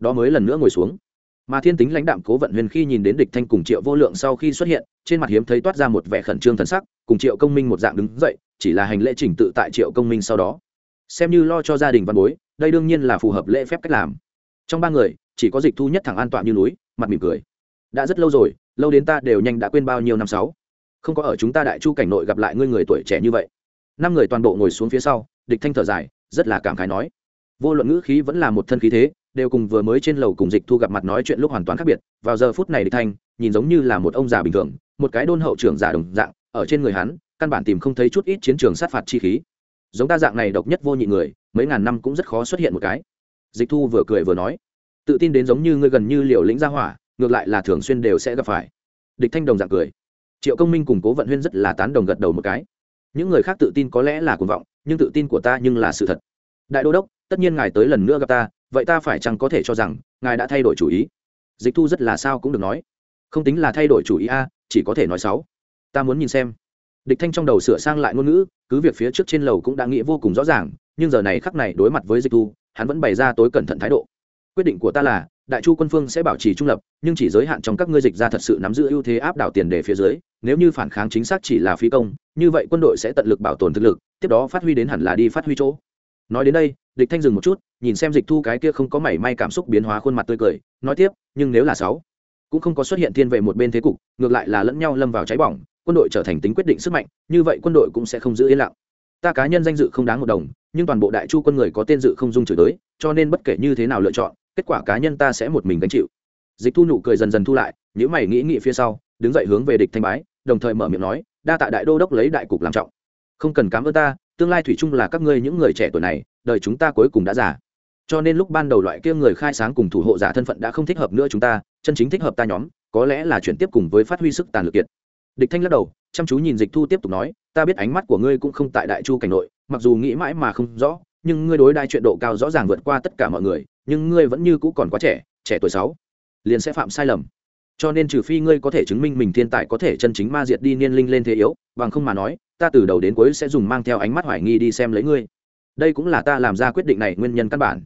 đó mới lần nữa ngồi xuống. Mà thiên tính lãnh đạm cố vận huyền khi nhìn đến địch thanh cùng triệu vô lượng sau khi xuất hiện, trên mặt hiếm thấy toát ra một vẻ khẩn trương thần sắc, cùng triệu công minh một dạng đứng dậy, chỉ là hành lễ trình tự tại triệu công minh sau đó. Xem như lo cho gia đình văn bối, đây đương nhiên là phù hợp lễ phép cách làm. Trong ba người, chỉ có dịch thu nhất thẳng an toàn như núi, mặt mỉm cười. Đã rất lâu rồi, lâu đến ta đều nhanh đã quên bao nhiêu năm sáu. Không có ở chúng ta đại chu cảnh nội gặp lại ngươi người tuổi trẻ như vậy. Năm người toàn bộ ngồi xuống phía sau, địch thanh thở dài, rất là cảm khái nói. Vô luận ngữ khí vẫn là một thân khí thế đều cùng vừa mới trên lầu cùng dịch thu gặp mặt nói chuyện lúc hoàn toàn khác biệt. Vào giờ phút này địch thanh, nhìn giống như là một ông già bình thường, một cái đôn hậu trưởng giả đồng dạng, ở trên người hắn, căn bản tìm không thấy chút ít chiến trường sát phạt chi khí. Giống ta dạng này độc nhất vô nhị người, mấy ngàn năm cũng rất khó xuất hiện một cái. Dịch thu vừa cười vừa nói, tự tin đến giống như ngươi gần như liều lĩnh ra hỏa, ngược lại là thường xuyên đều sẽ gặp phải. Địch thanh đồng dạng cười. Triệu công minh cùng cố vận huyên rất là tán đồng gật đầu một cái. Những người khác tự tin có lẽ là cuồng vọng, nhưng tự tin của ta nhưng là sự thật. Đại đô đốc, tất nhiên ngài tới lần nữa gặp ta vậy ta phải chăng có thể cho rằng ngài đã thay đổi chủ ý? Dịch thu rất là sao cũng được nói. Không tính là thay đổi chủ ý a, chỉ có thể nói sáu ta muốn nhìn xem. Địch thanh trong đầu sửa sang lại ngôn ngữ, cứ việc phía trước trên lầu cũng đã nghĩ vô cùng rõ ràng, nhưng giờ này khắc này đối mặt với dịch thu, hắn vẫn bày ra tối cẩn thận thái độ. Quyết định của ta là, đại chu quân phương sẽ bảo trì trung lập, nhưng chỉ giới hạn trong các ngươi dịch ra thật sự nắm giữ ưu thế áp đảo tiền đề phía dưới, nếu như phản kháng chính xác chỉ là phi công, như vậy quân đội sẽ tận lực bảo tồn thực lực, tiếp đó phát huy đến hẳn là đi phát huy chỗ nói đến đây, địch thanh dừng một chút, nhìn xem dịch thu cái kia không có mảy may cảm xúc biến hóa khuôn mặt tươi cười, nói tiếp, nhưng nếu là sáu, cũng không có xuất hiện thiên về một bên thế cục, ngược lại là lẫn nhau lâm vào cháy bỏng, quân đội trở thành tính quyết định sức mạnh, như vậy quân đội cũng sẽ không giữ yên lặng. Ta cá nhân danh dự không đáng một đồng, nhưng toàn bộ đại chu quân người có tên dự không dung chửi tới, cho nên bất kể như thế nào lựa chọn, kết quả cá nhân ta sẽ một mình gánh chịu. Dịch thu nụ cười dần dần thu lại những mày nghĩ nghĩ phía sau, đứng dậy hướng về địch thanh bái, đồng thời mở miệng nói, đa tạ đại đô đốc lấy đại cục làm trọng. Không cần cám ơn ta tương lai thủy chung là các ngươi những người trẻ tuổi này, đời chúng ta cuối cùng đã già. Cho nên lúc ban đầu loại kia người khai sáng cùng thủ hộ giả thân phận đã không thích hợp nữa chúng ta, chân chính thích hợp ta nhóm, có lẽ là chuyển tiếp cùng với phát huy sức tàn lực kiệt. Địch thanh lắc đầu, chăm chú nhìn dịch thu tiếp tục nói, ta biết ánh mắt của ngươi cũng không tại đại chu cảnh nội, mặc dù nghĩ mãi mà không rõ, nhưng ngươi đối đại chuyện độ cao rõ ràng vượt qua tất cả mọi người, nhưng ngươi vẫn như cũ còn quá trẻ trẻ tuổi sáu, liền sẽ phạm sai lầm cho nên trừ phi ngươi có thể chứng minh mình thiên tài có thể chân chính ma diệt đi niên linh lên thế yếu, bằng không mà nói, ta từ đầu đến cuối sẽ dùng mang theo ánh mắt hoài nghi đi xem lấy ngươi. Đây cũng là ta làm ra quyết định này nguyên nhân căn bản.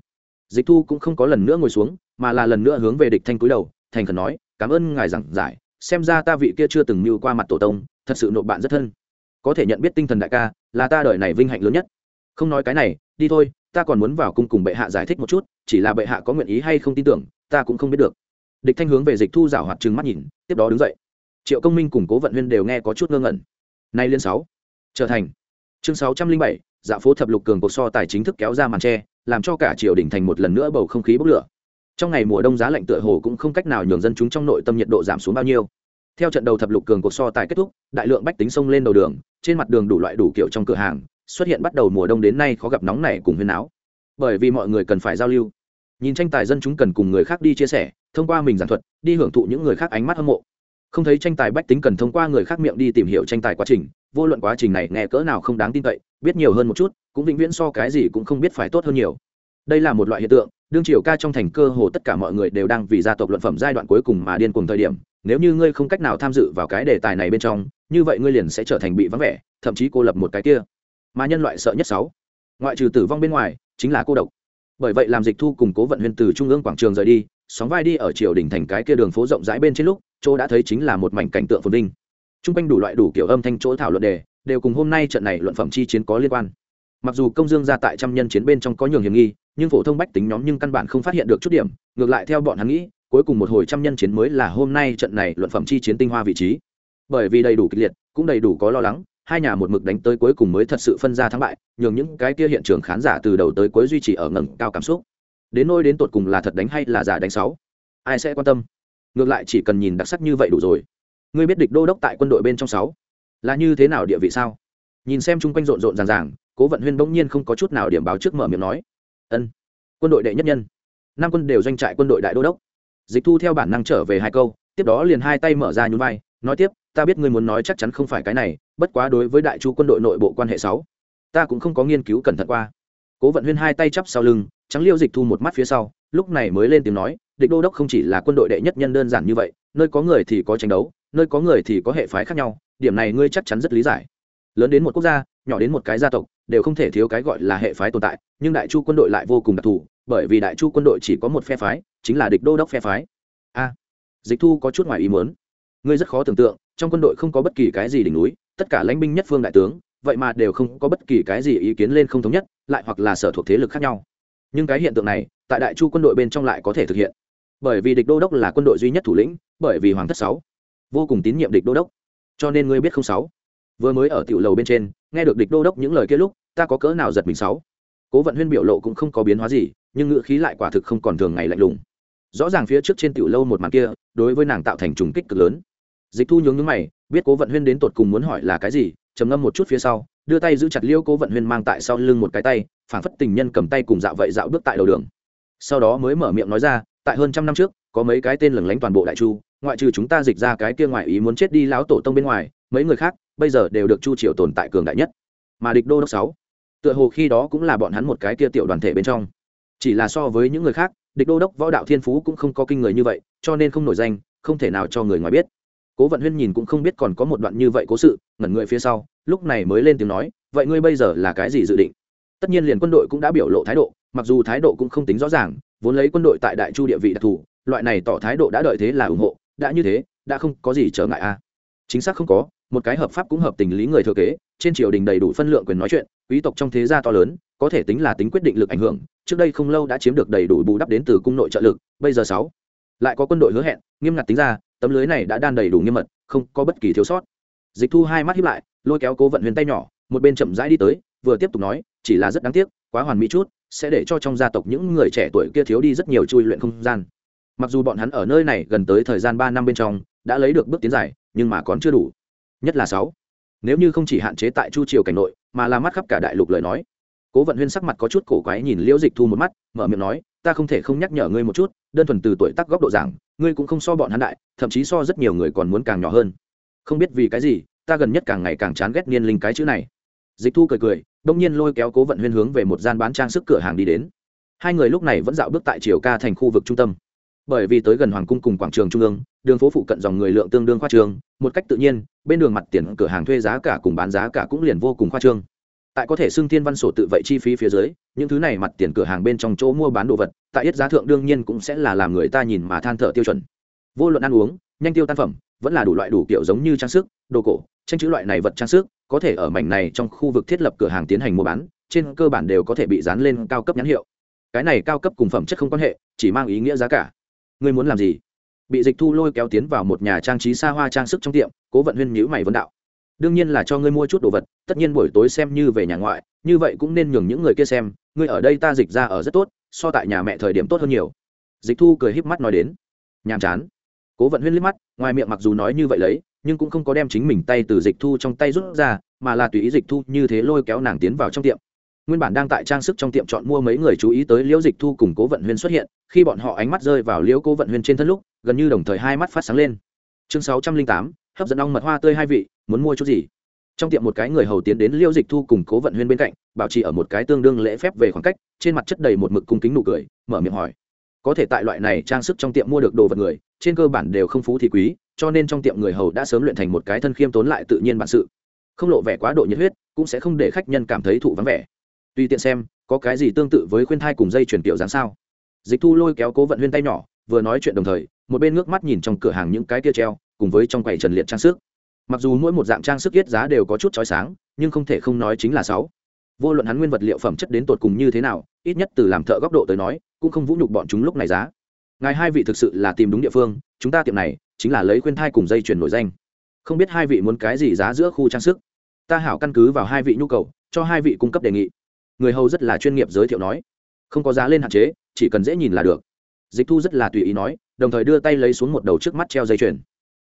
Dịch thu cũng không có lần nữa ngồi xuống, mà là lần nữa hướng về địch thanh cúi đầu, thành khẩn nói, cảm ơn ngài giảng giải, xem ra ta vị kia chưa từng mưu qua mặt tổ tông, thật sự nộp bạn rất thân. Có thể nhận biết tinh thần đại ca, là ta đời này vinh hạnh lớn nhất. Không nói cái này, đi thôi, ta còn muốn vào cung cùng bệ hạ giải thích một chút, chỉ là bệ hạ có nguyện ý hay không tin tưởng, ta cũng không biết được địch thanh hướng về dịch thu rảo hoạt trừng mắt nhìn, tiếp đó đứng dậy. Triệu công minh cùng cố vận huyên đều nghe có chút ngơ ngẩn. Nay liên sáu, trở thành chương sáu trăm linh bảy dạ phố thập lục cường cuộc so tài chính thức kéo ra màn tre, làm cho cả triều đình thành một lần nữa bầu không khí bốc lửa. Trong ngày mùa đông giá lạnh tựa hồ cũng không cách nào nhường dân chúng trong nội tâm nhiệt độ giảm xuống bao nhiêu. Theo trận đầu thập lục cường cuộc so tài kết thúc, đại lượng bách tính sông lên đầu đường, trên mặt đường đủ loại đủ kiểu trong cửa hàng, xuất hiện bắt đầu mùa đông đến nay khó gặp nóng này cùng huyên áo bởi vì mọi người cần phải giao lưu nhìn tranh tài dân chúng cần cùng người khác đi chia sẻ, thông qua mình giảng thuật, đi hưởng thụ những người khác ánh mắt hâm mộ. Không thấy tranh tài bách tính cần thông qua người khác miệng đi tìm hiểu tranh tài quá trình, vô luận quá trình này nghe cỡ nào không đáng tin cậy, biết nhiều hơn một chút, cũng vĩnh viễn so cái gì cũng không biết phải tốt hơn nhiều. Đây là một loại hiện tượng, đương triều ca trong thành cơ hồ tất cả mọi người đều đang vì gia tộc luận phẩm giai đoạn cuối cùng mà điên cùng thời điểm, nếu như ngươi không cách nào tham dự vào cái đề tài này bên trong, như vậy ngươi liền sẽ trở thành bị vắng vẻ, thậm chí cô lập một cái kia. Mà nhân loại sợ nhất sáu, ngoại trừ tử vong bên ngoài, chính là cô độc bởi vậy làm dịch thu cùng cố vận huyên từ trung ương quảng trường rời đi, sóng vai đi ở triều đình thành cái kia đường phố rộng rãi bên trên lúc, chỗ đã thấy chính là một mảnh cảnh tượng phồn vinh. T r u n g quanh đủ loại đủ kiểu âm thanh chỗ thảo luận đề, đều cùng hôm nay trận này luận phẩm chi chiến có liên quan. Mặc dù công dương ra tại trăm nhân chiến bên trong có nhường hiểm nghi, nhưng phổ thông bách tính nhóm nhưng căn bản không phát hiện được chút điểm, ngược lại theo bọn hắn nghĩ, cuối cùng một hồi trăm nhân chiến mới là hôm nay trận này luận phẩm chi chiến tinh hoa vị trí. Bởi vì đầy đủ kịch liệt, cũng đầy đủ có lo lắng hai nhà một mực đánh tới cuối cùng mới thật sự phân ra thắng bại, nhường những cái kia hiện trường khán giả từ đầu tới cuối duy trì ở ngẩng cao cảm xúc. Đến nôi đến tột cùng là thật đánh hay là giả đánh sáu, ai sẽ quan tâm? Ngược lại chỉ cần nhìn đặc sắc như vậy đủ rồi. Ngươi biết địch đô đốc tại quân đội bên trong sáu, là như thế nào địa vị sao? Nhìn xem chung quanh rộn rộn ràng ràng, cố vận huyên bỗng nhiên không có chút nào điểm báo trước mở miệng nói, ân, quân đội đệ nhất nhân, năm quân đều doanh trại quân đội đại đô đốc. Dịch thu theo bản năng trở về hai câu, tiếp đó liền hai tay mở ra nhún vai, nói tiếp ta biết ngươi muốn nói chắc chắn không phải cái này, bất quá đối với đại chu quân đội nội bộ quan hệ sáu, ta cũng không có nghiên cứu cẩn thận qua. Cố vận huyên hai tay chắp sau lưng, trắng liêu dịch thu một mắt phía sau, lúc này mới lên tiếng nói, địch đô đốc không chỉ là quân đội đệ nhất nhân đơn giản như vậy, nơi có người thì có tranh đấu, nơi có người thì có hệ phái khác nhau, điểm này ngươi chắc chắn rất lý giải. Lớn đến một quốc gia, nhỏ đến một cái gia tộc, đều không thể thiếu cái gọi là hệ phái tồn tại, nhưng đại chu quân đội lại vô cùng đặc thù, bởi vì đại chu quân đội chỉ có một phe phái, chính là địch đô đốc phe phái. A, dịch thu có chút ngoài ý muốn ngươi rất khó tưởng tượng, trong quân đội không có bất kỳ cái gì đỉnh núi, tất cả lãnh binh nhất phương đại tướng, vậy mà đều không có bất kỳ cái gì ý kiến lên không thống nhất, lại hoặc là sở thuộc thế lực khác nhau. Nhưng cái hiện tượng này, tại đại chu quân đội bên trong lại có thể thực hiện. Bởi vì địch đô đốc là quân đội duy nhất thủ lĩnh, bởi vì hoàng thất sáu, vô cùng tín nhiệm địch đô đốc. Cho nên ngươi biết không sáu? Vừa mới ở tiểu lầu bên trên, nghe được địch đô đốc những lời kia lúc, ta có cỡ nào giật mình sáu? Cố vận huyên biểu lộ cũng không có biến hóa gì, nhưng ngữ khí lại quả thực không còn thường ngày lạnh lùng. Rõ ràng phía trước trên tiểu lâu một màn kia, đối với nàng tạo thành trùng kích cực lớn dịch thu nhướng nhướng mày, biết cố vận huyên đến tột cùng muốn hỏi là cái gì, trầm ngâm một chút phía sau, đưa tay giữ chặt liêu cố vận huyên mang tại sau lưng một cái tay phản phất tình nhân cầm tay cùng dạo vậy dạo bước tại đầu đường. Sau đó mới mở miệng nói ra, tại hơn trăm năm trước, có mấy cái tên lừng lánh toàn bộ đại chu, ngoại trừ chúng ta dịch ra cái kia ngoại ý muốn chết đi lão tổ tông bên ngoài, mấy người khác, bây giờ đều được chu triều tồn tại cường đại nhất. Mà địch đô đốc sáu, tựa hồ khi đó cũng là bọn hắn một cái kia tiểu đoàn thể bên trong. Chỉ là so với những người khác, địch đô đốc võ đạo thiên phú cũng không có kinh người như vậy, cho nên không nổi danh, không thể nào cho người ngoài biết cố vận huyên nhìn cũng không biết còn có một đoạn như vậy cố sự, ngẩn người phía sau, lúc này mới lên tiếng nói, vậy ngươi bây giờ là cái gì dự định tất nhiên liền quân đội cũng đã biểu lộ thái độ, mặc dù thái độ cũng không tính rõ ràng, vốn lấy quân đội tại đại chu địa vị đặc thù, loại này tỏ thái độ đã đợi thế là ủng hộ, đã như thế, đã không có gì trở ngại a à? chính xác không có, một cái hợp pháp cũng hợp tình lý người thừa kế, trên triều đình đầy đủ phân lượng quyền nói chuyện, quý tộc trong thế gia to lớn, có thể tính là tính quyết định lực ảnh hưởng, trước đây không lâu đã chiếm được đầy đủ bù đắp đến từ cung nội trợ lực, bây giờ sáu lại có quân đội hứa hẹn, nghiêm ngặt tính ra, tấm lưới này đã đan đầy đủ nghiêm mật, không có bất kỳ thiếu sót. Dịch thu hai mắt hiếp lại, lôi kéo cố vận huyền tay nhỏ, một bên chậm rãi đi tới, vừa tiếp tục nói, chỉ là rất đáng tiếc, quá hoàn mỹ chút, sẽ để cho trong gia tộc những người trẻ tuổi kia thiếu đi rất nhiều chui luyện không gian. Mặc dù bọn hắn ở nơi này gần tới thời gian ba năm bên trong, đã lấy được bước tiến dài, nhưng mà còn chưa đủ. Nhất là sáu. Nếu như không chỉ hạn chế tại chu triều cảnh nội, mà là mắt khắp cả đại lục lời nói cố vận huyên sắc mặt có chút cổ quái nhìn liễu dịch thu một mắt, mở miệng nói, ta không thể không nhắc nhở ngươi một chút, đơn thuần từ tuổi tác góc độ giảng, ngươi cũng không so bọn hắn đại, thậm chí so rất nhiều người còn muốn càng nhỏ hơn. Không biết vì cái gì, ta gần nhất càng ngày càng chán ghét niên linh cái chữ này. Dịch thu cười cười, đông nhiên lôi kéo cố vận huyên hướng về một gian bán trang sức cửa hàng đi đến. Hai người lúc này vẫn dạo bước tại triều ca thành khu vực trung tâm. Bởi vì tới gần hoàng cung cùng quảng trường trung ương, đường phố phụ cận dòng người lượng tương đương khoa trương, một cách tự nhiên, bên đường mặt tiền cửa hàng thuê giá cả cùng bán giá cả cũng liền vô cùng khoa trương tại có thể xưng thiên văn sổ tự vậy chi phí phía dưới, những thứ này mặt tiền cửa hàng bên trong chỗ mua bán đồ vật, tại ít giá thượng đương nhiên cũng sẽ là làm người ta nhìn mà than thở tiêu chuẩn. Vô luận ăn uống, nhanh tiêu tan phẩm, vẫn là đủ loại đủ kiểu giống như trang sức, đồ cổ, tranh chữ loại này vật trang sức, có thể ở mảnh này trong khu vực thiết lập cửa hàng tiến hành mua bán, trên cơ bản đều có thể bị dán lên cao cấp nhãn hiệu. Cái này cao cấp cùng phẩm chất không quan hệ, chỉ mang ý nghĩa giá cả. Ngươi muốn làm gì? Bị dịch thu lôi kéo tiến vào một nhà trang trí xa hoa trang sức trong tiệm, cố vận huyên nhữ mày vấn đạo đương nhiên là cho ngươi mua chút đồ vật, tất nhiên buổi tối xem như về nhà ngoại, như vậy cũng nên nhường những người kia xem, ngươi ở đây ta dịch ra ở rất tốt, so tại nhà mẹ thời điểm tốt hơn nhiều. Dịch thu cười híp mắt nói đến. Nhàm chán. Cố vận huyên liếc mắt, ngoài miệng mặc dù nói như vậy lấy, nhưng cũng không có đem chính mình tay từ dịch thu trong tay rút ra, mà là tùy ý dịch thu như thế lôi kéo nàng tiến vào trong tiệm. Nguyên bản đang tại trang sức trong tiệm chọn mua mấy người chú ý tới liễu dịch thu cùng cố vận huyên xuất hiện, khi bọn họ ánh mắt rơi vào liễu cố vận huyên trên thân lúc, gần như đồng thời hai mắt phát sáng lên. Chương sáu trăm linh tám hấp dẫn ong mật hoa tươi hai vị, muốn mua chút gì? Trong tiệm một cái người hầu tiến đến liêu dịch thu cùng cố vận huyên bên cạnh, bảo trì ở một cái tương đương lễ phép về khoảng cách, trên mặt chất đầy một mực cung kính nụ cười, mở miệng hỏi. Có thể tại loại này trang sức trong tiệm mua được đồ vật người, trên cơ bản đều không phú thì quý, cho nên trong tiệm người hầu đã sớm luyện thành một cái thân khiêm tốn lại tự nhiên bản sự. Không lộ vẻ quá độ nhiệt huyết, cũng sẽ không để khách nhân cảm thấy thụ vắng vẻ. Tùy tiện xem, có cái gì tương tự với khuyên thai cùng dây chuyển kiểu dáng sao? Dịch thu lôi kéo cố vận huyên tay nhỏ, vừa nói chuyện đồng thời, một bên ngước mắt nhìn trong cửa hàng những cái kia treo cùng với trong quầy trần liệt trang sức. Mặc dù mỗi một dạng trang sức yết giá đều có chút trói sáng, nhưng không thể không nói chính là sáu. Vô luận hắn nguyên vật liệu phẩm chất đến tột cùng như thế nào, ít nhất từ làm thợ góc độ tới nói, cũng không vũ nhục bọn chúng lúc này giá. Ngài hai vị thực sự là tìm đúng địa phương, chúng ta tiệm này chính là lấy khuyên thai cùng dây chuyển nổi danh. Không biết hai vị muốn cái gì giá giữa khu trang sức? Ta hảo căn cứ vào hai vị nhu cầu, cho hai vị cung cấp đề nghị. Người hầu rất là chuyên nghiệp giới thiệu nói. Không có giá lên hạn chế, chỉ cần dễ nhìn là được. Dịch thu rất là tùy ý nói, đồng thời đưa tay lấy xuống một đầu trước mắt treo dây chuyền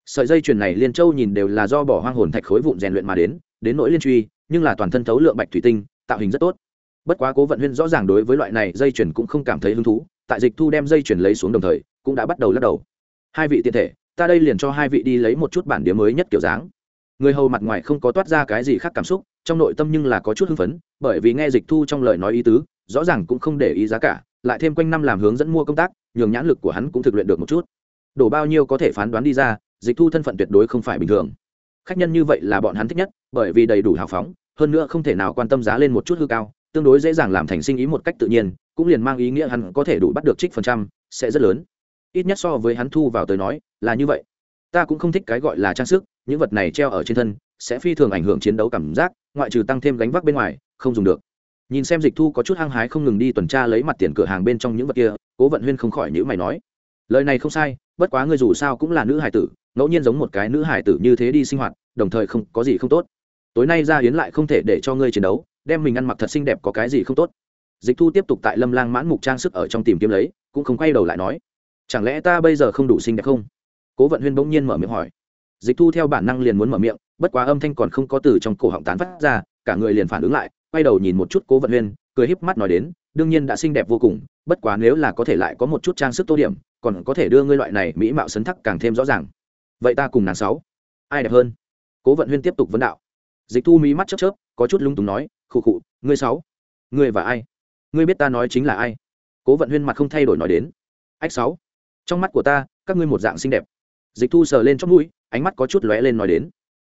sợi dây chuyền này liên châu nhìn đều là do bỏ hoang hồn thạch khối vụn rèn luyện mà đến đến nỗi liên truy, nhưng là toàn thân thấu lượng bạch thủy tinh, tạo hình rất tốt. Bất quá cố vận huyên rõ ràng đối với loại này dây chuyền cũng không cảm thấy hứng thú, tại dịch thu đem dây chuyền lấy xuống đồng thời, cũng đã bắt đầu lắc đầu. Hai vị tiện thể, ta đây liền cho hai vị đi lấy một chút bản đĩa mới nhất kiểu dáng. Người hầu mặt ngoài không có toát ra cái gì khác cảm xúc, trong nội tâm nhưng là có chút hưng phấn, bởi vì nghe dịch thu trong lời nói ý tứ, rõ ràng cũng không để ý giá cả, lại thêm quanh năm làm hướng dẫn mua công tác, nhường nhãn lực của hắn cũng thực luyện được một chút. Đổ bao nhiêu có thể phán đoán đi ra dịch thu thân phận tuyệt đối không phải bình thường. Khách nhân như vậy là bọn hắn thích nhất, bởi vì đầy đủ hào phóng, hơn nữa không thể nào quan tâm giá lên một chút hư cao, tương đối dễ dàng làm thành sinh ý một cách tự nhiên, cũng liền mang ý nghĩa hắn có thể đủ bắt được trích phần trăm, sẽ rất lớn. Ít nhất so với hắn thu vào tới nói, là như vậy. Ta cũng không thích cái gọi là trang sức, những vật này treo ở trên thân, sẽ phi thường ảnh hưởng chiến đấu cảm giác, ngoại trừ tăng thêm gánh vác bên ngoài, không dùng được. Nhìn xem dịch thu có chút hăng hái không ngừng đi tuần tra lấy mặt tiền cửa hàng bên trong những vật kia, cố vận huyên không khỏi nhữ mày nói lời này không sai, bất quá ngươi dù sao cũng là nữ hải tử, ngẫu nhiên giống một cái nữ hải tử như thế đi sinh hoạt, đồng thời không có gì không tốt. Tối nay ra hiến lại không thể để cho ngươi chiến đấu, đem mình ăn mặc thật xinh đẹp có cái gì không tốt. Dịch thu tiếp tục tại lâm lang mãn mục trang sức ở trong tìm kiếm lấy, cũng không quay đầu lại nói, chẳng lẽ ta bây giờ không đủ xinh đẹp không? Cố vận huyên bỗng nhiên mở miệng hỏi. Dịch thu theo bản năng liền muốn mở miệng, bất quá âm thanh còn không có từ trong cổ họng tán phát ra, cả người liền phản ứng lại, quay đầu nhìn một chút cố vận huyên cười híp mắt nói đến, đương nhiên đã xinh đẹp vô cùng, bất quá nếu là có thể lại có một chút trang sức tô điểm, còn có thể đưa ngươi loại này mỹ mạo sấn thắc càng thêm rõ ràng. Vậy ta cùng nàng sáu. Ai đẹp hơn? Cố vận huyên tiếp tục vấn đạo. Dịch thu mỹ mắt chớp chớp, có chút lung túng nói, khụ khụ, ngươi sáu? Ngươi và ai? Ngươi biết ta nói chính là ai? Cố vận huyên mặt không thay đổi nói đến, ách sáu, trong mắt của ta, các ngươi một dạng xinh đẹp. Dịch thu sờ lên trong mũi, ánh mắt có chút lóe lên nói đến,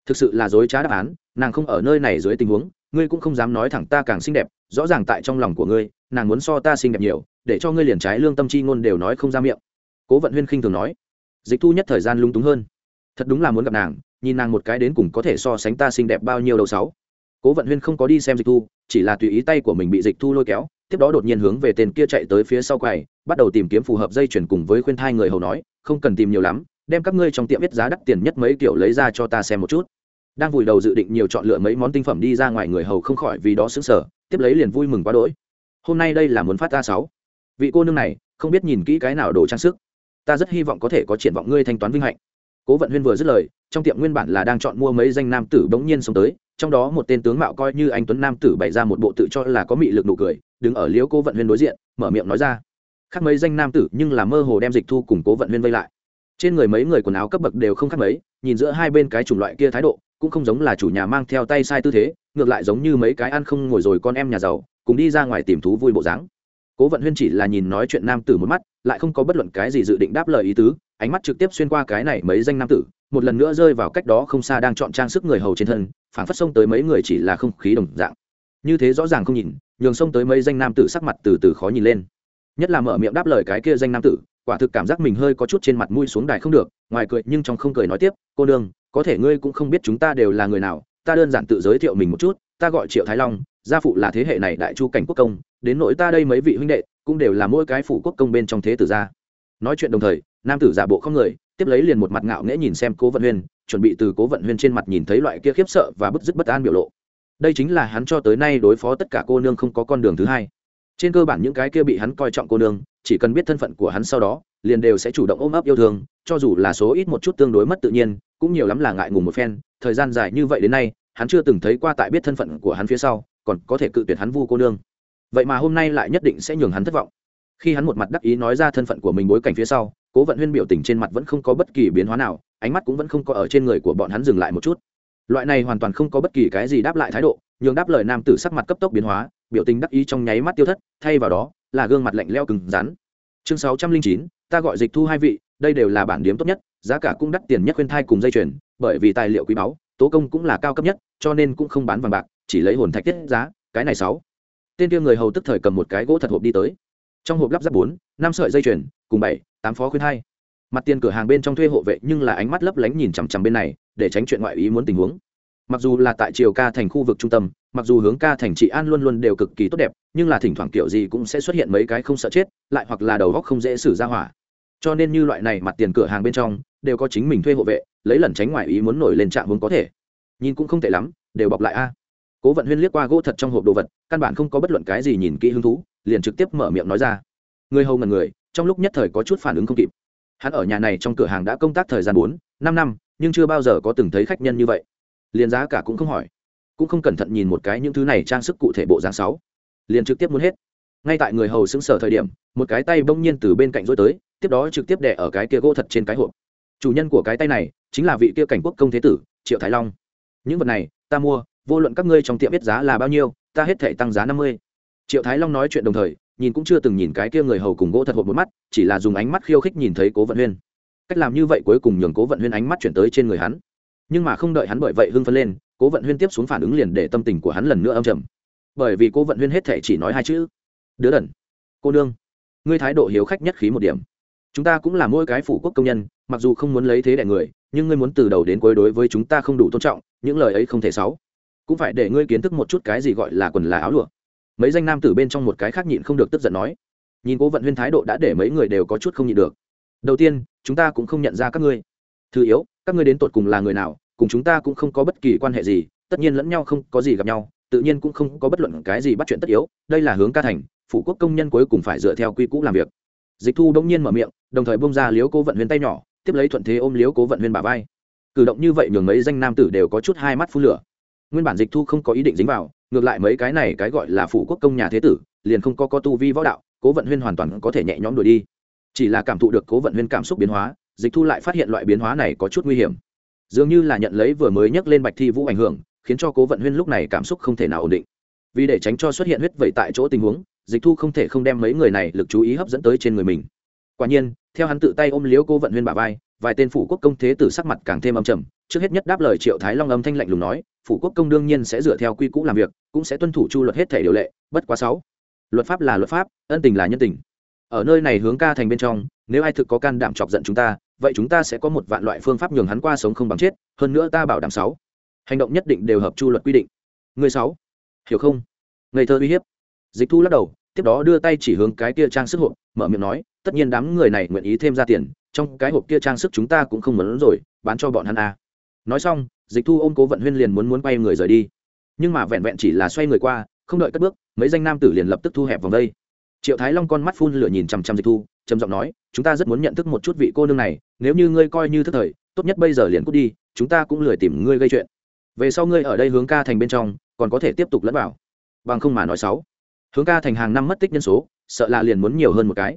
thực sự là dối trá đáp án, nàng không ở nơi này dưới tình huống ngươi cũng không dám nói thẳng ta càng xinh đẹp, rõ ràng tại trong lòng của ngươi, nàng muốn so ta xinh đẹp nhiều, để cho ngươi liền trái lương tâm chi ngôn đều nói không ra miệng. Cố vận huyên khinh thường nói. Dịch thu nhất thời gian lung túng hơn. Thật đúng là muốn gặp nàng, nhìn nàng một cái đến cùng có thể so sánh ta xinh đẹp bao nhiêu đầu sáu. Cố vận huyên không có đi xem dịch thu, chỉ là tùy ý tay của mình bị dịch thu lôi kéo, tiếp đó đột nhiên hướng về tên kia chạy tới phía sau quầy, bắt đầu tìm kiếm phù hợp dây chuyển cùng với khuyên thai người hầu nói, không cần tìm nhiều lắm, đem các ngươi trong tiệm biết giá đắt tiền nhất mấy kiểu lấy ra cho ta xem một chút đang vùi đầu dự định nhiều chọn lựa mấy món tinh phẩm đi ra ngoài người hầu không khỏi vì đó xứng sở tiếp lấy liền vui mừng quá đỗi. Hôm nay đây là muốn phát ta sáu. Vị cô nương này, không biết nhìn kỹ cái nào đồ trang sức. Ta rất hy vọng có thể có triển vọng ngươi thanh toán vinh hạnh. Cố vận huyên vừa dứt lời, trong tiệm nguyên bản là đang chọn mua mấy danh nam tử bỗng nhiên sống tới, trong đó một tên tướng mạo coi như anh tuấn nam tử bày ra một bộ tự cho là có mị lực nụ cười, đứng ở liễu cố vận huyên đối diện, mở miệng nói ra. Khác mấy danh nam tử nhưng là mơ hồ đem dịch thu cùng cố vận huyên vây lại. Trên người mấy người quần áo cấp bậc đều không khác mấy, nhìn giữa hai bên cái chủng loại kia thái độ cũng không giống là chủ nhà mang theo tay sai tư thế, ngược lại giống như mấy cái ăn không ngồi rồi con em nhà giàu, cùng đi ra ngoài tìm thú vui bộ dáng. Cố vận huyên chỉ là nhìn nói chuyện nam tử một mắt, lại không có bất luận cái gì dự định đáp lời ý tứ, ánh mắt trực tiếp xuyên qua cái này mấy danh nam tử, một lần nữa rơi vào cách đó không xa đang chọn trang sức người hầu trên thân phản phát xông tới mấy người chỉ là không khí đồng dạng. Như thế rõ ràng không nhìn, nhường xông tới mấy danh nam tử sắc mặt từ từ khó nhìn lên. Nhất là mở miệng đáp lời cái kia danh nam tử, quả thực cảm giác mình hơi có chút trên mặt mũi xuống đài không được ngoài cười nhưng trong không cười nói tiếp, cô nương, có thể ngươi cũng không biết chúng ta đều là người nào, ta đơn giản tự giới thiệu mình một chút, ta gọi triệu thái long, gia phụ là thế hệ này đại chu cảnh quốc công, đến nỗi ta đây mấy vị huynh đệ, cũng đều là mỗi cái phủ quốc công bên trong thế tử gia. Nói chuyện đồng thời, nam tử giả bộ không người, tiếp lấy liền một mặt ngạo nghễ nhìn xem cố vận huyên, chuẩn bị từ cố vận huyên trên mặt nhìn thấy loại kia khiếp sợ và bứt dứt bất an biểu lộ. Đây chính là hắn cho tới nay đối phó tất cả cô nương không có con đường thứ hai trên cơ bản những cái kia bị hắn coi trọng cô nương, chỉ cần biết thân phận của hắn sau đó, liền đều sẽ chủ động ôm ấp yêu thương, cho dù là số ít một chút tương đối mất tự nhiên, cũng nhiều lắm là ngại ngủ một phen. Thời gian dài như vậy đến nay, hắn chưa từng thấy qua tại biết thân phận của hắn phía sau, còn có thể cự tuyệt hắn vu cô nương. Vậy mà hôm nay lại nhất định sẽ nhường hắn thất vọng. Khi hắn một mặt đắc ý nói ra thân phận của mình bối cảnh phía sau, cố vận huyên biểu tình trên mặt vẫn không có bất kỳ biến hóa nào, ánh mắt cũng vẫn không có ở trên người của bọn hắn dừng lại một chút. Loại này hoàn toàn không có bất kỳ cái gì đáp lại thái độ, nhường đáp lời nam tử sắc mặt cấp tốc biến hóa biểu tình đắc ý trong nháy mắt tiêu thất, thay vào đó, là gương mặt lạnh leo cứng rắn. Chương sáu trăm linh chín, ta gọi dịch thu hai vị, đây đều là bản điếm tốt nhất, giá cả cũng đắt tiền nhất khuyên thai cùng dây chuyền, bởi vì tài liệu quý báu, tố công cũng là cao cấp nhất, cho nên cũng không bán vàng bạc, chỉ lấy hồn thạch tiết giá, cái này sáu. Tên kia người hầu tức thời cầm một cái gỗ thật hộp đi tới. Trong hộp lắp ráp bốn, năm sợi dây chuyền, cùng bảy, tám phó khuyên hai mặt tiền cửa hàng bên trong thuê hộ vệ nhưng là ánh mắt lấp lánh nhìn chằm chằm bên này, để tránh chuyện ngoại ý muốn tình huống. Mặc dù là tại triều ca thành khu vực trung tâm mặc dù hướng ca thành trị an luôn luôn đều cực kỳ tốt đẹp, nhưng là thỉnh thoảng kiểu gì cũng sẽ xuất hiện mấy cái không sợ chết, lại hoặc là đầu góc không dễ xử ra hỏa. Cho nên như loại này mặt tiền cửa hàng bên trong, đều có chính mình thuê hộ vệ, lấy lần tránh ngoại ý muốn nổi lên trạm vốn có thể. Nhìn cũng không tệ lắm, đều bọc lại a. Cố vận huyên liếc qua gỗ thật trong hộp đồ vật, căn bản không có bất luận cái gì nhìn kỹ hứng thú, liền trực tiếp mở miệng nói ra. Người hầu ngần người, trong lúc nhất thời có chút phản ứng không kịp. Hắn ở nhà này trong cửa hàng đã công tác thời gian bốn, năm năm, nhưng chưa bao giờ có từng thấy khách nhân như vậy. Liền giá cả cũng không hỏi cũng không cẩn thận nhìn một cái những thứ này trang sức cụ thể bộ dáng sáu. Liền trực tiếp muốn hết. Ngay tại người hầu xứng sở thời điểm, một cái tay bỗng nhiên từ bên cạnh rối tới, tiếp đó trực tiếp đè ở cái kia gỗ thật trên cái hộp. Chủ nhân của cái tay này chính là vị kia cảnh quốc công thế tử, triệu thái long. Những vật này, ta mua, vô luận các ngươi trong tiệm biết giá là bao nhiêu, ta hết thể tăng giá năm mươi. Triệu thái long nói chuyện đồng thời, nhìn cũng chưa từng nhìn cái kia người hầu cùng gỗ thật hộp một mắt, chỉ là dùng ánh mắt khiêu khích nhìn thấy cố vận huyên. Cách làm như vậy cuối cùng nhường cố vận huyên ánh mắt chuyển tới trên người hắn nhưng mà không đợi hắn bởi vậy hưng phấn lên, cố vận huyên tiếp xuống phản ứng liền để tâm tình của hắn lần nữa âm trầm. Bởi vì cố vận huyên hết thể chỉ nói hai chữ, đứa đần, cô nương, ngươi thái độ hiếu khách nhất khí một điểm. Chúng ta cũng là mỗi cái phủ quốc công nhân, mặc dù không muốn lấy thế đẻ người, nhưng ngươi muốn từ đầu đến cuối đối với chúng ta không đủ tôn trọng, những lời ấy không thể xấu. Cũng phải để ngươi kiến thức một chút cái gì gọi là quần là áo lụa. Mấy danh nam tử bên trong một cái khác nhịn không được tức giận nói. Nhìn cố vận huyên thái độ đã để mấy người đều có chút không nhịn được. Đầu tiên, chúng ta cũng không nhận ra các ngươi thứ yếu, các ngươi đến tột cùng là người nào, cùng chúng ta cũng không có bất kỳ quan hệ gì, tất nhiên lẫn nhau không có gì gặp nhau, tự nhiên cũng không có bất luận cái gì bắt chuyện tất yếu, đây là hướng ca thành, phủ quốc công nhân cuối cùng phải dựa theo quy cũ làm việc. Dịch thu đông nhiên mở miệng, đồng thời bông ra liếu cố vận huyên tay nhỏ, tiếp lấy thuận thế ôm liếu cố vận huyên bà vai. Cử động như vậy nhường mấy danh nam tử đều có chút hai mắt phun lửa. Nguyên bản dịch thu không có ý định dính vào, ngược lại mấy cái này cái gọi là phủ quốc công nhà thế tử, liền không có có tu vi võ đạo, cố vận huyên hoàn toàn có thể nhẹ nhõm đuổi đi. Chỉ là cảm thụ được cố vận huyên cảm xúc biến hóa dịch thu lại phát hiện loại biến hóa này có chút nguy hiểm. Dường như là nhận lấy vừa mới nhắc lên bạch thi vũ ảnh hưởng, khiến cho cố vận huyên lúc này cảm xúc không thể nào ổn định. Vì để tránh cho xuất hiện huyết vẩy tại chỗ tình huống, dịch thu không thể không đem mấy người này lực chú ý hấp dẫn tới trên người mình. Quả nhiên, theo hắn tự tay ôm liếu cố vận huyên bà vai, vài tên phủ quốc công thế tử sắc mặt càng thêm âm trầm, trước hết nhất đáp lời triệu thái long âm thanh lạnh lùng nói, phủ quốc công đương nhiên sẽ dựa theo quy cũ làm việc, cũng sẽ tuân thủ chu luật hết thể điều lệ, bất quá sáu. Luật pháp là luật pháp, ân tình là nhân tình ở nơi này hướng ca thành bên trong, nếu ai thực có can đảm chọc giận chúng ta, vậy chúng ta sẽ có một vạn loại phương pháp nhường hắn qua sống không bằng chết, hơn nữa ta bảo đảm sáu. Hành động nhất định đều hợp chu luật quy định. Người sáu. Hiểu không? Ngây thơ uy hiếp. Dịch thu lắc đầu, tiếp đó đưa tay chỉ hướng cái kia trang sức hộp, mở miệng nói, tất nhiên đám người này nguyện ý thêm ra tiền, trong cái hộp kia trang sức chúng ta cũng không muốn rồi, bán cho bọn hắn à. nói xong, dịch thu ôm cố vận huyên liền muốn muốn quay người rời đi. Nhưng mà vẹn vẹn chỉ là xoay người qua, không đợi cất bước, mấy danh nam tử liền lập tức thu hẹp vòng đây triệu thái long con mắt phun lửa nhìn chằm chằm dịch thu, trầm giọng nói, chúng ta rất muốn nhận thức một chút vị cô nương này, nếu như ngươi coi như thức thời, tốt nhất bây giờ liền cút đi, chúng ta cũng lười tìm ngươi gây chuyện. Về sau ngươi ở đây hướng ca thành bên trong, còn có thể tiếp tục lẫn vào. Bằng không mà nói sáu. Hướng ca thành hàng năm mất tích nhân số, sợ là liền muốn nhiều hơn một cái.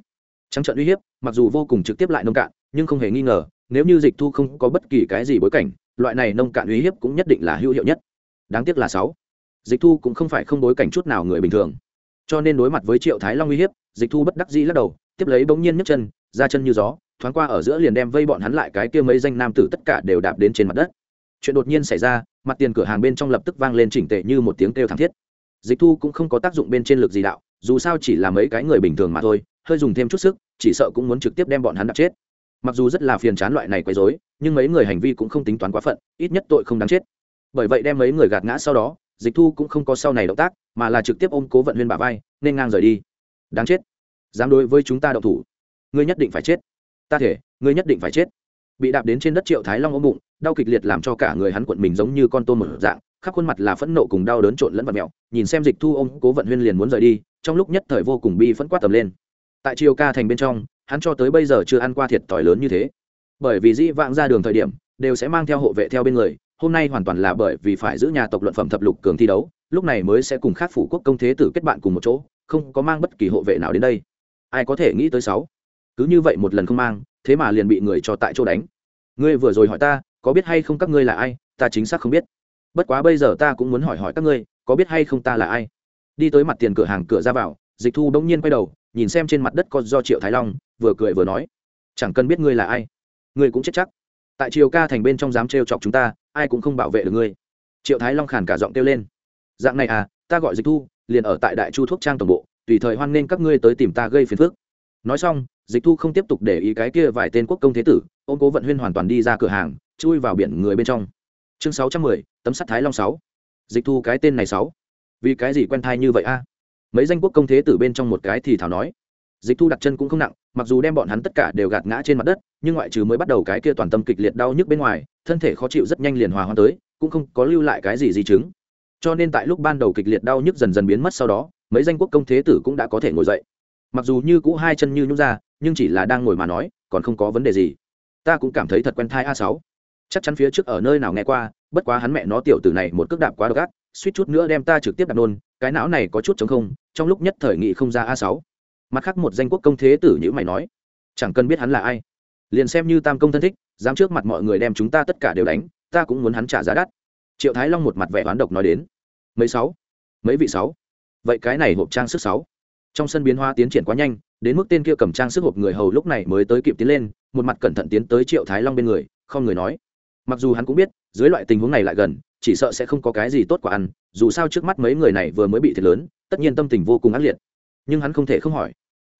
Trắng trận uy hiếp, mặc dù vô cùng trực tiếp lại nông cạn, nhưng không hề nghi ngờ, nếu như dịch thu không có bất kỳ cái gì bối cảnh, loại này nông cạn uy hiếp cũng nhất định là hữu hiệu nhất. Đáng tiếc là sáu. Dịch thu cũng không phải không bối cảnh chút nào người bình thường cho nên đối mặt với triệu thái long uy hiếp, dịch thu bất đắc dĩ lắc đầu, tiếp lấy bỗng nhiên nhấc chân, ra chân như gió, thoáng qua ở giữa liền đem vây bọn hắn lại cái kia mấy danh nam tử tất cả đều đạp đến trên mặt đất. Chuyện đột nhiên xảy ra, mặt tiền cửa hàng bên trong lập tức vang lên chỉnh tệ như một tiếng kêu thảm thiết. Dịch thu cũng không có tác dụng bên trên lực gì đạo, dù sao chỉ là mấy cái người bình thường mà thôi, hơi dùng thêm chút sức, chỉ sợ cũng muốn trực tiếp đem bọn hắn đạp chết. Mặc dù rất là phiền chán loại này quấy rối, nhưng mấy người hành vi cũng không tính toán quá phận, ít nhất tội không đáng chết. Bởi vậy đem mấy người gạt ngã sau đó dịch thu cũng không có sau này động tác, mà là trực tiếp ôm cố vận huyên bà vai, nên ngang rời đi. Đáng chết. Dám đối với chúng ta động thủ. Ngươi nhất định phải chết. Ta thể, ngươi nhất định phải chết. Bị đạp đến trên đất triệu thái long ôm bụng, đau kịch liệt làm cho cả người hắn cuộn mình giống như con tôm mở dạng, khắp khuôn mặt là phẫn nộ cùng đau đớn trộn lẫn vật mẹo. Nhìn xem dịch thu ôm cố vận huyên liền muốn rời đi, trong lúc nhất thời vô cùng bi phẫn quát tầm lên. Tại triều ca thành bên trong, hắn cho tới bây giờ chưa ăn qua thiệt thòi lớn như thế. Bởi vì dĩ vãng ra đường thời điểm, đều sẽ mang theo hộ vệ theo bên người hôm nay hoàn toàn là bởi vì phải giữ nhà tộc luận phẩm thập lục cường thi đấu, lúc này mới sẽ cùng khác phủ quốc công thế tử kết bạn cùng một chỗ, không có mang bất kỳ hộ vệ nào đến đây. Ai có thể nghĩ tới sáu? Cứ như vậy một lần không mang, thế mà liền bị người cho tại chỗ đánh. Ngươi vừa rồi hỏi ta, có biết hay không các ngươi là ai? Ta chính xác không biết. Bất quá bây giờ ta cũng muốn hỏi hỏi các ngươi, có biết hay không ta là ai? Đi tới mặt tiền cửa hàng cửa ra vào, dịch thu bỗng nhiên quay đầu, nhìn xem trên mặt đất có do triệu thái long, vừa cười vừa nói. Chẳng cần biết ngươi là ai. Ngươi cũng chết chắc. Tại triều ca thành bên trong dám trêu chọc chúng ta ai cũng không bảo vệ được ngươi. Triệu thái long khàn cả giọng kêu lên. Dạng này à ta gọi dịch thu, liền ở tại đại chu thuốc trang tổng bộ, tùy thời hoan nghênh các ngươi tới tìm ta gây phiền phức. Nói xong, dịch thu không tiếp tục để ý cái kia vài tên quốc công thế tử, ôm cố vận huyên hoàn toàn đi ra cửa hàng, chui vào biển người bên trong. Chương sáu trăm mười, tấm sắt thái long sáu. Dịch thu cái tên này sáu. Vì cái gì quen thai như vậy a? Mấy danh quốc công thế tử bên trong một cái thì thảo nói dịch thu đặt chân cũng không nặng, mặc dù đem bọn hắn tất cả đều gạt ngã trên mặt đất, nhưng ngoại trừ mới bắt đầu cái kia toàn tâm kịch liệt đau nhức bên ngoài, thân thể khó chịu rất nhanh liền hòa hoa tới, cũng không có lưu lại cái gì di chứng. Cho nên tại lúc ban đầu kịch liệt đau nhức dần dần biến mất sau đó, mấy danh quốc công thế tử cũng đã có thể ngồi dậy. Mặc dù như cũ hai chân như nhúc ra, nhưng chỉ là đang ngồi mà nói, còn không có vấn đề gì. Ta cũng cảm thấy thật quen thai a sáu. Chắc chắn phía trước ở nơi nào nghe qua, bất quá hắn mẹ nó tiểu tử này một cước đạp quá độc ác, suýt chút nữa đem ta trực tiếp đạp nôn, cái não này có chút chống không, trong lúc nhất thời nghị không ra a sáu mặt khác một danh quốc công thế tử như mày nói, chẳng cần biết hắn là ai. Liền xem như tam công thân thích, dám trước mặt mọi người đem chúng ta tất cả đều đánh, ta cũng muốn hắn trả giá đắt. Triệu thái long một mặt vẻ oán độc nói đến, mấy sáu? Mấy vị sáu? Vậy cái này hộp trang sức sáu? Trong sân biến hoa tiến triển quá nhanh, đến mức tên kia cầm trang sức hộp người hầu lúc này mới tới kịp tiến lên, một mặt cẩn thận tiến tới triệu thái long bên người, không người nói. Mặc dù hắn cũng biết, dưới loại tình huống này lại gần, chỉ sợ sẽ không có cái gì tốt quả ăn, dù sao trước mắt mấy người này vừa mới bị thiệt lớn, tất nhiên tâm tình vô cùng ác liệt nhưng hắn không thể không hỏi.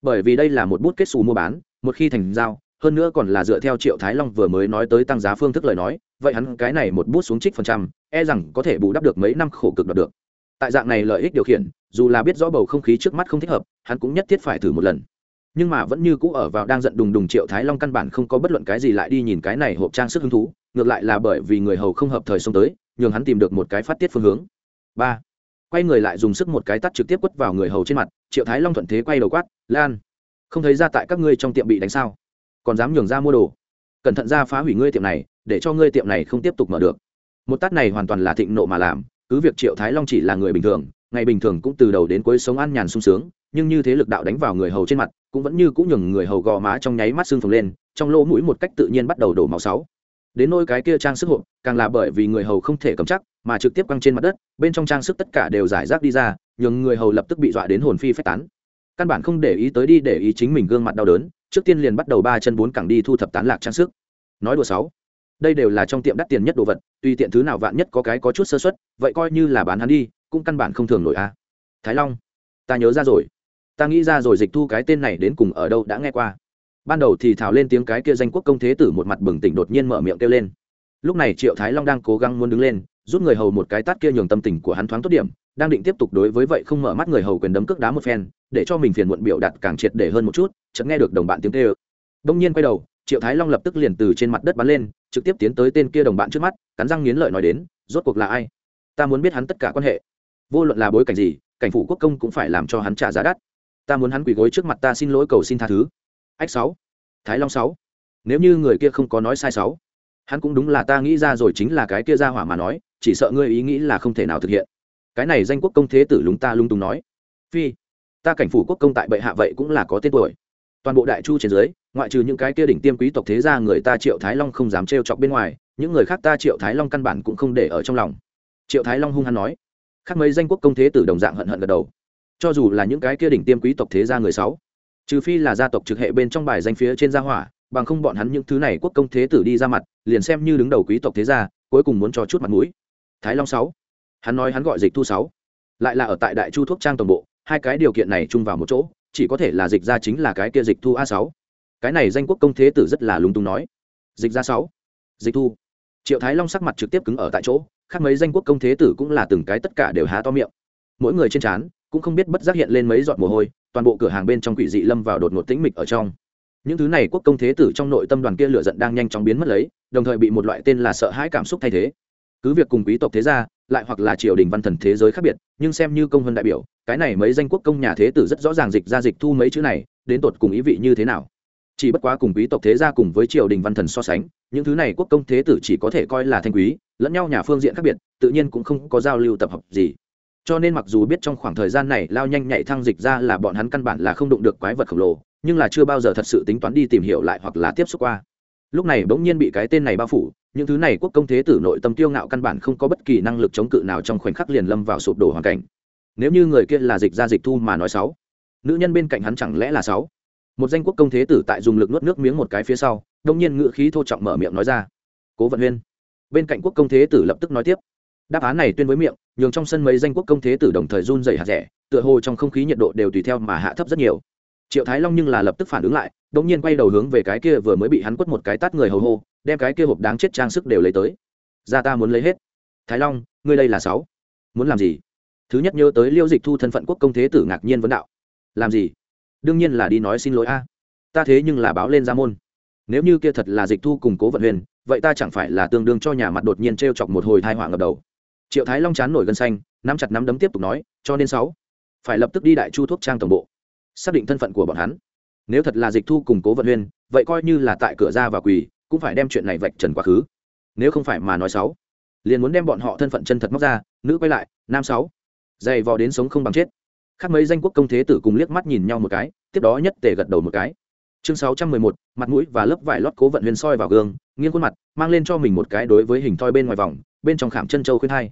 Bởi vì đây là một bút kết xù mua bán, một khi thành giao, hơn nữa còn là dựa theo triệu thái long vừa mới nói tới tăng giá phương thức lời nói, vậy hắn cái này một bút xuống trích phần trăm e rằng có thể bù đắp được mấy năm khổ cực đạt được. Tại dạng này lợi ích điều khiển, dù là biết rõ bầu không khí trước mắt không thích hợp, hắn cũng nhất thiết phải thử một lần. Nhưng mà vẫn như cũ ở vào đang giận đùng đùng triệu thái long căn bản không có bất luận cái gì lại đi nhìn cái này hộp trang sức hứng thú, ngược lại là bởi vì người hầu không hợp thời xông tới, nhường hắn tìm được một cái phát tiết phương hướng. Ba quay người lại dùng sức một cái tắt trực tiếp quất vào người hầu trên mặt, triệu thái long thuận thế quay đầu quát, lan, không thấy ra tại các ngươi trong tiệm bị đánh sao? Còn dám nhường ra mua đồ? Cẩn thận ra phá hủy ngươi tiệm này, để cho ngươi tiệm này không tiếp tục mở được. Một tát này hoàn toàn là thịnh nộ mà làm, cứ việc triệu thái long chỉ là người bình thường, ngày bình thường cũng từ đầu đến cuối sống an nhàn sung sướng, nhưng như thế lực đạo đánh vào người hầu trên mặt, cũng vẫn như cũng nhường người hầu gò má trong nháy mắt xương phồng lên, trong lỗ mũi một cách tự nhiên bắt đầu đổ máu sáu đến nôi cái kia trang sức hộp, càng là bởi vì người hầu không thể cầm chắc, mà trực tiếp quăng trên mặt đất, bên trong trang sức tất cả đều giải rác đi ra, nhường người hầu lập tức bị dọa đến hồn phi phách tán. Căn bản không để ý tới đi để ý chính mình gương mặt đau đớn, trước tiên liền bắt đầu ba chân bốn cẳng đi thu thập tán lạc trang sức. Nói đùa sáu, đây đều là trong tiệm đắt tiền nhất đồ vật, tùy tiện thứ nào vạn nhất có cái có chút sơ xuất vậy coi như là bán hắn đi, cũng căn bản không thường nổi a. Thái long, ta nhớ ra rồi. Ta nghĩ ra rồi, dịch thu cái tên này đến cùng ở đâu đã nghe qua ban đầu thì thảo lên tiếng cái kia danh quốc công thế tử một mặt bừng tỉnh đột nhiên mở miệng kêu lên. Lúc này triệu thái long đang cố gắng muốn đứng lên rút người hầu một cái tát kia nhường tâm tình của hắn thoáng tốt điểm, đang định tiếp tục đối với vậy không mở mắt người hầu quyền đấm cước đá một phen, để cho mình phiền muộn biểu đạt càng triệt để hơn một chút, chợt nghe được đồng bạn tiếng kêu. Đông nhiên quay đầu, triệu thái long lập tức liền từ trên mặt đất bắn lên, trực tiếp tiến tới tên kia đồng bạn trước mắt, cắn răng nghiến lợi nói đến, rốt cuộc là ai? Ta muốn biết hắn tất cả quan hệ. Vô luận là bối cảnh gì, cảnh phủ quốc công cũng phải làm cho hắn trả giá đắt. Ta muốn hắn quỳ gối trước mặt ta xin lỗi cầu xin tha thứ ách sáu. Thái long sáu. Nếu như người kia không có nói sai sáu, hắn cũng đúng là ta nghĩ ra rồi chính là cái kia ra hỏa mà nói, chỉ sợ ngươi ý nghĩ là không thể nào thực hiện. Cái này danh quốc công thế tử lúng ta lung tung nói. Phi, ta cảnh phủ quốc công tại bệ hạ vậy cũng là có tên tuổi. Toàn bộ đại chu trên dưới, ngoại trừ những cái kia đỉnh tiêm quý tộc thế gia người ta triệu thái long không dám trêu chọc bên ngoài, những người khác ta triệu thái long căn bản cũng không để ở trong lòng. Triệu thái long hung hăng nói. Khác mấy danh quốc công thế tử đồng dạng hận hận gật đầu. Cho dù là những cái kia đỉnh tiêm quý tộc thế gia người sáu trừ phi là gia tộc trực hệ bên trong bài danh phía trên gia hỏa, bằng không bọn hắn những thứ này quốc công thế tử đi ra mặt, liền xem như đứng đầu quý tộc thế gia, cuối cùng muốn cho chút mặt mũi. Thái long sáu. Hắn nói hắn gọi dịch thu sáu. Lại là ở tại đại chu thuốc trang toàn bộ, hai cái điều kiện này chung vào một chỗ, chỉ có thể là dịch ra chính là cái kia dịch thu a sáu. Cái này danh quốc công thế tử rất là lúng túng nói. Dịch ra sáu. Dịch thu. Triệu thái long sắc mặt trực tiếp cứng ở tại chỗ, khác mấy danh quốc công thế tử cũng là từng cái tất cả đều há to miệng. Mỗi người trên trán cũng không biết bất giác hiện lên mấy giọt mồ hôi toàn bộ cửa hàng bên trong quỷ dị lâm vào đột ngột tĩnh mịch ở trong. Những thứ này quốc công thế tử trong nội tâm đoàn kia lửa giận đang nhanh chóng biến mất lấy, đồng thời bị một loại tên là sợ hãi cảm xúc thay thế. Cứ việc cùng quý tộc thế gia, lại hoặc là triều đình văn thần thế giới khác biệt, nhưng xem như công hơn đại biểu, cái này mấy danh quốc công nhà thế tử rất rõ ràng dịch ra dịch thu mấy chữ này, đến tột cùng ý vị như thế nào. Chỉ bất quá cùng quý tộc thế gia cùng với triều đình văn thần so sánh, những thứ này quốc công thế tử chỉ có thể coi là thanh quý, lẫn nhau nhà phương diện khác biệt, tự nhiên cũng không có giao lưu tập hợp gì cho nên mặc dù biết trong khoảng thời gian này lao nhanh nhạy thăng dịch ra là bọn hắn căn bản là không đụng được quái vật khổng lồ, nhưng là chưa bao giờ thật sự tính toán đi tìm hiểu lại hoặc là tiếp xúc qua. Lúc này bỗng nhiên bị cái tên này bao phủ, những thứ này quốc công thế tử nội tâm tiêu ngạo căn bản không có bất kỳ năng lực chống cự nào trong khoảnh khắc liền lâm vào sụp đổ hoàn cảnh. Nếu như người kia là dịch ra dịch thu mà nói sáu, nữ nhân bên cạnh hắn chẳng lẽ là sáu? Một danh quốc công thế tử tại dùng lực nuốt nước miếng một cái phía sau, đông nhiên ngự khí thô trọng mở miệng nói ra. Cố vận huyên. Bên cạnh quốc công thế tử lập tức nói tiếp đáp án này tuyên với miệng, nhường trong sân mấy danh quốc công thế tử đồng thời run dày hạt rẻ, tựa hồ trong không khí nhiệt độ đều tùy theo mà hạ thấp rất nhiều. Triệu thái long nhưng là lập tức phản ứng lại đ ỗ n g nhiên quay đầu hướng về cái kia vừa mới bị hắn quất một cái tát người hầu hô, đem cái kia hộp đáng chết trang sức đều lấy tới. Ra ta muốn lấy hết. Thái long, ngươi đây là sáu. Muốn làm gì? Thứ nhất nhớ tới liêu dịch thu thân phận quốc công thế tử ngạc nhiên vấn đạo. Làm gì? Đương nhiên là đi nói xin lỗi a. Ta thế nhưng là báo lên ra môn. Nếu như kia thật là dịch thu cùng cố vận huyền, vậy ta chẳng phải là tương đương cho nhà mặt đột nhiên t r e o chọc một hồi thai họa ngập đầu triệu thái long chán nổi gân xanh, nắm chặt nắm đấm tiếp tục nói, cho nên sáu, phải lập tức đi đại chu thuốc trang tổng bộ, xác định thân phận của bọn hắn. Nếu thật là dịch thu cùng cố vận huyên, vậy coi như là tại cửa ra và quỳ, cũng phải đem chuyện này vạch trần quá khứ. Nếu không phải mà nói sáu, liền muốn đem bọn họ thân phận chân thật móc ra, nữ quay lại, nam sáu, dày vò đến sống không bằng chết. Khác mấy danh quốc công thế tử cùng liếc mắt nhìn nhau một cái, tiếp đó nhất tề gật đầu một cái. Chương sáu trăm mười một, mặt mũi và lớp vải lót cố vận huyên soi vào gương, nghiêng khuôn mặt, mang lên cho mình một cái đối với hình thoi bên ngoài vòng bên trong khảm chân châu khuyên hai.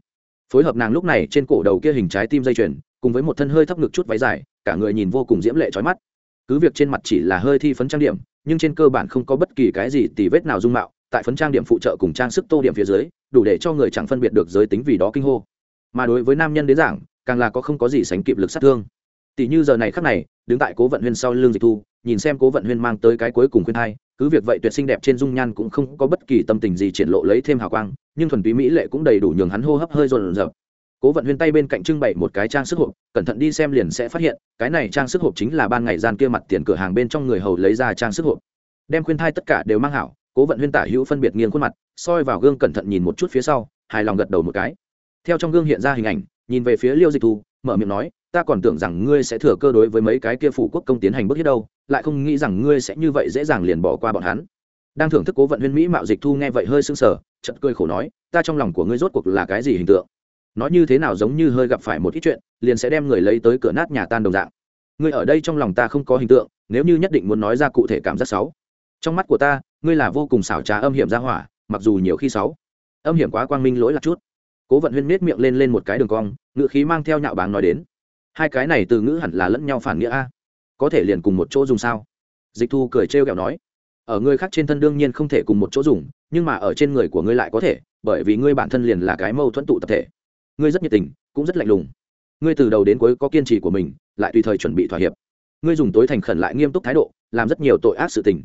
Phối hợp nàng lúc này trên cổ đầu kia hình trái tim dây chuyền, cùng với một thân hơi thấp ngực chút váy dài, cả người nhìn vô cùng diễm lệ trói mắt. Cứ việc trên mặt chỉ là hơi thi phấn trang điểm, nhưng trên cơ bản không có bất kỳ cái gì tì vết nào dung mạo, tại phấn trang điểm phụ trợ cùng trang sức tô điểm phía dưới, đủ để cho người chẳng phân biệt được giới tính vì đó kinh hô. Mà đối với nam nhân đến giảng, càng là có không có gì sánh kịp lực sát thương tỷ như giờ này khắc này, đứng tại cố vận huyên sau l ư n g dịch thu, nhìn xem cố vận huyên mang tới cái cuối cùng khuyên hai, cứ việc vậy tuyệt xinh đẹp trên dung nhan cũng không có bất kỳ tâm tình gì triển lộ lấy thêm hào quang, nhưng thuần túy mỹ lệ cũng đầy đủ nhường hắn hô hấp hơi rộn rợp cố vận huyên tay bên cạnh trưng bày một cái trang sức hộp, cẩn thận đi xem liền sẽ phát hiện, cái này trang sức hộp chính là ban ngày gian kia mặt tiền cửa hàng bên trong người hầu lấy ra trang sức hộp. Đem khuyên thai tất cả đều mang hảo, cố vận huyên tả hữu phân biệt nghiêng khuôn mặt, soi vào gương cẩn thận nhìn một chút phía sau, hài lòng gật đầu một cái. Theo trong gương hiện ra hình ảnh, nhìn về phía liêu dịch thu, mở miệng nói ta còn tưởng rằng ngươi sẽ thừa cơ đối với mấy cái kia phủ quốc công tiến hành bước hết đâu, lại không nghĩ rằng ngươi sẽ như vậy dễ dàng liền bỏ qua bọn hắn. Đang thưởng thức cố vận huyên mỹ mạo dịch thu nghe vậy hơi sưng sờ chật cười khổ nói, ta trong lòng của ngươi rốt cuộc là cái gì hình tượng? Nói như thế nào giống như hơi gặp phải một ít chuyện, liền sẽ đem người lấy tới cửa nát nhà tan đồng dạng. Ngươi ở đây trong lòng ta không có hình tượng, nếu như nhất định muốn nói ra cụ thể cảm giác xấu. Trong mắt của ta, ngươi là vô cùng xảo trá âm hiểm ra hỏa, mặc dù nhiều khi xấu. Âm hiểm quá quang minh lỗi lạc chút. Cố vận huyên miết miệng lên lên một cái đường cong, ngựa khí mang theo nhạo báng nói đến hai cái này từ ngữ hẳn là lẫn nhau phản nghĩa a. Có thể liền cùng một chỗ dùng sao? Dịch thu cười trêu ghẹo nói. Ở người khác trên thân đương nhiên không thể cùng một chỗ dùng, nhưng mà ở trên người của ngươi lại có thể, bởi vì ngươi bản thân liền là cái mâu thuẫn tụ tập thể. Ngươi rất nhiệt tình, cũng rất lạnh lùng. Ngươi từ đầu đến cuối có kiên trì của mình, lại tùy thời chuẩn bị thỏa hiệp. Ngươi dùng tối thành khẩn lại nghiêm túc thái độ, làm rất nhiều tội ác sự tình.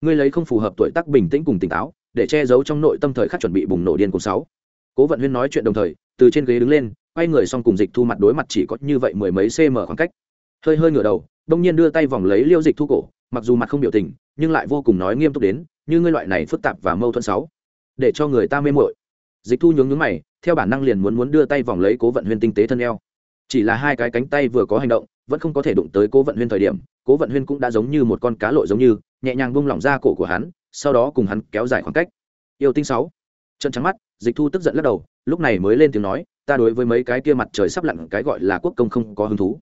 Ngươi lấy không phù hợp tuổi tác bình tĩnh cùng tỉnh táo, để che giấu trong nội tâm thời khắc chuẩn bị bùng nổ điên cùng sáu. Cố vận huyên nói chuyện đồng thời, từ trên ghế đứng lên quay người xong cùng dịch thu mặt đối mặt chỉ có như vậy mười mấy cm khoảng cách. Hơi hơi ngửa đầu, đông nhiên đưa tay vòng lấy liêu dịch thu cổ, mặc dù mặt không biểu tình, nhưng lại vô cùng nói nghiêm túc đến, như ngươi loại này phức tạp và mâu thuẫn sáu để cho người ta mê mội dịch thu nhướng nhướng mày, theo bản năng liền muốn muốn đưa tay vòng lấy cố vận huyên tinh tế thân eo. Chỉ là hai cái cánh tay vừa có hành động, vẫn không có thể đụng tới cố vận huyên thời điểm, cố vận huyên cũng đã giống như một con cá lội giống như, nhẹ nhàng bung lỏng ra cổ của hắn, sau đó cùng hắn kéo dài khoảng cách. Yêu tinh sáu. Trận trắng mắt, dịch thu tức giận lắc đầu, lúc này mới lên tiếng nói ta đối với mấy cái kia mặt trời sắp lặn cái gọi là quốc công không có hứng thú.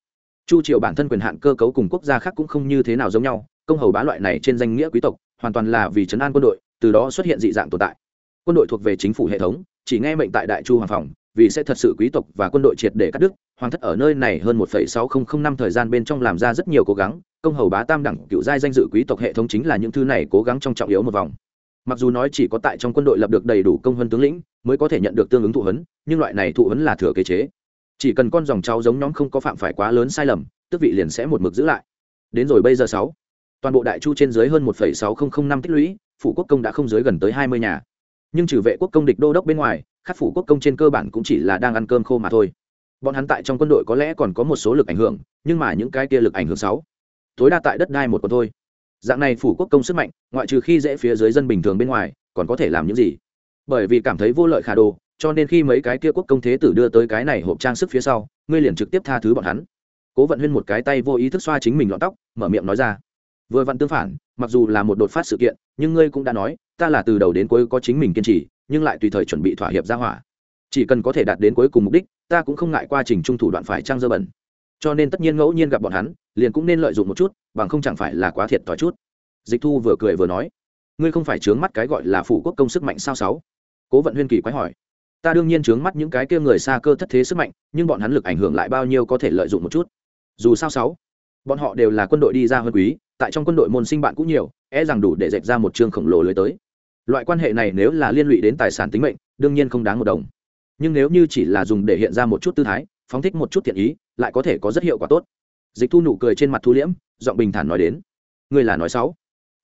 Chu triều bản thân quyền hạn cơ cấu cùng quốc gia khác cũng không như thế nào giống nhau, công hầu bá loại này trên danh nghĩa quý tộc, hoàn toàn là vì chấn an quân đội, từ đó xuất hiện dị dạng tồn tại. Quân đội thuộc về chính phủ hệ thống, chỉ nghe mệnh tại đại chu hoàng phòng, vì sẽ thật sự quý tộc và quân đội triệt để cắt đứt, hoàng thất ở nơi này hơn một sáu nghìn năm thời gian bên trong làm ra rất nhiều cố gắng, công hầu bá tam đẳng cựu giai danh dự quý tộc hệ thống chính là những thứ này cố gắng trong trọng yếu một vòng mặc dù nói chỉ có tại trong quân đội lập được đầy đủ công huân tướng lĩnh, mới có thể nhận được tương ứng thụ huấn, nhưng loại này thụ huấn là thừa kế chế. Chỉ cần con dòng cháu giống nhóm không có phạm phải quá lớn sai lầm tức vị liền sẽ một mực giữ lại. Đến rồi bây giờ sáu, toàn bộ đại chu trên dưới hơn một sáu nghìn năm tích lũy, phủ quốc công đã không dưới gần tới hai mươi nhà. Nhưng trừ vệ quốc công địch đô đốc bên ngoài khắc phủ quốc công trên cơ bản cũng chỉ là đang ăn cơm khô mà thôi. Bọn hắn tại trong quân đội có lẽ còn có một số lực ảnh hưởng, nhưng mà những cái kia lực ảnh hưởng sáu, tối đa tại đất đai một con thôi dạng này phủ quốc công sức mạnh, ngoại trừ khi dễ phía dưới dân bình thường bên ngoài, còn có thể làm những gì? Bởi vì cảm thấy vô lợi khả đồ, cho nên khi mấy cái kia quốc công thế tử đưa tới cái này hộp trang sức phía sau, ngươi liền trực tiếp tha thứ bọn hắn. Cố vận huyên một cái tay vô ý thức xoa chính mình lọn tóc, mở miệng nói ra. Vừa vặn tương phản, mặc dù là một đột phát sự kiện, nhưng ngươi cũng đã nói, ta là từ đầu đến cuối có chính mình kiên trì, nhưng lại tùy thời chuẩn bị thỏa hiệp ra hỏa. Chỉ cần có thể đạt đến cuối cùng mục đích, ta cũng không ngại qua trình trung thủ đoạn phải trang dơ bẩn. Cho nên tất nhiên ngẫu nhiên gặp bọn hắn liền cũng nên lợi dụng một chút, bằng không chẳng phải là quá thiệt thòi chút. Dịch thu vừa cười vừa nói, ngươi không phải trướng mắt cái gọi là phủ quốc công sức mạnh sao sáu? Cố vận huyên kỳ quái hỏi, ta đương nhiên trướng mắt những cái kia người xa cơ thất thế sức mạnh, nhưng bọn hắn lực ảnh hưởng lại bao nhiêu có thể lợi dụng một chút? Dù sao sáu, bọn họ đều là quân đội đi ra hơn quý, tại trong quân đội môn sinh bạn cũng nhiều e rằng đủ để dẹp ra một chương khổng lồ lưới tới. Loại quan hệ này nếu là liên lụy đến tài sản tính mệnh, đương nhiên không đáng một đồng. Nhưng nếu như chỉ là dùng để hiện ra một chút tư thái, phóng thích một chút thiện ý, lại có thể có rất hiệu quả tốt dịch thu nụ cười trên mặt thu liễm, giọng bình thản nói đến. Ngươi là nói sáu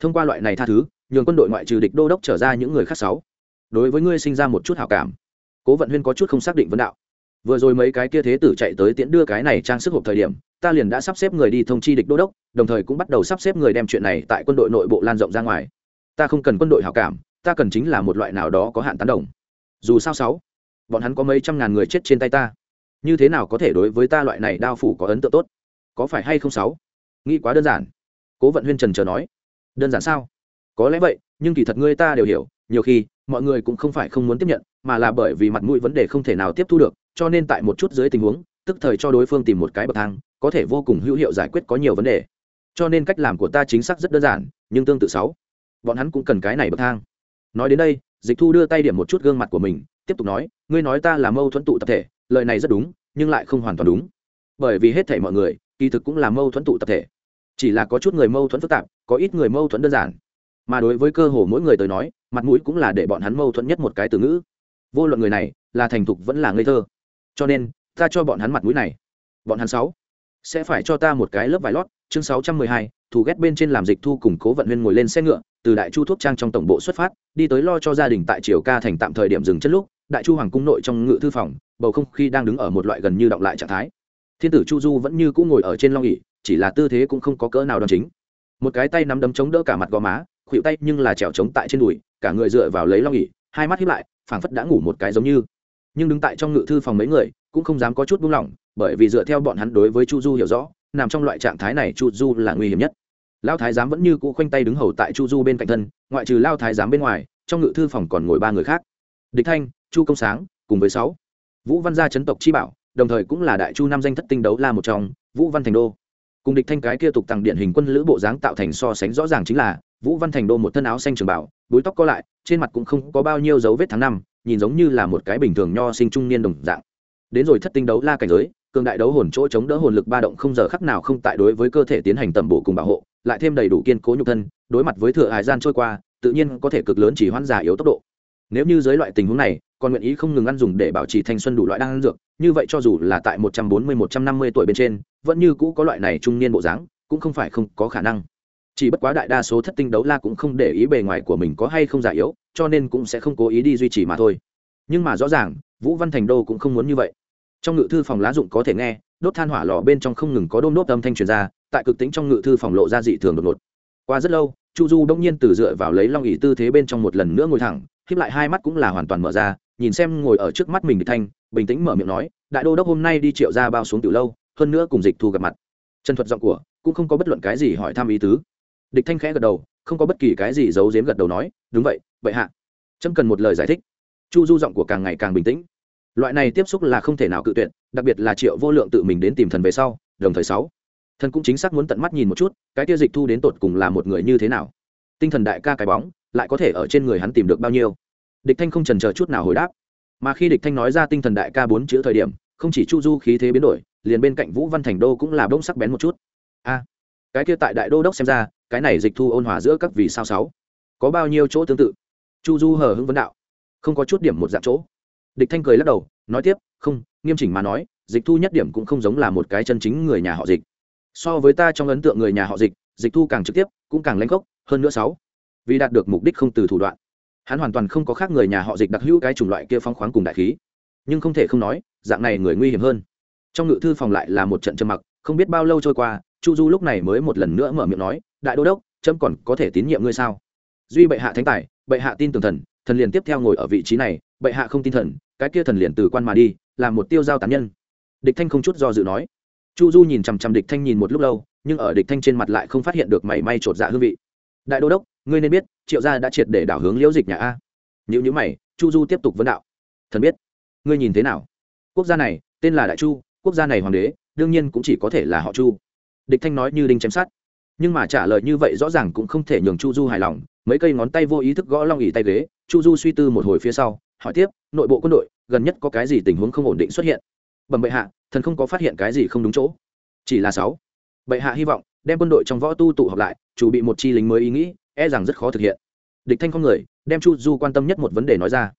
thông qua loại này tha thứ, nhường quân đội ngoại trừ địch đô đốc trở ra những người khác sáu đối với ngươi sinh ra một chút hảo cảm. Cố vận huyên có chút không xác định vấn đạo. Vừa rồi mấy cái kia thế tử chạy tới tiễn đưa cái này trang sức hộp thời điểm, ta liền đã sắp xếp người đi thông chi địch đô đốc, đồng thời cũng bắt đầu sắp xếp người đem chuyện này tại quân đội nội bộ lan rộng ra ngoài. Ta không cần quân đội hảo cảm, ta cần chính là một loại nào đó có hạn tán đồng. Dù sao sáu, bọn hắn có mấy trăm ngàn người chết trên tay ta. Như thế nào có thể đối với ta loại này đao phủ có ấn tượng tốt? Có phải hay không sáu? Nghĩ quá đơn giản. Cố vận huyên trần chờ nói. Đơn giản sao? Có lẽ vậy, nhưng kỳ thật ngươi ta đều hiểu, nhiều khi, mọi người cũng không phải không muốn tiếp nhận, mà là bởi vì mặt mũi vấn đề không thể nào tiếp thu được, cho nên tại một chút dưới tình huống, tức thời cho đối phương tìm một cái bậc thang, có thể vô cùng hữu hiệu giải quyết có nhiều vấn đề. Cho nên cách làm của ta chính xác rất đơn giản, nhưng tương tự sáu. Bọn hắn cũng cần cái này bậc thang. Nói đến đây, dịch thu đưa tay điểm một chút gương mặt của mình, tiếp tục nói, ngươi nói ta là mâu thuẫn tụ tập thể, lời này rất đúng, nhưng lại không hoàn toàn đúng. Bởi vì hết thể mọi người kỳ thực cũng là mâu thuẫn tụ tập thể. Chỉ là có chút người mâu thuẫn phức tạp, có ít người mâu thuẫn đơn giản. Mà đối với cơ hồ mỗi người tới nói, mặt mũi cũng là để bọn hắn mâu thuẫn nhất một cái từ ngữ. Vô luận người này là thành thục vẫn là ngây thơ. Cho nên, ta cho bọn hắn mặt mũi này. Bọn hắn sáu sẽ phải cho ta một cái lớp vải lót. Chương sáu trăm mười hai thủ ghét bên trên làm dịch thu cùng cố vận huyên ngồi lên xe ngựa, từ đại chu thuốc trang trong tổng bộ xuất phát, đi tới lo cho gia đình tại triều ca thành tạm thời điểm dừng chân lúc, đại chu hoàng cung nội trong ngự thư phòng, bầu không khí đang đứng ở một loại gần như động lại trạng thái thiên tử chu du vẫn như cũng ngồi ở trên long ỉ chỉ là tư thế cũng không có cỡ nào đòn chính. Một cái tay nắm đấm chống đỡ cả mặt gò má khuỵu tay nhưng là trèo trống tại trên đùi, cả người dựa vào lấy long ỉ hai mắt hiếp lại, phảng phất đã ngủ một cái giống như. Nhưng đứng tại trong ngự thư phòng mấy người, cũng không dám có chút buông lỏng, bởi vì dựa theo bọn hắn đối với chu du hiểu rõ, nằm trong loại trạng thái này chu du là nguy hiểm nhất. Lao thái giám vẫn như cũ khoanh tay đứng hầu tại chu du bên cạnh thân, ngoại trừ lao thái giám bên ngoài, trong ngự thư phòng còn ngồi ba người khác. Địch thanh, chu công sáng, cùng với sáu. Vũ văn gia chấn tộc chi bảo đồng thời cũng là đại chu năm danh thất tinh đấu la một trong, vũ văn thành đô. Cùng địch thanh cái kia tục tặng điện hình quân lữ bộ dáng tạo thành so sánh rõ ràng chính là, vũ văn thành đô một thân áo xanh trường bảo búi tóc co lại, trên mặt cũng không có bao nhiêu dấu vết tháng năm, nhìn giống như là một cái bình thường nho sinh trung niên đồng dạng. Đến rồi thất tinh đấu la cảnh giới, cường đại đấu hồn chỗ chống đỡ hồn lực ba động không giờ khắc nào không tại đối với cơ thể tiến hành tầm bổ cùng bảo hộ, lại thêm đầy đủ kiên cố nhục thân, đối mặt với thừa hải gian trôi qua, tự nhiên có thể cực lớn chỉ hoãn giả yếu tốc độ. Nếu như dưới loại tình huống này còn nguyện ý không ngừng ăn dùng để bảo trì thanh xuân đủ loại đan dược, như vậy cho dù là tại một trăm bốn mươi, một trăm năm mươi tuổi bên trên, vẫn như cũ có loại này trung niên bộ dáng, cũng không phải không có khả năng. Chỉ bất quá đại đa số thất tinh đấu la cũng không để ý bề ngoài của mình có hay không giả yếu, cho nên cũng sẽ không cố ý đi duy trì mà thôi. Nhưng mà rõ ràng, vũ văn thành đô cũng không muốn như vậy. Trong ngự thư phòng lá dụng có thể nghe, đốt than hỏa lò bên trong không ngừng có đôm đốt âm thanh truyền ra, tại cực tính trong ngự thư phòng lộ ra dị thường đột ngột. Qua rất lâu, chu du đông nhiên từ dựa vào lấy long ỉ tư thế bên trong một lần nữa ngồi thẳng khiếp lại hai mắt cũng là hoàn toàn mở ra nhìn xem ngồi ở trước mắt mình địch thanh, bình tĩnh mở miệng nói, đại đô đốc hôm nay đi triệu ra bao xuống từ lâu, hơn nữa cùng dịch thu gặp mặt. Chân thuật giọng của cũng không có bất luận cái gì hỏi thăm ý tứ. Địch thanh khẽ gật đầu, không có bất kỳ cái gì giấu giếm gật đầu nói, đúng vậy vậy hạ. Trâm cần một lời giải thích. Chu du giọng của càng ngày càng bình tĩnh. Loại này tiếp xúc là không thể nào cự tuyệt, đặc biệt là triệu vô lượng tự mình đến tìm thần về sau, đồng thời sáu. Thần cũng chính xác muốn tận mắt nhìn một chút, cái tiêu dịch thu đến tột cùng là một người như thế nào. Tinh thần đại ca cái bóng, lại có thể ở trên người hắn tìm được bao nhiêu? Địch thanh không trần chờ chút nào hồi đáp. Mà khi địch thanh nói ra tinh thần đại ca bốn chữ thời điểm, không chỉ chu du khí thế biến đổi, liền bên cạnh vũ văn thành đô cũng là bỗng sắc bén một chút. A, cái kia tại đại đô đốc xem ra, cái này dịch thu ôn hòa giữa các vì sao sáu. Có bao nhiêu chỗ tương tự? Chu du hờ hững vấn đạo. Không có chút điểm một dạng chỗ. Địch thanh cười lắc đầu, nói tiếp, không, nghiêm chỉnh mà nói, dịch thu nhất điểm cũng không giống là một cái chân chính người nhà họ dịch. So với ta trong ấn tượng người nhà họ dịch dịch thu càng trực tiếp, cũng càng lãnh gốc, hơn nữa sáu. Vì đạt được mục đích không từ thủ đoạn hắn hoàn toàn không có khác người nhà họ dịch đặc hữu cái chủng loại kia phong khoáng cùng đại khí. Nhưng không thể không nói, dạng này người nguy hiểm hơn. Trong ngự thư phòng lại là một trận trầm mặc, không biết bao lâu trôi qua, chu du lúc này mới một lần nữa mở miệng nói, đại đô đốc trâm còn có thể tín nhiệm ngươi sao? Duy bệ hạ thánh tài, bệ hạ tin tưởng thần thần liền tiếp theo ngồi ở vị trí này, bệ hạ không tin thần, cái kia thần liền từ quan mà đi làm một tiêu giao tán nhân. Địch thanh không chút do dự nói. Chu du nhìn chằm chằm địch thanh nhìn một lúc lâu, nhưng ở địch thanh trên mặt lại không phát hiện được mảy may chột dạ hương vị đại đô đốc, ngươi nên biết, triệu gia đã triệt để đảo hướng liễu dịch nhà a. Nếu như mày, chu du tiếp tục vấn đạo. Thần biết. Ngươi nhìn thế nào? Quốc gia này, tên là đại chu, quốc gia này hoàng đế, đương nhiên cũng chỉ có thể là họ chu. Địch thanh nói như đinh chém sát nhưng mà trả lời như vậy rõ ràng cũng không thể nhường chu du hài lòng. Mấy cây ngón tay vô ý thức gõ long ỉ tay ghế, chu du suy tư một hồi phía sau, hỏi tiếp, nội bộ quân đội, gần nhất có cái gì tình huống không ổn định xuất hiện? Bẩm bệ hạ, thần không có phát hiện cái gì không đúng chỗ. Chỉ là sáu. Bệ hạ hy vọng đem quân đội trong võ tu tụ họp lại, chủ bị một chi lính mới ý nghĩ e rằng rất khó thực hiện. Địch thanh không người, đem chu du quan tâm nhất một vấn đề nói ra.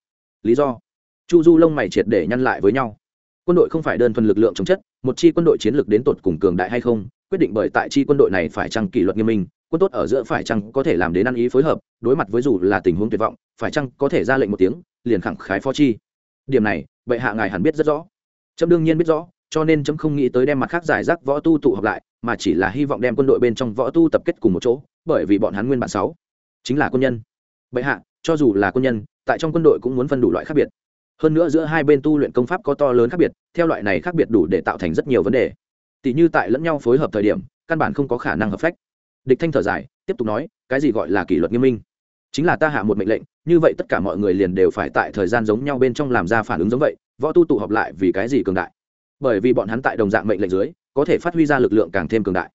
Lý do? Chu du lông mày triệt để nhăn lại với nhau. Quân đội không phải đơn thuần lực lượng chống chất, một chi quân đội chiến lược đến tột cùng cường đại hay không, quyết định bởi tại chi quân đội này phải chăng kỷ luật nghiêm minh, quân tốt ở giữa phải chăng có thể làm đến ăn ý phối hợp, đối mặt với dù là tình huống tuyệt vọng, phải chăng có thể ra lệnh một tiếng, liền khẳng khái phó chi. Điểm này, bệ hạ ngài hẳn biết rất rõ. Trâm đương nhiên biết rõ cho nên chấm không nghĩ tới đem mặt khác giải rác võ tu tụ họp lại, mà chỉ là hy vọng đem quân đội bên trong võ tu tập kết cùng một chỗ, bởi vì bọn hắn nguyên bản sáu chính là quân nhân. Bệ hạ, cho dù là quân nhân, tại trong quân đội cũng muốn phân đủ loại khác biệt. Hơn nữa giữa hai bên tu luyện công pháp có to lớn khác biệt, theo loại này khác biệt đủ để tạo thành rất nhiều vấn đề. Tỷ như tại lẫn nhau phối hợp thời điểm, căn bản không có khả năng hợp phách. Địch thanh thở dài, tiếp tục nói, cái gì gọi là kỷ luật nghiêm minh? Chính là ta hạ một mệnh lệnh, như vậy tất cả mọi người liền đều phải tại thời gian giống nhau bên trong làm ra phản ứng giống vậy, võ tu tụ họp lại vì cái gì cường đại? Bởi vì bọn hắn tại đồng dạng mệnh lệnh dưới, có thể phát huy ra lực lượng càng thêm cường đại.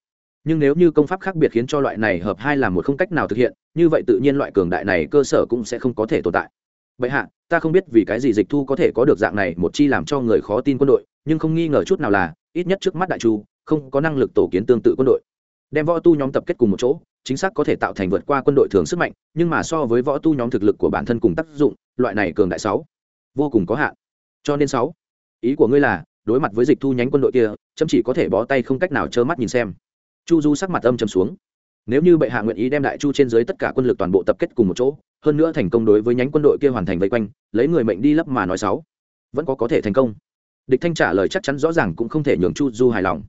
Nhưng nếu như công pháp khác biệt khiến cho loại này hợp hai làm một không cách nào thực hiện, như vậy tự nhiên loại cường đại này cơ sở cũng sẽ không có thể tồn tại. Bệ hạ, ta không biết vì cái gì dịch thu có thể có được dạng này một chi làm cho người khó tin quân đội, nhưng không nghi ngờ chút nào là, ít nhất trước mắt đại chu, không có năng lực tổ kiến tương tự quân đội. Đem võ tu nhóm tập kết cùng một chỗ, chính xác có thể tạo thành vượt qua quân đội thường sức mạnh, nhưng mà so với võ tu nhóm thực lực của bản thân cùng tác dụng, loại này cường đại sáu, vô cùng có hạn. Cho nên sáu, ý của ngươi là đối mặt với dịch thu nhánh quân đội kia, chấm chỉ có thể bó tay không cách nào trơ mắt nhìn xem. Chu du sắc mặt âm chấm xuống. Nếu như bệ hạ nguyện ý đem đại chu trên dưới tất cả quân lực toàn bộ tập kết cùng một chỗ, hơn nữa thành công đối với nhánh quân đội kia hoàn thành vây quanh, lấy người mệnh đi lấp mà nói sáu vẫn có có thể thành công. Địch thanh trả lời chắc chắn rõ ràng cũng không thể nhường chu du hài lòng.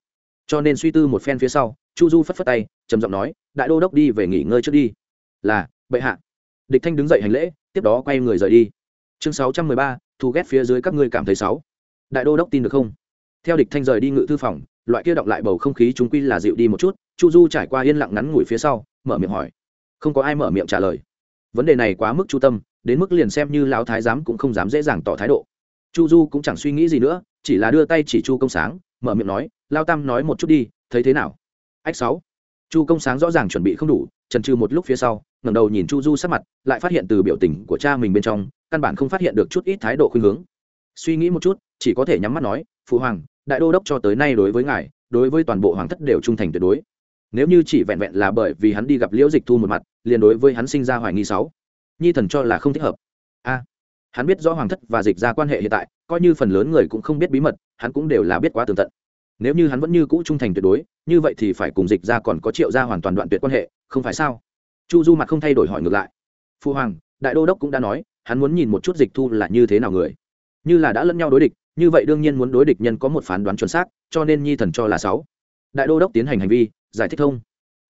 Cho nên suy tư một phen phía sau, chu du phất phất tay, trầm giọng nói, đại đô đốc đi về nghỉ ngơi trước đi. Là, bệ hạ. Địch thanh đứng dậy hành lễ, tiếp đó quay người rời đi. Chương sáu trăm mười ba, thu ghét phía dưới các ngươi cảm thấy sáu đại đô đốc tin được không? Theo địch thanh rời đi ngự thư phòng, loại kia động lại bầu không khí chúng quy là dịu đi một chút, chu du trải qua yên lặng ngắn ngủi phía sau, mở miệng hỏi. Không có ai mở miệng trả lời. Vấn đề này quá mức chu tâm, đến mức liền xem như lão thái giám cũng không dám dễ dàng tỏ thái độ. Chu du cũng chẳng suy nghĩ gì nữa, chỉ là đưa tay chỉ chu công sáng, mở miệng nói, lao tam nói một chút đi, thấy thế nào? Ách sáu. Chu công sáng rõ ràng chuẩn bị không đủ trần trừ một lúc phía sau, ngẩng đầu nhìn chu du sắc mặt, lại phát hiện từ biểu tình của cha mình bên trong, căn bản không phát hiện được chút ít thái độ khuynh hướng. Suy nghĩ một chút chỉ có thể nhắm mắt nói, phụ hoàng, đại đô đốc cho tới nay đối với ngài, đối với toàn bộ hoàng thất đều trung thành tuyệt đối. Nếu như chỉ vẹn vẹn là bởi vì hắn đi gặp liễu dịch thu một mặt, liền đối với hắn sinh ra hoài nghi sáu. Nhi thần cho là không thích hợp. A, hắn biết rõ hoàng thất và dịch ra quan hệ hiện tại, coi như phần lớn người cũng không biết bí mật, hắn cũng đều là biết quá tường tận. Nếu như hắn vẫn như cũ trung thành tuyệt đối, như vậy thì phải cùng dịch ra còn có triệu ra hoàn toàn đoạn tuyệt quan hệ, không phải sao? Chu du mặt không thay đổi hỏi ngược lại. Phu hoàng, đại đô đốc cũng đã nói, hắn muốn nhìn một chút dịch thu là như thế nào người. Như là đã lẫn nhau đối địch như vậy đương nhiên muốn đối địch nhân có một phán đoán chuẩn xác, cho nên nhi thần cho là sáu. Đại đô đốc tiến hành hành vi, giải thích thông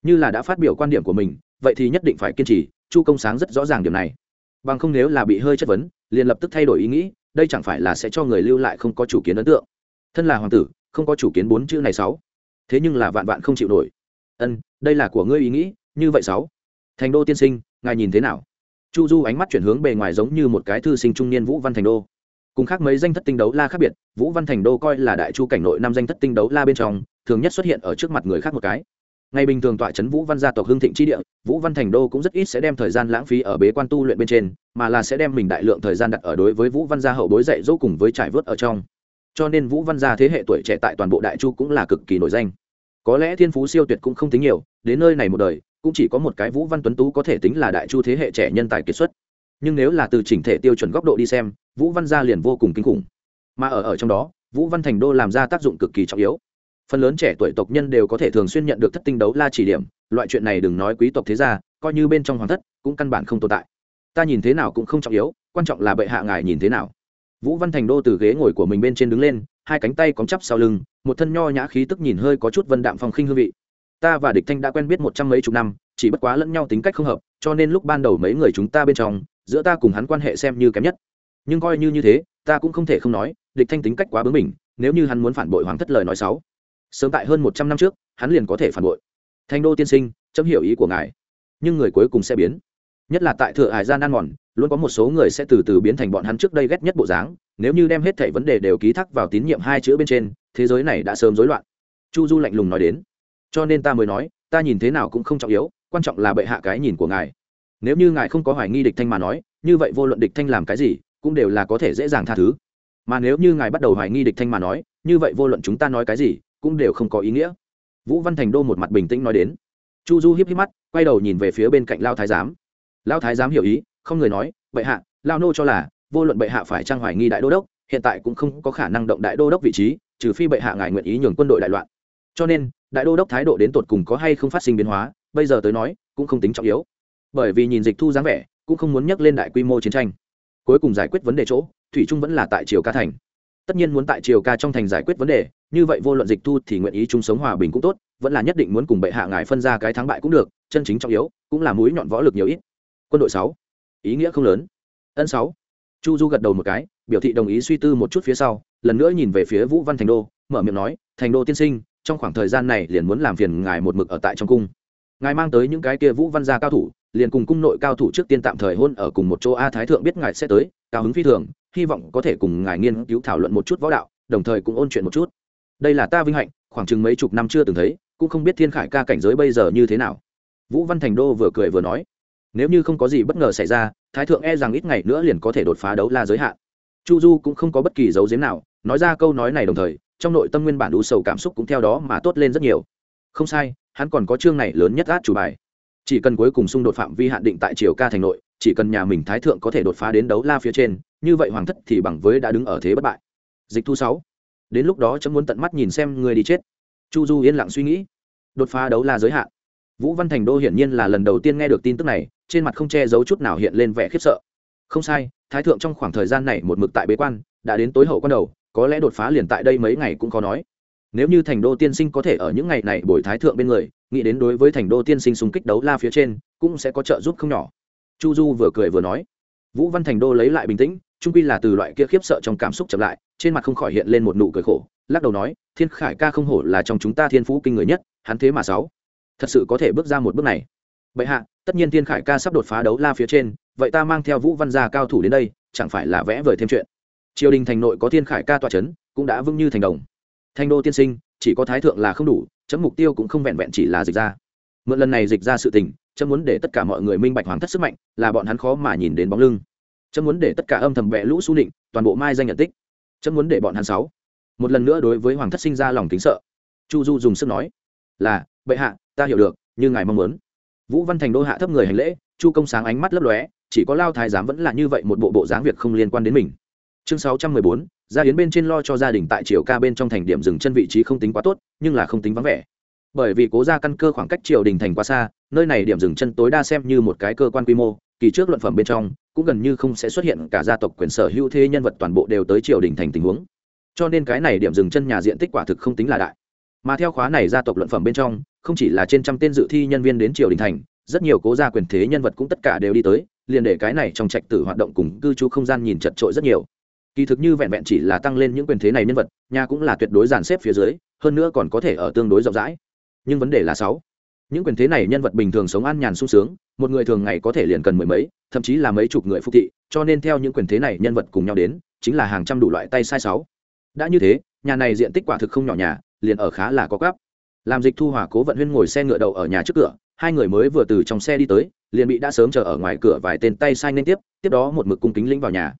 như là đã phát biểu quan điểm của mình, vậy thì nhất định phải kiên trì, chu công sáng rất rõ ràng điểm này. Bằng không nếu là bị hơi chất vấn, liền lập tức thay đổi ý nghĩ, đây chẳng phải là sẽ cho người lưu lại không có chủ kiến ấn tượng. Thân là hoàng tử, không có chủ kiến bốn chữ này sáu. Thế nhưng là vạn vạn không chịu nổi. Ân, đây là của ngươi ý nghĩ, như vậy sáu. Thành đô tiên sinh, ngài nhìn thế nào? Chu du ánh mắt chuyển hướng bề ngoài giống như một cái thư sinh trung niên vũ văn thành đô cùng khác mấy danh thất tinh đấu la khác biệt, vũ văn thành đô coi là đại chu cảnh nội năm danh thất tinh đấu la bên trong, thường nhất xuất hiện ở trước mặt người khác một cái. Ngày bình thường tọa trấn vũ văn gia tộc hương thịnh tri địa, vũ văn thành đô cũng rất ít sẽ đem thời gian lãng phí ở bế quan tu luyện bên trên, mà là sẽ đem mình đại lượng thời gian đặt ở đối với vũ văn gia hậu bối dạy dỗ cùng với trải vớt ở trong. Cho nên vũ văn gia thế hệ tuổi trẻ tại toàn bộ đại chu cũng là cực kỳ nổi danh. Có lẽ thiên phú siêu tuyệt cũng không tính nhiều, đến nơi này một đời, cũng chỉ có một cái vũ văn tuấn tú có thể tính là đại chu thế hệ trẻ nhân tài kiệt xuất nhưng nếu là từ chỉnh thể tiêu chuẩn góc độ đi xem, vũ văn gia liền vô cùng kinh khủng. Mà ở ở trong đó, vũ văn thành đô làm ra tác dụng cực kỳ trọng yếu. Phần lớn trẻ tuổi tộc nhân đều có thể thường xuyên nhận được thất tinh đấu la chỉ điểm, loại chuyện này đừng nói quý tộc thế gia, coi như bên trong hoàng thất, cũng căn bản không tồn tại. Ta nhìn thế nào cũng không trọng yếu, quan trọng là bệ hạ ngài nhìn thế nào. Vũ văn thành đô từ ghế ngồi của mình bên trên đứng lên, hai cánh tay cóng chắp sau lưng, một thân nho nhã khí tức nhìn hơi có chút vân đạm phong khinh hương vị. Ta và địch thanh đã quen biết một trăm mấy chục năm, chỉ bất quá lẫn nhau tính cách không hợp, cho nên lúc ban đầu mấy người chúng ta bên trong giữa ta cùng hắn quan hệ xem như kém nhất. Nhưng coi như như thế, ta cũng không thể không nói, địch thanh tính cách quá bướng mình nếu như hắn muốn phản bội hoàng thất lời nói xấu, sớm tại hơn một trăm năm trước, hắn liền có thể phản bội. Thanh đô tiên sinh, chấm hiểu ý của ngài. Nhưng người cuối cùng sẽ biến. Nhất là tại thừa hải gian ăn mòn, luôn có một số người sẽ từ từ biến thành bọn hắn trước đây ghét nhất bộ dáng, nếu như đem hết thảy vấn đề đều ký thác vào tín nhiệm hai chữ bên trên, thế giới này đã sớm rối loạn. Chu du lạnh lùng nói đến. Cho nên ta mới nói, ta nhìn thế nào cũng không trọng yếu, quan trọng là bệ hạ cái nhìn của ngài nếu như ngài không có hoài nghi địch thanh mà nói, như vậy vô luận địch thanh làm cái gì, cũng đều là có thể dễ dàng tha thứ. Mà nếu như ngài bắt đầu hoài nghi địch thanh mà nói, như vậy vô luận chúng ta nói cái gì, cũng đều không có ý nghĩa. Vũ văn thành đô một mặt bình tĩnh nói đến. Chu du hiếp hiếp mắt, quay đầu nhìn về phía bên cạnh lao thái giám. Lao thái giám hiểu ý, không người nói, bệ hạ, lao nô cho là, vô luận bệ hạ phải trang hoài nghi đại đô đốc, hiện tại cũng không có khả năng động đại đô đốc vị trí, trừ phi bệ hạ ngài nguyện ý nhường quân đội đại loạn. Cho nên, đại đô đốc thái độ đến tột cùng có hay không phát sinh biến hóa, bây giờ tới nói, cũng không tính trọng yếu bởi vì nhìn dịch thu dáng vẻ, cũng không muốn nhắc lên đại quy mô chiến tranh. Cuối cùng giải quyết vấn đề chỗ, thủy trung vẫn là tại triều ca thành. Tất nhiên muốn tại triều ca trong thành giải quyết vấn đề, như vậy vô luận dịch thu thì nguyện ý chung sống hòa bình cũng tốt, vẫn là nhất định muốn cùng bệ hạ ngài phân ra cái thắng bại cũng được, chân chính trọng yếu, cũng là mũi nhọn võ lực nhiều ít. Quân đội sáu, ý nghĩa không lớn. Ân sáu, chu du gật đầu một cái, biểu thị đồng ý suy tư một chút phía sau, lần nữa nhìn về phía vũ văn thành đô, mở miệng nói, thành đô tiên sinh, trong khoảng thời gian này liền muốn làm phiền ngài một mực ở tại trong cung ngài mang tới những cái kia vũ văn gia cao thủ, liền cùng cung nội cao thủ trước tiên tạm thời hôn ở cùng một chỗ a thái thượng biết ngài sẽ tới, cao hứng phi thường, hy vọng có thể cùng ngài nghiên cứu thảo luận một chút võ đạo, đồng thời cũng ôn chuyện một chút. Đây là ta vinh hạnh, khoảng chừng mấy chục năm chưa từng thấy, cũng không biết thiên khải ca cảnh giới bây giờ như thế nào. Vũ văn thành đô vừa cười vừa nói, nếu như không có gì bất ngờ xảy ra, thái thượng e rằng ít ngày nữa liền có thể đột phá đấu la giới hạn. Chu du cũng không có bất kỳ dấu diếm nào, nói ra câu nói này đồng thời, trong nội tâm nguyên bản đủ sầu cảm xúc cũng theo đó mà tốt lên rất nhiều. Không sai hắn còn có chương này lớn nhất át chủ bài. Chỉ cần cuối cùng xung đột phạm vi hạn định tại triều ca thành nội, chỉ cần nhà mình thái thượng có thể đột phá đến đấu la phía trên, như vậy hoàng thất thì bằng với đã đứng ở thế bất bại. Dịch thu sáu. Đến lúc đó chấm muốn tận mắt nhìn xem người đi chết. Chu du yên lặng suy nghĩ. Đột phá đấu la giới hạn. Vũ văn thành đô hiển nhiên là lần đầu tiên nghe được tin tức này, trên mặt không che giấu chút nào hiện lên vẻ khiếp sợ. Không sai, thái thượng trong khoảng thời gian này một mực tại bế quan, đã đến tối hậu quan đầu, có lẽ đột phá liền tại đây mấy ngày cũng khó nói nếu như thành đô tiên sinh có thể ở những ngày này bồi thái thượng bên người, nghĩ đến đối với thành đô tiên sinh xung kích đấu la phía trên, cũng sẽ có trợ giúp không nhỏ. Chu du vừa cười vừa nói, vũ văn thành đô lấy lại bình tĩnh, trung quy là từ loại kia khiếp sợ trong cảm xúc chậm lại, trên mặt không khỏi hiện lên một nụ cười khổ, lắc đầu nói, thiên khải ca không hổ là trong chúng ta thiên phú kinh người nhất, hắn thế mà sáu. Thật sự có thể bước ra một bước này. Bệ hạ, tất nhiên thiên khải ca sắp đột phá đấu la phía trên, vậy ta mang theo vũ văn gia cao thủ đến đây, chẳng phải là vẽ vời thêm chuyện? Triều đình thành nội có thiên khải ca tọa c h ấ n cũng đã vững như thành đồng. Thanh đô tiên sinh, chỉ có thái thượng là không đủ, chấm mục tiêu cũng không vẹn vẹn chỉ là dịch ra. Mượn lần này dịch ra sự tình, chấm muốn để tất cả mọi người minh bạch hoàng thất sức mạnh, là bọn hắn khó mà nhìn đến bóng lưng. Chấm muốn để tất cả âm thầm vẽ lũ xu định toàn bộ mai danh nhận tích. Chấm muốn để bọn hắn sáu. Một lần nữa đối với hoàng thất sinh ra lòng kính sợ. Chu du dùng sức nói, là, bệ hạ, ta hiểu được, như ngài mong muốn. Vũ văn thành đô hạ thấp người hành lễ, chu công sáng ánh mắt lấp lóe, chỉ có lao thái giám vẫn là như vậy một bộ bộ dáng việc không liên quan đến mình. Chương sáu trăm mười bốn gia hiến bên trên lo cho gia đình tại triều ca bên trong thành điểm dừng chân vị trí không tính quá tốt, nhưng là không tính vắng vẻ. Bởi vì cố gia căn cơ khoảng cách triều đình thành quá xa, nơi này điểm dừng chân tối đa xem như một cái cơ quan quy mô, kỳ trước luận phẩm bên trong, cũng gần như không sẽ xuất hiện cả gia tộc quyền sở hữu thế nhân vật toàn bộ đều tới triều đình thành tình huống. Cho nên cái này điểm dừng chân nhà diện tích quả thực không tính là đại. Mà theo khóa này gia tộc luận phẩm bên trong, không chỉ là trên trăm tên dự thi nhân viên đến triều đình thành, rất nhiều cố gia quyền thế nhân vật cũng tất cả đều đi tới, liền để cái này trong trạch tử hoạt động cùng cư trú không gian nhìn chật trội rất nhiều kỳ thực như vẹn vẹn chỉ là tăng lên những quyền thế này nhân vật, nhà cũng là tuyệt đối dàn xếp phía dưới, hơn nữa còn có thể ở tương đối rộng rãi. Nhưng vấn đề là sáu. Những quyền thế này nhân vật bình thường sống an nhàn sung sướng, một người thường ngày có thể liền cần mười mấy, thậm chí là mấy chục người phục thị, cho nên theo những quyền thế này nhân vật cùng nhau đến, chính là hàng trăm đủ loại tay sai sáu. Đã như thế, nhà này diện tích quả thực không nhỏ nhà, liền ở khá là có gấp làm dịch thu hòa cố vận huyên ngồi xe ngựa đầu ở nhà trước cửa, hai người mới vừa từ trong xe đi tới, liền bị đã sớm chờ ở ngoài cửa vài tên tay sai nên tiếp tiếp đó một mực cung kính lĩnh vào nhà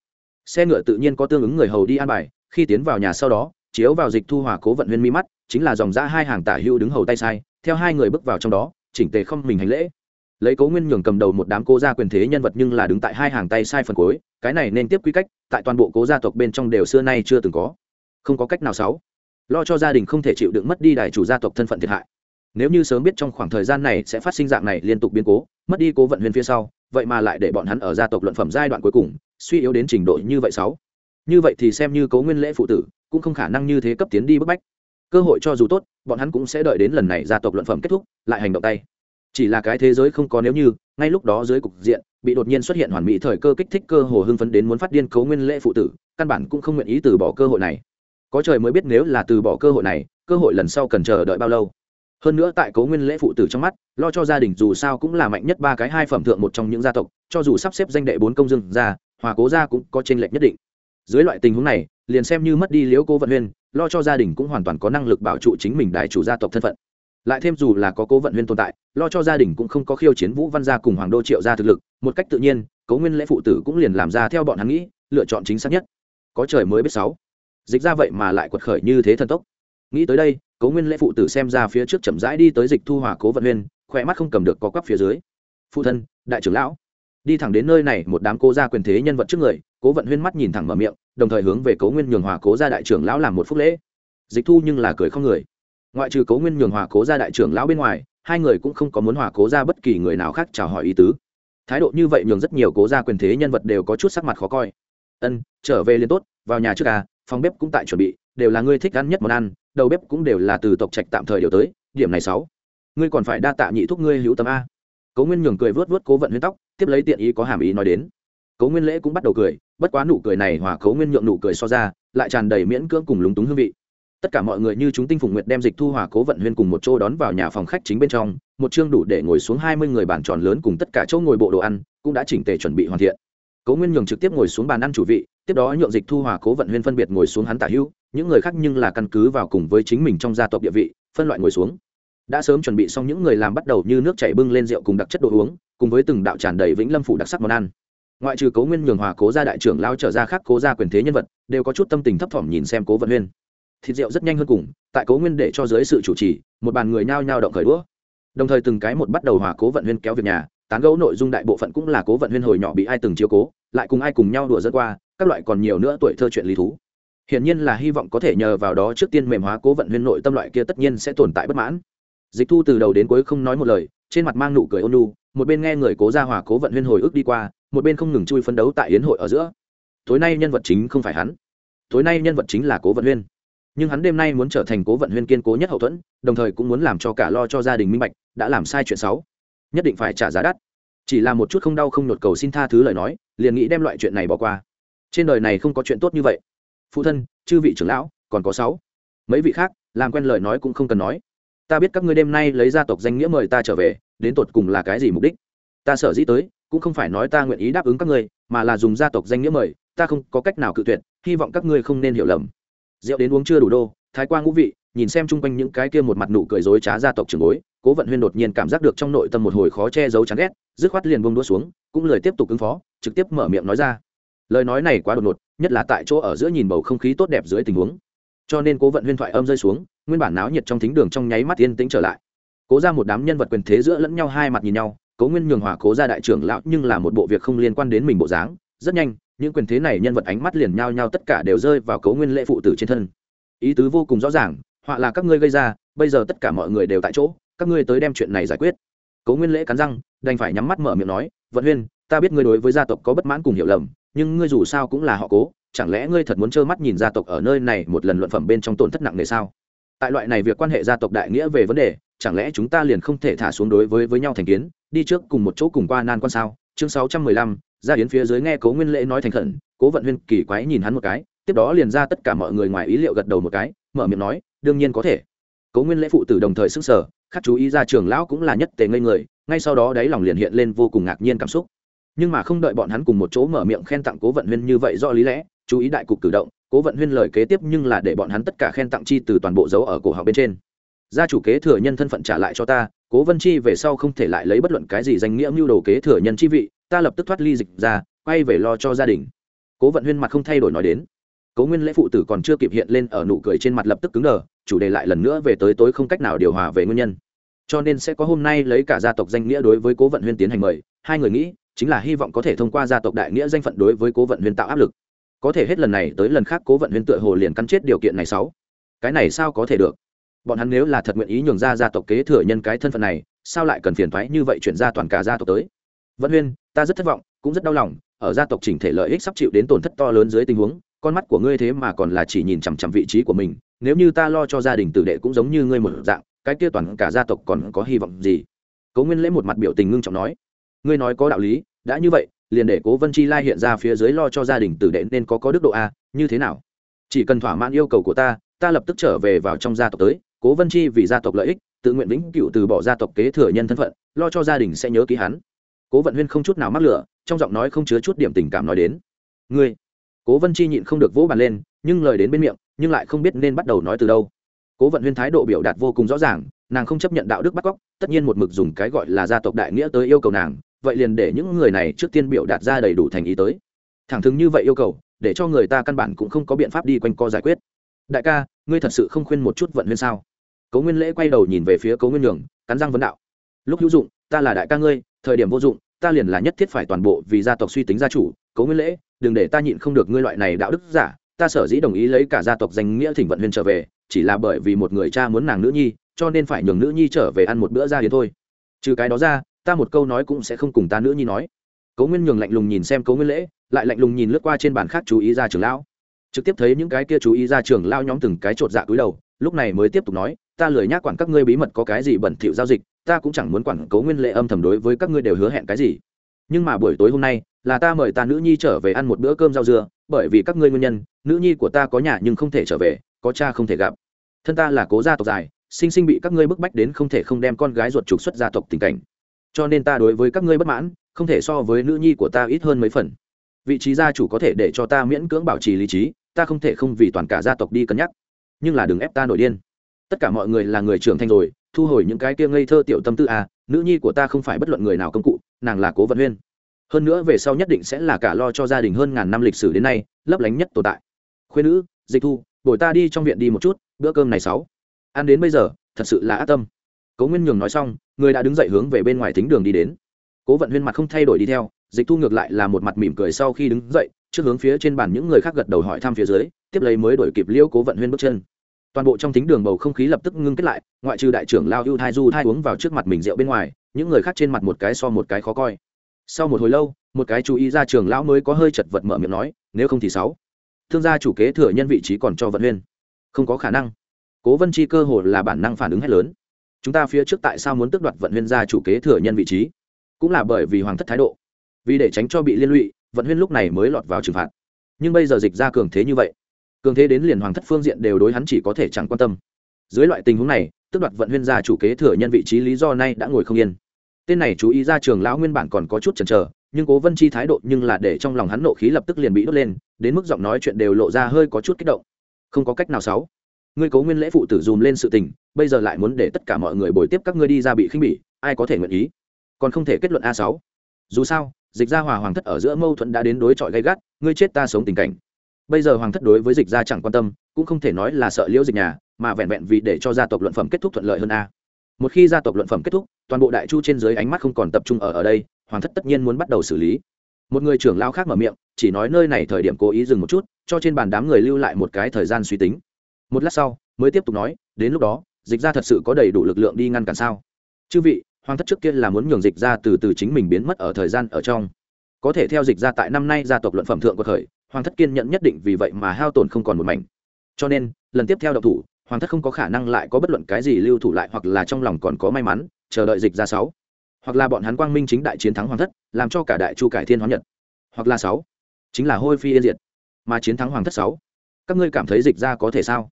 xe ngựa tự nhiên có tương ứng người hầu đi an bài, khi tiến vào nhà sau đó, chiếu vào dịch thu hòa cố vận huyên mi mắt, chính là dòng ra hai hàng tả hưu đứng hầu tay sai, theo hai người bước vào trong đó, chỉnh tề không mình hành lễ. Lấy cố nguyên nhường cầm đầu một đám cố gia quyền thế nhân vật nhưng là đứng tại hai hàng tay sai phần cuối, cái này nên tiếp quy cách, tại toàn bộ cố gia tộc bên trong đều xưa nay chưa từng có. Không có cách nào sáu lo cho gia đình không thể chịu đựng mất đi đài chủ gia tộc thân phận thiệt hại. Nếu như sớm biết trong khoảng thời gian này sẽ phát sinh dạng này liên tục biến cố, mất đi cố vận huyên phía sau, vậy mà lại để bọn hắn ở gia tộc luận phẩm giai đoạn cuối cùng suy yếu đến trình độ như vậy sáu. Như vậy thì xem như cố nguyên lễ phụ tử, cũng không khả năng như thế cấp tiến đi bức bách. Cơ hội cho dù tốt, bọn hắn cũng sẽ đợi đến lần này gia tộc luận phẩm kết thúc, lại hành động tay. Chỉ là cái thế giới không có nếu như, ngay lúc đó dưới cục diện, bị đột nhiên xuất hiện hoàn mỹ thời cơ kích thích cơ hồ hưng phấn đến muốn phát điên cấu nguyên lễ phụ tử, căn bản cũng không nguyện ý từ bỏ cơ hội này. Có trời mới biết nếu là từ bỏ cơ hội này, cơ hội lần sau cần chờ đợi bao lâu. Hơn nữa tại cố nguyên lễ phụ tử trong mắt, lo cho gia đình dù sao cũng là mạnh nhất ba cái hai phẩm thượng một trong những gia tộc, cho dù sắp xếp danh đệ bốn công dương ra hòa cố gia cũng có tranh lệch nhất định. Dưới loại tình huống này, liền xem như mất đi liễu cố vận huyên, lo cho gia đình cũng hoàn toàn có năng lực bảo trụ chính mình đại chủ gia tộc thân phận. Lại thêm dù là có cố vận huyên tồn tại, lo cho gia đình cũng không có khiêu chiến vũ văn gia cùng hoàng đô triệu gia thực lực, một cách tự nhiên, cố nguyên lễ phụ tử cũng liền làm ra theo bọn hắn nghĩ, lựa chọn chính xác nhất. Có trời mới biết sáu. Dịch ra vậy mà lại quật khởi như thế thần tốc. Nghĩ tới đây, cố nguyên lễ phụ tử xem ra phía trước chậm rãi đi tới dịch thu hòa cố vận huyên, khỏe mắt không cầm được có quắp phía dưới. Phụ thân, đại trưởng lão đi thẳng đến nơi này, một đám cố gia quyền thế nhân vật trước người, cố vận huyên mắt nhìn thẳng mở miệng, đồng thời hướng về cố nguyên nhường hòa cố gia đại trưởng lão làm một phúc lễ. Dịch thu nhưng là cười không người. Ngoại trừ cố nguyên nhường hòa cố gia đại trưởng lão bên ngoài, hai người cũng không có muốn hòa cố gia bất kỳ người nào khác chào hỏi ý tứ. Thái độ như vậy nhường rất nhiều cố gia quyền thế nhân vật đều có chút sắc mặt khó coi. Ân, trở về liền tốt, vào nhà trước à phòng bếp cũng tại chuẩn bị, đều là ngươi thích ăn nhất món ăn, đầu bếp cũng đều là từ tộc trạch tạm thời điều tới, điểm này sáu. Ngươi còn phải đa tạ nhị thúc ngươi hữu tâm a. Cố nguyên nhường cười vớt vớt cố vận huyên tóc tiếp lấy tiện ý có hàm ý nói đến. Cố nguyên lễ cũng bắt đầu cười, bất quá nụ cười này hòa cố nguyên nhượng nụ cười so ra, lại tràn đầy miễn cưỡng cùng lúng túng hương vị. Tất cả mọi người như chúng tinh phùng nguyệt đem dịch thu hòa cố vận huyên cùng một chỗ đón vào nhà phòng khách chính bên trong, một chương đủ để ngồi xuống hai mươi người bàn tròn lớn cùng tất cả chỗ ngồi bộ đồ ăn, cũng đã chỉnh tề chuẩn bị hoàn thiện. Cố nguyên nhường trực tiếp ngồi xuống bàn ăn chủ vị, tiếp đó nhượng dịch thu hòa cố vận huyên phân biệt ngồi xuống hắn tả hữu, những người khác nhưng là căn cứ vào cùng với chính mình trong gia tộc địa vị, phân loại ngồi xuống đã sớm chuẩn bị xong những người làm bắt đầu như nước chảy bưng lên rượu cùng đặc chất đồ uống, cùng với từng đạo tràn đầy vĩnh lâm phủ đặc sắc món ăn. Ngoại trừ cố nguyên nhường hòa, cố gia đại trưởng lao trở ra khác cố gia quyền thế nhân vật, đều có chút tâm tình thấp thỏm nhìn xem cố vận huyên thịt rượu rất nhanh hơn cùng, tại cố nguyên để cho dưới sự chủ trì, một bàn người nhao nhao động khởi đũa. Đồng thời từng cái một bắt đầu hòa cố vận huyên kéo việc nhà, tán gẫu nội dung đại bộ phận cũng là cố vận huyên hồi nhỏ bị ai từng chiếu cố, lại cùng ai cùng nhau đùa dẫn qua, các loại còn nhiều nữa tuổi thơ chuyện lý thú. Hiển nhiên là hy vọng có thể nhờ vào đó trước tiên mềm hóa cố vận huyên nội tâm loại kia tất nhiên sẽ tồn tại bất mãn dịch thu từ đầu đến cuối không nói một lời trên mặt mang nụ cười ôn nhu, một bên nghe người cố gia hòa cố vận huyên hồi ức đi qua một bên không ngừng chui phấn đấu tại yến hội ở giữa. Tối nay nhân vật chính không phải hắn. Tối nay nhân vật chính là cố vận huyên. Nhưng hắn đêm nay muốn trở thành cố vận huyên kiên cố nhất hậu thuẫn đồng thời cũng muốn làm cho cả lo cho gia đình minh bạch đã làm sai chuyện xấu. Nhất định phải trả giá đắt. Chỉ là một chút không đau không nhột cầu xin tha thứ lời nói liền nghĩ đem loại chuyện này bỏ qua. Trên đời này không có chuyện tốt như vậy. Phụ thân chư vị trưởng lão còn có sáu. Mấy vị khác làm quen lời nói cũng không cần nói ta biết các ngươi đêm nay lấy gia tộc danh nghĩa mời ta trở về, đến tột cùng là cái gì mục đích? Ta sở dĩ tới, cũng không phải nói ta nguyện ý đáp ứng các ngươi, mà là dùng gia tộc danh nghĩa mời, ta không có cách nào cự tuyệt, hy vọng các ngươi không nên hiểu lầm. Rượu đến uống chưa đủ đô, thái Quang ngũ vị, nhìn xem chung quanh những cái kia một mặt nụ cười dối trá gia tộc trường bối, cố vận huyên đột nhiên cảm giác được trong nội tâm một hồi khó che giấu chán ghét, dứt khoát liền buông đũa xuống, cũng lời tiếp tục ứng phó, trực tiếp mở miệng nói ra. Lời nói này quá đột ngột, nhất là tại chỗ ở giữa nhìn bầu không khí tốt đẹp dưới tình huống. Cho nên cố vận huyên thoại âm rơi xuống nguyên bản náo nhiệt trong thính đường trong nháy mắt yên tĩnh trở lại. Cố ra một đám nhân vật quyền thế giữa lẫn nhau hai mặt nhìn nhau, cố nguyên nhường hòa cố ra đại trưởng lão nhưng là một bộ việc không liên quan đến mình bộ dáng, rất nhanh, những quyền thế này nhân vật ánh mắt liền nhau nhau tất cả đều rơi vào cố nguyên lễ phụ tử trên thân. Ý tứ vô cùng rõ ràng, họa là các ngươi gây ra, bây giờ tất cả mọi người đều tại chỗ, các ngươi tới đem chuyện này giải quyết. Cố nguyên lễ cắn răng, đành phải nhắm mắt mở miệng nói, vận huyên, ta biết ngươi đối với gia tộc có bất mãn cùng hiểu lầm, nhưng ngươi dù sao cũng là họ cố, chẳng lẽ ngươi thật muốn trơ mắt nhìn gia tộc ở nơi này một lần luận phẩm bên trong tổn thất nặng nề sao? Tại loại này việc quan hệ gia tộc đại nghĩa về vấn đề, chẳng lẽ chúng ta liền không thể thả xuống đối với với nhau thành kiến, đi trước cùng một chỗ cùng qua nan quan sao? Chương sáu trăm mười lăm, ra đến phía dưới nghe cố nguyên lễ nói thành khẩn, cố vận huyên kỳ quái nhìn hắn một cái, tiếp đó liền ra tất cả mọi người ngoài ý liệu gật đầu một cái, mở miệng nói, đương nhiên có thể. Cố nguyên lễ phụ tử đồng thời sức sở khắc chú ý ra trường lão cũng là nhất tề ngây người, ngay sau đó đáy lòng liền hiện lên vô cùng ngạc nhiên cảm xúc. Nhưng mà không đợi bọn hắn cùng một chỗ mở miệng khen tặng cố vận huyên như vậy do lý lẽ, chú ý đại cục cử động cố vận huyên lời kế tiếp nhưng là để bọn hắn tất cả khen tặng chi từ toàn bộ dấu ở cổ họng bên trên. Gia chủ kế thừa nhân thân phận trả lại cho ta, cố vân chi về sau không thể lại lấy bất luận cái gì danh nghĩa mưu đồ kế thừa nhân chi vị, ta lập tức thoát ly dịch ra, quay về lo cho gia đình. Cố vận huyên mặt không thay đổi nói đến. Cố nguyên lễ phụ tử còn chưa kịp hiện lên ở nụ cười trên mặt lập tức cứng đờ, chủ đề lại lần nữa về tới tối không cách nào điều hòa về nguyên nhân. Cho nên sẽ có hôm nay lấy cả gia tộc danh nghĩa đối với cố vận huyên tiến hành mời, hai người nghĩ, chính là hy vọng có thể thông qua gia tộc đại nghĩa danh phận đối với cố vận huyên tạo áp lực có thể hết lần này tới lần khác cố vận huyên tựa hồ liền cắn chết điều kiện này sáu. Cái này sao có thể được? Bọn hắn nếu là thật nguyện ý nhường ra gia tộc kế thừa nhân cái thân phận này, sao lại cần phiền thoái như vậy chuyển ra toàn cả gia tộc tới? Vận huyên, ta rất thất vọng, cũng rất đau lòng, ở gia tộc chỉnh thể lợi ích sắp chịu đến tổn thất to lớn dưới tình huống, con mắt của ngươi thế mà còn là chỉ nhìn chằm chằm vị trí của mình, nếu như ta lo cho gia đình tử đệ cũng giống như ngươi một dạng, cái kia toàn cả gia tộc còn có hy vọng gì? Cố nguyên lễ một mặt biểu tình ngưng trọng nói, ngươi nói có đạo lý đã như vậy, liền để cố vân chi lai hiện ra phía dưới lo cho gia đình tử đệ nên có có đức độ a, như thế nào? Chỉ cần thỏa mãn yêu cầu của ta ta lập tức trở về vào trong gia tộc tới. Cố vân chi vì gia tộc lợi ích, tự nguyện vĩnh cựu từ bỏ gia tộc kế thừa nhân thân phận, lo cho gia đình sẽ nhớ ký hắn. Cố vận huyên không chút nào mắc lửa, trong giọng nói không chứa chút điểm tình cảm nói đến. Ngươi. Cố vân chi nhịn không được vỗ bàn lên, nhưng lời đến bên miệng, nhưng lại không biết nên bắt đầu nói từ đâu. Cố vận huyên thái độ biểu đạt vô cùng rõ ràng, nàng không chấp nhận đạo đức bắt cóc, tất nhiên một mực dùng cái gọi là gia tộc đại nghĩa tới yêu cầu nàng vậy liền để những người này trước tiên biểu đạt ra đầy đủ thành ý tới. Thẳng thừng như vậy yêu cầu, để cho người ta căn bản cũng không có biện pháp đi quanh co giải quyết. Đại ca, ngươi thật sự không khuyên một chút vận huyên sao? Cấu nguyên lễ quay đầu nhìn về phía cấu nguyên nhường, cắn răng vấn đạo. Lúc hữu dụng, ta là đại ca ngươi, thời điểm vô dụng, ta liền là nhất thiết phải toàn bộ vì gia tộc suy tính gia chủ. Cấu nguyên lễ, đừng để ta nhịn không được ngươi loại này đạo đức giả. Ta sở dĩ đồng ý lấy cả gia tộc danh nghĩa thỉnh vận huyên trở về, chỉ là bởi vì một người cha muốn nàng nữ nhi, cho nên phải nhường nữ nhi trở về ăn một bữa ra đến thôi. Trừ cái đó ra ta một câu nói cũng sẽ không cùng ta nữa nhi nói. Cố nguyên nhường lạnh lùng nhìn xem cố nguyên lễ, lại lạnh lùng nhìn lướt qua trên bàn khác chú ý ra trường lão. Trực tiếp thấy những cái kia chú ý ra trường lao nhóm từng cái chột dạ cúi đầu, lúc này mới tiếp tục nói, ta lười nhác quản các ngươi bí mật có cái gì bẩn thỉu giao dịch, ta cũng chẳng muốn quản cố nguyên lễ âm thầm đối với các ngươi đều hứa hẹn cái gì. Nhưng mà buổi tối hôm nay, là ta mời ta nữ nhi trở về ăn một bữa cơm rau dưa, bởi vì các ngươi nguyên nhân, nữ nhi của ta có nhà nhưng không thể trở về, có cha không thể gặp. Thân ta là cố gia tộc dài, sinh sinh bị các ngươi bức bách đến không thể không đem con gái ruột trục xuất gia tộc tình cảnh cho nên ta đối với các ngươi bất mãn, không thể so với nữ nhi của ta ít hơn mấy phần. Vị trí gia chủ có thể để cho ta miễn cưỡng bảo trì lý trí, ta không thể không vì toàn cả gia tộc đi cân nhắc. Nhưng là đừng ép ta nổi điên. Tất cả mọi người là người trưởng thành rồi, thu hồi những cái kia ngây thơ tiểu tâm tư à nữ nhi của ta không phải bất luận người nào công cụ, nàng là cố vận huyên. Hơn nữa về sau nhất định sẽ là cả lo cho gia đình hơn ngàn năm lịch sử đến nay, lấp lánh nhất tồn tại. Khuyên nữ, dịch thu, bồi ta đi trong viện đi một chút, bữa cơm này sáu. Ăn đến bây giờ, thật sự là ác tâm cố nguyên nhường nói xong, người đã đứng dậy hướng về bên ngoài thính đường đi đến. Cố vận huyên mặt không thay đổi đi theo, dịch thu ngược lại là một mặt mỉm cười sau khi đứng dậy, trước hướng phía trên bàn những người khác gật đầu hỏi thăm phía dưới, tiếp lấy mới đổi kịp liêu cố vận huyên bước chân. Toàn bộ trong thính đường bầu không khí lập tức ngưng kết lại, ngoại trừ đại trưởng lao ưu thai du thai uống vào trước mặt mình rượu bên ngoài, những người khác trên mặt một cái so một cái khó coi. Sau một hồi lâu, một cái chú ý ra trường lão mới có hơi chật vật mở miệng nói, nếu không thì sáu. Thương gia chủ kế thừa nhân vị trí còn cho vận huyên. Không có khả năng. Cố vân chi cơ hồ là bản năng phản ứng hết lớn chúng ta phía trước tại sao muốn tước đoạt vận huyên gia chủ kế thừa nhân vị trí? Cũng là bởi vì hoàng thất thái độ. Vì để tránh cho bị liên lụy, vận huyên lúc này mới lọt vào trừng phạt. Nhưng bây giờ dịch ra cường thế như vậy, cường thế đến liền hoàng thất phương diện đều đối hắn chỉ có thể chẳng quan tâm. Dưới loại tình huống này, tước đoạt vận huyên gia chủ kế thừa nhân vị trí lý do nay đã ngồi không yên. Tên này chú ý ra trường lão nguyên bản còn có chút chần chờ, nhưng cố vân chi thái độ nhưng là để trong lòng hắn nộ khí lập tức liền bị đốt lên, đến mức giọng nói chuyện đều lộ ra hơi có chút kích động. Không có cách nào sáu ngươi cố nguyên lễ phụ tử dùm lên sự tình, bây giờ lại muốn để tất cả mọi người bồi tiếp các ngươi đi ra bị khinh bỉ, ai có thể nguyện ý? Còn không thể kết luận a sáu. Dù sao, dịch gia hòa hoàng thất ở giữa mâu thuẫn đã đến đối chọi gay gắt, ngươi chết ta sống tình cảnh. Bây giờ hoàng thất đối với dịch gia chẳng quan tâm, cũng không thể nói là sợ liễu dịch nhà, mà vẹn vẹn vì để cho gia tộc luận phẩm kết thúc thuận lợi hơn a. Một khi gia tộc luận phẩm kết thúc, toàn bộ đại chu trên dưới ánh mắt không còn tập trung ở ở đây, hoàng thất tất nhiên muốn bắt đầu xử lý. Một người trưởng lao khác mở miệng, chỉ nói nơi này thời điểm cố ý dừng một chút, cho trên bàn đám người lưu lại một cái thời gian suy tính một lát sau, mới tiếp tục nói, đến lúc đó, dịch ra thật sự có đầy đủ lực lượng đi ngăn cản sao? Chư vị, hoàng thất trước kia là muốn nhường dịch ra từ từ chính mình biến mất ở thời gian ở trong. Có thể theo dịch ra tại năm nay gia tộc luận phẩm thượng của thời, hoàng thất kiên nhận nhất định vì vậy mà hao tổn không còn một mảnh. Cho nên, lần tiếp theo độc thủ, hoàng thất không có khả năng lại có bất luận cái gì lưu thủ lại hoặc là trong lòng còn có may mắn, chờ đợi dịch ra sáu. Hoặc là bọn hắn quang minh chính đại chiến thắng hoàng thất, làm cho cả đại chu cải thiên hóa nhật. Hoặc là sáu. Chính là hôi phi yên diệt, mà chiến thắng hoàng thất sáu. Các ngươi cảm thấy dịch ra có thể sao?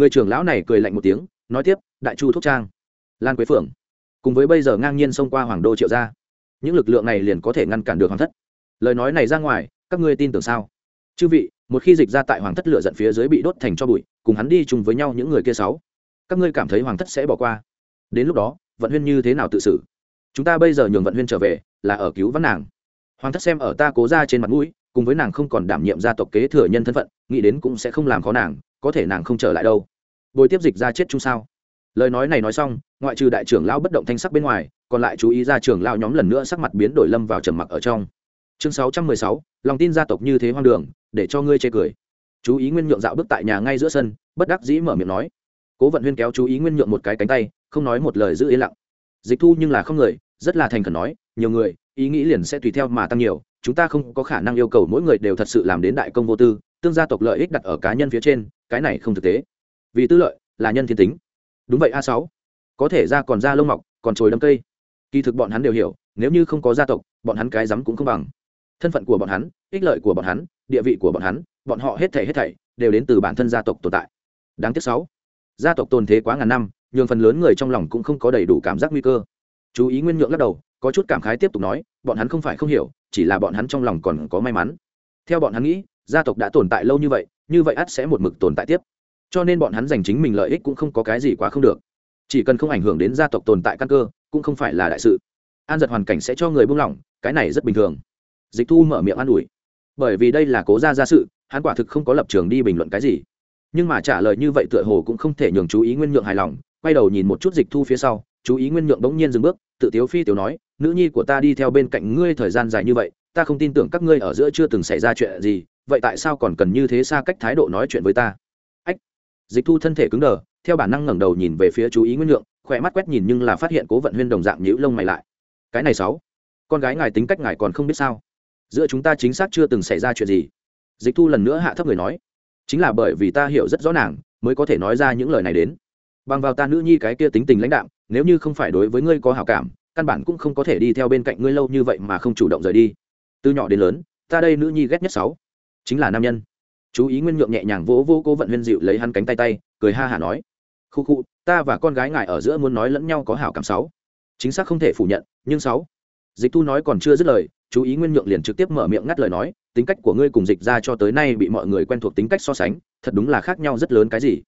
Người trưởng lão này cười lạnh một tiếng, nói tiếp, đại chu thúc trang, lan quế phượng, cùng với bây giờ ngang nhiên xông qua hoàng đô triệu gia, những lực lượng này liền có thể ngăn cản được hoàng thất. Lời nói này ra ngoài, các ngươi tin tưởng sao? Chư vị, một khi dịch ra tại hoàng thất lựa giận phía dưới bị đốt thành cho bụi, cùng hắn đi chung với nhau những người kia sáu, các ngươi cảm thấy hoàng thất sẽ bỏ qua? Đến lúc đó, vận huyên như thế nào tự xử? Chúng ta bây giờ nhường vận huyên trở về, là ở cứu vãn nàng. Hoàng thất xem ở ta cố ra trên mặt mũi, cùng với nàng không còn đảm nhiệm gia tộc kế thừa nhân thân phận, nghĩ đến cũng sẽ không làm khó nàng có thể nàng không trở lại đâu. Bồi tiếp dịch ra chết chung sao? Lời nói này nói xong, ngoại trừ đại trưởng lao bất động thanh sắc bên ngoài, còn lại chú ý ra trưởng lao nhóm lần nữa sắc mặt biến đổi lâm vào trầm mặc ở trong. Chương sáu trăm mười sáu, lòng tin gia tộc như thế hoang đường, để cho ngươi chê cười. Chú ý nguyên nhượng dạo bước tại nhà ngay giữa sân, bất đắc dĩ mở miệng nói. Cố vận huyên kéo chú ý nguyên nhượng một cái cánh tay, không nói một lời giữ yên lặng. Dịch thu nhưng là không người, rất là thành khẩn nói, nhiều người, ý nghĩ liền sẽ tùy theo mà tăng nhiều, chúng ta không có khả năng yêu cầu mỗi người đều thật sự làm đến đại công vô tư tương gia tộc lợi ích đặt ở cá nhân phía trên, cái này không thực tế. Vì tư lợi, là nhân thiên tính. Đúng vậy, a sáu. Có thể ra còn ra lông mọc, còn trồi đâm cây. Kỳ thực bọn hắn đều hiểu, nếu như không có gia tộc, bọn hắn cái rắm cũng không bằng. Thân phận của bọn hắn, ích lợi của bọn hắn, địa vị của bọn hắn, bọn họ hết thảy hết thảy đều đến từ bản thân gia tộc tồn tại. Đáng tiếc sáu. Gia tộc tồn thế quá ngàn năm, nhường phần lớn người trong lòng cũng không có đầy đủ cảm giác nguy cơ. Chú ý nguyên nhượng lắc đầu, có chút cảm khái tiếp tục nói, bọn hắn không phải không hiểu, chỉ là bọn hắn trong lòng còn có may mắn. Theo bọn hắn nghĩ gia tộc đã tồn tại lâu như vậy như vậy ắt sẽ một mực tồn tại tiếp. Cho nên bọn hắn giành chính mình lợi ích cũng không có cái gì quá không được. Chỉ cần không ảnh hưởng đến gia tộc tồn tại căn cơ, cũng không phải là đại sự. An giật hoàn cảnh sẽ cho người buông lỏng, cái này rất bình thường. Dịch thu mở miệng an ủi. Bởi vì đây là cố gia gia sự, hắn quả thực không có lập trường đi bình luận cái gì. Nhưng mà trả lời như vậy tựa hồ cũng không thể nhường chú ý nguyên nhượng hài lòng, quay đầu nhìn một chút dịch thu phía sau, chú ý nguyên nhượng bỗng nhiên dừng bước, tự tiếu phi tiểu nói, nữ nhi của ta đi theo bên cạnh ngươi thời gian dài như vậy, ta không tin tưởng các ngươi ở giữa chưa từng xảy ra chuyện gì vậy tại sao còn cần như thế xa cách thái độ nói chuyện với ta? Ách, dịch thu thân thể cứng đờ, theo bản năng ngẩng đầu nhìn về phía chú ý nguyên nhượng, khỏe mắt quét nhìn nhưng là phát hiện cố vận huyên đồng dạng nhữ lông mày lại. Cái này sáu, con gái ngài tính cách ngài còn không biết sao? Giữa chúng ta chính xác chưa từng xảy ra chuyện gì. Dịch thu lần nữa hạ thấp người nói, chính là bởi vì ta hiểu rất rõ nàng, mới có thể nói ra những lời này đến. Bằng vào ta nữ nhi cái kia tính tình lãnh đạm, nếu như không phải đối với ngươi có hảo cảm, căn bản cũng không có thể đi theo bên cạnh ngươi lâu như vậy mà không chủ động rời đi. Từ nhỏ đến lớn, ta đây nữ nhi ghét nhất sáu chính là nam nhân. Chú ý nguyên nhượng nhẹ nhàng vỗ vô cố vận huyên dịu lấy hắn cánh tay tay, cười ha hả nói, khu khu, ta và con gái ngài ở giữa muốn nói lẫn nhau có hảo cảm sáu. Chính xác không thể phủ nhận, nhưng sáu. Dịch thu nói còn chưa dứt lời, chú ý nguyên nhượng liền trực tiếp mở miệng ngắt lời nói, tính cách của ngươi cùng dịch ra cho tới nay bị mọi người quen thuộc tính cách so sánh, thật đúng là khác nhau rất lớn cái gì.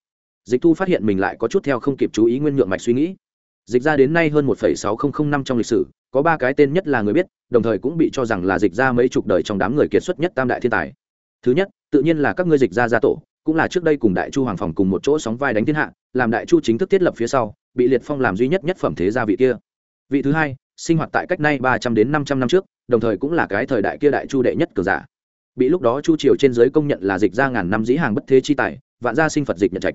Dịch thu phát hiện mình lại có chút theo không kịp chú ý nguyên nhượng mạch suy nghĩ. Dịch ra đến nay hơn một sáu nghìn năm trong lịch sử, có ba cái tên nhất là người biết, đồng thời cũng bị cho rằng là dịch ra mấy chục đời trong đám người kiệt xuất nhất tam đại thiên tài thứ nhất, tự nhiên là các ngươi dịch ra gia tổ, cũng là trước đây cùng đại chu hoàng phòng cùng một chỗ sóng vai đánh thiên hạ, làm đại chu chính thức thiết lập phía sau, bị liệt phong làm duy nhất nhất phẩm thế gia vị kia. Vị thứ hai, sinh hoạt tại cách nay ba trăm đến năm trăm năm trước, đồng thời cũng là cái thời đại kia đại chu đệ nhất cờ giả. Bị lúc đó chu triều trên giới công nhận là dịch ra ngàn năm dĩ hàng bất thế chi tài, vạn gia sinh phật dịch nhận trạch.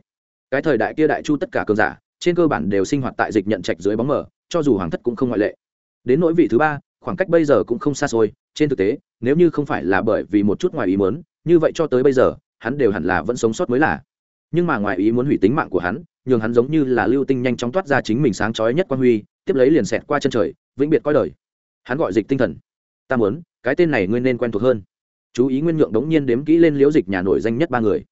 Cái thời đại kia đại chu tất cả cường giả, trên cơ bản đều sinh hoạt tại dịch nhận trạch dưới bóng mờ, cho dù hoàng thất cũng không ngoại lệ. Đến nỗi vị thứ ba, khoảng cách bây giờ cũng không xa xôi, trên thực tế, nếu như không phải là bởi vì một chút ngoài ý muốn như vậy cho tới bây giờ, hắn đều hẳn là vẫn sống sót mới là. Nhưng mà ngoài ý muốn hủy tính mạng của hắn, nhường hắn giống như là lưu tinh nhanh chóng toát ra chính mình sáng chói nhất quan huy, tiếp lấy liền xẹt qua chân trời, vĩnh biệt coi đời. Hắn gọi dịch tinh thần. Ta muốn, cái tên này ngươi nên quen thuộc hơn. Chú ý nguyên nhượng đống nhiên đếm kỹ lên liễu dịch nhà nổi danh nhất ba người.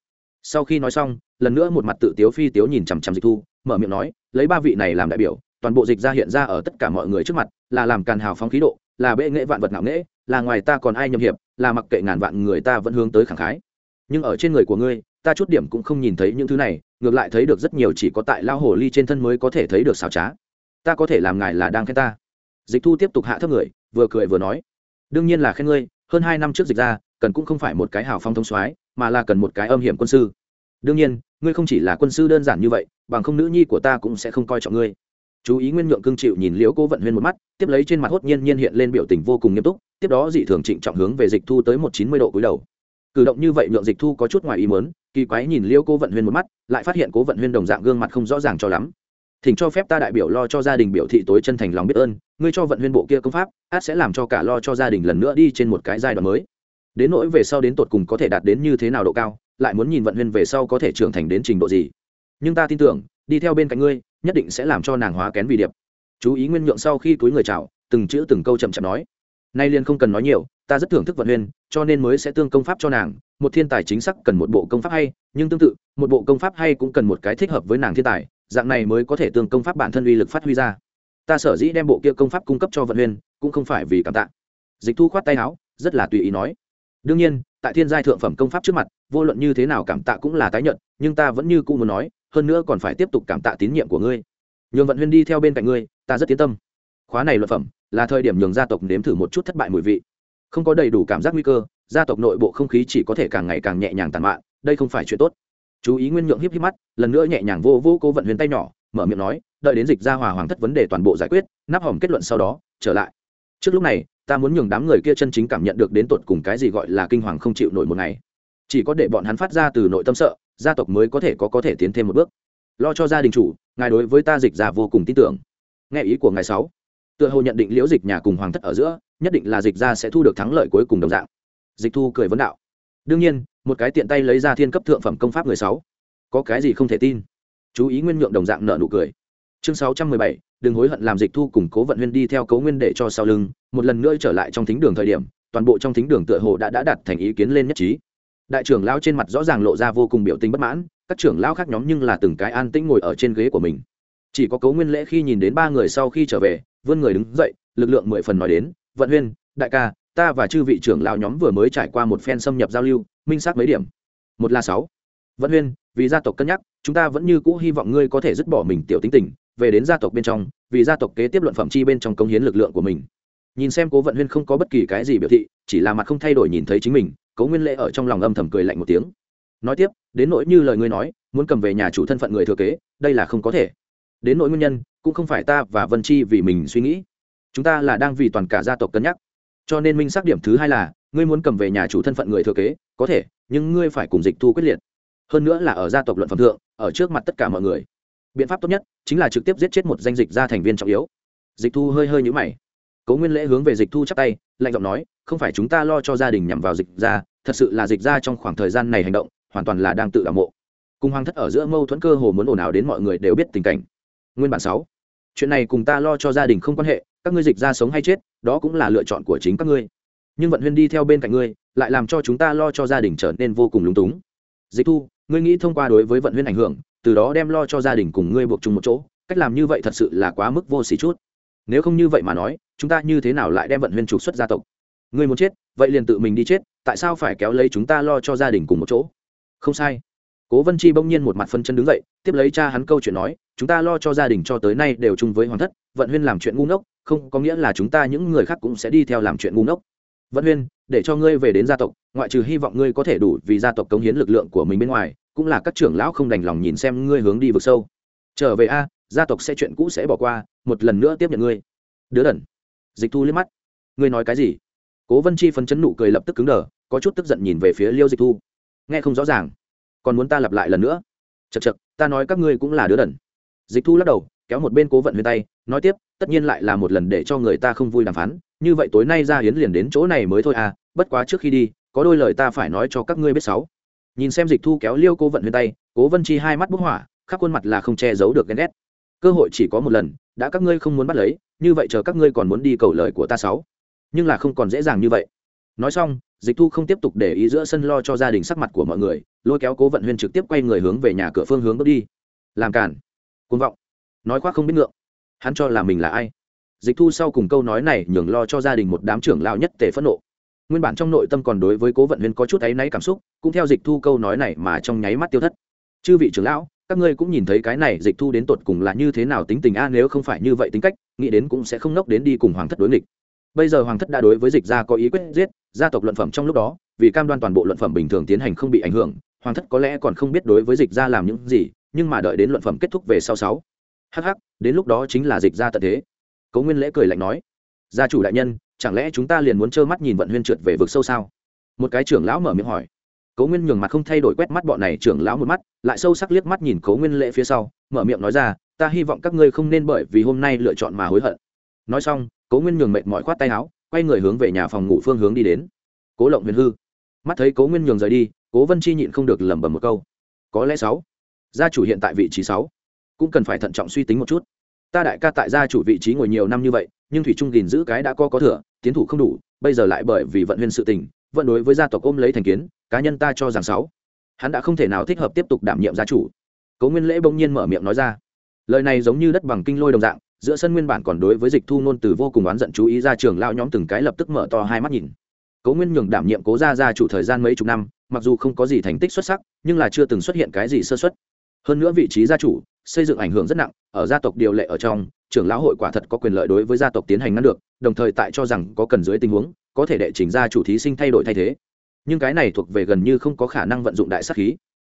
Sau khi nói xong, lần nữa một mặt tự tiếu phi tiếu nhìn chằm chằm dịch thu, mở miệng nói, lấy ba vị này làm đại biểu, toàn bộ dịch ra hiện ra ở tất cả mọi người trước mặt, là làm càn hào phóng khí độ, là bệ nghệ vạn vật ngạo nghễ là ngoài ta còn ai nhầm hiệp, là mặc kệ ngàn vạn người ta vẫn hướng tới khẳng khái. Nhưng ở trên người của ngươi, ta chút điểm cũng không nhìn thấy những thứ này, ngược lại thấy được rất nhiều chỉ có tại lao hồ ly trên thân mới có thể thấy được xào trá. Ta có thể làm ngài là đang khen ta. Dịch thu tiếp tục hạ thấp người, vừa cười vừa nói, đương nhiên là khen ngươi, hơn hai năm trước dịch ra, cần cũng không phải một cái hào phong thông soái, mà là cần một cái âm hiểm quân sư. Đương nhiên, ngươi không chỉ là quân sư đơn giản như vậy, bằng không nữ nhi của ta cũng sẽ không coi trọng ngươi chú ý nguyên nhượng cương chịu nhìn liễu cố vận huyên một mắt, tiếp lấy trên mặt hốt nhiên nhiên hiện lên biểu tình vô cùng nghiêm túc, tiếp đó dị thường trịnh trọng hướng về dịch thu tới một chín mươi độ cúi đầu. Cử động như vậy nhượng dịch thu có chút ngoài ý muốn, kỳ quái nhìn liễu cố vận huyên một mắt, lại phát hiện cố vận huyên đồng dạng gương mặt không rõ ràng cho lắm. Thỉnh cho phép ta đại biểu lo cho gia đình biểu thị tối chân thành lòng biết ơn, ngươi cho vận huyên bộ kia công pháp, át sẽ làm cho cả lo cho gia đình lần nữa đi trên một cái giai đoạn mới. Đến nỗi về sau đến tột cùng có thể đạt đến như thế nào độ cao, lại muốn nhìn vận huyên về sau có thể trưởng thành đến trình độ gì. Nhưng ta tin tưởng, đi theo bên cạnh ngươi nhất định sẽ làm cho nàng hóa kén vì điệp. Chú ý nguyên nhượng sau khi túi người chào, từng chữ từng câu chậm chậm nói. Nay liên không cần nói nhiều, ta rất thưởng thức vận huyên cho nên mới sẽ tương công pháp cho nàng. Một thiên tài chính xác cần một bộ công pháp hay, nhưng tương tự, một bộ công pháp hay cũng cần một cái thích hợp với nàng thiên tài, dạng này mới có thể tương công pháp bản thân uy lực phát huy ra. Ta sở dĩ đem bộ kia công pháp cung cấp cho vận huyên cũng không phải vì cảm tạ. Dịch thu khoát tay áo, rất là tùy ý nói. Đương nhiên, tại thiên giai thượng phẩm công pháp trước mặt, vô luận như thế nào cảm tạ cũng là tái nhận nhưng ta vẫn như cũ muốn nói hơn nữa còn phải tiếp tục cảm tạ tín nhiệm của ngươi. Nhường vận huyên đi theo bên cạnh ngươi, ta rất tiến tâm. Khóa này luật phẩm, là thời điểm nhường gia tộc nếm thử một chút thất bại mùi vị. Không có đầy đủ cảm giác nguy cơ, gia tộc nội bộ không khí chỉ có thể càng ngày càng nhẹ nhàng tàn mạn, đây không phải chuyện tốt. Chú ý nguyên nhượng híp híp mắt, lần nữa nhẹ nhàng vô vô cố vận huyền tay nhỏ, mở miệng nói, đợi đến dịch ra hòa hoàng thất vấn đề toàn bộ giải quyết, nắp hòm kết luận sau đó, trở lại. Trước lúc này, ta muốn nhường đám người kia chân chính cảm nhận được đến tột cùng cái gì gọi là kinh hoàng không chịu nổi một ngày. Chỉ có để bọn hắn phát ra từ nội tâm sợ gia tộc mới có thể có có thể tiến thêm một bước. Lo cho gia đình chủ, ngài đối với ta dịch ra vô cùng tin tưởng. Nghe ý của ngài sáu. Tựa hồ nhận định liễu dịch nhà cùng hoàng thất ở giữa, nhất định là dịch ra sẽ thu được thắng lợi cuối cùng đồng dạng. Dịch thu cười vấn đạo. Đương nhiên, một cái tiện tay lấy ra thiên cấp thượng phẩm công pháp người sáu. Có cái gì không thể tin? Chú ý nguyên nhượng đồng dạng nợ nụ cười. Chương sáu trăm mười bảy, đừng hối hận làm dịch thu cùng cố vận huyên đi theo cấu nguyên để cho sau lưng, một lần nữa trở lại trong thính đường thời điểm, toàn bộ trong thính đường tựa hồ đã đã đặt thành ý kiến lên nhất trí đại trưởng lao trên mặt rõ ràng lộ ra vô cùng biểu tình bất mãn, các trưởng lao khác nhóm nhưng là từng cái an tĩnh ngồi ở trên ghế của mình. Chỉ có cố nguyên lễ khi nhìn đến ba người sau khi trở về, vươn người đứng dậy, lực lượng mười phần nói đến, vận huyên, đại ca, ta và chư vị trưởng lao nhóm vừa mới trải qua một phen xâm nhập giao lưu, minh xác mấy điểm? Một là sáu. Vận huyên, vì gia tộc cân nhắc, chúng ta vẫn như cũ hy vọng ngươi có thể dứt bỏ mình tiểu tính tình, về đến gia tộc bên trong, vì gia tộc kế tiếp luận phẩm chi bên trong công hiến lực lượng của mình. Nhìn xem cố vận huyên không có bất kỳ cái gì biểu thị, chỉ là mặt không thay đổi nhìn thấy chính mình cố nguyên lễ ở trong lòng âm thầm cười lạnh một tiếng. Nói tiếp, đến nỗi như lời ngươi nói, muốn cầm về nhà chủ thân phận người thừa kế, đây là không có thể. Đến nỗi nguyên nhân, cũng không phải ta và vân chi vì mình suy nghĩ. Chúng ta là đang vì toàn cả gia tộc cân nhắc. Cho nên minh xác điểm thứ hai là, ngươi muốn cầm về nhà chủ thân phận người thừa kế, có thể, nhưng ngươi phải cùng dịch thu quyết liệt. Hơn nữa là ở gia tộc luận phẩm thượng, ở trước mặt tất cả mọi người. Biện pháp tốt nhất chính là trực tiếp giết chết một danh dịch gia thành viên trọng yếu. Dịch thu hơi hơi nhũ mày cố nguyên lễ hướng về dịch thu chắp tay, lạnh giọng nói, không phải chúng ta lo cho gia đình nhằm vào dịch ra thật sự là dịch ra trong khoảng thời gian này hành động, hoàn toàn là đang tự đạo mộ. Cùng hoàng thất ở giữa mâu thuẫn cơ hồ muốn ồn ào đến mọi người đều biết tình cảnh. Nguyên bản sáu, chuyện này cùng ta lo cho gia đình không quan hệ, các ngươi dịch ra sống hay chết, đó cũng là lựa chọn của chính các ngươi. Nhưng vận huyên đi theo bên cạnh ngươi, lại làm cho chúng ta lo cho gia đình trở nên vô cùng lúng túng. Dịch thu, ngươi nghĩ thông qua đối với vận huyên ảnh hưởng, từ đó đem lo cho gia đình cùng ngươi buộc chung một chỗ, cách làm như vậy thật sự là quá mức vô xỉ chút nếu không như vậy mà nói, chúng ta như thế nào lại đem vận huyên trục xuất gia tộc? Ngươi muốn chết, vậy liền tự mình đi chết, tại sao phải kéo lấy chúng ta lo cho gia đình cùng một chỗ? Không sai. Cố vân chi bỗng nhiên một mặt phân chân đứng dậy, tiếp lấy cha hắn câu chuyện nói, chúng ta lo cho gia đình cho tới nay đều chung với hoàng thất, vận huyên làm chuyện ngu ngốc, không có nghĩa là chúng ta những người khác cũng sẽ đi theo làm chuyện ngu ngốc. Vận huyên, để cho ngươi về đến gia tộc, ngoại trừ hy vọng ngươi có thể đủ vì gia tộc cống hiến lực lượng của mình bên ngoài, cũng là các trưởng lão không đành lòng nhìn xem ngươi hướng đi vực sâu. Trở về a, gia tộc sẽ chuyện cũ sẽ bỏ qua một lần nữa tiếp nhận ngươi. Đứa đần. Dịch thu liếc mắt. Ngươi nói cái gì? Cố vân chi phấn chấn nụ cười lập tức cứng đờ, có chút tức giận nhìn về phía liêu dịch thu. Nghe không rõ ràng. Còn muốn ta lặp lại lần nữa? Chật chật ta nói các ngươi cũng là đứa đần. Dịch thu lắc đầu, kéo một bên cố vận huyền tay, nói tiếp, tất nhiên lại là một lần để cho người ta không vui đàm phán. Như vậy tối nay ra hiến liền đến chỗ này mới thôi à bất quá trước khi đi, có đôi lời ta phải nói cho các ngươi biết sáu. Nhìn xem dịch thu kéo liêu cố vận huyền tay, cố vân chi hai mắt bức hỏa, khắp khuôn mặt là không che giấu được ghen ghét cơ hội chỉ có một lần, đã các ngươi không muốn bắt lấy, như vậy chờ các ngươi còn muốn đi cầu lời của ta sáu. Nhưng là không còn dễ dàng như vậy. Nói xong, dịch thu không tiếp tục để ý giữa sân lo cho gia đình sắc mặt của mọi người, lôi kéo cố vận huyên trực tiếp quay người hướng về nhà cửa phương hướng bước đi. Làm cản côn vọng. Nói khoác không biết ngượng. Hắn cho là mình là ai? Dịch thu sau cùng câu nói này nhường lo cho gia đình một đám trưởng lao nhất tề phẫn nộ. Nguyên bản trong nội tâm còn đối với cố vận huyên có chút áy náy cảm xúc, cũng theo dịch thu câu nói này mà trong nháy mắt tiêu thất. Chư vị trưởng lão các ngươi cũng nhìn thấy cái này dịch thu đến tột cùng là như thế nào tính tình a, nếu không phải như vậy tính cách, nghĩ đến cũng sẽ không nốc đến đi cùng hoàng thất đối nghịch. Bây giờ hoàng thất đã đối với dịch gia có ý quyết giết, gia tộc luận phẩm trong lúc đó, vì cam đoan toàn bộ luận phẩm bình thường tiến hành không bị ảnh hưởng, hoàng thất có lẽ còn không biết đối với dịch gia làm những gì, nhưng mà đợi đến luận phẩm kết thúc về sau sáu. Hh đến lúc đó chính là dịch gia tận thế. Cấu nguyên lễ cười lạnh nói, gia chủ đại nhân, chẳng lẽ chúng ta liền muốn trơ mắt nhìn vận huyên trượt về vực sâu sao? Một cái trưởng lão mở miệng hỏi cố nguyên nhường mặt không thay đổi quét mắt bọn này trưởng lão một mắt, lại sâu sắc liếc mắt nhìn cố nguyên lễ phía sau, mở miệng nói ra, ta hy vọng các ngươi không nên bởi vì hôm nay lựa chọn mà hối hận. Nói xong, cố nguyên nhường mệt mỏi khoát tay áo, quay người hướng về nhà phòng ngủ phương hướng đi đến. Cố lộng huyền hư. Mắt thấy cố nguyên nhường rời đi, cố vân chi nhịn không được lẩm bẩm một câu. Có lẽ sáu. Gia chủ hiện tại vị trí sáu. Cũng cần phải thận trọng suy tính một chút. Ta đại ca tại gia chủ vị trí ngồi nhiều năm như vậy, nhưng thủy trung gìn giữ cái đã co có thừa, tiến thủ không đủ, bây giờ lại bởi vì vận huyền sự tình vận đối với gia tộc ôm lấy thành kiến cá nhân ta cho rằng sáu. Hắn đã không thể nào thích hợp tiếp tục đảm nhiệm gia chủ. Cố nguyên lễ bỗng nhiên mở miệng nói ra. Lời này giống như đất bằng kinh lôi đồng dạng, giữa sân nguyên bản còn đối với dịch thu ngôn từ vô cùng oán giận chú ý ra trường lao nhóm từng cái lập tức mở to hai mắt nhìn. Cố nguyên nhường đảm nhiệm cố gia gia chủ thời gian mấy chục năm, mặc dù không có gì thành tích xuất sắc, nhưng là chưa từng xuất hiện cái gì sơ xuất hơn nữa vị trí gia chủ, xây dựng ảnh hưởng rất nặng, ở gia tộc điều lệ ở trong, trưởng lão hội quả thật có quyền lợi đối với gia tộc tiến hành ngăn được, đồng thời tại cho rằng có cần dưới tình huống, có thể đệ trình gia chủ thí sinh thay đổi thay thế nhưng cái này thuộc về gần như không có khả năng vận dụng đại sắc khí.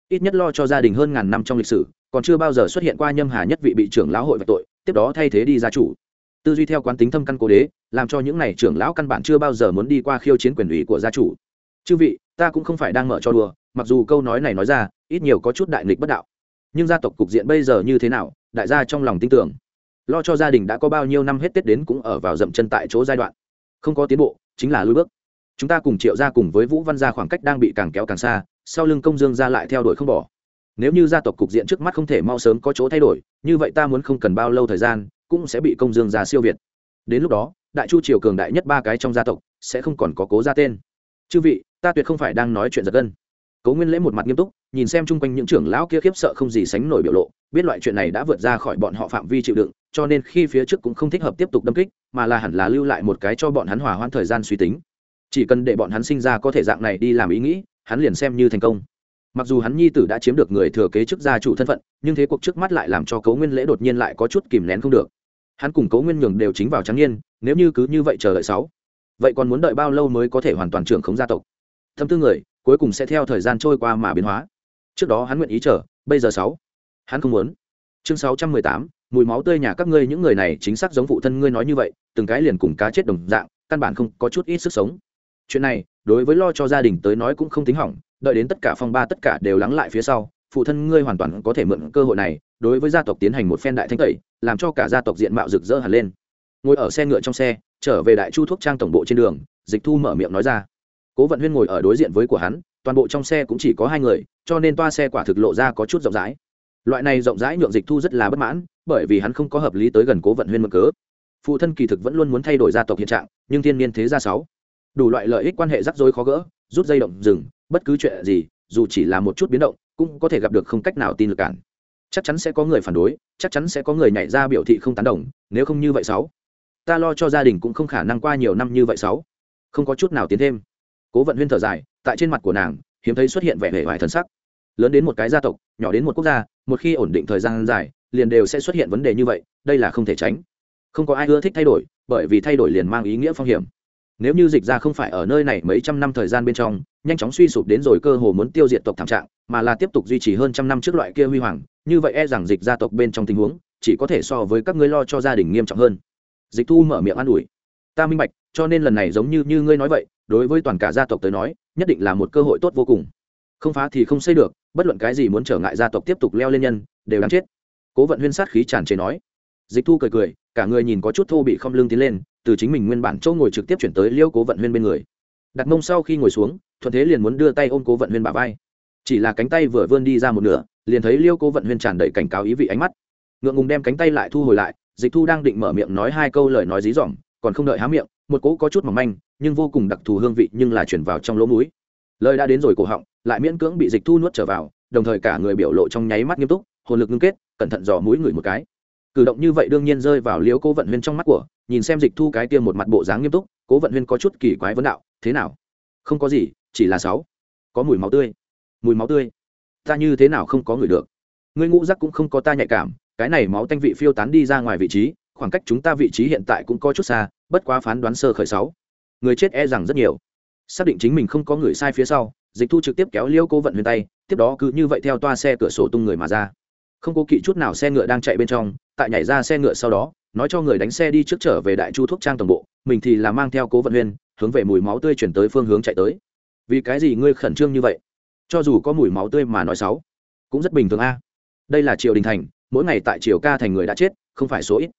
Ít nhất lo cho gia đình hơn ngàn năm trong lịch sử, còn chưa bao giờ xuất hiện qua nhâm hà nhất vị bị trưởng lão hội về tội, tiếp đó thay thế đi gia chủ. Tư duy theo quán tính thâm căn cố đế, làm cho những này trưởng lão căn bản chưa bao giờ muốn đi qua khiêu chiến quyền ủy của gia chủ. Chư vị, ta cũng không phải đang mở cho đùa, mặc dù câu nói này nói ra, ít nhiều có chút đại nghịch bất đạo. Nhưng gia tộc cục diện bây giờ như thế nào, đại gia trong lòng tin tưởng. Lo cho gia đình đã có bao nhiêu năm hết tết đến cũng ở vào dậm chân tại chỗ giai đoạn. Không có tiến bộ, chính là lùi bước chúng ta cùng triệu ra cùng với vũ văn gia khoảng cách đang bị càng kéo càng xa, sau lưng công dương gia lại theo đuổi không bỏ. Nếu như gia tộc cục diện trước mắt không thể mau sớm có chỗ thay đổi, như vậy ta muốn không cần bao lâu thời gian, cũng sẽ bị công dương gia siêu việt. Đến lúc đó, đại chu triều cường đại nhất ba cái trong gia tộc sẽ không còn có cố gia tên. Chư vị, ta tuyệt không phải đang nói chuyện giật gân. Cố nguyên lễ một mặt nghiêm túc, nhìn xem chung quanh những trưởng lão kia khiếp sợ không gì sánh nổi biểu lộ, biết loại chuyện này đã vượt ra khỏi bọn họ phạm vi chịu đựng, cho nên khi phía trước cũng không thích hợp tiếp tục đâm kích, mà là hẳn là lưu lại một cái cho bọn hắn hòa hoãn thời gian suy tính chỉ cần để bọn hắn sinh ra có thể dạng này đi làm ý nghĩ, hắn liền xem như thành công. Mặc dù hắn nhi tử đã chiếm được người thừa kế chức gia chủ thân phận, nhưng thế cuộc trước mắt lại làm cho cấu nguyên lễ đột nhiên lại có chút kìm nén không được. Hắn cùng cấu nguyên nhường đều chính vào trắng nhiên nếu như cứ như vậy chờ đợi sáu, vậy còn muốn đợi bao lâu mới có thể hoàn toàn trưởng khống gia tộc? Thâm tư người, cuối cùng sẽ theo thời gian trôi qua mà biến hóa. Trước đó hắn nguyện ý chờ, bây giờ sáu, hắn không muốn. Chương sáu trăm mười tám, mùi máu tươi nhà các ngươi, những người này chính xác giống phụ thân ngươi nói như vậy, từng cái liền cùng cá chết đồng dạng, căn bản không có chút ít sức sống chuyện này, đối với lo cho gia đình tới nói cũng không tính hỏng, đợi đến tất cả phong ba tất cả đều lắng lại phía sau, phụ thân ngươi hoàn toàn có thể mượn cơ hội này, đối với gia tộc tiến hành một phen đại thanh tẩy, làm cho cả gia tộc diện mạo rực rỡ hẳn lên. Ngồi ở xe ngựa trong xe, trở về đại chu thuốc trang tổng bộ trên đường, dịch thu mở miệng nói ra. Cố vận huyên ngồi ở đối diện với của hắn, toàn bộ trong xe cũng chỉ có hai người, cho nên toa xe quả thực lộ ra có chút rộng rãi. Loại này rộng rãi nhượng dịch thu rất là bất mãn, bởi vì hắn không có hợp lý tới gần cố vận huyên mực cớ. Phụ thân kỳ thực vẫn luôn muốn thay đổi gia tộc hiện trạng, nhưng thiên niên thế gia sáu đủ loại lợi ích quan hệ rắc rối khó gỡ, rút dây động rừng, bất cứ chuyện gì, dù chỉ là một chút biến động, cũng có thể gặp được không cách nào tin được cản. Chắc chắn sẽ có người phản đối, chắc chắn sẽ có người nhảy ra biểu thị không tán đồng, nếu không như vậy sáu. Ta lo cho gia đình cũng không khả năng qua nhiều năm như vậy sáu. Không có chút nào tiến thêm. Cố vận huyên thở dài, tại trên mặt của nàng, hiếm thấy xuất hiện vẻ hề vải thân sắc. Lớn đến một cái gia tộc, nhỏ đến một quốc gia, một khi ổn định thời gian dài, liền đều sẽ xuất hiện vấn đề như vậy, đây là không thể tránh. Không có ai ưa thích thay đổi, bởi vì thay đổi liền mang ý nghĩa phong hiểm nếu như dịch ra không phải ở nơi này mấy trăm năm thời gian bên trong, nhanh chóng suy sụp đến rồi cơ hồ muốn tiêu diệt tộc thảm trạng, mà là tiếp tục duy trì hơn trăm năm trước loại kia huy hoàng, như vậy e rằng dịch gia tộc bên trong tình huống, chỉ có thể so với các ngươi lo cho gia đình nghiêm trọng hơn. Dịch thu mở miệng an ủi. Ta minh bạch, cho nên lần này giống như như ngươi nói vậy, đối với toàn cả gia tộc tới nói, nhất định là một cơ hội tốt vô cùng. Không phá thì không xây được, bất luận cái gì muốn trở ngại gia tộc tiếp tục leo lên nhân, đều đáng chết. Cố vận huyên sát khí tràn trề nói. Dịch thu cười cười, cả người nhìn có chút thô bị không lưng tiến lên từ chính mình nguyên bản chỗ ngồi trực tiếp chuyển tới liêu cố vận huyên bên người. Đặt mông sau khi ngồi xuống, thuận thế liền muốn đưa tay ôm cố vận huyên bà vai. Chỉ là cánh tay vừa vươn đi ra một nửa, liền thấy liêu cố vận huyên tràn đầy cảnh cáo ý vị ánh mắt. Ngượng ngùng đem cánh tay lại thu hồi lại, dịch thu đang định mở miệng nói hai câu lời nói dí dỏm, còn không đợi há miệng, một cỗ có chút mỏng manh, nhưng vô cùng đặc thù hương vị nhưng là chuyển vào trong lỗ mũi. Lời đã đến rồi cổ họng, lại miễn cưỡng bị dịch thu nuốt trở vào, đồng thời cả người biểu lộ trong nháy mắt nghiêm túc, hồn lực ngưng kết, cẩn thận dò mũi người một cái. Cử động như vậy đương nhiên rơi vào liếu cố vận huyên trong mắt của nhìn xem dịch thu cái kia một mặt bộ dáng nghiêm túc, cố vận huyên có chút kỳ quái vấn đạo, thế nào? Không có gì, chỉ là sáu. Có mùi máu tươi. Mùi máu tươi? Ta như thế nào không có người được? Ngươi ngũ giác cũng không có ta nhạy cảm, cái này máu tanh vị phiêu tán đi ra ngoài vị trí, khoảng cách chúng ta vị trí hiện tại cũng có chút xa, bất quá phán đoán sơ khởi sáu. Người chết e rằng rất nhiều. Xác định chính mình không có người sai phía sau, dịch thu trực tiếp kéo liêu cô vận huyền tay, tiếp đó cứ như vậy theo toa xe cửa sổ tung người mà ra không có kỵ chút nào xe ngựa đang chạy bên trong tại nhảy ra xe ngựa sau đó nói cho người đánh xe đi trước trở về đại chu thuốc trang toàn bộ mình thì là mang theo cố vận Huyên, hướng về mùi máu tươi chuyển tới phương hướng chạy tới. Vì cái gì ngươi khẩn trương như vậy? Cho dù có mùi máu tươi mà nói xấu cũng rất bình thường a. Đây là triều đình thành mỗi ngày tại triều ca thành người đã chết không phải số ít.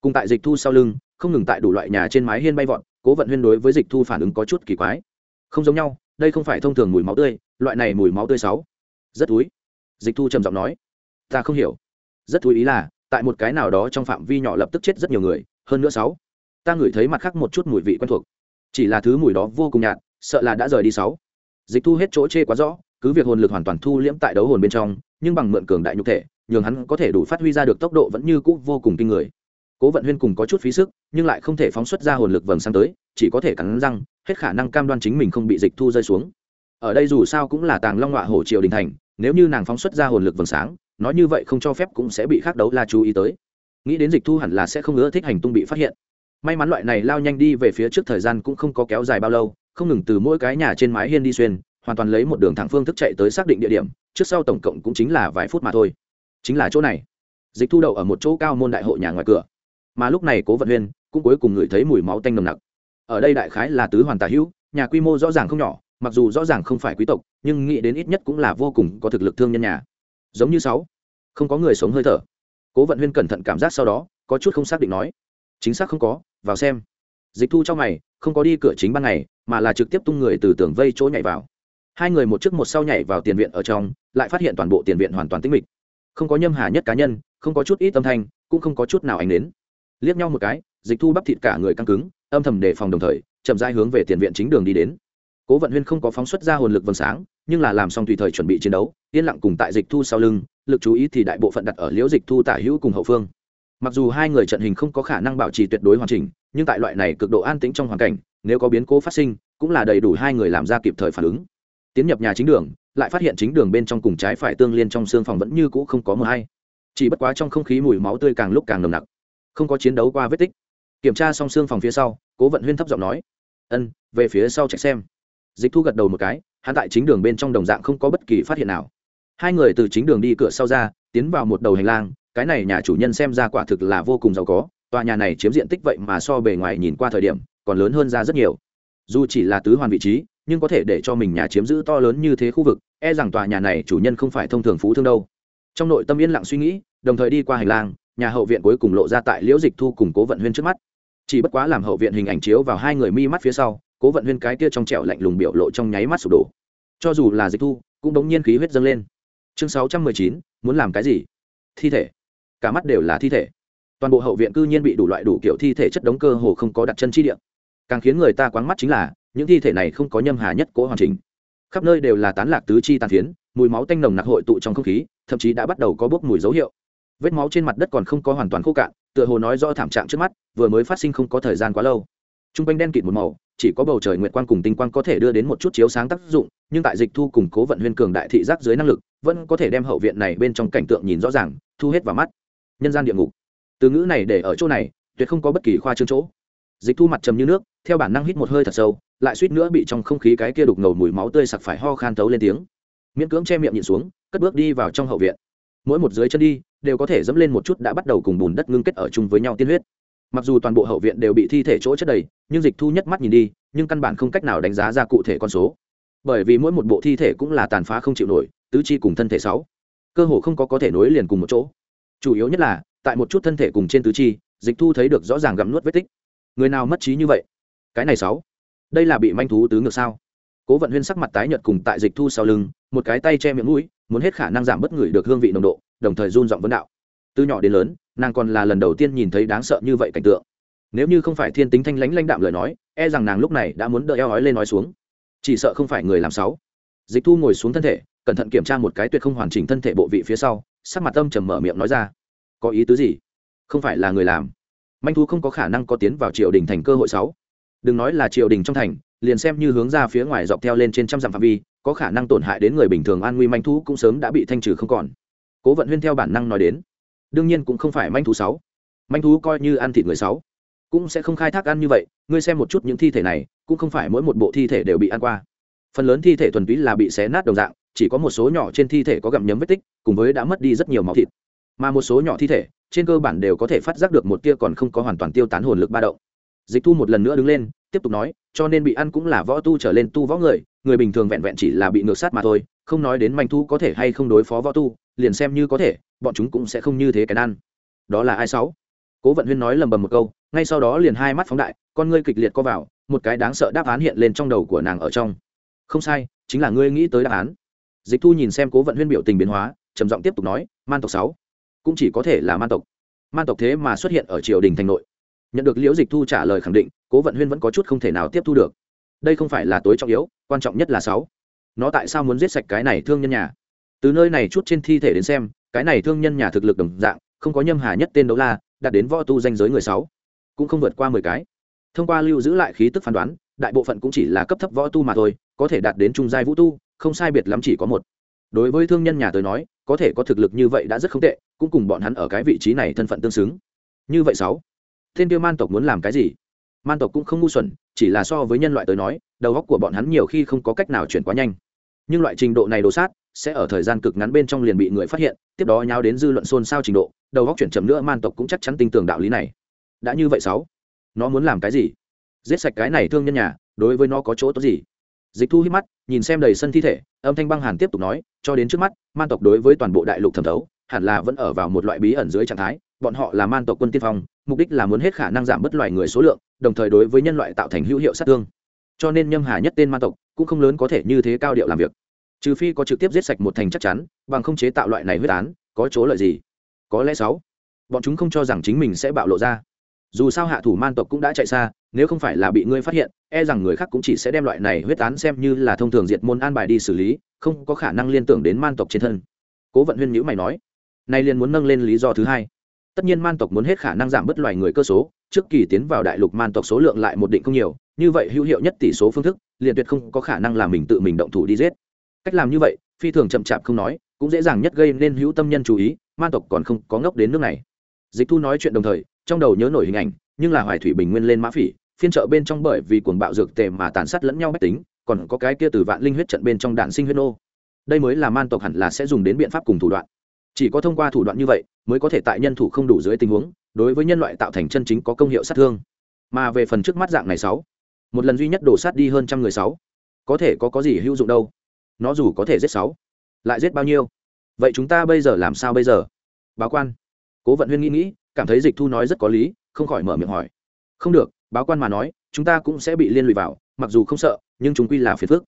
Cùng tại dịch thu sau lưng không ngừng tại đủ loại nhà trên mái hiên bay vọt cố vận huyên đối với dịch thu phản ứng có chút kỳ quái. Không giống nhau đây không phải thông thường mùi máu tươi loại này mùi máu tươi sáu rất túi dịch thu trầm giọng nói ta không hiểu. Rất thú ý là, tại một cái nào đó trong phạm vi nhỏ lập tức chết rất nhiều người, hơn nữa sáu. Ta ngửi thấy mặt khác một chút mùi vị quen thuộc. Chỉ là thứ mùi đó vô cùng nhạt, sợ là đã rời đi sáu. Dịch thu hết chỗ chê quá rõ, cứ việc hồn lực hoàn toàn thu liễm tại đấu hồn bên trong, nhưng bằng mượn cường đại nhục thể, nhường hắn có thể đủ phát huy ra được tốc độ vẫn như cũ vô cùng kinh người. Cố vận huyên cùng có chút phí sức, nhưng lại không thể phóng xuất ra hồn lực vầng sang tới, chỉ có thể cắn răng, hết khả năng cam đoan chính mình không bị dịch thu rơi xuống. Ở đây dù sao cũng là tàng long họa hổ triều đình thành, nếu như nàng phóng xuất ra hồn lực vầng sáng nói như vậy không cho phép cũng sẽ bị khác đấu la chú ý tới. Nghĩ đến dịch thu hẳn là sẽ không ưa thích hành tung bị phát hiện. May mắn loại này lao nhanh đi về phía trước thời gian cũng không có kéo dài bao lâu, không ngừng từ mỗi cái nhà trên mái hiên đi xuyên, hoàn toàn lấy một đường thẳng phương thức chạy tới xác định địa điểm, trước sau tổng cộng cũng chính là vài phút mà thôi. Chính là chỗ này. Dịch thu đậu ở một chỗ cao môn đại hội nhà ngoài cửa. Mà lúc này cố vận huyên cũng cuối cùng ngửi thấy mùi máu tanh nồng nặc. Ở đây đại khái là tứ hoàn tả hữu, nhà quy mô rõ ràng không nhỏ, mặc dù rõ ràng không phải quý tộc, nhưng nghĩ đến ít nhất cũng là vô cùng có thực lực thương nhân nhà giống như sáu. Không có người sống hơi thở. Cố vận huyên cẩn thận cảm giác sau đó, có chút không xác định nói. Chính xác không có, vào xem. Dịch thu trong mày, không có đi cửa chính ban ngày, mà là trực tiếp tung người từ tường vây chỗ nhảy vào. Hai người một trước một sau nhảy vào tiền viện ở trong, lại phát hiện toàn bộ tiền viện hoàn toàn tĩnh mịch. Không có nhâm hà nhất cá nhân, không có chút ít âm thanh, cũng không có chút nào ảnh đến liếc nhau một cái, dịch thu bắp thịt cả người căng cứng, âm thầm đề phòng đồng thời, chậm rãi hướng về tiền viện chính đường đi đến. Cố vận huyên không có phóng xuất ra hồn lực vầng sáng, nhưng là làm xong tùy thời chuẩn bị chiến đấu yên lặng cùng tại dịch thu sau lưng, lực chú ý thì đại bộ phận đặt ở liễu dịch thu, tả hữu cùng hậu phương. Mặc dù hai người trận hình không có khả năng bảo trì tuyệt đối hoàn chỉnh, nhưng tại loại này cực độ an tĩnh trong hoàn cảnh, nếu có biến cố phát sinh, cũng là đầy đủ hai người làm ra kịp thời phản ứng. Tiến nhập nhà chính đường, lại phát hiện chính đường bên trong cùng trái phải tương liên trong xương phòng vẫn như cũ không có mờ hay. Chỉ bất quá trong không khí mùi máu tươi càng lúc càng nồng nặc. Không có chiến đấu qua vết tích. Kiểm tra xong xương phòng phía sau, cố vận huyên thấp giọng nói, ân, về phía sau chạy xem. Dịch thu gật đầu một cái, hắn tại chính đường bên trong đồng dạng không có bất kỳ phát hiện nào hai người từ chính đường đi cửa sau ra, tiến vào một đầu hành lang, cái này nhà chủ nhân xem ra quả thực là vô cùng giàu có, tòa nhà này chiếm diện tích vậy mà so bề ngoài nhìn qua thời điểm, còn lớn hơn ra rất nhiều. Dù chỉ là tứ hoàn vị trí, nhưng có thể để cho mình nhà chiếm giữ to lớn như thế khu vực e rằng tòa nhà này chủ nhân không phải thông thường phú thương đâu. Trong nội tâm yên lặng suy nghĩ, đồng thời đi qua hành lang, nhà hậu viện cuối cùng lộ ra tại liễu dịch thu cùng cố vận huyên trước mắt. Chỉ bất quá làm hậu viện hình ảnh chiếu vào hai người mi mắt phía sau, cố vận huyên cái kia trong trẹo lạnh lùng biểu lộ trong nháy mắt sụp đổ. Cho dù là dịch thu, cũng đống nhiên khí huyết dâng lên chương sáu trăm mười chín, muốn làm cái gì? Thi thể. Cả mắt đều là thi thể. Toàn bộ hậu viện cư nhiên bị đủ loại đủ kiểu thi thể chất đống cơ hồ không có đặt chân chi địa. Càng khiến người ta quáng mắt chính là, những thi thể này không có nhâm hà nhất cố hoàn chỉnh. Khắp nơi đều là tán lạc tứ chi tàn phiến, mùi máu tanh nồng nặc hội tụ trong không khí, thậm chí đã bắt đầu có bốc mùi dấu hiệu. Vết máu trên mặt đất còn không có hoàn toàn khô cạn, tựa hồ nói rõ thảm trạng trước mắt, vừa mới phát sinh không có thời gian quá lâu. T r u n g quanh đen kịt một màu chỉ có bầu trời nguyệt quang cùng tinh quang có thể đưa đến một chút chiếu sáng tác dụng, nhưng tại dịch thu cùng cố vận huyên cường đại thị giác dưới năng lực, vẫn có thể đem hậu viện này bên trong cảnh tượng nhìn rõ ràng, thu hết vào mắt. Nhân gian địa ngục. Từ ngữ này để ở chỗ này, tuyệt không có bất kỳ khoa trương chỗ. Dịch thu mặt trầm như nước, theo bản năng hít một hơi thật sâu, lại suýt nữa bị trong không khí cái kia đục ngầu mùi máu tươi sặc phải ho khan tấu lên tiếng. Miễn cưỡng che miệng nhịn xuống, cất bước đi vào trong hậu viện. Mỗi một dưới chân đi, đều có thể dẫm lên một chút đã bắt đầu cùng bùn đất ngưng kết ở chung với nhau tiên huyết mặc dù toàn bộ hậu viện đều bị thi thể chỗ chất đầy, nhưng dịch thu nhất mắt nhìn đi, nhưng căn bản không cách nào đánh giá ra cụ thể con số. Bởi vì mỗi một bộ thi thể cũng là tàn phá không chịu nổi, tứ chi cùng thân thể sáu. Cơ hồ không có có thể nối liền cùng một chỗ. Chủ yếu nhất là, tại một chút thân thể cùng trên tứ chi, dịch thu thấy được rõ ràng gặm nuốt vết tích. Người nào mất trí như vậy? Cái này sáu. Đây là bị manh thú tứ ngược sao? Cố vận huyên sắc mặt tái nhợt cùng tại dịch thu sau lưng, một cái tay che miệng mũi, muốn hết khả năng giảm bất người được hương vị nồng độ, đồng thời run giọng vấn đạo. Từ nhỏ đến lớn nàng còn là lần đầu tiên nhìn thấy đáng sợ như vậy cảnh tượng. Nếu như không phải thiên tính thanh lãnh lãnh đạm lời nói e rằng nàng lúc này đã muốn đợi eo ói lên nói xuống. Chỉ sợ không phải người làm sáu. Dịch thu ngồi xuống thân thể, cẩn thận kiểm tra một cái tuyệt không hoàn chỉnh thân thể bộ vị phía sau, sắc mặt tâm trầm mở miệng nói ra. Có ý tứ gì? Không phải là người làm. Manh thú không có khả năng có tiến vào triều đình thành cơ hội sáu. Đừng nói là triều đình trong thành, liền xem như hướng ra phía ngoài dọc theo lên trên trăm dặm phạm vi, có khả năng tổn hại đến người bình thường an nguy manh thú cũng sớm đã bị thanh trừ không còn. Cố vận huyên theo bản năng nói đến đương nhiên cũng không phải manh thú sáu. Manh thú coi như ăn thịt người sáu. Cũng sẽ không khai thác ăn như vậy, ngươi xem một chút những thi thể này, cũng không phải mỗi một bộ thi thể đều bị ăn qua. Phần lớn thi thể thuần túy là bị xé nát đồng dạng, chỉ có một số nhỏ trên thi thể có gặm nhấm vết tích, cùng với đã mất đi rất nhiều máu thịt. Mà một số nhỏ thi thể, trên cơ bản đều có thể phát giác được một tia còn không có hoàn toàn tiêu tán hồn lực ba động. Dịch thu một lần nữa đứng lên, tiếp tục nói, cho nên bị ăn cũng là võ tu trở lên tu võ người người bình thường vẹn vẹn chỉ là bị ngược sát mà thôi, không nói đến manh thu có thể hay không đối phó võ tu liền xem như có thể, bọn chúng cũng sẽ không như thế cái ăn đó là ai sáu? Cố vận huyên nói lầm bầm một câu, ngay sau đó liền hai mắt phóng đại, con ngươi kịch liệt co vào, một cái đáng sợ đáp án hiện lên trong đầu của nàng ở trong. Không sai, chính là ngươi nghĩ tới đáp án. Dịch thu nhìn xem cố vận huyên biểu tình biến hóa, trầm giọng tiếp tục nói, man tộc sáu, cũng chỉ có thể là man tộc. Man tộc thế mà xuất hiện ở triều đình thành nội. Nhận được liễu dịch thu trả lời khẳng định, cố vận huyên vẫn có chút không thể nào tiếp thu được. Đây không phải là tối trọng yếu, quan trọng nhất là sáu. Nó tại sao muốn giết sạch cái này thương nhân nhà? Từ nơi này chút trên thi thể đến xem, cái này thương nhân nhà thực lực đồng dạng, không có nhâm hà nhất tên đấu la, đạt đến võ tu danh giới người sáu, cũng không vượt qua mười cái. Thông qua lưu giữ lại khí tức phán đoán, đại bộ phận cũng chỉ là cấp thấp võ tu mà thôi, có thể đạt đến trung giai vũ tu, không sai biệt lắm chỉ có một. Đối với thương nhân nhà tới nói, có thể có thực lực như vậy đã rất không tệ, cũng cùng bọn hắn ở cái vị trí này thân phận tương xứng. Như vậy sáu thiên tiêu man tộc muốn làm cái gì? Man tộc cũng không ngu xuẩn, chỉ là so với nhân loại tới nói, đầu óc của bọn hắn nhiều khi không có cách nào chuyển quá nhanh. Nhưng loại trình độ này đồ sát sẽ ở thời gian cực ngắn bên trong liền bị người phát hiện, tiếp đó nháo đến dư luận xôn xao trình độ, đầu góc chuyển chậm nữa man tộc cũng chắc chắn tin tưởng đạo lý này. Đã như vậy sáu, nó muốn làm cái gì? Giết sạch cái này thương nhân nhà, đối với nó có chỗ tốt gì? Dịch thu hít mắt, nhìn xem đầy sân thi thể, âm thanh băng hàn tiếp tục nói, cho đến trước mắt, man tộc đối với toàn bộ đại lục thẩm thấu, hẳn là vẫn ở vào một loại bí ẩn dưới trạng thái, bọn họ là man tộc quân tiên phong, mục đích là muốn hết khả năng giảm bớt loài người số lượng, đồng thời đối với nhân loại tạo thành hữu hiệu sát thương. Cho nên nhâm hà nhất tên man tộc, cũng không lớn có thể như thế cao điệu làm việc trừ phi có trực tiếp giết sạch một thành chắc chắn, bằng không chế tạo loại này huyết án, có chỗ lợi gì? Có lẽ sáu. Bọn chúng không cho rằng chính mình sẽ bạo lộ ra. Dù sao hạ thủ man tộc cũng đã chạy xa, nếu không phải là bị ngươi phát hiện e rằng người khác cũng chỉ sẽ đem loại này huyết án xem như là thông thường diệt môn an bài đi xử lý, không có khả năng liên tưởng đến man tộc trên thân. Cố vận huyên nhữ mày nói, nay liền muốn nâng lên lý do thứ hai. Tất nhiên man tộc muốn hết khả năng giảm bớt loài người cơ số, trước kỳ tiến vào đại lục man tộc số lượng lại một định không nhiều, như vậy hữu hiệu nhất tỷ số phương thức, liền tuyệt không có khả năng là mình tự mình động thủ đi giết cách làm như vậy, phi thường chậm chạp không nói, cũng dễ dàng nhất gây nên hữu tâm nhân chú ý, man tộc còn không có ngốc đến nước này. Dịch thu nói chuyện đồng thời, trong đầu nhớ nổi hình ảnh, nhưng là hoài thủy bình nguyên lên mã phỉ, phiên trợ bên trong bởi vì cuồng bạo dược tề mà tàn sát lẫn nhau bách tính, còn có cái kia từ vạn linh huyết trận bên trong đạn sinh huyết nô. Đây mới là man tộc hẳn là sẽ dùng đến biện pháp cùng thủ đoạn. Chỉ có thông qua thủ đoạn như vậy, mới có thể tại nhân thủ không đủ dưới tình huống, đối với nhân loại tạo thành chân chính có công hiệu sát thương. Mà về phần trước mắt dạng này sáu, một lần duy nhất đổ sát đi hơn trăm người sáu, có thể có có gì hữu dụng đâu? Nó dù có thể giết sáu, lại giết bao nhiêu? Vậy chúng ta bây giờ làm sao bây giờ? Báo quan. Cố vận huyên nghĩ nghĩ, cảm thấy dịch thu nói rất có lý, không khỏi mở miệng hỏi. Không được, báo quan mà nói, chúng ta cũng sẽ bị liên lụy vào, mặc dù không sợ, nhưng chúng quy là phiền phức.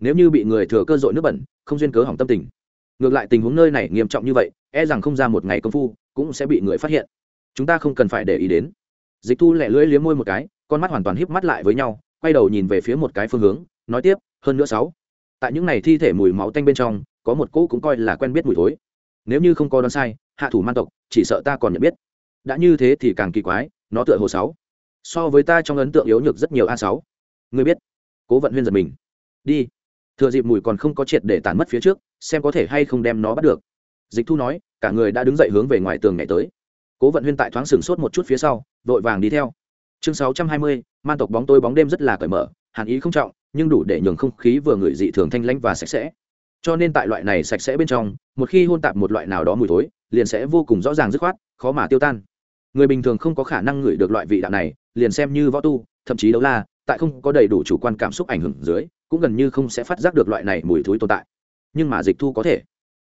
Nếu như bị người thừa cơ dội nước bẩn, không duyên cớ hỏng tâm tình. Ngược lại tình huống nơi này nghiêm trọng như vậy e rằng không ra một ngày công phu, cũng sẽ bị người phát hiện. Chúng ta không cần phải để ý đến. Dịch thu lẹ lưỡi liếm môi một cái, con mắt hoàn toàn híp mắt lại với nhau, quay đầu nhìn về phía một cái phương hướng, nói tiếp, hơn nữa sáu tại những này thi thể mùi máu tanh bên trong, có một cỗ cũng coi là quen biết mùi thối. Nếu như không có đoán sai, hạ thủ man tộc, chỉ sợ ta còn nhận biết. Đã như thế thì càng kỳ quái, nó tựa hồ sáu. So với ta trong ấn tượng yếu nhược rất nhiều a sáu. Người biết, cố vận huyên giật mình. Đi. Thừa dịp mùi còn không có triệt để tàn mất phía trước, xem có thể hay không đem nó bắt được. Dịch thu nói, cả người đã đứng dậy hướng về ngoài tường ngày tới. Cố vận huyên tại thoáng sừng sốt một chút phía sau, vội vàng đi theo. Chương sáu trăm hai mươi, man tộc bóng tôi bóng đêm rất là cởi mở, hàn ý không trọng nhưng đủ để nhường không khí vừa ngửi dị thường thanh lãnh và sạch sẽ. Cho nên tại loại này sạch sẽ bên trong, một khi hôn tạp một loại nào đó mùi thối, liền sẽ vô cùng rõ ràng dứt khoát, khó mà tiêu tan. Người bình thường không có khả năng ngửi được loại vị đạo này, liền xem như võ tu, thậm chí đấu la, tại không có đầy đủ chủ quan cảm xúc ảnh hưởng dưới, cũng gần như không sẽ phát giác được loại này mùi thối tồn tại. Nhưng mà dịch thu có thể.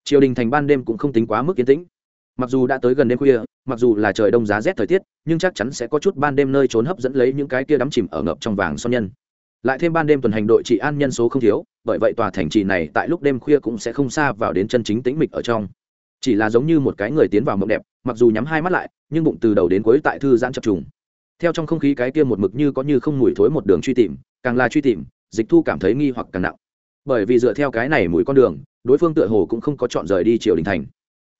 Triều đình thành ban đêm cũng không tính quá mức yên tĩnh. Mặc dù đã tới gần đêm khuya, mặc dù là trời đông giá rét thời tiết, nhưng chắc chắn sẽ có chút ban đêm nơi trốn hấp dẫn lấy những cái kia đắm chìm ở ngập trong vàng son nhân lại thêm ban đêm tuần hành đội trị an nhân số không thiếu, bởi vậy tòa thành trì này tại lúc đêm khuya cũng sẽ không xa vào đến chân chính tĩnh mịch ở trong. Chỉ là giống như một cái người tiến vào mộng đẹp, mặc dù nhắm hai mắt lại, nhưng bụng từ đầu đến cuối tại thư giãn chập trùng. Theo trong không khí cái kia một mực như có như không mùi thối một đường truy tìm, càng là truy tìm, dịch thu cảm thấy nghi hoặc càng nặng. Bởi vì dựa theo cái này mùi con đường, đối phương tựa hồ cũng không có chọn rời đi triều đình thành.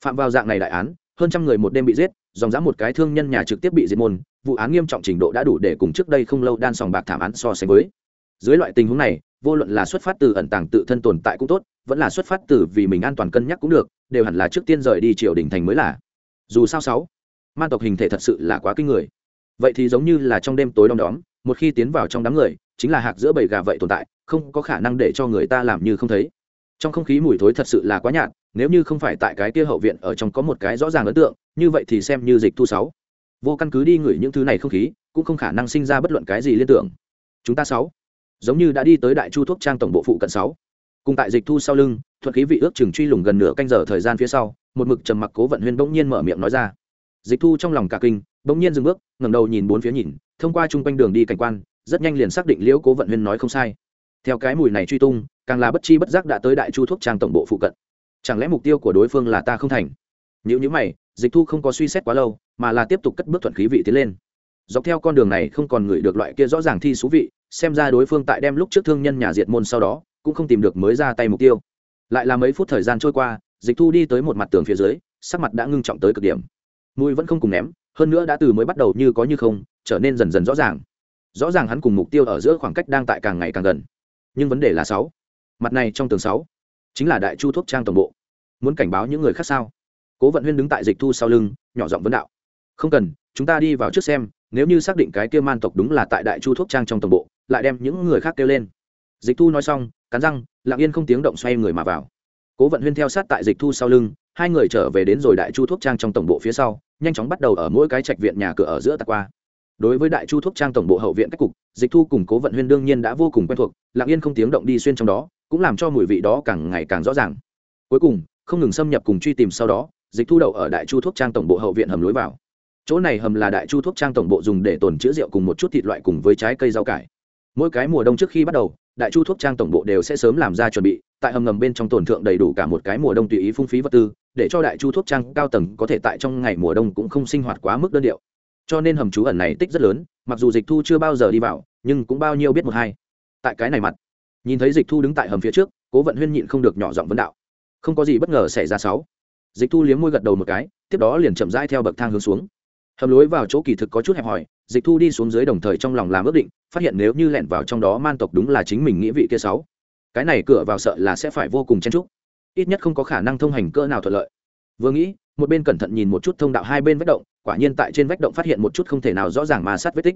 Phạm vào dạng này đại án, hơn trăm người một đêm bị giết, dòng dã một cái thương nhân nhà trực tiếp bị diệt môn, vụ án nghiêm trọng trình độ đã đủ để cùng trước đây không lâu đan sòng bạc thảm án so sánh với dưới loại tình huống này, vô luận là xuất phát từ ẩn tàng tự thân tồn tại cũng tốt, vẫn là xuất phát từ vì mình an toàn cân nhắc cũng được, đều hẳn là trước tiên rời đi triều đình thành mới là. Dù sao sáu man tộc hình thể thật sự là quá kinh người. Vậy thì giống như là trong đêm tối đom đóm, một khi tiến vào trong đám người, chính là hạc giữa bầy gà vậy tồn tại, không có khả năng để cho người ta làm như không thấy. Trong không khí mùi thối thật sự là quá nhạt, nếu như không phải tại cái kia hậu viện ở trong có một cái rõ ràng ấn tượng, như vậy thì xem như dịch thu sáu. Vô căn cứ đi ngửi những thứ này không khí, cũng không khả năng sinh ra bất luận cái gì liên tưởng. Chúng ta sáu giống như đã đi tới đại chu thuốc trang tổng bộ phụ cận sáu. Cùng tại dịch thu sau lưng, thuật khí vị ước chừng truy lùng gần nửa canh giờ thời gian phía sau, một mực trầm mặc cố vận huyên bỗng nhiên mở miệng nói ra. Dịch thu trong lòng cả kinh, bỗng nhiên dừng bước, ngẩng đầu nhìn bốn phía nhìn, thông qua chung quanh đường đi cảnh quan, rất nhanh liền xác định liễu cố vận huyên nói không sai. Theo cái mùi này truy tung, càng là bất chi bất giác đã tới đại chu thuốc trang tổng bộ phụ cận. Chẳng lẽ mục tiêu của đối phương là ta không thành? Nếu như mày, dịch thu không có suy xét quá lâu, mà là tiếp tục cất bước thuận khí vị tiến lên. Dọc theo con đường này không còn ngửi được loại kia rõ ràng thi số vị xem ra đối phương tại đem lúc trước thương nhân nhà diệt môn sau đó, cũng không tìm được mới ra tay mục tiêu. Lại là mấy phút thời gian trôi qua, dịch thu đi tới một mặt tường phía dưới, sắc mặt đã ngưng trọng tới cực điểm. Mùi vẫn không cùng ném, hơn nữa đã từ mới bắt đầu như có như không, trở nên dần dần rõ ràng. Rõ ràng hắn cùng mục tiêu ở giữa khoảng cách đang tại càng ngày càng gần. Nhưng vấn đề là sáu. Mặt này trong tường sáu, chính là đại chu thuốc trang tổng bộ. Muốn cảnh báo những người khác sao? Cố vận huyên đứng tại dịch thu sau lưng, nhỏ giọng vấn đạo. Không cần, chúng ta đi vào trước xem, nếu như xác định cái kia man tộc đúng là tại đại chu thuốc trang trong tổng bộ lại đem những người khác kêu lên. Dịch thu nói xong, cắn răng, lặng yên không tiếng động xoay người mà vào. Cố vận huyên theo sát tại dịch thu sau lưng, hai người trở về đến rồi đại chu thuốc trang trong tổng bộ phía sau, nhanh chóng bắt đầu ở mỗi cái trạch viện nhà cửa ở giữa tạc qua. Đối với đại chu thuốc trang tổng bộ hậu viện cách cục, dịch thu cùng cố vận huyên đương nhiên đã vô cùng quen thuộc, lặng yên không tiếng động đi xuyên trong đó, cũng làm cho mùi vị đó càng ngày càng rõ ràng. Cuối cùng, không ngừng xâm nhập cùng truy tìm sau đó, dịch thu đậu ở đại chu thuốc trang tổng bộ hậu viện hầm lối vào. Chỗ này hầm là đại chu thuốc trang tổng bộ dùng để tồn chữa rượu cùng một chút thịt loại cùng với trái cây rau cải mỗi cái mùa đông trước khi bắt đầu, đại chu thuốc trang tổng bộ đều sẽ sớm làm ra chuẩn bị, tại hầm ngầm bên trong tổn thượng đầy đủ cả một cái mùa đông tùy ý phung phí vật tư, để cho đại chu thuốc trang cao tầng có thể tại trong ngày mùa đông cũng không sinh hoạt quá mức đơn điệu. Cho nên hầm trú ẩn này tích rất lớn, mặc dù dịch thu chưa bao giờ đi vào, nhưng cũng bao nhiêu biết một hai. Tại cái này mặt, nhìn thấy dịch thu đứng tại hầm phía trước, cố vận huyên nhịn không được nhỏ giọng vấn đạo. Không có gì bất ngờ xảy ra sáu. Dịch thu liếm môi gật đầu một cái, tiếp đó liền chậm rãi theo bậc thang hướng xuống hầm lối vào chỗ kỳ thực có chút hẹp hòi, dịch thu đi xuống dưới đồng thời trong lòng làm ước định, phát hiện nếu như lẻn vào trong đó man tộc đúng là chính mình nghĩa vị kia sáu. Cái này cửa vào sợ là sẽ phải vô cùng chen trúc ít nhất không có khả năng thông hành cỡ nào thuận lợi. Vừa nghĩ, một bên cẩn thận nhìn một chút thông đạo hai bên vách động, quả nhiên tại trên vách động phát hiện một chút không thể nào rõ ràng mà sát vết tích.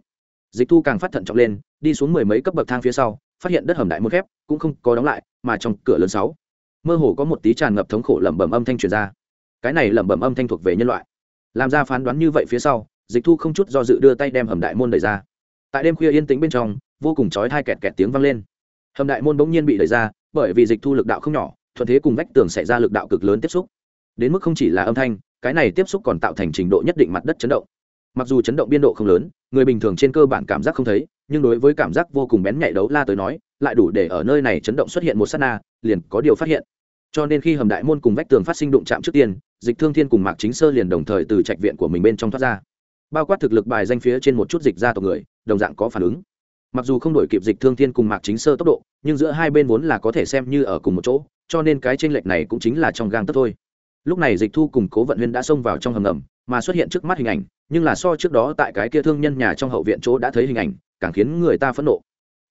Dịch thu càng phát thận trọng lên, đi xuống mười mấy cấp bậc thang phía sau, phát hiện đất hầm đại một khép, cũng không có đóng lại, mà trong cửa lớn sáu, mơ hồ có một tí tràn ngập thống khổ lẩm bẩm âm thanh truyền ra. Cái này lẩm bẩm âm thanh thuộc về nhân loại làm ra phán đoán như vậy phía sau, dịch thu không chút do dự đưa tay đem hầm đại môn đẩy ra. Tại đêm khuya yên tĩnh bên trong, vô cùng chói thai kẹt kẹt tiếng vang lên. Hầm đại môn bỗng nhiên bị đẩy ra, bởi vì dịch thu lực đạo không nhỏ, thuận thế cùng vách tường xảy ra lực đạo cực lớn tiếp xúc. Đến mức không chỉ là âm thanh, cái này tiếp xúc còn tạo thành trình độ nhất định mặt đất chấn động. Mặc dù chấn động biên độ không lớn, người bình thường trên cơ bản cảm giác không thấy, nhưng đối với cảm giác vô cùng bén nhạy đấu la tới nói, lại đủ để ở nơi này chấn động xuất hiện một s á t na, liền có điều phát hiện cho nên khi hầm đại môn cùng vách tường phát sinh đụng chạm trước tiên, dịch thương thiên cùng mạc chính sơ liền đồng thời từ trạch viện của mình bên trong thoát ra. Bao quát thực lực bài danh phía trên một chút dịch ra tộc người, đồng dạng có phản ứng. Mặc dù không đổi kịp dịch thương thiên cùng mạc chính sơ tốc độ, nhưng giữa hai bên vốn là có thể xem như ở cùng một chỗ, cho nên cái tranh lệch này cũng chính là trong gang tất thôi. Lúc này dịch thu cùng cố vận huyên đã xông vào trong hầm ngầm, mà xuất hiện trước mắt hình ảnh, nhưng là so trước đó tại cái kia thương nhân nhà trong hậu viện chỗ đã thấy hình ảnh, càng khiến người ta phẫn nộ.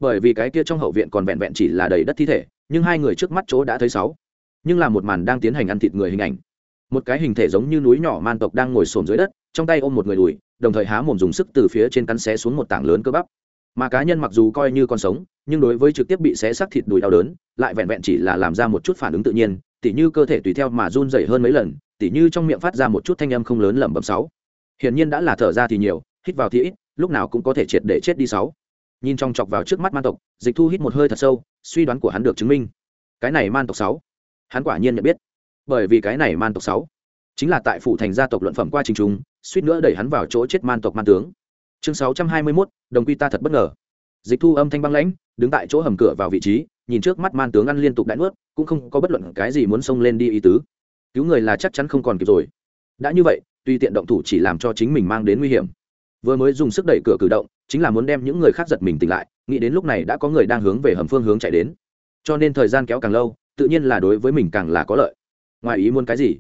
Bởi vì cái kia trong hậu viện còn vẹn vẹn chỉ là đầy đất thi thể, nhưng hai người trước mắt chỗ đã thấy sáu nhưng là một màn đang tiến hành ăn thịt người hình ảnh. Một cái hình thể giống như núi nhỏ man tộc đang ngồi xổm dưới đất, trong tay ôm một người đùi, đồng thời há mồm dùng sức từ phía trên cắn xé xuống một tảng lớn cơ bắp. Mà cá nhân mặc dù coi như còn sống, nhưng đối với trực tiếp bị xé xác thịt đùi đau đớn, lại vẹn vẹn chỉ là làm ra một chút phản ứng tự nhiên, tỉ như cơ thể tùy theo mà run dày hơn mấy lần, tỉ như trong miệng phát ra một chút thanh âm không lớn lẩm bẩm sáu. Hiển nhiên đã là thở ra thì nhiều, hít vào thì ít, lúc nào cũng có thể triệt để chết đi sáu. Nhìn trong chọc vào trước mắt man tộc, dịch thu hít một hơi thật sâu, suy đoán của hắn được chứng minh. Cái này man tộc sáu hắn quả nhiên nhận biết. Bởi vì cái này man tộc sáu chính là tại phủ thành gia tộc luận phẩm qua trình trung suýt nữa đẩy hắn vào chỗ chết man tộc man tướng. Chương sáu trăm hai mươi 621, đồng quy ta thật bất ngờ. Dịch thu âm thanh băng lãnh đứng tại chỗ hầm cửa vào vị trí nhìn trước mắt man tướng ăn liên tục đại nuốt cũng không có bất luận cái gì muốn xông lên đi ý tứ. Cứu người là chắc chắn không còn kịp rồi. Đã như vậy tuy tiện động thủ chỉ làm cho chính mình mang đến nguy hiểm. Vừa mới dùng sức đẩy cửa cử động chính là muốn đem những người khác giật mình tỉnh lại nghĩ đến lúc này đã có người đang hướng về hầm phương hướng chạy đến. Cho nên thời gian kéo càng lâu tự nhiên là đối với mình càng là có lợi. Ngoài ý muốn cái gì?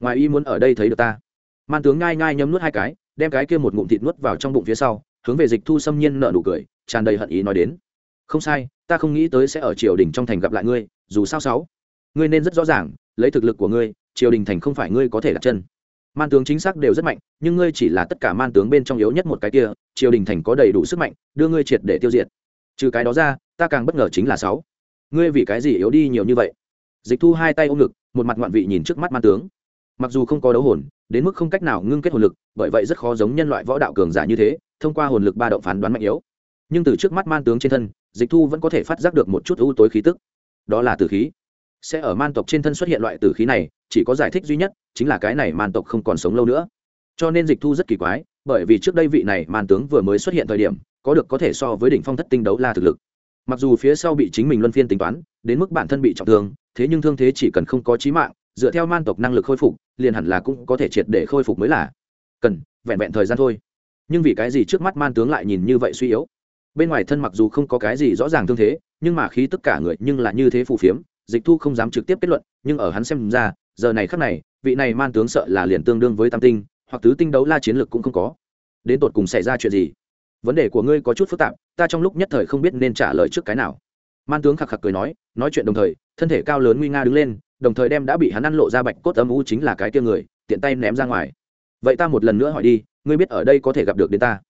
Ngoài ý muốn ở đây thấy được ta. Man tướng ngai ngai nhấm nuốt hai cái, đem cái kia một ngụm thịt nuốt vào trong bụng phía sau, hướng về dịch thu xâm nhiên nợ nụ cười, tràn đầy hận ý nói đến. Không sai, ta không nghĩ tới sẽ ở triều đình trong thành gặp lại ngươi, dù sao sáu. Ngươi nên rất rõ ràng, lấy thực lực của ngươi, triều đình thành không phải ngươi có thể đặt chân. Man tướng chính xác đều rất mạnh, nhưng ngươi chỉ là tất cả man tướng bên trong yếu nhất một cái kia, triều đình thành có đầy đủ sức mạnh, đưa ngươi triệt để tiêu diệt. Trừ cái đó ra, ta càng bất ngờ chính là sáu. Ngươi vì cái gì yếu đi nhiều như vậy? Dịch thu hai tay ôm ngực, một mặt ngoạn vị nhìn trước mắt man tướng. Mặc dù không có đấu hồn, đến mức không cách nào ngưng kết hồn lực, bởi vậy rất khó giống nhân loại võ đạo cường giả như thế, thông qua hồn lực ba động phán đoán mạnh yếu. Nhưng từ trước mắt man tướng trên thân, dịch thu vẫn có thể phát giác được một chút ưu tối khí tức. Đó là tử khí. Sẽ ở man tộc trên thân xuất hiện loại tử khí này, chỉ có giải thích duy nhất, chính là cái này man tộc không còn sống lâu nữa. Cho nên dịch thu rất kỳ quái, bởi vì trước đây vị này man tướng vừa mới xuất hiện thời điểm, có được có thể so với đỉnh phong thất tinh đấu la thực lực mặc dù phía sau bị chính mình luân phiên tính toán, đến mức bản thân bị trọng thương, thế nhưng thương thế chỉ cần không có trí mạng, dựa theo man tộc năng lực khôi phục, liền hẳn là cũng có thể triệt để khôi phục mới là. Cần, vẹn vẹn thời gian thôi. Nhưng vì cái gì trước mắt man tướng lại nhìn như vậy suy yếu? Bên ngoài thân mặc dù không có cái gì rõ ràng thương thế, nhưng mà khí tất cả người nhưng là như thế phù phiếm, dịch thu không dám trực tiếp kết luận, nhưng ở hắn xem ra, giờ này khắc này, vị này man tướng sợ là liền tương đương với tam tinh, hoặc tứ tinh đấu la chiến lược cũng không có. Đến tột cùng xảy ra chuyện gì? Vấn đề của ngươi có chút phức tạp, ta trong lúc nhất thời không biết nên trả lời trước cái nào. Man tướng khạc khạc cười nói nói chuyện đồng thời, thân thể cao lớn nguy nga đứng lên, đồng thời đem đã bị hắn ăn lộ ra bạch cốt âm u chính là cái kia người, tiện tay ném ra ngoài. Vậy ta một lần nữa hỏi đi, ngươi biết ở đây có thể gặp được đến ta?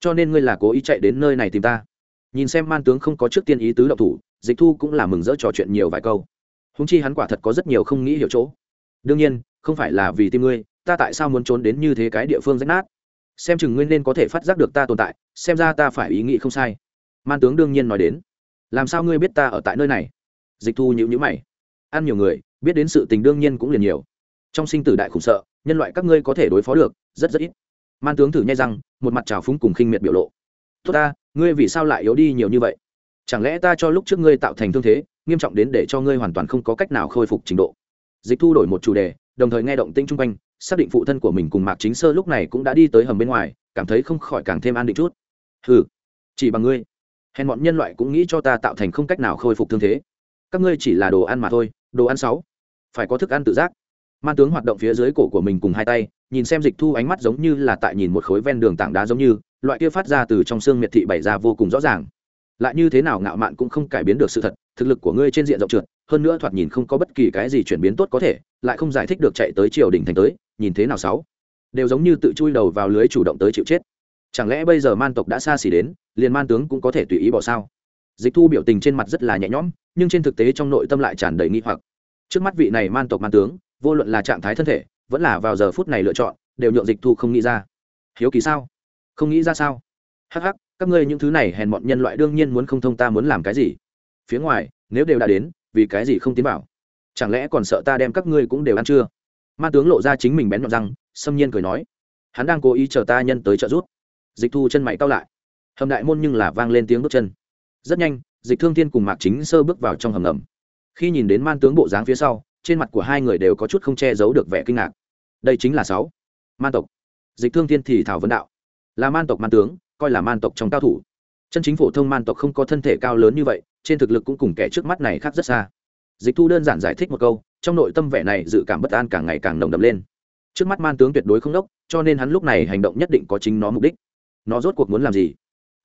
Cho nên ngươi là cố ý chạy đến nơi này tìm ta. Nhìn xem man tướng không có trước tiên ý tứ động thủ, dịch thu cũng là mừng rỡ trò chuyện nhiều vài câu. Húng chi hắn quả thật có rất nhiều không nghĩ hiểu chỗ. Đương nhiên, không phải là vì tim ngươi, ta tại sao muốn trốn đến như thế cái địa phương rách nát? Xem chừng ngươi nên có thể phát giác được ta tồn tại xem ra ta phải ý nghĩ không sai. Man tướng đương nhiên nói đến. Làm sao ngươi biết ta ở tại nơi này? Dịch thu nhịu nhữ mày. Ăn nhiều người, biết đến sự tình đương nhiên cũng liền nhiều. Trong sinh tử đại khủng sợ, nhân loại các ngươi có thể đối phó được, rất rất ít. Man tướng thử nhai rằng một mặt trào phúng cùng khinh miệt biểu lộ. Tốt ta, ngươi vì sao lại yếu đi nhiều như vậy? Chẳng lẽ ta cho lúc trước ngươi tạo thành thương thế, nghiêm trọng đến để cho ngươi hoàn toàn không có cách nào khôi phục trình độ? Dịch thu đổi một chủ đề, đồng thời nghe động tĩnh chung quanh, xác định phụ thân của mình cùng mạc chính sơ lúc này cũng đã đi tới hầm bên ngoài, cảm thấy không khỏi càng thêm an định chút hừ, chỉ bằng ngươi. Hèn bọn nhân loại cũng nghĩ cho ta tạo thành không cách nào khôi phục thương thế. Các ngươi chỉ là đồ ăn mà thôi, đồ ăn sáu. Phải có thức ăn tự giác. Man tướng hoạt động phía dưới cổ của mình cùng hai tay, nhìn xem dịch thu ánh mắt giống như là tại nhìn một khối ven đường tảng đá giống như, loại kia phát ra từ trong xương miệt thị bày ra vô cùng rõ ràng. Lại như thế nào ngạo mạn cũng không cải biến được sự thật, thực lực của ngươi trên diện rộng trượt, hơn nữa thoạt nhìn không có bất kỳ cái gì chuyển biến tốt có thể, lại không giải thích được chạy tới triều đình thành tới, nhìn thế nào sáu. Đều giống như tự chui đầu vào lưới chủ động tới chịu chết chẳng lẽ bây giờ man tộc đã xa xỉ đến, liền man tướng cũng có thể tùy ý bỏ sao? Dịch thu biểu tình trên mặt rất là nhẹ nhõm, nhưng trên thực tế trong nội tâm lại tràn đầy nghi hoặc. Trước mắt vị này man tộc man tướng, vô luận là trạng thái thân thể, vẫn là vào giờ phút này lựa chọn, đều nhượng dịch thu không nghĩ ra. Hiếu kỳ sao? Không nghĩ ra sao? Hắc hắc, các ngươi những thứ này hèn mọn nhân loại đương nhiên muốn không thông ta muốn làm cái gì? Phía ngoài, nếu đều đã đến, vì cái gì không tiến bảo chẳng lẽ còn sợ ta đem các ngươi cũng đều ăn chưa? Man tướng lộ ra chính mình bén nhọn răng, xâm nhiên cười nói. Hắn đang cố ý chờ ta nhân tới trợ giúp dịch thu chân mày cao lại. Hầm đại môn nhưng là vang lên tiếng bước chân. Rất nhanh, dịch thương thiên cùng mạc chính sơ bước vào trong hầm ngầm. Khi nhìn đến man tướng bộ dáng phía sau, trên mặt của hai người đều có chút không che giấu được vẻ kinh ngạc. Đây chính là sáu. Man tộc. Dịch thương thiên thì thảo vấn đạo. Là man tộc man tướng, coi là man tộc trong cao thủ. Chân chính phổ thông man tộc không có thân thể cao lớn như vậy, trên thực lực cũng cùng kẻ trước mắt này khác rất xa. Dịch thu đơn giản giải thích một câu, trong nội tâm vẻ này dự cảm bất an càng ngày càng nồng đậm lên. Trước mắt man tướng tuyệt đối không đốc, cho nên hắn lúc này hành động nhất định có chính nó mục đích nó rốt cuộc muốn làm gì?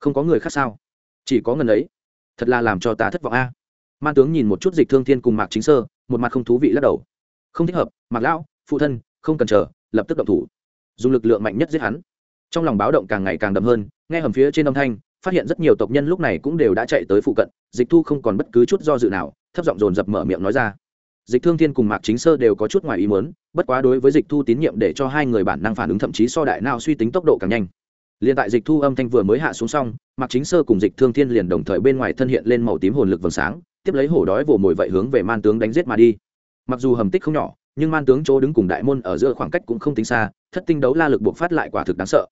Không có người khác sao? Chỉ có ngần ấy. Thật là làm cho ta thất vọng a. Man tướng nhìn một chút dịch thương thiên cùng mạc chính sơ, một mặt không thú vị lắc đầu. Không thích hợp, mạc lão, phụ thân, không cần chờ, lập tức động thủ. Dùng lực lượng mạnh nhất giết hắn. Trong lòng báo động càng ngày càng đậm hơn, nghe hầm phía trên âm thanh, phát hiện rất nhiều tộc nhân lúc này cũng đều đã chạy tới phụ cận, dịch thu không còn bất cứ chút do dự nào, thấp giọng dồn dập mở miệng nói ra. Dịch thương thiên cùng mạc chính sơ đều có chút ngoài ý muốn, bất quá đối với dịch thu tín nhiệm để cho hai người bản năng phản ứng thậm chí so đại nào suy tính tốc độ càng nhanh liên tại dịch thu âm thanh vừa mới hạ xuống xong mạc chính sơ cùng dịch thương thiên liền đồng thời bên ngoài thân hiện lên màu tím hồn lực vầng sáng tiếp lấy hổ đói vồ mồi vậy hướng về man tướng đánh giết mà đi. Mặc dù hầm tích không nhỏ nhưng man tướng chỗ đứng cùng đại môn ở giữa khoảng cách cũng không tính xa thất tinh đấu la lực buộc phát lại quả thực đáng sợ.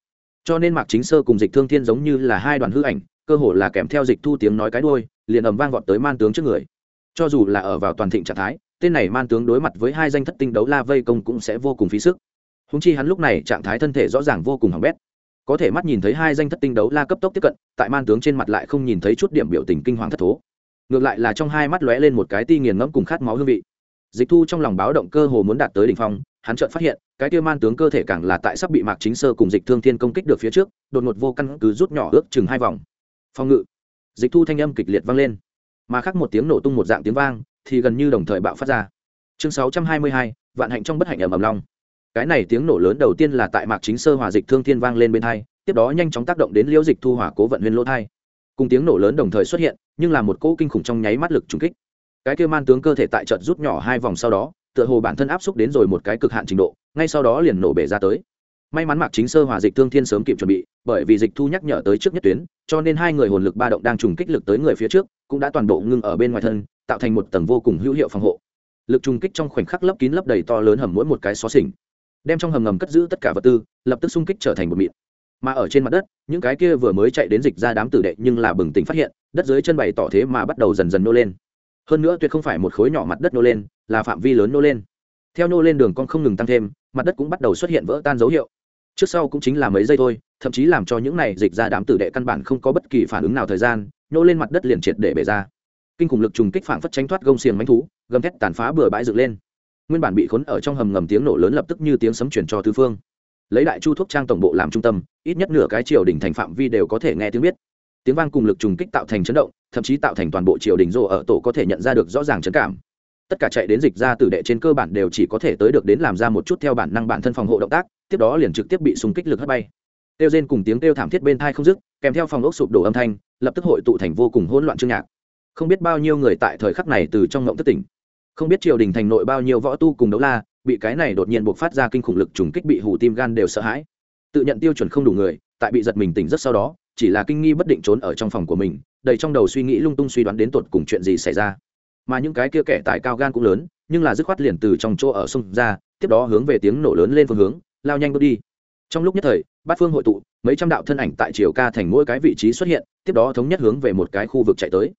Cho nên mạc chính sơ cùng dịch thương thiên giống như là hai đoàn hư ảnh cơ hồ là kèm theo dịch thu tiếng nói cái đuôi, liền ầm vang vọt tới man tướng trước người. Cho dù là ở vào toàn thịnh trạng thái tên này man tướng đối mặt với hai danh thất tinh đấu la vây công cũng sẽ vô cùng phí sức. Húng chi hắn lúc này trạng thái thân thể rõ ràng vô cùng hỏng bét có thể mắt nhìn thấy hai danh thất tinh đấu la cấp tốc tiếp cận, tại man tướng trên mặt lại không nhìn thấy chút điểm biểu tình kinh hoàng thất thố. Ngược lại là trong hai mắt lóe lên một cái ti nghiền ngẫm cùng khát máu hương vị. Dịch thu trong lòng báo động cơ hồ muốn đạt tới đỉnh phong, hắn chợt phát hiện, cái kia man tướng cơ thể càng là tại sắp bị mạc chính sơ cùng dịch thương thiên công kích được phía trước, đột ngột vô căn cứ rút nhỏ ước chừng hai vòng. Phòng ngự. Dịch thu thanh âm kịch liệt vang lên. Mà khác một tiếng nổ tung một dạng tiếng vang, thì gần như đồng thời bạo phát ra. Chương sáu trăm hai mươi hai, vạn hạnh trong bất hạnh ở mầm long cái này tiếng nổ lớn đầu tiên là tại mạc chính sơ hòa dịch thương thiên vang lên bên thai tiếp đó nhanh chóng tác động đến liễu dịch thu hỏa cố vận huyên lỗ thai. Cùng tiếng nổ lớn đồng thời xuất hiện, nhưng là một cỗ kinh khủng trong nháy mắt lực trùng kích. Cái kia man tướng cơ thể tại trận rút nhỏ hai vòng sau đó, tựa hồ bản thân áp xúc đến rồi một cái cực hạn trình độ, ngay sau đó liền nổ bể ra tới. May mắn mạc chính sơ hòa dịch thương thiên sớm kịp chuẩn bị, bởi vì dịch thu nhắc nhở tới trước nhất tuyến, cho nên hai người hồn lực ba động đang trùng kích lực tới người phía trước, cũng đã toàn bộ ngưng ở bên ngoài thân, tạo thành một tầng vô cùng hữu hiệu phòng hộ. Lực trùng kích trong khoảnh khắc lấp kín lấp đầy to lớn hầm mỗi một cái xó xỉnh đem trong hầm ngầm cất giữ tất cả vật tư, lập tức xung kích trở thành một mịn. Mà ở trên mặt đất, những cái kia vừa mới chạy đến dịch ra đám tử đệ nhưng là bừng tỉnh phát hiện, đất dưới chân bày tỏ thế mà bắt đầu dần dần nô lên. Hơn nữa tuyệt không phải một khối nhỏ mặt đất nô lên, là phạm vi lớn nô lên. Theo nô lên đường con không ngừng tăng thêm, mặt đất cũng bắt đầu xuất hiện vỡ tan dấu hiệu. Trước sau cũng chính là mấy giây thôi, thậm chí làm cho những này dịch ra đám tử đệ căn bản không có bất kỳ phản ứng nào thời gian, nô lên mặt đất liền triệt để bể ra. Kinh khủng lực trùng kích phản phất tránh thoát gông xiềng mánh thú, gầm thét tàn phá bừa bãi dựng lên nguyên bản bị khốn ở trong hầm ngầm tiếng nổ lớn lập tức như tiếng sấm chuyển cho tứ phương. Lấy đại chu thuốc trang tổng bộ làm trung tâm, ít nhất nửa cái triều đình thành phạm vi đều có thể nghe tiếng biết. Tiếng vang cùng lực trùng kích tạo thành chấn động, thậm chí tạo thành toàn bộ triều đình rộ ở tổ có thể nhận ra được rõ ràng chấn cảm. Tất cả chạy đến dịch ra tử đệ trên cơ bản đều chỉ có thể tới được đến làm ra một chút theo bản năng bản thân phòng hộ động tác, tiếp đó liền trực tiếp bị súng kích lực hất bay. Tiêu rên cùng tiếng kêu thảm thiết bên thai không dứt, kèm theo phòng ốc sụp đổ âm thanh, lập tức hội tụ thành vô cùng hỗn loạn chương nhạc. Không biết bao nhiêu người tại thời khắc này từ trong ngộng thất tỉnh không biết triều đình thành nội bao nhiêu võ tu cùng đấu la, bị cái này đột nhiên buộc phát ra kinh khủng lực trùng kích bị hủ tim gan đều sợ hãi. Tự nhận tiêu chuẩn không đủ người, tại bị giật mình tỉnh rất sau đó, chỉ là kinh nghi bất định trốn ở trong phòng của mình, đầy trong đầu suy nghĩ lung tung suy đoán đến tột cùng chuyện gì xảy ra. Mà những cái kia kẻ tài cao gan cũng lớn, nhưng là dứt khoát liền từ trong chỗ ở sông ra, tiếp đó hướng về tiếng nổ lớn lên phương hướng, lao nhanh bước đi. Trong lúc nhất thời, bát phương hội tụ, mấy trăm đạo thân ảnh tại triều ca thành mỗi cái vị trí xuất hiện, tiếp đó thống nhất hướng về một cái khu vực chạy tới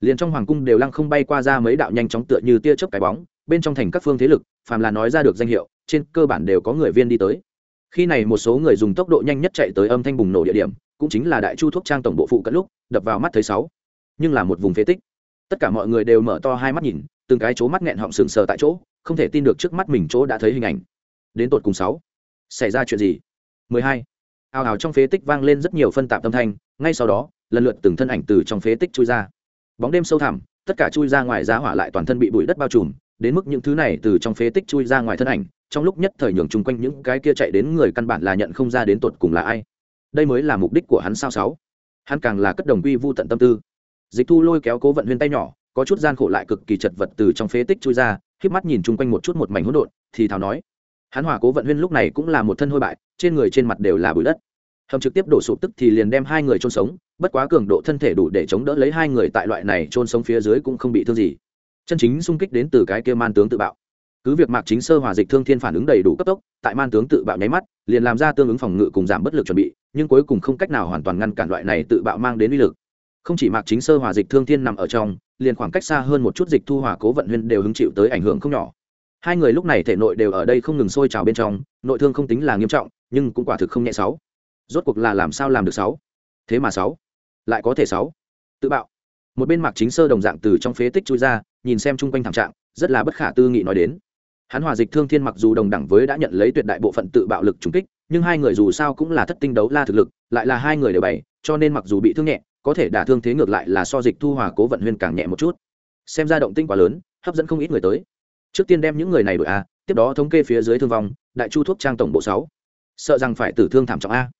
liền trong hoàng cung đều lăng không bay qua ra mấy đạo nhanh chóng tựa như tia chớp cái bóng, bên trong thành các phương thế lực, phàm là nói ra được danh hiệu, trên cơ bản đều có người viên đi tới. Khi này một số người dùng tốc độ nhanh nhất chạy tới âm thanh bùng nổ địa điểm, cũng chính là đại chu thuốc trang tổng bộ phụ cận lúc, đập vào mắt thấy sáu. Nhưng là một vùng phế tích. Tất cả mọi người đều mở to hai mắt nhìn, từng cái chỗ mắt nghẹn họng sừng sờ tại chỗ, không thể tin được trước mắt mình chỗ đã thấy hình ảnh. Đến tột cùng sáu, xảy ra chuyện gì? 12. ào ào trong phế tích vang lên rất nhiều phân tạp âm thanh, ngay sau đó, lần lượt từng thân ảnh từ trong phế tích chui ra bóng đêm sâu thẳm, tất cả chui ra ngoài giá hỏa lại toàn thân bị bụi đất bao trùm, đến mức những thứ này từ trong phế tích chui ra ngoài thân ảnh, trong lúc nhất thời nhường chung quanh những cái kia chạy đến người căn bản là nhận không ra đến tột cùng là ai. Đây mới là mục đích của hắn sao sáu. Hắn càng là cất đồng quy vu tận tâm tư. Dịch thu lôi kéo cố vận huyên tay nhỏ, có chút gian khổ lại cực kỳ chật vật từ trong phế tích chui ra, híp mắt nhìn chung quanh một chút một mảnh hỗn độn, thì thào nói. Hắn hòa cố vận huyên lúc này cũng là một thân hôi bại, trên người trên mặt đều là bụi đất. Hầm trực tiếp đổ sụp tức thì liền đem hai người chôn sống bất quá cường độ thân thể đủ để chống đỡ lấy hai người tại loại này trôn sống phía dưới cũng không bị thương gì. Chân chính xung kích đến từ cái kia man tướng tự bạo. Cứ việc mạc chính sơ hòa dịch thương thiên phản ứng đầy đủ cấp tốc, tại man tướng tự bạo nháy mắt, liền làm ra tương ứng phòng ngự cùng giảm bất lực chuẩn bị, nhưng cuối cùng không cách nào hoàn toàn ngăn cản loại này tự bạo mang đến uy lực. Không chỉ mạc chính sơ hòa dịch thương thiên nằm ở trong, liền khoảng cách xa hơn một chút dịch thu hòa cố vận huyên đều hứng chịu tới ảnh hưởng không nhỏ. Hai người lúc này thể nội đều ở đây không ngừng sôi trào bên trong, nội thương không tính là nghiêm trọng, nhưng cũng quả thực không nhẹ sáu. Rốt cuộc là làm sao làm được sáu? Thế mà sáu lại có thể sáu. Tự bạo. Một bên mạc chính sơ đồng dạng từ trong phế tích chui ra, nhìn xem chung quanh thảm trạng, rất là bất khả tư nghị nói đến. Hắn hòa dịch thương thiên mặc dù đồng đẳng với đã nhận lấy tuyệt đại bộ phận tự bạo lực trúng kích, nhưng hai người dù sao cũng là thất tinh đấu la thực lực, lại là hai người đều bày, cho nên mặc dù bị thương nhẹ, có thể đả thương thế ngược lại là so dịch thu hòa cố vận huyên càng nhẹ một chút. Xem ra động tinh quá lớn, hấp dẫn không ít người tới. Trước tiên đem những người này đổi a, tiếp đó thống kê phía dưới thương vong, đại chu thuốc trang tổng bộ sáu. Sợ rằng phải tử thương thảm trọng a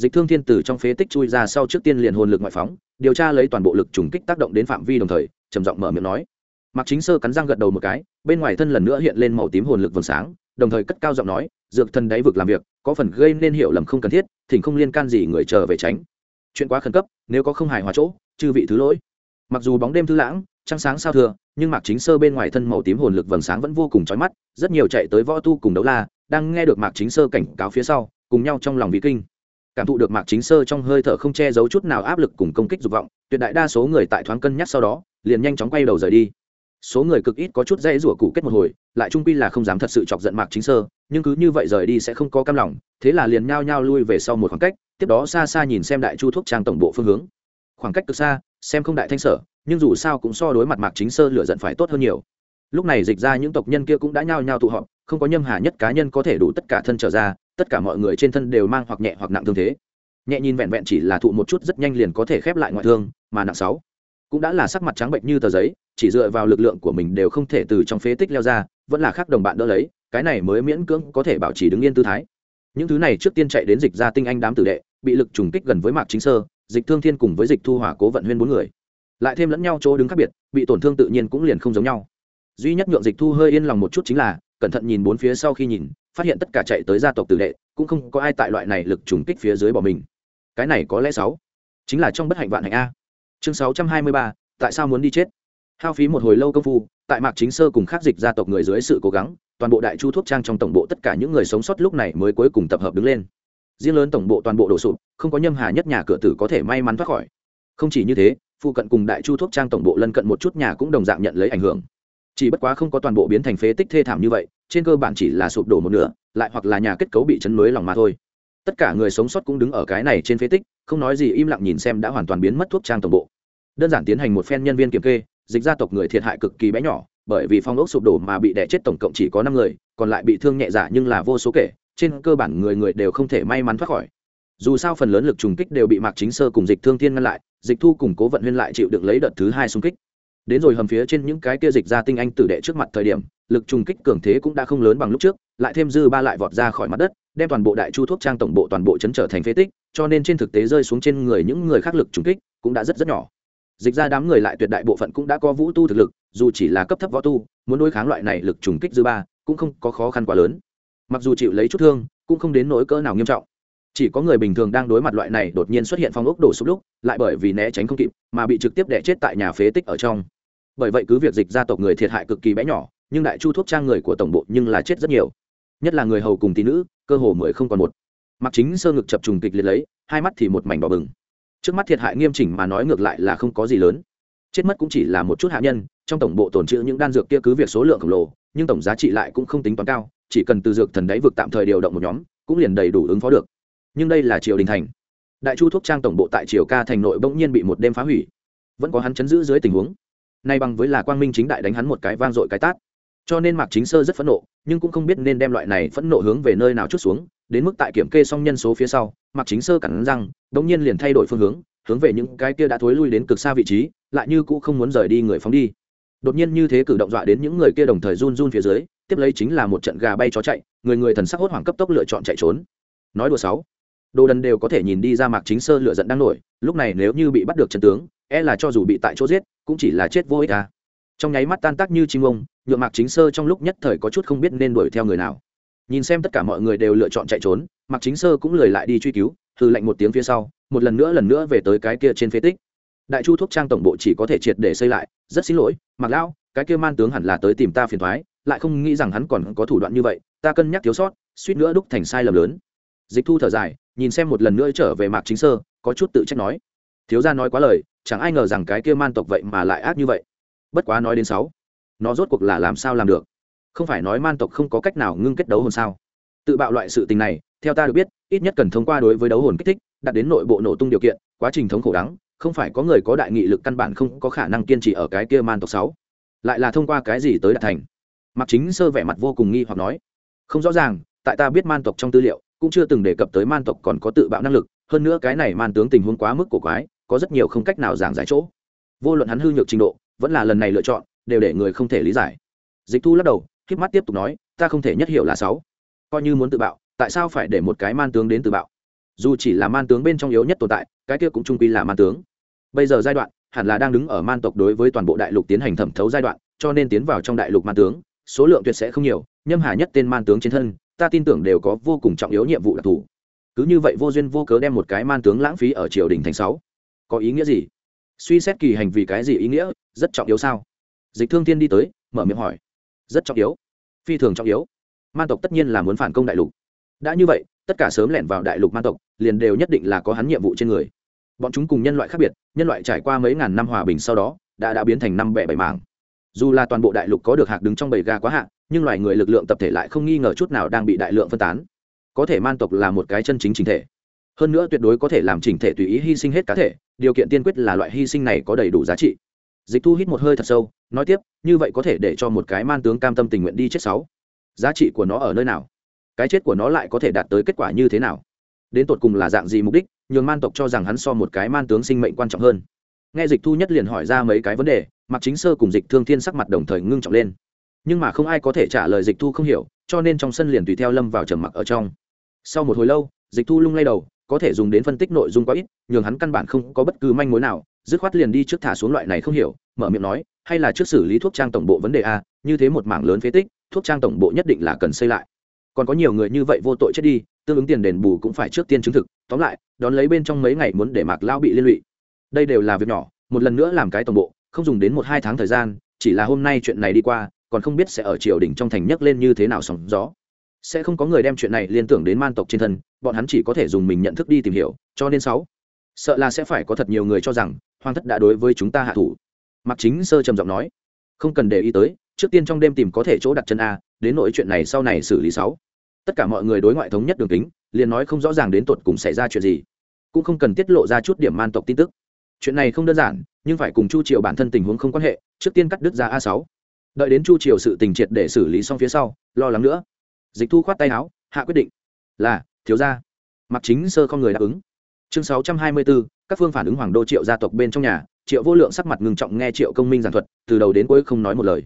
dịch thương thiên tử trong phế tích chui ra sau trước tiên liền hồn lực ngoại phóng, điều tra lấy toàn bộ lực trùng kích tác động đến phạm vi đồng thời, trầm giọng mở miệng nói. Mạc chính sơ cắn răng gật đầu một cái, bên ngoài thân lần nữa hiện lên màu tím hồn lực vầng sáng, đồng thời cất cao giọng nói, dược thần đáy vực làm việc, có phần gây nên hiểu lầm không cần thiết, thỉnh không liên can gì người chờ về tránh. Chuyện quá khẩn cấp, nếu có không hài hòa chỗ, chư vị thứ lỗi. Mặc dù bóng đêm thư lãng, trăng sáng sao thừa, nhưng mạc chính sơ bên ngoài thân màu tím hồn lực vầng sáng vẫn vô cùng chói mắt, rất nhiều chạy tới võ tu cùng đấu la, đang nghe được mạc chính sơ cảnh cáo phía sau, cùng nhau trong lòng vị kinh cảm thụ được mạc chính sơ trong hơi thở không che giấu chút nào áp lực cùng công kích dục vọng, tuyệt đại đa số người tại thoáng cân nhắc sau đó, liền nhanh chóng quay đầu rời đi. Số người cực ít có chút dễ rủa cụ kết một hồi, lại trung quy là không dám thật sự chọc giận mạc chính sơ, nhưng cứ như vậy rời đi sẽ không có cam lòng, thế là liền nhao nhao lui về sau một khoảng cách, tiếp đó xa xa nhìn xem đại chu thuốc trang tổng bộ phương hướng. Khoảng cách cực xa, xem không đại thanh sở, nhưng dù sao cũng so đối mặt mạc chính sơ lựa giận phải tốt hơn nhiều. Lúc này dịch ra những tộc nhân kia cũng đã nhao nhao tụ họp, không có nhâm hà nhất cá nhân có thể đủ tất cả thân trở ra tất cả mọi người trên thân đều mang hoặc nhẹ hoặc nặng thương thế. Nhẹ nhìn vẹn vẹn chỉ là thụ một chút rất nhanh liền có thể khép lại ngoại thương, mà nặng sáu. Cũng đã là sắc mặt trắng bệnh như tờ giấy, chỉ dựa vào lực lượng của mình đều không thể từ trong phế tích leo ra, vẫn là khác đồng bạn đỡ lấy, cái này mới miễn cưỡng có thể bảo trì đứng yên tư thái. Những thứ này trước tiên chạy đến dịch ra tinh anh đám tử đệ, bị lực trùng kích gần với mạc chính sơ, dịch thương thiên cùng với dịch thu hỏa cố vận huyên bốn người. Lại thêm lẫn nhau chỗ đứng khác biệt, bị tổn thương tự nhiên cũng liền không giống nhau. Duy nhất nhượng dịch thu hơi yên lòng một chút chính là, cẩn thận nhìn bốn phía sau khi nhìn phát hiện tất cả chạy tới gia tộc tử đệ, cũng không có ai tại loại này lực trùng kích phía dưới bỏ mình. Cái này có lẽ sáu. Chính là trong bất hạnh vạn hạnh a. Chương sáu trăm hai mươi ba, tại sao muốn đi chết? Hao phí một hồi lâu công phu, tại mạc chính sơ cùng khắc dịch gia tộc người dưới sự cố gắng, toàn bộ đại chu thuốc trang trong tổng bộ tất cả những người sống sót lúc này mới cuối cùng tập hợp đứng lên. Riêng lớn tổng bộ toàn bộ đổ sụp, không có nhâm hà nhất nhà cửa tử có thể may mắn thoát khỏi. Không chỉ như thế, phụ cận cùng đại chu thuốc trang tổng bộ lân cận một chút nhà cũng đồng dạng nhận lấy ảnh hưởng. Chỉ bất quá không có toàn bộ biến thành phế tích thê thảm như vậy trên cơ bản chỉ là sụp đổ một nửa, lại hoặc là nhà kết cấu bị chấn nối lòng mà thôi. Tất cả người sống sót cũng đứng ở cái này trên phế tích, không nói gì im lặng nhìn xem đã hoàn toàn biến mất thuốc trang tổng bộ. Đơn giản tiến hành một phen nhân viên kiểm kê, dịch gia tộc người thiệt hại cực kỳ bé nhỏ, bởi vì phong ốc sụp đổ mà bị đẻ chết tổng cộng chỉ có năm người, còn lại bị thương nhẹ dạ nhưng là vô số kể, trên cơ bản người người đều không thể may mắn thoát khỏi. Dù sao phần lớn lực trùng kích đều bị mạc chính sơ cùng dịch thương thiên ngăn lại, dịch thu cùng cố vận huyên lại chịu được lấy đợt thứ hai xung kích. Đến rồi hầm phía trên những cái kia dịch ra tinh anh tử đệ trước mặt thời điểm lực trùng kích cường thế cũng đã không lớn bằng lúc trước, lại thêm dư ba lại vọt ra khỏi mặt đất, đem toàn bộ đại chu thuốc trang tổng bộ toàn bộ chấn trở thành phế tích, cho nên trên thực tế rơi xuống trên người những người khác lực trùng kích cũng đã rất rất nhỏ. Dịch ra đám người lại tuyệt đại bộ phận cũng đã có vũ tu thực lực, dù chỉ là cấp thấp võ tu, muốn đối kháng loại này lực trùng kích dư ba cũng không có khó khăn quá lớn. Mặc dù chịu lấy chút thương, cũng không đến nỗi cỡ nào nghiêm trọng. Chỉ có người bình thường đang đối mặt loại này đột nhiên xuất hiện phong ốc đổ sụp lúc, lại bởi vì né tránh không kịp, mà bị trực tiếp đẻ chết tại nhà phế tích ở trong. Bởi vậy cứ việc dịch gia tộc người thiệt hại cực kỳ bé nhỏ nhưng đại chu thuốc trang người của tổng bộ nhưng là chết rất nhiều. Nhất là người hầu cùng tỷ nữ, cơ hồ mười không còn một. Mặc chính sơ ngực chập trùng kịch liệt lấy, hai mắt thì một mảnh đỏ bừng. Trước mắt thiệt hại nghiêm chỉnh mà nói ngược lại là không có gì lớn. Chết mất cũng chỉ là một chút hạ nhân, trong tổng bộ tồn trữ những đan dược kia cứ việc số lượng khổng lồ, nhưng tổng giá trị lại cũng không tính toán cao, chỉ cần từ dược thần đáy vực tạm thời điều động một nhóm, cũng liền đầy đủ ứng phó được. Nhưng đây là triều đình thành. Đại chu thuốc trang tổng bộ tại triều ca thành nội bỗng nhiên bị một đêm phá hủy. Vẫn có hắn chấn giữ dưới tình huống. Nay bằng với là quang minh chính đại đánh hắn một cái vang dội cái tát cho nên mạc chính sơ rất phẫn nộ, nhưng cũng không biết nên đem loại này phẫn nộ hướng về nơi nào chút xuống. Đến mức tại kiểm kê xong nhân số phía sau, mạc chính sơ cẳng răng, đống nhiên liền thay đổi phương hướng hướng về những cái kia đã thối lui đến cực xa vị trí, lại như cũ không muốn rời đi người phóng đi. Đột nhiên như thế cử động dọa đến những người kia đồng thời run run phía dưới, tiếp lấy chính là một trận gà bay chó chạy, người người thần sắc hốt hoảng cấp tốc lựa chọn chạy trốn. Nói đùa sáu, đồ đần đều có thể nhìn đi ra mạc chính sơ lựa giận đang nổi, lúc này nếu như bị bắt được chân tướng e là cho dù bị tại chỗ giết, cũng chỉ là chết vô ích à trong nháy mắt tan tác như chim ông, nhượng mạc chính sơ trong lúc nhất thời có chút không biết nên đuổi theo người nào. Nhìn xem tất cả mọi người đều lựa chọn chạy trốn, mạc chính sơ cũng lười lại đi truy cứu hư lạnh một tiếng phía sau, một lần nữa lần nữa về tới cái kia trên phế tích. Đại chu thuốc trang tổng bộ chỉ có thể triệt để xây lại, rất xin lỗi, mạc lão, cái kia man tướng hẳn là tới tìm ta phiền thoái lại không nghĩ rằng hắn còn có thủ đoạn như vậy, ta cân nhắc thiếu sót, suýt nữa đúc thành sai lầm lớn. Dịch thu thở dài, nhìn xem một lần nữa trở về mạc chính sơ, có chút tự trách nói. Thiếu gia nói quá lời, chẳng ai ngờ rằng cái kia man tộc vậy mà lại ác như vậy bất quá nói đến sáu, nó rốt cuộc là làm sao làm được? Không phải nói man tộc không có cách nào ngưng kết đấu hồn sao? Tự bạo loại sự tình này, theo ta được biết, ít nhất cần thông qua đối với đấu hồn kích thích, đạt đến nội bộ nổ tung điều kiện, quá trình thống khổ đắng, không phải có người có đại nghị lực căn bản không có khả năng kiên trì ở cái kia man tộc sáu. Lại là thông qua cái gì tới đạt thành? Mặc chính sơ vẻ mặt vô cùng nghi hoặc nói. Không rõ ràng, tại ta biết man tộc trong tư liệu, cũng chưa từng đề cập tới man tộc còn có tự bạo năng lực, hơn nữa cái này man tướng tình huống quá mức của quái, có rất nhiều không cách nào giảng giải chỗ. Vô luận hắn hư nhược trình độ vẫn là lần này lựa chọn, đều để người không thể lý giải. Dịch thu lắc đầu k mắt tiếp tục nói, ta không thể nhất hiểu là sáu. Coi như muốn tự bạo, tại sao phải để một cái man tướng đến tự bạo? Dù chỉ là man tướng bên trong yếu nhất tồn tại, cái kia cũng trung quy là man tướng. Bây giờ giai đoạn, hẳn là đang đứng ở man tộc đối với toàn bộ đại lục tiến hành thẩm thấu giai đoạn, cho nên tiến vào trong đại lục man tướng, số lượng tuyệt sẽ không nhiều, nhâm hà nhất tên man tướng trên thân, ta tin tưởng đều có vô cùng trọng yếu nhiệm vụ đặc thù. Cứ như vậy vô duyên vô cớ đem một cái man tướng lãng phí ở triều đình thành sáu. Có ý nghĩa gì? Suy xét kỳ hành vì cái gì ý nghĩa, rất trọng yếu sao? Dịch thương thiên đi tới, mở miệng hỏi. Rất trọng yếu. Phi thường trọng yếu. Man tộc tất nhiên là muốn phản công đại lục. Đã như vậy, tất cả sớm lẻn vào đại lục man tộc, liền đều nhất định là có hắn nhiệm vụ trên người. Bọn chúng cùng nhân loại khác biệt, nhân loại trải qua mấy ngàn năm hòa bình sau đó, đã đã biến thành năm bẻ bảy mảng. Dù là toàn bộ đại lục có được hạc đứng trong bầy gà quá hạn nhưng loài người lực lượng tập thể lại không nghi ngờ chút nào đang bị đại lượng phân tán. Có thể man tộc là một cái chân chính chính thể hơn nữa tuyệt đối có thể làm chỉnh thể tùy ý hy sinh hết cá thể, điều kiện tiên quyết là loại hy sinh này có đầy đủ giá trị. Dịch thu hít một hơi thật sâu, nói tiếp, như vậy có thể để cho một cái man tướng cam tâm tình nguyện đi chết sáu. Giá trị của nó ở nơi nào? Cái chết của nó lại có thể đạt tới kết quả như thế nào? Đến tột cùng là dạng gì mục đích? Nhường man tộc cho rằng hắn so một cái man tướng sinh mệnh quan trọng hơn. Nghe dịch thu nhất liền hỏi ra mấy cái vấn đề mặc chính sơ cùng dịch thương thiên sắc mặt đồng thời ngưng trọng lên. Nhưng mà không ai có thể trả lời dịch thu không hiểu, cho nên trong sân liền tùy theo lâm vào trầm mặc ở trong. Sau một hồi lâu, dịch thu lung lay đầu có thể dùng đến phân tích nội dung quá ít, nhường hắn căn bản không có bất cứ manh mối nào, dứt khoát liền đi trước thả xuống loại này không hiểu, mở miệng nói, hay là trước xử lý thuốc trang tổng bộ vấn đề a, như thế một mảng lớn phế tích, thuốc trang tổng bộ nhất định là cần xây lại. Còn có nhiều người như vậy vô tội chết đi, tương ứng tiền đền bù cũng phải trước tiên chứng thực, tóm lại, đón lấy bên trong mấy ngày muốn để mạc lao bị liên lụy. Đây đều là việc nhỏ, một lần nữa làm cái tổng bộ, không dùng đến một hai tháng thời gian, chỉ là hôm nay chuyện này đi qua, còn không biết sẽ ở triều đình trong thành nhấc lên như thế nào sóng gió sẽ không có người đem chuyện này liên tưởng đến man tộc trên thân, bọn hắn chỉ có thể dùng mình nhận thức đi tìm hiểu, cho nên sáu. Sợ là sẽ phải có thật nhiều người cho rằng, hoàng thất đã đối với chúng ta hạ thủ. Mặc chính sơ trầm giọng nói. Không cần để ý tới, trước tiên trong đêm tìm có thể chỗ đặt chân a, đến nỗi chuyện này sau này xử lý sáu. Tất cả mọi người đối ngoại thống nhất đường kính, liền nói không rõ ràng đến tột cùng xảy ra chuyện gì. Cũng không cần tiết lộ ra chút điểm man tộc tin tức. Chuyện này không đơn giản, nhưng phải cùng chu triều bản thân tình huống không quan hệ, trước tiên cắt đứt ra a sáu. Đợi đến chu triều sự tình triệt để xử lý xong phía sau, lo lắng nữa dịch thu khoát tay áo, hạ quyết định. Là, thiếu gia. Mặc chính sơ không người đáp ứng. Chương sáu trăm hai mươi bốn các phương phản ứng hoàng đô triệu gia tộc bên trong nhà, triệu vô lượng sắc mặt ngừng trọng nghe triệu công minh giảng thuật, từ đầu đến cuối không nói một lời.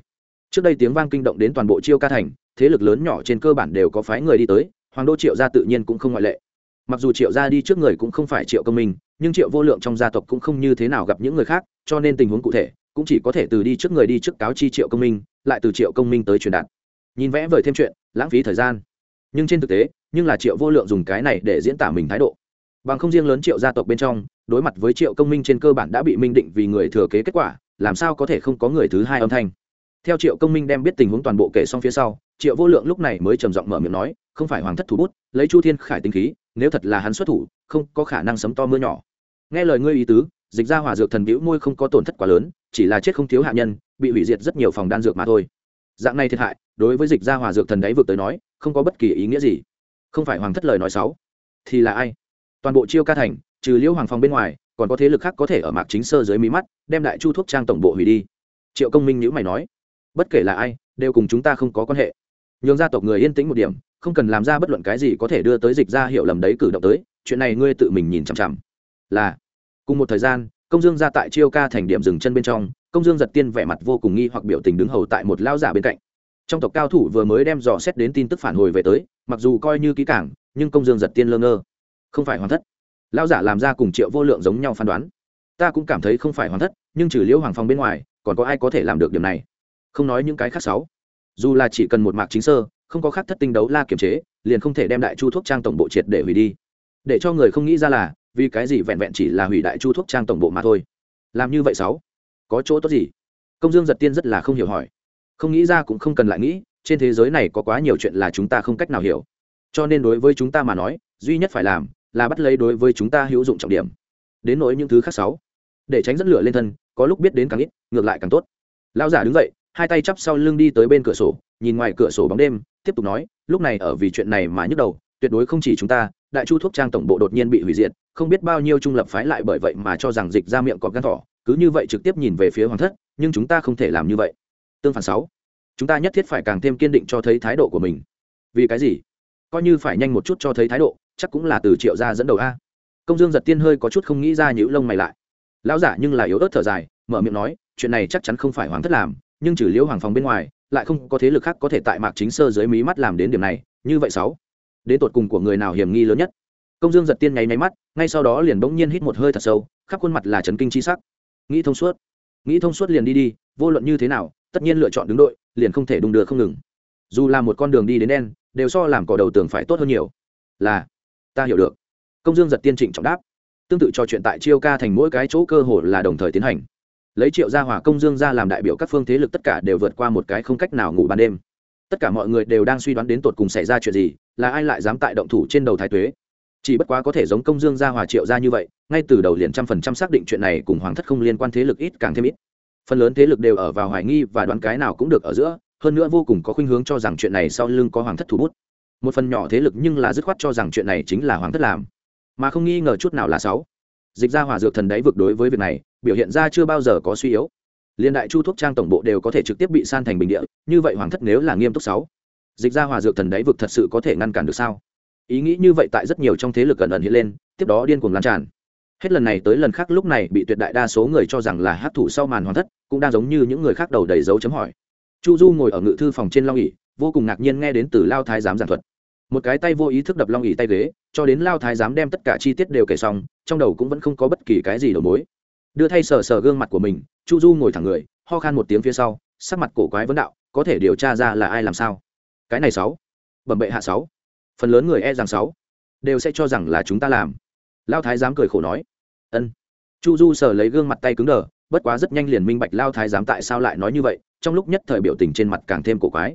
Trước đây tiếng vang kinh động đến toàn bộ chiêu ca thành, thế lực lớn nhỏ trên cơ bản đều có phái người đi tới, hoàng đô triệu gia tự nhiên cũng không ngoại lệ. Mặc dù triệu gia đi trước người cũng không phải triệu công minh, nhưng triệu vô lượng trong gia tộc cũng không như thế nào gặp những người khác, cho nên tình huống cụ thể cũng chỉ có thể từ đi trước người đi trước cáo chi triệu công minh, lại từ triệu công minh tới truyền đạt nhìn vẽ vời thêm chuyện, lãng phí thời gian. Nhưng trên thực tế, nhưng là triệu vô lượng dùng cái này để diễn tả mình thái độ. Bằng không riêng lớn triệu gia tộc bên trong, đối mặt với triệu công minh trên cơ bản đã bị minh định vì người thừa kế kết quả, làm sao có thể không có người thứ hai âm thanh? Theo triệu công minh đem biết tình huống toàn bộ kể xong phía sau, triệu vô lượng lúc này mới trầm giọng mở miệng nói, không phải hoàng thất thủ bút, lấy chu thiên khải tinh khí, nếu thật là hắn xuất thủ, không có khả năng sấm to mưa nhỏ. Nghe lời ngươi ý tứ, dịch ra hòa dược thần bĩu môi không có tổn thất quá lớn, chỉ là chết không thiếu hạ nhân, bị hủy diệt rất nhiều phòng đan dược mà thôi dạng này thiệt hại, đối với dịch ra hòa dược thần đáy vượt tới nói, không có bất kỳ ý nghĩa gì. Không phải hoàng thất lời nói xấu, thì là ai? Toàn bộ chiêu ca thành, trừ liễu hoàng phong bên ngoài, còn có thế lực khác có thể ở mạc chính sơ dưới mí mắt, đem đại chu thuốc trang tổng bộ hủy đi. Triệu công minh nhữ mày nói, bất kể là ai, đều cùng chúng ta không có quan hệ. Nhường gia tộc người yên tĩnh một điểm, không cần làm ra bất luận cái gì có thể đưa tới dịch ra hiểu lầm đấy cử động tới, chuyện này ngươi tự mình nhìn chằm chằm. Là, cùng một thời gian, công dương ra tại chiêu ca thành điểm dừng chân bên trong công dương giật tiên vẻ mặt vô cùng nghi hoặc biểu tình đứng hầu tại một lao giả bên cạnh. Trong tộc cao thủ vừa mới đem dò xét đến tin tức phản hồi về tới, mặc dù coi như kỹ cảng nhưng công dương giật tiên lơ ngơ. Không phải hoàn thất. Lao giả làm ra cùng triệu vô lượng giống nhau phán đoán. Ta cũng cảm thấy không phải hoàn thất, nhưng trừ liễu hoàng phong bên ngoài, còn có ai có thể làm được điều này? Không nói những cái khác sáu. Dù là chỉ cần một mạc chính sơ, không có khác thất tinh đấu la kiểm chế, liền không thể đem đại chu thuốc trang tổng bộ triệt để hủy đi. Để cho người không nghĩ ra là, vì cái gì vẹn vẹn chỉ là hủy đại chu thuốc trang tổng bộ mà thôi. Làm như vậy sáu có chỗ tốt gì? Công dương giật tiên rất là không hiểu hỏi. Không nghĩ ra cũng không cần lại nghĩ, trên thế giới này có quá nhiều chuyện là chúng ta không cách nào hiểu. Cho nên đối với chúng ta mà nói, duy nhất phải làm là bắt lấy đối với chúng ta hữu dụng trọng điểm. Đến nỗi những thứ khác sáu. Để tránh dẫn lửa lên thân, có lúc biết đến càng ít, ngược lại càng tốt. Lão giả đứng dậy, hai tay chắp sau lưng đi tới bên cửa sổ, nhìn ngoài cửa sổ bóng đêm, tiếp tục nói, lúc này ở vì chuyện này mà nhức đầu, tuyệt đối không chỉ chúng ta, đại chu thuốc trang tổng bộ đột nhiên bị hủy diệt, không biết bao nhiêu trung lập phái lại bởi vậy mà cho rằng dịch ra miệng cọp gan thỏ cứ như vậy trực tiếp nhìn về phía hoàng thất, nhưng chúng ta không thể làm như vậy. Tương phản sáu, chúng ta nhất thiết phải càng thêm kiên định cho thấy thái độ của mình. Vì cái gì? Coi như phải nhanh một chút cho thấy thái độ, chắc cũng là từ triệu gia dẫn đầu a. Công dương giật tiên hơi có chút không nghĩ ra những lông mày lại. Lão giả nhưng là yếu ớt thở dài, mở miệng nói, chuyện này chắc chắn không phải hoàng thất làm, nhưng trừ liễu hoàng phòng bên ngoài, lại không có thế lực khác có thể tại mạc chính sơ dưới mí mắt làm đến điểm này. Như vậy sáu, đến tột cùng của người nào hiểm nghi lớn nhất? Công dương giật tiên nháy máy mắt, ngay sau đó liền bỗng nhiên hít một hơi thật sâu, khắp khuôn mặt là trấn kinh chi sắc nghĩ thông suốt. Nghĩ thông suốt liền đi đi, vô luận như thế nào, tất nhiên lựa chọn đứng đội, liền không thể đung đưa không ngừng. Dù là một con đường đi đến đen, đều so làm cỏ đầu tường phải tốt hơn nhiều. Là, ta hiểu được. Công dương giật tiên trịnh trọng đáp. Tương tự trò chuyện tại chiêu ca thành mỗi cái chỗ cơ hội là đồng thời tiến hành. Lấy triệu gia hỏa công dương ra làm đại biểu các phương thế lực tất cả đều vượt qua một cái không cách nào ngủ ban đêm. Tất cả mọi người đều đang suy đoán đến tột cùng xảy ra chuyện gì, là ai lại dám tại động thủ trên đầu thái tuế chỉ bất quá có thể giống công dương gia hòa triệu gia như vậy, ngay từ đầu liền trăm phần trăm xác định chuyện này cùng hoàng thất không liên quan thế lực ít càng thêm ít. Phần lớn thế lực đều ở vào hoài nghi và đoán cái nào cũng được ở giữa, hơn nữa vô cùng có khuynh hướng cho rằng chuyện này sau lưng có hoàng thất thủ bút. Một phần nhỏ thế lực nhưng là dứt khoát cho rằng chuyện này chính là hoàng thất làm. Mà không nghi ngờ chút nào là sáu. Dịch ra hòa dược thần đáy vực đối với việc này, biểu hiện ra chưa bao giờ có suy yếu. Liên đại chu thuốc trang tổng bộ đều có thể trực tiếp bị san thành bình địa, như vậy hoàng thất nếu là nghiêm túc sáu, dịch ra hòa dược thần đáy vực thật sự có thể ngăn cản được sao? Ý nghĩ như vậy tại rất nhiều trong thế lực cẩn ẩn hiện lên, tiếp đó điên cuồng lan tràn. Hết lần này tới lần khác lúc này bị tuyệt đại đa số người cho rằng là hát thủ sau màn hoàn thất, cũng đang giống như những người khác đầu đầy dấu chấm hỏi. Chu du ngồi ở ngự thư phòng trên long ỉ vô cùng ngạc nhiên nghe đến từ lao thái giám giảng thuật. Một cái tay vô ý thức đập long ỉ tay ghế, cho đến lao thái giám đem tất cả chi tiết đều kể xong, trong đầu cũng vẫn không có bất kỳ cái gì đầu mối. Đưa thay sờ sờ gương mặt của mình, chu du ngồi thẳng người, ho khan một tiếng phía sau, sắc mặt cổ quái vấn đạo, có thể điều tra ra là ai làm sao? Cái này sáu. Bẩm bệ hạ sáu phần lớn người e rằng sáu đều sẽ cho rằng là chúng ta làm. Lao thái giám cười khổ nói, ân. Chu du sờ lấy gương mặt tay cứng đờ, bất quá rất nhanh liền minh bạch lao thái giám tại sao lại nói như vậy, trong lúc nhất thời biểu tình trên mặt càng thêm cổ quái.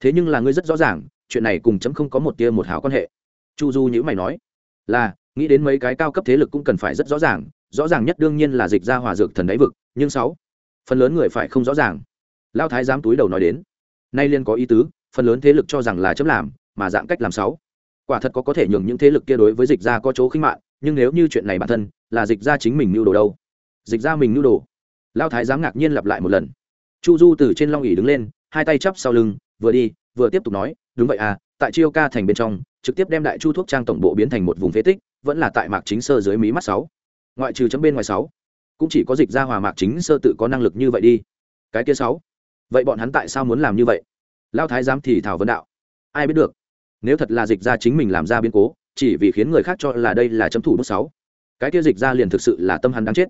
Thế nhưng là ngươi rất rõ ràng, chuyện này cùng chấm không có một tia một hào quan hệ. Chu du nhữ mày nói, là, nghĩ đến mấy cái cao cấp thế lực cũng cần phải rất rõ ràng rõ ràng nhất đương nhiên là dịch ra hòa dược thần đáy vực, nhưng sáu, phần lớn người phải không rõ ràng. Lao thái giám túi đầu nói đến, nay liên có ý tứ, phần lớn thế lực cho rằng là chấm làm mà dạng cách làm sáu. Quả thật có có thể nhường những thế lực kia đối với dịch ra có chỗ khinh mạng nhưng nếu như chuyện này bản thân là dịch ra chính mình nưu đồ đâu? Dịch ra mình nưu đồ? Lao thái giám ngạc nhiên lặp lại một lần. Chu du từ trên long ỉ đứng lên, hai tay chắp sau lưng, vừa đi, vừa tiếp tục nói, đúng vậy à tại chiêu ca thành bên trong, trực tiếp đem đại chu thuốc trang tổng bộ biến thành một vùng phế tích, vẫn là tại mạc chính sơ dưới mí mắt sáu. Ngoại trừ chấm bên ngoài sáu, cũng chỉ có dịch ra hòa mạc chính sơ tự có năng lực như vậy đi. Cái kia sáu. Vậy bọn hắn tại sao muốn làm như vậy? Lao thái giám thì thảo vấn đạo. Ai biết được nếu thật là dịch ra chính mình làm ra biến cố, chỉ vì khiến người khác cho là đây là chấm thủ bước sáu. Cái kia dịch ra liền thực sự là tâm hắn đáng chết.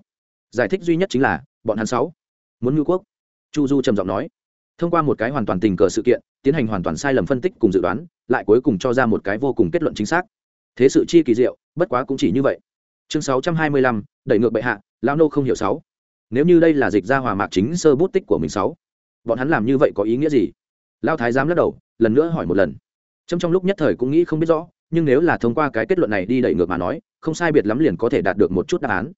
Giải thích duy nhất chính là, bọn hắn sáu. Muốn ngư quốc. Chu du trầm giọng nói. Thông qua một cái hoàn toàn tình cờ sự kiện, tiến hành hoàn toàn sai lầm phân tích cùng dự đoán, lại cuối cùng cho ra một cái vô cùng kết luận chính xác. Thế sự chi kỳ diệu, bất quá cũng chỉ như vậy. Chương sáu trăm hai mươi lăm, đẩy ngược bệ hạ lao nô không hiểu sáu. Nếu như đây là dịch ra hòa mạc chính sơ bút tích của mình sáu, bọn hắn làm như vậy có ý nghĩa gì? Lao thái giám lắc đầu, lần nữa hỏi một lần trong trong lúc nhất thời cũng nghĩ không biết rõ, nhưng nếu là thông qua cái kết luận này đi đẩy ngược mà nói, không sai biệt lắm liền có thể đạt được một chút đáp án.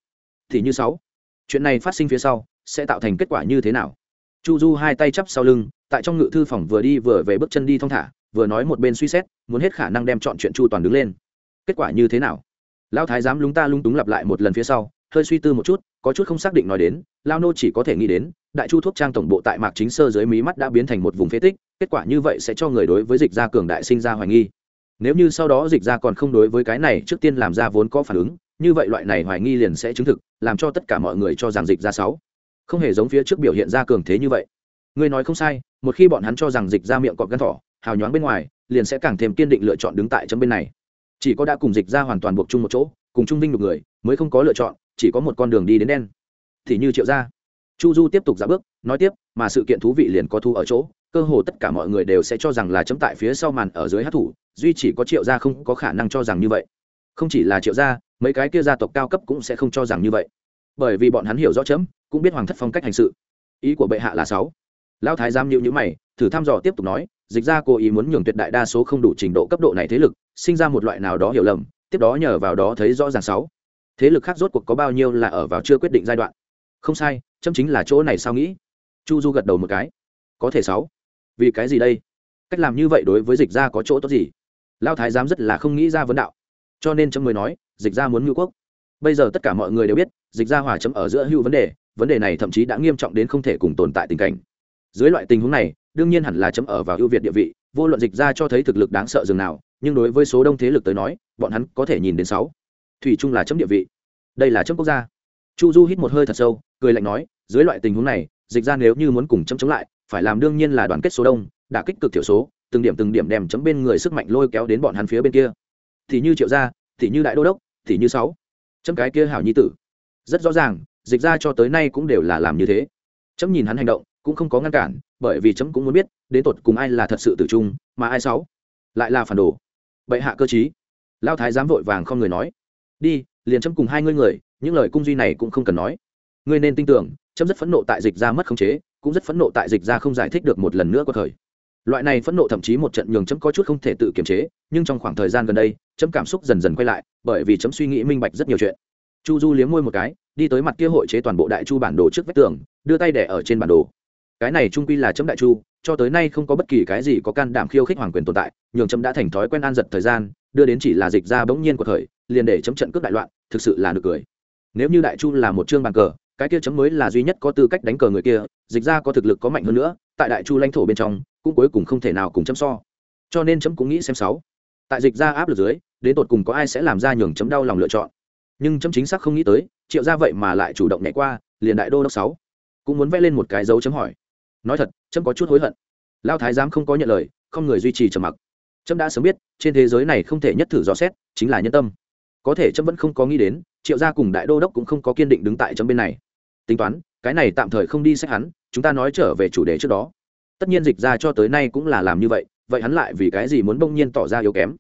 Thì như sáu, chuyện này phát sinh phía sau, sẽ tạo thành kết quả như thế nào? Chu du hai tay chắp sau lưng, tại trong ngự thư phòng vừa đi vừa về bước chân đi thong thả, vừa nói một bên suy xét, muốn hết khả năng đem chọn chuyện chu toàn đứng lên. Kết quả như thế nào? Lao thái giám lúng ta lung túng lặp lại một lần phía sau, hơi suy tư một chút, có chút không xác định nói đến, lao nô chỉ có thể nghĩ đến, đại chu thuốc trang tổng bộ tại mạc chính sơ dưới mí mắt đã biến thành một vùng phế tích kết quả như vậy sẽ cho người đối với dịch gia cường đại sinh ra hoài nghi. Nếu như sau đó dịch gia còn không đối với cái này, trước tiên làm ra vốn có phản ứng, như vậy loại này hoài nghi liền sẽ chứng thực, làm cho tất cả mọi người cho rằng dịch gia sáu không hề giống phía trước biểu hiện ra cường thế như vậy. Ngươi nói không sai, một khi bọn hắn cho rằng dịch ra miệng cọp gắn thỏ, hào nhoáng bên ngoài, liền sẽ càng thêm kiên định lựa chọn đứng tại chấm bên này. Chỉ có đã cùng dịch ra hoàn toàn buộc chung một chỗ, cùng chung vinh một người, mới không có lựa chọn, chỉ có một con đường đi đến đen. Thì như triệu gia. Chu du tiếp tục giả bước, nói tiếp, mà sự kiện thú vị liền có thu ở chỗ cơ hồ tất cả mọi người đều sẽ cho rằng là chấm tại phía sau màn ở dưới hát thủ, duy chỉ có triệu gia không có khả năng cho rằng như vậy. Không chỉ là triệu gia, mấy cái kia gia tộc cao cấp cũng sẽ không cho rằng như vậy. Bởi vì bọn hắn hiểu rõ chấm, cũng biết hoàng thất phong cách hành sự. Ý của bệ hạ là sáu. Lão thái giám nhịu nhữ mày, thử thăm dò tiếp tục nói, dịch ra cố ý muốn nhường tuyệt đại đa số không đủ trình độ cấp độ này thế lực, sinh ra một loại nào đó hiểu lầm, tiếp đó nhờ vào đó thấy rõ ràng sáu. Thế lực khác rốt cuộc có bao nhiêu là ở vào chưa quyết định giai đoạn? Không sai, chấm chính là chỗ này sao nghĩ? Chu du gật đầu một cái. Có thể sáu vì cái gì đây? Cách làm như vậy đối với dịch ra có chỗ tốt gì? Lao thái giám rất là không nghĩ ra vấn đạo. Cho nên chấm mới nói, dịch ra muốn Ngưu quốc. Bây giờ tất cả mọi người đều biết, dịch ra hòa chấm ở giữa hữu vấn đề vấn đề này thậm chí đã nghiêm trọng đến không thể cùng tồn tại tình cảnh. Dưới loại tình huống này, đương nhiên hẳn là chấm ở vào ưu việt địa vị, vô luận dịch ra cho thấy thực lực đáng sợ dường nào, nhưng đối với số đông thế lực tới nói, bọn hắn có thể nhìn đến sáu. Thủy chung là chấm địa vị. Đây là chấm quốc gia. Chu du hít một hơi thật sâu, cười lạnh nói, dưới loại tình huống này, dịch ra nếu như muốn cùng chấm chống lại phải làm đương nhiên là đoàn kết số đông, đả kích cực thiểu số, từng điểm từng điểm đem chấm bên người sức mạnh lôi kéo đến bọn hắn phía bên kia. Thì như triệu gia, thì như đại đô đốc, thì như sáu. Chấm cái kia hảo nhi tử. Rất rõ ràng, dịch ra cho tới nay cũng đều là làm như thế. Chấm nhìn hắn hành động, cũng không có ngăn cản, bởi vì chấm cũng muốn biết, đến tột cùng ai là thật sự tử trung, mà ai sáu? Lại là phản đồ. Bệ hạ cơ chí lao thái dám vội vàng không người nói. Đi, liền chấm cùng hai ngươi người, những lời cung duy này cũng không cần nói. Ngươi nên tin tưởng, chấm rất phẫn nộ tại dịch ra mất khống chế cũng rất phẫn nộ tại dịch ra không giải thích được một lần nữa có thời. Loại này phẫn nộ thậm chí một trận nhường chấm có chút không thể tự kiềm chế, nhưng trong khoảng thời gian gần đây, chấm cảm xúc dần dần quay lại, bởi vì chấm suy nghĩ minh bạch rất nhiều chuyện. Chu du liếm môi một cái, đi tới mặt kia hội chế toàn bộ đại chu bản đồ trước vách tường, đưa tay đẻ ở trên bản đồ. Cái này trung quy là chấm đại chu, cho tới nay không có bất kỳ cái gì có can đảm khiêu khích hoàng quyền tồn tại, nhường chấm đã thành thói quen an giật thời gian, đưa đến chỉ là dịch ra bỗng nhiên của thời, liền để chấm trận cướp đại loạn, thực sự là được cười. Nếu như đại chu là một chương bàn cờ cái kia chấm mới là duy nhất có tư cách đánh cờ người kia, dịch ra có thực lực có mạnh hơn nữa, tại đại chu lãnh thổ bên trong, cũng cuối cùng không thể nào cùng chấm so. Cho nên chấm cũng nghĩ xem sáu. Tại dịch ra áp lực dưới, đến tột cùng có ai sẽ làm ra nhường chấm đau lòng lựa chọn. Nhưng chấm chính xác không nghĩ tới, triệu ra vậy mà lại chủ động nhảy qua, liền đại đô đốc sáu. Cũng muốn vẽ lên một cái dấu chấm hỏi. Nói thật, chấm có chút hối hận. Lao thái giám không có nhận lời, không người duy trì trầm mặc. Trâm đã sớm biết, trên thế giới này không thể nhất thử dò xét, chính là nhân tâm. Có thể trâm vẫn không có nghĩ đến, triệu gia cùng đại đô đốc cũng không có kiên định đứng tại chấm bên này tính toán, cái này tạm thời không đi xét hắn, chúng ta nói trở về chủ đề trước đó. Tất nhiên dịch ra cho tới nay cũng là làm như vậy vậy hắn lại vì cái gì muốn bỗng nhiên tỏ ra yếu kém?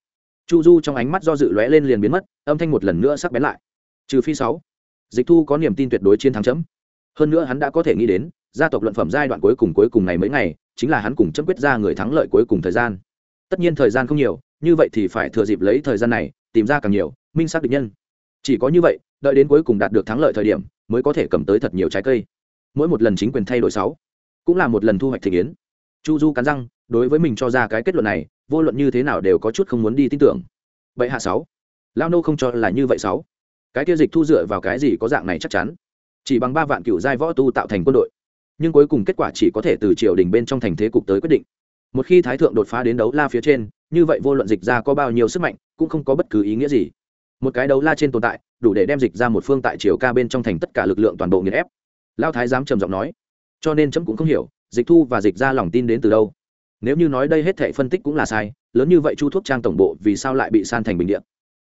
Chu du trong ánh mắt do dự lóe lên liền biến mất, âm thanh một lần nữa sắc bén lại. Trừ phi sáu, dịch thu có niềm tin tuyệt đối chiến thắng chấm. Hơn nữa hắn đã có thể nghĩ đến, gia tộc luận phẩm giai đoạn cuối cùng cuối cùng này mấy ngày, chính là hắn cùng chấm quyết ra người thắng lợi cuối cùng thời gian. Tất nhiên thời gian không nhiều, như vậy thì phải thừa dịp lấy thời gian này, tìm ra càng nhiều, minh xác định nhân. Chỉ có như vậy, đợi đến cuối cùng đạt được thắng lợi thời điểm mới có thể cầm tới thật nhiều trái cây. Mỗi một lần chính quyền thay đổi sáu, cũng là một lần thu hoạch thị kiến chu du cắn răng, đối với mình cho ra cái kết luận này, vô luận như thế nào đều có chút không muốn đi tin tưởng. Vậy hạ sáu lao nô không cho là như vậy sáu. Cái kia dịch thu dựa vào cái gì có dạng này chắc chắn? Chỉ bằng ba vạn cựu giai võ tu tạo thành quân đội. Nhưng cuối cùng kết quả chỉ có thể từ triều đình bên trong thành thế cục tới quyết định. Một khi thái thượng đột phá đến đấu la phía trên, như vậy vô luận dịch ra có bao nhiêu sức mạnh, cũng không có bất cứ ý nghĩa gì một cái đấu la trên tồn tại, đủ để đem dịch ra một phương tại triều ca bên trong thành tất cả lực lượng toàn bộ nghiền ép. Lao thái giám trầm giọng nói, cho nên chấm cũng không hiểu, dịch thu và dịch ra lòng tin đến từ đâu. Nếu như nói đây hết thể phân tích cũng là sai, lớn như vậy chu thuốc trang tổng bộ vì sao lại bị san thành bình điện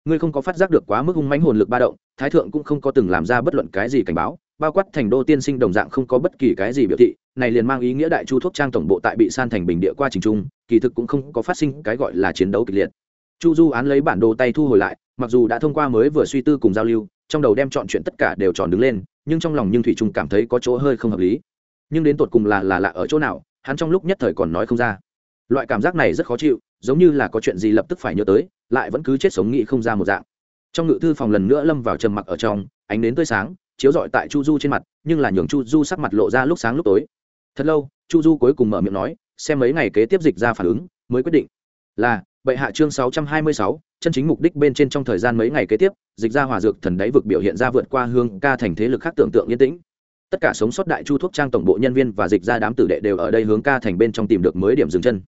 ngươi không có phát giác được quá mức hung mãnh hồn lực ba động, thái thượng cũng không có từng làm ra bất luận cái gì cảnh báo, bao quát thành đô tiên sinh đồng dạng không có bất kỳ cái gì biểu thị, này liền mang ý nghĩa đại chu thuốc trang tổng bộ tại bị san thành bình địa qua trình trung, kỳ thực cũng không có phát sinh cái gọi là chiến đấu kịch liệt chu du án lấy bản đồ tay thu hồi lại, mặc dù đã thông qua mới vừa suy tư cùng giao lưu, trong đầu đem chọn chuyện tất cả đều tròn đứng lên, nhưng trong lòng nhưng thủy trung cảm thấy có chỗ hơi không hợp lý. Nhưng đến tột cùng là là lạ ở chỗ nào, hắn trong lúc nhất thời còn nói không ra. Loại cảm giác này rất khó chịu, giống như là có chuyện gì lập tức phải nhớ tới, lại vẫn cứ chết sống nghĩ không ra một dạng. Trong ngự thư phòng lần nữa lâm vào trầm mặc ở trong, ánh đến tươi sáng, chiếu rọi tại chu du trên mặt, nhưng là nhường chu du sắc mặt lộ ra lúc sáng lúc tối. Thật lâu, chu du cuối cùng mở miệng nói, xem mấy ngày kế tiếp dịch ra phản ứng, mới quyết định. Là bệ hạ chương sáu trăm hai mươi sáu, chân chính mục đích bên trên trong thời gian mấy ngày kế tiếp, dịch ra hòa dược thần đáy vực biểu hiện ra vượt qua hương ca thành thế lực khác tưởng tượng yên tĩnh. Tất cả sống sót đại chu thuốc trang tổng bộ nhân viên và dịch ra đám tử đệ đều ở đây hướng ca thành bên trong tìm được mới điểm dừng chân.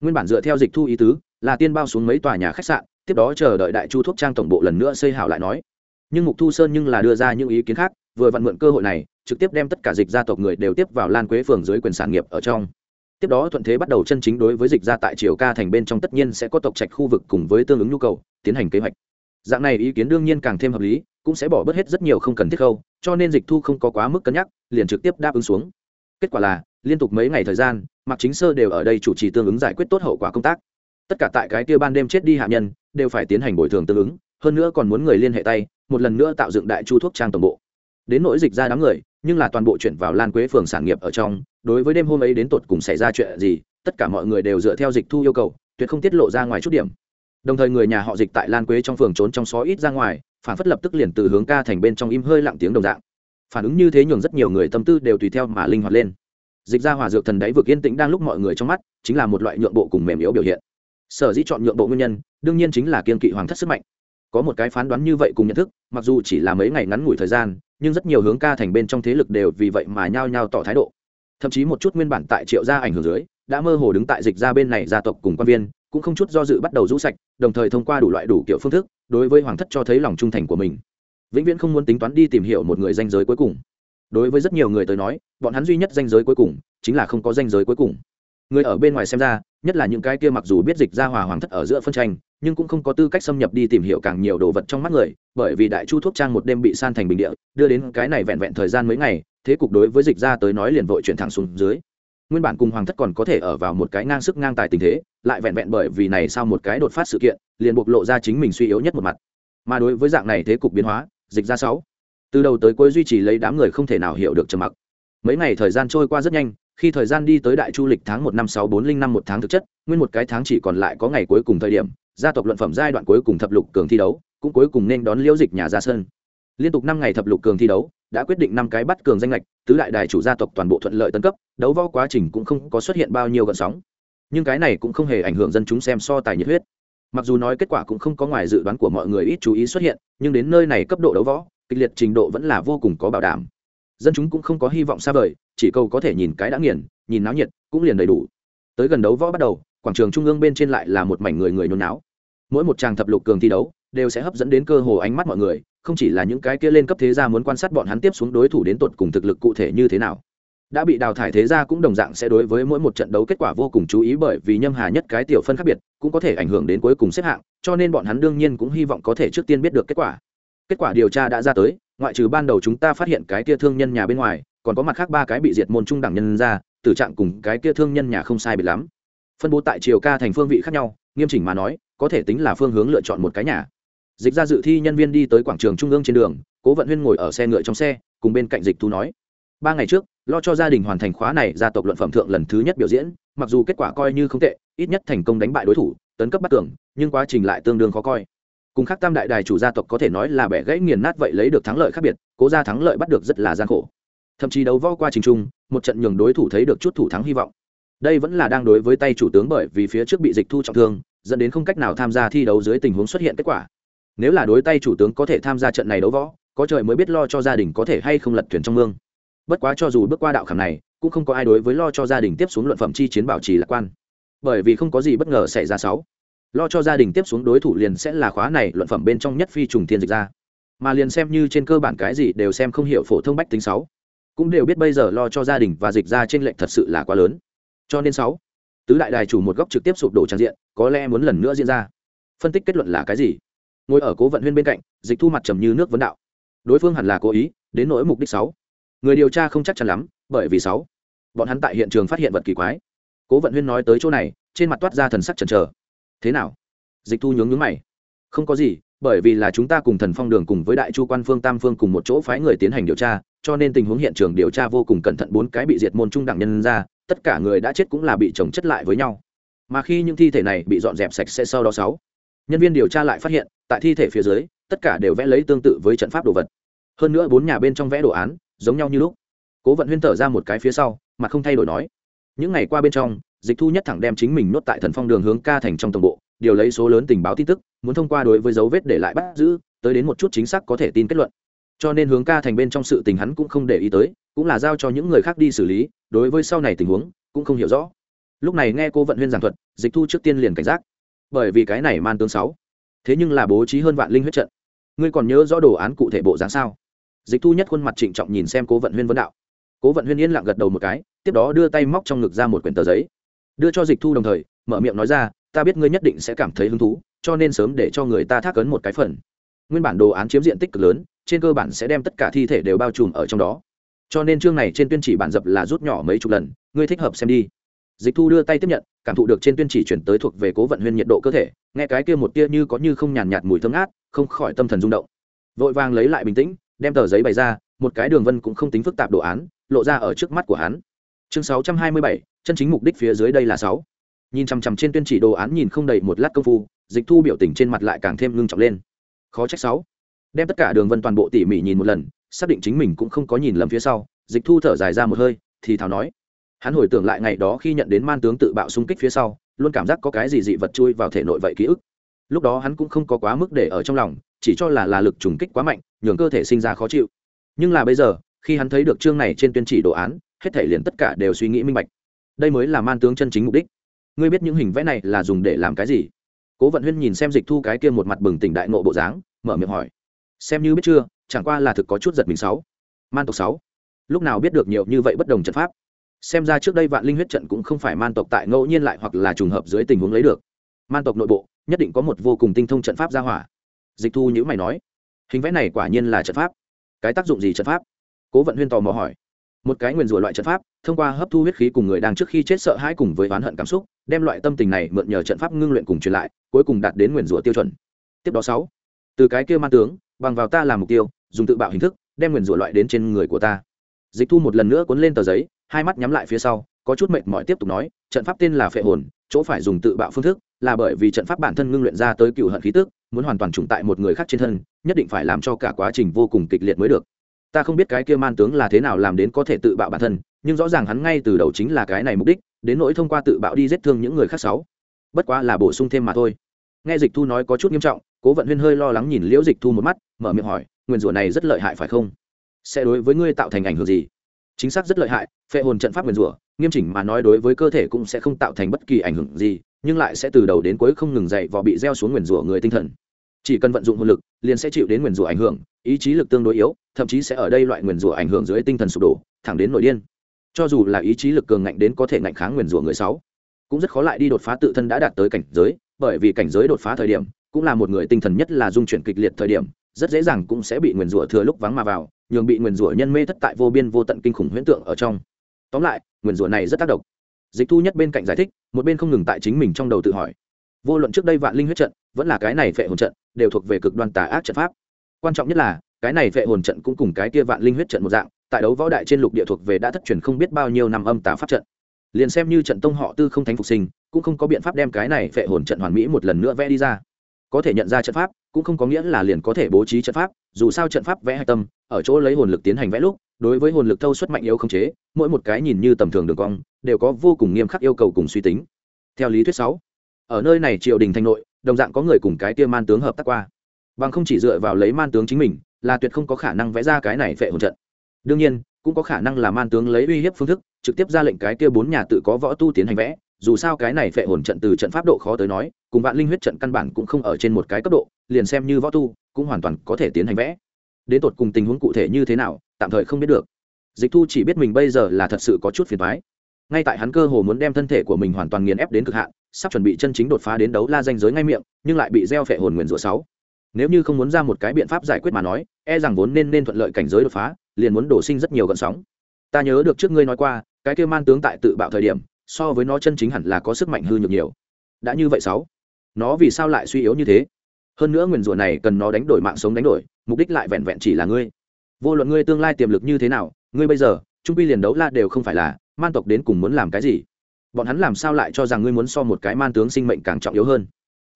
Nguyên bản dựa theo dịch thu ý tứ, là tiên bao xuống mấy tòa nhà khách sạn, tiếp đó chờ đợi đại chu thuốc trang tổng bộ lần nữa xây hảo lại nói. Nhưng mục thu sơn nhưng là đưa ra những ý kiến khác, vừa vặn mượn cơ hội này, trực tiếp đem tất cả dịch gia tộc người đều tiếp vào lan quế phường dưới quyền sản nghiệp ở trong tiếp đó thuận thế bắt đầu chân chính đối với dịch ra tại triều ca thành bên trong tất nhiên sẽ có tộc trạch khu vực cùng với tương ứng nhu cầu, tiến hành kế hoạch. Dạng này ý kiến đương nhiên càng thêm hợp lý, cũng sẽ bỏ bớt hết rất nhiều không cần thiết khâu, cho nên dịch thu không có quá mức cân nhắc, liền trực tiếp đáp ứng xuống. Kết quả là, liên tục mấy ngày thời gian, mạc chính sơ đều ở đây chủ trì tương ứng giải quyết tốt hậu quả công tác. Tất cả tại cái kia ban đêm chết đi hạ nhân, đều phải tiến hành bồi thường tương ứng, hơn nữa còn muốn người liên hệ tay, một lần nữa tạo dựng đại chu thuốc trang tổng bộ. Đến nỗi dịch ra đám người, nhưng là toàn bộ chuyển vào lan quế phường sản nghiệp ở trong đối với đêm hôm ấy đến tột cùng xảy ra chuyện gì, tất cả mọi người đều dựa theo dịch thu yêu cầu, tuyệt không tiết lộ ra ngoài chút điểm. Đồng thời người nhà họ dịch tại lan quế trong phường trốn trong xó ít ra ngoài, phản phất lập tức liền từ hướng ca thành bên trong im hơi lặng tiếng đồng dạng. Phản ứng như thế nhường rất nhiều người tâm tư đều tùy theo mà linh hoạt lên. Dịch ra hòa dược thần đáy vực yên tĩnh đang lúc mọi người trong mắt, chính là một loại nhượng bộ cùng mềm yếu biểu hiện. Sở dĩ chọn nhượng bộ nguyên nhân, đương nhiên chính là kiên kỵ hoàng thất sức mạnh. Có một cái phán đoán như vậy cùng nhận thức, mặc dù chỉ là mấy ngày ngắn ngủi thời gian, nhưng rất nhiều hướng ca thành bên trong thế lực đều vì vậy mà nhao nhao tỏ thái độ thậm chí một chút nguyên bản tại triệu gia ảnh hưởng dưới, đã mơ hồ đứng tại dịch ra bên này gia tộc cùng quan viên, cũng không chút do dự bắt đầu rũ sạch, đồng thời thông qua đủ loại đủ kiểu phương thức, đối với hoàng thất cho thấy lòng trung thành của mình. Vĩnh viễn không muốn tính toán đi tìm hiểu một người danh giới cuối cùng. Đối với rất nhiều người tới nói, bọn hắn duy nhất danh giới cuối cùng, chính là không có danh giới cuối cùng. Người ở bên ngoài xem ra, nhất là những cái kia mặc dù biết dịch ra hòa hoàng thất ở giữa phân tranh, nhưng cũng không có tư cách xâm nhập đi tìm hiểu càng nhiều đồ vật trong mắt người, bởi vì đại chu thuốc trang một đêm bị san thành bình địa, đưa đến cái này vẹn vẹn thời gian mấy ngày thế cục đối với dịch ra tới nói liền vội chuyển thẳng xuống dưới. Nguyên bản cùng hoàng thất còn có thể ở vào một cái ngang sức ngang tài tình thế, lại vẹn vẹn bởi vì này sau một cái đột phát sự kiện, liền bộc lộ ra chính mình suy yếu nhất một mặt. Mà đối với dạng này thế cục biến hóa, dịch ra sáu. Từ đầu tới cuối duy trì lấy đám người không thể nào hiểu được trầm mặc. Mấy ngày thời gian trôi qua rất nhanh, khi thời gian đi tới đại chu lịch tháng một năm sáu bốn linh năm một tháng thực chất, nguyên một cái tháng chỉ còn lại có ngày cuối cùng thời điểm, gia tộc luận phẩm giai đoạn cuối cùng thập lục cường thi đấu, cũng cuối cùng nên đón liễu dịch nhà ra sơn liên tục năm ngày thập lục cường thi đấu đã quyết định năm cái bắt cường danh lệch tứ đại đài chủ gia tộc toàn bộ thuận lợi tân cấp, đấu võ quá trình cũng không có xuất hiện bao nhiêu gợn sóng. Nhưng cái này cũng không hề ảnh hưởng dân chúng xem so tài nhiệt huyết. Mặc dù nói kết quả cũng không có ngoài dự đoán của mọi người ít chú ý xuất hiện, nhưng đến nơi này cấp độ đấu võ, kịch liệt trình độ vẫn là vô cùng có bảo đảm. Dân chúng cũng không có hy vọng xa vời, chỉ cầu có thể nhìn cái đã nghiền, nhìn náo nhiệt, cũng liền đầy đủ. Tới gần đấu võ bắt đầu, quảng trường trung ương bên trên lại là một mảnh người người nôn náo. Mỗi một tràng thập lục cường thi đấu đều sẽ hấp dẫn đến cơ hồ ánh mắt mọi người, không chỉ là những cái kia lên cấp thế gia muốn quan sát bọn hắn tiếp xuống đối thủ đến tột cùng thực lực cụ thể như thế nào. Đã bị đào thải thế gia cũng đồng dạng sẽ đối với mỗi một trận đấu kết quả vô cùng chú ý bởi vì nhâm hà nhất cái tiểu phân khác biệt, cũng có thể ảnh hưởng đến cuối cùng xếp hạng, cho nên bọn hắn đương nhiên cũng hy vọng có thể trước tiên biết được kết quả. Kết quả điều tra đã ra tới, ngoại trừ ban đầu chúng ta phát hiện cái kia thương nhân nhà bên ngoài, còn có mặt khác ba cái bị diệt môn trung đẳng nhân ra, tử trạng cùng cái kia thương nhân nhà không sai biệt lắm. Phân bố tại triều ca thành phương vị khác nhau, nghiêm chỉnh mà nói, có thể tính là phương hướng lựa chọn một cái nhà dịch ra dự thi nhân viên đi tới quảng trường trung ương trên đường, cố vận huyên ngồi ở xe ngựa trong xe, cùng bên cạnh dịch thu nói. Ba ngày trước, lo cho gia đình hoàn thành khóa này gia tộc luận phẩm thượng lần thứ nhất biểu diễn, mặc dù kết quả coi như không tệ, ít nhất thành công đánh bại đối thủ, tấn cấp bắt tưởng nhưng quá trình lại tương đương khó coi. Cùng khác tam đại đài chủ gia tộc có thể nói là bẻ gãy nghiền nát vậy lấy được thắng lợi khác biệt, cố ra thắng lợi bắt được rất là gian khổ. Thậm chí đấu vo qua trình trung, một trận nhường đối thủ thấy được chút thủ thắng hy vọng. Đây vẫn là đang đối với tay chủ tướng bởi vì phía trước bị dịch thu trọng thương, dẫn đến không cách nào tham gia thi đấu dưới tình huống xuất hiện kết quả nếu là đối tay chủ tướng có thể tham gia trận này đấu võ, có trời mới biết lo cho gia đình có thể hay không lật thuyền trong mương. Bất quá cho dù bước qua đạo khảm này, cũng không có ai đối với lo cho gia đình tiếp xuống luận phẩm chi chiến bảo trì lạc quan. Bởi vì không có gì bất ngờ xảy ra sáu. Lo cho gia đình tiếp xuống đối thủ liền sẽ là khóa này luận phẩm bên trong nhất phi trùng thiên dịch ra. Mà liền xem như trên cơ bản cái gì đều xem không hiểu phổ thông bách tính sáu. Cũng đều biết bây giờ lo cho gia đình và dịch ra trên lệnh thật sự là quá lớn. Cho nên sáu, tứ đại đài chủ một góc trực tiếp sụp đổ trang diện, có lẽ muốn lần nữa diễn ra. Phân tích kết luận là cái gì? Ngồi ở cố vận huyên bên cạnh, dịch thu mặt trầm như nước vấn đạo. Đối phương hẳn là cố ý, đến nỗi mục đích sáu. Người điều tra không chắc chắn lắm, bởi vì sáu. Bọn hắn tại hiện trường phát hiện vật kỳ quái. Cố vận huyên nói tới chỗ này, trên mặt toát ra thần sắc chần chờ. Thế nào? Dịch thu nhướng nhướng mày. Không có gì, bởi vì là chúng ta cùng thần phong đường cùng với đại chu quan phương tam phương cùng một chỗ phái người tiến hành điều tra, cho nên tình huống hiện trường điều tra vô cùng cẩn thận bốn cái bị diệt môn trung đẳng nhân ra, tất cả người đã chết cũng là bị chồng chất lại với nhau. Mà khi những thi thể này bị dọn dẹp sạch sẽ sau đó sáu nhân viên điều tra lại phát hiện, tại thi thể phía dưới, tất cả đều vẽ lấy tương tự với trận pháp đồ vật. Hơn nữa bốn nhà bên trong vẽ đồ án, giống nhau như lúc. Cố vận huyên thở ra một cái phía sau mà không thay đổi nói, những ngày qua bên trong, dịch thu nhất thẳng đem chính mình nốt tại thần phong đường hướng ca thành trong tổng bộ, điều lấy số lớn tình báo tin tức, muốn thông qua đối với dấu vết để lại bắt giữ, tới đến một chút chính xác có thể tin kết luận. Cho nên hướng ca thành bên trong sự tình hắn cũng không để ý tới, cũng là giao cho những người khác đi xử lý, đối với sau này tình huống, cũng không hiểu rõ. Lúc này nghe cô vận huyên giảng thuật, dịch thu trước tiên liền cảnh giác bởi vì cái này man tướng sáu. Thế nhưng là bố trí hơn vạn linh huyết trận. Ngươi còn nhớ rõ đồ án cụ thể bộ dáng sao? Dịch thu nhất khuôn mặt trịnh trọng nhìn xem cố vận huyên vấn đạo. Cố vận huyên yên lặng gật đầu một cái, tiếp đó đưa tay móc trong ngực ra một quyển tờ giấy. Đưa cho dịch thu đồng thời, mở miệng nói ra, ta biết ngươi nhất định sẽ cảm thấy hứng thú, cho nên sớm để cho người ta thác ấn một cái phần. Nguyên bản đồ án chiếm diện tích cực lớn, trên cơ bản sẽ đem tất cả thi thể đều bao trùm ở trong đó. Cho nên chương này trên tuyên chỉ bản dập là rút nhỏ mấy chục lần, ngươi thích hợp xem đi dịch thu đưa tay tiếp nhận, cảm thụ được trên tuyên chỉ chuyển tới thuộc về cố vận huyên nhiệt độ cơ thể, nghe cái kia một tia như có như không nhàn nhạt mùi thơm ngát, không khỏi tâm thần rung động. Vội vàng lấy lại bình tĩnh, đem tờ giấy bày ra, một cái đường vân cũng không tính phức tạp đồ án, lộ ra ở trước mắt của hắn. Chương sáu trăm hai mươi bảy, chân chính mục đích phía dưới đây là sáu. Nhìn chằm chằm trên tuyên chỉ đồ án nhìn không đầy một lát công phu, dịch thu biểu tình trên mặt lại càng thêm ngưng trọng lên. Khó trách sáu. Đem tất cả đường vân toàn bộ tỉ mỉ nhìn một lần, xác định chính mình cũng không có nhìn lầm phía sau, dịch thu thở dài ra một hơi, thì thào nói hắn hồi tưởng lại ngày đó khi nhận đến man tướng tự bạo xung kích phía sau, luôn cảm giác có cái gì dị vật chui vào thể nội vậy ký ức. Lúc đó hắn cũng không có quá mức để ở trong lòng, chỉ cho là là lực trùng kích quá mạnh, nhường cơ thể sinh ra khó chịu. Nhưng là bây giờ, khi hắn thấy được chương này trên tuyên chỉ đồ án, hết thể liền tất cả đều suy nghĩ minh bạch. Đây mới là man tướng chân chính mục đích. Ngươi biết những hình vẽ này là dùng để làm cái gì? Cố vận huyên nhìn xem dịch thu cái kia một mặt bừng tỉnh đại nộ bộ dáng, mở miệng hỏi. Xem như biết chưa, chẳng qua là thực có chút giật mình sáu. Man tộc sáu. Lúc nào biết được nhiều như vậy bất đồng trận pháp? Xem ra trước đây vạn linh huyết trận cũng không phải man tộc tại ngẫu nhiên lại hoặc là trùng hợp dưới tình huống lấy được. Man tộc nội bộ, nhất định có một vô cùng tinh thông trận pháp gia hỏa. Dịch thu nhữ mày nói, hình vẽ này quả nhiên là trận pháp. Cái tác dụng gì trận pháp? Cố vận huyên tò mò hỏi. Một cái nguyền rủa loại trận pháp, thông qua hấp thu huyết khí cùng người đang trước khi chết sợ hãi cùng với oán hận cảm xúc, đem loại tâm tình này mượn nhờ trận pháp ngưng luyện cùng truyền lại, cuối cùng đạt đến nguyền rủa tiêu chuẩn. Tiếp đó sáu, từ cái kia man tướng, bằng vào ta làm mục tiêu, dùng tự bạo hình thức, đem nguyền rủa loại đến trên người của ta. Dịch thu một lần nữa cuốn lên tờ giấy hai mắt nhắm lại phía sau, có chút mệt mỏi tiếp tục nói, trận pháp tên là phệ hồn, chỗ phải dùng tự bạo phương thức, là bởi vì trận pháp bản thân ngưng luyện ra tới cựu hận khí tức, muốn hoàn toàn trùng tại một người khác trên thân, nhất định phải làm cho cả quá trình vô cùng kịch liệt mới được. Ta không biết cái kia man tướng là thế nào làm đến có thể tự bạo bản thân, nhưng rõ ràng hắn ngay từ đầu chính là cái này mục đích, đến nỗi thông qua tự bạo đi giết thương những người khác sáu. Bất quá là bổ sung thêm mà thôi. Nghe dịch thu nói có chút nghiêm trọng, cố vận huyên hơi lo lắng nhìn liễu dịch thu một mắt, mở miệng hỏi nguyền rủa này rất lợi hại phải không? Sẽ đối với ngươi tạo thành ảnh hưởng gì? Chính xác rất lợi hại, phệ hồn trận pháp nguyền rủa, nghiêm chỉnh mà nói đối với cơ thể cũng sẽ không tạo thành bất kỳ ảnh hưởng gì, nhưng lại sẽ từ đầu đến cuối không ngừng dậy vò bị gieo xuống nguyền rủa người tinh thần. Chỉ cần vận dụng hồn lực, liền sẽ chịu đến nguyền rủa ảnh hưởng, ý chí lực tương đối yếu, thậm chí sẽ ở đây loại nguyền rủa ảnh hưởng dưới tinh thần sụp đổ, thẳng đến nội điên. Cho dù là ý chí lực cường ngạnh đến có thể ngạnh kháng nguyền rủa người sáu, cũng rất khó lại đi đột phá tự thân đã đạt tới cảnh giới, bởi vì cảnh giới đột phá thời điểm, cũng là một người tinh thần nhất là dung chuyển kịch liệt thời điểm, rất dễ dàng cũng sẽ bị nguyền rủa thừa lúc vắng mà vào nhường bị nguyền rủa nhân mê thất tại vô biên vô tận kinh khủng huyễn tượng ở trong. Tóm lại, nguyền rủa này rất tác động. Dịch thu nhất bên cạnh giải thích, một bên không ngừng tại chính mình trong đầu tự hỏi. Vô luận trước đây vạn linh huyết trận, vẫn là cái này phệ hồn trận, đều thuộc về cực đoan tà ác trận pháp. Quan trọng nhất là, cái này phệ hồn trận cũng cùng cái kia vạn linh huyết trận một dạng, tại đấu võ đại trên lục địa thuộc về đã thất truyền không biết bao nhiêu năm âm tà pháp trận. Liền xem như trận tông họ tư không thánh phục sinh, cũng không có biện pháp đem cái này phệ hồn trận hoàn mỹ một lần nữa vẽ đi ra. Có thể nhận ra trận pháp cũng không có nghĩa là liền có thể bố trí trận pháp, dù sao trận pháp vẽ hạch tâm, ở chỗ lấy hồn lực tiến hành vẽ lúc, đối với hồn lực thâu suất mạnh yếu không chế, mỗi một cái nhìn như tầm thường đường cong, đều có vô cùng nghiêm khắc yêu cầu cùng suy tính. Theo lý thuyết sáu, ở nơi này triều đình thanh nội, đồng dạng có người cùng cái kia man tướng hợp tác qua. Bằng không chỉ dựa vào lấy man tướng chính mình, là tuyệt không có khả năng vẽ ra cái này phệ hồn trận. Đương nhiên, cũng có khả năng là man tướng lấy uy hiếp phương thức, trực tiếp ra lệnh cái kia bốn nhà tự có võ tu tiến hành vẽ dù sao cái này phệ hồn trận từ trận pháp độ khó tới nói, cùng vạn linh huyết trận căn bản cũng không ở trên một cái cấp độ, liền xem như võ tu, cũng hoàn toàn có thể tiến hành vẽ. Đến tột cùng tình huống cụ thể như thế nào, tạm thời không biết được. Dịch thu chỉ biết mình bây giờ là thật sự có chút phiền thoái ngay tại hắn cơ hồ muốn đem thân thể của mình hoàn toàn nghiền ép đến cực hạn, sắp chuẩn bị chân chính đột phá đến đấu la danh giới ngay miệng, nhưng lại bị gieo phệ hồn nguyền rủa sáu. Nếu như không muốn ra một cái biện pháp giải quyết mà nói e rằng vốn nên nên thuận lợi cảnh giới đột phá, liền muốn đổ sinh rất nhiều gợn sóng. Ta nhớ được trước ngươi nói qua, cái kia man tướng tại tự bạo thời điểm so với nó chân chính hẳn là có sức mạnh hư nhược nhiều. Đã như vậy sáu, nó vì sao lại suy yếu như thế? Hơn nữa nguyền rủa này cần nó đánh đổi mạng sống đánh đổi, mục đích lại vẹn vẹn chỉ là ngươi. Vô luận ngươi tương lai tiềm lực như thế nào, ngươi bây giờ, trung quy liền đấu la đều không phải là, man tộc đến cùng muốn làm cái gì? Bọn hắn làm sao lại cho rằng ngươi muốn so một cái man tướng sinh mệnh càng trọng yếu hơn?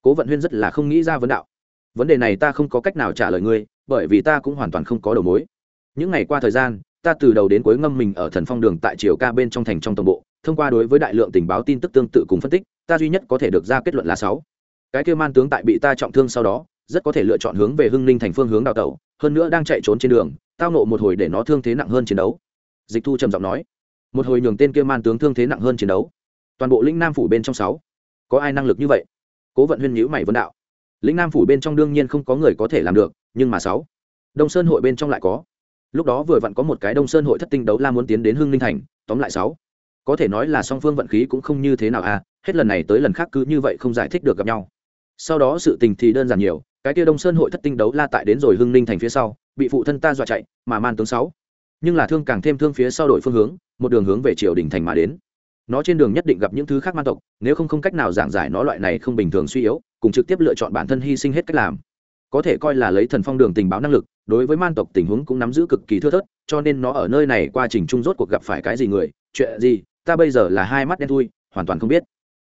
Cố vận huyên rất là không nghĩ ra vấn đạo. Vấn đề này ta không có cách nào trả lời ngươi, bởi vì ta cũng hoàn toàn không có đầu mối. Những ngày qua thời gian, ta từ đầu đến cuối ngâm mình ở thần phong đường tại triều ca bên trong thành trong tổng bộ thông qua đối với đại lượng tình báo tin tức tương tự cùng phân tích, ta duy nhất có thể được ra kết luận là sáu. Cái kia man tướng tại bị ta trọng thương sau đó, rất có thể lựa chọn hướng về hưng ninh thành phương hướng đào tẩu, hơn nữa đang chạy trốn trên đường, tao nộ một hồi để nó thương thế nặng hơn chiến đấu. Dịch thu trầm giọng nói. Một hồi nhường tên kia man tướng thương thế nặng hơn chiến đấu. Toàn bộ lĩnh nam phủ bên trong sáu. Có ai năng lực như vậy? Cố vận huyên nhữ mày vấn đạo. Lĩnh nam phủ bên trong đương nhiên không có người có thể làm được, nhưng mà sáu. Đông sơn hội bên trong lại có. Lúc đó vừa vặn có một cái đông sơn hội thất tinh đấu la muốn tiến đến hưng ninh thành, tóm lại sáu có thể nói là song phương vận khí cũng không như thế nào à hết lần này tới lần khác cứ như vậy không giải thích được gặp nhau. Sau đó sự tình thì đơn giản nhiều, cái kia đông sơn hội thất tinh đấu la tại đến rồi hưng ninh thành phía sau, bị phụ thân ta dọa chạy, mà man tướng sáu. Nhưng là thương càng thêm thương phía sau đổi phương hướng, một đường hướng về triều đình thành mà đến. Nó trên đường nhất định gặp những thứ khác man tộc, nếu không không cách nào giảng giải nó loại này không bình thường suy yếu, cùng trực tiếp lựa chọn bản thân hy sinh hết cách làm. Có thể coi là lấy thần phong đường tình báo năng lực, đối với man tộc tình huống cũng nắm giữ cực kỳ thưa thớt, cho nên nó ở nơi này qua trình trung rốt cuộc gặp phải cái gì người, chuyện gì ta bây giờ là hai mắt đen thui, hoàn toàn không biết.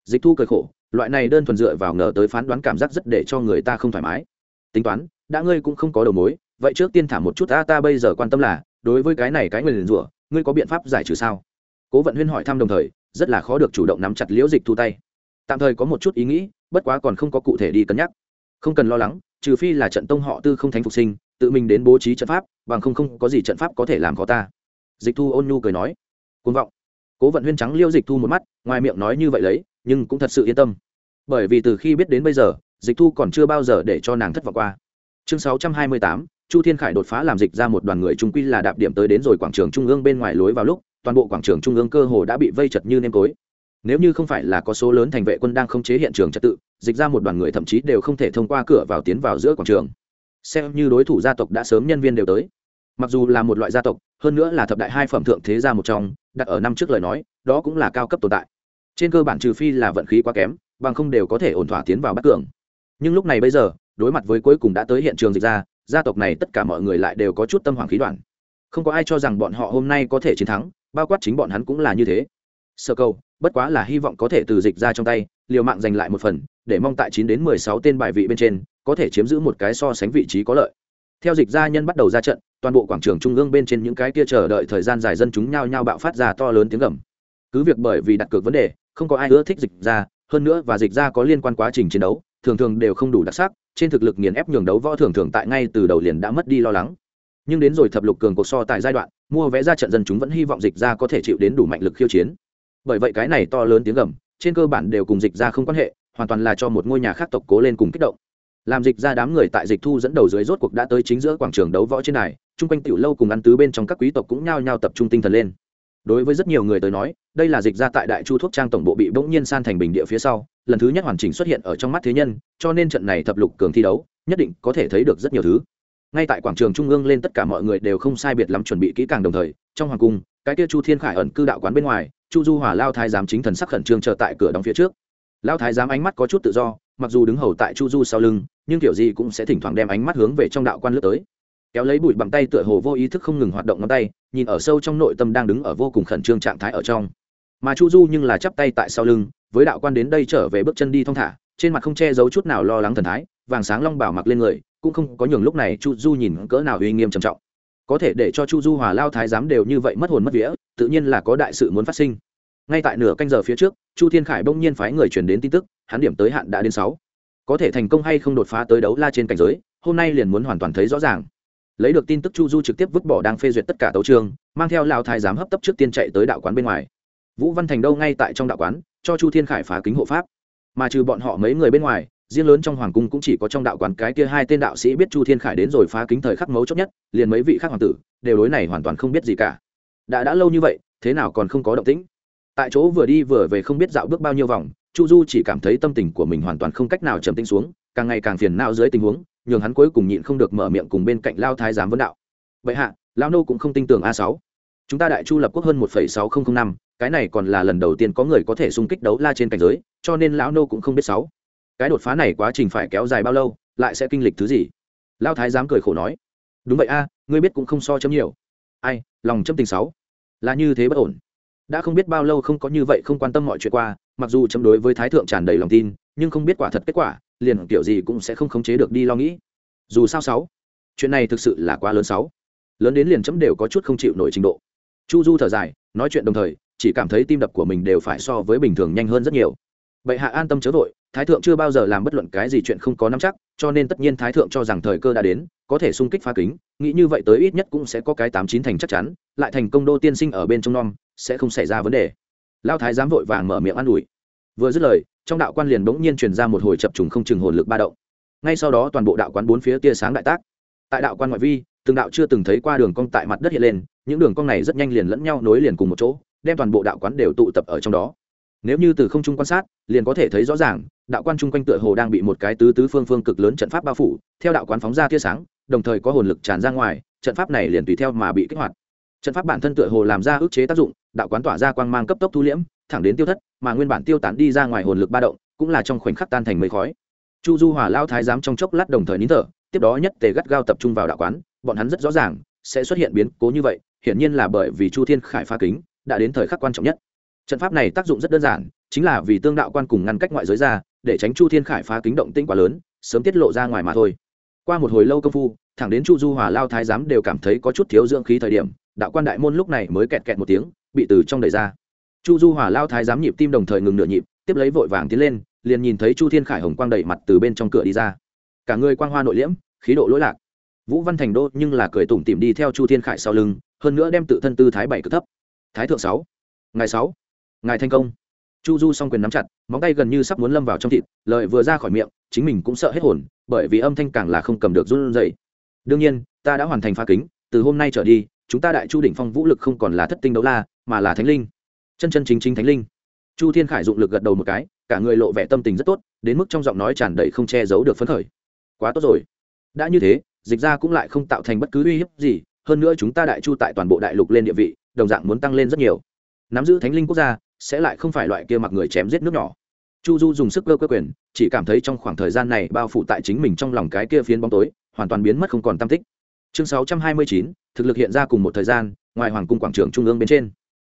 Dịch thu cười khổ, loại này đơn thuần dựa vào ngờ tới phán đoán cảm giác rất để cho người ta không thoải mái. Tính toán, đã ngươi cũng không có đầu mối, vậy trước tiên thả một chút, ta ta bây giờ quan tâm là, đối với cái này cái người liền rủa, ngươi có biện pháp giải trừ sao? Cố vận huyên hỏi thăm đồng thời, rất là khó được chủ động nắm chặt liễu dịch thu tay. Tạm thời có một chút ý nghĩ, bất quá còn không có cụ thể đi cân nhắc. Không cần lo lắng, trừ phi là trận tông họ tư không thánh phục sinh, tự mình đến bố trí trận pháp, bằng không không có gì trận pháp có thể làm khó ta. Dịch thu ôn nhu cười nói côn vọng cố vận huyên trắng liêu dịch thu một mắt, ngoài miệng nói như vậy lấy, nhưng cũng thật sự yên tâm. Bởi vì từ khi biết đến bây giờ, dịch thu còn chưa bao giờ để cho nàng thất vọng qua. Chương sáu trăm hai mươi tám, chu thiên khải đột phá làm dịch ra một đoàn người trung quy là đạp điểm tới đến rồi quảng trường trung ương bên ngoài lối vào lúc, toàn bộ quảng trường trung ương cơ hồ đã bị vây chật như nêm tối. Nếu như không phải là có số lớn thành vệ quân đang không chế hiện trường trật tự, dịch ra một đoàn người thậm chí đều không thể thông qua cửa vào tiến vào giữa quảng trường. Xem như đối thủ gia tộc đã sớm nhân viên đều tới. Mặc dù là một loại gia tộc, hơn nữa là thập đại hai phẩm thượng thế gia một trong đặt ở năm trước lời nói, đó cũng là cao cấp tồn tại. Trên cơ bản trừ phi là vận khí quá kém, bằng không đều có thể ổn thỏa tiến vào bắt cường. Nhưng lúc này bây giờ, đối mặt với cuối cùng đã tới hiện trường dịch ra, gia tộc này tất cả mọi người lại đều có chút tâm hoàng khí đoạn. Không có ai cho rằng bọn họ hôm nay có thể chiến thắng, bao quát chính bọn hắn cũng là như thế. Sơ câu, bất quá là hy vọng có thể từ dịch ra trong tay, liều mạng giành lại một phần, để mong tại chín đến mười sáu tên bài vị bên trên, có thể chiếm giữ một cái so sánh vị trí có lợi theo dịch gia nhân bắt đầu ra trận, toàn bộ quảng trường trung ương bên trên những cái kia chờ đợi thời gian dài dân chúng nhao nhao bạo phát ra to lớn tiếng gầm. Cứ việc bởi vì đặt cược vấn đề, không có ai ưa thích dịch ra hơn nữa và dịch ra có liên quan quá trình chiến đấu, thường thường đều không đủ đặc sắc, trên thực lực nghiền ép nhường đấu võ thường thường tại ngay từ đầu liền đã mất đi lo lắng. Nhưng đến rồi thập lục cường cuộc so tại giai đoạn, mua vé ra trận dân chúng vẫn hy vọng dịch ra có thể chịu đến đủ mạnh lực khiêu chiến. Bởi vậy cái này to lớn tiếng gầm, trên cơ bản đều cùng dịch ra không quan hệ, hoàn toàn là cho một ngôi nhà khác tộc cố lên cùng kích động làm dịch ra đám người tại dịch thu dẫn đầu dưới rốt cuộc đã tới chính giữa quảng trường đấu võ trên này chung quanh tiểu lâu cùng ăn tứ bên trong các quý tộc cũng nhao nhao tập trung tinh thần lên. Đối với rất nhiều người tới nói, đây là dịch ra tại đại chu thuốc trang tổng bộ bị bỗng nhiên san thành bình địa phía sau, lần thứ nhất hoàn chỉnh xuất hiện ở trong mắt thế nhân, cho nên trận này thập lục cường thi đấu, nhất định có thể thấy được rất nhiều thứ. Ngay tại quảng trường trung ương lên tất cả mọi người đều không sai biệt lắm chuẩn bị kỹ càng đồng thời, trong hoàng cung, cái kia chu thiên khải ẩn cư đạo quán bên ngoài, chu du hòa lao thái giám chính thần sắc khẩn trương chờ tại cửa đóng phía trước. Lão thái giám ánh mắt có chút tự do, mặc dù đứng hầu tại chu du sau lưng, nhưng kiểu gì cũng sẽ thỉnh thoảng đem ánh mắt hướng về trong đạo quan lướt tới. Kéo lấy bụi bằng tay tựa hồ vô ý thức không ngừng hoạt động ngón tay, nhìn ở sâu trong nội tâm đang đứng ở vô cùng khẩn trương trạng thái ở trong. Mà chu du nhưng là chắp tay tại sau lưng, với đạo quan đến đây trở về bước chân đi thong thả, trên mặt không che giấu chút nào lo lắng thần thái, vàng sáng long bảo mặc lên người, cũng không có nhường lúc này chu du nhìn cỡ nào uy nghiêm trầm trọng. Có thể để cho chu du hòa lao thái giám đều như vậy mất hồn mất vía, tự nhiên là có đại sự muốn phát sinh ngay tại nửa canh giờ phía trước, chu thiên khải bỗng nhiên phái người truyền đến tin tức, hắn điểm tới hạn đã đến sáu. Có thể thành công hay không đột phá tới đấu la trên cảnh giới, hôm nay liền muốn hoàn toàn thấy rõ ràng. Lấy được tin tức chu du trực tiếp vứt bỏ đang phê duyệt tất cả tấu trường mang theo lao thái giám hấp tấp trước tiên chạy tới đạo quán bên ngoài. Vũ văn thành đâu ngay tại trong đạo quán, cho chu thiên khải phá kính hộ pháp. Mà trừ bọn họ mấy người bên ngoài, riêng lớn trong hoàng cung cũng chỉ có trong đạo quán cái kia hai tên đạo sĩ biết chu thiên khải đến rồi phá kính thời khắc mấu chốt nhất, liền mấy vị khác hoàng tử, đều đối này hoàn toàn không biết gì cả. Đã đã lâu như vậy, thế nào còn không có động tĩnh? Tại chỗ vừa đi vừa về không biết dạo bước bao nhiêu vòng, chu du chỉ cảm thấy tâm tình của mình hoàn toàn không cách nào trầm tĩnh xuống, càng ngày càng phiền não dưới tình huống, nhường hắn cuối cùng nhịn không được mở miệng cùng bên cạnh lao thái giám vấn đạo. Vậy hạ lao nô cũng không tin tưởng a sáu. Chúng ta đại chu lập quốc hơn một sáu nghìn năm, cái này còn là lần đầu tiên có người có thể xung kích đấu la trên cảnh giới, cho nên lão nô cũng không biết sáu. Cái đột phá này quá trình phải kéo dài bao lâu, lại sẽ kinh lịch thứ gì? Lao thái giám cười khổ nói. Đúng vậy a, ngươi biết cũng không so chấm nhiều. Ai, lòng chấm tình sáu. Là như thế bất ổn đã không biết bao lâu không có như vậy không quan tâm mọi chuyện qua, mặc dù chấm đối với thái thượng tràn đầy lòng tin, nhưng không biết quả thật kết quả, liền kiểu gì cũng sẽ không khống chế được đi lo nghĩ. Dù sao sáu, chuyện này thực sự là quá lớn sáu. Lớn đến liền chấm đều có chút không chịu nổi trình độ. Chu du thở dài, nói chuyện đồng thời, chỉ cảm thấy tim đập của mình đều phải so với bình thường nhanh hơn rất nhiều. Vậy hạ an tâm chớ vội thái thượng chưa bao giờ làm bất luận cái gì chuyện không có nắm chắc, cho nên tất nhiên thái thượng cho rằng thời cơ đã đến, có thể xung kích phá kính, nghĩ như vậy tới ít nhất cũng sẽ có cái tám chín thành chắc chắn, lại thành công đô tiên sinh ở bên trong non, sẽ không xảy ra vấn đề. Lao thái dám vội vàng mở miệng an ủi. Vừa dứt lời, trong đạo quan liền bỗng nhiên truyền ra một hồi chập trùng không chừng hồn lực ba động. Ngay sau đó toàn bộ đạo quán bốn phía tia sáng đại tác. Tại đạo quan ngoại vi, từng đạo chưa từng thấy qua đường cong tại mặt đất hiện lên, những đường cong này rất nhanh liền lẫn nhau nối liền cùng một chỗ, đem toàn bộ đạo quán đều tụ tập ở trong đó nếu như từ không trung quan sát, liền có thể thấy rõ ràng, đạo quan chung quanh tựa hồ đang bị một cái tứ tứ phương phương cực lớn trận pháp bao phủ, theo đạo quán phóng ra tia sáng, đồng thời có hồn lực tràn ra ngoài, trận pháp này liền tùy theo mà bị kích hoạt. Trận pháp bản thân tựa hồ làm ra ức chế tác dụng, đạo quán tỏa ra quang mang cấp tốc thu liễm, thẳng đến tiêu thất, mà nguyên bản tiêu tán đi ra ngoài hồn lực ba động, cũng là trong khoảnh khắc tan thành mây khói. Chu du hòa lao thái giám trong chốc lát đồng thời nín thở, tiếp đó nhất tề gắt gao tập trung vào đạo quán, bọn hắn rất rõ ràng, sẽ xuất hiện biến cố như vậy, hiển nhiên là bởi vì chu thiên khải phá kính, đã đến thời khắc quan trọng nhất trận pháp này tác dụng rất đơn giản, chính là vì tương đạo quan cùng ngăn cách ngoại giới ra, để tránh chu thiên khải phá kính động tĩnh quá lớn, sớm tiết lộ ra ngoài mà thôi. Qua một hồi lâu công phu, thẳng đến chu du hòa lao thái giám đều cảm thấy có chút thiếu dưỡng khí thời điểm, đạo quan đại môn lúc này mới kẹt kẹt một tiếng, bị từ trong đẩy ra. Chu du hòa lao thái giám nhịp tim đồng thời ngừng nửa nhịp, tiếp lấy vội vàng tiến lên, liền nhìn thấy chu thiên khải hồng quang đẩy mặt từ bên trong cửa đi ra. Cả người quang hoa nội liễm, khí độ lỗi lạc. Vũ văn thành đô nhưng là cười tủm tìm đi theo chu thiên khải sau lưng, hơn nữa đem tự thân tư thái bảy cực thấp. Thái thượng sáu, ngày sáu ngài thành công. Chu du s o n g quyền nắm chặt, móng tay gần như sắp muốn lâm vào trong thịt lợi vừa ra khỏi miệng, chính mình cũng sợ hết hồn, bởi vì âm thanh càng là không cầm được run dậy đương nhiên, ta đã hoàn thành pha kính, từ hôm nay trở đi, chúng ta đại chu đỉnh phong vũ lực không còn là thất tinh đấu la, mà là thánh linh. Chân chân chính chính thánh linh. Chu thiên khải dụng lực gật đầu một cái, cả người lộ vẻ tâm tình rất tốt, đến mức trong giọng nói tràn đầy không che giấu được phấn khởi. Quá tốt rồi. Đã như thế, dịch ra cũng lại không tạo thành bất cứ uy hiếp gì, hơn nữa chúng ta đại chu tại toàn bộ đại lục lên địa vị, đồng dạng muốn tăng lên rất nhiều. Nắm giữ thánh linh quốc gia sẽ lại không phải loại kia mặc người chém giết nước nhỏ. Chu du dùng sức cơ cơ quyền, chỉ cảm thấy trong khoảng thời gian này bao phủ tại chính mình trong lòng cái kia phiến bóng tối, hoàn toàn biến mất không còn tam tích. Chương sáu trăm hai mươi chín, thực lực hiện ra cùng một thời gian, ngoài hoàng cung quảng trường trung ương bên trên.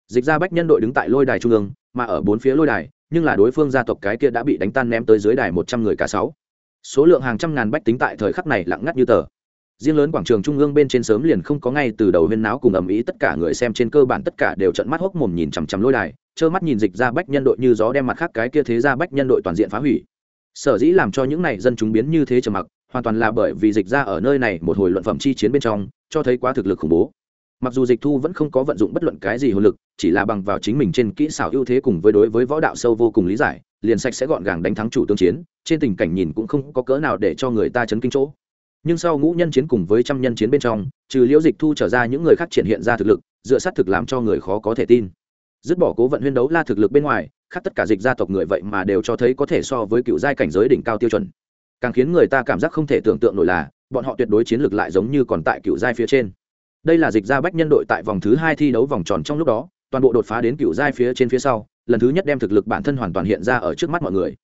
Dịch ra bách nhân đội đứng tại lôi đài trung ương, mà ở bốn phía lôi đài, nhưng là đối phương gia tộc cái kia đã bị đánh tan ném tới dưới đài một trăm người cả sáu. Số lượng hàng trăm ngàn bách tính tại thời khắc này lặng ngắt như tờ riêng lớn quảng trường trung ương bên trên sớm liền không có ngay từ đầu huyên náo cùng ầm ĩ, tất cả người xem trên cơ bản tất cả đều trận mắt hốc mồm nhìn chằm chằm lôi đài, trơ mắt nhìn dịch ra bách nhân đội như gió đem mặt khác cái kia thế ra bách nhân đội toàn diện phá hủy. Sở dĩ làm cho những này dân chúng biến như thế trầm mặc, hoàn toàn là bởi vì dịch ra ở nơi này một hồi luận phẩm chi chiến bên trong, cho thấy quá thực lực khủng bố. Mặc dù dịch thu vẫn không có vận dụng bất luận cái gì hồn lực, chỉ là bằng vào chính mình trên kỹ xảo ưu thế cùng với đối với võ đạo sâu vô cùng lý giải, liền sạch sẽ gọn gàng đánh thắng chủ tương chiến, trên tình cảnh nhìn cũng không có cỡ nào để cho người ta chấn kinh chỗ nhưng sau ngũ nhân chiến cùng với trăm nhân chiến bên trong, trừ liễu dịch thu trở ra những người khác triển hiện ra thực lực, dựa sát thực làm cho người khó có thể tin. Dứt bỏ cố vận huyên đấu la thực lực bên ngoài, khác tất cả dịch gia tộc người vậy mà đều cho thấy có thể so với cựu giai cảnh giới đỉnh cao tiêu chuẩn. Càng khiến người ta cảm giác không thể tưởng tượng nổi là, bọn họ tuyệt đối chiến lược lại giống như còn tại cựu giai phía trên. Đây là dịch gia bách nhân đội tại vòng thứ hai thi đấu vòng tròn trong lúc đó, toàn bộ đột phá đến cựu giai phía trên phía sau, lần thứ nhất đem thực lực bản thân hoàn toàn hiện ra ở trước mắt mọi người.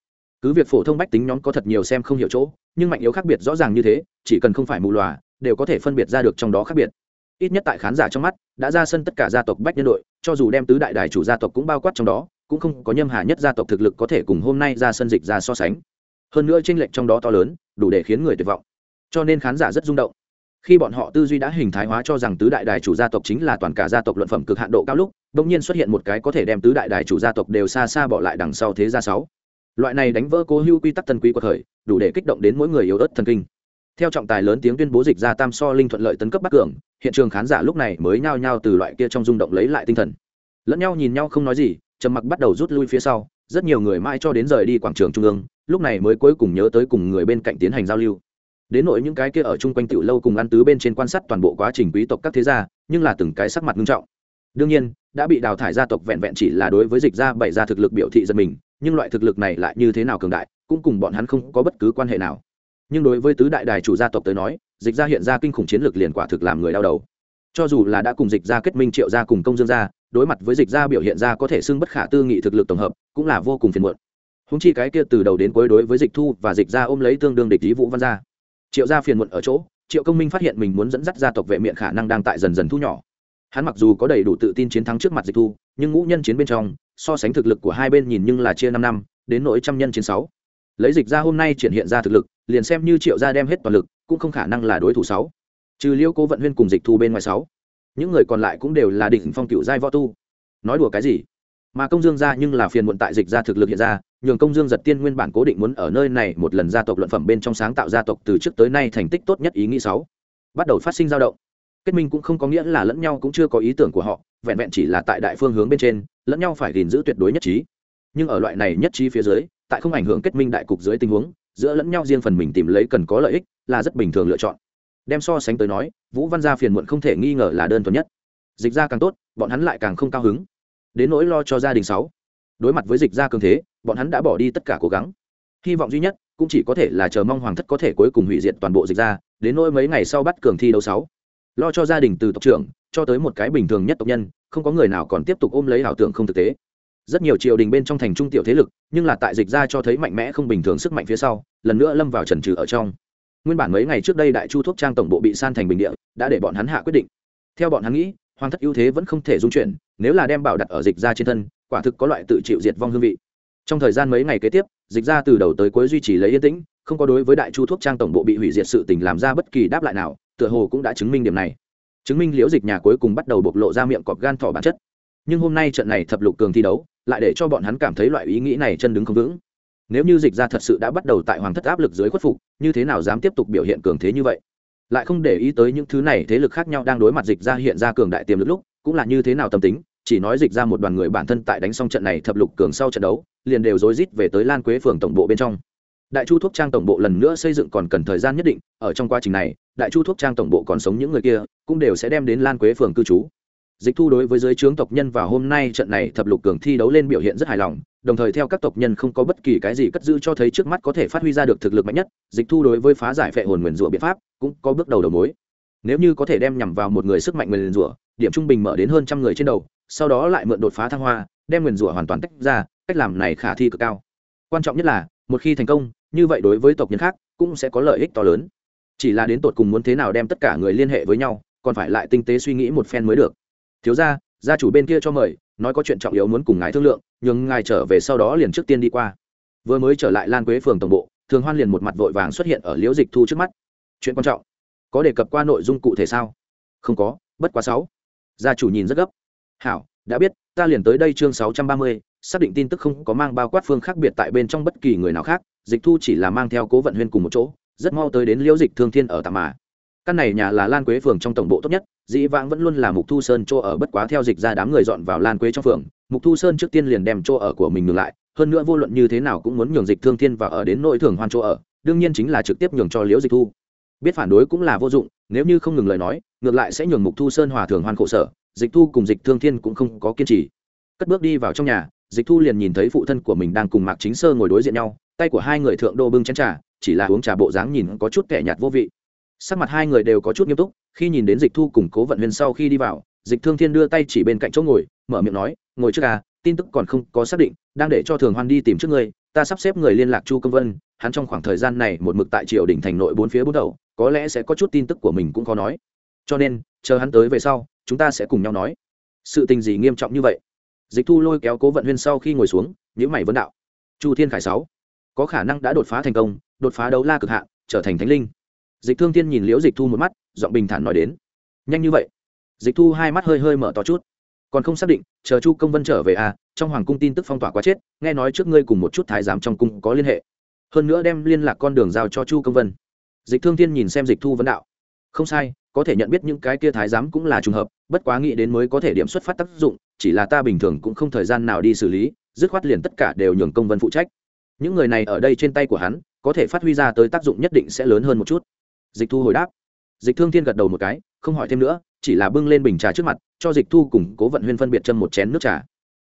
Cứ việc phổ thông bách tính nhóm có thật nhiều xem không hiểu chỗ nhưng mạnh yếu khác biệt rõ ràng như thế, chỉ cần không phải mù lòa đều có thể phân biệt ra được trong đó khác biệt. Ít nhất tại khán giả trong mắt, đã ra sân tất cả gia tộc bách nhân đội, cho dù đem tứ đại đài chủ gia tộc cũng bao quát trong đó, cũng không có nhâm hà nhất gia tộc thực lực có thể cùng hôm nay ra sân dịch ra so sánh. Hơn nữa tranh lệch trong đó to lớn, đủ để khiến người tuyệt vọng. Cho nên khán giả rất rung động. Khi bọn họ tư duy đã hình thái hóa cho rằng tứ đại đài chủ gia tộc chính là toàn cả gia tộc luận phẩm cực hạn độ cao lúc đ nhiên xuất hiện một cái có thể đem tứ đại đài chủ gia tộc đều xa xa bỏ lại đằng sau thế gia sáu loại này đánh vỡ cố hữu quy tắc tân quý của thời, đủ để kích động đến mỗi người yếu ớt thần kinh. Theo trọng tài lớn tiếng tuyên bố dịch ra tam so linh thuận lợi tấn cấp bắc cường, hiện trường khán giả lúc này mới nhao nhao từ loại kia trong rung động lấy lại tinh thần. Lẫn nhau nhìn nhau không nói gì, trầm mặc bắt đầu rút lui phía sau, rất nhiều người mãi cho đến rời đi quảng trường trung ương, lúc này mới cuối cùng nhớ tới cùng người bên cạnh tiến hành giao lưu. Đến nội những cái kia ở chung quanh tiểu lâu cùng ăn tứ bên trên quan sát toàn bộ quá trình quý tộc các thế gia, nhưng là từng cái sắc mặt nghiêm trọng. Đương nhiên, đã bị đào thải gia tộc vẹn vẹn chỉ là đối với dịch gia bảy gia thực lực biểu thị giật mình nhưng loại thực lực này lại như thế nào cường đại, cũng cùng bọn hắn không có bất cứ quan hệ nào. Nhưng đối với tứ đại đài chủ gia tộc tới nói, dịch ra hiện ra kinh khủng chiến lược liền quả thực làm người đau đầu. Cho dù là đã cùng dịch ra kết minh triệu gia cùng công dương gia, đối mặt với dịch ra biểu hiện ra có thể xưng bất khả tư nghị thực lực tổng hợp, cũng là vô cùng phiền muộn. Húng chi cái kia từ đầu đến cuối đối với dịch thu và dịch ra ôm lấy tương đương địch lý vũ văn gia. Triệu gia phiền muộn ở chỗ, triệu công minh phát hiện mình muốn dẫn dắt gia tộc vệ miệng khả năng đang tại dần dần thu nhỏ. Hắn mặc dù có đầy đủ tự tin chiến thắng trước mặt dịch thu, nhưng ngũ nhân chiến bên trong so sánh thực lực của hai bên nhìn nhưng là chia năm năm, đến nỗi trăm nhân chiến sáu. Lấy dịch ra hôm nay triển hiện ra thực lực, liền xem như triệu gia đem hết toàn lực, cũng không khả năng là đối thủ sáu. Trừ liêu cố vận huyên cùng dịch thu bên ngoài sáu. Những người còn lại cũng đều là đỉnh phong cựu giai võ tu. Nói đùa cái gì? Mà công dương gia nhưng là phiền muộn tại dịch ra thực lực hiện ra, nhường công dương giật tiên nguyên bản cố định muốn ở nơi này một lần gia tộc luận phẩm bên trong sáng tạo gia tộc từ trước tới nay thành tích tốt nhất ý nghĩ sáu. Bắt đầu phát sinh dao động. Kết minh cũng không có nghĩa là lẫn nhau cũng chưa có ý tưởng của họ, vẹn vẹn chỉ là tại đại phương hướng bên trên lẫn nhau phải gìn giữ tuyệt đối nhất trí. Nhưng ở loại này nhất trí phía dưới, tại không ảnh hưởng kết minh đại cục dưới tình huống, giữa lẫn nhau riêng phần mình tìm lấy cần có lợi ích là rất bình thường lựa chọn. Đem so sánh tới nói, vũ văn gia phiền muộn không thể nghi ngờ là đơn thuần nhất. Dịch ra càng tốt, bọn hắn lại càng không cao hứng. Đến nỗi lo cho gia đình sáu. Đối mặt với dịch ra cường thế, bọn hắn đã bỏ đi tất cả cố gắng. Hy vọng duy nhất cũng chỉ có thể là chờ mong hoàng thất có thể cuối cùng hủy diệt toàn bộ dịch ra đến nỗi mấy ngày sau bắt cường thi đấu sáu. Lo cho gia đình từ tộc trưởng cho tới một cái bình thường nhất tộc nhân không có người nào còn tiếp tục ôm lấy ảo tưởng không thực tế. Rất nhiều triều đình bên trong thành trung tiểu thế lực, nhưng là tại dịch ra cho thấy mạnh mẽ không bình thường sức mạnh phía sau, lần nữa lâm vào trần trừ ở trong. Nguyên bản mấy ngày trước đây đại chu thuốc trang tổng bộ bị san thành bình địa, đã để bọn hắn hạ quyết định. Theo bọn hắn nghĩ, hoàng thất ưu thế vẫn không thể dung chuyển, nếu là đem bảo đặt ở dịch ra trên thân, quả thực có loại tự chịu diệt vong hương vị. Trong thời gian mấy ngày kế tiếp, dịch ra từ đầu tới cuối duy trì lấy yên tĩnh, không có đối với đại chu thuốc trang tổng bộ bị hủy diệt sự tình làm ra bất kỳ đáp lại nào, tựa hồ cũng đã chứng minh điểm này chứng minh liễu dịch nhà cuối cùng bắt đầu bộc lộ ra miệng cọp gan thỏ bản chất. Nhưng hôm nay trận này thập lục cường thi đấu, lại để cho bọn hắn cảm thấy loại ý nghĩ này chân đứng không vững. Nếu như dịch ra thật sự đã bắt đầu tại hoàng thất áp lực dưới khuất phục, như thế nào dám tiếp tục biểu hiện cường thế như vậy? Lại không để ý tới những thứ này thế lực khác nhau đang đối mặt dịch ra hiện ra cường đại tiềm lực lúc, cũng là như thế nào tâm tính, chỉ nói dịch ra một đoàn người bản thân tại đánh xong trận này thập lục cường sau trận đấu, liền đều rối rít về tới lan quế phường tổng bộ bên trong đại chu thuốc trang tổng bộ lần nữa xây dựng còn cần thời gian nhất định, ở trong quá trình này, đại chu thuốc trang tổng bộ còn sống những người kia, cũng đều sẽ đem đến lan quế phường cư trú. Dịch thu đối với giới trướng tộc nhân và hôm nay trận này thập lục cường thi đấu lên biểu hiện rất hài lòng, đồng thời theo các tộc nhân không có bất kỳ cái gì cất giữ cho thấy trước mắt có thể phát huy ra được thực lực mạnh nhất, dịch thu đối với phá giải phệ hồn nguyền rủa biện pháp, cũng có bước đầu đầu mối. Nếu như có thể đem nhằm vào một người sức mạnh nguyền rủa, điểm trung bình mở đến hơn trăm người trên đầu, sau đó lại mượn đột phá thăng hoa, đem nguyền rủa hoàn toàn tách ra, cách làm này khả thi cực cao. Quan trọng nhất là, một khi thành công như vậy đối với tộc nhân khác cũng sẽ có lợi ích to lớn. Chỉ là đến tột cùng muốn thế nào đem tất cả người liên hệ với nhau, còn phải lại tinh tế suy nghĩ một phen mới được. Thiếu ra gia chủ bên kia cho mời, nói có chuyện trọng yếu muốn cùng ngài thương lượng nhưng ngài trở về sau đó liền trước tiên đi qua. Vừa mới trở lại lan quế phường tổng bộ, thường hoan liền một mặt vội vàng xuất hiện ở liễu dịch thu trước mắt. Chuyện quan trọng, có đề cập qua nội dung cụ thể sao? Không có, bất quá sáu. Gia chủ nhìn rất gấp. Hảo, đã biết, ta liền tới đây chương sáu trăm ba mươi, xác định tin tức không có mang bao quát phương khác biệt tại bên trong bất kỳ người nào khác dịch thu chỉ là mang theo cố vận huyên cùng một chỗ, rất mau tới đến liễu dịch thương thiên ở tạm mà. Căn này nhà là lan quế phường trong tổng bộ tốt nhất, dĩ vãng vẫn luôn là mục thu sơn chỗ ở bất quá theo dịch ra đám người dọn vào lan quế trong phường, mục thu sơn trước tiên liền đem chỗ ở của mình ngừng lại, hơn nữa vô luận như thế nào cũng muốn nhường dịch thương thiên và ở đến nội thường hoan chỗ ở, đương nhiên chính là trực tiếp nhường cho liễu dịch thu. Biết phản đối cũng là vô dụng, nếu như không ngừng lời nói, ngược lại sẽ nhường mục thu sơn hòa thường hoan khổ sở, dịch thu cùng dịch thương thiên cũng không có kiên trì. Cất bước đi vào trong nhà dịch thu liền nhìn thấy phụ thân của mình đang cùng mạc chính sơ ngồi đối diện nhau, tay của hai người thượng đô bưng chén trà, chỉ là uống trà bộ dáng nhìn có chút kẻ nhạt vô vị. Sắc mặt hai người đều có chút nghiêm túc, khi nhìn đến dịch thu cùng cố vận Huyên sau khi đi vào, dịch thương thiên đưa tay chỉ bên cạnh chỗ ngồi, mở miệng nói, ngồi trước à tin tức còn không có xác định, đang để cho thường hoan đi tìm trước ngươi, ta sắp xếp người liên lạc chu công vân, hắn trong khoảng thời gian này một mực tại triều đình thành nội bốn phía bốn đầu, có lẽ sẽ có chút tin tức của mình cũng khó nói. Cho nên, chờ hắn tới về sau, chúng ta sẽ cùng nhau nói. Sự tình gì nghiêm trọng như vậy? Dịch thu lôi kéo cố vận huyên sau khi ngồi xuống nhữ mày vấn đạo. Chu thiên khải sáu, có khả năng đã đột phá thành công, đột phá đấu la cực hạn, trở thành thánh linh. Dịch thương thiên nhìn liễu dịch thu một mắt, giọng bình thản nói đến. Nhanh như vậy. Dịch thu hai mắt hơi hơi mở to chút. Còn không xác định, chờ chu công vân trở về à trong hoàng cung tin tức phong tỏa quá chết, nghe nói trước ngươi cùng một chút thái giám trong cung có liên hệ. Hơn nữa đem liên lạc con đường giao cho chu công vân. Dịch thương thiên nhìn xem dịch thu vấn đạo. Không sai, có thể nhận biết những cái kia thái giám cũng là trùng hợp, bất quá nghĩ đến mới có thể điểm xuất phát tác dụng chỉ là ta bình thường cũng không thời gian nào đi xử lý, dứt khoát liền tất cả đều nhường công vân phụ trách. Những người này ở đây trên tay của hắn, có thể phát huy ra tới tác dụng nhất định sẽ lớn hơn một chút. Dịch thu hồi đáp. Dịch thương thiên gật đầu một cái, không hỏi thêm nữa, chỉ là bưng lên bình trà trước mặt, cho dịch thu cùng cố vận huyên phân biệt châm một chén nước trà.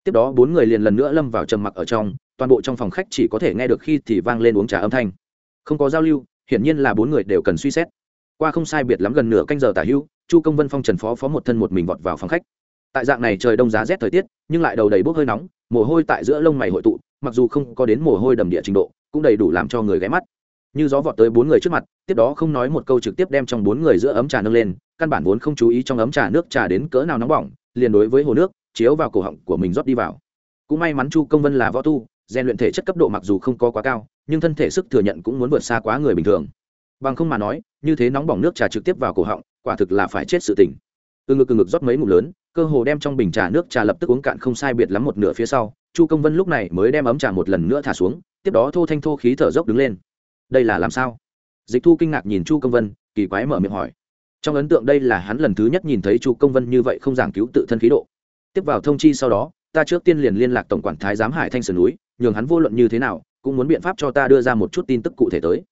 Tiếp đó bốn người liền lần nữa lâm vào trầm mặc ở trong, toàn bộ trong phòng khách chỉ có thể nghe được khi thì vang lên uống trà âm thanh. Không có giao lưu, hiển nhiên là bốn người đều cần suy xét. Qua không sai biệt lắm gần nửa canh giờ tả hữu chu công vân phong trần phó phó một thân một mình vọt vào phòng khách tại dạng này trời đông giá rét thời tiết, nhưng lại đầu đầy bốc hơi nóng, mồ hôi tại giữa lông mày hội tụ, mặc dù không có đến mồ hôi đầm địa trình độ, cũng đầy đủ làm cho người ghé mắt. Như gió vọt tới bốn người trước mặt, tiếp đó không nói một câu trực tiếp đem trong bốn người giữa ấm trà nâng lên, căn bản vốn không chú ý trong ấm trà nước trà đến cỡ nào nóng bỏng, liền đối với hồ nước, chiếu vào cổ họng của mình rót đi vào. Cũng may mắn chu công vân là võ tu, rèn luyện thể chất cấp độ mặc dù không có quá cao, nhưng thân thể sức thừa nhận cũng muốn vượt xa quá người bình thường. Bằng không mà nói, như thế nóng bỏng nước trà trực tiếp vào cổ họng, quả thực là phải chết sự tình từ ngực từ ngực rót mấy ngụm lớn, cơ hồ đem trong bình trà nước trà lập tức uống cạn không sai biệt lắm một nửa phía sau, chu công vân lúc này mới đem ấm trà một lần nữa thả xuống, tiếp đó thô thanh thô khí thở dốc đứng lên. Đây là làm sao? Dịch thu kinh ngạc nhìn chu công vân, kỳ quái mở miệng hỏi. Trong ấn tượng đây là hắn lần thứ nhất nhìn thấy chu công vân như vậy không giảng cứu tự thân khí độ. Tiếp vào thông chi sau đó, ta trước tiên liền liên lạc tổng quản thái giám hải thanh sườn núi, nhường hắn vô luận như thế nào, cũng muốn biện pháp cho ta đưa ra một chút tin tức cụ thể tới.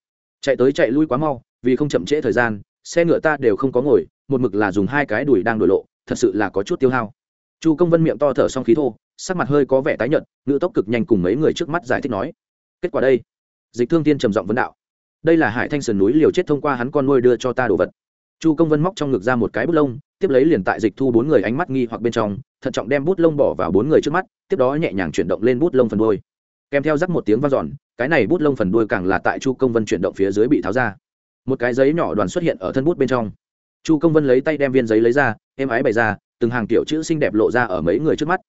Chạy tới chạy lui quá mau, vì không chậm trễ thời gian, xe ngựa ta đều không có ngồi một mực là dùng hai cái đùi đang đổi lộ, thật sự là có chút tiêu hao. Chu công vân miệng to thở xong khí thô, sắc mặt hơi có vẻ tái nhợt, ngữ tốc cực nhanh cùng mấy người trước mắt giải thích nói. Kết quả đây. Dịch thương tiên trầm giọng vấn đạo. Đây là hải thanh sườn núi liều chết thông qua hắn con nuôi đưa cho ta đồ vật. Chu công vân móc trong ngực ra một cái bút lông, tiếp lấy liền tại dịch thu bốn người ánh mắt nghi hoặc bên trong, thận trọng đem bút lông bỏ vào bốn người trước mắt, tiếp đó nhẹ nhàng chuyển động lên bút lông phần đôi kèm theo rắc một tiếng vang dọn, cái này bút lông phần đuôi càng là tại chu công vân chuyển động phía dưới bị tháo ra. Một cái giấy nhỏ đoàn xuất hiện ở thân bút bên trong chu công vân lấy tay đem viên giấy lấy ra, êm ái bày ra, từng hàng kiểu chữ xinh đẹp lộ ra ở mấy người trước mắt.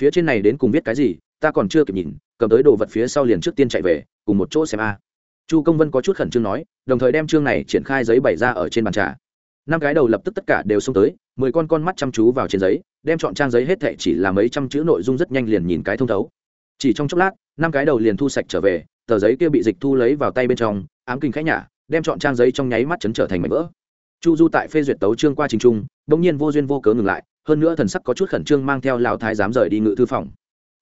Phía trên này đến cùng viết cái gì, ta còn chưa kịp nhìn, cầm tới đồ vật phía sau liền trước tiên chạy về, cùng một chỗ xem a. Chu công vân có chút khẩn trương nói, đồng thời đem chương này triển khai giấy bày ra ở trên bàn trà. Năm cái đầu lập tức tất cả đều xông tới, mười con con mắt chăm chú vào trên giấy, đem chọn trang giấy hết thệ chỉ là mấy trăm chữ nội dung rất nhanh liền nhìn cái thông thấu. Chỉ trong chốc lát, năm cái đầu liền thu sạch trở về, tờ giấy kia bị dịch thu lấy vào tay bên trong, ám kinh khẽ nhả, đem chọn trang giấy trong nháy mắt chấn trở thành mảnh vỡ chu du tại phê duyệt tấu trương qua trình trung bỗng nhiên vô duyên vô cớ ngừng lại, hơn nữa thần sắc có chút khẩn trương mang theo lao thái dám rời đi ngự thư phòng.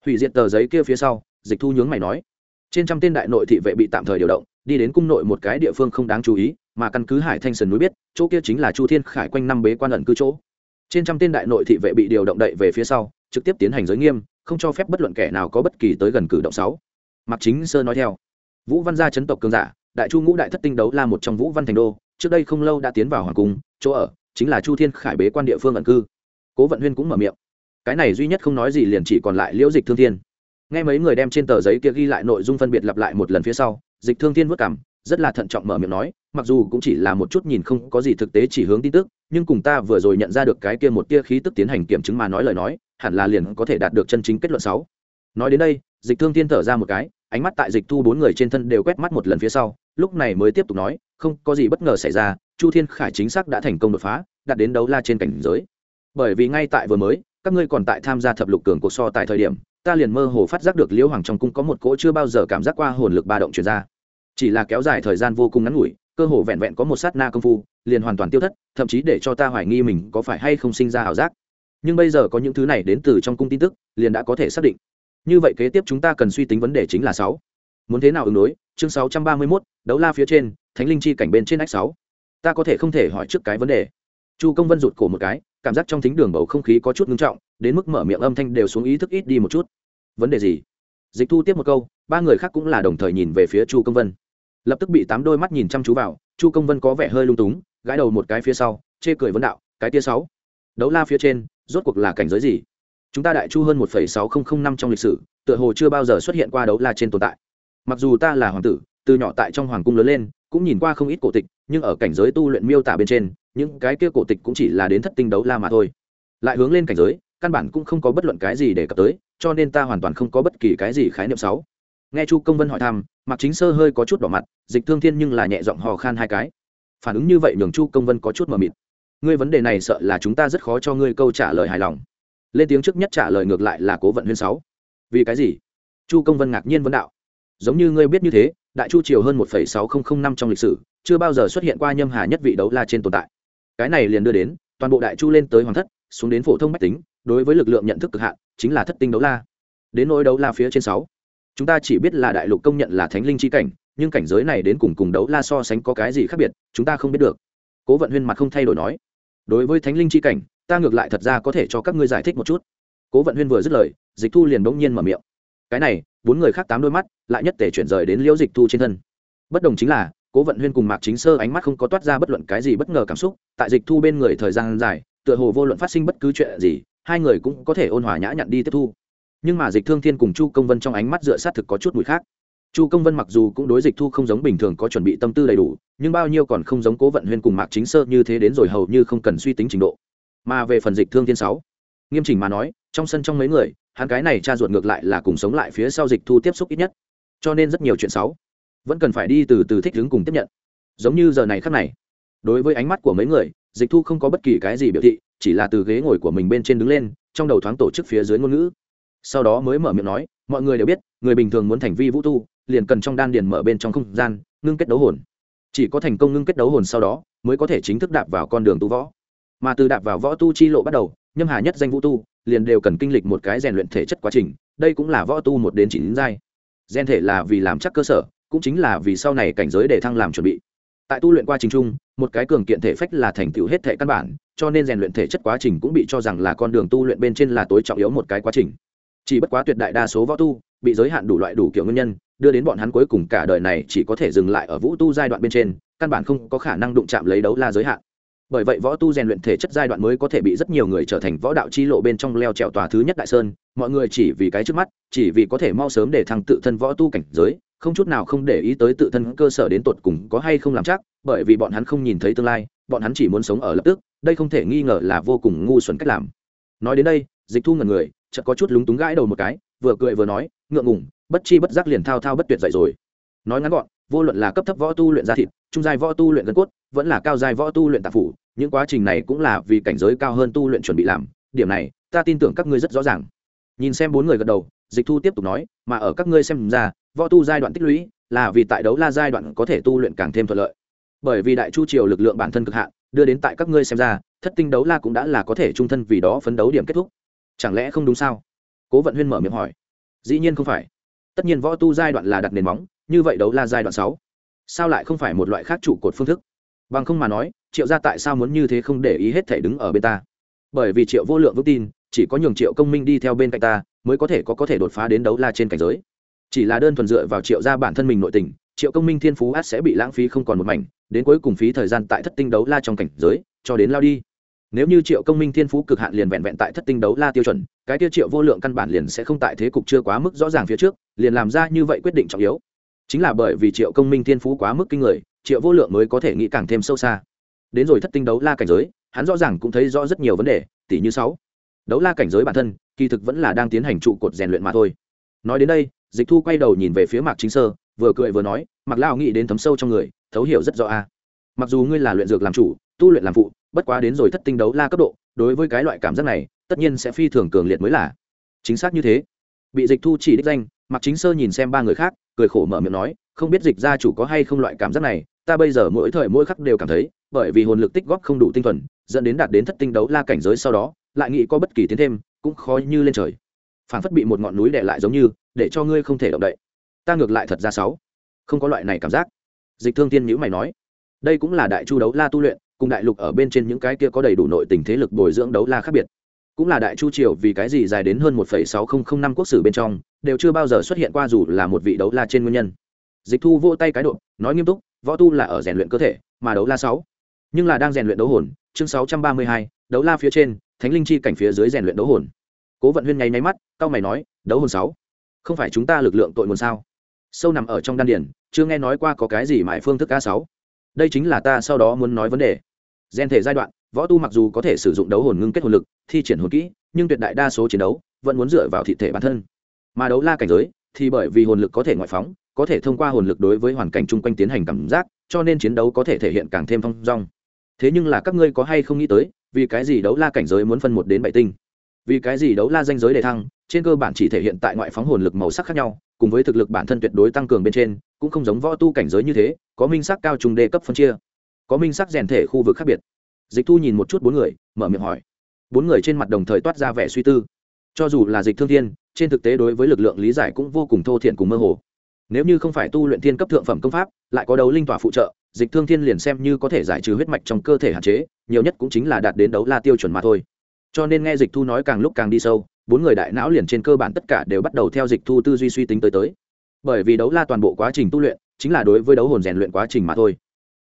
Hủy diệt tờ giấy kia phía sau, dịch thu nhướng mày nói, trên trăm tên đại nội thị vệ bị tạm thời điều động, đi đến cung nội một cái địa phương không đáng chú ý, mà căn cứ hải thanh sơn núi biết, chỗ kia chính là chu thiên khải quanh năm bế quan ẩn cư chỗ. Trên trăm tên đại nội thị vệ bị điều động đậy về phía sau, trực tiếp tiến hành giới nghiêm, không cho phép bất luận kẻ nào có bất kỳ tới gần cử động sáu mặc chính sơ nói theo. Vũ văn gia chấn tộc cường giả, đại chu ngũ đại thất tinh đấu là một trong vũ văn thành đô trước đây không lâu đã tiến vào hoàng cung, chỗ ở chính là chu thiên khải bế quan địa phương ẩn cư. Cố vận huyên cũng mở miệng. Cái này duy nhất không nói gì liền chỉ còn lại liễu dịch thương thiên. Nghe mấy người đem trên tờ giấy kia ghi lại nội dung phân biệt lặp lại một lần phía sau, dịch thương thiên vất cảm rất là thận trọng mở miệng nói, mặc dù cũng chỉ là một chút nhìn không có gì thực tế chỉ hướng tin tức, nhưng cùng ta vừa rồi nhận ra được cái kia một tia khí tức tiến hành kiểm chứng mà nói lời nói, hẳn là liền có thể đạt được chân chính kết luận sáu. Nói đến đây, dịch thương thiên thở ra một cái, ánh mắt tại dịch thu bốn người trên thân đều quét mắt một lần phía sau lúc này mới tiếp tục nói, không có gì bất ngờ xảy ra, chu thiên khải chính xác đã thành công đột phá, đạt đến đấu la trên cảnh giới. Bởi vì ngay tại vừa mới, các ngươi còn tại tham gia thập lục cường cuộc so tại thời điểm, ta liền mơ hồ phát giác được liễu hoàng trong cung có một cỗ chưa bao giờ cảm giác qua hồn lực ba động truyền ra. Chỉ là kéo dài thời gian vô cùng ngắn ngủi, cơ hồ vẹn vẹn có một sát na công phu, liền hoàn toàn tiêu thất, thậm chí để cho ta hoài nghi mình có phải hay không sinh ra ảo giác. Nhưng bây giờ có những thứ này đến từ trong cung tin tức, liền đã có thể xác định. Như vậy kế tiếp chúng ta cần suy tính vấn đề chính là sáu muốn thế nào ứng đối? Chương sáu trăm ba mươi 631, đấu la phía trên thánh linh chi cảnh bên trên ách sáu. Ta có thể không thể hỏi trước cái vấn đề. Chu công vân rụt cổ một cái cảm giác trong thính đường bầu không khí có chút ngưng trọng đến mức mở miệng âm thanh đều xuống ý thức ít đi một chút. Vấn đề gì? Dịch thu tiếp một câu ba người khác cũng là đồng thời nhìn về phía chu công vân. Lập tức bị tám đôi mắt nhìn chăm chú vào chu công vân có vẻ hơi lung túng gãi đầu một cái phía sau chê cười vấn đạo cái tia sáu đấu la phía trên rốt cuộc là cảnh giới gì? Chúng ta đại chu hơn một sáu nghìn năm trong lịch sử tựa hồ chưa bao giờ xuất hiện qua đấu la trên tồn tại mặc dù ta là hoàng tử, từ nhỏ tại trong hoàng cung lớn lên, cũng nhìn qua không ít cổ tịch, nhưng ở cảnh giới tu luyện miêu tả bên trên, những cái kia cổ tịch cũng chỉ là đến thất tinh đấu la mà thôi. Lại hướng lên cảnh giới, căn bản cũng không có bất luận cái gì để cập tới, cho nên ta hoàn toàn không có bất kỳ cái gì khái niệm sáu. Nghe chu công vân hỏi thăm mặc chính sơ hơi có chút đỏ mặt, dịch thương thiên nhưng là nhẹ giọng hò khan hai cái. Phản ứng như vậy nhường chu công vân có chút mờ mịt. Ngươi vấn đề này sợ là chúng ta rất khó cho ngươi câu trả lời hài lòng. Lên tiếng trước nhất trả lời ngược lại là cố vận huyên sáu. Vì cái gì? Chu công vân ngạc nhiên vấn đạo giống như ngươi biết như thế, đại chu triều hơn một sáu nghìn năm trong lịch sử, chưa bao giờ xuất hiện qua nhâm hà nhất vị đấu la trên tồn tại. Cái này liền đưa đến, toàn bộ đại chu lên tới hoàng thất, xuống đến phổ thông bách tính, đối với lực lượng nhận thức cực hạn, chính là thất tinh đấu la. Đến nỗi đấu la phía trên sáu, chúng ta chỉ biết là đại lục công nhận là thánh linh chi cảnh, nhưng cảnh giới này đến cùng cùng đấu la so sánh có cái gì khác biệt, chúng ta không biết được. Cố vận huyên mặt không thay đổi nói, đối với thánh linh chi cảnh, ta ngược lại thật ra có thể cho các ngươi giải thích một chút. Cố vận huyên vừa dứt lời, dịch thu liền bỗng nhiên mở miệng cái này, bốn người khác tám đôi mắt, lại nhất tể chuyển rời đến liễu dịch thu trên thân. Bất đồng chính là, cố vận huyên cùng mạc chính sơ ánh mắt không có toát ra bất luận cái gì bất ngờ cảm xúc, tại dịch thu bên người thời gian dài, tựa hồ vô luận phát sinh bất cứ chuyện gì, hai người cũng có thể ôn hòa nhã nhặn đi tiếp thu. Nhưng mà dịch thương thiên cùng chu công vân trong ánh mắt dựa sát thực có chút mùi khác. Chu công vân mặc dù cũng đối dịch thu không giống bình thường có chuẩn bị tâm tư đầy đủ, nhưng bao nhiêu còn không giống cố vận huyên cùng mạc chính sơ như thế đến rồi hầu như không cần suy tính trình độ. Mà về phần dịch thương thiên sáu, nghiêm chỉnh mà nói, trong sân trong mấy người hắn cái này cha ruột ngược lại là cùng sống lại phía sau dịch thu tiếp xúc ít nhất. Cho nên rất nhiều chuyện xấu vẫn cần phải đi từ từ thích ứng cùng tiếp nhận. Giống như giờ này khắc này, đối với ánh mắt của mấy người, dịch thu không có bất kỳ cái gì biểu thị, chỉ là từ ghế ngồi của mình bên trên đứng lên, trong đầu thoáng tổ chức phía dưới ngôn ngữ. Sau đó mới mở miệng nói, mọi người đều biết, người bình thường muốn thành vi vũ tu, liền cần trong đan điền mở bên trong không gian, ngưng kết đấu hồn. Chỉ có thành công ngưng kết đấu hồn sau đó, mới có thể chính thức đạp vào con đường tu võ. Mà từ đạp vào võ tu chi lộ bắt đầu, nhâm hà nhất danh vũ tu liền đều cần kinh lịch một cái rèn luyện thể chất quá trình, đây cũng là võ tu một đến chín giai. Rèn thể là vì làm chắc cơ sở, cũng chính là vì sau này cảnh giới để thăng làm chuẩn bị. Tại tu luyện qua trình chung, một cái cường kiện thể phách là thành tựu hết thể căn bản, cho nên rèn luyện thể chất quá trình cũng bị cho rằng là con đường tu luyện bên trên là tối trọng yếu một cái quá trình. Chỉ bất quá tuyệt đại đa số võ tu, bị giới hạn đủ loại đủ kiểu nguyên nhân, đưa đến bọn hắn cuối cùng cả đời này chỉ có thể dừng lại ở vũ tu giai đoạn bên trên, căn bản không có khả năng đụng chạm lấy đấu la giới hạn bởi vậy võ tu rèn luyện thể chất giai đoạn mới có thể bị rất nhiều người trở thành võ đạo chi lộ bên trong leo trèo tòa thứ nhất đại sơn. Mọi người chỉ vì cái trước mắt, chỉ vì có thể mau sớm để thăng tự thân võ tu cảnh giới, không chút nào không để ý tới tự thân cơ sở đến tột cùng có hay không làm chắc, bởi vì bọn hắn không nhìn thấy tương lai, bọn hắn chỉ muốn sống ở lập tức, đây không thể nghi ngờ là vô cùng ngu xuẩn cách làm. Nói đến đây, dịch thu ngần người, chợt có chút lúng túng gãi đầu một cái, vừa cười vừa nói, ngượng ngủng bất chi bất giác liền thao thao bất tuyệt dậy rồi. Nói ngắn gọn, vô luận là cấp thấp võ tu luyện da thịt, trung giai võ tu luyện gân cốt, vẫn là cao giai võ tu luyện tạp phủ những quá trình này cũng là vì cảnh giới cao hơn tu luyện chuẩn bị làm. Điểm này, ta tin tưởng các ngươi rất rõ ràng. Nhìn xem bốn người gật đầu, dịch thu tiếp tục nói, mà ở các ngươi xem ra, võ tu giai đoạn tích lũy là vì tại đấu la giai đoạn có thể tu luyện càng thêm thuận lợi. Bởi vì đại chu triều lực lượng bản thân cực hạn, đưa đến tại các ngươi xem ra, thất tinh đấu la cũng đã là có thể trung thân vì đó phấn đấu điểm kết thúc. Chẳng lẽ không đúng sao? Cố vận huyên mở miệng hỏi. Dĩ nhiên không phải. Tất nhiên võ tu giai đoạn là đặt nền móng, như vậy đấu la giai đoạn sáu, sao lại không phải một loại khác trụ cột phương thức? Bằng không mà nói triệu gia tại sao muốn như thế không để ý hết thể đứng ở bên ta? Bởi vì triệu vô lượng vững tin, chỉ có nhường triệu công minh đi theo bên cạnh ta, mới có thể có có thể đột phá đến đấu la trên cảnh giới. Chỉ là đơn thuần dựa vào triệu gia bản thân mình nội tình, triệu công minh thiên phú át sẽ bị lãng phí không còn một mảnh, đến cuối cùng phí thời gian tại thất tinh đấu la trong cảnh giới, cho đến lao đi. Nếu như triệu công minh thiên phú cực hạn liền vẹn vẹn tại thất tinh đấu la tiêu chuẩn, cái tiêu triệu vô lượng căn bản liền sẽ không tại thế cục chưa quá mức rõ ràng phía trước, liền làm ra như vậy quyết định trọng yếu. Chính là bởi vì triệu công minh thiên phú quá mức kinh người, triệu vô lượng mới có thể nghĩ càng thêm sâu xa đến rồi thất tinh đấu la cảnh giới, hắn rõ ràng cũng thấy rõ rất nhiều vấn đề tỷ như sáu. Đấu la cảnh giới bản thân, kỳ thực vẫn là đang tiến hành trụ cột rèn luyện mà thôi. Nói đến đây, dịch thu quay đầu nhìn về phía mạc chính sơ, vừa cười vừa nói mặc lao nghĩ đến thấm sâu trong người, thấu hiểu rất rõ a. Mặc dù ngươi là luyện dược làm chủ, tu luyện làm phụ, bất quá đến rồi thất tinh đấu la cấp độ, đối với cái loại cảm giác này, tất nhiên sẽ phi thường cường liệt mới là. Chính xác như thế. Bị dịch thu chỉ đích danh mặc chính sơ nhìn xem ba người khác, cười khổ mở miệng nói, không biết dịch gia chủ có hay không loại cảm giác này, ta bây giờ mỗi thời mỗi khắc đều cảm thấy bởi vì hồn lực tích góp không đủ tinh thuần, dẫn đến đạt đến thất tinh đấu la cảnh giới sau đó, lại nghĩ có bất kỳ tiến thêm, cũng khó như lên trời. Phản phất bị một ngọn núi đè lại giống như, để cho ngươi không thể động đậy. Ta ngược lại thật ra sáu không có loại này cảm giác. Dịch thương tiên nhữ mày nói, đây cũng là đại chu đấu la tu luyện, cùng đại lục ở bên trên những cái kia có đầy đủ nội tình thế lực bồi dưỡng đấu la khác biệt. Cũng là đại chu triều vì cái gì dài đến hơn một sáu nghìn năm quốc sử bên trong, đều chưa bao giờ xuất hiện qua dù là một vị đấu la trên nguyên nhân. Dịch thu vô tay cái độ, nói nghiêm túc, võ tu là ở rèn luyện cơ thể, mà đấu la sáu nhưng là đang rèn luyện đấu hồn, chương sáu trăm ba mươi hai, đấu la phía trên, thánh linh chi cảnh phía dưới rèn luyện đấu hồn. Cố vận huyên nháy nháy mắt, cao mày nói, đấu hồn sáu? Không phải chúng ta lực lượng tội nguồn sao? Sâu nằm ở trong đan điển chưa nghe nói qua có cái gì mãi phương thức a sáu. Đây chính là ta sau đó muốn nói vấn đề. Gen thể giai đoạn, võ tu mặc dù có thể sử dụng đấu hồn ngưng kết hồn lực, thi triển hồn kỹ, nhưng tuyệt đại đa số chiến đấu, vẫn muốn dựa vào thị thể bản thân. Mà đấu la cảnh giới, thì bởi vì hồn lực có thể ngoại phóng, có thể thông qua hồn lực đối với hoàn cảnh chung quanh tiến hành cảm giác, cho nên chiến đấu có thể thể hiện càng thêm phong dong thế nhưng là các ngươi có hay không nghĩ tới, vì cái gì đấu la cảnh giới muốn phân một đến bảy tinh? Vì cái gì đấu la danh giới đề thăng, trên cơ bản chỉ thể hiện tại ngoại phóng hồn lực màu sắc khác nhau, cùng với thực lực bản thân tuyệt đối tăng cường bên trên, cũng không giống võ tu cảnh giới như thế, có minh sắc cao trùng đề cấp phân chia, có minh sắc rèn thể khu vực khác biệt. Dịch thu nhìn một chút bốn người, mở miệng hỏi. Bốn người trên mặt đồng thời toát ra vẻ suy tư. Cho dù là dịch thương thiên, trên thực tế đối với lực lượng lý giải cũng vô cùng thô thiện cùng mơ hồ. Nếu như không phải tu luyện thiên cấp thượng phẩm công pháp, lại có đấu linh tỏa phụ trợ dịch thương thiên liền xem như có thể giải trừ huyết mạch trong cơ thể hạn chế, nhiều nhất cũng chính là đạt đến đấu la tiêu chuẩn mà thôi. Cho nên nghe dịch thu nói càng lúc càng đi sâu, bốn người đại não liền trên cơ bản tất cả đều bắt đầu theo dịch thu tư duy suy tính tới tới. Bởi vì đấu la toàn bộ quá trình tu luyện, chính là đối với đấu hồn rèn luyện quá trình mà thôi.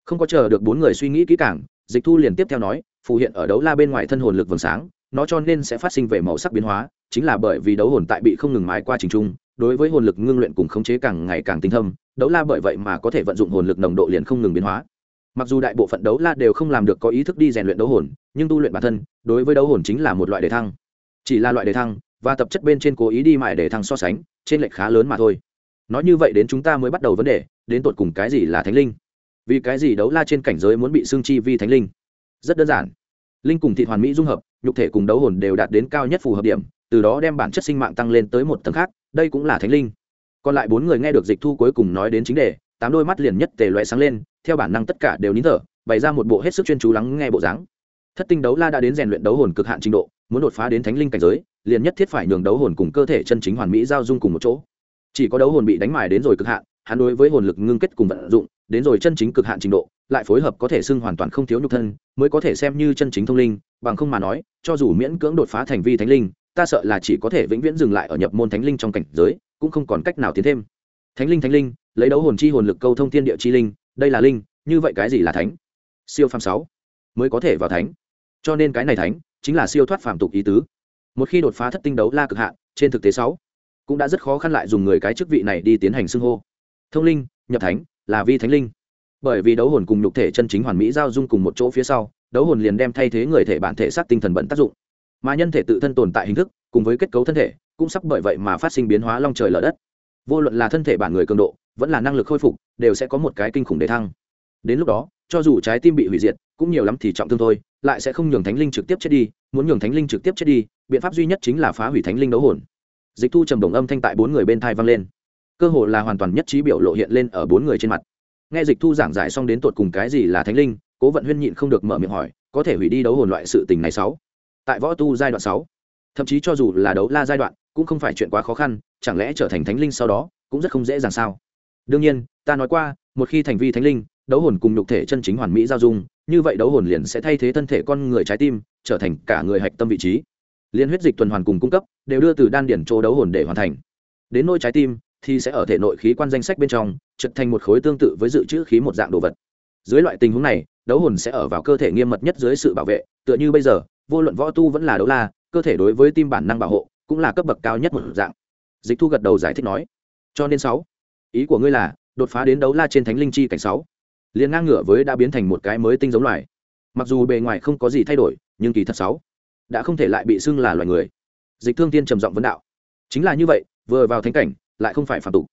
Không có chờ được bốn người suy nghĩ kỹ càng, dịch thu liền tiếp theo nói, phù hiện ở đấu la bên ngoài thân hồn lực vầng sáng, nó cho nên sẽ phát sinh về màu sắc biến hóa, chính là bởi vì đấu hồn tại bị không ngừng mái qua trình trung đối với hồn lực ngưng luyện cùng khống chế càng ngày càng tinh thâm, đấu la bởi vậy mà có thể vận dụng hồn lực nồng độ liền không ngừng biến hóa. Mặc dù đại bộ phận đấu la đều không làm được có ý thức đi rèn luyện đấu hồn, nhưng tu luyện bản thân, đối với đấu hồn chính là một loại đề thăng. Chỉ là loại đề thăng, và tập chất bên trên cố ý đi mãi để thăng so sánh, trên lệch khá lớn mà thôi. Nói như vậy đến chúng ta mới bắt đầu vấn đề, đến tột cùng cái gì là thánh linh? Vì cái gì đấu la trên cảnh giới muốn bị xương chi vi thánh linh? Rất đơn giản. Linh cùng thị hoàn mỹ dung hợp, nhục thể cùng đấu hồn đều đạt đến cao nhất phù hợp điểm, từ đó đem bản chất sinh mạng tăng lên tới một tầng khác đây cũng là thánh linh. Còn lại bốn người nghe được dịch thu cuối cùng nói đến chính đề, tám đôi mắt liền nhất tề loẹ sáng lên, theo bản năng tất cả đều nín thở, bày ra một bộ hết sức chuyên chú lắng nghe bộ dáng. Thất tinh đấu la đã đến rèn luyện đấu hồn cực hạn trình độ, muốn đột phá đến thánh linh cảnh giới, liền nhất thiết phải nhường đấu hồn cùng cơ thể chân chính hoàn mỹ giao dung cùng một chỗ. Chỉ có đấu hồn bị đánh mài đến rồi cực hạn, hắn đối với hồn lực ngưng kết cùng vận dụng, đến rồi chân chính cực hạn trình độ, lại phối hợp có thể xưng hoàn toàn không thiếu nhục thân, mới có thể xem như chân chính thông linh, bằng không mà nói, cho dù miễn cưỡng đột phá thành vi thánh linh ta sợ là chỉ có thể vĩnh viễn dừng lại ở nhập môn thánh linh trong cảnh giới, cũng không còn cách nào tiến thêm. Thánh linh thánh linh, lấy đấu hồn chi hồn lực câu thông thiên địa chi linh, đây là linh, như vậy cái gì là thánh? Siêu phàm sáu, mới có thể vào thánh. Cho nên cái này thánh, chính là siêu thoát phàm tục ý tứ. Một khi đột phá thất tinh đấu la cực hạn, trên thực tế sáu, cũng đã rất khó khăn lại dùng người cái chức vị này đi tiến hành xưng hô. Thông linh, nhập thánh, là vi thánh linh. Bởi vì đấu hồn cùng nhục thể chân chính hoàn mỹ giao dung cùng một chỗ phía sau, đấu hồn liền đem thay thế người thể bản thể sát tinh thần bận tác dụng mà nhân thể tự thân tồn tại hình thức, cùng với kết cấu thân thể, cũng sắp bởi vậy mà phát sinh biến hóa long trời lở đất. Vô luận là thân thể bản người cường độ, vẫn là năng lực khôi phục, đều sẽ có một cái kinh khủng để thăng. Đến lúc đó, cho dù trái tim bị hủy diệt, cũng nhiều lắm thì trọng thương thôi, lại sẽ không nhường thánh linh trực tiếp chết đi, muốn nhường thánh linh trực tiếp chết đi, biện pháp duy nhất chính là phá hủy thánh linh đấu hồn. Dịch thu trầm đồng âm thanh tại bốn người bên thai vang lên. Cơ hội là hoàn toàn nhất trí biểu lộ hiện lên ở bốn người trên mặt. Nghe dịch thu giảng giải xong đến tột cùng cái gì là thánh linh, cố vận huyên nhịn không được mở miệng hỏi, có thể hủy đi đấu hồn loại sự tình này sáu? Tại võ tu giai đoạn sáu. Thậm chí cho dù là đấu la giai đoạn, cũng không phải chuyện quá khó khăn, chẳng lẽ trở thành thánh linh sau đó cũng rất không dễ dàng sao? Đương nhiên, ta nói qua, một khi thành vi thánh linh, đấu hồn cùng nhục thể chân chính hoàn mỹ giao dung, như vậy đấu hồn liền sẽ thay thế thân thể con người trái tim, trở thành cả người hạch tâm vị trí. Liên huyết dịch tuần hoàn cùng cung cấp, đều đưa từ đan điển chỗ đấu hồn để hoàn thành. Đến nôi trái tim, thì sẽ ở thể nội khí quan danh sách bên trong trực thành một khối tương tự với dự trữ khí một dạng đồ vật. Dưới loại tình huống này, đấu hồn sẽ ở vào cơ thể nghiêm mật nhất dưới sự bảo vệ, tựa như bây giờ vô luận võ tu vẫn là đấu la, cơ thể đối với tim bản năng bảo hộ cũng là cấp bậc cao nhất một dạng. Dịch thu gật đầu giải thích nói, cho nên sáu, ý của ngươi là đột phá đến đấu la trên thánh linh chi cảnh sáu, liền ngang ngửa với đã biến thành một cái mới tinh giống loài. Mặc dù bề ngoài không có gì thay đổi, nhưng kỳ thật sáu, đã không thể lại bị xưng là loài người. Dịch thương tiên trầm giọng vấn đạo, chính là như vậy, vừa vào thánh cảnh, lại không phải phạm tục.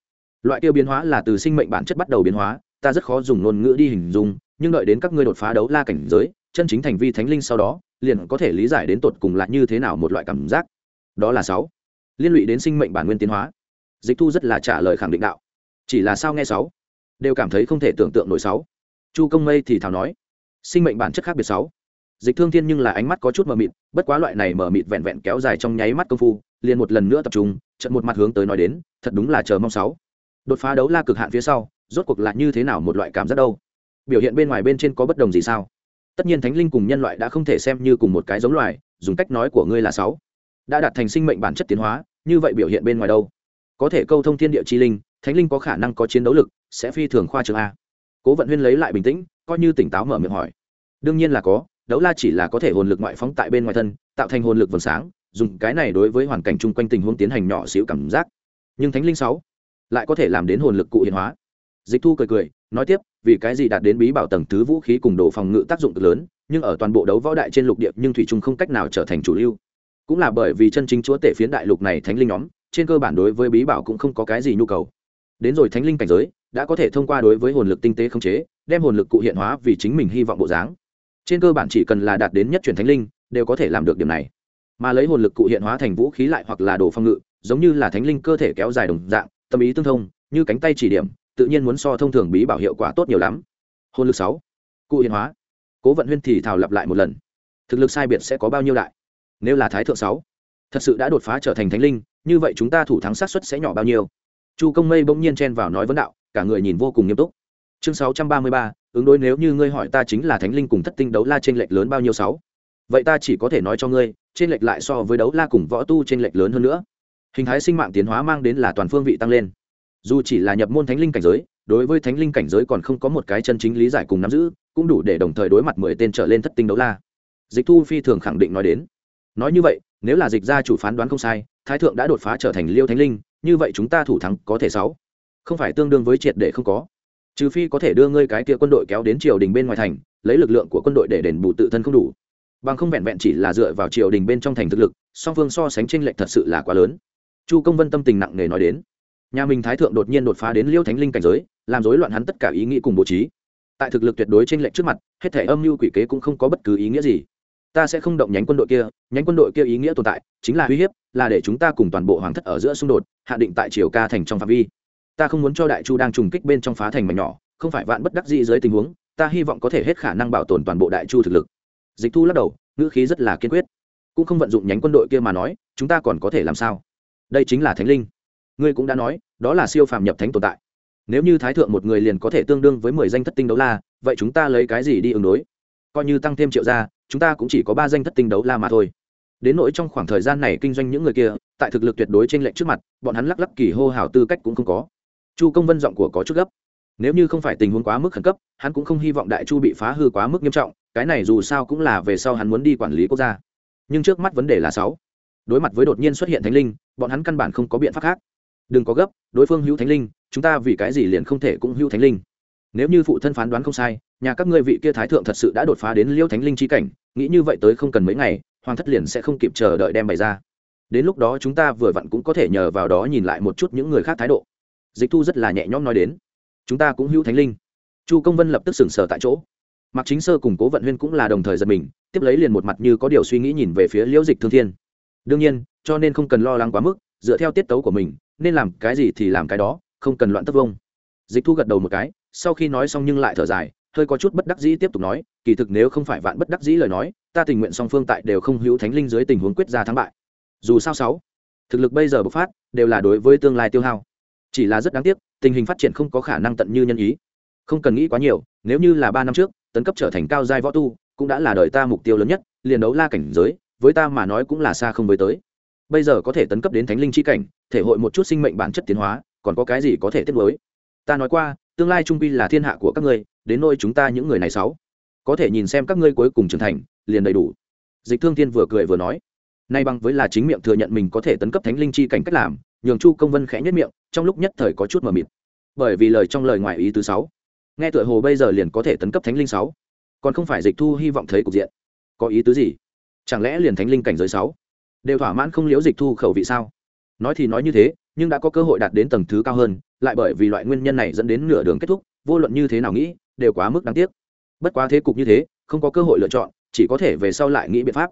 Loại tiêu biến hóa là từ sinh mệnh bản chất bắt đầu biến hóa, ta rất khó dùng ngôn ngữ đi hình dung, nhưng đợi đến các ngươi đột phá đấu la cảnh giới, chân chính thành vi thánh linh sau đó liền có thể lý giải đến tột cùng là như thế nào một loại cảm giác. Đó là sáu. Liên lụy đến sinh mệnh bản nguyên tiến hóa. Dịch thu rất là trả lời khẳng định đạo. Chỉ là sao nghe sáu? Đều cảm thấy không thể tưởng tượng nổi sáu. Chu công mây thì thào nói. Sinh mệnh bản chất khác biệt sáu. Dịch thương thiên nhưng là ánh mắt có chút mờ mịt, bất quá loại này mờ mịt vẹn vẹn kéo dài trong nháy mắt công phu, liền một lần nữa tập trung trận một mặt hướng tới nói đến, thật đúng là chờ mong sáu. Đột phá đấu la cực hạn phía sau, rốt cuộc là như thế nào một loại cảm giác đâu? Biểu hiện bên ngoài bên trên có bất đồng gì sao? Tất nhiên thánh linh cùng nhân loại đã không thể xem như cùng một cái giống loài, dùng cách nói của ngươi là sáu. Đã đạt thành sinh mệnh bản chất tiến hóa, như vậy biểu hiện bên ngoài đâu? Có thể câu thông thiên địa chi linh, thánh linh có khả năng có chiến đấu lực, sẽ phi thường khoa trường a. Cố vận huyên lấy lại bình tĩnh, coi như tỉnh táo mở miệng hỏi. Đương nhiên là có, đấu la chỉ là có thể hồn lực ngoại phóng tại bên ngoài thân, tạo thành hồn lực vầng sáng, dùng cái này đối với hoàn cảnh chung quanh tình huống tiến hành nhỏ xíu cảm giác. Nhưng thánh linh sáu lại có thể làm đến hồn lực cụ hiện hóa. Dịch thu cười cười, nói tiếp vì cái gì đạt đến bí bảo tầng thứ vũ khí cùng đồ phòng ngự tác dụng cực lớn, nhưng ở toàn bộ đấu võ đại trên lục địa nhưng thủy trung không cách nào trở thành chủ lưu. Cũng là bởi vì chân chính chúa tể phiến đại lục này thánh linh nhóm, trên cơ bản đối với bí bảo cũng không có cái gì nhu cầu. Đến rồi thánh linh cảnh giới, đã có thể thông qua đối với hồn lực tinh tế khống chế, đem hồn lực cụ hiện hóa vì chính mình hy vọng bộ dáng. Trên cơ bản chỉ cần là đạt đến nhất chuyển thánh linh, đều có thể làm được điểm này. Mà lấy hồn lực cụ hiện hóa thành vũ khí lại hoặc là đồ phòng ngự, giống như là thánh linh cơ thể kéo dài đồng dạng, tâm ý tương thông, như cánh tay chỉ điểm tự nhiên muốn so thông thường bí bảo hiệu quả tốt nhiều lắm. Hồn lực sáu, cụ hiện hóa. Cố vận huyên thì thảo lặp lại một lần. Thực lực sai biệt sẽ có bao nhiêu đại? Nếu là thái thượng sáu, thật sự đã đột phá trở thành thánh linh, như vậy chúng ta thủ thắng sát suất sẽ nhỏ bao nhiêu? Chu công mây bỗng nhiên chen vào nói vấn đạo, cả người nhìn vô cùng nghiêm túc. Chương sáu trăm ba mươi ba, ứng đối nếu như ngươi hỏi ta chính là thánh linh cùng thất tinh đấu la trên lệch lớn bao nhiêu sáu? Vậy ta chỉ có thể nói cho ngươi trên lệch lại so với đấu la cùng võ tu trên lệch lớn hơn nữa. Hình thái sinh mạng tiến hóa mang đến là toàn phương vị tăng lên dù chỉ là nhập môn thánh linh cảnh giới, đối với thánh linh cảnh giới còn không có một cái chân chính lý giải cùng nắm giữ, cũng đủ để đồng thời đối mặt mười tên trở lên thất tinh đấu la. Dịch thu phi thường khẳng định nói đến. Nói như vậy, nếu là dịch gia chủ phán đoán không sai, thái thượng đã đột phá trở thành liêu thánh linh, như vậy chúng ta thủ thắng có thể sáu. Không phải tương đương với triệt để không có. Trừ phi có thể đưa ngươi cái kia quân đội kéo đến triều đình bên ngoài thành, lấy lực lượng của quân đội để đền bù tự thân không đủ. Bằng không vẹn vẹn chỉ là dựa vào triều đình bên trong thành thực lực, song phương so sánh tranh lệch thật sự là quá lớn. Chu công vân tâm tình nặng nề nói đến nhà mình thái thượng đột nhiên đột phá đến liêu thánh linh cảnh giới, làm rối loạn hắn tất cả ý nghĩ cùng bố trí. Tại thực lực tuyệt đối trên lệch trước mặt, hết thể âm mưu quỷ kế cũng không có bất cứ ý nghĩa gì. Ta sẽ không động nhánh quân đội kia, nhánh quân đội kia ý nghĩa tồn tại, chính là uy hiếp, là để chúng ta cùng toàn bộ hoàng thất ở giữa xung đột, hạ định tại triều ca thành trong phạm vi. Ta không muốn cho đại chu đang trùng kích bên trong phá thành mảnh nhỏ, không phải vạn bất đắc dĩ dưới tình huống, ta hy vọng có thể hết khả năng bảo tồn toàn bộ đại chu thực lực. Dịch thu lắc đầu, ngữ khí rất là kiên quyết. Cũng không vận dụng nhánh quân đội kia mà nói, chúng ta còn có thể làm sao? Đây chính là thánh linh ngươi cũng đã nói, đó là siêu phàm nhập thánh tồn tại. Nếu như thái thượng một người liền có thể tương đương với mười danh thất tinh đấu la, vậy chúng ta lấy cái gì đi ứng đối? Coi như tăng thêm triệu gia, chúng ta cũng chỉ có ba danh thất tinh đấu la mà thôi. Đến nỗi trong khoảng thời gian này kinh doanh những người kia, tại thực lực tuyệt đối trên lệnh trước mặt, bọn hắn lắc lắc kỳ hô hào tư cách cũng không có. Chu công vân giọng của có chút gấp. Nếu như không phải tình huống quá mức khẩn cấp, hắn cũng không hy vọng đại chu bị phá hư quá mức nghiêm trọng, cái này dù sao cũng là về sau hắn muốn đi quản lý quốc gia. Nhưng trước mắt vấn đề là sáu. Đối mặt với đột nhiên xuất hiện thánh linh, bọn hắn căn bản không có biện pháp khác đừng có gấp, đối phương hữu thánh linh, chúng ta vì cái gì liền không thể cũng hữu thánh linh? Nếu như phụ thân phán đoán không sai, nhà các ngươi vị kia thái thượng thật sự đã đột phá đến liêu thánh linh chi cảnh, nghĩ như vậy tới không cần mấy ngày, hoàng thất liền sẽ không kịp chờ đợi đem bày ra. Đến lúc đó chúng ta vừa vặn cũng có thể nhờ vào đó nhìn lại một chút những người khác thái độ. Dịch thu rất là nhẹ nhõm nói đến. Chúng ta cũng hữu thánh linh. Chu công vân lập tức sừng sờ tại chỗ. Mặc chính sơ cùng cố vận huyên cũng là đồng thời giật mình, tiếp lấy liền một mặt như có điều suy nghĩ nhìn về phía liễu dịch thương thiên. Đương nhiên, cho nên không cần lo lắng quá mức dựa theo tiết tấu của mình, nên làm cái gì thì làm cái đó, không cần loạn tất vông. Dịch thu gật đầu một cái, sau khi nói xong nhưng lại thở dài, hơi có chút bất đắc dĩ tiếp tục nói, kỳ thực nếu không phải vạn bất đắc dĩ lời nói, ta tình nguyện song phương tại đều không hữu thánh linh dưới tình huống quyết ra thắng bại. Dù sao sáu, thực lực bây giờ bộc phát, đều là đối với tương lai tiêu hao. Chỉ là rất đáng tiếc, tình hình phát triển không có khả năng tận như nhân ý. Không cần nghĩ quá nhiều, nếu như là ba năm trước, tấn cấp trở thành cao giai võ tu, cũng đã là đời ta mục tiêu lớn nhất, liền đấu la cảnh giới, với ta mà nói cũng là xa không với tới bây giờ có thể tấn cấp đến thánh linh chi cảnh, thể hội một chút sinh mệnh bản chất tiến hóa, còn có cái gì có thể tiếp nối? Ta nói qua, tương lai trung quy là thiên hạ của các ngươi, đến nôi chúng ta những người này sáu. Có thể nhìn xem các ngươi cuối cùng trưởng thành, liền đầy đủ. Dịch thương thiên vừa cười vừa nói. Nay bằng với là chính miệng thừa nhận mình có thể tấn cấp thánh linh chi cảnh cách làm, nhường chu công vân khẽ nhất miệng, trong lúc nhất thời có chút mờ mịt. Bởi vì lời trong lời ngoài ý thứ sáu. Nghe tựa hồ bây giờ liền có thể tấn cấp thánh linh sáu. Còn không phải dịch thu hy vọng thấy cục diện. Có ý tứ gì? Chẳng lẽ liền thánh linh cảnh giới sáu? Đều thỏa mãn không liễu dịch thu khẩu vị sao? Nói thì nói như thế, nhưng đã có cơ hội đạt đến tầng thứ cao hơn, lại bởi vì loại nguyên nhân này dẫn đến nửa đường kết thúc, vô luận như thế nào nghĩ, đều quá mức đáng tiếc. Bất quá thế cục như thế, không có cơ hội lựa chọn, chỉ có thể về sau lại nghĩ biện pháp.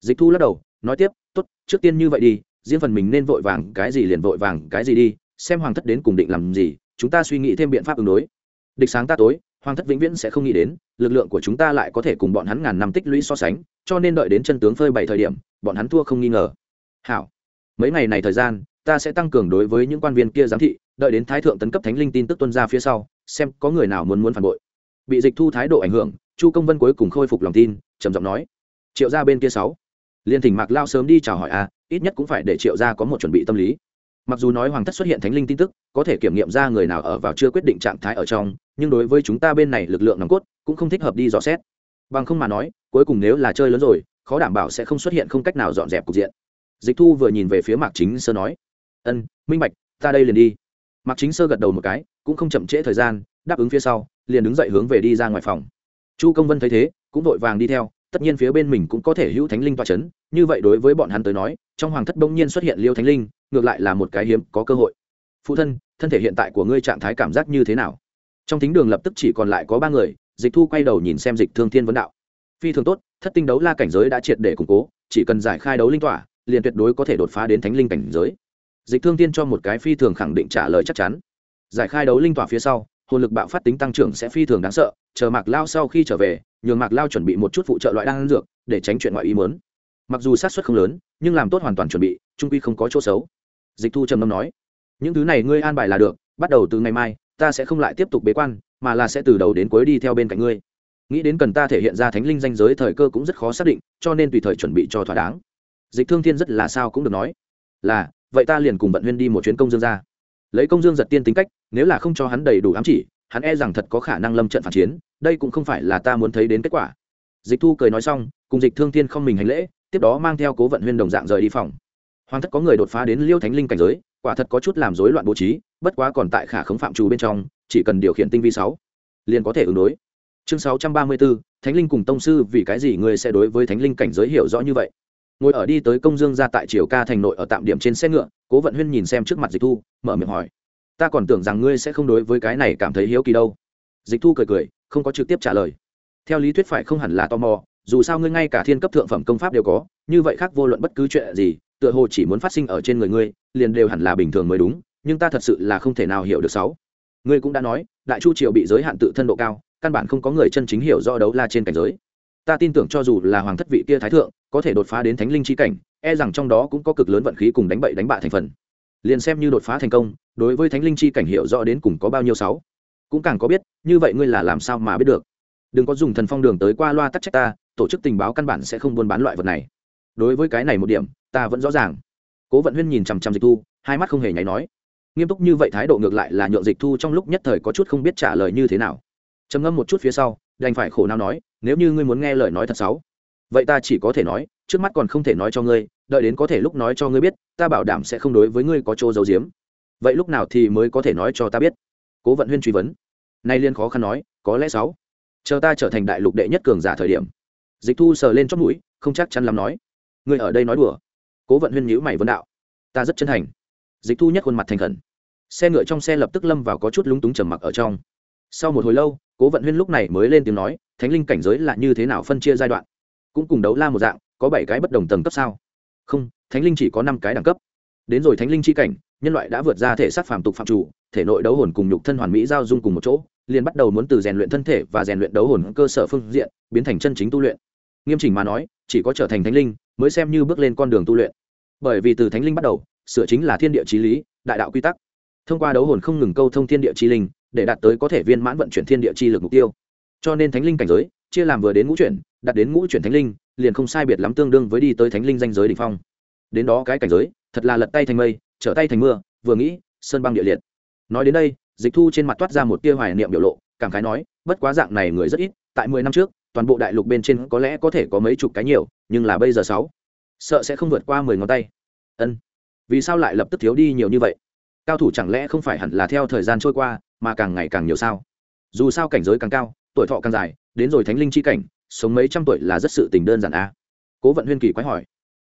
Dịch thu lắc đầu, nói tiếp, tốt, trước tiên như vậy đi, riêng phần mình nên vội vàng cái gì liền vội vàng cái gì đi, xem hoàng thất đến cùng định làm gì, chúng ta suy nghĩ thêm biện pháp ứng đối. Địch sáng ta tối, hoàng thất vĩnh viễn sẽ không nghĩ đến, lực lượng của chúng ta lại có thể cùng bọn hắn ngàn năm tích lũy so sánh, cho nên đợi đến chân tướng phơi bày thời điểm bọn hắn thua không nghi ngờ. Hảo. Mấy ngày này thời gian ta sẽ tăng cường đối với những quan viên kia giám thị đợi đến thái thượng tấn cấp thánh linh tin tức tuân ra phía sau xem có người nào muốn muốn phản bội. Bị dịch thu thái độ ảnh hưởng chu công vân cuối cùng khôi phục lòng tin trầm giọng nói. Triệu ra bên kia sáu. Liên thỉnh mạc lao sớm đi chào hỏi a à, ít nhất cũng phải để triệu ra có một chuẩn bị tâm lý. Mặc dù nói hoàng thất xuất hiện thánh linh tin tức có thể kiểm nghiệm ra người nào ở vào chưa quyết định trạng thái ở trong nhưng đối với chúng ta bên này lực lượng nòng cốt cũng không thích hợp đi dò xét. Bằng không mà nói cuối cùng nếu là chơi lớn rồi khó đảm bảo sẽ không xuất hiện không cách nào dọn dẹp cục diện. Dịch thu vừa nhìn về phía mạc chính sơ nói, ân, minh bạch, ta đây liền đi. Mạc chính sơ gật đầu một cái, cũng không chậm trễ thời gian, đáp ứng phía sau, liền đứng dậy hướng về đi ra ngoài phòng. Chu công vân thấy thế, cũng vội vàng đi theo, tất nhiên phía bên mình cũng có thể hữu thánh linh toa c h ấ n như vậy đối với bọn hắn tới nói, trong hoàng thất bỗng nhiên xuất hiện liêu thánh linh, ngược lại là một cái hiếm có cơ hội. Phụ thân thân thể hiện tại của ngươi trạng thái cảm giác như thế nào? Trong thính đường lập tức chỉ còn lại có ba người, dịch thu quay đầu nhìn xem dịch thương thiên vấn đạo phi thường tốt, thất tinh đấu la cảnh giới đã triệt để củng cố, chỉ cần giải khai đấu linh tỏa, liền tuyệt đối có thể đột phá đến thánh linh cảnh giới. Dịch thương thiên cho một cái phi thường khẳng định trả lời chắc chắn. Giải khai đấu linh tỏa phía sau, hồn lực bạo phát tính tăng trưởng sẽ phi thường đáng sợ, chờ mạc lao sau khi trở về, nhường mạc lao chuẩn bị một chút phụ trợ loại đan dược, để tránh chuyện ngoại ý mớn mặc dù sát xuất không lớn, nhưng làm tốt hoàn toàn chuẩn bị, trung quy không có chỗ xấu. Dịch thu trầm ngâm nói, những thứ này ngươi an bài là được, bắt đầu từ ngày mai, ta sẽ không lại tiếp tục bế quan, mà là sẽ từ đầu đến cuối đi theo bên cạnh ngươi nghĩ đến cần ta thể hiện ra thánh linh danh giới thời cơ cũng rất khó xác định, cho nên tùy thời chuẩn bị cho thỏa đáng. Dịch thương thiên rất là sao cũng được nói. Là, vậy ta liền cùng vận huyên đi một chuyến công dương ra. Lấy công dương giật tiên tính cách, nếu là không cho hắn đầy đủ ám chỉ, hắn e rằng thật có khả năng lâm trận phản chiến, đây cũng không phải là ta muốn thấy đến kết quả. Dịch thu cười nói xong, cùng dịch thương thiên không mình hành lễ, tiếp đó mang theo cố vận huyên đồng dạng rời đi phòng. Hoàng thất có người đột phá đến liêu thánh linh cảnh giới, quả thật có chút làm rối loạn bố trí, bất quá còn tại khả khống phạm trù bên trong, chỉ cần điều khiển tinh vi sáu, liền có thể ứng đối chương sáu trăm ba mươi 634, thánh linh cùng tông sư vì cái gì người sẽ đối với thánh linh cảnh giới hiểu rõ như vậy? Ngồi ở đi tới công dương ra tại triều ca thành nội ở tạm điểm trên xe ngựa cố vận huyên nhìn xem trước mặt dịch thu mở miệng hỏi. Ta còn tưởng rằng ngươi sẽ không đối với cái này cảm thấy hiếu kỳ đâu. Dịch thu cười cười không có trực tiếp trả lời. Theo lý thuyết phải không hẳn là tò mò dù sao ngươi ngay cả thiên cấp thượng phẩm công pháp đều có như vậy khác vô luận bất cứ chuyện gì tựa hồ chỉ muốn phát sinh ở trên người ngươi liền đều hẳn là bình thường mới đúng nhưng ta thật sự là không thể nào hiểu được sáu. Ngươi cũng đã nói đại chu triều bị giới hạn tự thân độ cao căn bản không có người chân chính hiểu rõ đấu la trên cảnh giới. Ta tin tưởng cho dù là hoàng thất vị kia thái thượng, có thể đột phá đến thánh linh chi cảnh e rằng trong đó cũng có cực lớn vận khí cùng đánh bậy đánh bạ thành phần. Liền xem như đột phá thành công, đối với thánh linh chi cảnh hiểu rõ đến cùng có bao nhiêu sáu. Cũng càng có biết, như vậy ngươi là làm sao mà biết được? Đừng có dùng thần phong đường tới qua loa tắc trách ta, tổ chức tình báo căn bản sẽ không buôn bán loại vật này. Đối với cái này một điểm, ta vẫn rõ ràng. Cố vận huyên nhìn chằm chằm dịch thu, hai mắt không hề nháy nói. Nghiêm túc như vậy thái độ ngược lại là nhượng dịch thu trong lúc nhất thời có chút không biết trả lời như thế nào trầm ngâm một chút phía sau, đành phải khổ nào nói, nếu như ngươi muốn nghe lời nói thật xấu vậy ta chỉ có thể nói, trước mắt còn không thể nói cho ngươi, đợi đến có thể lúc nói cho ngươi biết, ta bảo đảm sẽ không đối với ngươi có chỗ giấu giếm. Vậy lúc nào thì mới có thể nói cho ta biết? Cố vận huyên truy vấn. Nay liên khó khăn nói, có lẽ sáu, chờ ta trở thành đại lục đệ nhất cường giả thời điểm. Dịch thu sờ lên chót mũi, không chắc chắn lắm nói, ngươi ở đây nói đùa. Cố vận huyên nhữ mày vấn đạo, ta rất chân thành. Dịch thu nhất khuôn mặt thành khẩn. Xe ngựa trong xe lập tức lâm vào có chút lúng túng trầm mặc ở trong sau một hồi lâu, cố vận huyên lúc này mới lên tiếng nói, thánh linh cảnh giới là như thế nào phân chia giai đoạn? Cũng cùng đấu la một dạng, có bảy cái bất đồng tầng cấp sao? Không, thánh linh chỉ có năm cái đẳng cấp. Đến rồi thánh linh chi cảnh, nhân loại đã vượt ra thể xác phàm tục phạm chủ, thể nội đấu hồn cùng nhục thân hoàn mỹ giao dung cùng một chỗ, liền bắt đầu muốn từ rèn luyện thân thể và rèn luyện đấu hồn cơ sở phương diện, biến thành chân chính tu luyện. Nghiêm chỉnh mà nói, chỉ có trở thành thánh linh mới xem như bước lên con đường tu luyện. Bởi vì từ thánh linh bắt đầu, sửa chính là thiên địa trí lý, đại đạo quy tắc. Thông qua đấu hồn không ngừng câu thông thiên địa trí linh để đạt tới có thể viên mãn vận chuyển thiên địa chi lực mục tiêu. Cho nên thánh linh cảnh giới, chia làm vừa đến ngũ chuyển, đạt đến ngũ chuyển thánh linh, liền không sai biệt lắm tương đương với đi tới thánh linh danh giới đ ỉ n h phong. Đến đó cái cảnh giới, thật là lật tay thành mây, trở tay thành mưa, vừa nghĩ, sơn băng địa liệt. Nói đến đây, dịch thu trên mặt toát ra một tia hoài niệm biểu lộ, cảm khái nói, bất quá dạng này người rất ít, tại mười năm trước, toàn bộ đại lục bên trên có lẽ có thể có mấy chục cái nhiều, nhưng là bây giờ sáu, sợ sẽ không vượt qua mười ngón tay. Ân. Vì sao lại lập tức thiếu đi nhiều như vậy? Cao thủ chẳng lẽ không phải hẳn là theo thời gian trôi qua mà càng ngày càng nhiều sao. Dù sao cảnh giới càng cao, tuổi thọ càng dài, đến rồi thánh linh chi cảnh, sống mấy trăm tuổi là rất sự tình đơn giản a. À? cố vận huyên kỳ quái hỏi.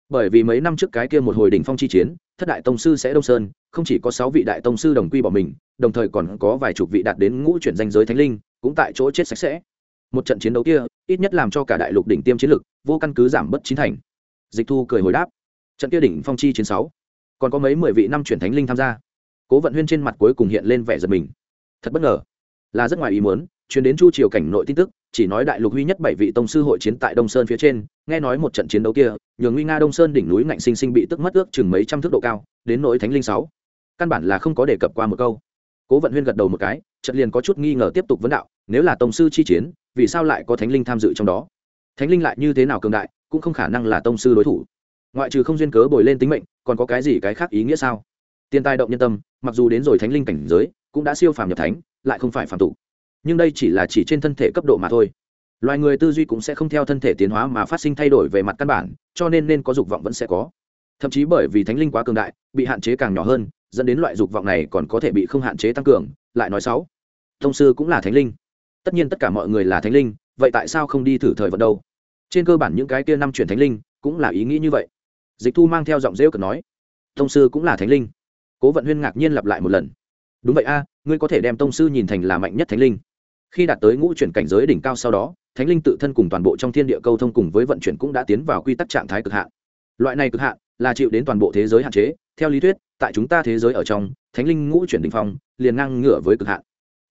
Bởi vì mấy năm trước cái kia một hồi đỉnh phong chi chiến, thất đại tông sư sẽ đông sơn, không chỉ có sáu vị đại tông sư đồng quy bỏ mình, đồng thời còn có vài chục vị đạt đến ngũ chuyển danh giới thánh linh, cũng tại chỗ chết sạch sẽ. Một trận chiến đấu kia, ít nhất làm cho cả đại lục đỉnh tiêm chiến lực, vô căn cứ giảm bất chín thành. Dịch thu cười hồi đáp. Trận kia đỉnh phong chi chiến sáu, còn có mấy mười vị năm chuyển thánh linh tham gia. Cố vận huyên trên mặt cuối cùng hiện lên vẻ giật mình thật bất ngờ. Là rất ngoài ý muốn chuyến đến chu triều cảnh nội tin tức, chỉ nói đại lục huy nhất bảy vị tông sư hội chiến tại đông sơn phía trên, nghe nói một trận chiến đấu kia, nhường nguy nga đông sơn đỉnh núi ngạnh sinh sinh bị tức mất ước chừng mấy trăm thước độ cao, đến nỗi thánh linh sáu. Căn bản là không có đề cập qua một câu. Cố vận huyên gật đầu một cái trận liền có chút nghi ngờ tiếp tục vấn đạo, nếu là tông sư chi chiến, vì sao lại có thánh linh tham dự trong đó? Thánh linh lại như thế nào cường đại, cũng không khả năng là tông sư đối thủ. Ngoại trừ không duyên cớ bồi lên tính mệnh, còn có cái gì cái khác ý nghĩa sao? Tiền tài động nhân tâm, mặc dù đến rồi thánh linh cảnh giới cũng đã siêu phàm nhập thánh, lại không phải phàm tục. Nhưng đây chỉ là chỉ trên thân thể cấp độ mà thôi. Loài người tư duy cũng sẽ không theo thân thể tiến hóa mà phát sinh thay đổi về mặt căn bản, cho nên nên có dục vọng vẫn sẽ có. Thậm chí bởi vì thánh linh quá cường đại, bị hạn chế càng nhỏ hơn, dẫn đến loại dục vọng này còn có thể bị không hạn chế tăng cường, lại nói sáu thông sư cũng là thánh linh. Tất nhiên tất cả mọi người là thánh linh, vậy tại sao không đi thử thời vận đâu? Trên cơ bản những cái kia năm chuyển thánh linh, cũng là ý nghĩ như vậy. Dịch thu mang theo giọng rêu cực nói, thông sư cũng là thánh linh. Cố vận huyên ngạc nhiên lặp lại một lần đúng vậy a, ngươi có thể đem tông sư nhìn thành là mạnh nhất thánh linh. Khi đạt tới ngũ chuyển cảnh giới đỉnh cao sau đó, thánh linh tự thân cùng toàn bộ trong thiên địa câu thông cùng với vận chuyển cũng đã tiến vào quy tắc trạng thái cực hạn. Loại này cực hạn là chịu đến toàn bộ thế giới hạn chế, theo lý thuyết, tại chúng ta thế giới ở trong, thánh linh ngũ chuyển đỉnh phong liền ngang ngửa với cực hạn.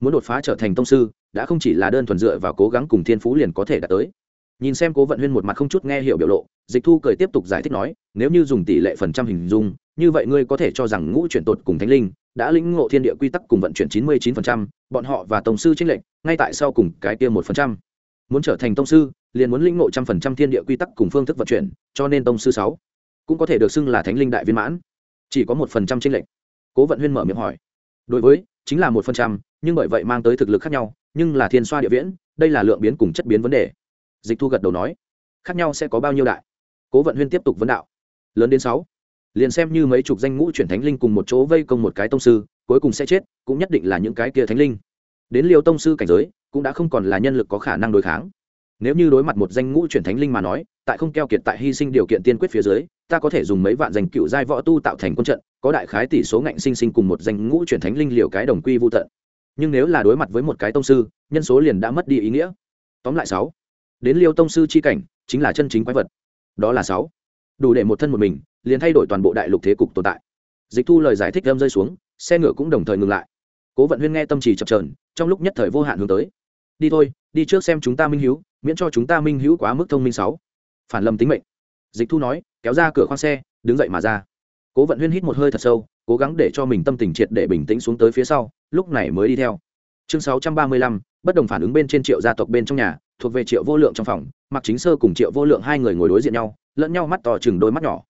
Muốn đột phá trở thành tông sư, đã không chỉ là đơn thuần dựa vào cố gắng cùng thiên phú liền có thể đạt tới. Nhìn xem cố vận huyên một mặt không chút nghe hiểu biểu lộ, dịch thu cười tiếp tục giải thích nói, nếu như dùng tỷ lệ phần trăm hình dung như vậy ngươi có thể cho rằng ngũ chuyển tột cùng thánh linh đã lĩnh ngộ thiên địa quy tắc cùng vận chuyển chín mươi chín phần trăm, bọn họ và tổng sư tranh lệnh ngay tại sau cùng cái kia một phần trăm. Muốn trở thành tông sư, liền muốn lĩnh ngộ trăm phần trăm thiên địa quy tắc cùng phương thức vận chuyển, cho nên tông sư sáu cũng có thể được xưng là thánh linh đại viên mãn. Chỉ có một phần trăm tranh lệnh. cố vận huyên mở miệng hỏi. Đối với, chính là một phần trăm, nhưng bởi vậy mang tới thực lực khác nhau, nhưng là thiên xoa địa viễn, đây là lượng biến cùng chất biến vấn đề. Dịch thu gật đầu nói. Khác nhau sẽ có bao nhiêu đại? Cố vận huyên tiếp tục vấn đạo. Lớn đến sáu liền xem như mấy chục danh ngũ chuyển thánh linh cùng một chỗ vây công một cái tông sư, cuối cùng sẽ chết, cũng nhất định là những cái kia thánh linh. Đến liều tông sư cảnh giới, cũng đã không còn là nhân lực có khả năng đối kháng. Nếu như đối mặt một danh ngũ chuyển thánh linh mà nói, tại không keo kiệt tại hy sinh điều kiện tiên quyết phía dưới, ta có thể dùng mấy vạn danh cựu giai võ tu tạo thành quân trận, có đại khái tỷ số ngạnh sinh sinh cùng một danh ngũ chuyển thánh linh liều cái đồng quy vô tận. Nhưng nếu là đối mặt với một cái tông sư, nhân số liền đã mất đi ý nghĩa. Tóm lại sáu. Đến liêu tông sư chi cảnh, chính là chân chính quái vật. Đó là sáu đủ để một thân một mình, liền thay đổi toàn bộ đại lục thế cục tồn tại. Dịch thu lời giải thích đâm rơi xuống, xe ngựa cũng đồng thời ngừng lại. Cố vận huyên nghe tâm trì chập trờn trong lúc nhất thời vô hạn hướng tới. Đi thôi, đi trước xem chúng ta minh hữu miễn cho chúng ta minh hữu quá mức thông minh sáu. Phản lầm tính mệnh. Dịch thu nói, kéo ra cửa khoang xe, đứng dậy mà ra. Cố vận huyên hít một hơi thật sâu, cố gắng để cho mình tâm tình triệt để bình tĩnh xuống tới phía sau, lúc này mới đi theo. Chương sáu trăm ba mươi lăm, bất đồng phản ứng bên trên triệu gia tộc bên trong nhà, thuộc về triệu vô lượng trong phòng mặc chính sơ cùng triệu vô lượng hai người ngồi đối diện nhau lẫn nhau mắt to chừng đôi mắt nhỏ.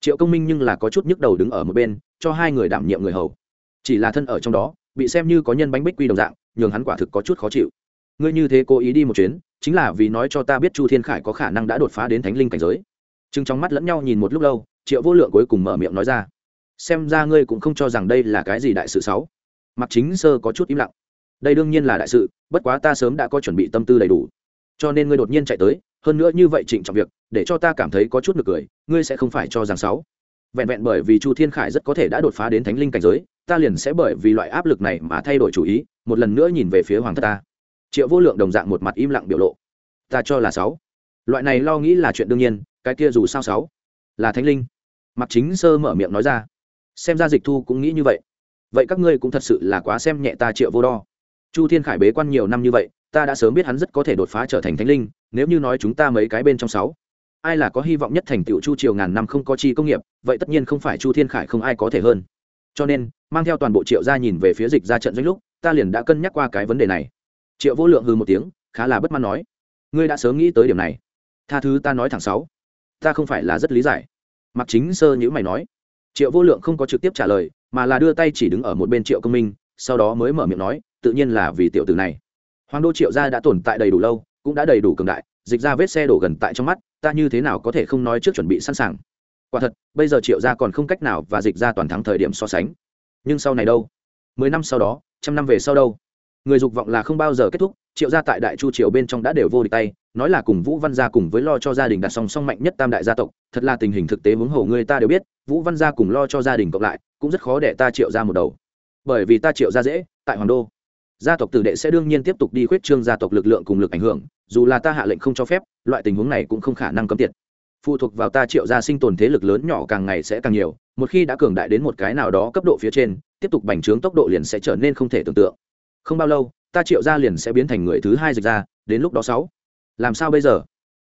Triệu công minh nhưng là có chút nhức đầu đứng ở một bên, cho hai người đảm nhiệm người hầu. Chỉ là thân ở trong đó, bị xem như có nhân bánh bích quy đồng dạng, nhường hắn quả thực có chút khó chịu. Ngươi như thế cố ý đi một chuyến, chính là vì nói cho ta biết chu thiên khải có khả năng đã đột phá đến thánh linh cảnh giới. Chừng trong mắt lẫn nhau nhìn một lúc lâu, triệu vô lượng cuối cùng mở miệng nói ra. Xem ra ngươi cũng không cho rằng đây là cái gì đại sự sáu mặc chính sơ có chút im lặng. Đây đương nhiên là đại sự, bất quá ta sớm đã có chuẩn bị tâm tư đầy đủ. Cho nên ngươi đột nhiên chạy tới, hơn nữa như vậy trịnh trọng việc để cho ta cảm thấy có chút nực cười, ngươi sẽ không phải cho rằng sáu. vẹn vẹn bởi vì chu thiên khải rất có thể đã đột phá đến thánh linh cảnh giới, ta liền sẽ bởi vì loại áp lực này mà thay đổi chủ ý, một lần nữa nhìn về phía hoàng thất ta. Triệu vô lượng đồng dạng một mặt im lặng biểu lộ. Ta cho là sáu. Loại này lo nghĩ là chuyện đương nhiên, cái kia dù sao sáu là thánh linh. Mặc chính sơ mở miệng nói ra. Xem ra dịch thu cũng nghĩ như vậy. Vậy các ngươi cũng thật sự là quá xem nhẹ ta triệu vô đo. Chu thiên khải bế quan nhiều năm như vậy, ta đã sớm biết hắn rất có thể đột phá trở thành thánh linh, nếu như nói chúng ta mấy cái bên trong sáu ai là có hy vọng nhất thành tựu chu triều ngàn năm không có chi công nghiệp, vậy tất nhiên không phải chu thiên khải không ai có thể hơn. Cho nên, mang theo toàn bộ triệu gia nhìn về phía dịch ra trận doanh lúc, ta liền đã cân nhắc qua cái vấn đề này. Triệu vô lượng hư một tiếng, khá là bất mãn nói, ngươi đã sớm nghĩ tới điểm này. Tha thứ ta nói thẳng sáu. Ta không phải là rất lý giải. Mặc chính sơ nhữ mày nói. Triệu vô lượng không có trực tiếp trả lời, mà là đưa tay chỉ đứng ở một bên triệu công minh, sau đó mới mở miệng nói, tự nhiên là vì tiểu tử này. Hoàng đô triệu gia đã tồn tại đầy đủ lâu, cũng đã đầy đủ cường đại dịch ra vết xe đổ gần tại trong mắt, ta như thế nào có thể không nói trước chuẩn bị sẵn sàng? Quả thật, bây giờ triệu gia còn không cách nào và dịch ra toàn thắng thời điểm so sánh. Nhưng sau này đâu? Mười năm sau đó, trăm năm về sau đâu? Người dục vọng là không bao giờ kết thúc, triệu gia tại đại chu triều bên trong đã đều vô địch tay, nói là cùng vũ văn gia cùng với lo cho gia đình đặt song song mạnh nhất tam đại gia tộc, thật là tình hình thực tế huống hồ người ta đều biết, vũ văn gia cùng lo cho gia đình cộng lại, cũng rất khó để ta triệu ra một đầu. Bởi vì ta triệu ra dễ, tại hoàng đô gia tộc tử đệ sẽ đương nhiên tiếp tục đi khuyết trương gia tộc lực lượng cùng lực ảnh hưởng, dù là ta hạ lệnh không cho phép, loại tình huống này cũng không khả năng cấm tiệt. Phụ thuộc vào ta triệu gia sinh tồn thế lực lớn nhỏ càng ngày sẽ càng nhiều, một khi đã cường đại đến một cái nào đó cấp độ phía trên, tiếp tục bành trướng tốc độ liền sẽ trở nên không thể tưởng tượng. Không bao lâu, ta triệu gia liền sẽ biến thành người thứ hai dịch ra, đến lúc đó sáu. Làm sao bây giờ?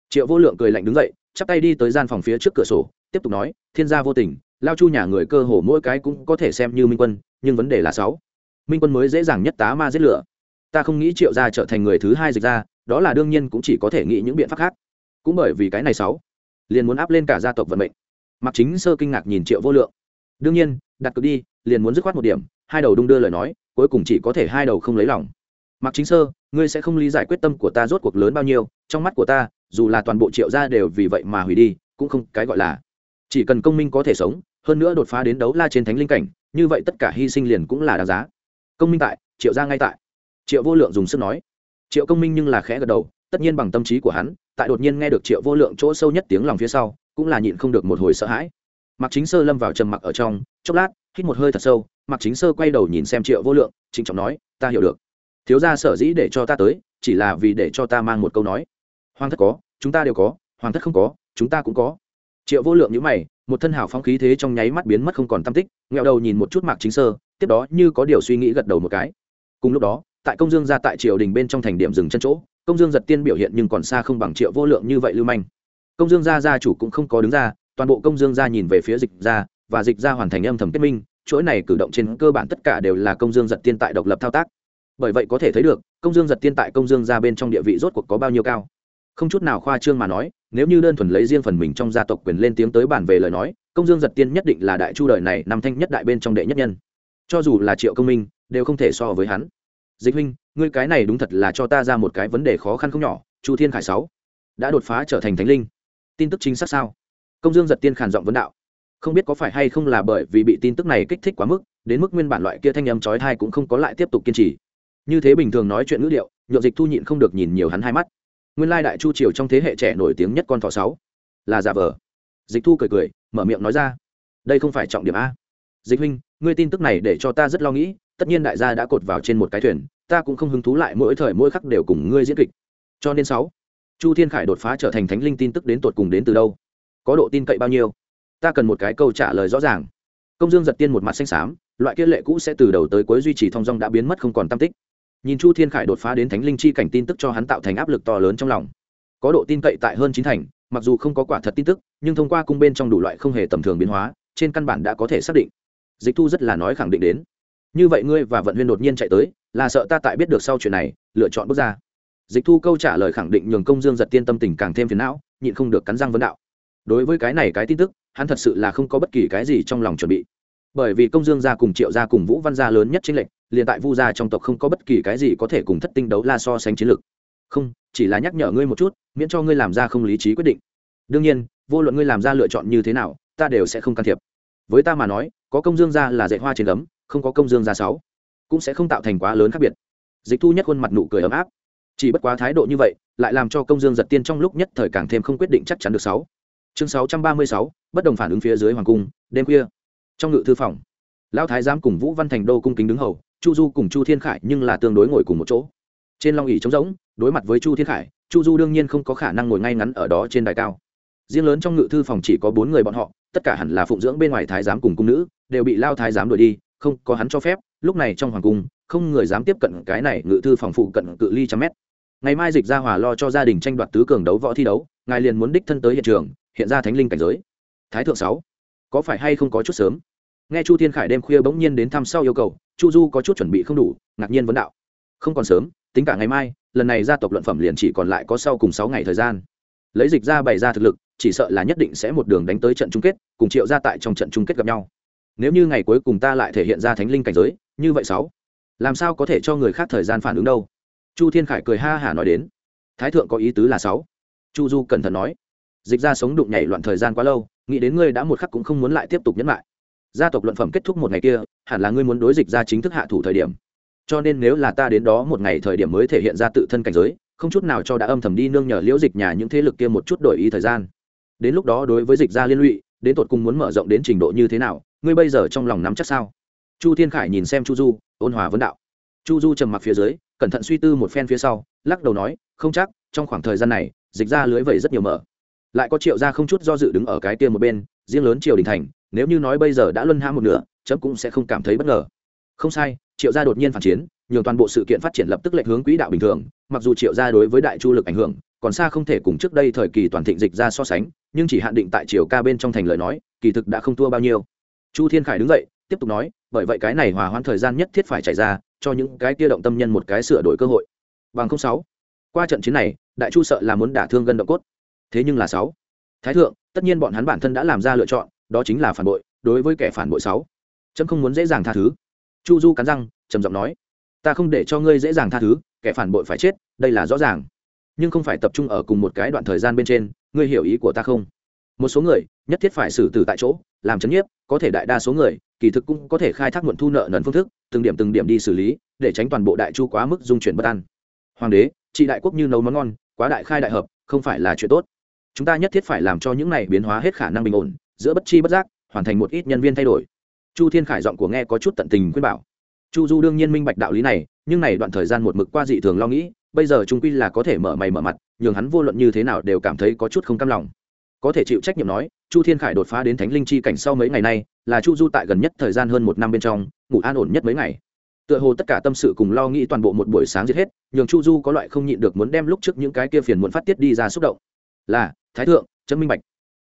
Triệu vô lượng cười lạnh đứng dậy, chắp tay đi tới gian phòng phía trước cửa sổ, tiếp tục nói, thiên gia vô tình, lao chu nhà người cơ hồ mỗi cái cũng có thể xem như minh quân, nhưng vấn đề là sáu minh quân mới dễ dàng nhất tá ma giết lửa. Ta không nghĩ triệu gia trở thành người thứ hai dịch ra, đó là đương nhiên cũng chỉ có thể nghĩ những biện pháp khác. Cũng bởi vì cái này sáu, liền muốn áp lên cả gia tộc vận mệnh. Mặc chính sơ kinh ngạc nhìn triệu vô lượng. Đương nhiên, đặt cực đi, liền muốn dứt khoát một điểm, hai đầu đung đưa lời nói, cuối cùng chỉ có thể hai đầu không lấy lòng. Mặc chính sơ, ngươi sẽ không lý giải quyết tâm của ta rốt cuộc lớn bao nhiêu, trong mắt của ta, dù là toàn bộ triệu gia đều vì vậy mà hủy đi, cũng không cái gọi là. Chỉ cần công minh có thể sống, hơn nữa đột phá đến đấu la trên thánh linh cảnh, như vậy tất cả hy sinh liền cũng là đáng giá công minh tại, triệu gia ngay tại. Triệu vô lượng dùng sức nói. Triệu công minh nhưng là khẽ gật đầu, tất nhiên bằng tâm trí của hắn, tại đột nhiên nghe được triệu vô lượng chỗ sâu nhất tiếng lòng phía sau, cũng là nhịn không được một hồi sợ hãi. Mặc chính sơ lâm vào trầm mặc ở trong, chốc lát, hít một hơi thật sâu mặc chính sơ quay đầu nhìn xem triệu vô lượng, trịnh trọng nói, ta hiểu được. Thiếu gia sở dĩ để cho ta tới, chỉ là vì để cho ta mang một câu nói. Hoàng thất có, chúng ta đều có, hoàng thất không có, chúng ta cũng có. Triệu vô lượng nhữ mày một thân hảo phong khí thế trong nháy mắt biến mất không còn tam tích nghẹo đầu nhìn một chút mạc chính sơ, tiếp đó như có điều suy nghĩ gật đầu một cái. Cùng lúc đó, tại công dương gia tại triều đình bên trong thành điểm dừng chân chỗ, công dương giật tiên biểu hiện nhưng còn xa không bằng triệu vô lượng như vậy lưu manh. Công dương gia gia chủ cũng không có đứng ra, toàn bộ công dương gia nhìn về phía dịch gia, và dịch gia hoàn thành âm thầm kết minh, chuỗi này cử động trên cơ bản tất cả đều là công dương giật tiên tại độc lập thao tác. Bởi vậy có thể thấy được, công dương giật tiên tại công dương gia bên trong địa vị rốt cuộc có bao nhiêu cao. Không chút nào khoa trương mà nói nếu như đơn thuần lấy riêng phần mình trong gia tộc quyền lên tiếng tới bản về lời nói, công dương giật tiên nhất định là đại chu đời này nằm thanh nhất đại bên trong đệ nhất nhân. Cho dù là triệu công minh, đều không thể so với hắn. Dịch huynh, ngươi cái này đúng thật là cho ta ra một cái vấn đề khó khăn không nhỏ, chu thiên khải sáu. Đã đột phá trở thành thánh linh. Tin tức chính xác sao? Công dương giật tiên khản giọng vấn đạo. Không biết có phải hay không là bởi vì bị tin tức này kích thích quá mức, đến mức nguyên bản loại kia thanh âm chói thai cũng không có lại tiếp tục kiên trì. Như thế bình thường nói chuyện ngữ điệu nhộn dịch thu nhịn không được nhìn nhiều hắn hai mắt nguyên lai đại chu triều trong thế hệ trẻ nổi tiếng nhất con thỏ sáu, là giả vờ. Dịch thu cười cười, mở miệng nói ra, đây không phải trọng điểm a. Dịch huynh, ngươi tin tức này để cho ta rất lo nghĩ, tất nhiên đại gia đã cột vào trên một cái thuyền, ta cũng không hứng thú lại mỗi thời mỗi khắc đều cùng ngươi diễn kịch. Cho nên sáu, chu thiên khải đột phá trở thành thánh linh tin tức đến tột cùng đến từ đâu? Có độ tin cậy bao nhiêu? Ta cần một cái câu trả lời rõ ràng. Công dương giật tiên một mặt xanh xám, loại kia lệ cũ sẽ từ đầu tới cuối duy trì thong dong đã biến mất không còn tam tích nhìn chu thiên khải đột phá đến thánh linh chi cảnh tin tức cho hắn tạo thành áp lực to lớn trong lòng. Có độ tin cậy tại hơn chín thành, mặc dù không có quả thật tin tức, nhưng thông qua cung bên trong đủ loại không hề tầm thường biến hóa, trên căn bản đã có thể xác định. Dịch thu rất là nói khẳng định đến. Như vậy ngươi và vận huyên đột nhiên chạy tới, là sợ ta tại biết được sau chuyện này, lựa chọn bước ra. Dịch thu câu trả lời khẳng định nhường công dương giật tiên tâm tình càng thêm phiền não, nhịn không được cắn răng vấn đạo. Đối với cái này cái tin tức, hắn thật sự là không có bất kỳ cái gì trong lòng chuẩn bị. Bởi vì công dương gia cùng triệu gia cùng vũ văn gia lớn nhất chính lệnh liền tại vu gia trong tộc không có bất kỳ cái gì có thể cùng thất tinh đấu la so sánh chiến lược. Không, chỉ là nhắc nhở ngươi một chút, miễn cho ngươi làm ra không lý trí quyết định. Đương nhiên, vô luận ngươi làm ra lựa chọn như thế nào, ta đều sẽ không can thiệp. Với ta mà nói, có công dương gia là dạy hoa trên ấm không có công dương gia sáu. Cũng sẽ không tạo thành quá lớn khác biệt. Dịch thu nhất khuôn mặt nụ cười ấm áp. Chỉ bất quá thái độ như vậy, lại làm cho công dương giật tiên trong lúc nhất thời càng thêm không quyết định chắc chắn được sáu. Chương sáu trăm ba mươi sáu, bất đồng phản ứng phía dưới hoàng cung, đêm khuya. Trong ngự thư phòng, lão thái giám cùng vũ văn thành đô cung kính đứng hầu chu du cùng chu thiên khải nhưng là tương đối ngồi cùng một chỗ. Trên long ỉ trống rỗng, đối mặt với chu thiên khải, chu du đương nhiên không có khả năng ngồi ngay ngắn ở đó trên đài cao. Riêng lớn trong ngự thư phòng chỉ có bốn người bọn họ, tất cả hẳn là phụng dưỡng bên ngoài thái giám cùng cung nữ, đều bị lao thái giám đuổi đi, không có hắn cho phép, lúc này trong hoàng cung, không người dám tiếp cận cái này ngự thư phòng phụ cận cự ly trăm mét. Ngày mai dịch ra hòa lo cho gia đình tranh đoạt tứ cường đấu võ thi đấu, ngài liền muốn đích thân tới hiện trường, hiện ra thánh linh cảnh giới. Thái thượng sáu, có phải hay không có chút sớm? Nghe chu thiên khải đêm khuya bỗng nhiên đến thăm sau yêu cầu chu du có chút chuẩn bị không đủ, ngạc nhiên vấn đạo. Không còn sớm, tính cả ngày mai, lần này gia tộc luận phẩm liền chỉ còn lại có sau cùng sáu ngày thời gian. Lấy dịch ra bày ra thực lực, chỉ sợ là nhất định sẽ một đường đánh tới trận chung kết, cùng triệu ra tại trong trận chung kết gặp nhau. Nếu như ngày cuối cùng ta lại thể hiện ra thánh linh cảnh giới, như vậy sáu, làm sao có thể cho người khác thời gian phản ứng đâu? Chu thiên khải cười ha hả nói đến. Thái thượng có ý tứ là sáu. Chu du cẩn thận nói. Dịch ra sống đụng nhảy loạn thời gian quá lâu, nghĩ đến ngươi đã một khắc cũng không muốn lại tiếp tục nhấn lại gia tộc luận phẩm kết thúc một ngày kia, hẳn là ngươi muốn đối dịch ra chính thức hạ thủ thời điểm. Cho nên nếu là ta đến đó một ngày thời điểm mới thể hiện ra tự thân cảnh giới, không chút nào cho đã âm thầm đi nương nhờ liễu dịch nhà những thế lực kia một chút đổi ý thời gian. Đến lúc đó đối với dịch ra liên lụy, đến tột cùng muốn mở rộng đến trình độ như thế nào, ngươi bây giờ trong lòng nắm chắc sao? Chu thiên khải nhìn xem chu du, ôn hòa vấn đạo. Chu du trầm mặc phía dưới, cẩn thận suy tư một phen phía sau, lắc đầu nói, không chắc, trong khoảng thời gian này, dịch ra lưới vẩy rất nhiều mở. Lại có triệu gia không chút do dự đứng ở cái kia một bên riêng lớn triều đình thành, nếu như nói bây giờ đã luân hãm một nửa, chấm cũng sẽ không cảm thấy bất ngờ. Không sai, triệu gia đột nhiên phản chiến nhiều toàn bộ sự kiện phát triển lập tức lệch hướng quỹ đạo bình thường, mặc dù triệu gia đối với đại chu lực ảnh hưởng, còn xa không thể cùng trước đây thời kỳ toàn thịnh dịch ra so sánh, nhưng chỉ hạn định tại triều ca bên trong thành lời nói, kỳ thực đã không thua bao nhiêu. Chu thiên khải đứng dậy, tiếp tục nói, bởi vậy cái này hòa hoãn thời gian nhất thiết phải chạy ra, cho những cái kia động tâm nhân một cái sửa đổi cơ hội. Bằng không sáu, qua trận chiến này, đại chu sợ là muốn đả thương gân động cốt. Thế nhưng là sáu, thái thượng tất nhiên bọn hắn bản thân đã làm ra lựa chọn, đó chính là phản bội, đối với kẻ phản bội sáu. Trâm không muốn dễ dàng tha thứ. Chu du cắn răng, trầm giọng nói, ta không để cho ngươi dễ dàng tha thứ, kẻ phản bội phải chết, đây là rõ ràng. Nhưng không phải tập trung ở cùng một cái đoạn thời gian bên trên, ngươi hiểu ý của ta không? Một số người, nhất thiết phải xử tử tại chỗ, làm chấn nhiếp, có thể đại đa số người, kỳ thực cũng có thể khai thác nguồn thu nợ nần phương thức, từng điểm từng điểm đi xử lý, để tránh toàn bộ đại chu quá mức dung chuyển bất an. Hoàng đế trị đại quốc như nấu món ngon, quá đại khai đại hợp, không phải là chuyện tốt chúng ta nhất thiết phải làm cho những này biến hóa hết khả năng bình ổn, giữa bất chi bất giác, hoàn thành một ít nhân viên thay đổi. Chu thiên khải giọng của nghe có chút tận tình khuyên bảo. Chu du đương nhiên minh bạch đạo lý này, nhưng này đoạn thời gian một mực qua dị thường lo nghĩ, bây giờ trung quy là có thể mở mày mở mặt, nhường hắn vô luận như thế nào đều cảm thấy có chút không cam lòng. Có thể chịu trách nhiệm nói, chu thiên khải đột phá đến thánh linh chi cảnh sau mấy ngày nay, là chu du tại gần nhất thời gian hơn một năm bên trong, ngủ an ổn nhất mấy ngày. Tựa hồ tất cả tâm sự cùng lo nghĩ toàn bộ một buổi sáng giết hết, nhường chu du có loại không nhịn được muốn đem lúc trước những cái kia phiền muộn phát tiết đi ra xúc động. Là thái thượng, chấm minh bạch.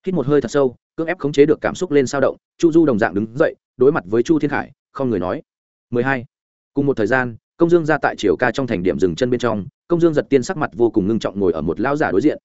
Hít một hơi thật sâu, cưỡng ép khống chế được cảm xúc lên sao động, chu du đồng dạng đứng dậy, đối mặt với chu thiên khải, không người nói. 12. cùng một thời gian, công dương ra tại triều ca trong thành điểm dừng chân bên trong, công dương giật tiên sắc mặt vô cùng ngưng trọng ngồi ở một lão giả đối diện.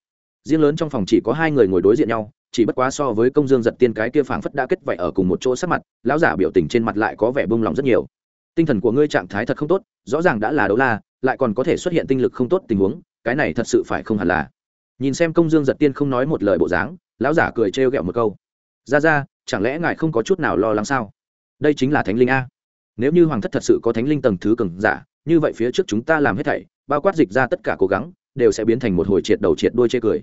Riêng lớn trong phòng chỉ có hai người ngồi đối diện nhau, chỉ bất quá so với công dương giật tiên cái kia phảng phất đã kết vậy ở cùng một chỗ sắc mặt, lão giả biểu tình trên mặt lại có vẻ bông lòng rất nhiều. Tinh thần của ngươi trạng thái thật không tốt, rõ ràng đã là đấu la, lại còn có thể xuất hiện tinh lực không tốt tình huống, cái này thật sự phải không hẳn là nhìn xem công dương giật tiên không nói một lời bộ dáng, lão giả cười trêu ghẹo một câu. Ra ra, chẳng lẽ ngài không có chút nào lo lắng sao? Đây chính là thánh linh a. Nếu như hoàng thất thật sự có thánh linh tầng thứ cường giả, như vậy phía trước chúng ta làm hết thảy, bao quát dịch ra tất cả cố gắng, đều sẽ biến thành một hồi triệt đầu triệt đuôi chê cười.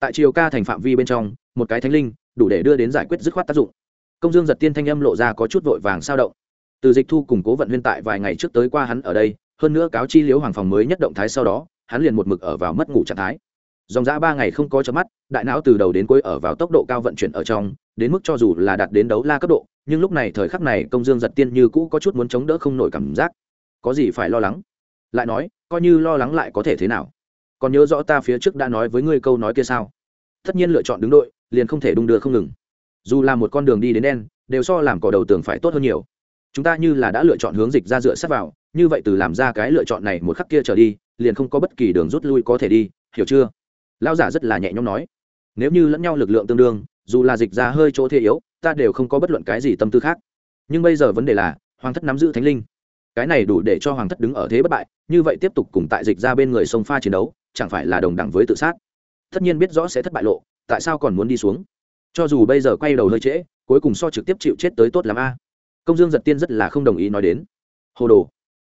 Tại triều ca thành phạm vi bên trong, một cái thánh linh, đủ để đưa đến giải quyết dứt khoát tác dụng. Công dương giật tiên thanh âm lộ ra có chút vội vàng sao động. Từ dịch thu cùng cố vận huyên tại vài ngày trước tới qua hắn ở đây, hơn nữa cáo chi liếu hoàng phòng mới nhất động thái sau đó, hắn liền một mực ở vào mất ngủ trạng thái dòng dã ba ngày không có chớp mắt, đại não từ đầu đến cuối ở vào tốc độ cao vận chuyển ở trong, đến mức cho dù là đạt đến đấu la cấp độ, nhưng lúc này thời khắc này công dương giật tiên như cũ có chút muốn chống đỡ không nổi cảm giác. Có gì phải lo lắng? Lại nói, coi như lo lắng lại có thể thế nào? Còn nhớ rõ ta phía trước đã nói với ngươi câu nói kia sao? Tất nhiên lựa chọn đứng đội, liền không thể đung đưa không ngừng. Dù là một con đường đi đến đen, đều so làm cỏ đầu tường phải tốt hơn nhiều. Chúng ta như là đã lựa chọn hướng dịch ra dựa sát vào, như vậy từ làm ra cái lựa chọn này một khắc kia trở đi, liền không có bất kỳ đường rút lui có thể đi, hiểu chưa? Lao giả rất là nhẹ nhõm nói, nếu như lẫn nhau lực lượng tương đương, dù là dịch ra hơi chỗ thế yếu, ta đều không có bất luận cái gì tâm tư khác. Nhưng bây giờ vấn đề là, hoàng thất nắm giữ thánh linh. Cái này đủ để cho hoàng thất đứng ở thế bất bại, như vậy tiếp tục cùng tại dịch ra bên người sông pha chiến đấu, chẳng phải là đồng đẳng với tự sát? Tất nhiên biết rõ sẽ thất bại lộ, tại sao còn muốn đi xuống? Cho dù bây giờ quay đầu hơi trễ, cuối cùng so trực tiếp chịu chết tới tốt làm a. Công dương giật tiên rất là không đồng ý nói đến. Hồ đồ.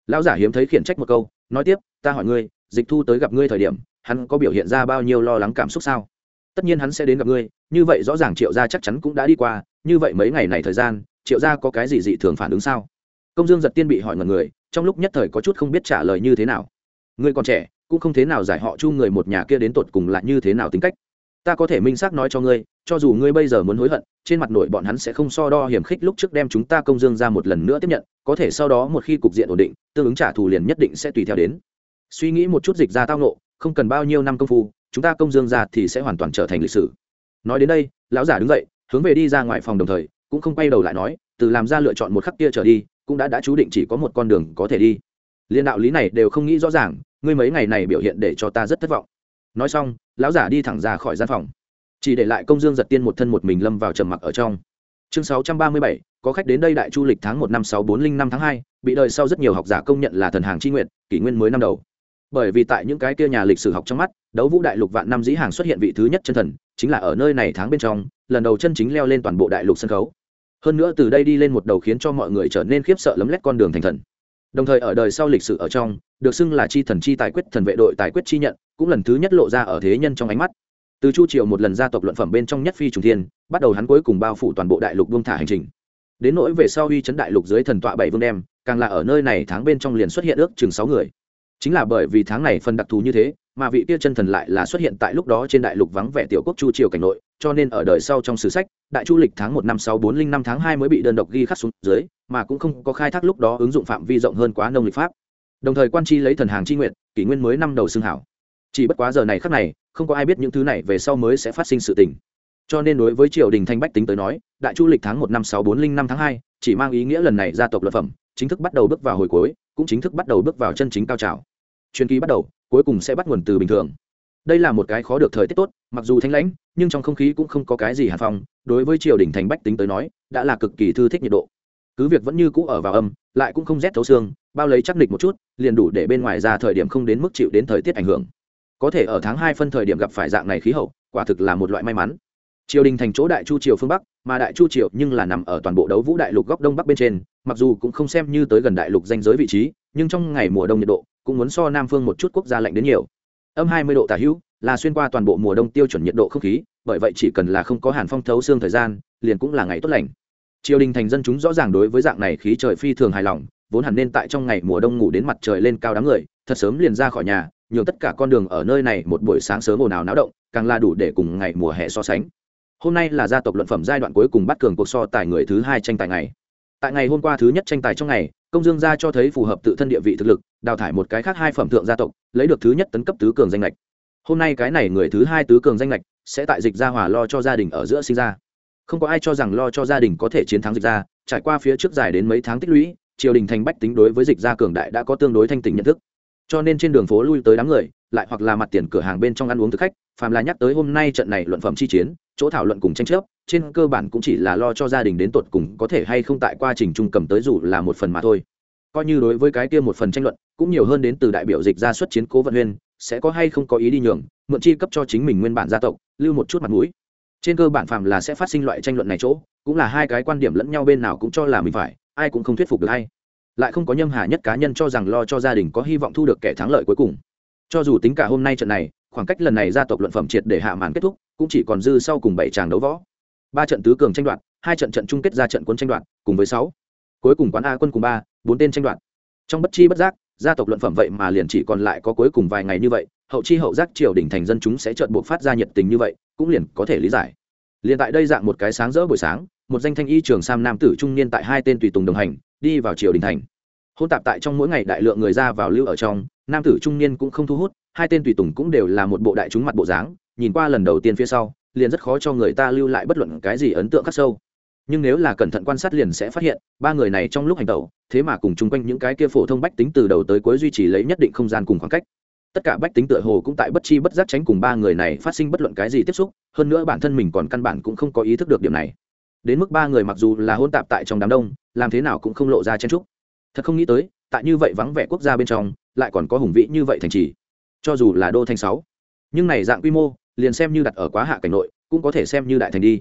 Lão giả hiếm thấy khiển trách một câu, nói tiếp, ta hỏi ngươi, dịch thu tới gặp ngươi thời điểm hắn có biểu hiện ra bao nhiêu lo lắng cảm xúc sao? Tất nhiên hắn sẽ đến gặp ngươi, như vậy rõ ràng triệu gia chắc chắn cũng đã đi qua, như vậy mấy ngày này thời gian, triệu gia có cái gì dị thường phản ứng sao? Công dương giật tiên bị hỏi ngần người, trong lúc nhất thời có chút không biết trả lời như thế nào. Ngươi còn trẻ, cũng không thế nào giải họ chu người một nhà kia đến tột cùng là như thế nào tính cách. Ta có thể minh xác nói cho ngươi, cho dù ngươi bây giờ muốn hối hận, trên mặt nội bọn hắn sẽ không so đo hiểm khích lúc trước đem chúng ta công dương ra một lần nữa tiếp nhận, có thể sau đó một khi cục diện ổn định, tương ứng trả thù liền nhất định sẽ tùy theo đến. Suy nghĩ một chút dịch ra tao nộ không cần bao nhiêu năm công phu, chúng ta công dương ra thì sẽ hoàn toàn trở thành lịch sử. Nói đến đây, lão giả đứng dậy, hướng về đi ra ngoài phòng đồng thời, cũng không quay đầu lại nói, từ làm ra lựa chọn một khắc kia trở đi, cũng đã đã chú định chỉ có một con đường có thể đi. Liên đạo lý này đều không nghĩ rõ ràng, ngươi mấy ngày này biểu hiện để cho ta rất thất vọng. Nói xong, lão giả đi thẳng ra khỏi gian phòng. Chỉ để lại công dương giật tiên một thân một mình lâm vào trầm mặc ở trong. Chương sáu trăm ba mươi bảy, có khách đến đây đại chu lịch tháng một năm sáu bốn linh năm tháng hai, bị đời sau rất nhiều học giả công nhận là thần hàng tri nguyện, kỷ nguyên mới năm đầu bởi vì tại những cái kia nhà lịch sử học trong mắt, đấu vũ đại lục vạn năm dĩ hàng xuất hiện vị thứ nhất chân thần, chính là ở nơi này tháng bên trong, lần đầu chân chính leo lên toàn bộ đại lục sân khấu. Hơn nữa từ đây đi lên một đầu khiến cho mọi người trở nên khiếp sợ lấm lét con đường thành thần. Đồng thời ở đời sau lịch sử ở trong, được xưng là chi thần chi tài quyết thần vệ đội tài quyết chi nhận, cũng lần thứ nhất lộ ra ở thế nhân trong ánh mắt. Từ chu triều một lần gia tộc luận phẩm bên trong nhất phi trùng thiên, bắt đầu hắn cuối cùng bao phủ toàn bộ đại lục buông thả hành trình. Đến nỗi về sau uy chấn đại lục dưới thần tọa bảy vương đem, càng là ở nơi này tháng bên trong liền xuất hiện ước chừng sáu người chính là bởi vì tháng này phần đặc thù như thế, mà vị kia chân thần lại là xuất hiện tại lúc đó trên đại lục vắng vẻ tiểu quốc chu triều cảnh nội, cho nên ở đời sau trong sử sách, đại chu lịch tháng một năm sáu bốn linh năm tháng hai mới bị đơn độc ghi khắc xuống dưới, mà cũng không có khai thác lúc đó ứng dụng phạm vi rộng hơn quá nông lịch pháp. Đồng thời quan chi lấy thần hàng chi nguyện, kỷ nguyên mới năm đầu xương hảo. Chỉ bất quá giờ này khắc này, không có ai biết những thứ này về sau mới sẽ phát sinh sự tình. Cho nên đối với triều đình thanh bách tính tới nói, đại chu lịch tháng một năm sáu bốn linh năm tháng hai, chỉ mang ý nghĩa lần này gia tộc luật phẩm chính thức bắt đầu bước vào hồi cuối, cũng chính thức bắt đầu bước vào chân chính cao trào. Chuyên kỳ bắt đầu, cuối cùng sẽ bắt nguồn từ bình thường. Đây là một cái khó được thời tiết tốt, mặc dù thanh lãnh, nhưng trong không khí cũng không có cái gì hàn phong, đối với triều đình thành bách tính tới nói, đã là cực kỳ thư thích nhiệt độ. Cứ việc vẫn như cũ ở vào âm, lại cũng không rét thấu xương, bao lấy chắc nịch một chút, liền đủ để bên ngoài ra thời điểm không đến mức chịu đến thời tiết ảnh hưởng. Có thể ở tháng hai phân thời điểm gặp phải dạng này khí hậu, quả thực là một loại may mắn. Triều đình thành chỗ đại chu triều phương bắc mà đại chu triều nhưng là nằm ở toàn bộ đấu vũ đại lục góc đông bắc bên trên, mặc dù cũng không xem như tới gần đại lục danh giới vị trí, nhưng trong ngày mùa đông nhiệt độ cũng muốn so nam phương một chút quốc gia lạnh đến nhiều. Âm hai mươi độ tả hữu, là xuyên qua toàn bộ mùa đông tiêu chuẩn nhiệt độ không khí, bởi vậy chỉ cần là không có hàn phong thấu xương thời gian, liền cũng là ngày tốt lành. Triều đình thành dân chúng rõ ràng đối với dạng này khí trời phi thường hài lòng, vốn hẳn nên tại trong ngày mùa đông ngủ đến mặt trời lên cao đám người, thật sớm liền ra khỏi nhà, nhường tất cả con đường ở nơi này một buổi sáng sớm ồn ào náo động, càng là đủ để cùng ngày mùa hè so sánh hôm nay là gia tộc luận phẩm giai đoạn cuối cùng bắt cường cuộc so tài người thứ hai tranh tài ngày. Tại ngày hôm qua thứ nhất tranh tài trong ngày, công dương gia cho thấy phù hợp tự thân địa vị thực lực, đào thải một cái khác hai phẩm thượng gia tộc, lấy được thứ nhất tấn cấp tứ cường danh lệch. Hôm nay cái này người thứ hai tứ cường danh lệch sẽ tại dịch gia hòa lo cho gia đình ở giữa sinh ra. Không có ai cho rằng lo cho gia đình có thể chiến thắng dịch gia, trải qua phía trước dài đến mấy tháng tích lũy, triều đình thành bách tính đối với dịch gia cường đại đã có tương đối thanh tình nhận thức cho nên trên đường phố lui tới đám người, lại hoặc là mặt tiền cửa hàng bên trong ăn uống thực khách, phàm là nhắc tới hôm nay trận này luận phẩm chi chiến, chỗ thảo luận cùng tranh chấp, trên cơ bản cũng chỉ là lo cho gia đình đến tột cùng có thể hay không tại quá trình trung cầm tới dù là một phần mà thôi. Coi như đối với cái kia một phần tranh luận, cũng nhiều hơn đến từ đại biểu dịch ra xuất chiến cố vận huyên, sẽ có hay không có ý đi nhường, mượn chi cấp cho chính mình nguyên bản gia tộc, lưu một chút mặt mũi. Trên cơ bản phàm là sẽ phát sinh loại tranh luận này chỗ, cũng là hai cái quan điểm lẫn nhau bên nào cũng cho là mình phải, ai cũng không thuyết phục được hay lại không có nhâm hà nhất cá nhân cho rằng lo cho gia đình có hy vọng thu được kẻ thắng lợi cuối cùng. Cho dù tính cả hôm nay trận này, khoảng cách lần này gia tộc luận phẩm triệt để hạ màn kết thúc, cũng chỉ còn dư sau cùng bảy tràng đấu võ. Ba trận tứ cường tranh đoạt, hai trận trận chung kết ra trận quân tranh đoạt, cùng với sáu. Cuối cùng quán a quân cùng ba, bốn tên tranh đoạt. Trong bất chi bất giác, gia tộc luận phẩm vậy mà liền chỉ còn lại có cuối cùng vài ngày như vậy, hậu chi hậu giác triều đình thành dân chúng sẽ chợt buộc phát ra nhiệt tình như vậy, cũng liền có thể lý giải. Liền tại đây dạng một cái sáng rỡ buổi sáng một danh thanh y trường sam nam tử trung niên tại hai tên tùy tùng đồng hành, đi vào triều đình thành. Hôn tạp tại trong mỗi ngày đại lượng người ra vào lưu ở trong, nam tử trung niên cũng không thu hút, hai tên tùy tùng cũng đều là một bộ đại chúng mặt bộ dáng, nhìn qua lần đầu tiên phía sau, liền rất khó cho người ta lưu lại bất luận cái gì ấn tượng khắc sâu. Nhưng nếu là cẩn thận quan sát liền sẽ phát hiện, ba người này trong lúc hành tẩu, thế mà cùng chung quanh những cái kia phổ thông bách tính từ đầu tới cuối duy trì lấy nhất định không gian cùng khoảng cách. Tất cả bách tính tựa hồ cũng tại bất chi bất giác tránh cùng ba người này phát sinh bất luận cái gì tiếp xúc, hơn nữa bản thân mình còn căn bản cũng không có ý thức được điểm này đến mức ba người mặc dù là hôn tạp tại trong đám đông, làm thế nào cũng không lộ ra chen trúc thật không nghĩ tới, tại như vậy vắng vẻ quốc gia bên trong, lại còn có hùng vĩ như vậy thành trì. Cho dù là đô thành sáu, nhưng này dạng quy mô, liền xem như đặt ở quá hạ cảnh nội, cũng có thể xem như đại thành đi.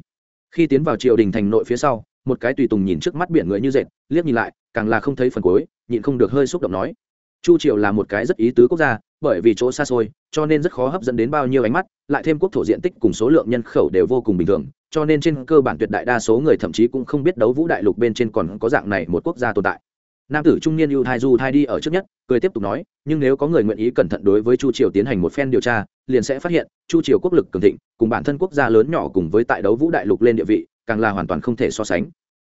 Khi tiến vào triều đình thành nội phía sau, một cái tùy tùng nhìn trước mắt biển người như dệt, liếc nhìn lại, càng là không thấy phần cuối, nhịn không được hơi xúc động nói, chu triều là một cái rất ý tứ quốc gia bởi vì chỗ xa xôi, cho nên rất khó hấp dẫn đến bao nhiêu ánh mắt, lại thêm quốc thổ diện tích cùng số lượng nhân khẩu đều vô cùng bình thường, cho nên trên cơ bản tuyệt đại đa số người thậm chí cũng không biết đấu vũ đại lục bên trên còn có dạng này một quốc gia tồn tại. Nam tử trung niên ưu thai du thai đi ở trước nhất, cười tiếp tục nói, nhưng nếu có người nguyện ý cẩn thận đối với chu triều tiến hành một phen điều tra, liền sẽ phát hiện, chu triều quốc lực cường thịnh, cùng bản thân quốc gia lớn nhỏ cùng với tại đấu vũ đại lục lên địa vị, càng là hoàn toàn không thể so sánh.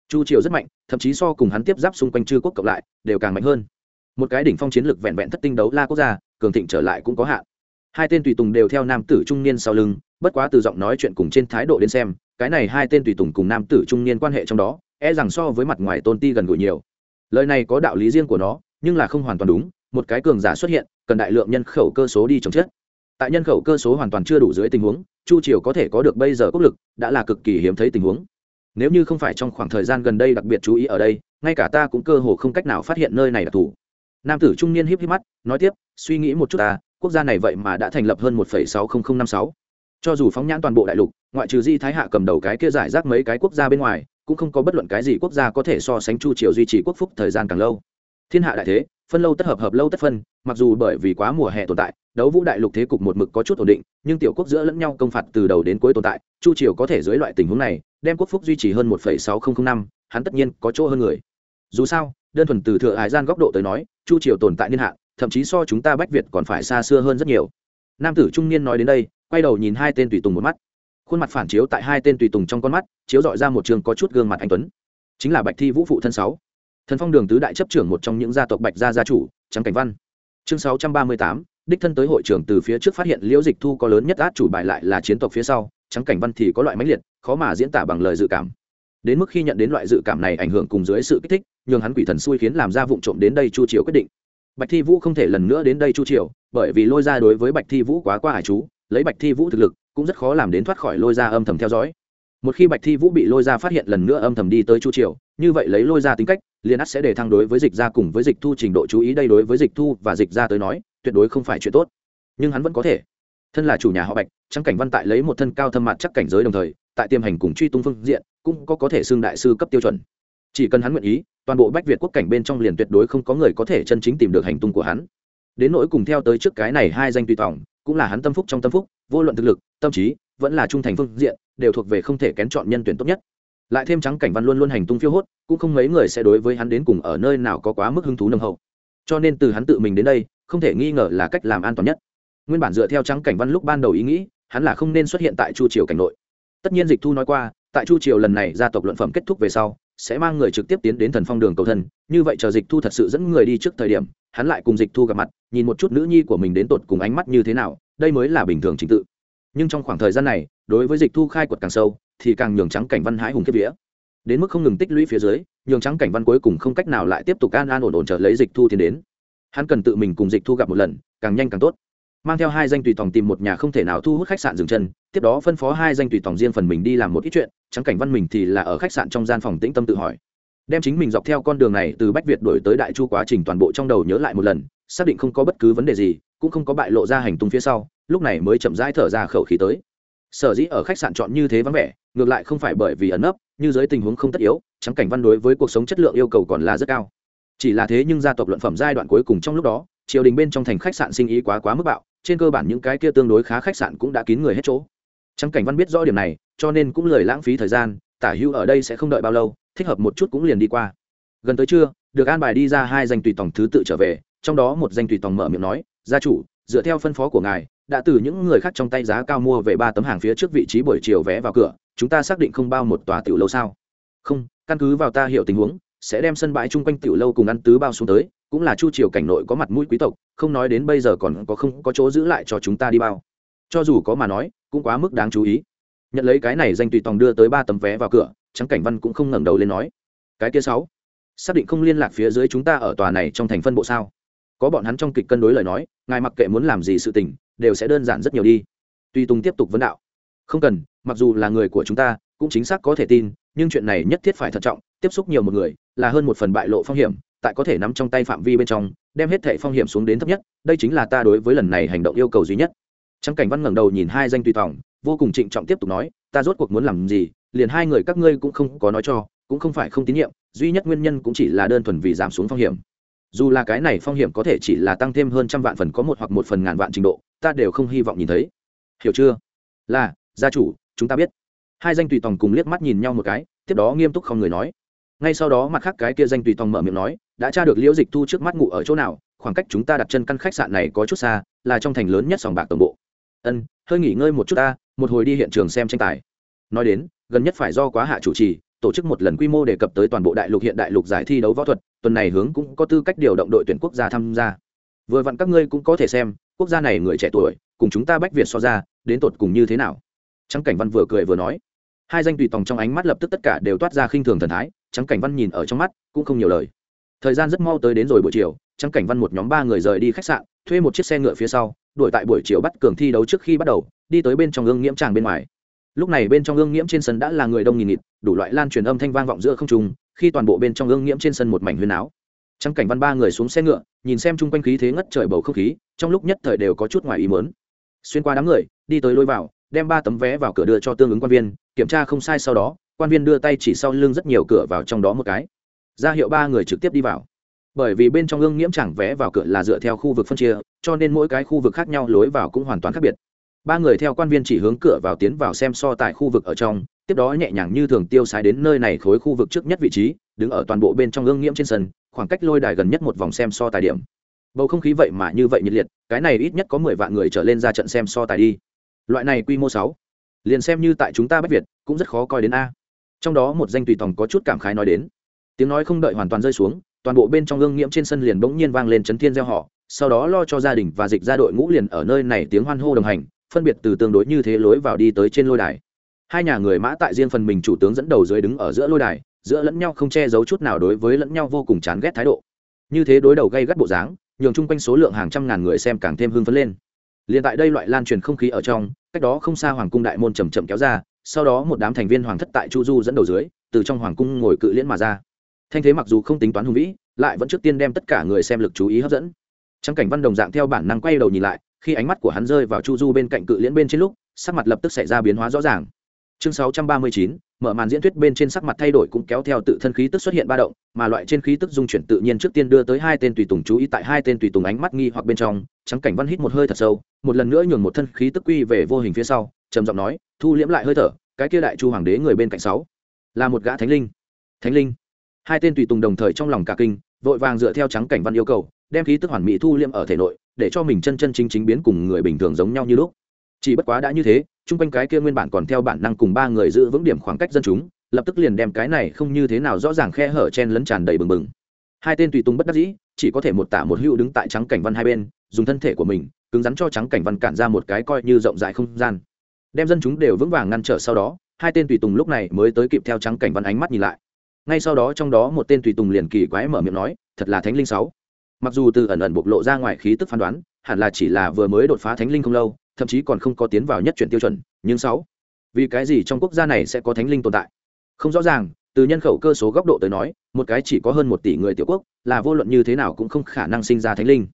Chu triều rất mạnh, thậm chí so cùng hắn tiếp giáp xung quanh chư quốc cộng lại, đều càng mạnh hơn một cái đỉnh phong chiến lược vẹn vẹn thất tinh đấu la quốc gia, cường thịnh trở lại cũng có hạn. Hai tên tùy tùng đều theo nam tử trung niên sau lưng, bất quá từ giọng nói chuyện cùng trên thái độ đến xem, cái này hai tên tùy tùng cùng nam tử trung niên quan hệ trong đó e rằng so với mặt ngoài tôn ti gần gũi nhiều. Lời này có đạo lý riêng của nó, nhưng là không hoàn toàn đúng, một cái cường giả xuất hiện, cần đại lượng nhân khẩu cơ số đi chống chết. Tại nhân khẩu cơ số hoàn toàn chưa đủ dưới tình huống, chu triều có thể có được bây giờ quốc lực, đã là cực kỳ hiếm thấy tình huống. Nếu như không phải trong khoảng thời gian gần đây đặc biệt chú ý ở đây, ngay cả ta cũng cơ hồ không cách nào phát hiện nơi này đặc thù nam tử trung niên híp híp mắt, nói tiếp, suy nghĩ một chút ta, quốc gia này vậy mà đã thành lập hơn một sáu nghìn năm sáu. Cho dù phóng nhãn toàn bộ đại lục, ngoại trừ di thái hạ cầm đầu cái kia giải rác mấy cái quốc gia bên ngoài, cũng không có bất luận cái gì quốc gia có thể so sánh chu triều duy trì quốc phúc thời gian càng lâu. Thiên hạ đại thế, phân lâu tất hợp hợp lâu tất phân, mặc dù bởi vì quá mùa hè tồn tại, đấu vũ đại lục thế cục một mực có chút ổn định, nhưng tiểu quốc giữa lẫn nhau công phạt từ đầu đến cuối tồn tại, chu triều có thể dưới loại tình huống này, đem quốc phúc duy trì hơn một sáu nghìn năm, hắn tất nhiên có chỗ hơn người. Dù sao đơn thuần từ thừa hải gian góc độ tới nói, chu triều tồn tại niên hạn, thậm chí so chúng ta bách việt còn phải xa xưa hơn rất nhiều. Nam tử trung niên nói đến đây, quay đầu nhìn hai tên tùy tùng một mắt. Khuôn mặt phản chiếu tại hai tên tùy tùng trong con mắt, chiếu dọi ra một trường có chút gương mặt anh tuấn. Chính là bạch thi vũ phụ thân sáu. Thần phong đường tứ đại chấp trưởng một trong những gia tộc bạch gia gia chủ trắng cảnh văn. Chương sáu trăm ba mươi tám, đích thân tới hội trưởng từ phía trước phát hiện liễu dịch thu có lớn nhất át chủ bài lại là chiến tộc phía sau trắng cảnh văn thì có loại mãnh liệt, khó mà diễn tả bằng lời dự cảm đến mức khi nhận đến loại dự cảm này ảnh hưởng cùng dưới sự kích thích, nhường hắn quỷ thần xui khiến làm ra vụ trộm đến đây chu triều quyết định. Bạch thi vũ không thể lần nữa đến đây chu triều, bởi vì lôi ra đối với bạch thi vũ quá qua hải chú, lấy bạch thi vũ thực lực, cũng rất khó làm đến thoát khỏi lôi ra âm thầm theo dõi. Một khi bạch thi vũ bị lôi ra phát hiện lần nữa âm thầm đi tới chu triều, như vậy lấy lôi ra tính cách, liền ắt sẽ để thăng đối với dịch ra cùng với dịch thu trình độ chú ý đây đối với dịch thu và dịch ra tới nói, tuyệt đối không phải chuyện tốt. Nhưng hắn vẫn có thể. Thân là chủ nhà họ bạch, trắng cảnh văn tại lấy một thân cao thâm mặt chắc cảnh giới đồng thời, tại tiêm hành cùng truy tung phương diện cũng có có thể xưng đại sư cấp tiêu chuẩn. Chỉ cần hắn nguyện ý, toàn bộ bách việt quốc cảnh bên trong liền tuyệt đối không có người có thể chân chính tìm được hành tung của hắn. Đến nỗi cùng theo tới trước cái này hai danh tùy tòng, cũng là hắn tâm phúc trong tâm phúc, vô luận thực lực, tâm trí, vẫn là trung thành phương diện, đều thuộc về không thể kén chọn nhân tuyển tốt nhất. Lại thêm trắng cảnh văn luôn luôn hành tung phiêu hốt, cũng không mấy người sẽ đối với hắn đến cùng ở nơi nào có quá mức hứng thú nồng hậu. Cho nên từ hắn tự mình đến đây, không thể nghi ngờ là cách làm an toàn nhất. Nguyên bản dựa theo trắng cảnh văn lúc ban đầu ý nghĩ, hắn là không nên xuất hiện tại chu triều cảnh nội. Tất nhiên dịch thu nói qua tại chu triều lần này gia tộc luận phẩm kết thúc về sau, sẽ mang người trực tiếp tiến đến thần phong đường cầu thân. Như vậy chờ dịch thu thật sự dẫn người đi trước thời điểm, hắn lại cùng dịch thu gặp mặt, nhìn một chút nữ nhi của mình đến tột cùng ánh mắt như thế nào, đây mới là bình thường chính tự. Nhưng trong khoảng thời gian này, đối với dịch thu khai quật càng sâu, thì càng nhường trắng cảnh văn hãi hùng kiếp vía. Đến mức không ngừng tích lũy phía dưới, nhường trắng cảnh văn cuối cùng không cách nào lại tiếp tục an an ổn ổn trở lấy dịch thu tiến đến. Hắn cần tự mình cùng dịch thu gặp một lần, càng nhanh càng tốt. Mang theo hai danh tùy tòng tìm một nhà không thể nào thu hút khách sạn dừng chân, tiếp đó phân phó hai danh tùy tòng riêng phần mình đi làm một ít chuyện trắng cảnh văn mình thì là ở khách sạn trong gian phòng tĩnh tâm tự hỏi. Đem chính mình dọc theo con đường này từ bách việt đổi tới đại chu quá trình toàn bộ trong đầu nhớ lại một lần, xác định không có bất cứ vấn đề gì, cũng không có bại lộ ra hành tung phía sau, lúc này mới chậm rãi thở ra khẩu khí tới. Sở dĩ ở khách sạn chọn như thế vắng vẻ, ngược lại không phải bởi vì ẩn nấp, như dưới tình huống không tất yếu, trắng cảnh văn đối với cuộc sống chất lượng yêu cầu còn là rất cao. Chỉ là thế nhưng gia tộc luận phẩm giai đoạn cuối cùng trong lúc đó, triều đình bên trong thành khách sạn sinh ý quá quá mức bạo, trên cơ bản những cái kia tương đối khá khách sạn cũng đã kín người hết chỗ. Trắng cảnh văn biết rõ điểm này cho nên cũng lời lãng phí thời gian, tả hữu ở đây sẽ không đợi bao lâu, thích hợp một chút cũng liền đi qua. Gần tới trưa, được an bài đi ra hai danh tùy tòng thứ tự trở về, trong đó một danh tùy tòng mở miệng nói, gia chủ, dựa theo phân phó của ngài, đã từ những người khác trong tay giá cao mua về ba tấm hàng phía trước vị trí buổi chiều vé vào cửa, chúng ta xác định không bao một tòa tiểu lâu sao? Không, căn cứ vào ta hiểu tình huống, sẽ đem sân bãi chung quanh tiểu lâu cùng ăn tứ bao xuống tới, cũng là chu triều cảnh nội có mặt mũi quý tộc, không nói đến bây giờ còn có không có chỗ giữ lại cho chúng ta đi bao. Cho dù có mà nói, cũng quá mức đáng chú ý nhận lấy cái này danh tùy tòng đưa tới ba tấm vé vào cửa trắng cảnh văn cũng không ngẩng đầu lên nói, cái kia sáu, xác định không liên lạc phía dưới chúng ta ở tòa này trong thành phân bộ sao? Có bọn hắn trong kịch cân đối lời nói, ngài mặc kệ muốn làm gì sự tình, đều sẽ đơn giản rất nhiều đi. Tuy tùng tiếp tục vấn đạo, không cần, mặc dù là người của chúng ta, cũng chính xác có thể tin, nhưng chuyện này nhất thiết phải thận trọng, tiếp xúc nhiều một người, là hơn một phần bại lộ phong hiểm, tại có thể nắm trong tay phạm vi bên trong, đem hết thệ phong hiểm xuống đến thấp nhất, đây chính là ta đối với lần này hành động yêu cầu duy nhất. Trắng cảnh văn ngẩng đầu nhìn hai danh tùy tòng vô cùng trịnh trọng tiếp tục nói, ta rốt cuộc muốn làm gì, liền hai người các ngươi cũng không có nói cho, cũng không phải không tín nhiệm, duy nhất nguyên nhân cũng chỉ là đơn thuần vì giảm xuống phong hiểm. Dù là cái này phong hiểm có thể chỉ là tăng thêm hơn trăm vạn phần có một hoặc một phần ngàn vạn trình độ, ta đều không hy vọng nhìn thấy. Hiểu chưa? Là, gia chủ, chúng ta biết. Hai danh tùy tòng cùng liếc mắt nhìn nhau một cái, tiếp đó nghiêm túc không người nói. Ngay sau đó mặt khác cái kia danh tùy tòng mở miệng nói, đã tra được liễu dịch thu trước mắt ngủ ở chỗ nào, khoảng cách chúng ta đặt chân căn khách sạn này có chút xa, là trong thành lớn nhất sòng bạc tổng bộ. Ân, hơi nghỉ ngơi một chút ta một hồi đi hiện trường xem tranh tài. Nói đến, gần nhất phải do quá hạ chủ trì, tổ chức một lần quy mô đề cập tới toàn bộ đại lục hiện đại lục giải thi đấu võ thuật, tuần này hướng cũng có tư cách điều động đội tuyển quốc gia tham gia. Vừa vặn các ngươi cũng có thể xem, quốc gia này người trẻ tuổi, cùng chúng ta bách việt so ra, đến tột cùng như thế nào? Trắng cảnh văn vừa cười vừa nói. Hai danh tùy tòng trong ánh mắt lập tức tất cả đều toát ra khinh thường thần thái, trắng cảnh văn nhìn ở trong mắt, cũng không nhiều lời. Thời gian rất mau tới đến rồi buổi chiều, trắng cảnh văn một nhóm ba người rời đi khách sạn, thuê một chiếc xe ngựa phía sau, đuổi tại buổi chiều bắt cường thi đấu trước khi bắt đầu đi tới bên trong ương nghiễm tràng bên ngoài. Lúc này bên trong ương nghiễm trên sân đã là người đông nghìn nghịt, đủ loại lan truyền âm thanh vang vọng giữa không trung, khi toàn bộ bên trong ương nghiễm trên sân một mảnh huyền áo. Trắng cảnh văn ba người xuống xe ngựa, nhìn xem chung quanh khí thế ngất trời bầu không khí, trong lúc nhất thời đều có chút ngoài ý mớn xuyên qua đám người, đi tới lôi vào, đem ba tấm vé vào cửa đưa cho tương ứng quan viên, kiểm tra không sai sau đó, quan viên đưa tay chỉ sau lưng rất nhiều cửa vào trong đó một cái. Ra hiệu ba người trực tiếp đi vào. Bởi vì bên trong ương nghiễm chẳng vé vào cửa là dựa theo khu vực phân chia, cho nên mỗi cái khu vực khác nhau lối vào cũng hoàn toàn khác biệt ba người theo quan viên chỉ hướng cửa vào tiến vào xem so tại khu vực ở trong, tiếp đó nhẹ nhàng như thường tiêu sái đến nơi này khối khu vực trước nhất vị trí, đứng ở toàn bộ bên trong ương nghiễm trên sân, khoảng cách lôi đài gần nhất một vòng xem so tài điểm. Bầu không khí vậy mà như vậy nhiệt liệt, cái này ít nhất có mười vạn người trở lên ra trận xem so tài đi. Loại này quy mô sáu, liền xem như tại chúng ta bách việt, cũng rất khó coi đến a. Trong đó một danh tùy tòng có chút cảm khái nói đến. Tiếng nói không đợi hoàn toàn rơi xuống, toàn bộ bên trong ương nghiễm trên sân liền bỗng nhiên vang lên chấn thiên gieo họ sau đó lo cho gia đình và dịch ra đội ngũ liền ở nơi này tiếng hoan hô đồng hành phân biệt từ tương đối như thế lối vào đi tới trên lôi đài. Hai nhà người mã tại riêng phần mình chủ tướng dẫn đầu dưới đứng ở giữa lôi đài, giữa lẫn nhau không che giấu chút nào đối với lẫn nhau vô cùng chán ghét thái độ. Như thế đối đầu gây gắt bộ dáng, nhường chung quanh số lượng hàng trăm ngàn người xem càng thêm hưng phấn lên. Liền tại đây loại lan truyền không khí ở trong, cách đó không xa hoàng cung đại môn chầm chậm kéo ra, sau đó một đám thành viên hoàng thất tại chu du dẫn đầu dưới, từ trong hoàng cung ngồi cự liễn mà ra. Thanh thế mặc dù không tính toán hùng vĩ, lại vẫn trước tiên đem tất cả người xem lực chú ý hấp dẫn. Trắng cảnh văn đồng dạng theo bản năng quay đầu nhìn lại khi ánh mắt của hắn rơi vào chu du bên cạnh cự liễn bên trên lúc sắc mặt lập tức xảy ra biến hóa rõ ràng. Chương 639, mở màn diễn thuyết bên trên sắc mặt thay đổi cũng kéo theo tự thân khí tức xuất hiện ba động mà loại trên khí tức dung chuyển tự nhiên trước tiên đưa tới hai tên tùy tùng chú ý tại hai tên tùy tùng ánh mắt nghi hoặc bên trong trắng cảnh văn hít một hơi thật sâu một lần nữa nhường một thân khí tức quy về vô hình phía sau trầm giọng nói thu liễm lại hơi thở cái kia đại chu hoàng đế người bên cạnh sáu là một gã thánh linh. Thánh linh? Hai tên tùy tùng đồng thời trong lòng cả kinh vội vàng dựa theo trắng cảnh văn yêu cầu đem khí tức hoàn mỹ thu liễm ở thể nội để cho mình chân chân chính chính biến cùng người bình thường giống nhau như lúc. Chỉ bất quá đã như thế, chung quanh cái kia nguyên bản còn theo bản năng cùng ba người giữ vững điểm khoảng cách dân chúng, lập tức liền đem cái này không như thế nào rõ ràng khe hở chen lấn tràn đầy bừng bừng. Hai tên tùy tùng bất đắc dĩ, chỉ có thể một tả một hữu đứng tại trắng cảnh văn hai bên, dùng thân thể của mình, cứng rắn cho trắng cảnh văn cản ra một cái coi như rộng rãi không gian. Đem dân chúng đều vững vàng ngăn trở sau đó, hai tên tùy tùng lúc này mới tới kịp theo trắng cảnh văn ánh mắt nhìn lại. Ngay sau đó trong đó một tên tùy tùng liền kỳ quái mở miệng nói, thật là thánh linh sáu mặc dù từ ẩn ẩn bộc lộ ra ngoài khí tức phán đoán, hẳn là chỉ là vừa mới đột phá thánh linh không lâu, thậm chí còn không có tiến vào nhất chuyển tiêu chuẩn, nhưng sáu, vì cái gì trong quốc gia này sẽ có thánh linh tồn tại? Không rõ ràng, từ nhân khẩu cơ số góc độ tới nói, một cái chỉ có hơn một tỷ người tiểu quốc, là vô luận như thế nào cũng không khả năng sinh ra thánh linh.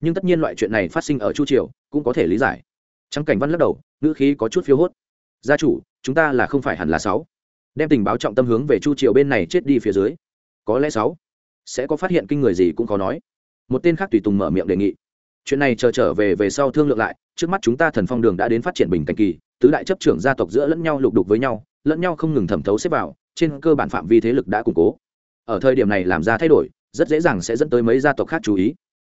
Nhưng tất nhiên loại chuyện này phát sinh ở chu triều, cũng có thể lý giải. Trắng cảnh văn lắc đầu, ngữ khí có chút phiếu hốt. Gia chủ, chúng ta là không phải hẳn là sáu. Đem tình báo trọng tâm hướng về chu triều bên này chết đi phía dưới. Có lẽ sáu sẽ có phát hiện kinh người gì cũng khó nói một tên khác tùy tùng mở miệng đề nghị. Chuyện này chờ trở về về sau thương lượng lại, trước mắt chúng ta thần phong đường đã đến phát triển bình cảnh kỳ, tứ đại chấp trưởng gia tộc giữa lẫn nhau lục đục với nhau, lẫn nhau không ngừng thẩm thấu xếp vào, trên cơ bản phạm vi thế lực đã củng cố. Ở thời điểm này làm ra thay đổi, rất dễ dàng sẽ dẫn tới mấy gia tộc khác chú ý.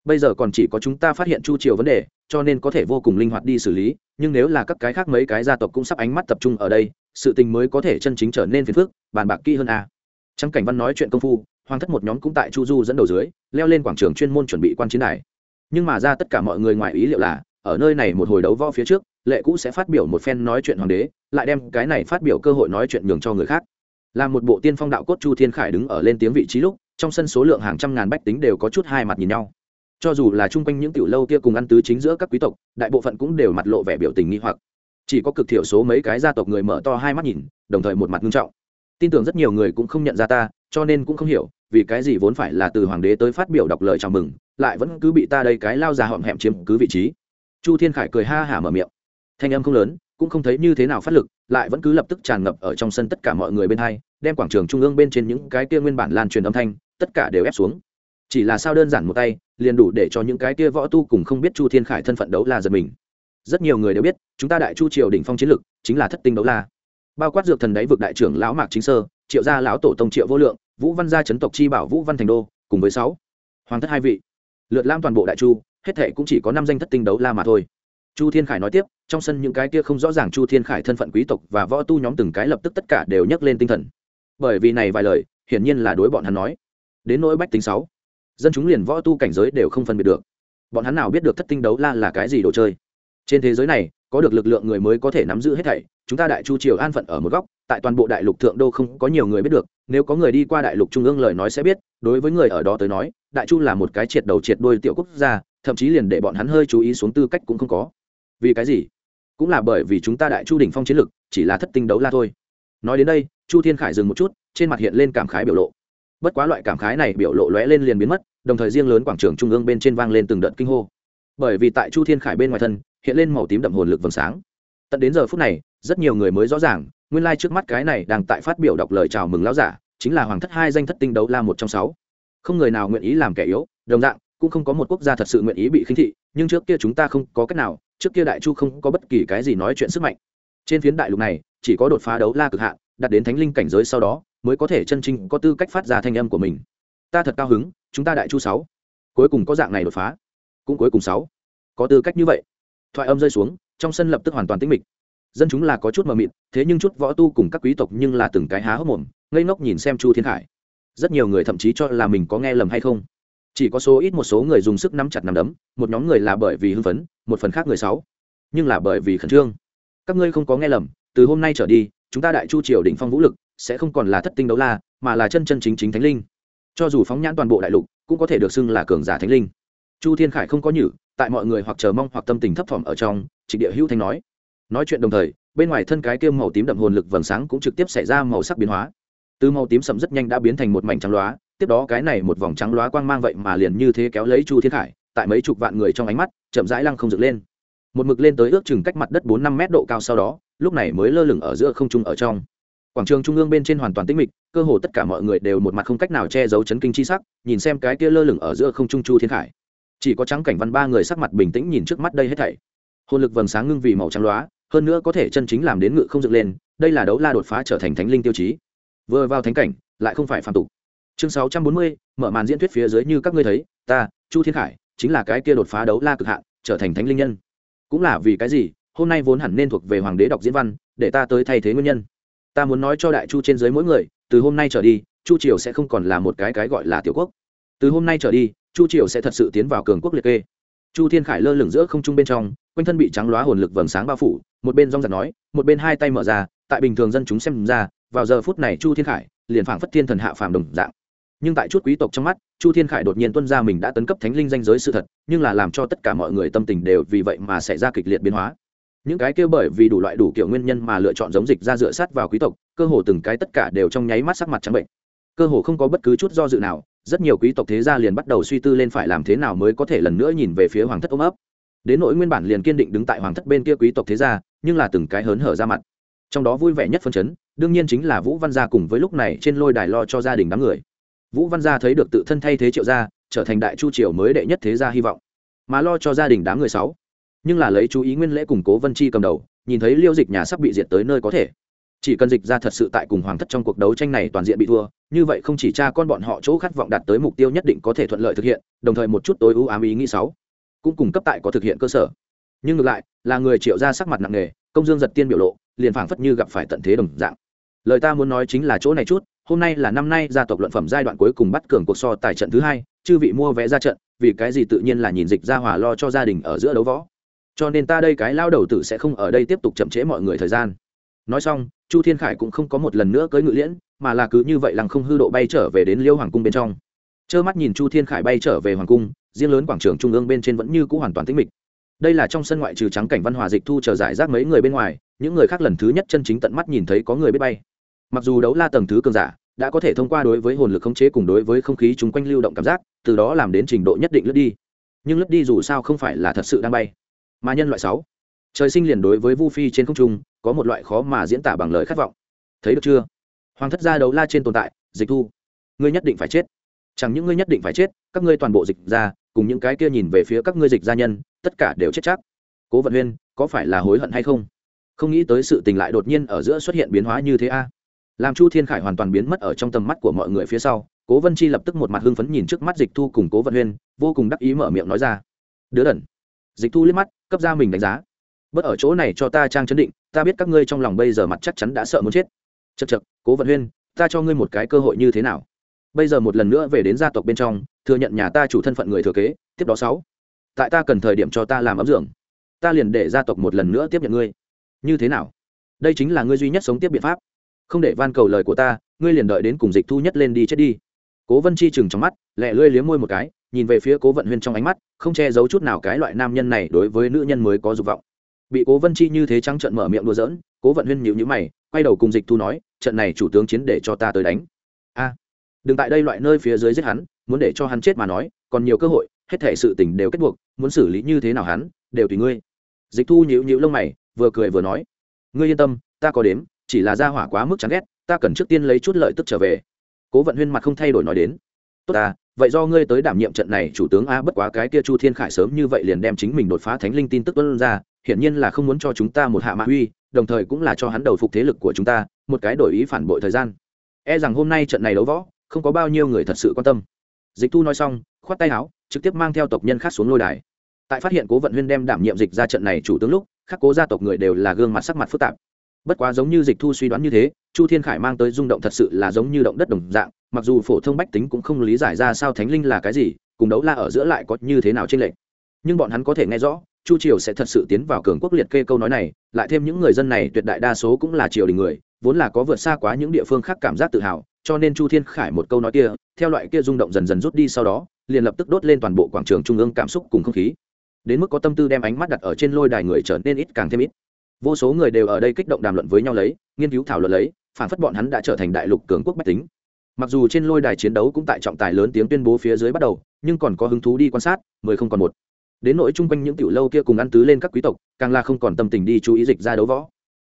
Bây giờ còn chỉ có chúng ta phát hiện chu triều vấn đề, cho nên có thể vô cùng linh hoạt đi xử lý, nhưng nếu là các cái khác mấy cái gia tộc cũng sắp ánh mắt tập trung ở đây, sự tình mới có thể chân chính trở nên phiền phức, bàn bạc kỹ hơn a. À. trong cảnh văn nói chuyện công phu hoàng thất một nhóm cũng tại chu du dẫn đầu dưới, leo lên quảng trường chuyên môn chuẩn bị quan chiến đài. Nhưng mà ra tất cả mọi người ngoài ý liệu là, ở nơi này một hồi đấu võ phía trước, lệ cũ sẽ phát biểu một phen nói chuyện hoàng đế, lại đem cái này phát biểu cơ hội nói chuyện nhường cho người khác. Là một bộ tiên phong đạo cốt chu thiên khải đứng ở lên tiếng vị trí lúc, trong sân số lượng hàng trăm ngàn bách tính đều có chút hai mặt nhìn nhau. Cho dù là chung quanh những tiểu lâu kia cùng ăn tứ chính giữa các quý tộc, đại bộ phận cũng đều mặt lộ vẻ biểu tình nghi hoặc. Chỉ có cực thiểu số mấy cái gia tộc người mở to hai mắt nhìn, đồng thời một mặt nghiêm trọng. Tin tưởng rất nhiều người cũng không nhận ra ta, cho nên cũng không hiểu vì cái gì vốn phải là từ hoàng đế tới phát biểu đọc lời chào mừng, lại vẫn cứ bị ta đây cái lao ra họm hẹm chiếm cứ vị trí. Chu thiên khải cười ha hả mở miệng. Thanh âm không lớn, cũng không thấy như thế nào phát lực, lại vẫn cứ lập tức tràn ngập ở trong sân tất cả mọi người bên hai, đem quảng trường trung ương bên trên những cái kia nguyên bản lan truyền âm thanh, tất cả đều ép xuống. Chỉ là sao đơn giản một tay, liền đủ để cho những cái kia võ tu cùng không biết chu thiên khải thân phận đấu la giật mình. Rất nhiều người đều biết, chúng ta đại chu triều đỉnh phong chiến lực chính là thất tinh đấu la. Bao quát dược thần đáy vực đại trưởng lão mạc chính sơ, triệu gia lão tổ tông triệu vô lượng vũ văn gia chấn tộc chi bảo vũ văn thành đô, cùng với sáu hoàng thất hai vị. Lượt lam toàn bộ đại chu, hết thệ cũng chỉ có năm danh thất tinh đấu la mà thôi. Chu thiên khải nói tiếp, trong sân những cái kia không rõ ràng chu thiên khải thân phận quý tộc và võ tu nhóm từng cái lập tức tất cả đều nhấc lên tinh thần. Bởi vì này vài lời, hiển nhiên là đối bọn hắn nói. Đến nỗi bách tính sáu, dân chúng liền võ tu cảnh giới đều không phân biệt được. Bọn hắn nào biết được thất tinh đấu la là cái gì đồ chơi? Trên thế giới này, có được lực lượng người mới có thể nắm giữ hết thảy, chúng ta đại chu triều an phận ở một góc tại toàn bộ đại lục thượng đô không có nhiều người biết được, nếu có người đi qua đại lục trung ương lời nói sẽ biết, đối với người ở đó tới nói, đại chu là một cái triệt đầu triệt đuôi tiểu quốc gia, thậm chí liền để bọn hắn hơi chú ý xuống tư cách cũng không có. Vì cái gì? Cũng là bởi vì chúng ta đại chu đỉnh phong chiến lực chỉ là thất tinh đấu la thôi. Nói đến đây, chu thiên khải dừng một chút, trên mặt hiện lên cảm khái biểu lộ. Bất quá loại cảm khái này biểu lộ lóe lên liền biến mất, đồng thời riêng lớn quảng trường trung ương bên trên vang lên từng đợt kinh hô. Bởi vì tại chu thiên khải bên ngoài thân, hiện lên màu tím đậm hồn lực vầng sáng. Tận đến giờ phút này, rất nhiều người mới rõ ràng nguyên lai trước mắt cái này đang tại phát biểu đọc lời chào mừng lão giả, chính là hoàng thất hai danh thất tinh đấu la một trong sáu. Không người nào nguyện ý làm kẻ yếu, đồng dạng, cũng không có một quốc gia thật sự nguyện ý bị khinh thị, nhưng trước kia chúng ta không có cách nào, trước kia đại chu không có bất kỳ cái gì nói chuyện sức mạnh. Trên phiến đại lục này, chỉ có đột phá đấu la cực hạn, đạt đến thánh linh cảnh giới sau đó, mới có thể chân chính có tư cách phát ra thanh âm của mình. Ta thật cao hứng, chúng ta đại chu sáu. Cuối cùng có dạng này đột phá, cũng cuối cùng sáu. Có tư cách như vậy. Thoại âm rơi xuống, trong sân lập tức hoàn toàn tĩnh mịch dân chúng là có chút mờ mịt, thế nhưng chút võ tu cùng các quý tộc nhưng là từng cái há hốc mồm, ngây ngốc nhìn xem chu thiên khải. Rất nhiều người thậm chí cho là mình có nghe lầm hay không. Chỉ có số ít một số người dùng sức nắm chặt nắm đấm, một nhóm người là bởi vì hưng phấn, một phần khác người sáu nhưng là bởi vì khẩn trương. Các ngươi không có nghe lầm, từ hôm nay trở đi, chúng ta đại chu triều đỉnh phong vũ lực sẽ không còn là thất tinh đấu la, mà là chân chân chính chính thánh linh. Cho dù phóng nhãn toàn bộ đại lục, cũng có thể được xưng là cường giả thánh linh. Chu thiên khải không có nhử, tại mọi người hoặc chờ mong hoặc tâm tình thấp thỏm ở trong, trịnh địa hữu thanh nói nói chuyện đồng thời, bên ngoài thân cái kia màu tím đậm hồn lực vầng sáng cũng trực tiếp xảy ra màu sắc biến hóa. Từ màu tím sầm rất nhanh đã biến thành một mảnh trắng loá, tiếp đó cái này một vòng trắng loá quang mang vậy mà liền như thế kéo lấy chu thiên khải, tại mấy chục vạn người trong ánh mắt, chậm rãi lăng không dựng lên. Một mực lên tới ước chừng cách mặt đất bốn năm mét độ cao sau đó, lúc này mới lơ lửng ở giữa không trung ở trong. Quảng trường trung ương bên trên hoàn toàn tĩnh mịch, cơ hồ tất cả mọi người đều một mặt không cách nào che giấu chấn kinh chi sắc, nhìn xem cái kia lơ lửng ở giữa không trung chu thiên khải. Chỉ có trắng cảnh văn ba người sắc mặt bình tĩnh nhìn trước mắt đây hết thảy. Hồn lực vầng sáng ngưng vì màu trắng loá hơn nữa có thể chân chính làm đến ngự không dựng lên, đây là đấu la đột phá trở thành thánh linh tiêu chí. Vừa vào thánh cảnh, lại không phải phạm tục. Chương sáu trăm bốn mươi, mở màn diễn thuyết phía dưới như các ngươi thấy, ta, chu thiên khải, chính là cái kia đột phá đấu la cực hạn, trở thành thánh linh nhân. Cũng là vì cái gì, hôm nay vốn hẳn nên thuộc về hoàng đế đọc diễn văn, để ta tới thay thế nguyên nhân. Ta muốn nói cho đại chu trên dưới mỗi người, từ hôm nay trở đi, chu triều sẽ không còn là một cái cái gọi là tiểu quốc. Từ hôm nay trở đi, chu triều sẽ thật sự tiến vào cường quốc liệt kê. Chu thiên khải lơ lửng giữa không trung bên trong, quanh thân bị trắng loá hồn lực vầng sáng bao phủ một bên rong giật nói, một bên hai tay mở ra, tại bình thường dân chúng xem ra, vào giờ phút này chu thiên khải liền phảng phất thiên thần hạ phàm đồng dạng. Nhưng tại chút quý tộc trong mắt, chu thiên khải đột nhiên tuân ra mình đã tấn cấp thánh linh danh giới sự thật, nhưng là làm cho tất cả mọi người tâm tình đều vì vậy mà xảy ra kịch liệt biến hóa. Những cái kêu bởi vì đủ loại đủ kiểu nguyên nhân mà lựa chọn giống dịch ra dựa sát vào quý tộc, cơ hồ từng cái tất cả đều trong nháy mắt sắc mặt trắng bệnh. Cơ hồ không có bất cứ chút do dự nào, rất nhiều quý tộc thế gia liền bắt đầu suy tư lên phải làm thế nào mới có thể lần nữa nhìn về phía hoàng thất ôm ấp đến nỗi nguyên bản liền kiên định đứng tại hoàng thất bên kia quý tộc thế gia, nhưng là từng cái hớn hở ra mặt. Trong đó vui vẻ nhất phân chấn, đương nhiên chính là vũ văn gia cùng với lúc này trên lôi đài lo cho gia đình đám người. Vũ văn gia thấy được tự thân thay thế triệu gia, trở thành đại chu triều mới đệ nhất thế gia hy vọng. Mà lo cho gia đình đám người sáu, nhưng là lấy chú ý nguyên lễ củng cố vân chi cầm đầu, nhìn thấy liêu dịch nhà sắp bị diệt tới nơi có thể. Chỉ cần dịch ra thật sự tại cùng hoàng thất trong cuộc đấu tranh này toàn diện bị thua, như vậy không chỉ cha con bọn họ chỗ khát vọng đạt tới mục tiêu nhất định có thể thuận lợi thực hiện, đồng thời một chút tối ưu ám ý nghĩ sáu cũng cung cấp tại có thực hiện cơ sở. Nhưng ngược lại, là người triệu ra sắc mặt nặng nề, công dương giật tiên biểu lộ, liền phảng phất như gặp phải tận thế đồng dạng. Lời ta muốn nói chính là chỗ này chút, hôm nay là năm nay gia tộc luận phẩm giai đoạn cuối cùng bắt cường cuộc so tài trận thứ hai, chư vị mua vé ra trận, vì cái gì tự nhiên là nhìn dịch ra hòa lo cho gia đình ở giữa đấu võ. Cho nên ta đây cái lao đầu tử sẽ không ở đây tiếp tục chậm trễ mọi người thời gian. Nói xong, chu thiên khải cũng không có một lần nữa cưới ngự liễn, mà là cứ như vậy lằng không hư độ bay trở về đến liêu hoàng cung bên trong. Trơ mắt nhìn chu thiên khải bay trở về hoàng cung riêng lớn quảng trường trung ương bên trên vẫn như c ũ hoàn toàn tĩnh mịch. Đây là trong sân ngoại trừ trắng cảnh văn hòa dịch thu chờ giải rác mấy người bên ngoài, những người khác lần thứ nhất chân chính tận mắt nhìn thấy có người biết bay. Mặc dù đấu la tầng thứ cường giả đã có thể thông qua đối với hồn lực khống chế cùng đối với không khí chung quanh lưu động cảm giác, từ đó làm đến trình độ nhất định lướt đi. Nhưng lướt đi dù sao không phải là thật sự đang bay. Mà nhân loại sáu, trời sinh liền đối với vu phi trên không trung, có một loại khó mà diễn tả bằng lời khát vọng. Thấy được chưa? Hoàng thất gia đấu la trên tồn tại, dịch thu. Ngươi nhất định phải chết. Chẳng những ngươi nhất định phải chết, các ngươi toàn bộ dịch ra cùng những cái kia nhìn về phía các ngươi dịch gia nhân, tất cả đều chết chắc. Cố vận huyên, có phải là hối hận hay không? Không nghĩ tới sự tình lại đột nhiên ở giữa xuất hiện biến hóa như thế a. Làm chu thiên khải hoàn toàn biến mất ở trong tầm mắt của mọi người phía sau, cố vân chi lập tức một mặt hưng phấn nhìn trước mắt dịch thu cùng cố vận huyên, vô cùng đắc ý mở miệng nói ra. Đứa đẩn. dịch thu liếc mắt, cấp ra mình đánh giá. Bớt ở chỗ này cho ta trang chấn định, ta biết các ngươi trong lòng bây giờ mặt chắc chắn đã sợ muốn chết. Chật chật cố vận huyên, ta cho ngươi một cái cơ hội như thế nào? Bây giờ một lần nữa về đến gia tộc bên trong thừa nhận nhà ta chủ thân phận người thừa kế, tiếp đó sáu. Tại ta cần thời điểm cho ta làm ấm dưỡng ta liền để gia tộc một lần nữa tiếp nhận ngươi. Như thế nào? Đây chính là ngươi duy nhất sống tiếp biện pháp. Không để van cầu lời của ta, ngươi liền đợi đến cùng dịch thu nhất lên đi chết đi. Cố vân chi chừng trong mắt, lẹ lươi liếm môi một cái, nhìn về phía cố vận huyên trong ánh mắt, không che giấu chút nào cái loại nam nhân này đối với nữ nhân mới có dục vọng. Bị cố vân chi như thế trắng trận mở miệng đùa giỡn, cố vận huyên nhịu nhữ mày, quay đầu cùng dịch thu nói, trận này chủ tướng chiến để cho ta tới đánh. A, đừng tại đây loại nơi phía dưới giết hắn muốn để cho hắn chết mà nói, còn nhiều cơ hội, hết thể sự tình đều kết buộc, muốn xử lý như thế nào hắn, đều tùy ngươi. Dịch thu nhịu nhịu lông mày, vừa cười vừa nói, ngươi yên tâm, ta có đếm, chỉ là ra hỏa quá mức chán ghét, ta cần trước tiên lấy chút lợi tức trở về. Cố vận huyên mặt không thay đổi nói đến, tốt ta, vậy do ngươi tới đảm nhiệm trận này, chủ tướng a, bất quá cái kia chu thiên khải sớm như vậy liền đem chính mình đột phá thánh linh tin tức tuân ra, hiển nhiên là không muốn cho chúng ta một hạ mạ uy, đồng thời cũng là cho hắn đầu phục thế lực của chúng ta, một cái đổi ý phản bội thời gian. E rằng hôm nay trận này đấu võ, không có bao nhiêu người thật sự quan tâm dịch thu nói xong, khoát tay áo, trực tiếp mang theo tộc nhân khác xuống lôi đài. Tại phát hiện cố vận huyên đem đảm nhiệm dịch ra trận này chủ tướng lúc, các cố gia tộc người đều là gương mặt sắc mặt phức tạp. Bất quá giống như dịch thu suy đoán như thế, chu thiên khải mang tới rung động thật sự là giống như động đất đồng dạng, mặc dù phổ thông bách tính cũng không lý giải ra sao thánh linh là cái gì, cùng đấu la ở giữa lại có như thế nào trên lệnh nhưng bọn hắn có thể nghe rõ, chu triều sẽ thật sự tiến vào cường quốc liệt kê câu nói này, lại thêm những người dân này tuyệt đại đa số cũng là triều đình người, vốn là có vượt xa quá những địa phương khác cảm giác tự hào cho nên chu thiên khải một câu nói kia, theo loại kia rung động dần dần rút đi sau đó, liền lập tức đốt lên toàn bộ quảng trường trung ương cảm xúc cùng không khí. Đến mức có tâm tư đem ánh mắt đặt ở trên lôi đài người trở nên ít càng thêm ít. Vô số người đều ở đây kích động đàm luận với nhau lấy, nghiên cứu thảo luận lấy, phản phất bọn hắn đã trở thành đại lục cường quốc bách tính. Mặc dù trên lôi đài chiến đấu cũng tại trọng tài lớn tiếng tuyên bố phía dưới bắt đầu, nhưng còn có hứng thú đi quan sát, mười không còn một. Đến nỗi chung quanh những tiểu lâu kia cùng ăn tứ lên các quý tộc, càng là không còn tâm tình đi chú ý dịch ra đấu võ.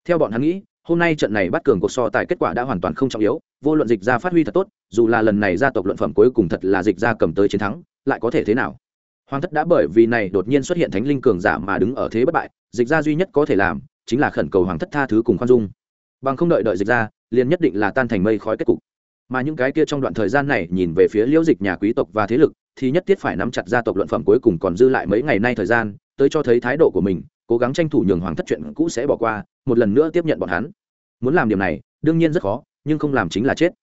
Theo bọn hắn nghĩ hôm nay trận này bắt cường cuộc so tài kết quả đã hoàn toàn không trọng yếu, vô luận dịch ra phát huy thật tốt, dù là lần này gia tộc luận phẩm cuối cùng thật là dịch ra cầm tới chiến thắng, lại có thể thế nào? Hoàng thất đã bởi vì này đột nhiên xuất hiện thánh linh cường giả mà đứng ở thế bất bại, dịch ra duy nhất có thể làm chính là khẩn cầu hoàng thất tha thứ cùng khoan dung. Bằng không đợi đợi dịch ra liền nhất định là tan thành mây khói kết cục. Mà những cái kia trong đoạn thời gian này nhìn về phía liễu dịch nhà quý tộc và thế lực, thì nhất thiết phải nắm chặt gia tộc luận phẩm cuối cùng còn dư lại mấy ngày nay thời gian, tới cho thấy thái độ của mình cố gắng tranh thủ nhường hoàng thất chuyện cũ sẽ bỏ qua, một lần nữa tiếp nhận bọn hắn. Muốn làm điểm này, đương nhiên rất khó, nhưng không làm chính là chết.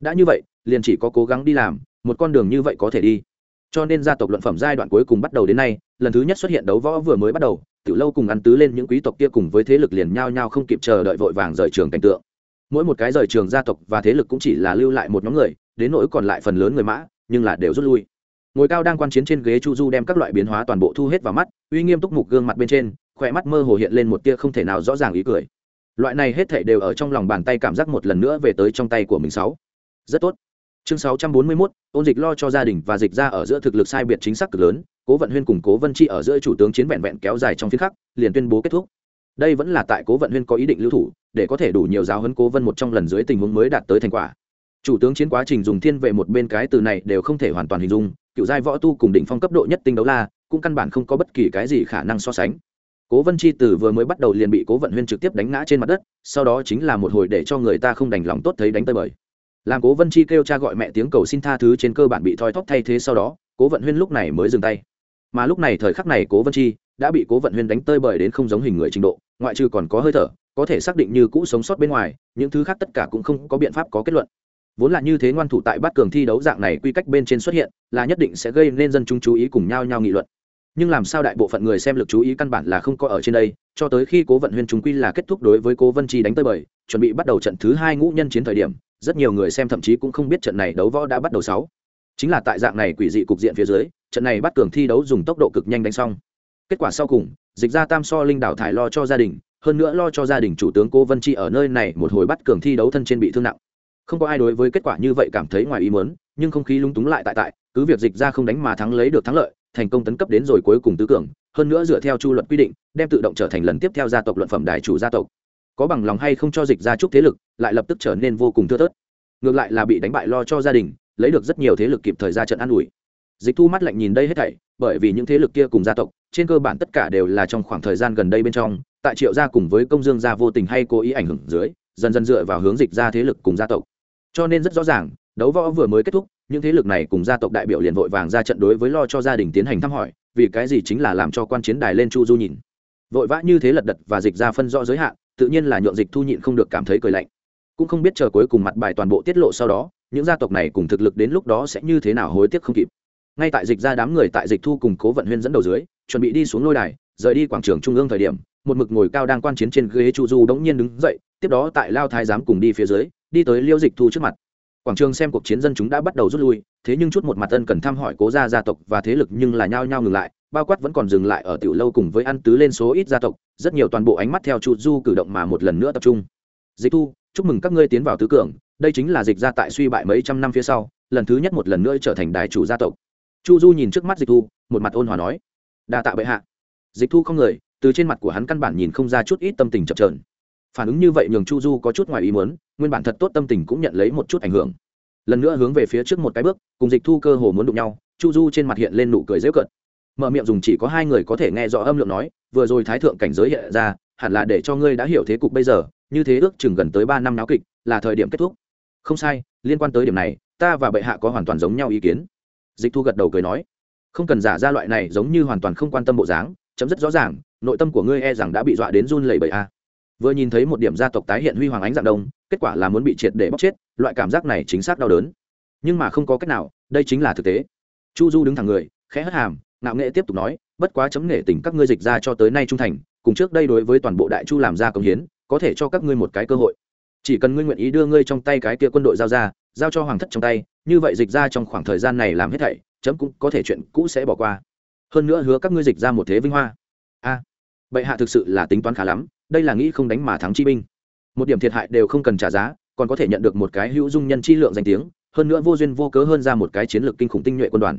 Đã như vậy, liền chỉ có cố gắng đi làm, một con đường như vậy có thể đi. Cho nên gia tộc luận phẩm giai đoạn cuối cùng bắt đầu đến nay, lần thứ nhất xuất hiện đấu võ vừa mới bắt đầu từ lâu cùng ăn tứ lên những quý tộc kia cùng với thế lực liền nhao nhao không kịp chờ đợi vội vàng rời trường cảnh tượng. Mỗi một cái rời trường gia tộc và thế lực cũng chỉ là lưu lại một nhóm người, đến nỗi còn lại phần lớn người mã, nhưng là đều rút lui. Ngồi cao đang quan chiến trên ghế chu du đem các loại biến hóa toàn bộ thu hết vào mắt, uy nghiêm túc mục gương mặt bên trên khỏe mắt mơ hồ hiện lên một tia không thể nào rõ ràng ý cười. Loại này hết thể đều ở trong lòng bàn tay cảm giác một lần nữa về tới trong tay của mình sáu. Rất tốt. Chương sáu trăm bốn mươi 641, ôn dịch lo cho gia đình và dịch ra ở giữa thực lực sai biệt chính xác cực lớn cố vận huyên cùng cố vân chi ở giữa chủ tướng chiến vẹn vẹn kéo dài trong phiên khắc liền tuyên bố kết thúc. Đây vẫn là tại cố vận huyên có ý định lưu thủ để có thể đủ nhiều giáo huấn cố vân một trong lần dưới tình huống mới đạt tới thành quả. Chủ tướng chiến quá trình dùng thiên về một bên cái từ này đều không thể hoàn toàn hình dung cựu giai võ tu cùng đỉnh phong cấp độ nhất tinh đấu la cũng căn bản không có bất kỳ cái gì khả năng so sánh cố vân chi từ vừa mới bắt đầu liền bị cố vận huyên trực tiếp đánh ngã trên mặt đất, sau đó chính là một hồi để cho người ta không đành lòng tốt thấy đánh tơi bời. Làm cố vân chi kêu cha gọi mẹ tiếng cầu xin tha thứ trên cơ bản bị thoi thóp thay thế sau đó, cố vận huyên lúc này mới dừng tay. Mà lúc này thời khắc này cố vân chi đã bị cố vận huyên đánh tơi bời đến không giống hình người trình độ, ngoại trừ còn có hơi thở, có thể xác định như cũ sống sót bên ngoài, những thứ khác tất cả cũng không có biện pháp có kết luận. Vốn là như thế ngoan thủ tại bát cường thi đấu dạng này quy cách bên trên xuất hiện, là nhất định sẽ gây nên dân chúng chú ý cùng nhau nhau nghị luận nhưng làm sao đại bộ phận người xem lực chú ý căn bản là không có ở trên đây, cho tới khi cố vận huyên chúng quy là kết thúc đối với cố vân chi đánh tới bời, chuẩn bị bắt đầu trận thứ hai ngũ nhân chiến thời điểm, rất nhiều người xem thậm chí cũng không biết trận này đấu võ đã bắt đầu sáu. Chính là tại dạng này quỷ dị cục diện phía dưới, trận này bắt cường thi đấu dùng tốc độ cực nhanh đánh xong. Kết quả sau cùng, dịch ra tam so linh đảo thải lo cho gia đình, hơn nữa lo cho gia đình chủ tướng cô vân chi ở nơi này một hồi bắt cường thi đấu thân trên bị thương nặng. Không có ai đối với kết quả như vậy cảm thấy ngoài ý muốn, nhưng không khí lúng túng lại tại tại, cứ việc dịch ra không đánh mà thắng lấy được thắng lợi thành công tấn cấp đến rồi cuối cùng tứ cường hơn nữa dựa theo chu luật quy định, đem tự động trở thành lần tiếp theo gia tộc luận phẩm đại chủ gia tộc. Có bằng lòng hay không cho dịch ra chút thế lực, lại lập tức trở nên vô cùng thưa thớt. Ngược lại là bị đánh bại lo cho gia đình, lấy được rất nhiều thế lực kịp thời ra trận an ủi. Dịch thu mắt lạnh nhìn đây hết thảy, bởi vì những thế lực kia cùng gia tộc, trên cơ bản tất cả đều là trong khoảng thời gian gần đây bên trong, tại triệu gia cùng với công dương gia vô tình hay cố ý ảnh hưởng dưới, dần dần dựa vào hướng dịch ra thế lực cùng gia tộc. Cho nên rất rõ ràng, đấu võ vừa mới kết thúc những thế lực này cùng gia tộc đại biểu liền vội vàng ra trận đối với lo cho gia đình tiến hành thăm hỏi, vì cái gì chính là làm cho quan chiến đài lên chu du nhìn. Vội vã như thế lật đật và dịch ra phân rõ giới hạn, tự nhiên là nhượng dịch thu nhịn không được cảm thấy cười lạnh. Cũng không biết chờ cuối cùng mặt bài toàn bộ tiết lộ sau đó, những gia tộc này cùng thực lực đến lúc đó sẽ như thế nào hối tiếc không kịp. Ngay tại dịch ra đám người tại dịch thu cùng cố vận huyên dẫn đầu dưới, chuẩn bị đi xuống lôi đài, rời đi quảng trường trung ương thời điểm, một mực ngồi cao đang quan chiến trên ghế chu du đống nhiên đứng dậy, tiếp đó tại lao thái giám cùng đi phía dưới, đi tới liêu dịch thu trước mặt quảng trường xem cuộc chiến dân chúng đã bắt đầu rút lui, thế nhưng chút một mặt ân cần thăm hỏi cố gia gia tộc và thế lực nhưng là nhao nhao ngừng lại, bao quát vẫn còn dừng lại ở tiểu lâu cùng với ăn tứ lên số ít gia tộc, rất nhiều toàn bộ ánh mắt theo chu du cử động mà một lần nữa tập trung. Dịch thu, chúc mừng các ngươi tiến vào tứ cường, đây chính là dịch gia tại suy bại mấy trăm năm phía sau, lần thứ nhất một lần nữa trở thành đại chủ gia tộc. Chu du nhìn trước mắt dịch thu, một mặt ôn hòa nói, đa tạ bệ hạ. Dịch thu không người, từ trên mặt của hắn căn bản nhìn không ra chút ít tâm tình chập trờn phản ứng như vậy nhường chu du có chút ngoài ý muốn, nguyên bản thật tốt tâm tình cũng nhận lấy một chút ảnh hưởng. Lần nữa hướng về phía trước một cái bước, cùng dịch thu cơ hồ muốn đụng nhau, chu du trên mặt hiện lên nụ cười dễ cận mở miệng dùng chỉ có hai người có thể nghe rõ âm lượng nói, vừa rồi thái thượng cảnh giới hiện ra, hẳn là để cho ngươi đã hiểu thế cục bây giờ, như thế ước chừng gần tới ba năm náo kịch, là thời điểm kết thúc. Không sai, liên quan tới điểm này, ta và bệ hạ có hoàn toàn giống nhau ý kiến. Dịch thu gật đầu cười nói, không cần giả ra loại này giống như hoàn toàn không quan tâm bộ dáng, chấm rất rõ ràng, nội tâm của ngươi e rằng đã bị dọa đến run lẩy bẩy a vừa nhìn thấy một điểm gia tộc tái hiện huy hoàng ánh dạng đông, kết quả là muốn bị triệt để bóc chết, loại cảm giác này chính xác đau đớn. Nhưng mà không có cách nào, đây chính là thực tế. Chu du đứng thẳng người, khẽ hất hàm, ngạo nghệ tiếp tục nói, bất quá chấm nể tình các ngươi dịch ra cho tới nay trung thành, cùng trước đây đối với toàn bộ đại chu làm ra công hiến, có thể cho các ngươi một cái cơ hội. Chỉ cần ngươi nguyện ý đưa ngươi trong tay cái kia quân đội giao ra, giao cho hoàng thất trong tay, như vậy dịch ra trong khoảng thời gian này làm hết thảy, chấm cũng có thể chuyện cũ sẽ bỏ qua. Hơn nữa hứa các ngươi dịch ra một thế vinh hoa. A bệ hạ thực sự là tính toán khá lắm, đây là nghĩ không đánh mà thắng chi binh. Một điểm thiệt hại đều không cần trả giá, còn có thể nhận được một cái hữu dung nhân chi lượng danh tiếng, hơn nữa vô duyên vô cớ hơn ra một cái chiến lược kinh khủng tinh nhuệ quân đoàn.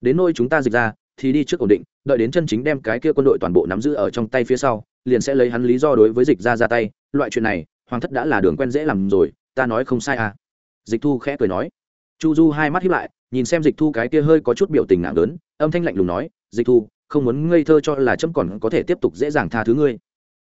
Đến nơi chúng ta dịch ra, thì đi trước ổn định, đợi đến chân chính đem cái kia quân đội toàn bộ nắm giữ ở trong tay phía sau, liền sẽ lấy hắn lý do đối với dịch ra ra tay. Loại chuyện này, hoàng thất đã là đường quen dễ làm rồi, ta nói không sai à. Dịch thu khẽ cười nói. Chu du hai mắt hiếp lại, nhìn xem dịch thu cái kia hơi có chút biểu tình nặng lớn, âm thanh lạnh lùng nói, dịch thu không muốn ngây thơ cho là chấm còn có thể tiếp tục dễ dàng tha thứ ngươi.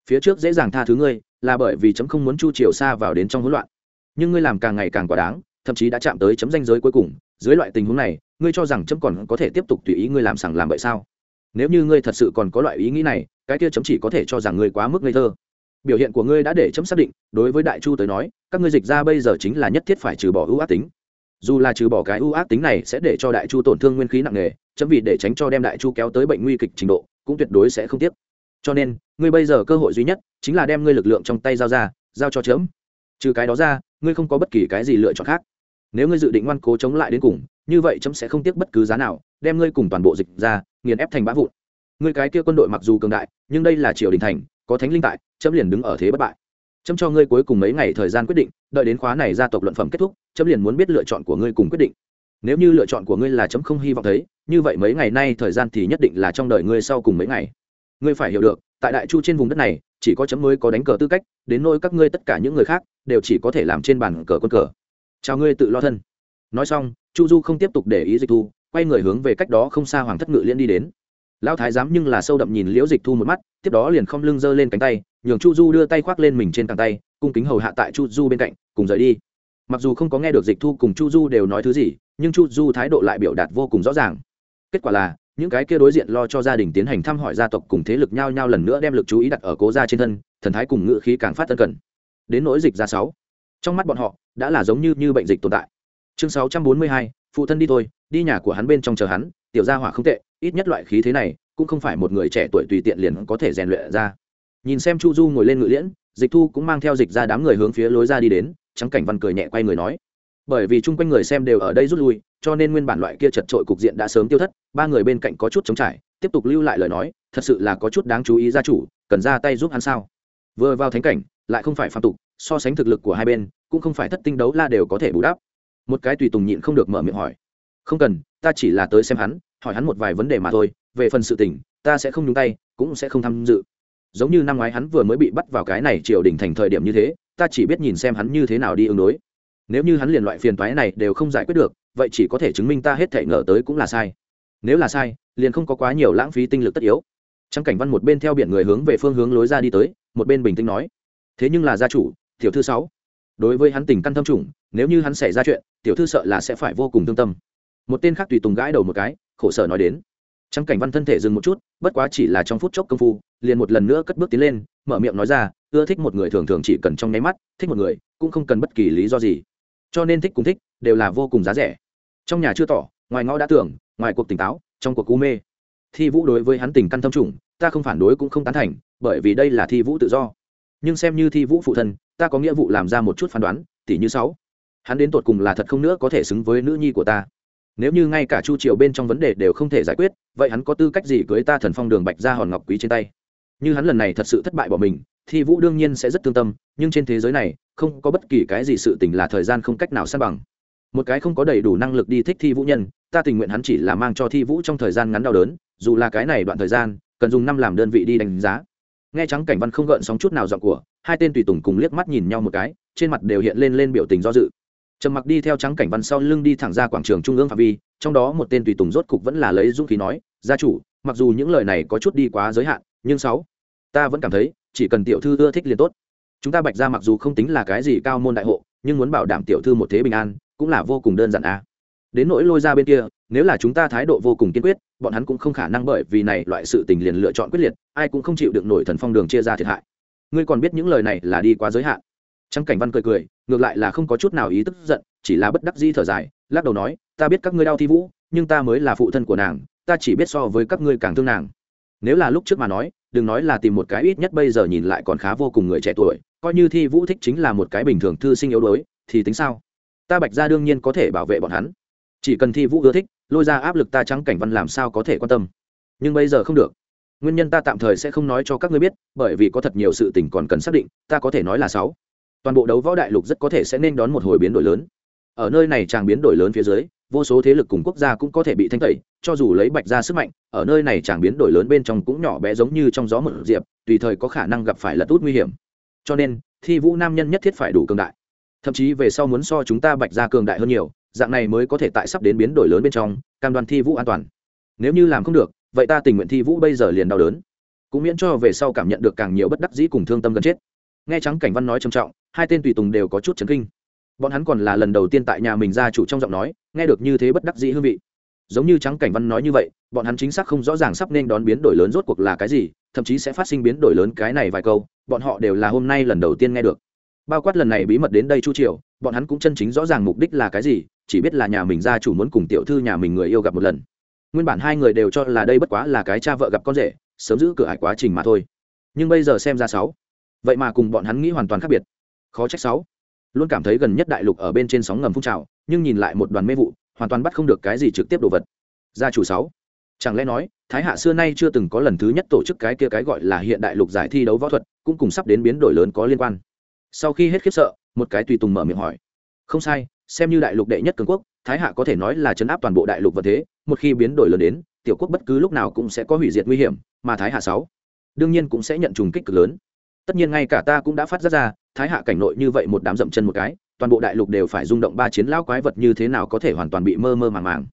Phía trước dễ dàng tha thứ ngươi là bởi vì chấm không muốn chu triều xa vào đến trong hỗn loạn. Nhưng ngươi làm càng ngày càng quá đáng, thậm chí đã chạm tới chấm danh giới cuối cùng, dưới loại tình huống này, ngươi cho rằng chấm còn có thể tiếp tục tùy ý ngươi làm sằng làm vậy sao? Nếu như ngươi thật sự còn có loại ý nghĩ này, cái kia chấm chỉ có thể cho rằng ngươi quá mức ngây thơ. Biểu hiện của ngươi đã để chấm xác định, đối với đại chu tới nói, các ngươi dịch ra bây giờ chính là nhất thiết phải trừ bỏ ưu ác tính dù là trừ bỏ cái ưu ác tính này sẽ để cho đại chu tổn thương nguyên khí nặng nề, chấm vì để tránh cho đem đại chu kéo tới bệnh nguy kịch trình độ, cũng tuyệt đối sẽ không tiếc. Cho nên, ngươi bây giờ cơ hội duy nhất chính là đem ngươi lực lượng trong tay giao ra, giao cho chấm. Trừ cái đó ra, ngươi không có bất kỳ cái gì lựa chọn khác. Nếu ngươi dự định ngoan cố chống lại đến cùng, như vậy chấm sẽ không tiếc bất cứ giá nào, đem ngươi cùng toàn bộ dịch ra, nghiền ép thành bã vụn. Ngươi cái kia quân đội mặc dù cường đại, nhưng đây là triều đình thành, có thánh linh tại, chấm liền đứng ở thế bất bại. Chấm cho ngươi cuối cùng mấy ngày thời gian quyết định, đợi đến khóa này gia tộc luận phẩm kết thúc chấm liền muốn biết lựa chọn của ngươi cùng quyết định. Nếu như lựa chọn của ngươi là chấm không hy vọng thấy, như vậy mấy ngày nay thời gian thì nhất định là trong đời ngươi sau cùng mấy ngày. Ngươi phải hiểu được, tại đại chu trên vùng đất này, chỉ có chấm mới có đánh cờ tư cách, đến nôi các ngươi tất cả những người khác, đều chỉ có thể làm trên bàn cờ quân cờ. Chào ngươi tự lo thân. Nói xong, chu du không tiếp tục để ý dịch thu, quay người hướng về cách đó không xa hoàng thất ngự liên đi đến. Lão thái giám nhưng là sâu đậm nhìn liễu dịch thu một mắt, tiếp đó liền không lưng giơ lên cánh tay, nhường chu du đưa tay khoác lên mình trên cẳng tay, cung kính hầu hạ tại chu du bên cạnh, cùng rời đi mặc dù không có nghe được dịch thu cùng chu du đều nói thứ gì, nhưng chu du thái độ lại biểu đạt vô cùng rõ ràng. Kết quả là, những cái kia đối diện lo cho gia đình tiến hành thăm hỏi gia tộc cùng thế lực nhau nhau lần nữa đem lực chú ý đặt ở cố gia trên thân, thần thái cùng ngự khí càng phát tân cần. Đến nỗi dịch ra sáu, trong mắt bọn họ, đã là giống như như bệnh dịch tồn tại. Chương sáu trăm bốn mươi hai, phụ thân đi thôi, đi nhà của hắn bên trong chờ hắn, tiểu gia hỏa không tệ, ít nhất loại khí thế này, cũng không phải một người trẻ tuổi tùy tiện liền có thể rèn luyện ra. Nhìn xem chu du ngồi lên ngự liễn dịch thu cũng mang theo dịch ra đám người hướng phía lối ra đi đến, trắng cảnh văn cười nhẹ quay người nói, bởi vì chung quanh người xem đều ở đây rút lui, cho nên nguyên bản loại kia chật trội cục diện đã sớm tiêu thất, ba người bên cạnh có chút chống trải, tiếp tục lưu lại lời nói, thật sự là có chút đáng chú ý gia chủ, cần ra tay giúp hắn sao? Vừa vào thánh cảnh, lại không phải phạm tục, so sánh thực lực của hai bên, cũng không phải thất tinh đấu la đều có thể bù đắp. Một cái tùy tùng nhịn không được mở miệng hỏi, không cần, ta chỉ là tới xem hắn, hỏi hắn một vài vấn đề mà thôi, về phần sự tình, ta sẽ không nhúng tay, cũng sẽ không tham dự giống như năm ngoái hắn vừa mới bị bắt vào cái này triều đình thành thời điểm như thế, ta chỉ biết nhìn xem hắn như thế nào đi ứng đối. Nếu như hắn liền loại phiền toái này đều không giải quyết được, vậy chỉ có thể chứng minh ta hết thể ngờ tới cũng là sai. Nếu là sai, liền không có quá nhiều lãng phí tinh lực tất yếu. Trang cảnh văn một bên theo biển người hướng về phương hướng lối ra đi tới, một bên bình tĩnh nói, thế nhưng là gia chủ, tiểu thư sáu, đối với hắn tình căn thâm trùng, nếu như hắn xảy ra chuyện, tiểu thư sợ là sẽ phải vô cùng thương tâm. Một tên khác tùy tùng gãi đầu một cái, khổ sở nói đến trang cảnh văn thân thể dừng một chút, bất quá chỉ là trong phút chốc công phu, liền một lần nữa cất bước tiến lên, mở miệng nói ra, ưa thích một người thường thường chỉ cần trong nháy mắt, thích một người, cũng không cần bất kỳ lý do gì. Cho nên thích cùng thích, đều là vô cùng giá rẻ. Trong nhà chưa tỏ, ngoài ngõ đã tưởng, ngoài cuộc tỉnh táo, trong cuộc cú mê. Thi vũ đối với hắn tình căn thâm trùng, ta không phản đối cũng không tán thành, bởi vì đây là thi vũ tự do. Nhưng xem như thi vũ phụ thân, ta có nghĩa vụ làm ra một chút phán đoán tỷ như sáu. Hắn đến tột cùng là thật không nữa có thể xứng với nữ nhi của ta nếu như ngay cả chu triều bên trong vấn đề đều không thể giải quyết, vậy hắn có tư cách gì cưới ta thần phong đường bạch ra hòn ngọc quý trên tay? Như hắn lần này thật sự thất bại bỏ mình, thì vũ đương nhiên sẽ rất thương tâm, nhưng trên thế giới này, không có bất kỳ cái gì sự tình là thời gian không cách nào san bằng. Một cái không có đầy đủ năng lực đi thích thi vũ nhân, ta tình nguyện hắn chỉ là mang cho thi vũ trong thời gian ngắn đau đớn, dù là cái này đoạn thời gian, cần dùng năm làm đơn vị đi đánh giá. Nghe trắng cảnh văn không gợn sóng chút nào giọng của, hai tên tùy tùng cùng liếc mắt nhìn nhau một cái, trên mặt đều hiện lên lên biểu tình do dự trầm mặc đi theo trắng cảnh văn sau lưng đi thẳng ra quảng trường trung ương phạm vi, trong đó một tên tùy tùng rốt cục vẫn là lấy dũng khí nói, gia chủ, mặc dù những lời này có chút đi quá giới hạn, nhưng sáu, ta vẫn cảm thấy, chỉ cần tiểu thư ưa thích liền tốt. Chúng ta bạch ra mặc dù không tính là cái gì cao môn đại hộ, nhưng muốn bảo đảm tiểu thư một thế bình an, cũng là vô cùng đơn giản a đến nỗi lôi ra bên kia, nếu là chúng ta thái độ vô cùng kiên quyết, bọn hắn cũng không khả năng bởi vì này loại sự tình liền lựa chọn quyết liệt, ai cũng không chịu được nổi thần phong đường chia ra thiệt hại. Ngươi còn biết những lời này là đi quá giới hạn trắng cảnh văn cười cười, ngược lại là không có chút nào ý tức giận, chỉ là bất đắc dĩ thở dài, lắc đầu nói, ta biết các ngươi đau thi vũ, nhưng ta mới là phụ thân của nàng, ta chỉ biết so với các ngươi càng thương nàng. Nếu là lúc trước mà nói, đừng nói là tìm một cái ít nhất bây giờ nhìn lại còn khá vô cùng người trẻ tuổi, coi như thi vũ thích chính là một cái bình thường thư sinh yếu đuối, thì tính sao? Ta bạch ra đương nhiên có thể bảo vệ bọn hắn. Chỉ cần thi vũ ưa thích, lôi ra áp lực ta trắng cảnh văn làm sao có thể quan tâm. Nhưng bây giờ không được. Nguyên nhân ta tạm thời sẽ không nói cho các ngươi biết, bởi vì có thật nhiều sự tình còn cần xác định, ta có thể nói là sáu toàn bộ đấu võ đại lục rất có thể sẽ nên đón một hồi biến đổi lớn. Ở nơi này chàng biến đổi lớn phía dưới, vô số thế lực cùng quốc gia cũng có thể bị thanh tẩy, cho dù lấy bạch ra sức mạnh, ở nơi này chàng biến đổi lớn bên trong cũng nhỏ bé giống như trong gió một diệp, tùy thời có khả năng gặp phải lật út nguy hiểm. Cho nên, thi vũ nam nhân nhất thiết phải đủ cường đại. Thậm chí về sau muốn so chúng ta bạch ra cường đại hơn nhiều, dạng này mới có thể tại sắp đến biến đổi lớn bên trong, cam đoan thi vũ an toàn. Nếu như làm không được, vậy ta tình nguyện thi vũ bây giờ liền đau đớn. Cũng miễn cho về sau cảm nhận được càng nhiều bất đắc dĩ cùng thương tâm gần chết nghe trắng cảnh văn nói trầm trọng, hai tên tùy tùng đều có chút chấn kinh. Bọn hắn còn là lần đầu tiên tại nhà mình gia chủ trong giọng nói, nghe được như thế bất đắc dĩ hương vị. Giống như trắng cảnh văn nói như vậy, bọn hắn chính xác không rõ ràng sắp nên đón biến đổi lớn rốt cuộc là cái gì, thậm chí sẽ phát sinh biến đổi lớn cái này vài câu, bọn họ đều là hôm nay lần đầu tiên nghe được. Bao quát lần này bí mật đến đây chu triều, bọn hắn cũng chân chính rõ ràng mục đích là cái gì, chỉ biết là nhà mình gia chủ muốn cùng tiểu thư nhà mình người yêu gặp một lần. Nguyên bản hai người đều cho là đây bất quá là cái cha vợ gặp con rể, sớm giữ cửa ải quá trình mà thôi. Nhưng bây giờ xem ra sáu vậy mà cùng bọn hắn nghĩ hoàn toàn khác biệt. Khó trách sáu. Luôn cảm thấy gần nhất đại lục ở bên trên sóng ngầm phun trào, nhưng nhìn lại một đoàn mê vụ, hoàn toàn bắt không được cái gì trực tiếp đồ vật. Gia chủ sáu. Chẳng lẽ nói, thái hạ xưa nay chưa từng có lần thứ nhất tổ chức cái kia cái gọi là hiện đại lục giải thi đấu võ thuật, cũng cùng sắp đến biến đổi lớn có liên quan. Sau khi hết khiếp sợ, một cái tùy tùng mở miệng hỏi. Không sai, xem như đại lục đệ nhất cường quốc, thái hạ có thể nói là chấn áp toàn bộ đại lục vật thế, một khi biến đổi lớn đến, tiểu quốc bất cứ lúc nào cũng sẽ có hủy diệt nguy hiểm, mà thái hạ sáu đương nhiên cũng sẽ nhận trùng kích cực lớn tất nhiên ngay cả ta cũng đã phát ra ra, thái hạ cảnh nội như vậy một đám dậm chân một cái, toàn bộ đại lục đều phải rung động ba chiến lão quái vật như thế nào có thể hoàn toàn bị mơ mơ màng màng.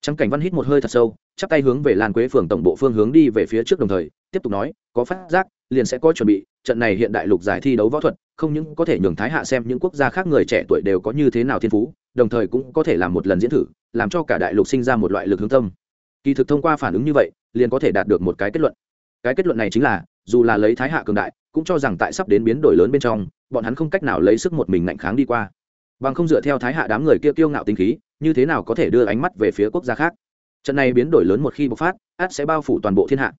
Trắng cảnh văn hít một hơi thật sâu, chắp tay hướng về lan quế phường tổng bộ phương hướng đi về phía trước đồng thời, tiếp tục nói, có phát giác, liền sẽ có chuẩn bị, trận này hiện đại lục giải thi đấu võ thuật, không những có thể nhường thái hạ xem những quốc gia khác người trẻ tuổi đều có như thế nào thiên phú, đồng thời cũng có thể làm một lần diễn thử, làm cho cả đại lục sinh ra một loại lực hướng tâm. Kỳ thực thông qua phản ứng như vậy, liền có thể đạt được một cái kết luận. Cái kết luận này chính là dù là lấy thái hạ cường đại, cũng cho rằng tại sắp đến biến đổi lớn bên trong, bọn hắn không cách nào lấy sức một mình ngạnh kháng đi qua. Bằng không dựa theo thái hạ đám người kia kiêu ngạo tinh khí, như thế nào có thể đưa ánh mắt về phía quốc gia khác? Trận này biến đổi lớn một khi bộc phát át sẽ bao phủ toàn bộ thiên hạ.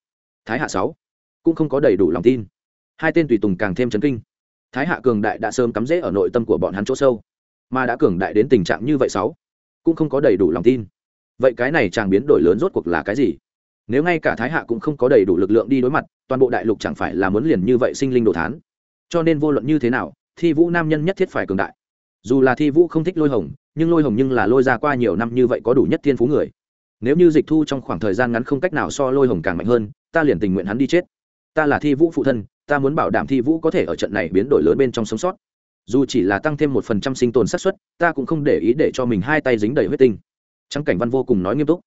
Thái hạ sáu cũng không có đầy đủ lòng tin. Hai tên tùy tùng càng thêm chấn kinh. Thái hạ cường đại đã sớm cắm rễ ở nội tâm của bọn hắn chỗ sâu, mà đã cường đại đến tình trạng như vậy sáu cũng không có đầy đủ lòng tin. Vậy cái này chàng biến đổi lớn rốt cuộc là cái gì? Nếu ngay cả thái hạ cũng không có đầy đủ lực lượng đi đối mặt, toàn bộ đại lục chẳng phải là muốn liền như vậy sinh linh đồ thán. Cho nên vô luận như thế nào, thi vũ nam nhân nhất thiết phải cường đại. Dù là thi vũ không thích lôi hồng, nhưng lôi hồng nhưng là lôi ra qua nhiều năm như vậy có đủ nhất thiên phú người. Nếu như dịch thu trong khoảng thời gian ngắn không cách nào so lôi hồng càng mạnh hơn, ta liền tình nguyện hắn đi chết. Ta là thi vũ phụ thân, ta muốn bảo đảm thi vũ có thể ở trận này biến đổi lớn bên trong sống sót. Dù chỉ là tăng thêm một phần trăm sinh tồn xác suất, ta cũng không để ý để cho mình hai tay dính đầy huyết tinh. Trắng cảnh văn vô cùng nói nghiêm túc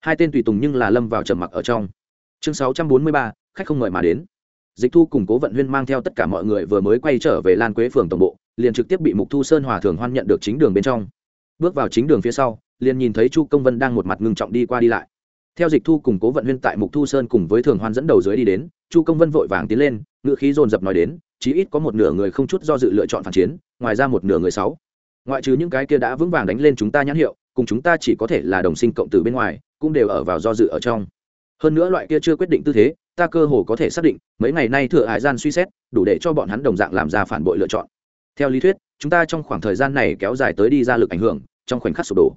hai tên tùy tùng nhưng là lâm vào trầm mặc ở trong. Chương sáu trăm bốn mươi ba, khách không mời mà đến. Dịch thu cùng cố vận huyên mang theo tất cả mọi người vừa mới quay trở về lan quế phường tổng bộ, liền trực tiếp bị mục thu sơn hòa thường hoan nhận được chính đường bên trong. Bước vào chính đường phía sau, liền nhìn thấy chu công vân đang một mặt ngưng trọng đi qua đi lại. Theo dịch thu cùng cố vận huyên tại mục thu sơn cùng với thường hoan dẫn đầu dưới đi đến, chu công vân vội vàng tiến lên, ngựa khí dồn dập nói đến, chí ít có một nửa người không chút do dự lựa chọn phản chiến, ngoài ra một nửa người sáu. Ngoại trừ những cái kia đã vững vàng đánh lên chúng ta nhãn hiệu, cùng chúng ta chỉ có thể là đồng sinh cộng tử bên ngoài cũng đều ở vào do dự ở trong. Hơn nữa loại kia chưa quyết định tư thế, ta cơ hồ có thể xác định, mấy ngày nay thừa hải gian suy xét, đủ để cho bọn hắn đồng dạng làm ra phản bội lựa chọn. Theo lý thuyết, chúng ta trong khoảng thời gian này kéo dài tới đi ra lực ảnh hưởng, trong khoảnh khắc sụp đổ.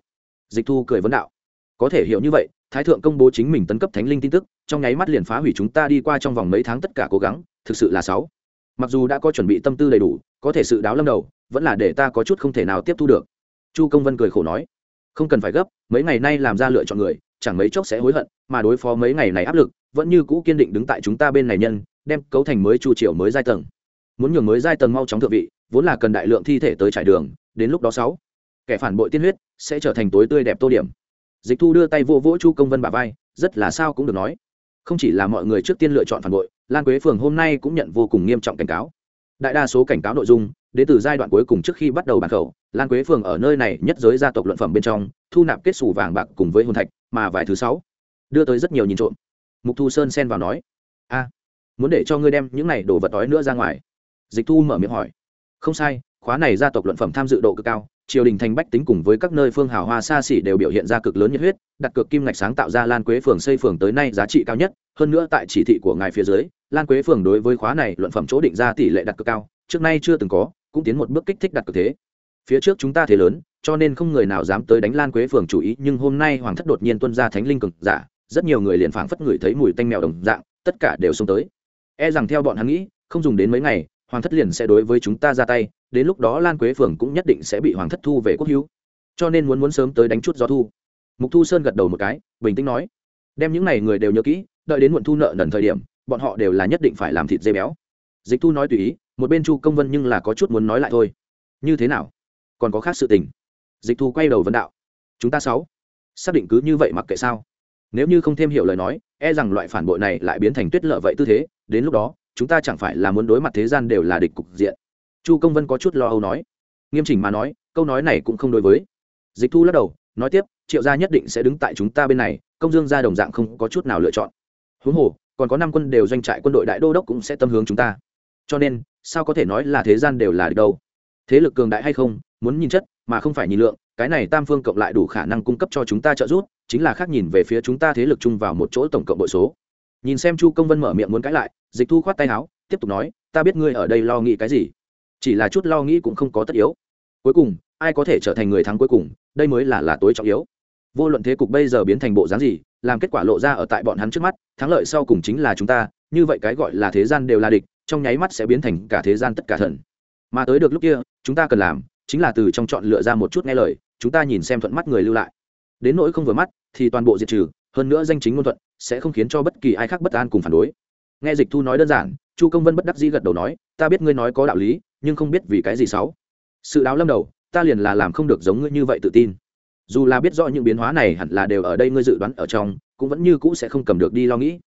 Dịch thu cười vấn đạo. Có thể hiểu như vậy, thái thượng công bố chính mình tấn cấp thánh linh tin tức, trong nháy mắt liền phá hủy chúng ta đi qua trong vòng mấy tháng tất cả cố gắng, thực sự là sáu. Mặc dù đã có chuẩn bị tâm tư đầy đủ, có thể sự đáo lâm đầu, vẫn là để ta có chút không thể nào tiếp thu được. Chu công vân cười khổ nói. Không cần phải gấp, mấy ngày nay làm ra lựa chọn người chẳng mấy chốc sẽ hối hận, mà đối phó mấy ngày này áp lực, vẫn như cũ kiên định đứng tại chúng ta bên này nhân, đem cấu thành mới chu triệu mới giai tầng. Muốn nhường mới giai tầng mau chóng thượng vị, vốn là cần đại lượng thi thể tới trải đường, đến lúc đó sáu, kẻ phản bội tiên huyết sẽ trở thành tối tươi đẹp tô điểm. Dịch thu đưa tay vô vỗ chu công vân bà vai, rất là sao cũng được nói. Không chỉ là mọi người trước tiên lựa chọn phản bội, lan quế phường hôm nay cũng nhận vô cùng nghiêm trọng cảnh cáo. Đại đa số cảnh cáo nội dung đến từ giai đoạn cuối cùng trước khi bắt đầu bàn khẩu, lan quế phường ở nơi này nhất giới gia tộc luận phẩm bên trong, thu nạp kết xù vàng bạc cùng với hồn thạch, mà vài thứ sáu đưa tới rất nhiều nhìn trộm. Mục thu sơn xen vào nói, a, muốn để cho ngươi đem những này đồ vật đói nữa ra ngoài. Dịch thu mở miệng hỏi, không sai, khóa này gia tộc luận phẩm tham dự độ cực cao, triều đình thành bách tính cùng với các nơi phương hào hoa xa xỉ đều biểu hiện ra cực lớn nhiệt huyết, đặt cược kim ngạch sáng tạo ra lan quế phường xây phường tới nay giá trị cao nhất, hơn nữa tại chỉ thị của ngài phía dưới, lan quế phường đối với khóa này luận phẩm chỗ định ra tỷ lệ đặt cược cao, trước nay chưa từng có cũng tiến một bước kích thích đặt cực thế. Phía trước chúng ta thế lớn, cho nên không người nào dám tới đánh lan quế phường chủ ý, nhưng hôm nay hoàng thất đột nhiên tuân ra thánh linh cực giả, rất nhiều người liền phảng phất ngửi thấy mùi tanh mèo đồng dạng, tất cả đều xông tới. E rằng theo bọn hắn nghĩ, không dùng đến mấy ngày, hoàng thất liền sẽ đối với chúng ta ra tay, đến lúc đó lan quế phường cũng nhất định sẽ bị hoàng thất thu về quốc hữu. Cho nên muốn muốn sớm tới đánh chút gió thu. Mục thu sơn gật đầu một cái, bình tĩnh nói, đem những n à y người đều nhớ kỹ, đợi đến muộn thu nợ nần thời điểm, bọn họ đều là nhất định phải làm thịt dê béo. Dịch thu nói tùy ý một bên chu công vân nhưng là có chút muốn nói lại thôi như thế nào còn có khác sự tình dịch thu quay đầu vấn đạo chúng ta sáu xác định cứ như vậy mặc kệ sao nếu như không thêm hiểu lời nói e rằng loại phản bội này lại biến thành tuyết lợ vậy tư thế đến lúc đó chúng ta chẳng phải là muốn đối mặt thế gian đều là địch cục diện chu công vân có chút lo âu nói nghiêm chỉnh mà nói câu nói này cũng không đối với dịch thu lắc đầu nói tiếp triệu gia nhất định sẽ đứng tại chúng ta bên này công dương gia đồng dạng không có chút nào lựa chọn huống hồ còn có năm quân đều doanh trại quân đội đại đô đốc cũng sẽ tâm hướng chúng ta cho nên sao có thể nói là thế gian đều là địch đâu? Thế lực cường đại hay không, muốn nhìn chất, mà không phải nhìn lượng, cái này tam phương cộng lại đủ khả năng cung cấp cho chúng ta trợ giúp, chính là khác nhìn về phía chúng ta thế lực chung vào một chỗ tổng cộng bội số. Nhìn xem chu công vân mở miệng muốn cãi lại, dịch thu khoát tay áo, tiếp tục nói, ta biết ngươi ở đây lo nghĩ cái gì, chỉ là chút lo nghĩ cũng không có tất yếu. Cuối cùng, ai có thể trở thành người thắng cuối cùng, đây mới là là tối trọng yếu. Vô luận thế cục bây giờ biến thành bộ dáng gì, làm kết quả lộ ra ở tại bọn hắn trước mắt, thắng lợi sau cùng chính là chúng ta, như vậy cái gọi là thế gian đều là địch trong nháy mắt sẽ biến thành cả thế gian tất cả thần. Mà tới được lúc kia, chúng ta cần làm chính là từ trong chọn lựa ra một chút nghe lời, chúng ta nhìn xem thuận mắt người lưu lại. Đến nỗi không vừa mắt, thì toàn bộ diệt trừ, hơn nữa danh chính ngôn thuận, sẽ không khiến cho bất kỳ ai khác bất an cùng phản đối. Nghe dịch thu nói đơn giản, chu công vân bất đắc dĩ gật đầu nói, ta biết ngươi nói có đạo lý, nhưng không biết vì cái gì xấu. Sự đáo lâm đầu, ta liền là làm không được giống ngươi như vậy tự tin. Dù là biết rõ những biến hóa này hẳn là đều ở đây ngươi dự đoán ở trong, cũng vẫn như cũ sẽ không cầm được đi lo nghĩ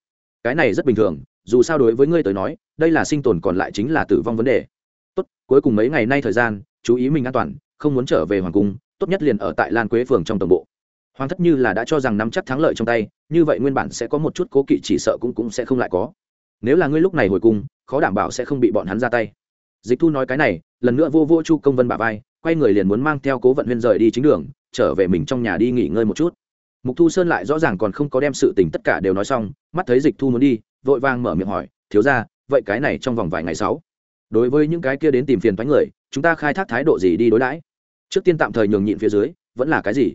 cái này rất bình thường, dù sao đối với ngươi tới nói, đây là sinh tồn còn lại chính là tử vong vấn đề. Tốt, cuối cùng mấy ngày nay thời gian, chú ý mình an toàn, không muốn trở về hoàng cung, tốt nhất liền ở tại lan quế phường trong tổng bộ. Hoàng thất như là đã cho rằng nắm chắc thắng lợi trong tay, như vậy nguyên bản sẽ có một chút cố kỵ chỉ sợ cũng cũng sẽ không lại có. Nếu là ngươi lúc này hồi cung, khó đảm bảo sẽ không bị bọn hắn ra tay. Dịch thu nói cái này, lần nữa vô vô chu công vân bà vai, quay người liền muốn mang theo cố vận huyên rời đi chính đường, trở về mình trong nhà đi nghỉ ngơi một chút mục thu sơn lại rõ ràng còn không có đem sự tình tất cả đều nói xong, mắt thấy dịch thu muốn đi, vội vàng mở miệng hỏi, thiếu ra vậy cái này trong vòng vài ngày sáu? Đối với những cái kia đến tìm phiền thoái người, chúng ta khai thác thái độ gì đi đối đãi? Trước tiên tạm thời nhường nhịn phía dưới, vẫn là cái gì?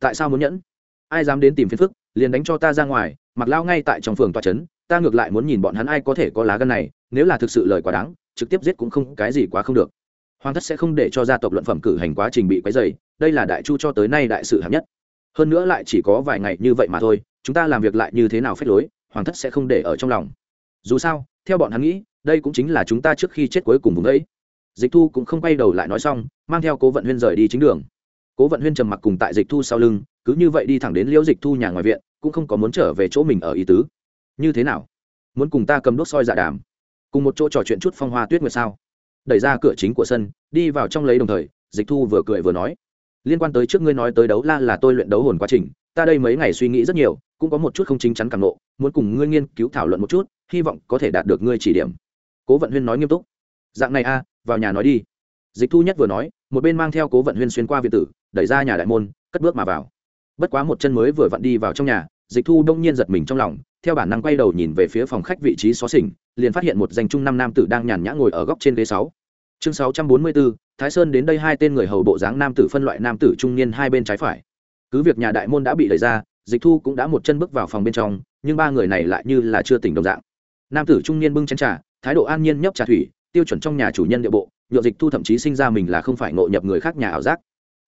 Tại sao muốn nhẫn? Ai dám đến tìm phiền phức, liền đánh cho ta ra ngoài, mặc lao ngay tại trong phường tòa trấn ta ngược lại muốn nhìn bọn hắn ai có thể có lá gân này, nếu là thực sự lời quá đáng, trực tiếp giết cũng không, cái gì quá không được. Hoàng thất sẽ không để cho gia tộc luận phẩm cử hành quá trình bị quấy dày đây là đại chu cho tới nay đại sự hạng nhất hơn nữa lại chỉ có vài ngày như vậy mà thôi, chúng ta làm việc lại như thế nào phép lối, hoàng thất sẽ không để ở trong lòng. Dù sao, theo bọn hắn nghĩ, đây cũng chính là chúng ta trước khi chết cuối cùng vùng ấy. Dịch thu cũng không quay đầu lại nói xong, mang theo cố vận huyên rời đi chính đường. Cố vận huyên trầm mặc cùng tại dịch thu sau lưng, cứ như vậy đi thẳng đến liễu dịch thu nhà ngoài viện, cũng không có muốn trở về chỗ mình ở ý tứ. Như thế nào? Muốn cùng ta cầm đốt soi dạ đàm? Cùng một chỗ trò chuyện chút phong hoa tuyết nguyệt sao? Đẩy ra cửa chính của sân, đi vào trong lấy đồng thời, dịch thu vừa cười vừa nói liên quan tới trước ngươi nói tới đấu la là tôi luyện đấu hồn quá trình, ta đây mấy ngày suy nghĩ rất nhiều, cũng có một chút không chính chắn càng nộ, muốn cùng ngươi nghiên cứu thảo luận một chút, hy vọng có thể đạt được ngươi chỉ điểm. Cố vận huyên nói nghiêm túc. Dạng này a, vào nhà nói đi. Dịch thu nhất vừa nói, một bên mang theo cố vận huyên xuyên qua viện tử, đẩy ra nhà đại môn, cất bước mà vào. Bất quá một chân mới vừa vặn đi vào trong nhà, dịch thu đông nhiên giật mình trong lòng, theo bản năng quay đầu nhìn về phía phòng khách vị trí xó xỉnh, liền phát hiện một danh trung năm nam tử đang nhàn nhã ngồi ở góc trên ghế sáu. Chương sáu trăm bốn mươi bốn thái sơn đến đây hai tên người hầu bộ dáng nam tử phân loại nam tử trung niên hai bên trái phải. Cứ việc nhà đại môn đã bị đẩy ra, dịch thu cũng đã một chân bước vào phòng bên trong, nhưng ba người này lại như là chưa tỉnh đồng dạng. Nam tử trung niên bưng chén trà, thái độ an nhiên nhấp trà thủy, tiêu chuẩn trong nhà chủ nhân địa bộ nhựa dịch thu thậm chí sinh ra mình là không phải ngộ nhập người khác nhà ảo giác.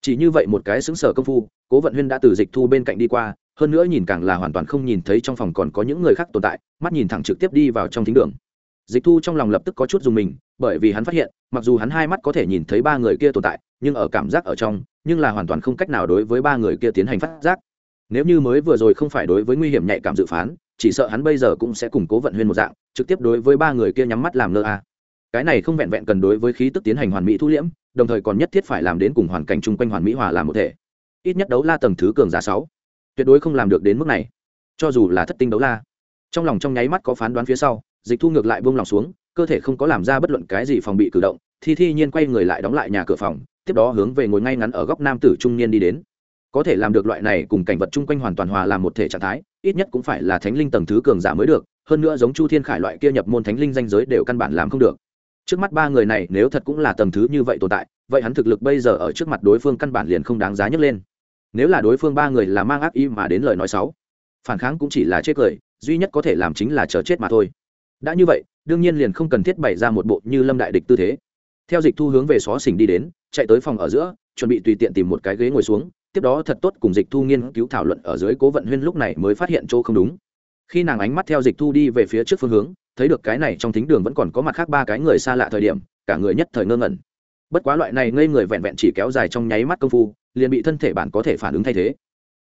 Chỉ như vậy một cái xứng sở công phu, cố vận huyên đã từ dịch thu bên cạnh đi qua, hơn nữa nhìn càng là hoàn toàn không nhìn thấy trong phòng còn có những người khác tồn tại, mắt nhìn thẳng trực tiếp đi vào trong thính đường. Dịch thu trong lòng lập tức có chút dùng mình, bởi vì hắn phát hiện mặc dù hắn hai mắt có thể nhìn thấy ba người kia tồn tại, nhưng ở cảm giác ở trong, nhưng là hoàn toàn không cách nào đối với ba người kia tiến hành phát giác. Nếu như mới vừa rồi không phải đối với nguy hiểm nhạy cảm dự phán, chỉ sợ hắn bây giờ cũng sẽ củng cố vận huyên một dạng, trực tiếp đối với ba người kia nhắm mắt làm lơ a cái này không vẹn vẹn cần đối với khí tức tiến hành hoàn mỹ thu liễm, đồng thời còn nhất thiết phải làm đến cùng hoàn cảnh chung quanh hoàn mỹ hòa làm một thể. Ít nhất đấu la tầng thứ cường giả sáu. Tuyệt đối không làm được đến mức này. Cho dù là thất tinh đấu la, trong lòng trong nháy mắt có phán đoán phía sau, dịch thu ngược lại buông lòng xuống cơ thể không có làm ra bất luận cái gì phòng bị cử động, thì thi nhiên quay người lại đóng lại nhà cửa phòng, tiếp đó hướng về ngồi ngay ngắn ở góc nam tử trung niên đi đến. Có thể làm được loại này cùng cảnh vật chung quanh hoàn toàn hòa làm một thể trạng thái, ít nhất cũng phải là thánh linh tầng thứ cường giả mới được, hơn nữa giống chu thiên khải loại kia nhập môn thánh linh danh giới đều căn bản làm không được. Trước mắt ba người này nếu thật cũng là tầng thứ như vậy tồn tại, vậy hắn thực lực bây giờ ở trước mặt đối phương căn bản liền không đáng giá nhấc lên. Nếu là đối phương ba người là mang ác ý mà đến lời nói xấu, phản kháng cũng chỉ là chết cười, duy nhất có thể làm chính là chờ chết mà thôi. Đã như vậy đương nhiên liền không cần thiết bày ra một bộ như lâm đại địch tư thế. Theo dịch thu hướng về xó xỉnh đi đến, chạy tới phòng ở giữa, chuẩn bị tùy tiện tìm một cái ghế ngồi xuống, tiếp đó thật tốt cùng dịch thu nghiên cứu thảo luận ở dưới cố vận huyên lúc này mới phát hiện chỗ không đúng. Khi nàng ánh mắt theo dịch thu đi về phía trước phương hướng, thấy được cái này trong thính đường vẫn còn có mặt khác ba cái người xa lạ thời điểm, cả người nhất thời ngơ ngẩn. Bất quá loại này ngây người vẹn vẹn chỉ kéo dài trong nháy mắt công phu, liền bị thân thể bạn có thể phản ứng thay thế.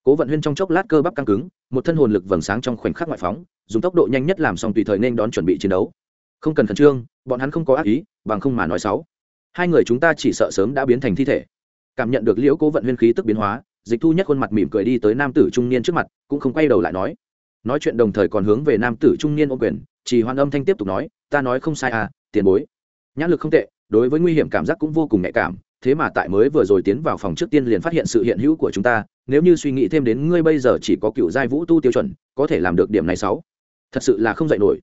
Cố vận huyên trong chốc lát cơ bắp căng cứng, một thân hồn lực vầng sáng trong khoảnh khắc ngoại phóng, dùng tốc độ nhanh nhất làm xong tùy thời nên đón chuẩn bị chiến đấu không cần khẩn trương, bọn hắn không có ác ý, bằng không mà nói xấu. Hai người chúng ta chỉ sợ sớm đã biến thành thi thể. Cảm nhận được liễu cố vận huyên khí tức biến hóa, dịch thu nhất khuôn mặt mỉm cười đi tới nam tử trung niên trước mặt, cũng không quay đầu lại nói. Nói chuyện đồng thời còn hướng về nam tử trung niên ô quyền, chỉ hoan âm thanh tiếp tục nói, ta nói không sai à tiền bối. Nhãn lực không tệ, đối với nguy hiểm cảm giác cũng vô cùng nhạy cảm, thế mà tại mới vừa rồi tiến vào phòng trước tiên liền phát hiện sự hiện hữu của chúng ta, nếu như suy nghĩ thêm đến ngươi bây giờ chỉ có cựu giai vũ tu tiêu chuẩn, có thể làm được điểm này sáu thật sự là không dạy nổi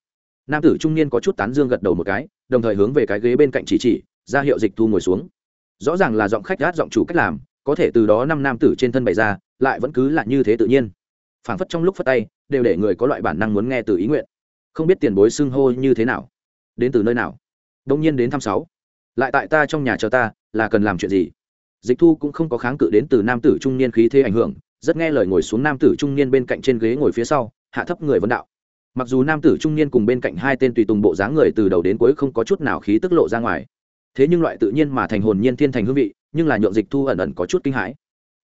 nam tử trung niên có chút tán dương gật đầu một cái, đồng thời hướng về cái ghế bên cạnh chỉ chỉ, ra hiệu dịch thu ngồi xuống. Rõ ràng là giọng khách gát giọng chủ cách làm, có thể từ đó năm nam tử trên thân bày ra, lại vẫn cứ là như thế tự nhiên. Phảng phất trong lúc phất tay, đều để người có loại bản năng muốn nghe từ ý nguyện. Không biết tiền bối xưng hô như thế nào. Đến từ nơi nào? Đông nhiên đến thăm sáu. Lại tại ta trong nhà chờ ta, là cần làm chuyện gì? Dịch thu cũng không có kháng cự đến từ nam tử trung niên khí thế ảnh hưởng, rất nghe lời ngồi xuống nam tử trung niên bên cạnh trên ghế ngồi phía sau, hạ thấp người vấn đạo mặc dù nam tử trung niên cùng bên cạnh hai tên tùy tùng bộ dáng người từ đầu đến cuối không có chút nào khí tức lộ ra ngoài. Thế nhưng loại tự nhiên mà thành hồn nhiên thiên thành hương vị, nhưng là nhượng dịch thu ẩn ẩn có chút kinh hãi.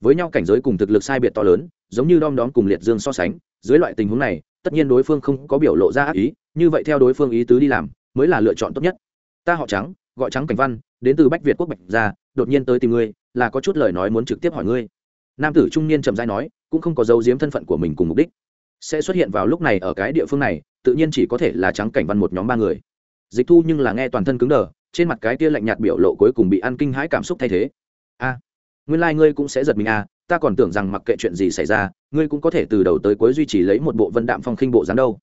Với nhau cảnh giới cùng thực lực sai biệt to lớn, giống như đom đóm cùng liệt dương so sánh, dưới loại tình huống này, tất nhiên đối phương không có biểu lộ ra ác ý, như vậy theo đối phương ý tứ đi làm, mới là lựa chọn tốt nhất. Ta họ trắng, gọi trắng cảnh văn, đến từ bách việt quốc bạch ra đột nhiên tới tìm ngươi, là có chút lời nói muốn trực tiếp hỏi ngươi. Nam tử trung niên trầm dai nói, cũng không có dấu giếm thân phận của mình cùng mục đích sẽ xuất hiện vào lúc này ở cái địa phương này, tự nhiên chỉ có thể là trắng cảnh văn một nhóm ba người. Dịch thu nhưng là nghe toàn thân cứng đờ, trên mặt cái kia lạnh nhạt biểu lộ cuối cùng bị ăn kinh hãi cảm xúc thay thế. A, nguyên lai、like、ngươi cũng sẽ giật mình à ta còn tưởng rằng mặc kệ chuyện gì xảy ra, ngươi cũng có thể từ đầu tới cuối duy trì lấy một bộ vân đạm phong khinh bộ dáng đâu.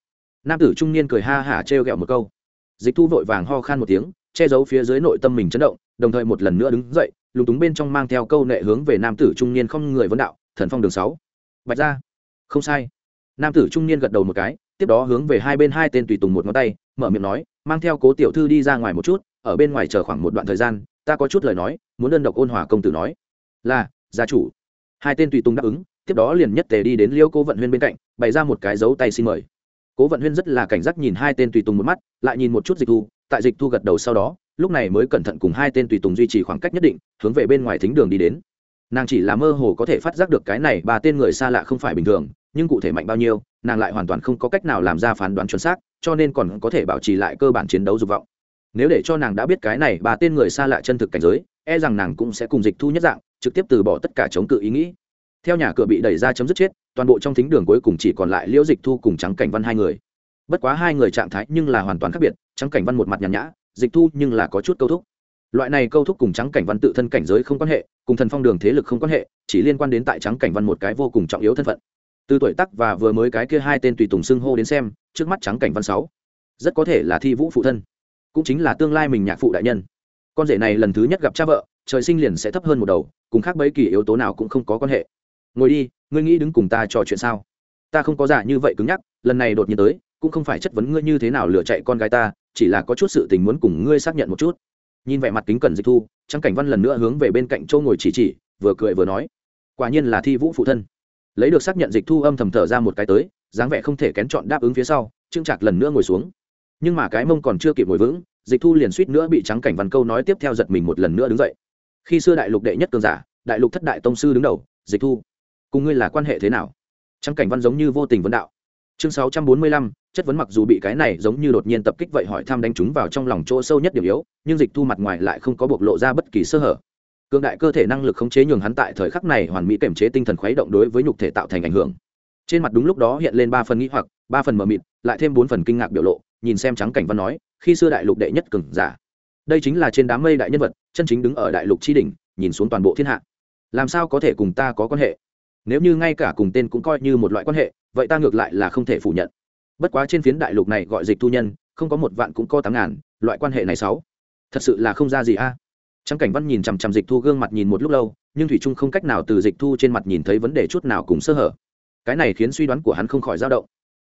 Nam tử trung niên cười ha hả trêu ghẹo một câu. Dịch thu vội vàng ho khan một tiếng, che giấu phía dưới nội tâm mình chấn động, đồng thời một lần nữa đứng dậy, lúng túng bên trong mang theo câu nệ hướng về nam tử trung niên không người vấn đạo, thần phong đường sáu. Bạch ra không sai nam tử trung niên gật đầu một cái, tiếp đó hướng về hai bên hai tên tùy tùng một ngón tay, mở miệng nói, mang theo cố tiểu thư đi ra ngoài một chút, ở bên ngoài chờ khoảng một đoạn thời gian, ta có chút lời nói, muốn đơn độc ôn hòa công tử nói. Là, gia chủ. Hai tên tùy tùng đáp ứng, tiếp đó liền nhất tề đi đến liêu cố vận huyên bên cạnh, bày ra một cái dấu tay xin mời. Cố vận huyên rất là cảnh giác nhìn hai tên tùy tùng một mắt, lại nhìn một chút dịch thu, tại dịch thu gật đầu sau đó, lúc này mới cẩn thận cùng hai tên tùy tùng duy trì khoảng cách nhất định, hướng về bên ngoài thính đường đi đến. Nàng chỉ là mơ hồ có thể phát giác được cái này ba tên người xa lạ không phải bình thường nhưng cụ thể mạnh bao nhiêu, nàng lại hoàn toàn không có cách nào làm ra phán đoán chuẩn xác, cho nên còn có thể bảo trì lại cơ bản chiến đấu dục vọng. Nếu để cho nàng đã biết cái này ba tên người xa lạ chân thực cảnh giới e rằng nàng cũng sẽ cùng dịch thu nhất dạng, trực tiếp từ bỏ tất cả chống cự ý nghĩ. Theo nhà cửa bị đẩy ra chấm dứt chết, toàn bộ trong thính đường cuối cùng chỉ còn lại liễu dịch thu cùng trắng cảnh văn hai người. Bất quá hai người trạng thái nhưng là hoàn toàn khác biệt, trắng cảnh văn một mặt nhàn nhã, dịch thu nhưng là có chút câu thúc. Loại này câu thúc cùng trắng cảnh văn tự thân cảnh giới không quan hệ, cùng thần phong đường thế lực không quan hệ, chỉ liên quan đến tại trắng cảnh văn một cái vô cùng trọng yếu thân phận từ tuổi tắc và vừa mới cái kia hai tên tùy tùng xưng hô đến xem, trước mắt trắng cảnh văn sáu. Rất có thể là thi vũ phụ thân. Cũng chính là tương lai mình nhạc phụ đại nhân. Con rể này lần thứ nhất gặp cha vợ, trời sinh liền sẽ thấp hơn một đầu, cùng khác bấy kỳ yếu tố nào cũng không có quan hệ. Ngồi đi, ngươi nghĩ đứng cùng ta trò chuyện sao? Ta không có giả như vậy cứng nhắc, lần này đột nhiên tới, cũng không phải chất vấn ngươi như thế nào lựa chạy con gái ta, chỉ là có chút sự tình muốn cùng ngươi xác nhận một chút. Nhìn vẻ mặt kính cẩn dịch thu, trắng cảnh văn lần nữa hướng về bên cạnh châu ngồi chỉ chỉ, vừa cười vừa nói. Quả nhiên là thi vũ phụ thân lấy được xác nhận dịch thu âm thầm thở ra một cái tới, dáng vẻ không thể kén chọn đáp ứng phía sau trưng trạc lần nữa ngồi xuống. Nhưng mà cái mông còn chưa kịp ngồi vững, dịch thu liền suýt nữa bị trắng cảnh văn câu nói tiếp theo giật mình một lần nữa đứng dậy. Khi xưa đại lục đệ nhất cường giả, đại lục thất đại tông sư đứng đầu, dịch thu, cùng ngươi là quan hệ thế nào? Trắng cảnh văn giống như vô tình vấn đạo. Chương sáu trăm bốn mươi lăm, chất vấn mặc dù bị cái này giống như đột nhiên tập kích vậy hỏi thăm đánh chúng vào trong lòng chỗ sâu nhất điểm yếu, nhưng dịch thu mặt ngoài lại không có bộc lộ ra bất kỳ sơ hở cương đại cơ thể năng lực khống chế nhường hắn tại thời khắc này hoàn mỹ kiểm chế tinh thần khuấy động đối với nhục thể tạo thành ảnh hưởng. Trên mặt đúng lúc đó hiện lên ba phần nghĩ hoặc, ba phần mờ mịt, lại thêm bốn phần kinh ngạc biểu lộ, nhìn xem trắng cảnh văn nói, khi xưa đại lục đệ nhất cường giả. Đây chính là trên đám mây đại nhân vật, chân chính đứng ở đại lục tri đỉnh, nhìn xuống toàn bộ thiên hạ. Làm sao có thể cùng ta có quan hệ? Nếu như ngay cả cùng tên cũng coi như một loại quan hệ, vậy ta ngược lại là không thể phủ nhận. Bất quá trên phiến đại lục này gọi dịch thu nhân, không có một vạn cũng có tám ngàn, loại quan hệ này sáu. Thật sự là không ra gì a. à? Trắng cảnh văn nhìn chằm chằm dịch thu gương mặt nhìn một lúc lâu, nhưng thủy trung không cách nào từ dịch thu trên mặt nhìn thấy vấn đề chút nào cùng sơ hở. Cái này khiến suy đoán của hắn không khỏi dao động.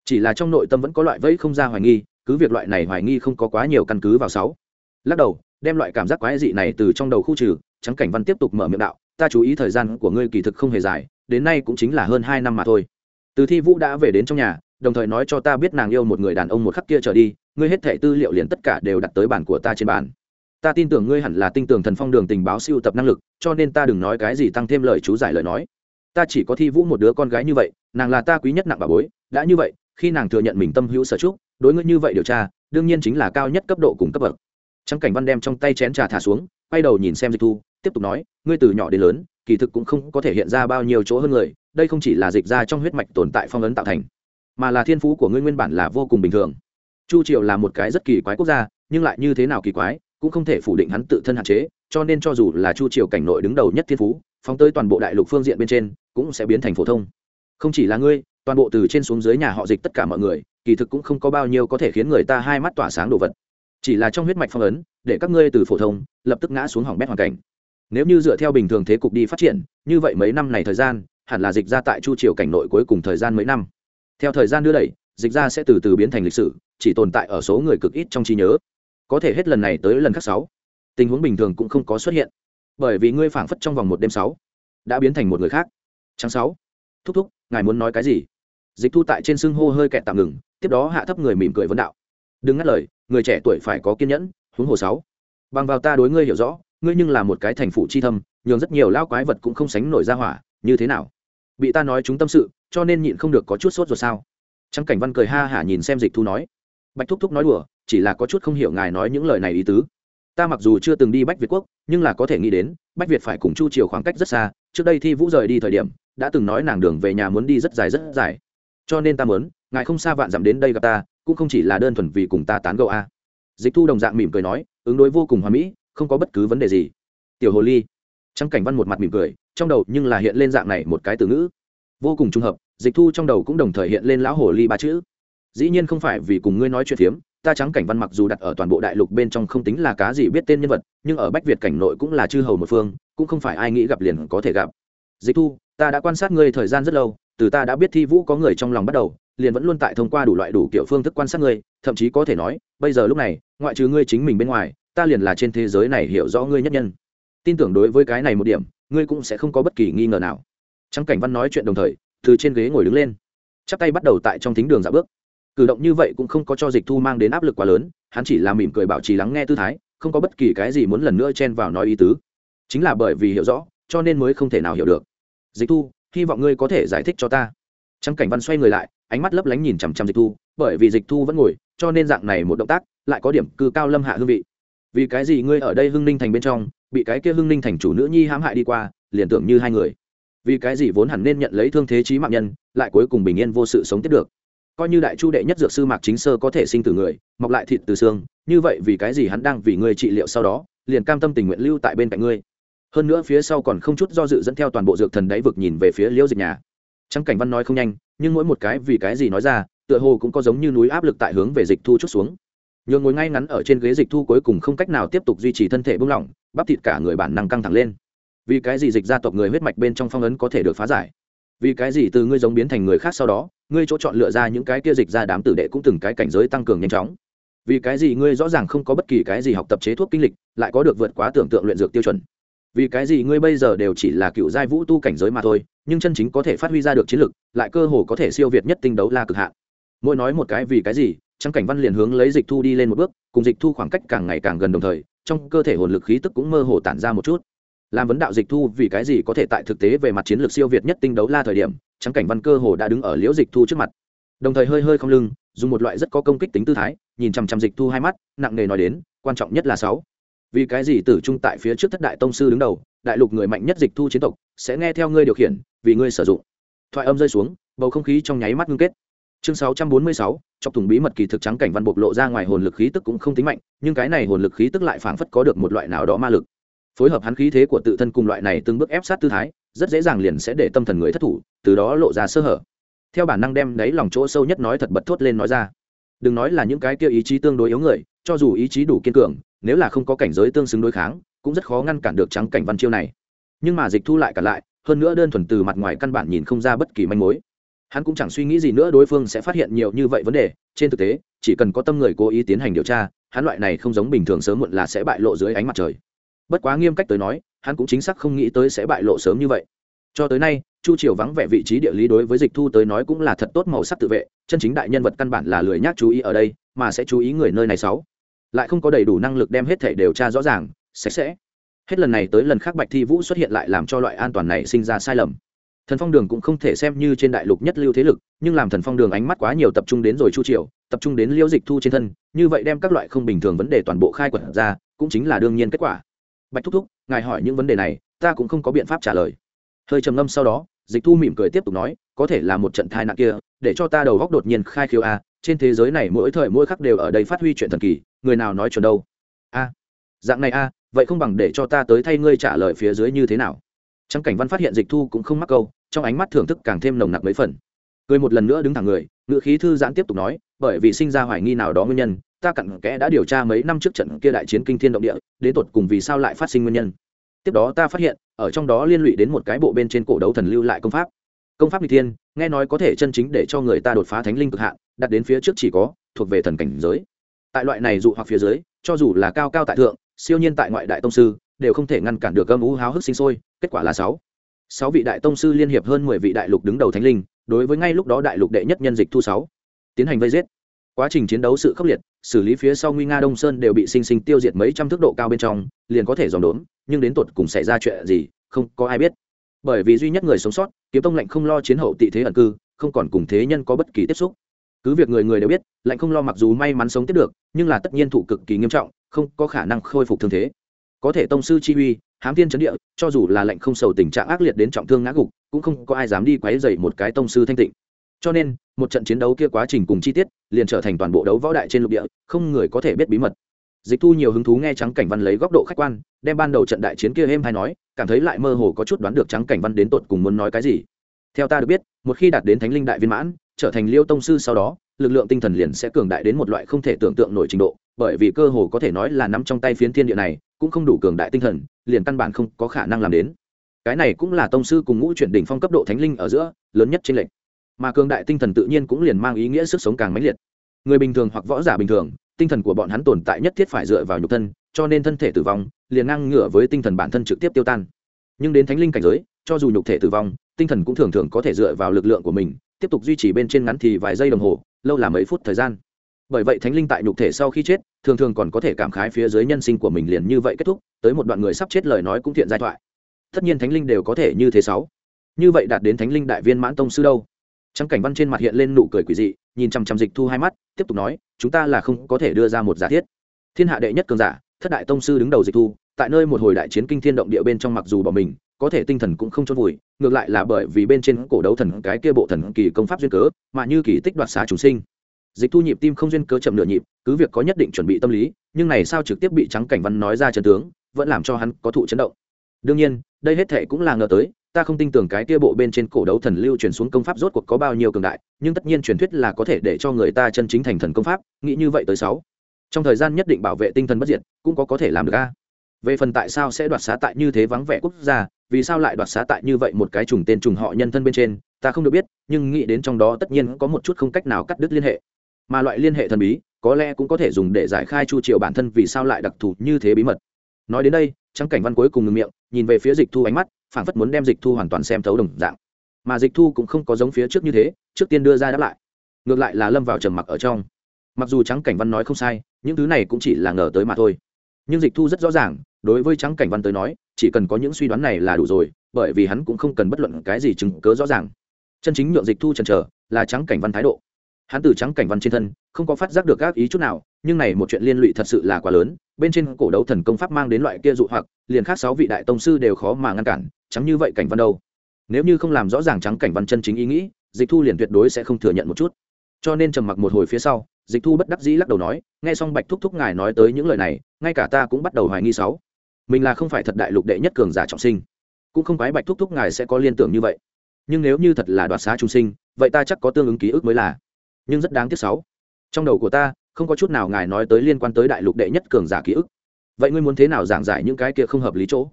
Chỉ là trong nội tâm vẫn có loại vẫy không ra hoài nghi, cứ việc loại này hoài nghi không có quá nhiều căn cứ vào sáu. Lắc đầu, đem loại cảm giác quái dị này từ trong đầu khu trừ, trắng cảnh văn tiếp tục mở miệng đạo, ta chú ý thời gian của ngươi kỳ thực không hề dài, đến nay cũng chính là hơn hai năm mà thôi. Từ thi vũ đã về đến trong nhà, đồng thời nói cho ta biết nàng yêu một người đàn ông một khắc kia trở đi, ngươi hết thẻ tư liệu liền tất cả đều đặt tới bản của ta trên bàn ta tin tưởng ngươi hẳn là tin tưởng thần phong đường tình báo siêu tập năng lực, cho nên ta đừng nói cái gì tăng thêm lời chú giải lời nói. Ta chỉ có thi vũ một đứa con gái như vậy, nàng là ta quý nhất nặng bà bối, đã như vậy, khi nàng thừa nhận mình tâm hữu sở trúc, đối ngươi như vậy điều tra, đương nhiên chính là cao nhất cấp độ cùng cấp bậc. Trắng cảnh văn đem trong tay chén trà thả xuống, quay đầu nhìn xem dịch thu, tiếp tục nói, ngươi từ nhỏ đến lớn, kỳ thực cũng không có thể hiện ra bao nhiêu chỗ hơn người, đây không chỉ là dịch ra trong huyết mạch tồn tại phong ấn tạo thành, mà là thiên phú của ngươi nguyên bản là vô cùng bình thường. Chu Triệu là một cái rất kỳ quái quốc gia, nhưng lại như thế nào kỳ quái cũng không thể phủ định hắn tự thân hạn chế, cho nên cho dù là chu triều cảnh nội đứng đầu nhất thiên phú, phóng tới toàn bộ đại lục phương diện bên trên, cũng sẽ biến thành phổ thông. Không chỉ là ngươi, toàn bộ từ trên xuống dưới nhà họ dịch tất cả mọi người, kỳ thực cũng không có bao nhiêu có thể khiến người ta hai mắt tỏa sáng đồ vật. Chỉ là trong huyết mạch phong ấn, để các ngươi từ phổ thông, lập tức ngã xuống hỏng bét hoàn cảnh. Nếu như dựa theo bình thường thế cục đi phát triển, như vậy mấy năm này thời gian, hẳn là dịch ra tại chu triều cảnh nội cuối cùng thời gian mấy năm. Theo thời gian đưa đẩy, dịch ra sẽ từ từ biến thành lịch sử, chỉ tồn tại ở số người cực ít trong trí nhớ có thể hết lần này tới lần khác sáu. Tình huống bình thường cũng không có xuất hiện. Bởi vì ngươi phảng phất trong vòng một đêm sáu đã biến thành một người khác. Tháng sáu. Thúc thúc, ngài muốn nói cái gì? Dịch thu tại trên xưng hô hơi kẹt tạm ngừng, tiếp đó hạ thấp người mỉm cười vấn đạo. Đừng ngắt lời, người trẻ tuổi phải có kiên nhẫn, huống hồ sáu. Bằng vào ta đối ngươi hiểu rõ, ngươi nhưng là một cái thành phụ chi thâm, nhường rất nhiều lao quái vật cũng không sánh nổi ra hỏa, như thế nào? Bị ta nói chúng tâm sự, cho nên nhịn không được có chút sốt rồi sao? Trắng cảnh văn cười ha hả nhìn xem dịch thu nói. Bạch thúc thúc nói đùa chỉ là có chút không hiểu ngài nói những lời này ý tứ. Ta mặc dù chưa từng đi bách việt quốc, nhưng là có thể nghĩ đến, bách việt phải cùng chu triều khoảng cách rất xa, trước đây thi vũ rời đi thời điểm, đã từng nói nàng đường về nhà muốn đi rất dài rất dài. Cho nên ta muốn, ngài không xa vạn dặm đến đây gặp ta, cũng không chỉ là đơn thuần vì cùng ta tán gẫu a. Dịch thu đồng dạng mỉm cười nói, ứng đối vô cùng hoà mỹ, không có bất cứ vấn đề gì. Tiểu hồ ly. Trắng cảnh văn một mặt mỉm cười, trong đầu nhưng là hiện lên dạng này một cái từ ngữ. Vô cùng trùng hợp, dịch thu trong đầu cũng đồng thời hiện lên lão hồ ly ba chữ. Dĩ nhiên không phải vì cùng ngươi nói chuyện phiếm ta trắng cảnh văn mặc dù đặt ở toàn bộ đại lục bên trong không tính là cá gì biết tên nhân vật, nhưng ở bách việt cảnh nội cũng là chư hầu một phương, cũng không phải ai nghĩ gặp liền có thể gặp. Dịch thu, ta đã quan sát ngươi thời gian rất lâu, từ ta đã biết thi vũ có người trong lòng bắt đầu, liền vẫn luôn tại thông qua đủ loại đủ kiểu phương thức quan sát ngươi, thậm chí có thể nói, bây giờ lúc này, ngoại trừ ngươi chính mình bên ngoài, ta liền là trên thế giới này hiểu rõ ngươi nhất nhân. Tin tưởng đối với cái này một điểm, ngươi cũng sẽ không có bất kỳ nghi ngờ nào. Trắng cảnh văn nói chuyện đồng thời, từ trên ghế ngồi đứng lên. Chắp tay bắt đầu tại trong thính đường dạo bước cử động như vậy cũng không có cho dịch thu mang đến áp lực quá lớn, hắn chỉ là mỉm cười bảo trì lắng nghe tư thái, không có bất kỳ cái gì muốn lần nữa chen vào nói ý tứ. Chính là bởi vì hiểu rõ, cho nên mới không thể nào hiểu được. Dịch thu, hy vọng ngươi có thể giải thích cho ta. Trắng cảnh văn xoay người lại, ánh mắt lấp lánh nhìn chằm chằm dịch thu, bởi vì dịch thu vẫn ngồi, cho nên dạng này một động tác lại có điểm cư cao lâm hạ hương vị. Vì cái gì ngươi ở đây hưng ninh thành bên trong, bị cái kia hưng ninh thành chủ nữ nhi hãm hại đi qua, liền tưởng như hai người. Vì cái gì vốn hẳn nên nhận lấy thương thế trí mạng nhân, lại cuối cùng bình yên vô sự sống tiếp được coi như đại chu đệ nhất dược sư mạc chính sơ có thể sinh từ người, mọc lại thịt từ xương, như vậy vì cái gì hắn đang vì ngươi trị liệu sau đó, liền cam tâm tình nguyện lưu tại bên cạnh ngươi? Hơn nữa phía sau còn không chút do dự dẫn theo toàn bộ dược thần đáy vực nhìn về phía liễu dịch nhà. Trắng cảnh văn nói không nhanh, nhưng mỗi một cái vì cái gì nói ra, tựa hồ cũng có giống như núi áp lực tại hướng về dịch thu chút xuống. Nhường ngồi ngay ngắn ở trên ghế dịch thu cuối cùng không cách nào tiếp tục duy trì thân thể bung lỏng, bắp thịt cả người bản năng căng thẳng lên. Vì cái gì dịch gia tộc người huyết mạch bên trong phong ấn có thể được phá giải? Vì cái gì từ ngươi giống biến thành người khác sau đó, ngươi chỗ chọn lựa ra những cái kia dịch ra đám tử đệ cũng từng cái cảnh giới tăng cường nhanh chóng. Vì cái gì ngươi rõ ràng không có bất kỳ cái gì học tập chế thuốc kinh lịch, lại có được vượt quá tưởng tượng luyện dược tiêu chuẩn? Vì cái gì ngươi bây giờ đều chỉ là cựu giai vũ tu cảnh giới mà thôi, nhưng chân chính có thể phát huy ra được chiến lực, lại cơ hồ có thể siêu việt nhất tinh đấu la cực hạn. Mỗi nói một cái vì cái gì trong cảnh văn liền hướng lấy dịch thu đi lên một bước, cùng dịch thu khoảng cách càng ngày càng gần đồng thời, trong cơ thể hồn lực khí tức cũng mơ hồ tản ra một chút làm vấn đạo dịch thu vì cái gì có thể tại thực tế về mặt chiến lược siêu việt nhất tinh đấu la thời điểm trắng cảnh văn cơ hồ đã đứng ở liễu dịch thu trước mặt. Đồng thời hơi hơi không lưng dùng một loại rất có công kích tính tư thái nhìn chằm chằm dịch thu hai mắt nặng nề nói đến quan trọng nhất là sáu. Vì cái gì tử trung tại phía trước thất đại tông sư đứng đầu đại lục người mạnh nhất dịch thu chiến tộc sẽ nghe theo ngươi điều khiển vì ngươi sử dụng. Thoại âm rơi xuống bầu không khí trong nháy mắt ngưng kết. Chương 646, trong thùng bí mật kỳ thực trắng cảnh văn bộc lộ ra ngoài hồn lực khí tức cũng không tính mạnh nhưng cái này hồn lực khí tức lại phảng phất có được một loại nào đó ma lực phối hợp hắn khí thế của tự thân cùng loại này từng bước ép sát tư thái, rất dễ dàng liền sẽ để tâm thần người thất thủ, từ đó lộ ra sơ hở. Theo bản năng đem đấy lòng chỗ sâu nhất nói thật bật thốt lên nói ra. Đừng nói là những cái kia ý chí tương đối yếu người, cho dù ý chí đủ kiên cường, nếu là không có cảnh giới tương xứng đối kháng, cũng rất khó ngăn cản được trắng cảnh văn chiêu này. Nhưng mà dịch thu lại cả lại, hơn nữa đơn thuần từ mặt ngoài căn bản nhìn không ra bất kỳ manh mối. Hắn cũng chẳng suy nghĩ gì nữa đối phương sẽ phát hiện nhiều như vậy vấn đề, trên thực tế, chỉ cần có tâm người cố ý tiến hành điều tra, hắn loại này không giống bình thường sớm muộn là sẽ bại lộ dưới ánh mặt trời bất quá nghiêm cách tới nói, hắn cũng chính xác không nghĩ tới sẽ bại lộ sớm như vậy. Cho tới nay, chu triều vắng vẻ vị trí địa lý đối với dịch thu tới nói cũng là thật tốt màu sắc tự vệ, chân chính đại nhân vật căn bản là lười nhác chú ý ở đây, mà sẽ chú ý người nơi này sáu. Lại không có đầy đủ năng lực đem hết thể điều tra rõ ràng, sạch sẽ. Hết lần này tới lần khác bạch thi vũ xuất hiện lại làm cho loại an toàn này sinh ra sai lầm. Thần phong đường cũng không thể xem như trên đại lục nhất lưu thế lực, nhưng làm thần phong đường ánh mắt quá nhiều tập trung đến rồi chu triều, tập trung đến liễu dịch thu trên thân, như vậy đem các loại không bình thường vấn đề toàn bộ khai quật ra, cũng chính là đương nhiên kết quả bạch thúc thúc, ngài hỏi những vấn đề này, ta cũng không có biện pháp trả lời. Hơi trầm ngâm sau đó, dịch thu mỉm cười tiếp tục nói, có thể là một trận thai nạn kia, để cho ta đầu góc đột nhiên khai khiếu a, trên thế giới này mỗi thời mỗi khắc đều ở đây phát huy chuyện thần kỳ, người nào nói chuẩn đâu? A, dạng này a, vậy không bằng để cho ta tới thay ngươi trả lời phía dưới như thế nào? Trang cảnh văn phát hiện dịch thu cũng không mắc câu, trong ánh mắt thưởng thức càng thêm nồng nặc mấy phần. Cười một lần nữa đứng thẳng người ngự khí thư giãn tiếp tục nói, bởi vì sinh ra hoài nghi nào đó nguyên nhân ta cặn kẽ đã điều tra mấy năm trước trận kia đại chiến kinh thiên động địa, đến tột cùng vì sao lại phát sinh nguyên nhân. Tiếp đó ta phát hiện, ở trong đó liên lụy đến một cái bộ bên trên cổ đấu thần lưu lại công pháp. Công pháp n thiên, nghe nói có thể chân chính để cho người ta đột phá thánh linh cực hạn, đặt đến phía trước chỉ có, thuộc về thần cảnh giới. Tại loại này dụ hoặc phía dưới, cho dù là cao cao tại thượng, siêu nhiên tại ngoại đại tông sư, đều không thể ngăn cản được âm ú háo hức sinh sôi, kết quả là sáu. Sáu vị đại tông sư liên hiệp hơn mười vị đại lục đứng đầu thánh linh, đối với ngay lúc đó đại lục đệ nhất nhân dịch thu sáu. Tiến hành vây giết quá trình chiến đấu sự khốc liệt, xử lý phía sau nguy nga đông sơn đều bị sinh sinh tiêu diệt mấy trăm thước độ cao bên trong, liền có thể dòng đốn, nhưng đến tột cùng xảy ra chuyện gì, không có ai biết. Bởi vì duy nhất người sống sót, kiếm tông lệnh không lo chiến hậu tị thế ẩn cư, không còn cùng thế nhân có bất kỳ tiếp xúc. Cứ việc người người đều biết lệnh không lo mặc dù may mắn sống tiếp được, nhưng là tất nhiên thủ cực kỳ nghiêm trọng, không có khả năng khôi phục thương thế. Có thể tông sư chi uy, hám thiên chấn địa, cho dù là lệnh không sầu tình trạng ác liệt đến trọng thương ngã gục, cũng không có ai dám đi quấy dày một cái tông sư thanh tịnh cho nên, một trận chiến đấu kia quá trình cùng chi tiết, liền trở thành toàn bộ đấu võ đại trên lục địa, không người có thể biết bí mật. Dịch thu nhiều hứng thú nghe trắng cảnh văn lấy góc độ khách quan, đem ban đầu trận đại chiến kia êm hay nói, cảm thấy lại mơ hồ có chút đoán được trắng cảnh văn đến tột cùng muốn nói cái gì. Theo ta được biết, một khi đạt đến thánh linh đại viên mãn, trở thành liêu tông sư sau đó, lực lượng tinh thần liền sẽ cường đại đến một loại không thể tưởng tượng nổi trình độ, bởi vì cơ hồ có thể nói là nắm trong tay phiến thiên địa này, cũng không đủ cường đại tinh thần, liền căn bản không có khả năng làm đến. Cái này cũng là tông sư cùng ngũ chuyển đỉnh phong cấp độ thánh linh ở giữa, lớn nhất trên lệnh mà cường đại tinh thần tự nhiên cũng liền mang ý nghĩa sức sống càng mãnh liệt. Người bình thường hoặc võ giả bình thường, tinh thần của bọn hắn tồn tại nhất thiết phải dựa vào nhục thân, cho nên thân thể tử vong liền ngang ngửa với tinh thần bản thân trực tiếp tiêu tan. Nhưng đến thánh linh cảnh giới, cho dù nhục thể tử vong, tinh thần cũng thường thường có thể dựa vào lực lượng của mình, tiếp tục duy trì bên trên ngắn thì vài giây đồng hồ, lâu là mấy phút thời gian. Bởi vậy thánh linh tại nhục thể sau khi chết, thường thường còn có thể cảm khái phía dưới nhân sinh của mình liền như vậy kết thúc, tới một đoạn người sắp chết lời nói cũng thiện giai thoại. Tất nhiên thánh linh đều có thể như thế sáu. Như vậy đạt đến thánh linh đại viên mãn tông sư đâu? Trắng cảnh văn trên mặt hiện lên nụ cười quỷ dị, nhìn chằm chằm dịch thu hai mắt, tiếp tục nói, chúng ta là không có thể đưa ra một giả thiết. Thiên hạ đệ nhất cường giả, thất đại tông sư đứng đầu dịch thu, tại nơi một hồi đại chiến kinh thiên động địa bên trong mặc dù bỏ mình, có thể tinh thần cũng không chôn vùi, ngược lại là bởi vì bên trên cổ đấu thần, cái kia bộ thần kỳ công pháp duyên cớ, mà như kỳ tích đoạt xá chúng sinh. Dịch thu nhịp tim không duyên cớ chậm nửa nhịp, cứ việc có nhất định chuẩn bị tâm lý, nhưng này sao trực tiếp bị trắng cảnh văn nói ra chân tướng, vẫn làm cho hắn có thụ chấn động. Đương nhiên, đây hết thệ cũng là ngờ tới ta không tin tưởng cái kia bộ bên trên cổ đấu thần lưu truyền xuống công pháp rốt cuộc có bao nhiêu cường đại, nhưng tất nhiên truyền thuyết là có thể để cho người ta chân chính thành thần công pháp, nghĩ như vậy tới sáu. Trong thời gian nhất định bảo vệ tinh thần bất diệt, cũng có có thể làm được a. Về phần tại sao sẽ đoạt xá tại như thế vắng vẻ quốc gia, vì sao lại đoạt xá tại như vậy một cái trùng tên trùng họ nhân thân bên trên, ta không được biết, nhưng nghĩ đến trong đó tất nhiên có một chút không cách nào cắt đứt liên hệ. Mà loại liên hệ thần bí, có lẽ cũng có thể dùng để giải khai chu triều bản thân vì sao lại đặc thù như thế bí mật. Nói đến đây, trắng cảnh văn cuối cùng ngừng miệng, nhìn về phía dịch thu ánh mắt phản phất muốn đem dịch thu hoàn toàn xem thấu đồng dạng. Mà dịch thu cũng không có giống phía trước như thế, trước tiên đưa ra đáp lại. Ngược lại là lâm vào trầm mặc ở trong. Mặc dù trắng cảnh văn nói không sai, những thứ này cũng chỉ là ngờ tới mà thôi. Nhưng dịch thu rất rõ ràng, đối với trắng cảnh văn tới nói, chỉ cần có những suy đoán này là đủ rồi, bởi vì hắn cũng không cần bất luận cái gì chứng cớ rõ ràng. Chân chính nhượng dịch thu chần chờ là trắng cảnh văn thái độ. Hắn từ trắng cảnh văn trên thân, không có phát giác được các ý chút nào, nhưng này một chuyện liên lụy thật sự là quá lớn, bên trên cổ đấu thần công pháp mang đến loại kia dụ hoặc, liền khác sáu vị đại tông sư đều khó mà ngăn cản chẳng như vậy cảnh văn đâu. Nếu như không làm rõ ràng trắng cảnh văn chân chính ý nghĩ, dịch thu liền tuyệt đối sẽ không thừa nhận một chút. Cho nên trầm mặc một hồi phía sau, dịch thu bất đắc dĩ lắc đầu nói, nghe xong bạch thúc thúc ngài nói tới những lời này, ngay cả ta cũng bắt đầu hoài nghi sáu. Mình là không phải thật đại lục đệ nhất cường giả trọng sinh, cũng không phải bạch thúc thúc ngài sẽ có liên tưởng như vậy. Nhưng nếu như thật là đoạt xá trung sinh, vậy ta chắc có tương ứng ký ức mới là. Nhưng rất đáng tiếc sáu. Trong đầu của ta, không có chút nào ngài nói tới liên quan tới đại lục đệ nhất cường giả ký ức. Vậy ngươi muốn thế nào giảng giải những cái kia không hợp lý chỗ?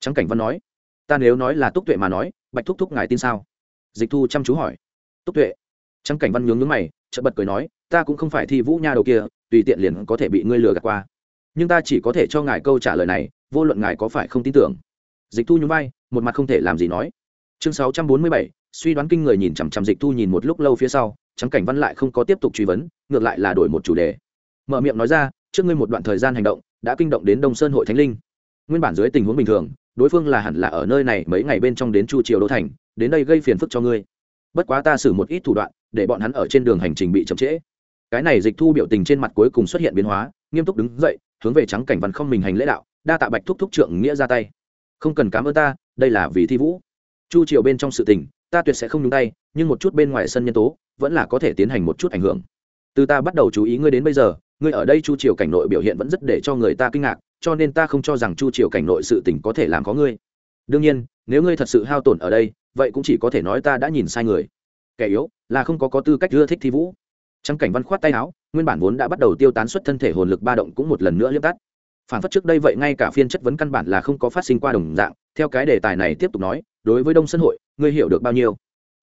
Trắng cảnh văn nói ta nếu nói là túc tuệ mà nói, bạch thúc thúc ngài tin sao? Dịch thu chăm chú hỏi. Túc tuệ. Trắng cảnh văn nhướng nhướng mày, chợt bật cười nói, ta cũng không phải thi vũ nha đầu kia, tùy tiện liền có thể bị ngươi lừa gạt qua. Nhưng ta chỉ có thể cho ngài câu trả lời này, vô luận ngài có phải không tin tưởng. Dịch thu nhún vai, một mặt không thể làm gì nói. Chương sáu trăm bốn mươi bảy, suy đoán kinh người nhìn chằm chằm dịch thu nhìn một lúc lâu phía sau, trắng cảnh văn lại không có tiếp tục truy vấn, ngược lại là đổi một chủ đề. Mở miệng nói ra, trước ngươi một đoạn thời gian hành động, đã kinh động đến đông sơn hội thánh linh. Nguyên bản dưới tình huống bình thường đối phương là hẳn là ở nơi này mấy ngày bên trong đến chu triều đô thành, đến đây gây phiền phức cho ngươi. Bất quá ta xử một ít thủ đoạn, để bọn hắn ở trên đường hành trình bị chậm trễ. Cái này dịch thu biểu tình trên mặt cuối cùng xuất hiện biến hóa, nghiêm túc đứng dậy, hướng về trắng cảnh văn không mình hành lễ đạo, đa tạ bạch thúc thúc trượng nghĩa ra tay. Không cần cám ơn ta, đây là vì thi vũ. Chu triều bên trong sự tình, ta tuyệt sẽ không nhúng tay, nhưng một chút bên ngoài sân nhân tố, vẫn là có thể tiến hành một chút ảnh hưởng. Từ ta bắt đầu chú ý ngươi đến bây giờ, ngươi ở đây chu triều cảnh nội biểu hiện vẫn rất để cho người ta kinh ngạc cho nên ta không cho rằng chu triều cảnh nội sự tình có thể làm có ngươi. Đương nhiên, nếu ngươi thật sự hao tổn ở đây, vậy cũng chỉ có thể nói ta đã nhìn sai người. Kẻ yếu, là không có có tư cách ưa thích thi vũ. Trắng cảnh văn khoát tay áo, nguyên bản vốn đã bắt đầu tiêu tán xuất thân thể hồn lực ba động cũng một lần nữa liếp tắt. Phản phất trước đây vậy ngay cả phiên chất vấn căn bản là không có phát sinh qua đồng dạng, theo cái đề tài này tiếp tục nói, đối với đông sân hội, ngươi hiểu được bao nhiêu?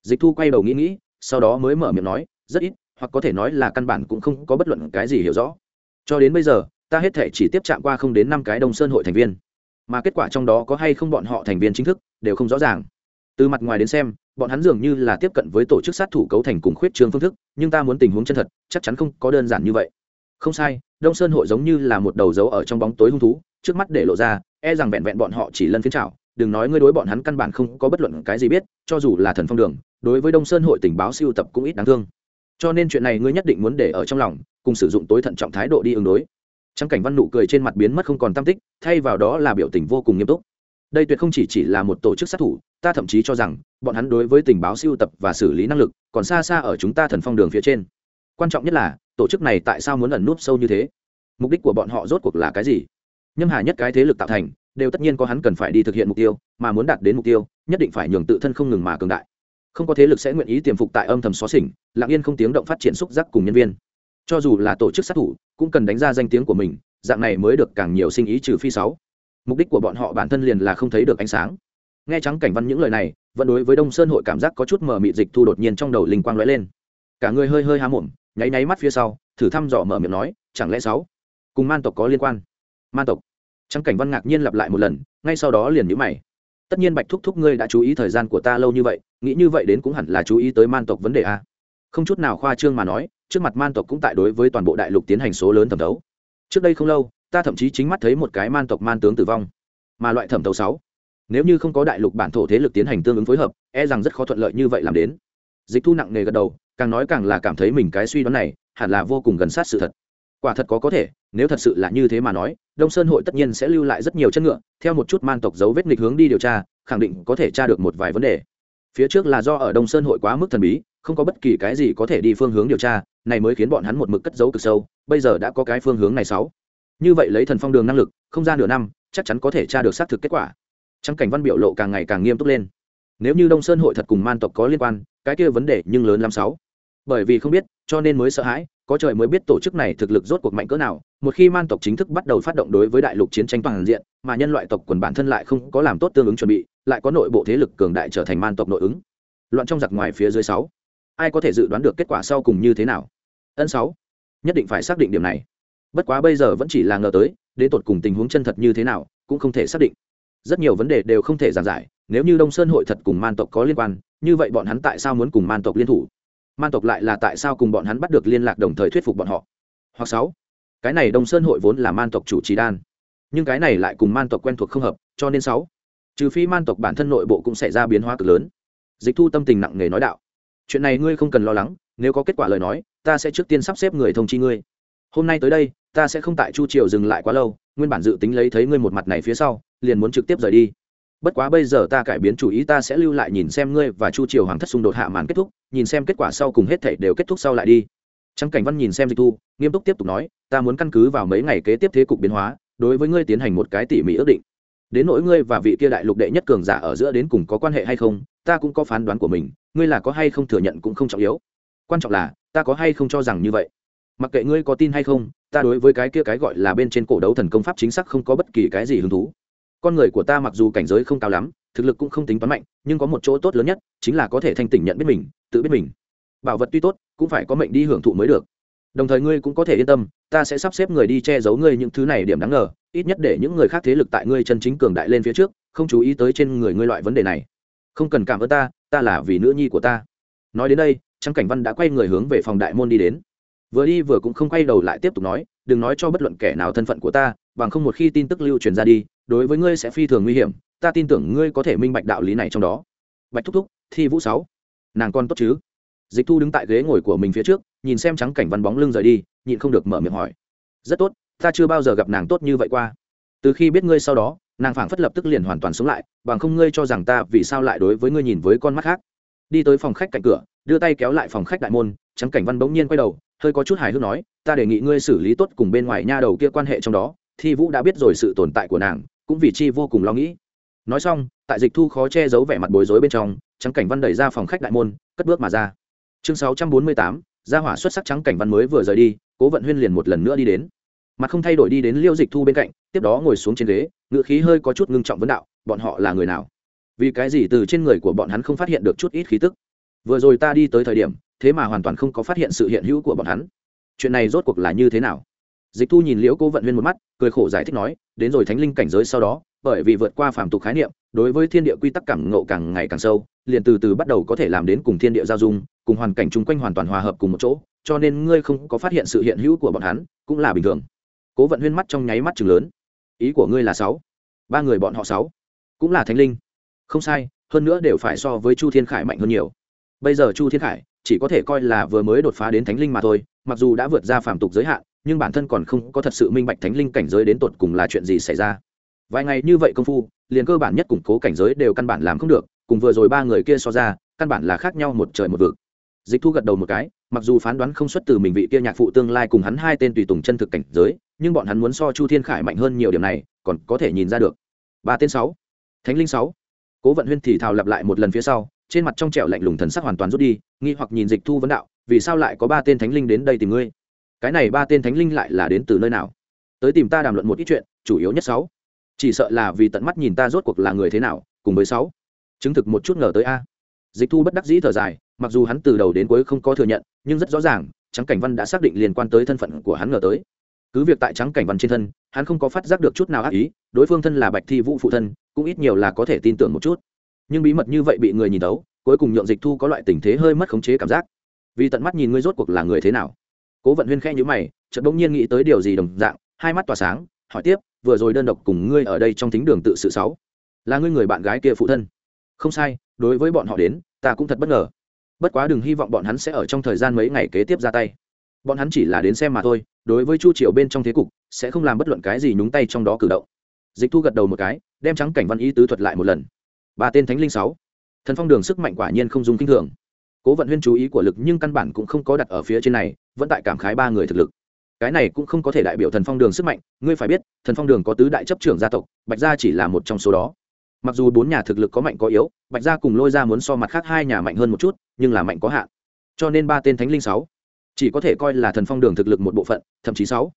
Dịch thu quay đầu nghĩ nghĩ, sau đó mới mở miệng nói, rất ít, hoặc có thể nói là căn bản cũng không có bất luận cái gì hiểu rõ. Cho đến bây giờ ta hết thể chỉ tiếp chạm qua không đến năm cái đông sơn hội thành viên. Mà kết quả trong đó có hay không bọn họ thành viên chính thức, đều không rõ ràng. Từ mặt ngoài đến xem, bọn hắn dường như là tiếp cận với tổ chức sát thủ cấu thành cùng khuyết trương phương thức, nhưng ta muốn tình huống chân thật, chắc chắn không có đơn giản như vậy. Không sai, đông sơn hội giống như là một đầu dấu ở trong bóng tối hung thú, trước mắt để lộ ra e rằng vẹn vẹn bọn họ chỉ lân phiến trào đừng nói ngươi đối bọn hắn căn bản không có bất luận cái gì biết, cho dù là thần phong đường, đối với đông sơn hội tình báo siêu tập cũng ít đáng thương. Cho nên chuyện này ngươi nhất định muốn để ở trong lòng, cùng sử dụng tối thận trọng thái độ đi ứng đối trang cảnh văn nụ cười trên mặt biến mất không còn tam tích, thay vào đó là biểu tình vô cùng nghiêm túc. Đây tuyệt không chỉ chỉ là một tổ chức sát thủ, ta thậm chí cho rằng, bọn hắn đối với tình báo siêu tập và xử lý năng lực, còn xa xa ở chúng ta thần phong đường phía trên. Quan trọng nhất là, tổ chức này tại sao muốn ẩn núp sâu như thế? Mục đích của bọn họ rốt cuộc là cái gì? Nhâm hà nhất cái thế lực tạo thành, đều tất nhiên có hắn cần phải đi thực hiện mục tiêu, mà muốn đạt đến mục tiêu, nhất định phải nhường tự thân không ngừng mà cường đại. Không có thế lực sẽ nguyện ý tiềm phục tại âm thầm xó xỉnh, lặng yên không tiếng động phát triển xúc giác cùng nhân viên. Cho dù là tổ chức sát thủ cũng cần đánh ra danh tiếng của mình, dạng này mới được càng nhiều sinh ý trừ phi sáu. Mục đích của bọn họ bản thân liền là không thấy được ánh sáng. Nghe trắng cảnh văn những lời này, vẫn đối với đông sơn hội cảm giác có chút mờ mịt dịch thu đột nhiên trong đầu linh quang lóe lên. Cả người hơi hơi há mồm, nháy nháy mắt phía sau, thử thăm dò mở miệng nói, chẳng lẽ sáu cùng man tộc có liên quan? Man tộc? Trắng cảnh văn ngạc nhiên lặp lại một lần, ngay sau đó liền nhíu mày. Tất nhiên bạch thúc thúc ngươi đã chú ý thời gian của ta lâu như vậy, nghĩ như vậy đến cũng hẳn là chú ý tới man tộc vấn đề a. Không chút nào khoa trương mà nói trước mặt man tộc cũng tại đối với toàn bộ đại lục tiến hành số lớn thẩm thấu. Trước đây không lâu, ta thậm chí chính mắt thấy một cái man tộc man tướng tử vong. Mà loại thẩm thấu sáu, nếu như không có đại lục bản thổ thế lực tiến hành tương ứng phối hợp e rằng rất khó thuận lợi như vậy làm đến. Dịch thu nặng nề gật đầu, càng nói càng là cảm thấy mình cái suy đoán này, hẳn là vô cùng gần sát sự thật. Quả thật có có thể, nếu thật sự là như thế mà nói, đông sơn hội tất nhiên sẽ lưu lại rất nhiều chân ngựa, theo một chút man tộc dấu vết nghịch hướng đi điều tra, khẳng định có thể tra được một vài vấn đề. Phía trước là do ở đông sơn hội quá mức thần bí, không có bất kỳ cái gì có thể đi phương hướng điều tra này mới khiến bọn hắn một mực cất giấu cực sâu, bây giờ đã có cái phương hướng này sáu. Như vậy lấy thần phong đường năng lực, không gian nửa năm, chắc chắn có thể tra được xác thực kết quả. Trắng cảnh văn biểu lộ càng ngày càng nghiêm túc lên. Nếu như đông sơn hội thật cùng man tộc có liên quan, cái kia vấn đề nhưng lớn lắm sáu. Bởi vì không biết, cho nên mới sợ hãi, có trời mới biết tổ chức này thực lực rốt cuộc mạnh cỡ nào. Một khi man tộc chính thức bắt đầu phát động đối với đại lục chiến tranh toàn diện, mà nhân loại tộc quần bản thân lại không có làm tốt tương ứng chuẩn bị, lại có nội bộ thế lực cường đại trở thành man tộc nội ứng. Loạn trong giặc ngoài phía dưới sáu ai có thể dự đoán được kết quả sau cùng như thế nào? Ân sáu, nhất định phải xác định điểm này. Bất quá bây giờ vẫn chỉ là ngờ tới, đến tột cùng tình huống chân thật như thế nào, cũng không thể xác định. Rất nhiều vấn đề đều không thể giảng giải, nếu như đông sơn hội thật cùng man tộc có liên quan, như vậy bọn hắn tại sao muốn cùng man tộc liên thủ? Man tộc lại là tại sao cùng bọn hắn bắt được liên lạc đồng thời thuyết phục bọn họ? Hoặc sáu, cái này đông sơn hội vốn là man tộc chủ trì đan, nhưng cái này lại cùng man tộc quen thuộc không hợp, cho nên sáu, trừ phi man tộc bản thân nội bộ cũng xảy ra biến hóa cực lớn. Dịch thu tâm tình nặng nề nói đạo chuyện này ngươi không cần lo lắng, nếu có kết quả lời nói, ta sẽ trước tiên sắp xếp người thông chi ngươi. Hôm nay tới đây, ta sẽ không tại chu triều dừng lại quá lâu, nguyên bản dự tính lấy thấy ngươi một mặt này phía sau, liền muốn trực tiếp rời đi. Bất quá bây giờ ta cải biến chủ ý, ta sẽ lưu lại nhìn xem ngươi và chu triều hoàng thất xung đột hạ màn kết thúc, nhìn xem kết quả sau cùng hết thảy đều kết thúc sau lại đi. Trắng cảnh văn nhìn xem dịch thu, nghiêm túc tiếp tục nói, ta muốn căn cứ vào mấy ngày kế tiếp thế cục biến hóa, đối với ngươi tiến hành một cái tỉ mỉ ước định. Đến nỗi ngươi và vị kia đại lục đệ nhất cường giả ở giữa đến cùng có quan hệ hay không, ta cũng có phán đoán của mình ngươi là có hay không thừa nhận cũng không trọng yếu. Quan trọng là, ta có hay không cho rằng như vậy? Mặc kệ ngươi có tin hay không, ta đối với cái kia cái gọi là bên trên cổ đấu thần công pháp chính xác không có bất kỳ cái gì hứng thú. Con người của ta mặc dù cảnh giới không cao lắm, thực lực cũng không tính toán mạnh, nhưng có một chỗ tốt lớn nhất, chính là có thể thanh tỉnh nhận biết mình, tự biết mình. Bảo vật tuy tốt, cũng phải có mệnh đi hưởng thụ mới được. Đồng thời ngươi cũng có thể yên tâm, ta sẽ sắp xếp người đi che giấu ngươi những thứ này điểm đáng ngờ, ít nhất để những người khác thế lực tại ngươi chân chính cường đại lên phía trước, không chú ý tới trên người ngươi loại vấn đề này không cần cảm ơn ta ta là vì nữ nhi của ta. Nói đến đây trang cảnh văn đã quay người hướng về phòng đại môn đi đến. Vừa đi vừa cũng không quay đầu lại tiếp tục nói, đừng nói cho bất luận kẻ nào thân phận của ta, bằng không một khi tin tức lưu truyền ra đi, đối với ngươi sẽ phi thường nguy hiểm, ta tin tưởng ngươi có thể minh bạch đạo lý này trong đó. Bạch thúc thúc, thi vũ sáu, nàng con tốt chứ? Dịch thu đứng tại ghế ngồi của mình phía trước, nhìn xem trắng cảnh văn bóng lưng rời đi, nhịn không được mở miệng hỏi. Rất tốt, ta chưa bao giờ gặp nàng tốt như vậy qua. Từ khi biết ngươi sau đó nàng phảng phất lập tức liền hoàn toàn sống lại, bằng không ngươi cho rằng ta vì sao lại đối với ngươi nhìn với con mắt khác. Đi tới phòng khách cạnh cửa, đưa tay kéo lại phòng khách đại môn, trắng cảnh văn bỗng nhiên quay đầu, hơi có chút hài hước nói, ta đề nghị ngươi xử lý tốt cùng bên ngoài nha đầu kia quan hệ trong đó, thi vũ đã biết rồi sự tồn tại của nàng, cũng vì chi vô cùng lo nghĩ. Nói xong, tại dịch thu khó che giấu vẻ mặt bối rối bên trong, trắng cảnh văn đẩy ra phòng khách đại môn, cất bước mà ra. Chương sáu trăm bốn mươi tám, gia hỏa xuất sắc trắng cảnh văn mới vừa rời đi, cố vận huyên liền một lần nữa đi đến mặt không thay đổi đi đến liêu dịch thu bên cạnh, tiếp đó ngồi xuống trên ghế ngự khí hơi có chút ngưng trọng vấn đạo, bọn họ là người nào? Vì cái gì từ trên người của bọn hắn không phát hiện được chút ít khí tức? Vừa rồi ta đi tới thời điểm, thế mà hoàn toàn không có phát hiện sự hiện hữu của bọn hắn. Chuyện này rốt cuộc là như thế nào? Dịch thu nhìn liễu cố vận huyên một mắt, cười khổ giải thích nói, đến rồi thánh linh cảnh giới sau đó, bởi vì vượt qua phàm tục khái niệm, đối với thiên địa quy tắc cảm ngộ càng ngày càng sâu, liền từ từ bắt đầu có thể làm đến cùng thiên địa giao dung, cùng hoàn cảnh chung quanh hoàn toàn hòa hợp cùng một chỗ, cho nên ngươi không có phát hiện sự hiện hữu của bọn hắn, cũng là bình thường cố vận huyên mắt trong nháy mắt chừng lớn. Ý của ngươi là sáu. Ba người bọn họ sáu. Cũng là thánh linh. Không sai, hơn nữa đều phải so với chu thiên khải mạnh hơn nhiều. Bây giờ chu thiên khải chỉ có thể coi là vừa mới đột phá đến thánh linh mà thôi, mặc dù đã vượt ra phàm tục giới hạn, nhưng bản thân còn không có thật sự minh bạch thánh linh cảnh giới đến tột cùng là chuyện gì xảy ra. Vài ngày như vậy công phu, liền cơ bản nhất củng cố cảnh giới đều căn bản làm không được, cùng vừa rồi ba người kia so ra, căn bản là khác nhau một trời một vực. Dịch thu gật đầu một cái, mặc dù phán đoán không xuất từ mình vị kia nhạc phụ tương lai cùng hắn hai tên tùy tùng chân thực cảnh giới nhưng bọn hắn muốn so chu thiên khải mạnh hơn nhiều điểm này, còn có thể nhìn ra được. Ba tên sáu, thánh linh sáu. Cố vận huyên thì thào lặp lại một lần phía sau, trên mặt trong trẻo lạnh lùng thần sắc hoàn toàn rút đi, nghi hoặc nhìn dịch thu vấn đạo, vì sao lại có ba tên thánh linh đến đây tìm ngươi? Cái này ba tên thánh linh lại là đến từ nơi nào? Tới tìm ta đàm luận một ít chuyện, chủ yếu nhất sáu. Chỉ sợ là vì tận mắt nhìn ta rốt cuộc là người thế nào, cùng với sáu. Chứng thực một chút ngờ tới a. Dịch thu bất đắc dĩ thở dài, mặc dù hắn từ đầu đến cuối không có thừa nhận, nhưng rất rõ ràng trắng cảnh văn đã xác định liên quan tới thân phận của hắn ngờ tới cứ việc tại trắng cảnh văn trên thân, hắn không có phát giác được chút nào ác ý, đối phương thân là bạch thi vũ phụ thân, cũng ít nhiều là có thể tin tưởng một chút. Nhưng bí mật như vậy bị người nhìn tấu cuối cùng nhượng dịch thu có loại tình thế hơi mất khống chế cảm giác. Vì tận mắt nhìn ngươi rốt cuộc là người thế nào. Cố vận huyên khẽ nhữ mày, chợt bỗng nhiên nghĩ tới điều gì đồng dạng, hai mắt tỏa sáng, hỏi tiếp, vừa rồi đơn độc cùng ngươi ở đây trong thính đường tự sự sáu, là ngươi người bạn gái kia phụ thân. Không sai, đối với bọn họ đến, ta cũng thật bất ngờ. Bất quá đừng hy vọng bọn hắn sẽ ở trong thời gian mấy ngày kế tiếp ra tay bọn hắn chỉ là đến xem mà thôi, đối với chu triều bên trong thế cục, sẽ không làm bất luận cái gì nhúng tay trong đó cử động. Dịch thu gật đầu một cái, đem trắng cảnh văn ý tứ thuật lại một lần. Ba tên thánh linh sáu. Thần phong đường sức mạnh quả nhiên không dùng kinh thường. Cố vận huyên chú ý của lực nhưng căn bản cũng không có đặt ở phía trên này, vẫn tại cảm khái ba người thực lực. Cái này cũng không có thể đại biểu thần phong đường sức mạnh, ngươi phải biết, thần phong đường có tứ đại chấp trưởng gia tộc, bạch gia chỉ là một trong số đó. Mặc dù bốn nhà thực lực có mạnh có yếu, bạch gia cùng lôi ra muốn so mặt khác hai nhà mạnh hơn một chút, nhưng là mạnh có hạn. Cho nên ba tên thánh linh sáu chỉ có thể coi là thần phong đường thực lực một bộ phận, thậm chí sáu.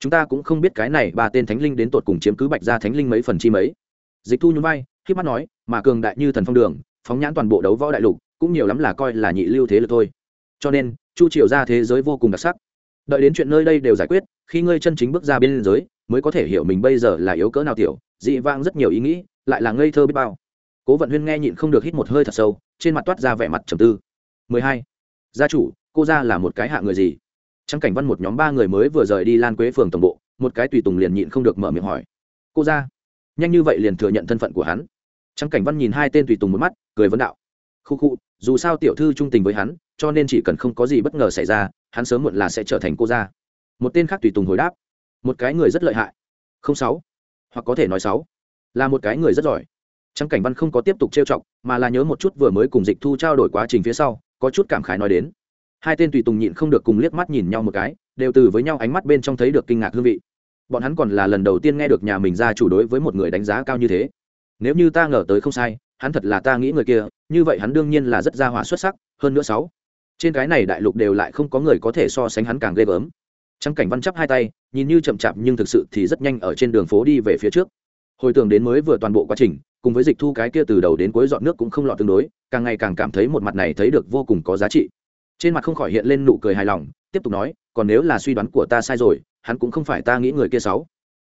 Chúng ta cũng không biết cái này ba tên thánh linh đến tột cùng chiếm cứ bạch gia thánh linh mấy phần chi mấy. Dịch thu nhún vai khi mắt nói, mà cường đại như thần phong đường, phóng nhãn toàn bộ đấu võ đại lục, cũng nhiều lắm là coi là nhị lưu thế lực thôi. Cho nên, chu triều ra thế giới vô cùng đặc sắc. Đợi đến chuyện nơi đây đều giải quyết, khi ngươi chân chính bước ra bên giới, mới có thể hiểu mình bây giờ là yếu cỡ nào tiểu, dị vang rất nhiều ý nghĩ, lại là ngây thơ biết bao. Cố vận huyên nghe nhịn không được hít một hơi thật sâu, trên mặt toát ra vẻ mặt trầm tư. Mười hai. Gia chủ cô ra là một cái hạ người gì? Trắng cảnh văn một nhóm ba người mới vừa rời đi lan quế phường tổng bộ, một cái tùy tùng liền nhịn không được mở miệng hỏi. Cô ra, nhanh như vậy liền thừa nhận thân phận của hắn. Trắng cảnh văn nhìn hai tên tùy tùng một mắt, cười vấn đạo. Khu khu, dù sao tiểu thư trung tình với hắn, cho nên chỉ cần không có gì bất ngờ xảy ra, hắn sớm muộn là sẽ trở thành cô ra. Một tên khác tùy tùng hồi đáp. Một cái người rất lợi hại. Không sáu, hoặc có thể nói sáu, là một cái người rất giỏi. Trắng cảnh văn không có tiếp tục trêu chọc, mà là nhớ một chút vừa mới cùng dịch thu trao đổi quá trình phía sau, có chút cảm khái nói đến hai tên tùy tùng nhịn không được cùng liếc mắt nhìn nhau một cái, đều từ với nhau ánh mắt bên trong thấy được kinh ngạc hương vị. Bọn hắn còn là lần đầu tiên nghe được nhà mình ra chủ đối với một người đánh giá cao như thế. Nếu như ta ngờ tới không sai, hắn thật là ta nghĩ người kia, như vậy hắn đương nhiên là rất gia hỏa xuất sắc, hơn nữa sáu. Trên cái này đại lục đều lại không có người có thể so sánh hắn càng ghê gớm. Trắng cảnh văn chắp hai tay, nhìn như chậm chạp nhưng thực sự thì rất nhanh ở trên đường phố đi về phía trước. Hồi tưởng đến mới vừa toàn bộ quá trình, cùng với dịch thu cái kia từ đầu đến cuối dọn nước cũng không lọt tương đối, càng ngày càng cảm thấy một mặt này thấy được vô cùng có giá trị trên mặt không khỏi hiện lên nụ cười hài lòng, tiếp tục nói, còn nếu là suy đoán của ta sai rồi, hắn cũng không phải ta nghĩ người kia xấu.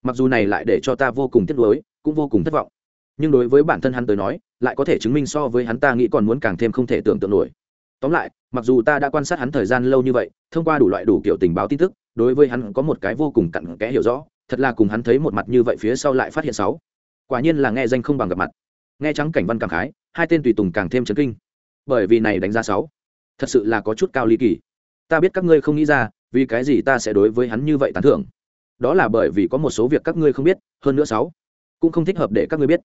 Mặc dù này lại để cho ta vô cùng tiếc nuối, cũng vô cùng thất vọng. Nhưng đối với bản thân hắn tới nói, lại có thể chứng minh so với hắn ta nghĩ còn muốn càng thêm không thể tưởng tượng nổi. Tóm lại, mặc dù ta đã quan sát hắn thời gian lâu như vậy, thông qua đủ loại đủ kiểu tình báo tin tức, đối với hắn có một cái vô cùng cặn kẽ hiểu rõ, thật là cùng hắn thấy một mặt như vậy phía sau lại phát hiện sáu quả nhiên là nghe danh không bằng gặp mặt. Nghe trắng cảnh văn cảm khái, hai tên tùy tùng càng thêm chấn kinh. Bởi vì này đánh giá sáu thật sự là có chút cao ly kỳ. Ta biết các ngươi không nghĩ ra, vì cái gì ta sẽ đối với hắn như vậy tán thưởng. Đó là bởi vì có một số việc các ngươi không biết, hơn nữa sáu cũng không thích hợp để các ngươi biết.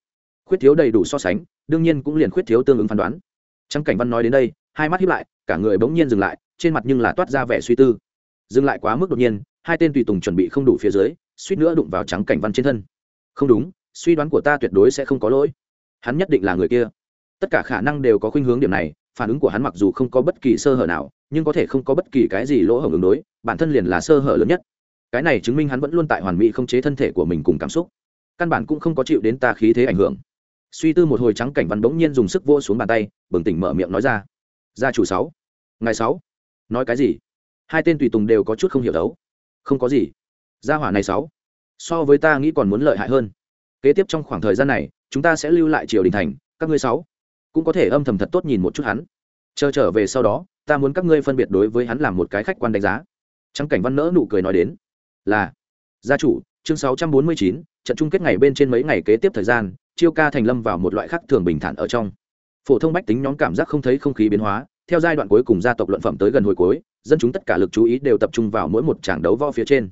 Khuyết thiếu đầy đủ so sánh, đương nhiên cũng liền khuyết thiếu tương ứng phán đoán. Trắng cảnh văn nói đến đây, hai mắt hiếp lại, cả người bỗng nhiên dừng lại, trên mặt nhưng là toát ra vẻ suy tư. Dừng lại quá mức đột nhiên, hai tên tùy tùng chuẩn bị không đủ phía dưới, suýt nữa đụng vào trắng cảnh văn trên thân. Không đúng, suy đoán của ta tuyệt đối sẽ không có lỗi. Hắn nhất định là người kia. Tất cả khả năng đều có khuynh hướng điểm này phản ứng của hắn mặc dù không có bất kỳ sơ hở nào, nhưng có thể không có bất kỳ cái gì lỗ hổng ứng đối, bản thân liền là sơ hở lớn nhất. Cái này chứng minh hắn vẫn luôn tại hoàn mỹ không chế thân thể của mình cùng cảm xúc. Căn bản cũng không có chịu đến ta khí thế ảnh hưởng. Suy tư một hồi trắng cảnh văn bỗng nhiên dùng sức vô xuống bàn tay, bừng tỉnh mở miệng nói ra. Gia chủ sáu. Ngày sáu. Nói cái gì? Hai tên tùy tùng đều có chút không hiểu đấu. Không có gì. Gia hỏa này sáu. So với ta nghĩ còn muốn lợi hại hơn. Kế tiếp trong khoảng thời gian này, chúng ta sẽ lưu lại triều đình thành, các ngươi sáu cũng có thể âm thầm thật tốt nhìn một chút hắn. Chờ trở về sau đó, ta muốn các ngươi phân biệt đối với hắn làm một cái khách quan đánh giá. Trắng cảnh văn nỡ nụ cười nói đến, là, gia chủ, chương sáu trăm bốn mươi chín, trận chung kết ngày bên trên mấy ngày kế tiếp thời gian, chiêu ca thành lâm vào một loại khác thường bình thản ở trong. Phổ thông bách tính nhóm cảm giác không thấy không khí biến hóa, theo giai đoạn cuối cùng gia tộc luận phẩm tới gần hồi cuối, dân chúng tất cả lực chú ý đều tập trung vào mỗi một tràng đấu võ phía trên.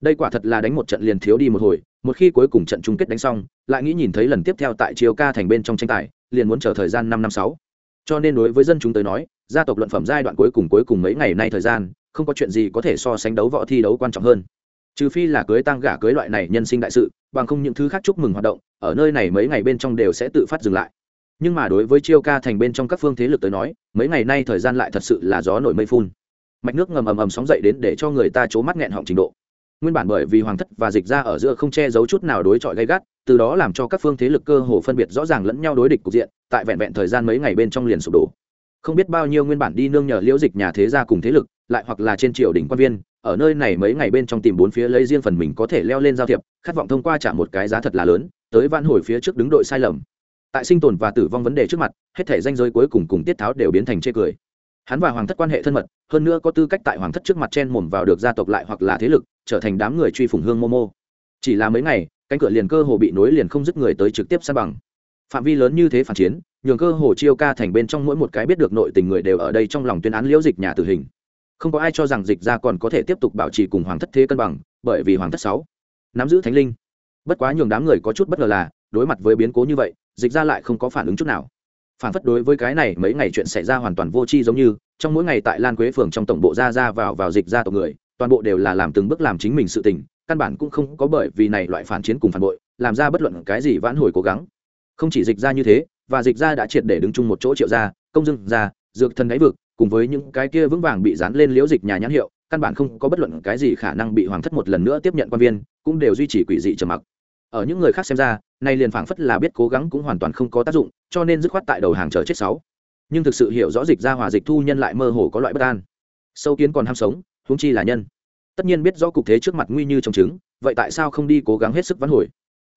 Đây quả thật là đánh một trận liền thiếu đi một hồi, một khi cuối cùng trận chung kết đánh xong, lại nghĩ nhìn thấy lần tiếp theo tại chiêu ca thành bên trong tranh tài liền muốn chờ thời gian năm năm sáu. Cho nên đối với dân chúng tới nói, gia tộc luận phẩm giai đoạn cuối cùng cuối cùng mấy ngày nay thời gian, không có chuyện gì có thể so sánh đấu võ thi đấu quan trọng hơn. Trừ phi là cưới tăng gả cưới loại này nhân sinh đại sự, bằng không những thứ khác chúc mừng hoạt động, ở nơi này mấy ngày bên trong đều sẽ tự phát dừng lại. Nhưng mà đối với chiêu ca thành bên trong các phương thế lực tới nói, mấy ngày nay thời gian lại thật sự là gió nổi mây phun. Mạch nước ngầm ầm ầm sóng dậy đến để cho người ta c mắt nghẹn họng trình độ nguyên bản bởi vì hoàng thất và dịch ra ở giữa không che giấu chút nào đối chọi gây gắt, từ đó làm cho các phương thế lực cơ hồ phân biệt rõ ràng lẫn nhau đối địch cục diện, tại vẹn vẹn thời gian mấy ngày bên trong liền sụp đổ. Không biết bao nhiêu nguyên bản đi nương nhờ liễu dịch nhà thế gia cùng thế lực, lại hoặc là trên triều đình quan viên, ở nơi này mấy ngày bên trong tìm bốn phía lấy riêng phần mình có thể leo lên giao thiệp, khát vọng thông qua trả một cái giá thật là lớn, tới van hồi phía trước đứng đội sai lầm. Tại sinh tồn và tử vong vấn đề trước mặt, hết thể danh giới cuối cùng cùng tiết tháo đều biến thành chê cười hắn và hoàng thất quan hệ thân mật, hơn nữa có tư cách tại hoàng thất trước mặt chen mồm vào được gia tộc lại hoặc là thế lực, trở thành đám người truy phủng hương momo. Chỉ là mấy ngày, cánh cửa liền cơ hồ bị nối liền không dứt người tới trực tiếp san bằng. Phạm vi lớn như thế phản chiến, nhường cơ hồ chiêu ca thành bên trong mỗi một cái biết được nội tình người đều ở đây trong lòng tuyên án liễu dịch nhà tử hình. Không có ai cho rằng dịch ra còn có thể tiếp tục bảo trì cùng hoàng thất thế cân bằng, bởi vì hoàng thất sáu, nắm giữ thánh linh. Bất quá nhường đám người có chút bất ngờ là, đối mặt với biến cố như vậy, dịch ra lại không có phản ứng chút nào phản phất đối với cái này mấy ngày chuyện xảy ra hoàn toàn vô tri giống như, trong mỗi ngày tại lan quế phường trong tổng bộ ra ra vào vào dịch ra tộc người, toàn bộ đều là làm từng bước làm chính mình sự tình, căn bản cũng không có bởi vì này loại phản chiến cùng phản bội, làm ra bất luận cái gì vãn hồi cố gắng. Không chỉ dịch ra như thế, và dịch ra đã triệt để đứng chung một chỗ triệu ra công dưng ra dược thân đáy vực, cùng với những cái kia vững vàng bị dán lên liễu dịch nhà nhãn hiệu, căn bản không có bất luận cái gì khả năng bị hoàng thất một lần nữa tiếp nhận quan viên, cũng đều duy trì quỷ dị trầm mặc ở những người khác xem ra, nay liền phảng phất là biết cố gắng cũng hoàn toàn không có tác dụng, cho nên dứt khoát tại đầu hàng chờ chết sáu. Nhưng thực sự hiểu rõ dịch ra hòa dịch thu nhân lại mơ hồ có loại bất an. Sâu kiến còn ham sống, huống chi là nhân. Tất nhiên biết rõ cục thế trước mặt nguy như trong trứng, vậy tại sao không đi cố gắng hết sức vãn hồi?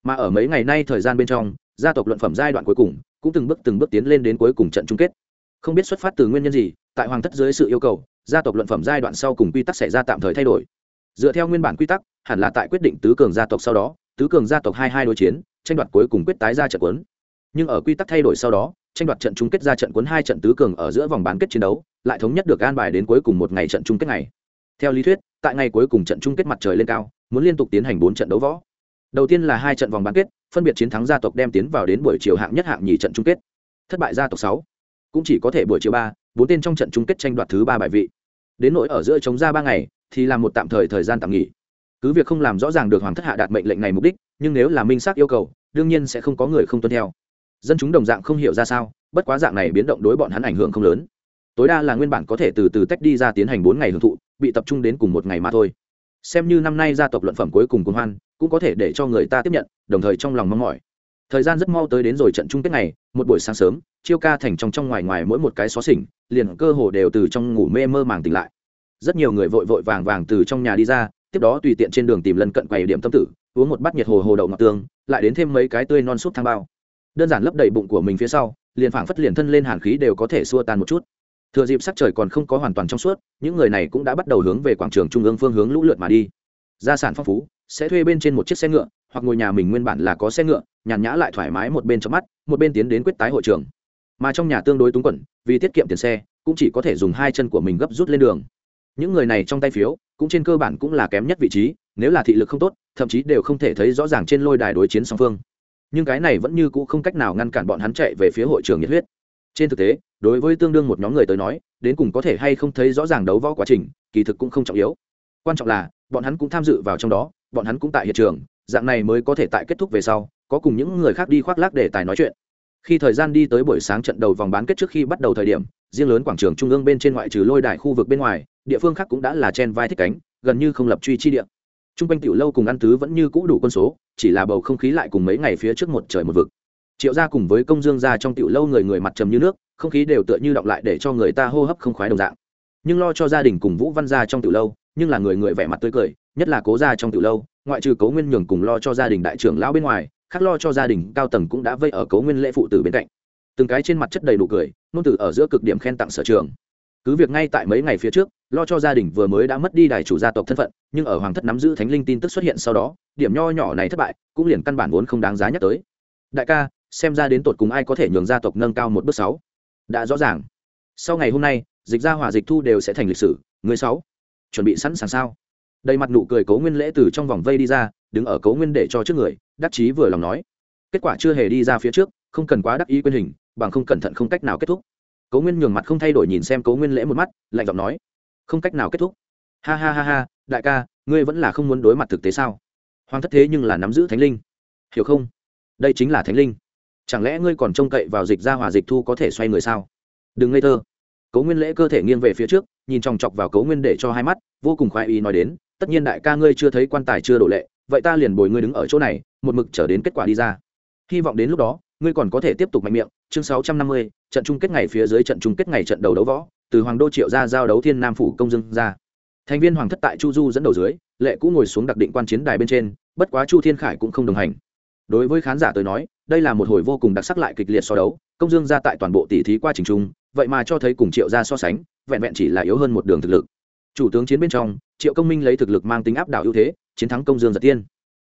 Mà ở mấy ngày nay thời gian bên trong, gia tộc luận phẩm giai đoạn cuối cùng, cũng từng bước từng bước tiến lên đến cuối cùng trận chung kết. Không biết xuất phát từ nguyên nhân gì, tại hoàng thất dưới sự yêu cầu, gia tộc luận phẩm giai đoạn sau cùng quy tắc xảy ra tạm thời thay đổi. Dựa theo nguyên bản quy tắc, hẳn là tại quyết định tứ cường gia tộc sau đó tứ cường gia tộc hai hai đối chiến, tranh đoạt cuối cùng quyết tái ra trận quấn nhưng ở quy tắc thay đổi sau đó, tranh đoạt trận chung kết ra trận quấn hai trận tứ cường ở giữa vòng bán kết chiến đấu, lại thống nhất được an bài đến cuối cùng một ngày trận chung kết này theo lý thuyết, tại ngày cuối cùng trận chung kết mặt trời lên cao, muốn liên tục tiến hành bốn trận đấu võ. Đầu tiên là hai trận vòng bán kết, phân biệt chiến thắng gia tộc đem tiến vào đến buổi chiều hạng nhất hạng nhì trận chung kết. Thất bại gia tộc sáu. Cũng chỉ có thể buổi chiều ba, bốn tên trong trận chung kết tranh đoạt thứ ba bài vị. Đến nỗi ở giữa chống ra ba ngày, thì là một tạm thời thời gian tạm nghỉ cứ việc không làm rõ ràng được hoàng thất hạ đạt mệnh lệnh này mục đích, nhưng nếu là minh xác yêu cầu, đương nhiên sẽ không có người không tuân theo. Dân chúng đồng dạng không hiểu ra sao, bất quá dạng này biến động đối bọn hắn ảnh hưởng không lớn. Tối đa là nguyên bản có thể từ từ tách đi ra tiến hành bốn ngày hưởng thụ, bị tập trung đến cùng một ngày mà thôi. Xem như năm nay gia tộc luận phẩm cuối cùng cùng hoan, cũng có thể để cho người ta tiếp nhận, đồng thời trong lòng mong mỏi. Thời gian rất mau tới đến rồi trận chung kết này một buổi sáng sớm, chiêu ca thành trong trong ngoài ngoài mỗi một cái xó xỉnh, liền cơ hồ đều từ trong ngủ mê mơ màng tỉnh lại. Rất nhiều người vội vội vàng vàng từ trong nhà đi ra tiếp đó tùy tiện trên đường tìm lần cận quầy điểm tâm tử, uống một bát nhiệt hồ hồ đậu ngọc tương, lại đến thêm mấy cái tươi non súp thang bao. Đơn giản lấp đầy bụng của mình phía sau, liền phảng phất liền thân lên hàn khí đều có thể xua tan một chút. Thừa dịp sắc trời còn không có hoàn toàn trong suốt, những người này cũng đã bắt đầu hướng về quảng trường trung ương phương hướng lũ lượt mà đi. Gia sản phong phú, sẽ thuê bên trên một chiếc xe ngựa, hoặc ngồi nhà mình nguyên bản là có xe ngựa, nhàn nhã lại thoải mái một bên trong mắt, một bên tiến đến quyết tái hội trường. Mà trong nhà tương đối túng quẩn, vì tiết kiệm tiền xe, cũng chỉ có thể dùng hai chân của mình gấp rút lên đường. Những người này trong tay phiếu cũng trên cơ bản cũng là kém nhất vị trí, nếu là thị lực không tốt, thậm chí đều không thể thấy rõ ràng trên lôi đài đối chiến song phương. Nhưng cái này vẫn như cũ không cách nào ngăn cản bọn hắn chạy về phía hội trường nhiệt huyết. Trên thực tế, đối với tương đương một nhóm người tới nói, đến cùng có thể hay không thấy rõ ràng đấu võ quá trình, kỳ thực cũng không trọng yếu. Quan trọng là, bọn hắn cũng tham dự vào trong đó, bọn hắn cũng tại hiện trường, dạng này mới có thể tại kết thúc về sau, có cùng những người khác đi khoác lác để tài nói chuyện. Khi thời gian đi tới buổi sáng trận đầu vòng bán kết trước khi bắt đầu thời điểm, riêng lớn quảng trường trung ương bên trên ngoại trừ lôi đài khu vực bên ngoài địa phương khác cũng đã là chen vai thích cánh, gần như không lập truy chi địa. T r u n g quanh tiểu lâu cùng ăn tứ vẫn như cũ đủ quân số, chỉ là bầu không khí lại cùng mấy ngày phía trước một trời một vực. Triệu gia cùng với công dương gia trong tiểu lâu người người mặt trầm như nước, không khí đều tựa như đọng lại để cho người ta hô hấp không khoái đồng dạng. Nhưng lo cho gia đình cùng vũ văn gia trong tiểu lâu, nhưng là người người vẻ mặt tươi cười, nhất là cố gia trong tiểu lâu, ngoại trừ cố nguyên nhường cùng lo cho gia đình đại trưởng lão bên ngoài, khác lo cho gia đình cao tầng cũng đã vây ở cố nguyên lễ phụ tử bên cạnh. Từng cái trên mặt chất đầy đủ cười, nôn tử ở giữa cực điểm khen tặng sở trường. Cứ việc ngay tại mấy ngày phía trước lo cho gia đình vừa mới đã mất đi đài chủ gia tộc thân phận, nhưng ở hoàng thất nắm giữ thánh linh tin tức xuất hiện sau đó, điểm nho nhỏ này thất bại, cũng liền căn bản vốn không đáng giá nhắc tới. Đại ca, xem ra đến tột cùng ai có thể nhường gia tộc nâng cao một bước sáu? Đã rõ ràng. Sau ngày hôm nay, dịch gia hỏa dịch thu đều sẽ thành lịch sử. Người sáu, chuẩn bị sẵn sàng sao? Đầy mặt nụ cười cố nguyên lễ từ trong vòng vây đi ra, đứng ở cố nguyên để cho trước người, đắc chí vừa lòng nói. Kết quả chưa hề đi ra phía trước, không cần quá đắc ý quyên hình, bằng không cẩn thận không cách nào kết thúc. Cố nguyên nhường mặt không thay đổi nhìn xem cố nguyên lễ một mắt, lạnh giọng nói không cách nào kết thúc. Ha ha ha ha, đại ca, ngươi vẫn là không muốn đối mặt thực tế sao? Hoàng thất thế nhưng là nắm giữ thánh linh. Hiểu không? Đây chính là thánh linh. Chẳng lẽ ngươi còn trông cậy vào dịch ra hòa dịch thu có thể xoay người sao? Đừng ngây thơ. Cấu nguyên lễ cơ thể nghiêng về phía trước, nhìn chòng chọc vào cấu nguyên để cho hai mắt, vô cùng khoái ý nói đến, tất nhiên đại ca ngươi chưa thấy quan tài chưa đổ lệ, vậy ta liền bồi ngươi đứng ở chỗ này, một mực trở đến kết quả đi ra. Hy vọng đến lúc đó, ngươi còn có thể tiếp tục mạnh miệng. Chương sáu trăm năm mươi, trận chung kết ngày phía dưới trận chung kết ngày trận đầu đấu võ từ hoàng đô triệu ra giao đấu thiên nam phủ công dương ra thành viên hoàng thất tại chu du dẫn đầu dưới, lệ cũ ngồi xuống đặc định quan chiến đài bên trên, bất quá chu thiên khải cũng không đồng hành. Đối với khán giả tới nói, đây là một hồi vô cùng đặc sắc lại kịch liệt so đấu, công dương ra tại toàn bộ tỷ thí qua trình trung vậy mà cho thấy cùng triệu ra so sánh, vẹn vẹn chỉ là yếu hơn một đường thực lực. Chủ tướng chiến bên trong, triệu công minh lấy thực lực mang tính áp đảo ưu thế, chiến thắng công dương giật tiên.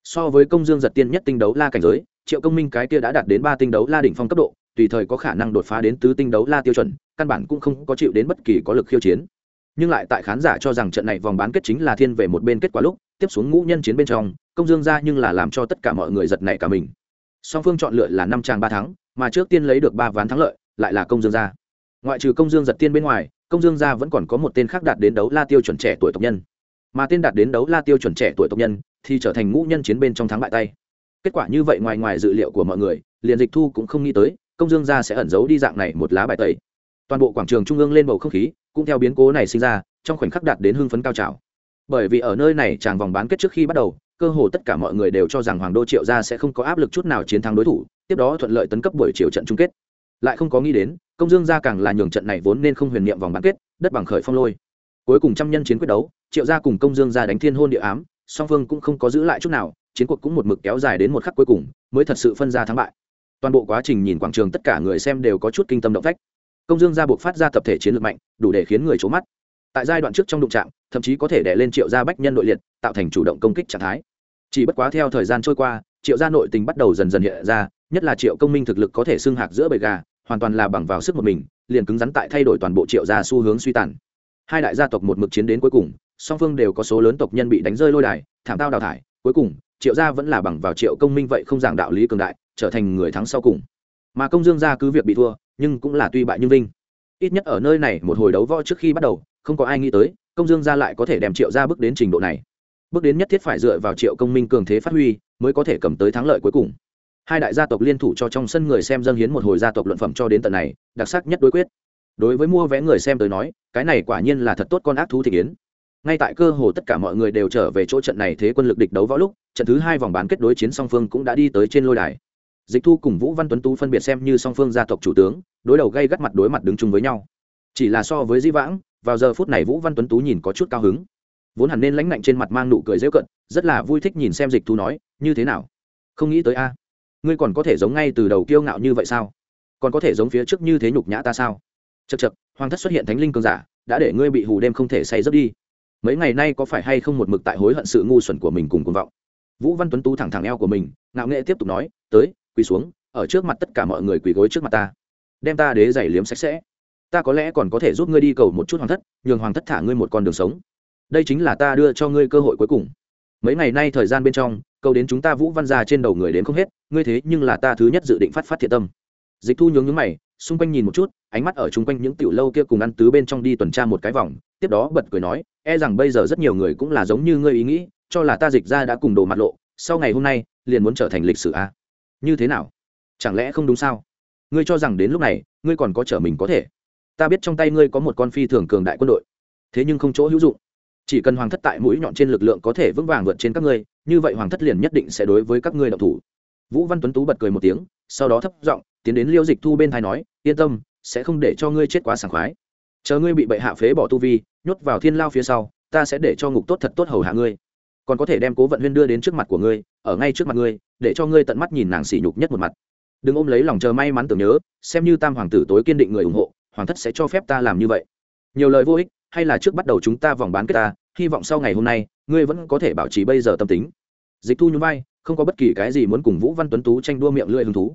So với công dương giật tiên nhất tinh đấu la cảnh giới, triệu công minh cái kia đã đạt đến ba tinh đấu la đỉnh phong cấp độ tùy thời có khả năng đột phá đến tứ tinh đấu la tiêu chuẩn căn bản cũng không có chịu đến bất kỳ có lực khiêu chiến. Nhưng lại tại khán giả cho rằng trận này vòng bán kết chính là thiên về một bên kết quả lúc tiếp xuống ngũ nhân chiến bên trong công dương ra nhưng là làm cho tất cả mọi người giật nảy cả mình. Song phương chọn lựa là năm tràng ba tháng, mà trước tiên lấy được ba ván thắng lợi lại là công dương gia. Ngoại trừ công dương giật tiên bên ngoài công dương gia vẫn còn có một tên khác đạt đến đấu la tiêu chuẩn trẻ tuổi tộc nhân. Mà tên đạt đến đấu la tiêu chuẩn trẻ tuổi tộc nhân thì trở thành ngũ nhân chiến bên trong thắng bại tay. Kết quả như vậy ngoài ngoài dự liệu của mọi người liền dịch thu cũng không nghĩ tới công dương gia sẽ ẩn giấu đi dạng này một lá bài tẩy. Toàn bộ quảng trường trung ương lên bầu không khí, cũng theo biến cố này sinh ra, trong khoảnh khắc đạt đến hưng phấn cao trào. Bởi vì ở nơi này tràng vòng bán kết trước khi bắt đầu, cơ hồ tất cả mọi người đều cho rằng hoàng đô triệu gia sẽ không có áp lực chút nào chiến thắng đối thủ, tiếp đó thuận lợi tấn cấp buổi chiều trận chung kết. Lại không có nghĩ đến, công dương gia càng là nhường trận này vốn nên không huyền niệm vòng bán kết, đất bằng khởi phong lôi. Cuối cùng trăm nhân chiến quyết đấu, triệu gia cùng công dương gia đánh thiên hôn địa ám, song phương cũng không có giữ lại chút nào, chiến cuộc cũng một mực kéo dài đến một khắc cuối cùng, mới thật sự phân ra thắng bại toàn bộ quá trình nhìn quảng trường tất cả người xem đều có chút kinh tâm động phách. Công dương gia buộc phát ra tập thể chiến lược mạnh, đủ để khiến người trố mắt. Tại giai đoạn trước trong đụng trạm thậm chí có thể đè lên triệu gia bách nhân nội liệt, tạo thành chủ động công kích trạng thái. Chỉ bất quá theo thời gian trôi qua, triệu gia nội tình bắt đầu dần dần hiện ra, nhất là triệu công minh thực lực có thể xưng hạc giữa bầy gà, hoàn toàn là bằng vào sức một mình, liền cứng rắn tại thay đổi toàn bộ triệu gia xu hướng suy tàn. Hai đại gia tộc một mực chiến đến cuối cùng, song phương đều có số lớn tộc nhân bị đánh rơi lôi đài, thảm tao đào thải, cuối cùng, triệu gia vẫn là bằng vào triệu công minh vậy không giảng đạo lý cường đại trở thành người thắng sau cùng. Mà công dương gia cứ việc bị thua, nhưng cũng là tuy bại nhưng vinh. Ít nhất ở nơi này, một hồi đấu võ trước khi bắt đầu, không có ai nghĩ tới, công dương gia lại có thể đem triệu gia bước đến trình độ này. Bước đến nhất thiết phải dựa vào triệu công minh cường thế phát huy, mới có thể cầm tới thắng lợi cuối cùng. Hai đại gia tộc liên thủ cho trong sân người xem dâng hiến một hồi gia tộc luận phẩm cho đến tận này, đặc sắc nhất đối quyết. Đối với mua vé người xem tới nói, cái này quả nhiên là thật tốt con ác thú thị kiến. Ngay tại cơ hồ tất cả mọi người đều trở về chỗ trận này thế quân lực địch đấu võ lúc, trận thứ hai vòng bán kết đối chiến song phương cũng đã đi tới trên lôi đài dịch thu cùng vũ văn tuấn tú phân biệt xem như song phương gia tộc chủ tướng, đối đầu gây gắt mặt đối mặt đứng chung với nhau. Chỉ là so với di vãng, vào giờ phút này vũ văn tuấn tú nhìn có chút cao hứng. Vốn hẳn nên lãnh lạnh trên mặt mang nụ cười dễ cận, rất là vui thích nhìn xem dịch thu nói, như thế nào? Không nghĩ tới a, ngươi còn có thể giống ngay từ đầu kiêu ngạo như vậy sao? Còn có thể giống phía trước như thế nhục nhã ta sao? Chật chật hoàng thất xuất hiện thánh linh cường giả, đã để ngươi bị hù đêm không thể say giấc đi. Mấy ngày nay có phải hay không một mực tại hối hận sự ngu xuẩn của mình cùng cuồng vọng? Vũ văn tuấn tú thẳng thẳng eo của mình, ngạo nghệ tiếp tục nói, tới quỳ xuống, ở trước mặt tất cả mọi người quỳ gối trước mặt ta. Đem ta đế giày liếm sạch sẽ. Ta có lẽ còn có thể giúp ngươi đi cầu một chút hoàng thất, nhường hoàng thất thả ngươi một con đường sống. Đây chính là ta đưa cho ngươi cơ hội cuối cùng. Mấy ngày nay thời gian bên trong câu đến chúng ta vũ văn gia trên đầu người đến không hết, ngươi thế nhưng là ta thứ nhất dự định phát phát thiện tâm. Dịch thu nhướng nhướng mày, xung quanh nhìn một chút, ánh mắt ở chung quanh những tiểu lâu kia cùng ăn tứ bên trong đi tuần tra một cái vòng, tiếp đó bật cười nói e rằng bây giờ rất nhiều người cũng là giống như ngươi ý nghĩ, cho là ta dịch ra đã cùng đồ mặt lộ, sau ngày hôm nay, liền muốn trở thành lịch sử a. à? Như thế nào? Chẳng lẽ không đúng sao? Ngươi cho rằng đến lúc này, ngươi còn có trở mình có thể. Ta biết trong tay ngươi có một con phi thường cường đại quân đội. Thế nhưng không chỗ hữu dụng. Chỉ cần hoàng thất tại mũi nhọn trên lực lượng có thể vững vàng vượt trên các ngươi, như vậy hoàng thất liền nhất định sẽ đối với các ngươi độc thủ. Vũ văn tuấn tú bật cười một tiếng, sau đó thấp giọng tiến đến liêu dịch thu bên thai nói, yên tâm, sẽ không để cho ngươi chết quá sảng khoái. Chờ ngươi bị bệ hạ phế bỏ tu vi, nhốt vào thiên lao phía sau, ta sẽ để cho ngục tốt thật tốt hầu hạ ngươi còn có thể đem cố vận huyên đưa đến trước mặt của ngươi, ở ngay trước mặt ngươi, để cho ngươi tận mắt nhìn nàng sỉ nhục nhất một mặt. Đừng ôm lấy lòng chờ may mắn tưởng nhớ, xem như tam hoàng tử tối kiên định người ủng hộ, hoàng thất sẽ cho phép ta làm như vậy. Nhiều lời vô ích, hay là trước bắt đầu chúng ta vòng bán kết ta, hy vọng sau ngày hôm nay, ngươi vẫn có thể bảo trì bây giờ tâm tính. Dịch thu nhún vai, không có bất kỳ cái gì muốn cùng vũ văn tuấn tú tranh đua miệng lưỡi hứng thú.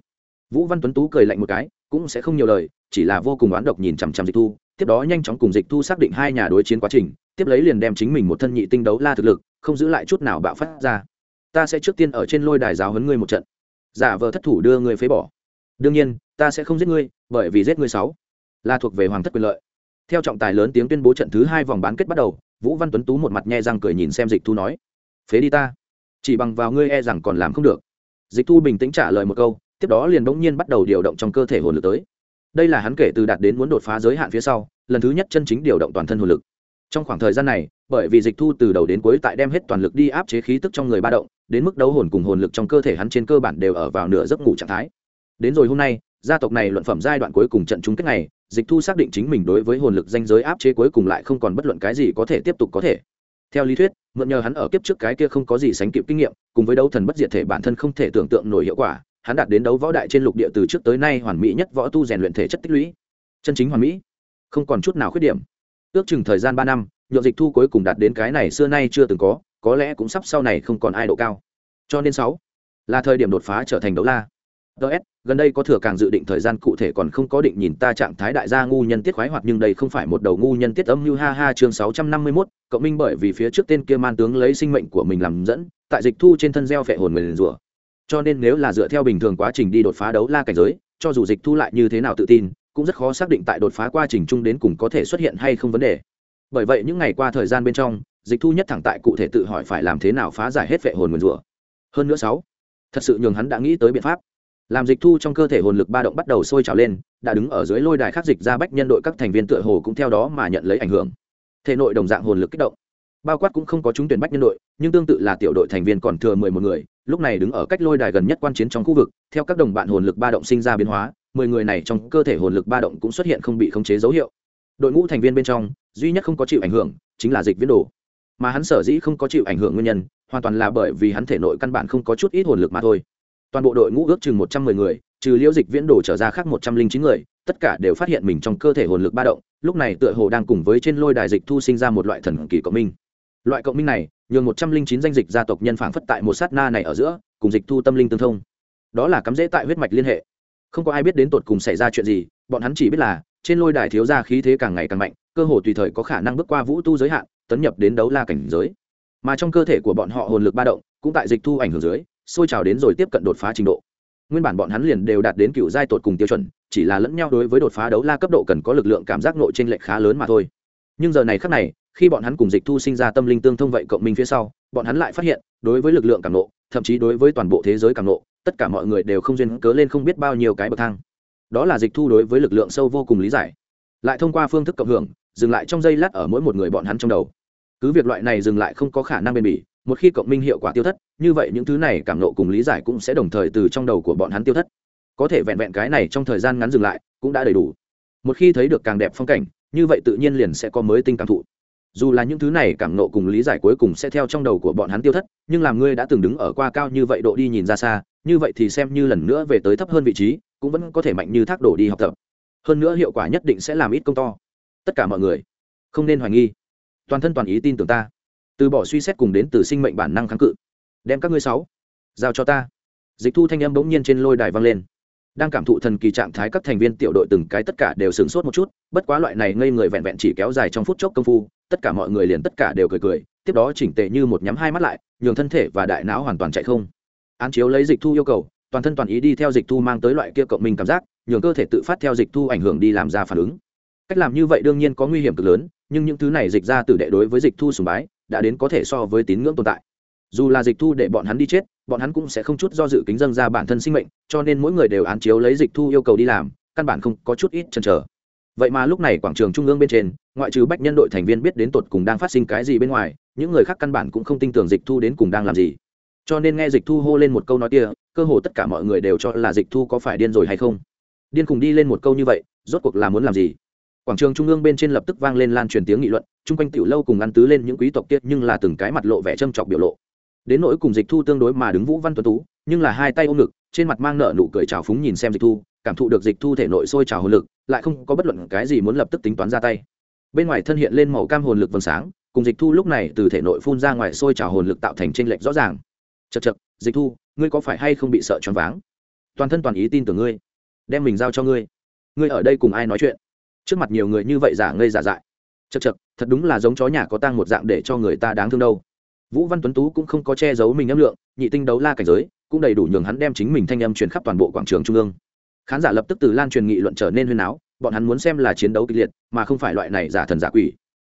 Vũ văn tuấn tú cười lạnh một cái, cũng sẽ không nhiều lời, chỉ là vô cùng oán độc nhìn chằm chằm dịch thu, tiếp đó nhanh chóng cùng dịch thu xác định hai nhà đối chiến quá trình, tiếp lấy liền đem chính mình một thân nhị tinh đấu la thực lực không giữ lại chút nào bạo phát ra. Ta sẽ trước tiên ở trên lôi đài giáo huấn ngươi một trận. Giả vờ thất thủ đưa ngươi phế bỏ. Đương nhiên, ta sẽ không giết ngươi, bởi vì giết ngươi sáu là thuộc về hoàng thất quyền lợi. Theo trọng tài lớn tiếng tuyên bố trận thứ hai vòng bán kết bắt đầu, vũ văn tuấn tú một mặt nhe răng cười nhìn xem dịch thu nói, phế đi ta. Chỉ bằng vào ngươi e rằng còn làm không được. Dịch thu bình tĩnh trả lời một câu, tiếp đó liền bỗng nhiên bắt đầu điều động trong cơ thể hồn lực tới. Đây là hắn kể từ đạt đến muốn đột phá giới hạn phía sau, lần thứ nhất chân chính điều động toàn thân hồn lực trong khoảng thời gian này, bởi vì dịch thu từ đầu đến cuối tại đem hết toàn lực đi áp chế khí tức trong người ba động, đến mức đấu hồn cùng hồn lực trong cơ thể hắn trên cơ bản đều ở vào nửa giấc ngủ trạng thái. Đến rồi hôm nay, gia tộc này luận phẩm giai đoạn cuối cùng trận chung kết này, dịch thu xác định chính mình đối với hồn lực danh giới áp chế cuối cùng lại không còn bất luận cái gì có thể tiếp tục có thể. Theo lý thuyết, mượn nhờ hắn ở kiếp trước cái kia không có gì sánh kịp kinh nghiệm, cùng với đấu thần bất diệt thể bản thân không thể tưởng tượng nổi hiệu quả, hắn đạt đến đấu võ đại trên lục địa từ trước tới nay hoàn mỹ nhất võ tu rèn luyện thể chất tích lũy. Chân chính hoàn mỹ, không còn chút nào khuyết điểm ước chừng thời gian ba năm nhộn dịch thu cuối cùng đạt đến cái này xưa nay chưa từng có có lẽ cũng sắp sau này không còn ai độ cao. Cho nên sáu là thời điểm đột phá trở thành đấu la. Ts gần đây có thừa càng dự định thời gian cụ thể còn không có định nhìn ta trạng thái đại gia ngu nhân tiết khoái hoạt nhưng đây không phải một đầu ngu nhân tiết âm như ha ha chương 651, cộng minh bởi vì phía trước tên kia man tướng lấy sinh mệnh của mình làm dẫn tại dịch thu trên thân gieo phệ hồn mình rủa. Cho nên nếu là dựa theo bình thường quá trình đi đột phá đấu la cảnh giới cho dù dịch thu lại như thế nào tự tin cũng rất khó xác định tại đột phá quá trình chung đến cùng có thể xuất hiện hay không vấn đề. Bởi vậy những ngày qua thời gian bên trong, dịch thu nhất thẳng tại cụ thể tự hỏi phải làm thế nào phá giải hết vệ hồn nguyền rủa. Hơn nữa sáu, thật sự nhường hắn đã nghĩ tới biện pháp. Làm dịch thu trong cơ thể hồn lực ba động bắt đầu sôi trào lên, đã đứng ở dưới lôi đài khắc dịch ra bách nhân đội các thành viên tựa hồ cũng theo đó mà nhận lấy ảnh hưởng. Thể nội đồng dạng hồn lực kích động. Bao quát cũng không có trúng tuyển bách nhân đội, nhưng tương tự là tiểu đội thành viên còn thừa mười một người, lúc này đứng ở cách lôi đài gần nhất quan chiến trong khu vực, theo các đồng bạn hồn lực ba động sinh ra biến hóa mười người này trong cơ thể hồn lực ba động cũng xuất hiện không bị khống chế dấu hiệu. Đội ngũ thành viên bên trong, duy nhất không có chịu ảnh hưởng chính là dịch viễn đồ. Mà hắn sở dĩ không có chịu ảnh hưởng nguyên nhân, hoàn toàn là bởi vì hắn thể nội căn bản không có chút ít hồn lực mà thôi. Toàn bộ đội ngũ ước chừng một trăm mười người, trừ liễu dịch viễn đồ trở ra khác một trăm linh chín người, tất cả đều phát hiện mình trong cơ thể hồn lực ba động, lúc này tựa hồ đang cùng với trên lôi đài dịch thu sinh ra một loại thần kỳ cộng minh. Loại cộng minh này, nhường một trăm linh chín danh dịch gia tộc nhân phảng phất tại một sát na này ở giữa, cùng dịch thu tâm linh tương thông. Đó là cắm rễ tại huyết mạch liên hệ không có ai biết đến tột cùng xảy ra chuyện gì, bọn hắn chỉ biết là, trên lôi đài thiếu gia khí thế càng ngày càng mạnh, cơ hồ tùy thời có khả năng bước qua vũ tu giới hạn, tấn nhập đến đấu la cảnh giới. Mà trong cơ thể của bọn họ hồn lực ba động, cũng tại dịch thu ảnh hưởng dưới, sôi trào đến rồi tiếp cận đột phá trình độ. Nguyên bản bọn hắn liền đều đạt đến cựu giai tột cùng tiêu chuẩn, chỉ là lẫn nhau đối với đột phá đấu la cấp độ cần có lực lượng cảm giác nội trên lệch khá lớn mà thôi. Nhưng giờ này khác này, khi bọn hắn cùng dịch thu sinh ra tâm linh tương thông vậy cộng minh phía sau, bọn hắn lại phát hiện, đối với lực lượng cảm nộ, thậm chí đối với toàn bộ thế giới cảm nộ tất cả mọi người đều không duyên cớ lên không biết bao nhiêu cái bậc thang. Đó là dịch thu đối với lực lượng sâu vô cùng lý giải. Lại thông qua phương thức cộng hưởng, dừng lại trong giây lát ở mỗi một người bọn hắn trong đầu. Cứ việc loại này dừng lại không có khả năng bền bỉ, một khi cộng minh hiệu quả tiêu thất, như vậy những thứ này cảm nộ cùng lý giải cũng sẽ đồng thời từ trong đầu của bọn hắn tiêu thất. Có thể vẹn vẹn cái này trong thời gian ngắn dừng lại, cũng đã đầy đủ. Một khi thấy được càng đẹp phong cảnh, như vậy tự nhiên liền sẽ có mới tinh cảm thụ. Dù là những thứ này cảm nộ cùng lý giải cuối cùng sẽ theo trong đầu của bọn hắn tiêu thất, nhưng làm ngươi đã từng đứng ở qua cao như vậy độ đi nhìn ra xa như vậy thì xem như lần nữa về tới thấp hơn vị trí, cũng vẫn có thể mạnh như thác đổ đi học tập. Hơn nữa hiệu quả nhất định sẽ làm ít công to. Tất cả mọi người, không nên hoài nghi. Toàn thân toàn ý tin tưởng ta. Từ bỏ suy xét cùng đến từ sinh mệnh bản năng kháng cự. Đem các ngươi sáu, giao cho ta. Dịch thu thanh âm bỗng nhiên trên lôi đài vang lên. Đang cảm thụ thần kỳ trạng thái các thành viên tiểu đội từng cái tất cả đều sửng sốt một chút, bất quá loại này ngây người vẹn vẹn chỉ kéo dài trong phút chốc công phu, tất cả mọi người liền tất cả đều cười cười, tiếp đó chỉnh tề như một nhắm hai mắt lại, nhường thân thể và đại não hoàn toàn chạy không án chiếu lấy dịch thu yêu cầu, toàn thân toàn ý đi theo dịch thu mang tới loại kia cộng minh cảm giác, nhường cơ thể tự phát theo dịch thu ảnh hưởng đi làm ra phản ứng. Cách làm như vậy đương nhiên có nguy hiểm cực lớn, nhưng những thứ này dịch ra từ đệ đối với dịch thu sùng bái, đã đến có thể so với tín ngưỡng tồn tại. Dù là dịch thu để bọn hắn đi chết, bọn hắn cũng sẽ không chút do dự kính dân ra bản thân sinh mệnh, cho nên mỗi người đều án chiếu lấy dịch thu yêu cầu đi làm, căn bản không có chút ít chần chờ. Vậy mà lúc này quảng trường trung ương bên trên, ngoại trừ bách nhân đội thành viên biết đến tột cùng đang phát sinh cái gì bên ngoài, những người khác căn bản cũng không tin tưởng dịch thu đến cùng đang làm gì cho nên nghe dịch thu hô lên một câu nói kia, cơ hồ tất cả mọi người đều cho là dịch thu có phải điên rồi hay không. Điên cùng đi lên một câu như vậy, rốt cuộc là muốn làm gì? Quảng trường trung ương bên trên lập tức vang lên lan truyền tiếng nghị luận, chung quanh tiểu lâu cùng ăn tứ lên những quý tộc tiết nhưng là từng cái mặt lộ vẻ trâm trọc biểu lộ. Đến nỗi cùng dịch thu tương đối mà đứng vũ văn tuấn tú, nhưng là hai tay ôm ngực, trên mặt mang nợ nụ cười trào phúng nhìn xem dịch thu, cảm thụ được dịch thu thể nội sôi trào hồn lực, lại không có bất luận cái gì muốn lập tức tính toán ra tay. Bên ngoài thân hiện lên màu cam hồn lực vầng sáng, cùng dịch thu lúc này từ thể nội phun ra ngoài sôi trào hồn lực tạo thành tranh lệch rõ ràng chật chật, dịch thu, ngươi có phải hay không bị sợ choáng váng? Toàn thân toàn ý tin tưởng ngươi, đem mình giao cho ngươi. Ngươi ở đây cùng ai nói chuyện? Trước mặt nhiều người như vậy giả ngây giả dại. Chật chật, thật đúng là giống chó nhà có tang một dạng để cho người ta đáng thương đâu. Vũ văn tuấn tú cũng không có che giấu mình âm lượng, nhị tinh đấu la cảnh giới, cũng đầy đủ nhường hắn đem chính mình thanh âm truyền khắp toàn bộ quảng trường trung ương. Khán giả lập tức từ lan truyền nghị luận trở nên huyên áo bọn hắn muốn xem là chiến đấu kịch liệt, mà không phải loại này giả thần giả quỷ.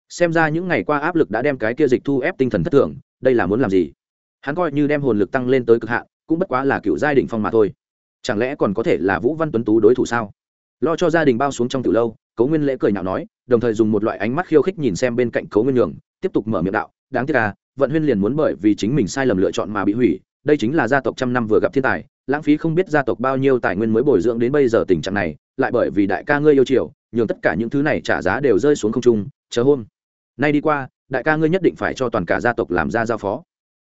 Xem ra những ngày qua áp lực đã đem cái kia dịch thu ép tinh thần thất thường, đây là muốn làm gì? Hắn coi như đem hồn lực tăng lên tới cực hạn, cũng bất quá là cựu giai đình phong mà thôi. Chẳng lẽ còn có thể là vũ văn tuấn tú đối thủ sao? Lo cho gia đình bao xuống trong từ lâu cấu nguyên lễ cười nhạo nói, đồng thời dùng một loại ánh mắt khiêu khích nhìn xem bên cạnh cấu nguyên nhường, tiếp tục mở miệng đạo, đáng tiếc à vận huyên liền muốn bởi vì chính mình sai lầm lựa chọn mà bị hủy, đây chính là gia tộc trăm năm vừa gặp thiên tài, lãng phí không biết gia tộc bao nhiêu tài nguyên mới bồi dưỡng đến bây giờ tình trạng này, lại bởi vì đại ca ngươi yêu chiều, nhường tất cả những thứ này trả giá đều rơi xuống không trung, chờ hôm nay đi qua, đại ca ngươi nhất định phải cho toàn cả gia tộc làm ra giao phó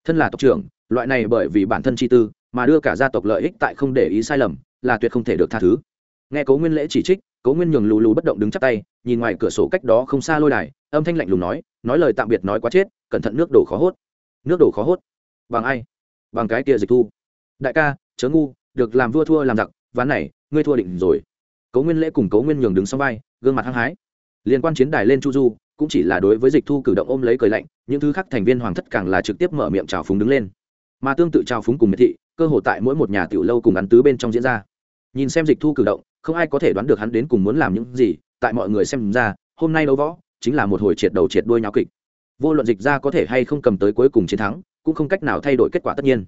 thân là tộc trưởng, loại này bởi vì bản thân chi tư mà đưa cả gia tộc lợi ích tại không để ý sai lầm là tuyệt không thể được tha thứ. Nghe cố nguyên lễ chỉ trích, cố nguyên nhường lù lù bất động đứng chắp tay, nhìn ngoài cửa sổ cách đó không xa lôi đài, âm thanh lạnh lùng nói nói lời tạm biệt nói quá chết, cẩn thận nước đổ khó hốt. Nước đổ khó hốt? Bằng ai? Bằng cái kia dịch thu. Đại ca, chớ ngu, được làm vua thua làm giặc, ván này, ngươi thua định rồi. Cố nguyên lễ cùng cố nguyên nhường đứng sau vai, gương mặt hăng hái. Liên quan chiến đài lên chu du cũng chỉ là đối với dịch thu cử động ôm lấy cười lạnh, những thứ khác thành viên hoàng thất càng là trực tiếp mở miệng trào phúng đứng lên. Mà tương tự trào phúng cùng miệt thị, cơ hội tại mỗi một nhà tiểu lâu cùng ăn tứ bên trong diễn ra. Nhìn xem dịch thu cử động, không ai có thể đoán được hắn đến cùng muốn làm những gì, tại mọi người xem ra, hôm nay đấu võ, chính là một hồi triệt đầu triệt đuôi nháo kịch. Vô luận dịch ra có thể hay không cầm tới cuối cùng chiến thắng, cũng không cách nào thay đổi kết quả tất nhiên.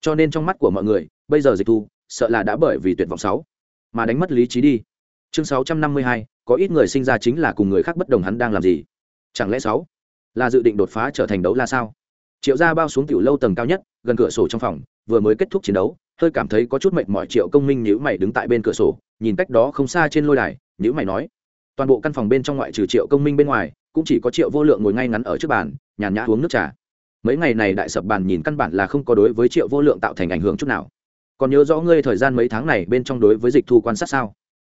Cho nên trong mắt của mọi người, bây giờ dịch thu, sợ là đã bởi vì tuyệt vọng sáu, mà đánh mất lý trí đi. Chương sáu trăm năm mươi hai, có ít người sinh ra chính là cùng người khác bất đồng hắn đang làm gì chẳng lẽ sáu là dự định đột phá trở thành đấu la sao? Triệu gia bao xuống tiểu lâu tầng cao nhất, gần cửa sổ trong phòng, vừa mới kết thúc chiến đấu, hơi cảm thấy có chút mệt mỏi, triệu công minh nhữ mày đứng tại bên cửa sổ, nhìn cách đó không xa trên lôi đài nhữ mày nói, toàn bộ căn phòng bên trong ngoại trừ triệu công minh bên ngoài, cũng chỉ có triệu vô lượng ngồi ngay ngắn ở trước bàn, nhàn nhã uống nước trà. Mấy ngày này đại sập bàn nhìn căn bản là không có đối với triệu vô lượng tạo thành ảnh hưởng chút nào. Còn nhớ rõ ngươi thời gian mấy tháng này bên trong đối với dịch thu quan sát sao?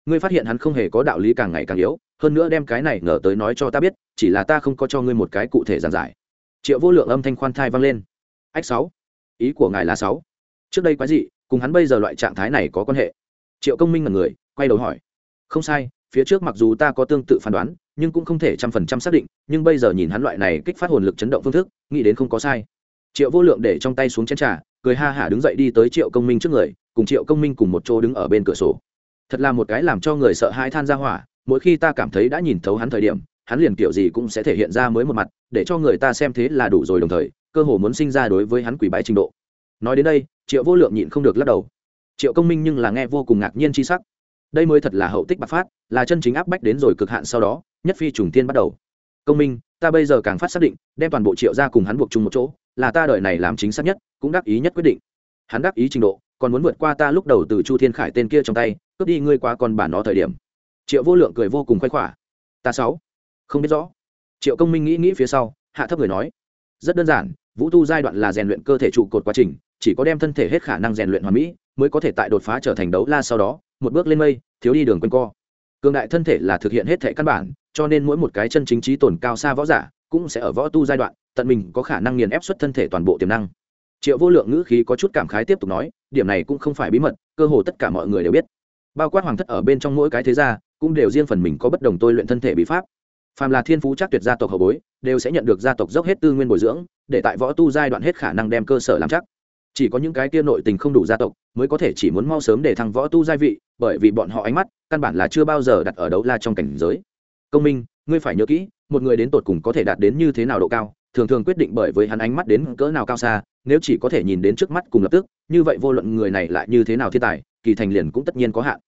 Ngươi phát hiện hắn không hề có đạo lý càng ngày càng yếu hơn nữa đem cái này ngờ tới nói cho ta biết, chỉ là ta không có cho ngươi một cái cụ thể giản giải. Triệu vô lượng âm thanh khoan thai vang lên. Ách sáu. Ý của ngài là sáu. Trước đây quái gì cùng hắn bây giờ loại trạng thái này có quan hệ. Triệu công minh là người, quay đầu hỏi. Không sai, phía trước mặc dù ta có tương tự phán đoán, nhưng cũng không thể trăm phần trăm xác định, nhưng bây giờ nhìn hắn loại này kích phát hồn lực chấn động phương thức, nghĩ đến không có sai. Triệu vô lượng để trong tay xuống chén trà, cười ha hả đứng dậy đi tới triệu công minh trước người, cùng triệu công minh cùng một chỗ đứng ở bên cửa sổ. Thật là một cái làm cho người sợ hãi than ra hỏa mỗi khi ta cảm thấy đã nhìn thấu hắn thời điểm, hắn liền kiểu gì cũng sẽ thể hiện ra mới một mặt, để cho người ta xem thế là đủ rồi đồng thời, cơ hồ muốn sinh ra đối với hắn quỷ bái trình độ. Nói đến đây, triệu vô lượng nhịn không được lắc đầu. Triệu công minh nhưng là nghe vô cùng ngạc nhiên c h i sắc. Đây mới thật là hậu tích bạc phát, là chân chính áp bách đến rồi cực hạn sau đó, nhất phi trùng tiên bắt đầu. Công minh, ta bây giờ càng phát xác định, đem toàn bộ triệu ra cùng hắn buộc chung một chỗ, là ta đợi này làm chính xác nhất, cũng đắc ý nhất quyết định. Hắn đắc ý trình độ, còn muốn vượt qua ta lúc đầu từ chu thiên khải tên kia trong tay, cướp đi ngươi qua con bản nó thời điểm triệu vô lượng cười vô cùng khoái khỏa. Ta sáu, không biết rõ. Triệu công minh nghĩ nghĩ phía sau, hạ thấp người nói. Rất đơn giản, vũ tu giai đoạn là rèn luyện cơ thể trụ cột quá trình, chỉ có đem thân thể hết khả năng rèn luyện hoàn mỹ, mới có thể tại đột phá trở thành đấu la sau đó, một bước lên mây, thiếu đi đường quanh co. Cường đại thân thể là thực hiện hết thể căn bản, cho nên mỗi một cái chân chính trí tồn cao xa võ giả cũng sẽ ở võ tu giai đoạn, tận mình có khả năng nghiền ép xuất thân thể toàn bộ tiềm năng. Triệu vô lượng ngữ khí có chút cảm khái tiếp tục nói, điểm này cũng không phải bí mật, cơ hồ tất cả mọi người đều biết. Bao quát hoàng thất ở bên trong mỗi cái thế gia cũng đều riêng phần mình có bất đồng tôi luyện thân thể bí pháp. Phàm là thiên phú chắc tuyệt gia tộc hậu bối, đều sẽ nhận được gia tộc dốc hết tư nguyên bồi dưỡng, để tại võ tu giai đoạn hết khả năng đem cơ sở làm chắc. Chỉ có những cái kia nội tình không đủ gia tộc, mới có thể chỉ muốn mau sớm để thăng võ tu giai vị, bởi vì bọn họ ánh mắt, căn bản là chưa bao giờ đặt ở đấu la trong cảnh giới. Công minh, ngươi phải nhớ kỹ, một người đến tột cùng có thể đạt đến như thế nào độ cao, thường thường quyết định bởi với hắn ánh mắt đến cỡ nào cao xa, nếu chỉ có thể nhìn đến trước mắt cùng lập tức, như vậy vô luận người này lại như thế nào thiên tài, kỳ thành liền cũng tất nhiên có hạn.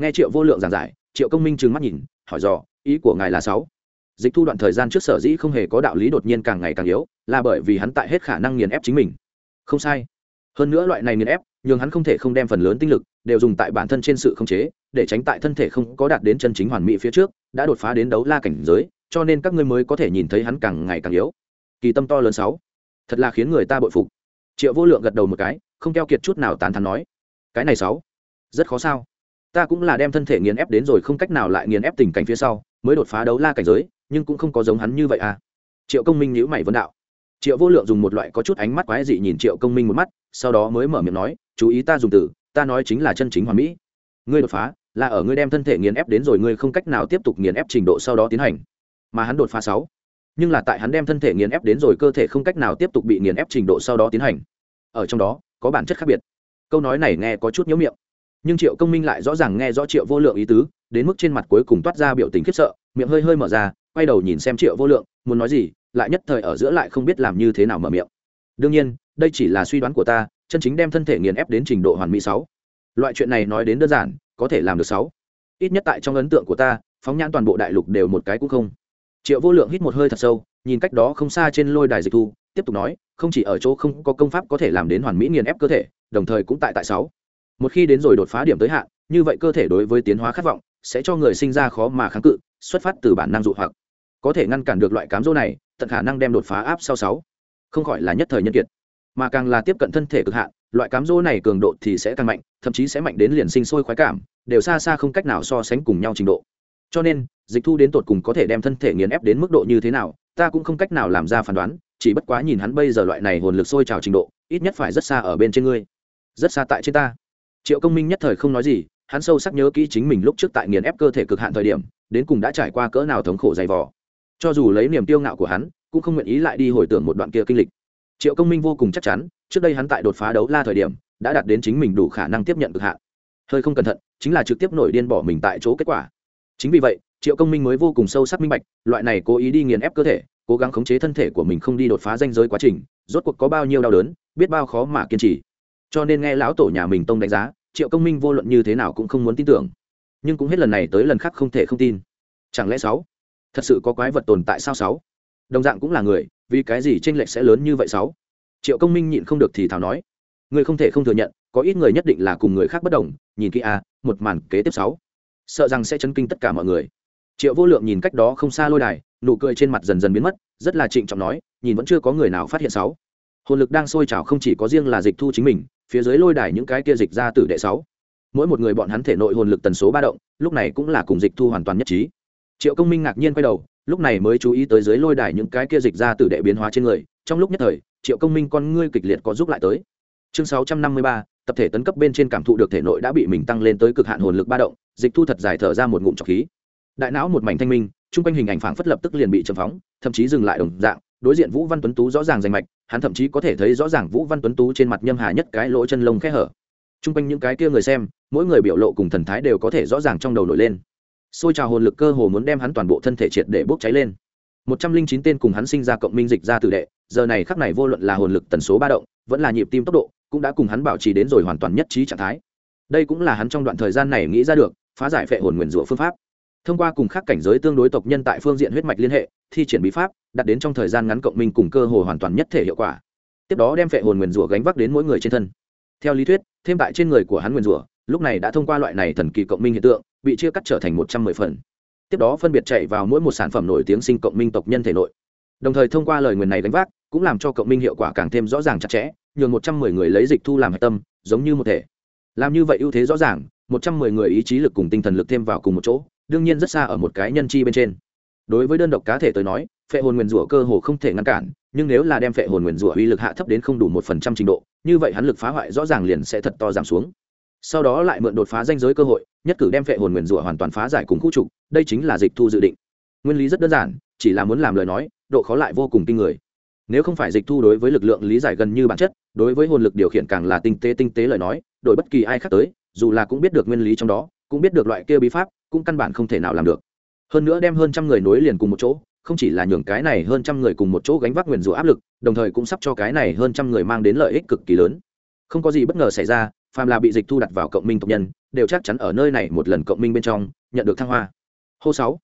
Nghe triệu vô lượng giảng giải triệu công minh trừng mắt nhìn, hỏi dò, ý của ngài là sáu? Dịch thu đoạn thời gian trước sở dĩ không hề có đạo lý đột nhiên càng ngày càng yếu, là bởi vì hắn tại hết khả năng nghiền ép chính mình. Không sai. Hơn nữa loại này nghiền ép nhưng hắn không thể không đem phần lớn tinh lực đều dùng tại bản thân trên sự khống chế, để tránh tại thân thể không có đạt đến chân chính hoàn mỹ phía trước, đã đột phá đến đấu la cảnh giới, cho nên các ngươi mới có thể nhìn thấy hắn càng ngày càng yếu. Kỳ tâm to lớn sáu. Thật là khiến người ta bội phục. Triệu vô lượng gật đầu một cái, không keo kiệt chút nào tán thắn nói. Cái này sáu. Rất khó sao? Ta cũng là đem thân thể nghiền ép đến rồi không cách nào lại nghiền ép tình cảnh phía sau, mới đột phá đấu la cảnh giới, nhưng cũng không có giống hắn như vậy à. Triệu công minh nhữ mày vấn đạo. Triệu vô lượng dùng một loại có chút ánh mắt quái dị nhìn triệu công minh một mắt, sau đó mới mở miệng nói, chú ý ta dùng từ, ta nói chính là chân chính hoàn mỹ. Ngươi đột phá, là ở ngươi đem thân thể nghiền ép đến rồi ngươi không cách nào tiếp tục nghiền ép trình độ sau đó tiến hành. Mà hắn đột phá sáu. Nhưng là tại hắn đem thân thể nghiền ép đến rồi cơ thể không cách nào tiếp tục bị nghiền ép trình độ sau đó tiến hành. Ở trong đó, có bản chất khác biệt. Câu nói này nghe có chút nhiễu miệng nhưng triệu công minh lại rõ ràng nghe rõ triệu vô lượng ý tứ, đến mức trên mặt cuối cùng toát ra biểu tình khiếp sợ, miệng hơi hơi mở ra, quay đầu nhìn xem triệu vô lượng, muốn nói gì, lại nhất thời ở giữa lại không biết làm như thế nào mở miệng. Đương nhiên, đây chỉ là suy đoán của ta, chân chính đem thân thể nghiền ép đến trình độ hoàn mỹ sáu. Loại chuyện này nói đến đơn giản, có thể làm được sáu. Ít nhất tại trong ấn tượng của ta, phóng nhãn toàn bộ đại lục đều một cái cũng không. Triệu vô lượng hít một hơi thật sâu, nhìn cách đó không xa trên lôi đài dịch thu, tiếp tục nói, không chỉ ở chỗ không có công pháp có thể làm đến hoàn mỹ nghiền ép cơ thể, đồng thời cũng tại tại sáu một khi đến rồi đột phá điểm tới hạn, như vậy cơ thể đối với tiến hóa khát vọng sẽ cho người sinh ra khó mà kháng cự, xuất phát từ bản năng dụ hoặc. Có thể ngăn cản được loại cám dỗ này, tận khả năng đem đột phá áp sau sáu. Không khỏi là nhất thời nhân kiệt. Mà càng là tiếp cận thân thể cực hạn, loại cám dỗ này cường độ thì sẽ càng mạnh, thậm chí sẽ mạnh đến liền sinh sôi khoái cảm, đều xa xa không cách nào so sánh cùng nhau trình độ. Cho nên, dịch thu đến tột cùng có thể đem thân thể nghiền ép đến mức độ như thế nào, ta cũng không cách nào làm ra phán đoán, chỉ bất quá nhìn hắn bây giờ loại này hồn lực sôi trào trình độ, ít nhất phải rất xa ở bên trên ngươi. Rất xa tại trên ta triệu công minh nhất thời không nói gì, hắn sâu sắc nhớ kỹ chính mình lúc trước tại nghiền ép cơ thể cực hạn thời điểm, đến cùng đã trải qua cỡ nào thống khổ dày vò. Cho dù lấy niềm tiêu ngạo của hắn, cũng không nguyện ý lại đi hồi tưởng một đoạn kia kinh lịch. Triệu công minh vô cùng chắc chắn, trước đây hắn tại đột phá đấu la thời điểm, đã đạt đến chính mình đủ khả năng tiếp nhận cực hạn. Hơi không cẩn thận, chính là trực tiếp nổi điên bỏ mình tại chỗ kết quả. Chính vì vậy, triệu công minh mới vô cùng sâu sắc minh bạch, loại này cố ý đi nghiền ép cơ thể, cố gắng khống chế thân thể của mình không đi đột phá danh giới quá trình, rốt cuộc có bao nhiêu đau đớn, biết bao khó mà kiên trì cho nên nghe lão tổ nhà mình tông đánh giá triệu công minh vô luận như thế nào cũng không muốn tin tưởng. Nhưng cũng hết lần này tới lần khác không thể không tin. Chẳng lẽ sáu? Thật sự có quái vật tồn tại sao sáu? Đồng dạng cũng là người vì cái gì tranh lệch sẽ lớn như vậy sáu? Triệu công minh nhịn không được thì thảo nói. Người không thể không thừa nhận có ít người nhất định là cùng người khác bất đồng nhìn kỹ a à, một màn kế tiếp sáu. Sợ rằng sẽ chấn kinh tất cả mọi người. Triệu vô lượng nhìn cách đó không xa lôi đài nụ cười trên mặt dần dần biến mất rất là trịnh trọng nói nhìn vẫn chưa có người nào phát hiện sáu. Hồn lực đang sôi trào không chỉ có riêng là dịch thu chính mình phía dưới lôi đài những cái kia dịch ra từ đệ sáu. Mỗi một người bọn hắn thể nội hồn lực tần số ba động, lúc này cũng là cùng dịch thu hoàn toàn nhất trí. Triệu công minh ngạc nhiên quay đầu, lúc này mới chú ý tới dưới lôi đài những cái kia dịch ra từ đệ biến hóa trên người, trong lúc nhất thời, triệu công minh con ngươi kịch liệt có giúp lại tới. Chương sáu trăm năm mươi ba, tập thể tấn cấp bên trên cảm thụ được thể nội đã bị mình tăng lên tới cực hạn hồn lực ba động, dịch thu thật dài thở ra một ngụm trọc khí. Đại não một mảnh thanh minh, chung quanh hình ảnh phảng phất lập tức liền bị châm phóng, thậm chí dừng lại đồng dạng, đối diện vũ văn tuấn tú rõ ràng rành mạch hắn thậm chí có thể thấy rõ ràng vũ văn tuấn tú trên mặt nhâm hà nhất cái lỗ chân lông khe hở. Chung quanh những cái kia người xem, mỗi người biểu lộ cùng thần thái đều có thể rõ ràng trong đầu nổi lên. Xôi trào hồn lực cơ hồ muốn đem hắn toàn bộ thân thể triệt để bốc cháy lên. Một trăm linh chín tên cùng hắn sinh ra cộng minh dịch ra tử đệ, giờ này khắc này vô luận là hồn lực tần số ba động, vẫn là nhịp tim tốc độ, cũng đã cùng hắn bảo trì đến rồi hoàn toàn nhất trí trạng thái. Đây cũng là hắn trong đoạn thời gian này nghĩ ra được, phá giải phệ hồn nguyền rủa phương pháp thông qua cùng khác cảnh giới tương đối tộc nhân tại phương diện huyết mạch liên hệ, thi triển bí pháp đặt đến trong thời gian ngắn cộng minh cùng cơ hồ hoàn toàn nhất thể hiệu quả. Tiếp đó đem phệ hồn nguyền rủa gánh vác đến mỗi người trên thân. Theo lý thuyết, thêm tại trên người của hắn nguyền rủa, lúc này đã thông qua loại này thần kỳ cộng minh hiện tượng, bị chia cắt trở thành một trăm mười phần. Tiếp đó phân biệt chạy vào mỗi một sản phẩm nổi tiếng sinh cộng minh tộc nhân thể nội. Đồng thời thông qua lời nguyền này gánh vác, cũng làm cho cộng minh hiệu quả càng thêm rõ ràng chặt chẽ, nhường một trăm mười người lấy dịch thu làm hạch tâm, giống như một thể. Làm như vậy ưu thế rõ ràng, một trăm mười người ý chí lực cùng tinh thần lực thêm vào cùng một chỗ đương nhiên rất xa ở một cái nhân chi bên trên. Đối với đơn độc cá thể tới nói, phệ hồn nguyền rủa cơ hồ không thể ngăn cản, nhưng nếu là đem phệ hồn nguyền rủa uy lực hạ thấp đến không đủ một phần trăm trình độ, như vậy hắn lực phá hoại rõ ràng liền sẽ thật to giảm xuống. Sau đó lại mượn đột phá danh giới cơ hội, nhất cử đem phệ hồn nguyền rủa hoàn toàn phá giải cùng khu trục, đây chính là dịch thu dự định. Nguyên lý rất đơn giản, chỉ là muốn làm lời nói, độ khó lại vô cùng kinh người. Nếu không phải dịch thu đối với lực lượng lý giải gần như bản chất, đối với hồn lực điều khiển càng là tinh tế tinh tế lời nói, đổi bất kỳ ai khác tới, dù là cũng biết được nguyên lý trong đó cũng biết được loại kia bí pháp, cũng căn bản không thể nào làm được. Hơn nữa đem hơn trăm người nối liền cùng một chỗ, không chỉ là nhường cái này hơn trăm người cùng một chỗ gánh vác nguyền rủa áp lực, đồng thời cũng sắp cho cái này hơn trăm người mang đến lợi ích cực kỳ lớn. Không có gì bất ngờ xảy ra, phàm là bị dịch thu đặt vào cộng minh tộc nhân, đều chắc chắn ở nơi này một lần cộng minh bên trong, nhận được thăng hoa. Hô sáu.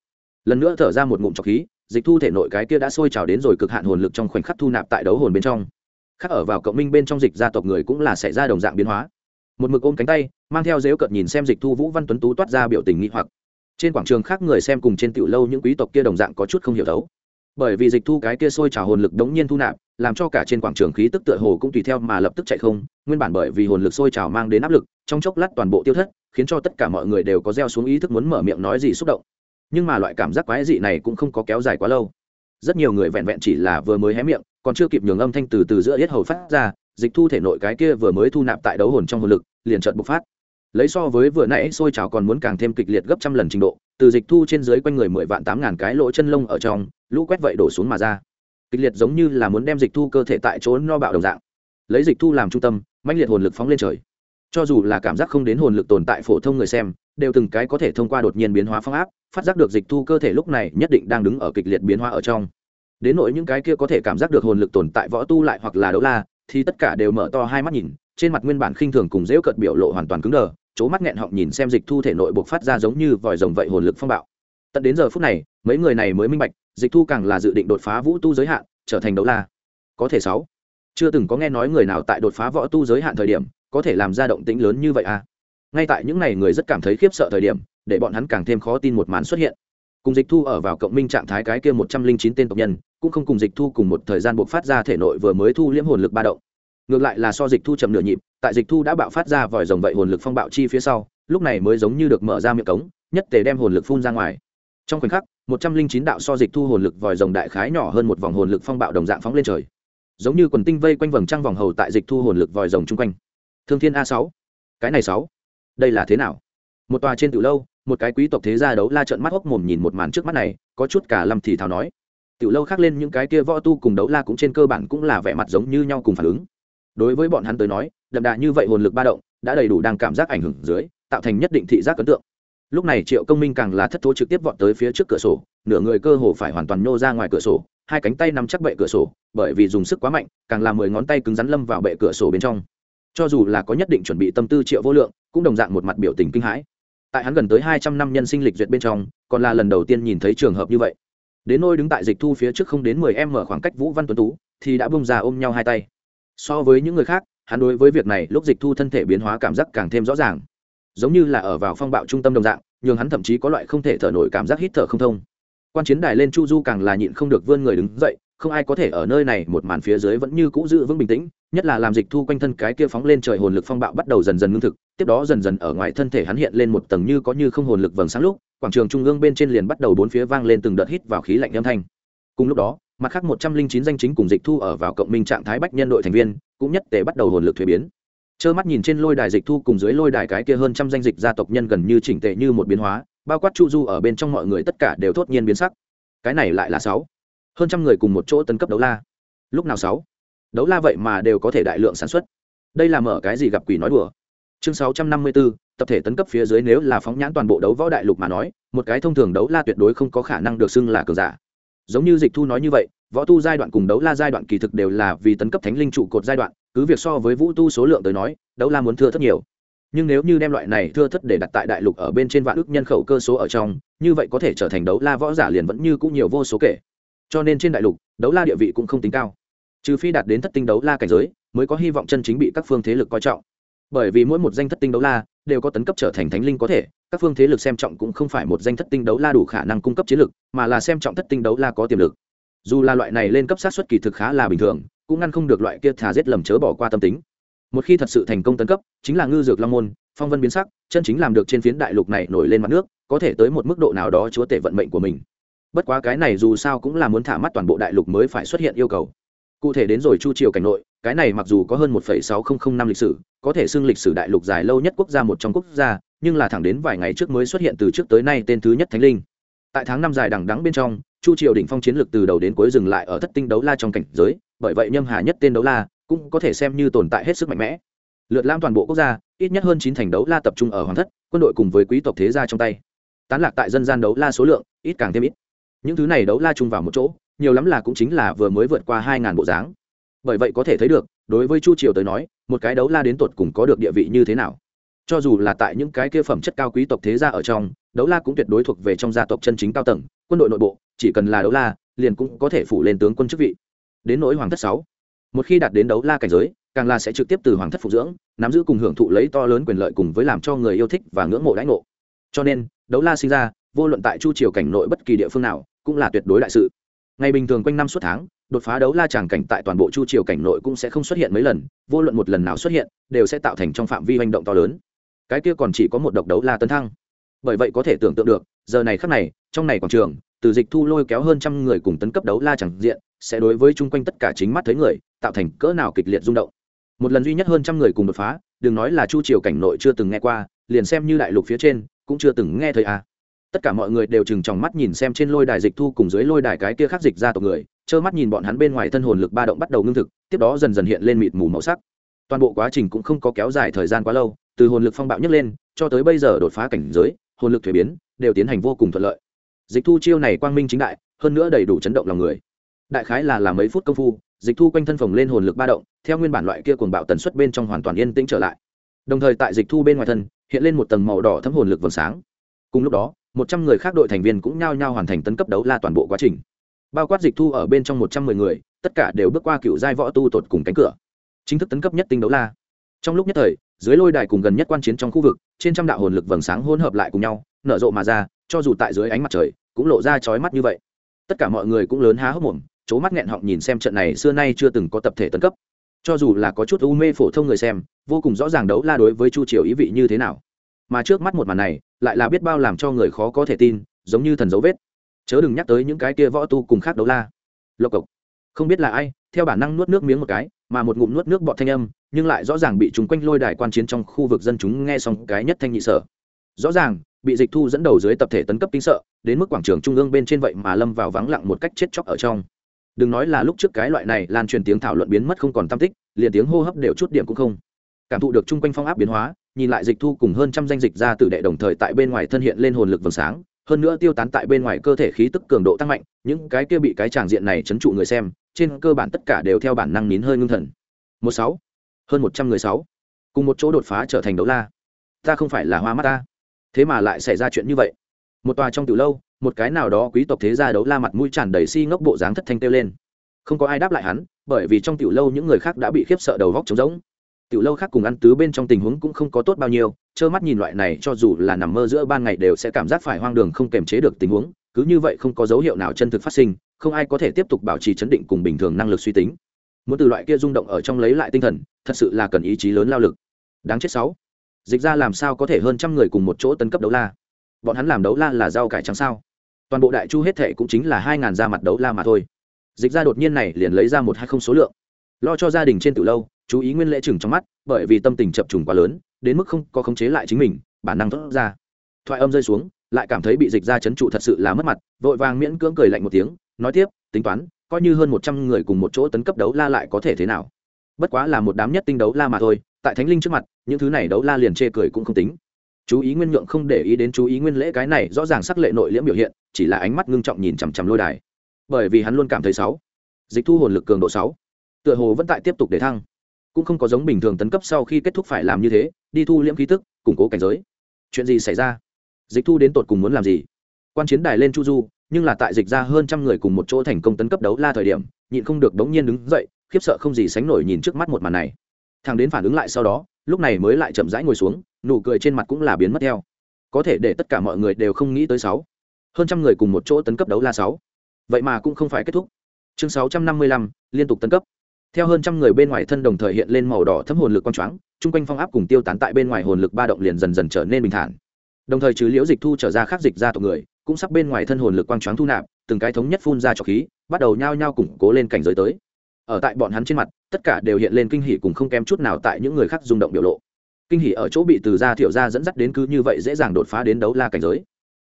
Lần nữa thở ra một ngụm trọc khí, dịch thu thể nội cái kia đã sôi trào đến rồi cực hạn hồn lực trong khoảnh khắc thu nạp tại đấu hồn bên trong. Khác ở vào cộng minh bên trong dịch gia tộc người cũng là xảy ra đồng dạng biến hóa một mực ôm cánh tay, mang theo dếu cợt nhìn xem dịch thu vũ, văn tuấn tú toát ra biểu tình nghĩ hoặc. Trên quảng trường khác người xem cùng trên tiểu lâu những quý tộc kia đồng dạng có chút không hiểu thấu. Bởi vì dịch thu cái kia sôi trào hồn lực đống nhiên thu nạp, làm cho cả trên quảng trường khí tức tựa hồ cũng tùy theo mà lập tức chạy không, nguyên bản bởi vì hồn lực sôi trào mang đến áp lực, trong chốc lát toàn bộ tiêu thất, khiến cho tất cả mọi người đều có gieo xuống ý thức muốn mở miệng nói gì xúc động. Nhưng mà loại cảm giác quái dị này cũng không có kéo dài quá lâu. Rất nhiều người vẹn vẹn chỉ là vừa mới hé miệng còn chưa kịp nhường âm thanh từ từ giữa yết hầu phát ra, dịch thu thể nội cái kia vừa mới thu nạp tại đấu hồn trong hồn lực, liền trợn bộc phát. Lấy so với vừa nãy sôi trào còn muốn càng thêm kịch liệt gấp trăm lần trình độ, từ dịch thu trên dưới quanh người mười vạn tám ngàn cái lỗ chân lông ở trong, lũ quét vậy đổ xuống mà ra. Kịch liệt giống như là muốn đem dịch thu cơ thể tại chỗ no bạo đồng dạng. Lấy dịch thu làm trung tâm, mãnh liệt hồn lực phóng lên trời. Cho dù là cảm giác không đến hồn lực tồn tại phổ thông người xem, đều từng cái có thể thông qua đột nhiên biến hóa phong áp, phát giác được dịch thu cơ thể lúc này nhất định đang đứng ở kịch liệt biến hóa ở trong đến nỗi những cái kia có thể cảm giác được hồn lực tồn tại võ tu lại hoặc là đấu la, thì tất cả đều mở to hai mắt nhìn, trên mặt nguyên bản khinh thường cùng dễu cợt biểu lộ hoàn toàn cứng đờ, chỗ mắt nghẹn họng nhìn xem dịch thu thể nội buộc phát ra giống như vòi rồng vậy hồn lực phong bạo. Tận đến giờ phút này, mấy người này mới minh bạch, dịch thu càng là dự định đột phá vũ tu giới hạn, trở thành đấu la. Có thể sáu. Chưa từng có nghe nói người nào tại đột phá võ tu giới hạn thời điểm, có thể làm ra động tĩnh lớn như vậy à? Ngay tại những ngày người rất cảm thấy khiếp sợ thời điểm, để bọn hắn càng thêm khó tin một màn xuất hiện. Cùng dịch thu ở vào cộng minh trạng thái cái kia một trăm linh chín tên tộc nhân cũng không cùng dịch thu cùng một thời gian buộc phát ra thể nội vừa mới thu liễm hồn lực ba động. Ngược lại là so dịch thu chậm nửa nhịp, tại dịch thu đã bạo phát ra vòi rồng vậy hồn lực phong bạo chi phía sau, lúc này mới giống như được mở ra miệng cống, nhất tề đem hồn lực phun ra ngoài. Trong khoảnh khắc, một trăm linh chín đạo so dịch thu hồn lực vòi rồng đại khái nhỏ hơn một vòng hồn lực phong bạo đồng dạng phóng lên trời. Giống như quần tinh vây quanh vầng trăng vòng hầu tại dịch thu hồn lực vòi rồng chung quanh. Thương thiên a sáu. Cái này sáu. Đây là thế nào? Một tòa trên tiểu lâu, một cái quý tộc thế gia đấu la trợn mắt hốc mồm nhìn một màn trước mắt này, có chút cả lâm thì thào nói tiểu lâu khác lên những cái kia võ tu cùng đấu la cũng trên cơ bản cũng là vẻ mặt giống như nhau cùng phản ứng. Đối với bọn hắn tới nói, đậm đà như vậy hồn lực ba động, đã đầy đủ đang cảm giác ảnh hưởng dưới, tạo thành nhất định thị giác ấn tượng. Lúc này triệu công minh càng là thất thố trực tiếp vọt tới phía trước cửa sổ, nửa người cơ hồ phải hoàn toàn nhô ra ngoài cửa sổ, hai cánh tay nắm chắc bệ cửa sổ, bởi vì dùng sức quá mạnh, càng làm mười ngón tay cứng rắn lâm vào bệ cửa sổ bên trong. Cho dù là có nhất định chuẩn bị tâm tư triệu vô lượng, cũng đồng dạng một mặt biểu tình kinh hãi. Tại hắn gần tới hai trăm năm nhân sinh lịch duyệt bên trong, còn là lần đầu tiên nhìn thấy trường hợp như vậy đến nôi đứng tại dịch thu phía trước không đến mười em mở khoảng cách vũ văn tuấn tú, thì đã bông ra ôm nhau hai tay. So với những người khác, hắn đối với việc này lúc dịch thu thân thể biến hóa cảm giác càng thêm rõ ràng. Giống như là ở vào phong bạo trung tâm đồng dạng nhưng hắn thậm chí có loại không thể thở nổi cảm giác hít thở không thông. Quan chiến đài lên chu du càng là nhịn không được vươn người đứng dậy không ai có thể ở nơi này, một màn phía dưới vẫn như cũ giữ vững bình tĩnh, nhất là làm dịch thu quanh thân cái kia phóng lên trời hồn lực phong bạo bắt đầu dần dần ngưng thực, tiếp đó dần dần ở ngoài thân thể hắn hiện lên một tầng như có như không hồn lực vầng sáng lúc, quảng trường trung ương bên trên liền bắt đầu bốn phía vang lên từng đợt hít vào khí lạnh âm thanh. Cùng lúc đó, mặt khác một trăm linh chín danh chính cùng dịch thu ở vào cộng minh trạng thái bách nhân đội thành viên, cũng nhất tề bắt đầu hồn lực thuế biến. Trơ mắt nhìn trên lôi đài dịch thu cùng dưới lôi đài cái kia hơn trăm danh dịch gia tộc nhân gần như chỉnh tệ như một biến hóa, bao quát chu du ở bên trong mọi người tất cả đều thốt nhiên biến sắc. Cái này lại là sáu hơn trăm người cùng một chỗ tấn cấp đấu la. Lúc nào sáu? Đấu la vậy mà đều có thể đại lượng sản xuất. Đây là mở cái gì gặp quỷ nói đùa? Chương sáu trăm năm mươi bốn, tập thể tấn cấp phía dưới nếu là phóng nhãn toàn bộ đấu võ đại lục mà nói một cái thông thường đấu la tuyệt đối không có khả năng được xưng là cường giả. Giống như dịch thu nói như vậy võ tu giai đoạn cùng đấu la giai đoạn kỳ thực đều là vì tấn cấp thánh linh trụ cột giai đoạn cứ việc so với vũ tu số lượng tới nói đấu la muốn thưa thất nhiều. Nhưng nếu như đem loại này thưa thất để đặt tại đại lục ở bên trên vạn ước nhân khẩu cơ số ở trong như vậy có thể trở thành đấu la võ giả liền vẫn như cũng nhiều vô số kể cho nên trên đại lục, đấu la địa vị cũng không tính cao. Trừ phi đạt đến thất tinh đấu la cảnh giới, mới có hy vọng chân chính bị các phương thế lực coi trọng. Bởi vì mỗi một danh thất tinh đấu la đều có tấn cấp trở thành thánh linh có thể, các phương thế lực xem trọng cũng không phải một danh thất tinh đấu la đủ khả năng cung cấp chiến lực, mà là xem trọng thất tinh đấu la có tiềm lực. Dù là loại này lên cấp sát xuất kỳ thực khá là bình thường, cũng ngăn không được loại kia thà giết lầm chớ bỏ qua tâm tính. Một khi thật sự thành công tấn cấp, chính là ngư dược long môn, phong vân biến sắc, chân chính làm được trên phiến đại lục này nổi lên mặt nước, có thể tới một mức độ nào đó chúa tể vận mệnh của mình bất quá cái này dù sao cũng là muốn thả mắt toàn bộ đại lục mới phải xuất hiện yêu cầu. Cụ thể đến rồi chu triều cảnh nội, cái này mặc dù có hơn một sáu nghìn năm lịch sử, có thể xưng lịch sử đại lục dài lâu nhất quốc gia một trong quốc gia, nhưng là thẳng đến vài ngày trước mới xuất hiện từ trước tới nay tên thứ nhất thánh linh. Tại tháng năm dài đằng đắng bên trong, chu triều đỉnh phong chiến lược từ đầu đến cuối dừng lại ở thất tinh đấu la trong cảnh giới, bởi vậy nhâm hà nhất tên đấu la cũng có thể xem như tồn tại hết sức mạnh mẽ. Lượt lam toàn bộ quốc gia, ít nhất hơn chín thành đấu la tập trung ở hoàng thất, quân đội cùng với quý tộc thế gia trong tay. Tán lạc tại dân gian đấu la số lượng, ít càng thêm ít những thứ này đấu la chung vào một chỗ, nhiều lắm là cũng chính là vừa mới vượt qua hai ngàn bộ dáng. Bởi vậy có thể thấy được, đối với chu triều tới nói, một cái đấu la đến tột cùng có được địa vị như thế nào. Cho dù là tại những cái kia phẩm chất cao quý tộc thế gia ở trong, đấu la cũng tuyệt đối thuộc về trong gia tộc chân chính cao tầng, quân đội nội bộ, chỉ cần là đấu la, liền cũng có thể phủ lên tướng quân chức vị. Đến nỗi hoàng thất sáu, một khi đạt đến đấu la cảnh giới, càng là sẽ trực tiếp từ hoàng thất phục dưỡng, nắm giữ cùng hưởng thụ lấy to lớn quyền lợi cùng với làm cho người yêu thích và ngưỡng mộ đãi ngộ. Cho nên, đấu la sinh ra vô luận tại chu triều cảnh nội bất kỳ địa phương nào, cũng là tuyệt đối đại sự. Ngày bình thường quanh năm suốt tháng, đột phá đấu la tràng cảnh tại toàn bộ chu triều cảnh nội cũng sẽ không xuất hiện mấy lần, vô luận một lần nào xuất hiện, đều sẽ tạo thành trong phạm vi hành động to lớn. Cái kia còn chỉ có một độc đấu la tấn thăng. Bởi vậy có thể tưởng tượng được, giờ này khắc này, trong này quảng trường, từ dịch thu lôi kéo hơn trăm người cùng tấn cấp đấu la chẳng diện, sẽ đối với chung quanh tất cả chính mắt thấy người, tạo thành cỡ nào kịch liệt rung động. Một lần duy nhất hơn trăm người cùng đột phá, đừng nói là chu triều cảnh nội chưa từng nghe qua, liền xem như đại lục phía trên, cũng chưa từng nghe thấy à tất cả mọi người đều chừng trong mắt nhìn xem trên lôi đài dịch thu cùng dưới lôi đài cái kia khác dịch ra tộc người, trơ mắt nhìn bọn hắn bên ngoài thân hồn lực ba động bắt đầu ngưng thực, tiếp đó dần dần hiện lên mịt mù màu sắc. Toàn bộ quá trình cũng không có kéo dài thời gian quá lâu, từ hồn lực phong bạo nhấc lên, cho tới bây giờ đột phá cảnh giới, hồn lực thuế biến, đều tiến hành vô cùng thuận lợi. Dịch thu chiêu này quang minh chính đại, hơn nữa đầy đủ chấn động lòng người. Đại khái là làm mấy phút công phu, dịch thu quanh thân phồng lên hồn lực ba động, theo nguyên bản loại kia cuồng bạo tần suất bên trong hoàn toàn yên tĩnh trở lại. Đồng thời tại dịch thu bên ngoài thân, hiện lên một tầng màu đỏ thấm hồn lực vầng sáng. Cùng lúc đó một trăm người khác đội thành viên cũng nhao nhao hoàn thành tấn cấp đấu la toàn bộ quá trình. Bao quát dịch thu ở bên trong một trăm mười người, tất cả đều bước qua cựu giai võ tu tột cùng cánh cửa. Chính thức tấn cấp nhất tinh đấu la. Trong lúc nhất thời, dưới lôi đài cùng gần nhất quan chiến trong khu vực, trên trăm đạo hồn lực vầng sáng hỗn hợp lại cùng nhau, nở rộ mà ra, cho dù tại dưới ánh mặt trời, cũng lộ ra chói mắt như vậy. Tất cả mọi người cũng lớn há hốc mồm c mắt nghẹn họng nhìn xem trận này xưa nay chưa từng có tập thể tấn cấp. Cho dù là có chút u mê phổ thông người xem, vô cùng rõ ràng đấu la đối với chu triều ý vị như thế nào. Mà trước mắt một màn này lại là biết bao làm cho người khó có thể tin, giống như thần dấu vết. Chớ đừng nhắc tới những cái kia võ tu cùng khác đấu la. Lộc cộc. Không biết là ai, theo bản năng nuốt nước miếng một cái, mà một ngụm nuốt nước bọt thanh âm, nhưng lại rõ ràng bị chúng quanh lôi đài quan chiến trong khu vực dân chúng nghe xong cái nhất thanh nhị sở. Rõ ràng, bị dịch thu dẫn đầu dưới tập thể tấn cấp kinh sợ, đến mức quảng trường trung ương bên trên vậy mà lâm vào vắng lặng một cách chết chóc ở trong. Đừng nói là lúc trước cái loại này lan truyền tiếng thảo luận biến mất không còn tam tích, liền tiếng hô hấp đều chút điểm cũng không cảm thụ được chung quanh phong áp biến hóa, nhìn lại dịch thu cùng hơn trăm danh dịch ra tử đệ đồng thời tại bên ngoài thân hiện lên hồn lực vầng sáng, hơn nữa tiêu tán tại bên ngoài cơ thể khí tức cường độ tăng mạnh, những cái kia bị cái tràng diện này chấn trụ người xem, trên cơ bản tất cả đều theo bản năng nín hơi ngưng thần. Một sáu, hơn một trăm người sáu, cùng một chỗ đột phá trở thành đấu la. Ta không phải là hoa mắt ta. Thế mà lại xảy ra chuyện như vậy. Một tòa trong từ lâu, một cái nào đó quý tộc thế gia đấu la mặt mũi tràn đầy si ngốc bộ dáng thất thanh kêu lên. Không có ai đáp lại hắn, bởi vì trong tiểu lâu những người khác đã bị khiếp sợ đầu vóc trống rỗng tiểu lâu khác cùng ăn tứ bên trong tình huống cũng không có tốt bao nhiêu, trơ mắt nhìn loại này cho dù là nằm mơ giữa ban ngày đều sẽ cảm giác phải hoang đường không kềm chế được tình huống, cứ như vậy không có dấu hiệu nào chân thực phát sinh, không ai có thể tiếp tục bảo trì chấn định cùng bình thường năng lực suy tính. Muốn từ loại kia rung động ở trong lấy lại tinh thần, thật sự là cần ý chí lớn lao lực. Đáng chết sáu. Dịch ra làm sao có thể hơn trăm người cùng một chỗ tấn cấp đấu la? Bọn hắn làm đấu la là rau cải trắng sao? Toàn bộ đại chu hết thệ cũng chính là hai ngàn ra mặt đấu la mà thôi. Dịch ra đột nhiên này liền lấy ra một hai không số lượng. Lo cho gia đình trên từ lâu chú ý nguyên lễ chừng trong mắt, bởi vì tâm tình chập trùng quá lớn, đến mức không có khống chế lại chính mình, bản năng thốt ra. Thoại âm rơi xuống, lại cảm thấy bị dịch ra chấn trụ thật sự là mất mặt, vội vàng miễn cưỡng cười lạnh một tiếng, nói tiếp, tính toán, coi như hơn một trăm người cùng một chỗ tấn cấp đấu la lại có thể thế nào? Bất quá là một đám nhất tinh đấu la mà thôi, tại thánh linh trước mặt, những thứ này đấu la liền chê cười cũng không tính. Chú ý nguyên nhượng không để ý đến chú ý nguyên lễ cái này rõ ràng sắc lệ nội liễm biểu hiện, chỉ là ánh mắt ngưng trọng nhìn chằm chằm lôi đài. Bởi vì hắn luôn cảm thấy sáu. Dịch thu hồn lực cường độ sáu. Tựa hồ vẫn tại tiếp tục để thăng cũng không có giống bình thường tấn cấp sau khi kết thúc phải làm như thế, đi thu liễm khí tức, củng cố cảnh giới. Chuyện gì xảy ra? Dịch thu đến tột cùng muốn làm gì? Quan chiến đài lên chu du, nhưng là tại dịch ra hơn trăm người cùng một chỗ thành công tấn cấp đấu la thời điểm, nhịn không được đống nhiên đứng dậy, khiếp sợ không gì sánh nổi nhìn trước mắt một màn này. Thằng đến phản ứng lại sau đó, lúc này mới lại chậm rãi ngồi xuống, nụ cười trên mặt cũng là biến mất theo. Có thể để tất cả mọi người đều không nghĩ tới sáu. Hơn trăm người cùng một chỗ tấn cấp đấu la sáu. Vậy mà cũng không phải kết thúc. Chương sáu trăm năm mươi lăm, liên tục tấn cấp theo hơn trăm người bên ngoài thân đồng thời hiện lên màu đỏ thấm hồn lực quang choáng, chung quanh phong áp cùng tiêu tán tại bên ngoài hồn lực ba động liền dần dần trở nên bình thản. Đồng thời trừ liễu dịch thu trở ra khác dịch ra tộc người, cũng sắp bên ngoài thân hồn lực quang choáng thu nạp, từng cái thống nhất phun ra trọc khí, bắt đầu nhao nhao củng cố lên cảnh giới tới. Ở tại bọn hắn trên mặt, tất cả đều hiện lên kinh hỉ cùng không kém chút nào tại những người khác rung động biểu lộ. Kinh hỉ ở chỗ bị từ gia thiểu gia dẫn dắt đến cứ như vậy dễ dàng đột phá đến đấu la cảnh giới.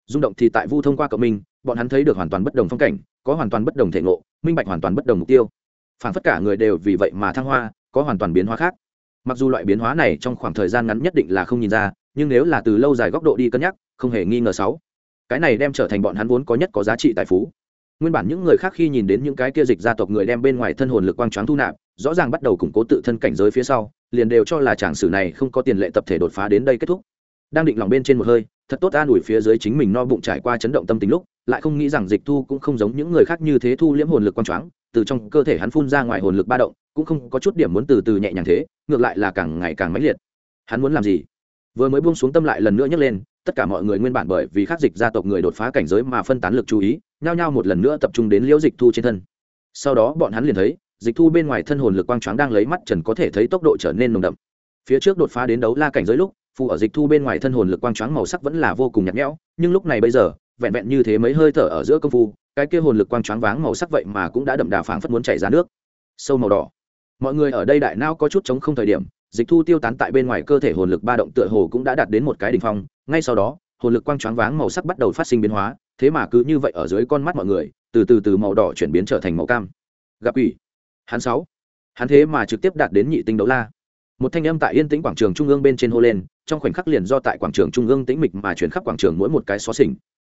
Rung động thì tại vu thông qua cộng minh, bọn hắn thấy được hoàn toàn bất đồng phong cảnh, có hoàn toàn bất đồng thể ngộ, minh bạch hoàn toàn bất đồng mục tiêu phản tất cả người đều vì vậy mà thăng hoa, có hoàn toàn biến hóa khác. Mặc dù loại biến hóa này trong khoảng thời gian ngắn nhất định là không nhìn ra, nhưng nếu là từ lâu dài góc độ đi cân nhắc, không hề nghi ngờ sáu. Cái này đem trở thành bọn hắn vốn có nhất có giá trị tài phú. Nguyên bản những người khác khi nhìn đến những cái kia dịch gia tộc người đem bên ngoài thân hồn lực quang choáng thu nạp, rõ ràng bắt đầu củng cố tự thân cảnh giới phía sau, liền đều cho là chàng sử này không có tiền lệ tập thể đột phá đến đây kết thúc. Đang định lòng bên trên một hơi, thật tốt an ủi phía dưới chính mình no bụng trải qua chấn động tâm tình lúc, lại không nghĩ rằng dịch thu cũng không giống những người khác như thế thu liễm hồn lực quang choáng từ trong cơ thể hắn phun ra ngoài hồn lực ba động, cũng không có chút điểm muốn từ từ nhẹ nhàng thế, ngược lại là càng ngày càng mãnh liệt. Hắn muốn làm gì? Vừa mới buông xuống tâm lại lần nữa nhấc lên, tất cả mọi người nguyên bản bởi vì khắc dịch gia tộc người đột phá cảnh giới mà phân tán lực chú ý, nhao nhao một lần nữa tập trung đến liễu dịch thu trên thân. Sau đó bọn hắn liền thấy, dịch thu bên ngoài thân hồn lực quang choáng đang lấy mắt trần có thể thấy tốc độ trở nên nồng đậm. Phía trước đột phá đến đấu la cảnh giới lúc, phù ở dịch thu bên ngoài thân hồn lực quang choáng màu sắc vẫn là vô cùng nhạt nhẽo, nhưng lúc này bây giờ, vẹn vẹn như thế mấy hơi thở ở giữa công phu cái kia hồn lực quang choáng váng màu sắc vậy mà cũng đã đậm đà phảng phất muốn chảy ra nước. Sâu màu đỏ. Mọi người ở đây đại não có chút chống không thời điểm, dịch thu tiêu tán tại bên ngoài cơ thể hồn lực ba động tựa hồ cũng đã đạt đến một cái đỉnh phong. Ngay sau đó, hồn lực quang choáng váng màu sắc bắt đầu phát sinh biến hóa, thế mà cứ như vậy ở dưới con mắt mọi người, từ từ từ màu đỏ chuyển biến trở thành màu cam. Gặp ủy hắn sáu. Hắn thế mà trực tiếp đạt đến nhị tinh đấu la. Một thanh âm tại yên tĩnh quảng trường trung ương bên trên hô lên, trong khoảnh khắc liền do tại quảng trường trung ương tĩnh mịch mà chuyển khắp quảng trường mỗi một cái xó xỉnh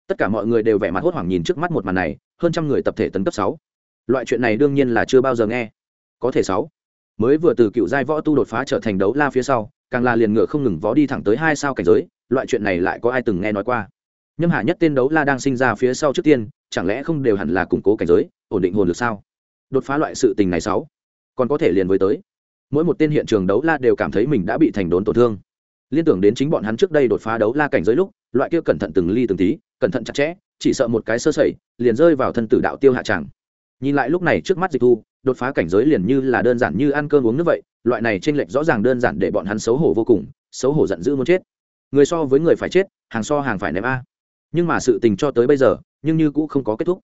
tất cả mọi người đều vẻ mặt hốt hoảng nhìn trước mắt một màn này, hơn trăm người tập thể tấn cấp sáu. Loại chuyện này đương nhiên là chưa bao giờ nghe. Có thể sáu. Mới vừa từ cựu giai võ tu đột phá trở thành đấu la phía sau, càng là liền ngựa không ngừng võ đi thẳng tới hai sao cảnh giới, loại chuyện này lại có ai từng nghe nói qua? Nhâm hạ nhất tên đấu la đang sinh ra phía sau trước tiên, chẳng lẽ không đều hẳn là củng cố cảnh giới, ổn định hồn lực sao? Đột phá loại sự tình này sáu. Còn có thể liền với tới. Mỗi một tên hiện trường đấu la đều cảm thấy mình đã bị thành đốn tổn thương. Liên tưởng đến chính bọn hắn trước đây đột phá đấu la cảnh giới lúc loại kia cẩn thận từng ly từng tí, cẩn thận chặt chẽ, chỉ sợ một cái sơ sẩy, liền rơi vào thân tử đạo tiêu hạ tràng. Nhìn lại lúc này trước mắt dịch thu, đột phá cảnh giới liền như là đơn giản như ăn cơm uống nước vậy, loại này t r ê n lệch rõ ràng đơn giản để bọn hắn xấu hổ vô cùng, xấu hổ giận dữ muốn chết. Người so với người phải chết, hàng so hàng phải ném a. Nhưng mà sự tình cho tới bây giờ, nhưng như cũng không có kết thúc.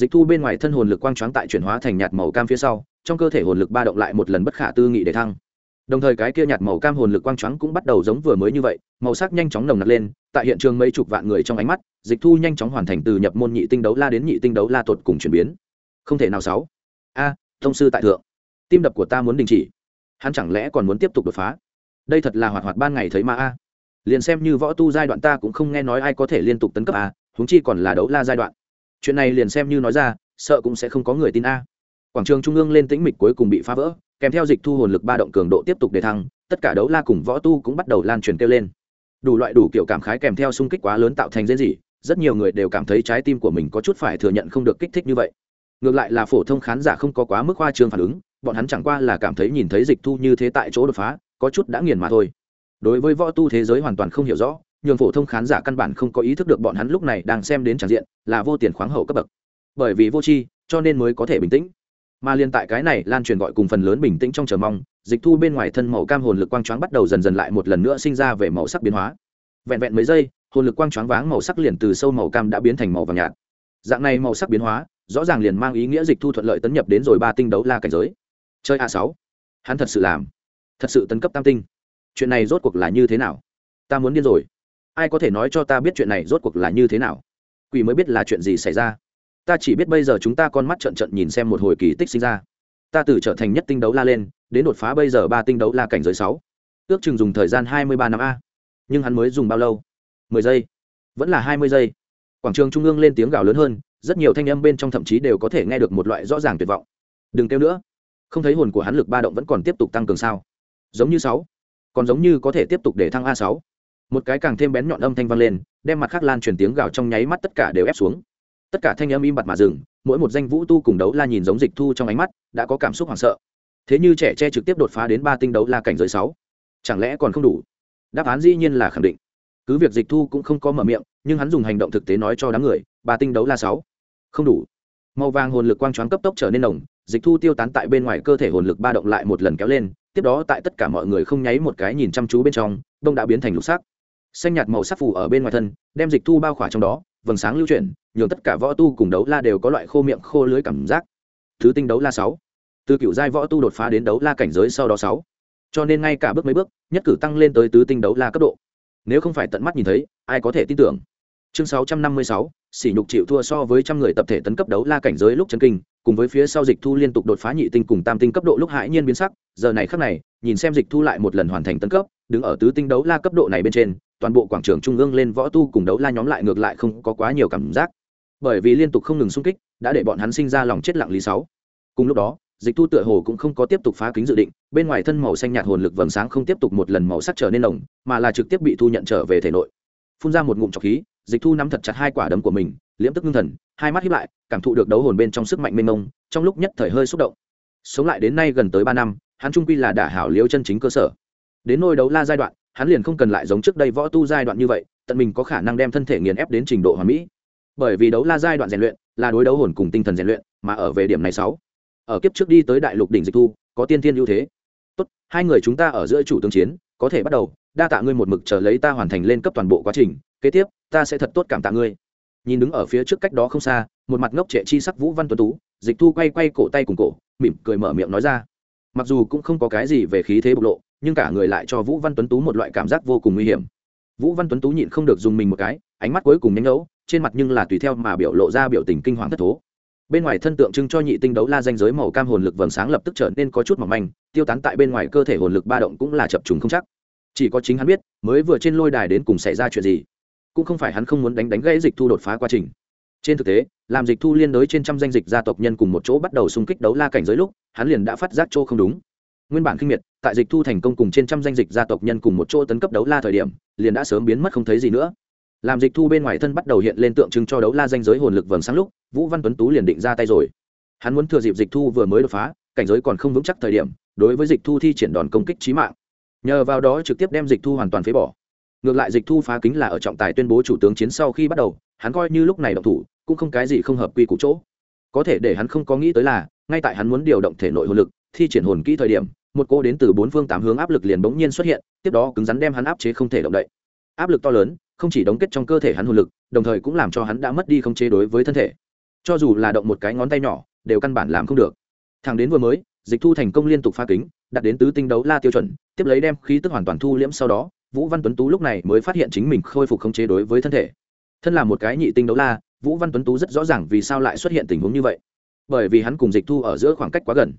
Dịch thu bên ngoài thân hồn lực quang choáng tại chuyển hóa thành nhạt màu cam phía sau, trong cơ thể hồn lực ba động lại một lần bất khả tư nghị để thăng đồng thời cái kia nhạt màu cam hồn lực quang trắng cũng bắt đầu giống vừa mới như vậy, màu sắc nhanh chóng nồng nặc lên, tại hiện trường mấy chục vạn người trong ánh mắt, dịch thu nhanh chóng hoàn thành từ nhập môn nhị tinh đấu la đến nhị tinh đấu la tột cùng chuyển biến. Không thể nào sáu. A, thông sư tại thượng. Tim đập của ta muốn đình chỉ. Hắn chẳng lẽ còn muốn tiếp tục đột phá? Đây thật là hoạt hoạt ban ngày thấy ma a. Liền xem như võ tu giai đoạn ta cũng không nghe nói ai có thể liên tục tấn cấp a, huống chi còn là đấu la giai đoạn. Chuyện này liền xem như nói ra, sợ cũng sẽ không có người tin a. Quảng trường trung ương lên tĩnh mịch cuối cùng bị phá vỡ kèm theo dịch thu hồn lực ba động cường độ tiếp tục để thăng, tất cả đấu la cùng võ tu cũng bắt đầu lan truyền kêu lên. Đủ loại đủ kiểu cảm khái kèm theo xung kích quá lớn tạo thành diễn dị rất nhiều người đều cảm thấy trái tim của mình có chút phải thừa nhận không được kích thích như vậy. Ngược lại là phổ thông khán giả không có quá mức hoa trương phản ứng, bọn hắn chẳng qua là cảm thấy nhìn thấy dịch thu như thế tại chỗ đột phá, có chút đã nghiền mà thôi. Đối với võ tu thế giới hoàn toàn không hiểu rõ, nhường phổ thông khán giả căn bản không có ý thức được bọn hắn lúc này đang xem đến tràn diện, là vô tiền khoáng hậu cấp bậc. Bởi vì vô tri, cho nên mới có thể bình tĩnh mà liên tại cái này lan truyền gọi cùng phần lớn bình tĩnh trong chờ mong, dịch thu bên ngoài thân màu cam hồn lực quang choáng bắt đầu dần dần lại một lần nữa sinh ra về màu sắc biến hóa. Vẹn vẹn mấy giây, hồn lực quang choáng váng màu sắc liền từ sâu màu cam đã biến thành màu vàng nhạt. Dạng này màu sắc biến hóa, rõ ràng liền mang ý nghĩa dịch thu thuận lợi tấn nhập đến rồi ba tinh đấu la cảnh giới. Chơi a sáu. Hắn thật sự làm. Thật sự tấn cấp tam tinh. Chuyện này rốt cuộc là như thế nào? Ta muốn điên rồi. Ai có thể nói cho ta biết chuyện này rốt cuộc là như thế nào? Quỷ mới biết là chuyện gì xảy ra ta chỉ biết bây giờ chúng ta con mắt trận trận nhìn xem một hồi kỳ tích sinh ra. Ta từ trở thành nhất tinh đấu la lên, đến đột phá bây giờ ba tinh đấu la cảnh giới sáu. Ước chừng dùng thời gian hai mươi ba năm a. Nhưng hắn mới dùng bao lâu? mười giây. Vẫn là hai mươi giây. Quảng trường trung ương lên tiếng gào lớn hơn, rất nhiều thanh âm bên trong thậm chí đều có thể nghe được một loại rõ ràng tuyệt vọng. Đừng kêu nữa. Không thấy hồn của hắn lực ba động vẫn còn tiếp tục tăng cường sao? Giống như sáu. Còn giống như có thể tiếp tục để thăng a sáu. Một cái càng thêm bén nhọn âm thanh vang lên, đem mặt khác lan truyền tiếng gào trong nháy mắt tất cả đều ép xuống tất cả thanh âm im bặt mà dừng, mỗi một danh vũ tu cùng đấu la nhìn giống dịch thu trong ánh mắt, đã có cảm xúc hoảng sợ. Thế như trẻ tre trực tiếp đột phá đến ba tinh đấu la cảnh giới sáu, chẳng lẽ còn không đủ? Đáp án dĩ nhiên là khẳng định. Cứ việc dịch thu cũng không có mở miệng, nhưng hắn dùng hành động thực tế nói cho đám người, ba tinh đấu la sáu, không đủ. Màu vàng hồn lực quang choáng cấp tốc trở nên nồng, dịch thu tiêu tán tại bên ngoài cơ thể hồn lực ba động lại một lần kéo lên, tiếp đó tại tất cả mọi người không nháy một cái nhìn chăm chú bên trong, đông đã biến thành lục sắc. Xanh nhạt màu sắc phù ở bên ngoài thân, đem dịch thu bao khỏa trong đó vầng sáng lưu chuyển, nhường tất cả võ tu cùng đấu la đều có loại khô miệng khô lưới cảm giác. Thứ tinh đấu la sáu. Từ cựu giai võ tu đột phá đến đấu la cảnh giới sau đó sáu. Cho nên ngay cả bước mấy bước, nhất cử tăng lên tới tứ tinh đấu la cấp độ. Nếu không phải tận mắt nhìn thấy, ai có thể tin tưởng? Chương sáu trăm năm mươi sáu, sỉ nhục chịu thua so với trăm người tập thể tấn cấp đấu la cảnh giới lúc chân kinh, cùng với phía sau dịch thu liên tục đột phá nhị tinh cùng tam tinh cấp độ lúc hãi nhiên biến sắc, giờ này khắc này, nhìn xem dịch thu lại một lần hoàn thành tấn cấp, đứng ở tứ tinh đấu la cấp độ này bên trên toàn bộ quảng trường trung ương lên võ tu cùng đấu la nhóm lại ngược lại không có quá nhiều cảm giác. Bởi vì liên tục không ngừng xung kích, đã để bọn hắn sinh ra lòng chết lặng lý sáu. Cùng lúc đó, dịch thu tựa hồ cũng không có tiếp tục phá kính dự định, bên ngoài thân màu xanh nhạt hồn lực vầng sáng không tiếp tục một lần màu sắc trở nên nồng, mà là trực tiếp bị thu nhận trở về thể nội. Phun ra một ngụm trọc khí, dịch thu nắm thật chặt hai quả đấm của mình, liễm tức ngưng thần, hai mắt hiếp lại, cảm thụ được đấu hồn bên trong sức mạnh mênh mông, trong lúc nhất thời hơi xúc động. Sống lại đến nay gần tới ba năm, hắn trung quy là đả hảo liêu chân chính cơ sở. Đến nôi đấu la giai đoạn hắn liền không cần lại giống trước đây võ tu giai đoạn như vậy, tận mình có khả năng đem thân thể nghiền ép đến trình độ hoàn mỹ. Bởi vì đấu la giai đoạn rèn luyện là đối đấu hồn cùng tinh thần rèn luyện, mà ở về điểm này sáu, ở kiếp trước đi tới đại lục đỉnh dịch thu, có tiên thiên ưu thế. Tốt, hai người chúng ta ở giữa chủ tướng chiến, có thể bắt đầu, đa tạ ngươi một mực chờ lấy ta hoàn thành lên cấp toàn bộ quá trình, kế tiếp, ta sẽ thật tốt cảm tạ ngươi. Nhìn đứng ở phía trước cách đó không xa, một mặt ngốc trệ chi sắc vũ văn tuấn tú, dịch thu quay quay cổ tay cùng cổ, mỉm cười mở miệng nói ra. Mặc dù cũng không có cái gì về khí thế bộc lộ nhưng cả người lại cho vũ văn tuấn tú một loại cảm giác vô cùng nguy hiểm. Vũ văn tuấn tú nhịn không được dùng mình một cái, ánh mắt cuối cùng nhanh ngẫu trên mặt nhưng là tùy theo mà biểu lộ ra biểu tình kinh hoàng thất thố. Bên ngoài thân tượng trưng cho nhị tinh đấu la danh giới màu cam hồn lực vầng sáng lập tức trở nên có chút mỏng manh, tiêu tán tại bên ngoài cơ thể hồn lực ba động cũng là chập trùng không chắc. Chỉ có chính hắn biết, mới vừa trên lôi đài đến cùng xảy ra chuyện gì. Cũng không phải hắn không muốn đánh đánh gãy dịch thu đột phá quá trình. Trên thực tế, làm dịch thu liên đối trên trăm danh dịch gia tộc nhân cùng một chỗ bắt đầu xung kích đấu la cảnh giới lúc, hắn liền đã phát giác chỗ không đúng nguyên bản kinh miệt, tại dịch thu thành công cùng trên trăm danh dịch gia tộc nhân cùng một chỗ tấn cấp đấu la thời điểm, liền đã sớm biến mất không thấy gì nữa. Làm dịch thu bên ngoài thân bắt đầu hiện lên tượng trưng cho đấu la danh giới hồn lực vầng sáng lúc, vũ văn tuấn tú liền định ra tay rồi. Hắn muốn thừa dịp dịch thu vừa mới đột phá, cảnh giới còn không vững chắc thời điểm, đối với dịch thu thi triển đòn công kích trí mạng. Nhờ vào đó trực tiếp đem dịch thu hoàn toàn phế bỏ. Ngược lại dịch thu phá kính là ở trọng tài tuyên bố chủ tướng chiến sau khi bắt đầu, hắn coi như lúc này động thủ, cũng không cái gì không hợp quy củ chỗ. Có thể để hắn không có nghĩ tới là, ngay tại hắn muốn điều động thể nội hồn lực thi triển hồn kỹ thời điểm, một cô đến từ bốn phương tám hướng áp lực liền bỗng nhiên xuất hiện, tiếp đó cứng rắn đem hắn áp chế không thể động đậy. Áp lực to lớn, không chỉ đóng kết trong cơ thể hắn hồn lực, đồng thời cũng làm cho hắn đã mất đi không chế đối với thân thể. Cho dù là động một cái ngón tay nhỏ, đều căn bản làm không được. Thằng đến vừa mới, dịch thu thành công liên tục pha kính đặt đến tứ tinh đấu la tiêu chuẩn, tiếp lấy đem khí tức hoàn toàn thu liễm sau đó, vũ văn tuấn tú lúc này mới phát hiện chính mình khôi phục không chế đối với thân thể. Thân là một cái nhị tinh đấu la, vũ văn tuấn tú rất rõ ràng vì sao lại xuất hiện tình huống như vậy. Bởi vì hắn cùng dịch thu ở giữa khoảng cách quá gần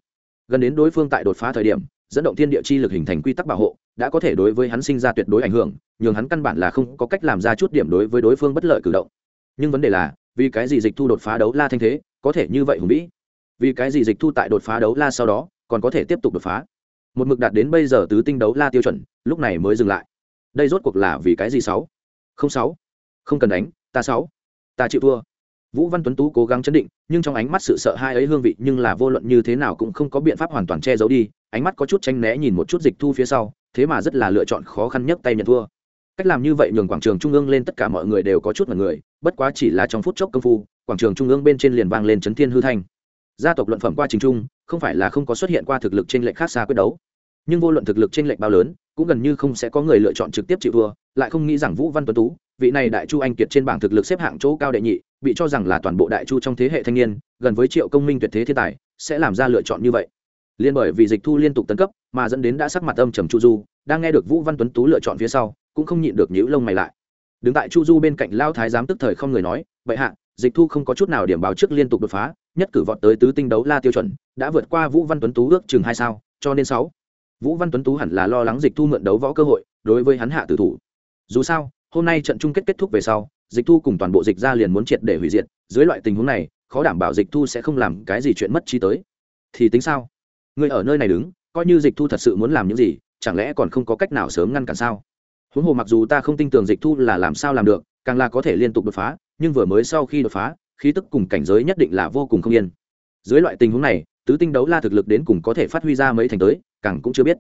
gần đến đối phương tại đột phá thời điểm, dẫn động thiên địa chi lực hình thành quy tắc bảo hộ, đã có thể đối với hắn sinh ra tuyệt đối ảnh hưởng, nhường hắn căn bản là không có cách làm ra chút điểm đối với đối phương bất lợi cử động. Nhưng vấn đề là, vì cái gì dịch thu đột phá đấu la thanh thế, có thể như vậy hùng vĩ? Vì cái gì dịch thu tại đột phá đấu la sau đó, còn có thể tiếp tục đột phá? Một mực đạt đến bây giờ tứ tinh đấu la tiêu chuẩn, lúc này mới dừng lại. Đây rốt cuộc là vì cái gì sáu? Không sáu. Không cần đánh, ta sáu. Ta chịu thua vũ văn tuấn tú cố gắng chấn định, nhưng trong ánh mắt sự sợ hai ấy hương vị nhưng là vô luận như thế nào cũng không có biện pháp hoàn toàn che giấu đi, ánh mắt có chút tranh né nhìn một chút dịch thu phía sau, thế mà rất là lựa chọn khó khăn nhất tay nhận thua. Cách làm như vậy nhường quảng trường trung ương lên tất cả mọi người đều có chút mật người, bất quá chỉ là trong phút chốc công phu, quảng trường trung ương bên trên liền vang lên chấn thiên hư thanh. Gia tộc luận phẩm qua trình trung, không phải là không có xuất hiện qua thực lực trên lệnh khác xa quyết đấu. Nhưng vô luận thực lực trên lệnh bao lớn, cũng gần như không sẽ có người lựa chọn trực tiếp chịu thua, lại không nghĩ rằng vũ văn tuấn tú, vị này đại chu anh kiệt trên bảng thực lực xếp hạng chỗ cao đệ nhị bị cho rằng là toàn bộ đại chu trong thế hệ thanh niên, gần với triệu công minh tuyệt thế thiên tài, sẽ làm ra lựa chọn như vậy. Liên bởi vì dịch thu liên tục tấn cấp, mà dẫn đến đã sắc mặt âm trầm chu du, đang nghe được vũ văn tuấn tú lựa chọn phía sau, cũng không nhịn được nhíu lông mày lại. Đứng tại chu du bên cạnh lao thái giám tức thời không người nói vậy hạ, dịch thu không có chút nào điểm báo trước liên tục đột phá, nhất cử vọt tới tứ tinh đấu la tiêu chuẩn, đã vượt qua vũ văn tuấn tú ước chừng hai sao, cho nên sáu. Vũ văn tuấn tú hẳn là lo lắng dịch thu mượn đấu võ cơ hội, đối với hắn hạ tử thủ. Dù sao, hôm nay trận chung kết kết thúc về sau dịch thu cùng toàn bộ dịch ra liền muốn triệt để hủy diệt, dưới loại tình huống này, khó đảm bảo dịch thu sẽ không làm cái gì chuyện mất chi tới. Thì tính sao? Người ở nơi này đứng, coi như dịch thu thật sự muốn làm những gì, chẳng lẽ còn không có cách nào sớm ngăn cản sao? Huống hồ mặc dù ta không tin tưởng dịch thu là làm sao làm được, càng là có thể liên tục đột phá, nhưng vừa mới sau khi đột phá, khí tức cùng cảnh giới nhất định là vô cùng không yên. Dưới loại tình huống này, tứ tinh đấu la thực lực đến cùng có thể phát huy ra mấy thành tới, càng cũng chưa biết.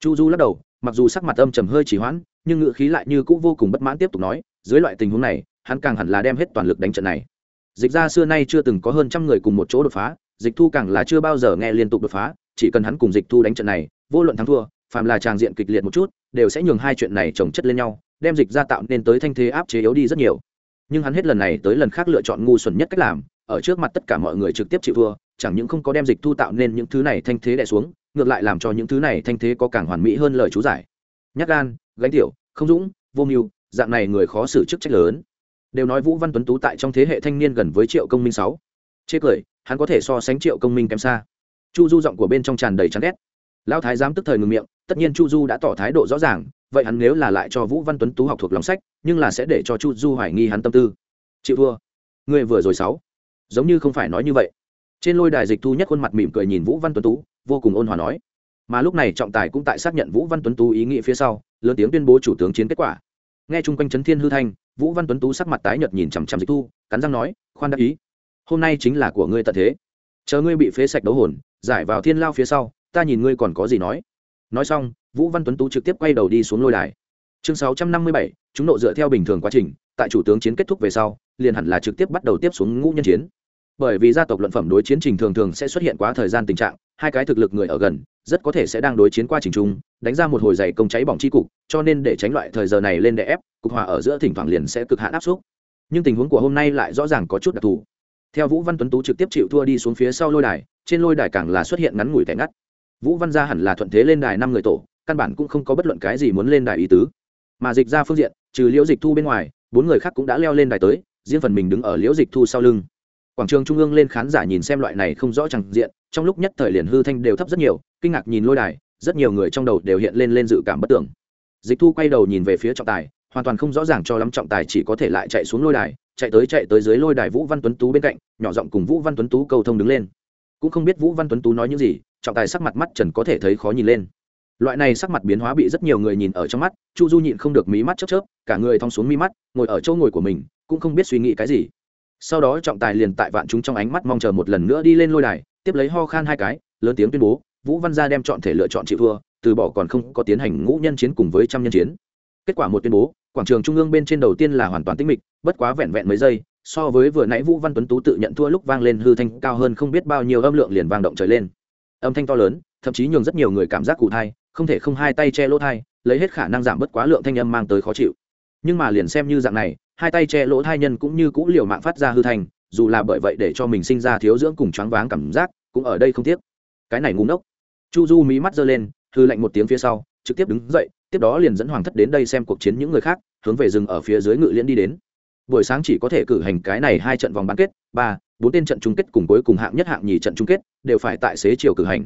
Chu du lắc đầu, mặc dù sắc mặt âm trầm hơi chỉ hoãn, nhưng ngự khí lại như cũng vô cùng bất mãn tiếp tục nói, dưới loại tình huống này hắn càng hẳn là đem hết toàn lực đánh trận này. Dịch ra xưa nay chưa từng có hơn trăm người cùng một chỗ đột phá, dịch thu càng là chưa bao giờ nghe liên tục đột phá, chỉ cần hắn cùng dịch thu đánh trận này, vô luận thắng thua, phàm là tràng diện kịch liệt một chút, đều sẽ nhường hai chuyện này chồng chất lên nhau, đem dịch ra tạo nên tới thanh thế áp chế yếu đi rất nhiều. Nhưng hắn hết lần này tới lần khác lựa chọn ngu xuẩn nhất cách làm, ở trước mặt tất cả mọi người trực tiếp chịu thua, chẳng những không có đem dịch thu tạo nên những thứ này thanh thế đẻ xuống, ngược lại làm cho những thứ này thanh thế có càng hoàn mỹ hơn lời chú giải. Nhắc gan, gánh tiểu, không dũng, vô mưu, dạng này người khó xử chức trách lớn đều nói vũ văn tuấn tú tại trong thế hệ thanh niên gần với triệu công minh sáu. Chê cười, hắn có thể so sánh triệu công minh kém xa. Chu du giọng của bên trong tràn đầy chán ghét. Lão thái giám tức thời ngừng miệng, tất nhiên chu du đã tỏ thái độ rõ ràng, vậy hắn nếu là lại cho vũ văn tuấn tú học thuộc lòng sách, nhưng là sẽ để cho chu du hoài nghi hắn tâm tư. Chịu thua. Người vừa rồi sáu. Giống như không phải nói như vậy. Trên lôi đài dịch thu nhất khuôn mặt mỉm cười nhìn vũ văn tuấn tú, vô cùng ôn hòa nói. Mà lúc này trọng tài cũng tại xác nhận vũ văn tuấn tú ý nghĩ phía sau, lớn tiếng tuyên bố chủ tướng chiến kết quả. Nghe chung quanh trấn thiên hư thanh vũ văn tuấn tú sắc mặt tái nhợt nhìn chằm chằm dịch thu, cắn răng nói, khoan đắc ý, hôm nay chính là của ngươi tận thế. Chờ ngươi bị phế sạch đấu hồn, giải vào thiên lao phía sau, ta nhìn ngươi còn có gì nói. Nói xong, vũ văn tuấn tú trực tiếp quay đầu đi xuống lôi đài. Chương sáu trăm năm mươi bảy, chúng nộ dựa theo bình thường quá trình, tại chủ tướng chiến kết thúc về sau, liền hẳn là trực tiếp bắt đầu tiếp xuống ngũ nhân chiến bởi vì gia tộc luận phẩm đối chiến trình thường thường sẽ xuất hiện quá thời gian tình trạng, hai cái thực lực người ở gần, rất có thể sẽ đang đối chiến qua trình trung, đánh ra một hồi dày công cháy bỏng chi cục, cho nên để tránh loại thời giờ này lên đè ép, cục hòa ở giữa thỉnh thoảng liền sẽ cực hạn áp xúc nhưng tình huống của hôm nay lại rõ ràng có chút đặc thù. Theo vũ văn tuấn tú trực tiếp chịu thua đi xuống phía sau lôi đài, trên lôi đài càng là xuất hiện ngắn ngủi tẻ ngắt. Vũ văn gia hẳn là thuận thế lên đài năm người tổ, căn bản cũng không có bất luận cái gì muốn lên đài ý tứ. Mà dịch ra phương diện, trừ liễu dịch thu bên ngoài, bốn người khác cũng đã leo lên đài tới, riêng phần mình đứng ở liễu dịch thu sau lưng quảng trường trung ương lên khán giả nhìn xem loại này không rõ chẳng diện, trong lúc nhất thời liền hư thanh đều thấp rất nhiều, kinh ngạc nhìn lôi đài, rất nhiều người trong đầu đều hiện lên lên dự cảm bất tưởng. Dịch thu quay đầu nhìn về phía trọng tài, hoàn toàn không rõ ràng cho lắm trọng tài chỉ có thể lại chạy xuống lôi đài, chạy tới chạy tới dưới lôi đài vũ văn tuấn tú bên cạnh, nhỏ giọng cùng vũ văn tuấn tú cầu thông đứng lên. Cũng không biết vũ văn tuấn tú nói những gì, trọng tài sắc mặt mắt trần có thể thấy khó nhìn lên. Loại này sắc mặt biến hóa bị rất nhiều người nhìn ở trong mắt, chu du nhịn không được mí mắt chớp chớp, cả người thong xuống mí mắt, ngồi ở chỗ ngồi của mình, cũng không biết suy nghĩ cái gì sau đó trọng tài liền tại vạn chúng trong ánh mắt mong chờ một lần nữa đi lên lôi đài, tiếp lấy ho khan hai cái, lớn tiếng tuyên bố, vũ văn gia đem chọn thể lựa chọn chịu thua, từ bỏ còn không có tiến hành ngũ nhân chiến cùng với trăm nhân chiến. Kết quả một tuyên bố, quảng trường trung ương bên trên đầu tiên là hoàn toàn tĩnh mịch, bất quá vẹn vẹn mấy giây, so với vừa nãy vũ văn tuấn tú tự nhận thua lúc vang lên hư thanh cao hơn không biết bao nhiêu âm lượng liền vang động trời lên. Âm thanh to lớn, thậm chí nhường rất nhiều người cảm giác cụ thai, không thể không hai tay che lỗ thai, lấy hết khả năng giảm bớt quá lượng thanh âm mang tới khó chịu. Nhưng mà liền xem như dạng này hai tay che lỗ thai nhân cũng như cũ liều mạng phát ra hư thành, dù là bởi vậy để cho mình sinh ra thiếu dưỡng cùng choáng váng cảm giác, cũng ở đây không tiếc. Cái này ngu ngốc. Chu du mí mắt giơ lên, hư lạnh một tiếng phía sau, trực tiếp đứng dậy, tiếp đó liền dẫn hoàng thất đến đây xem cuộc chiến những người khác, hướng về rừng ở phía dưới ngự liễn đi đến. Buổi sáng chỉ có thể cử hành cái này hai trận vòng bán kết, ba, bốn tên trận chung kết cùng cuối cùng hạng nhất hạng nhì trận chung kết, đều phải tại xế chiều cử hành.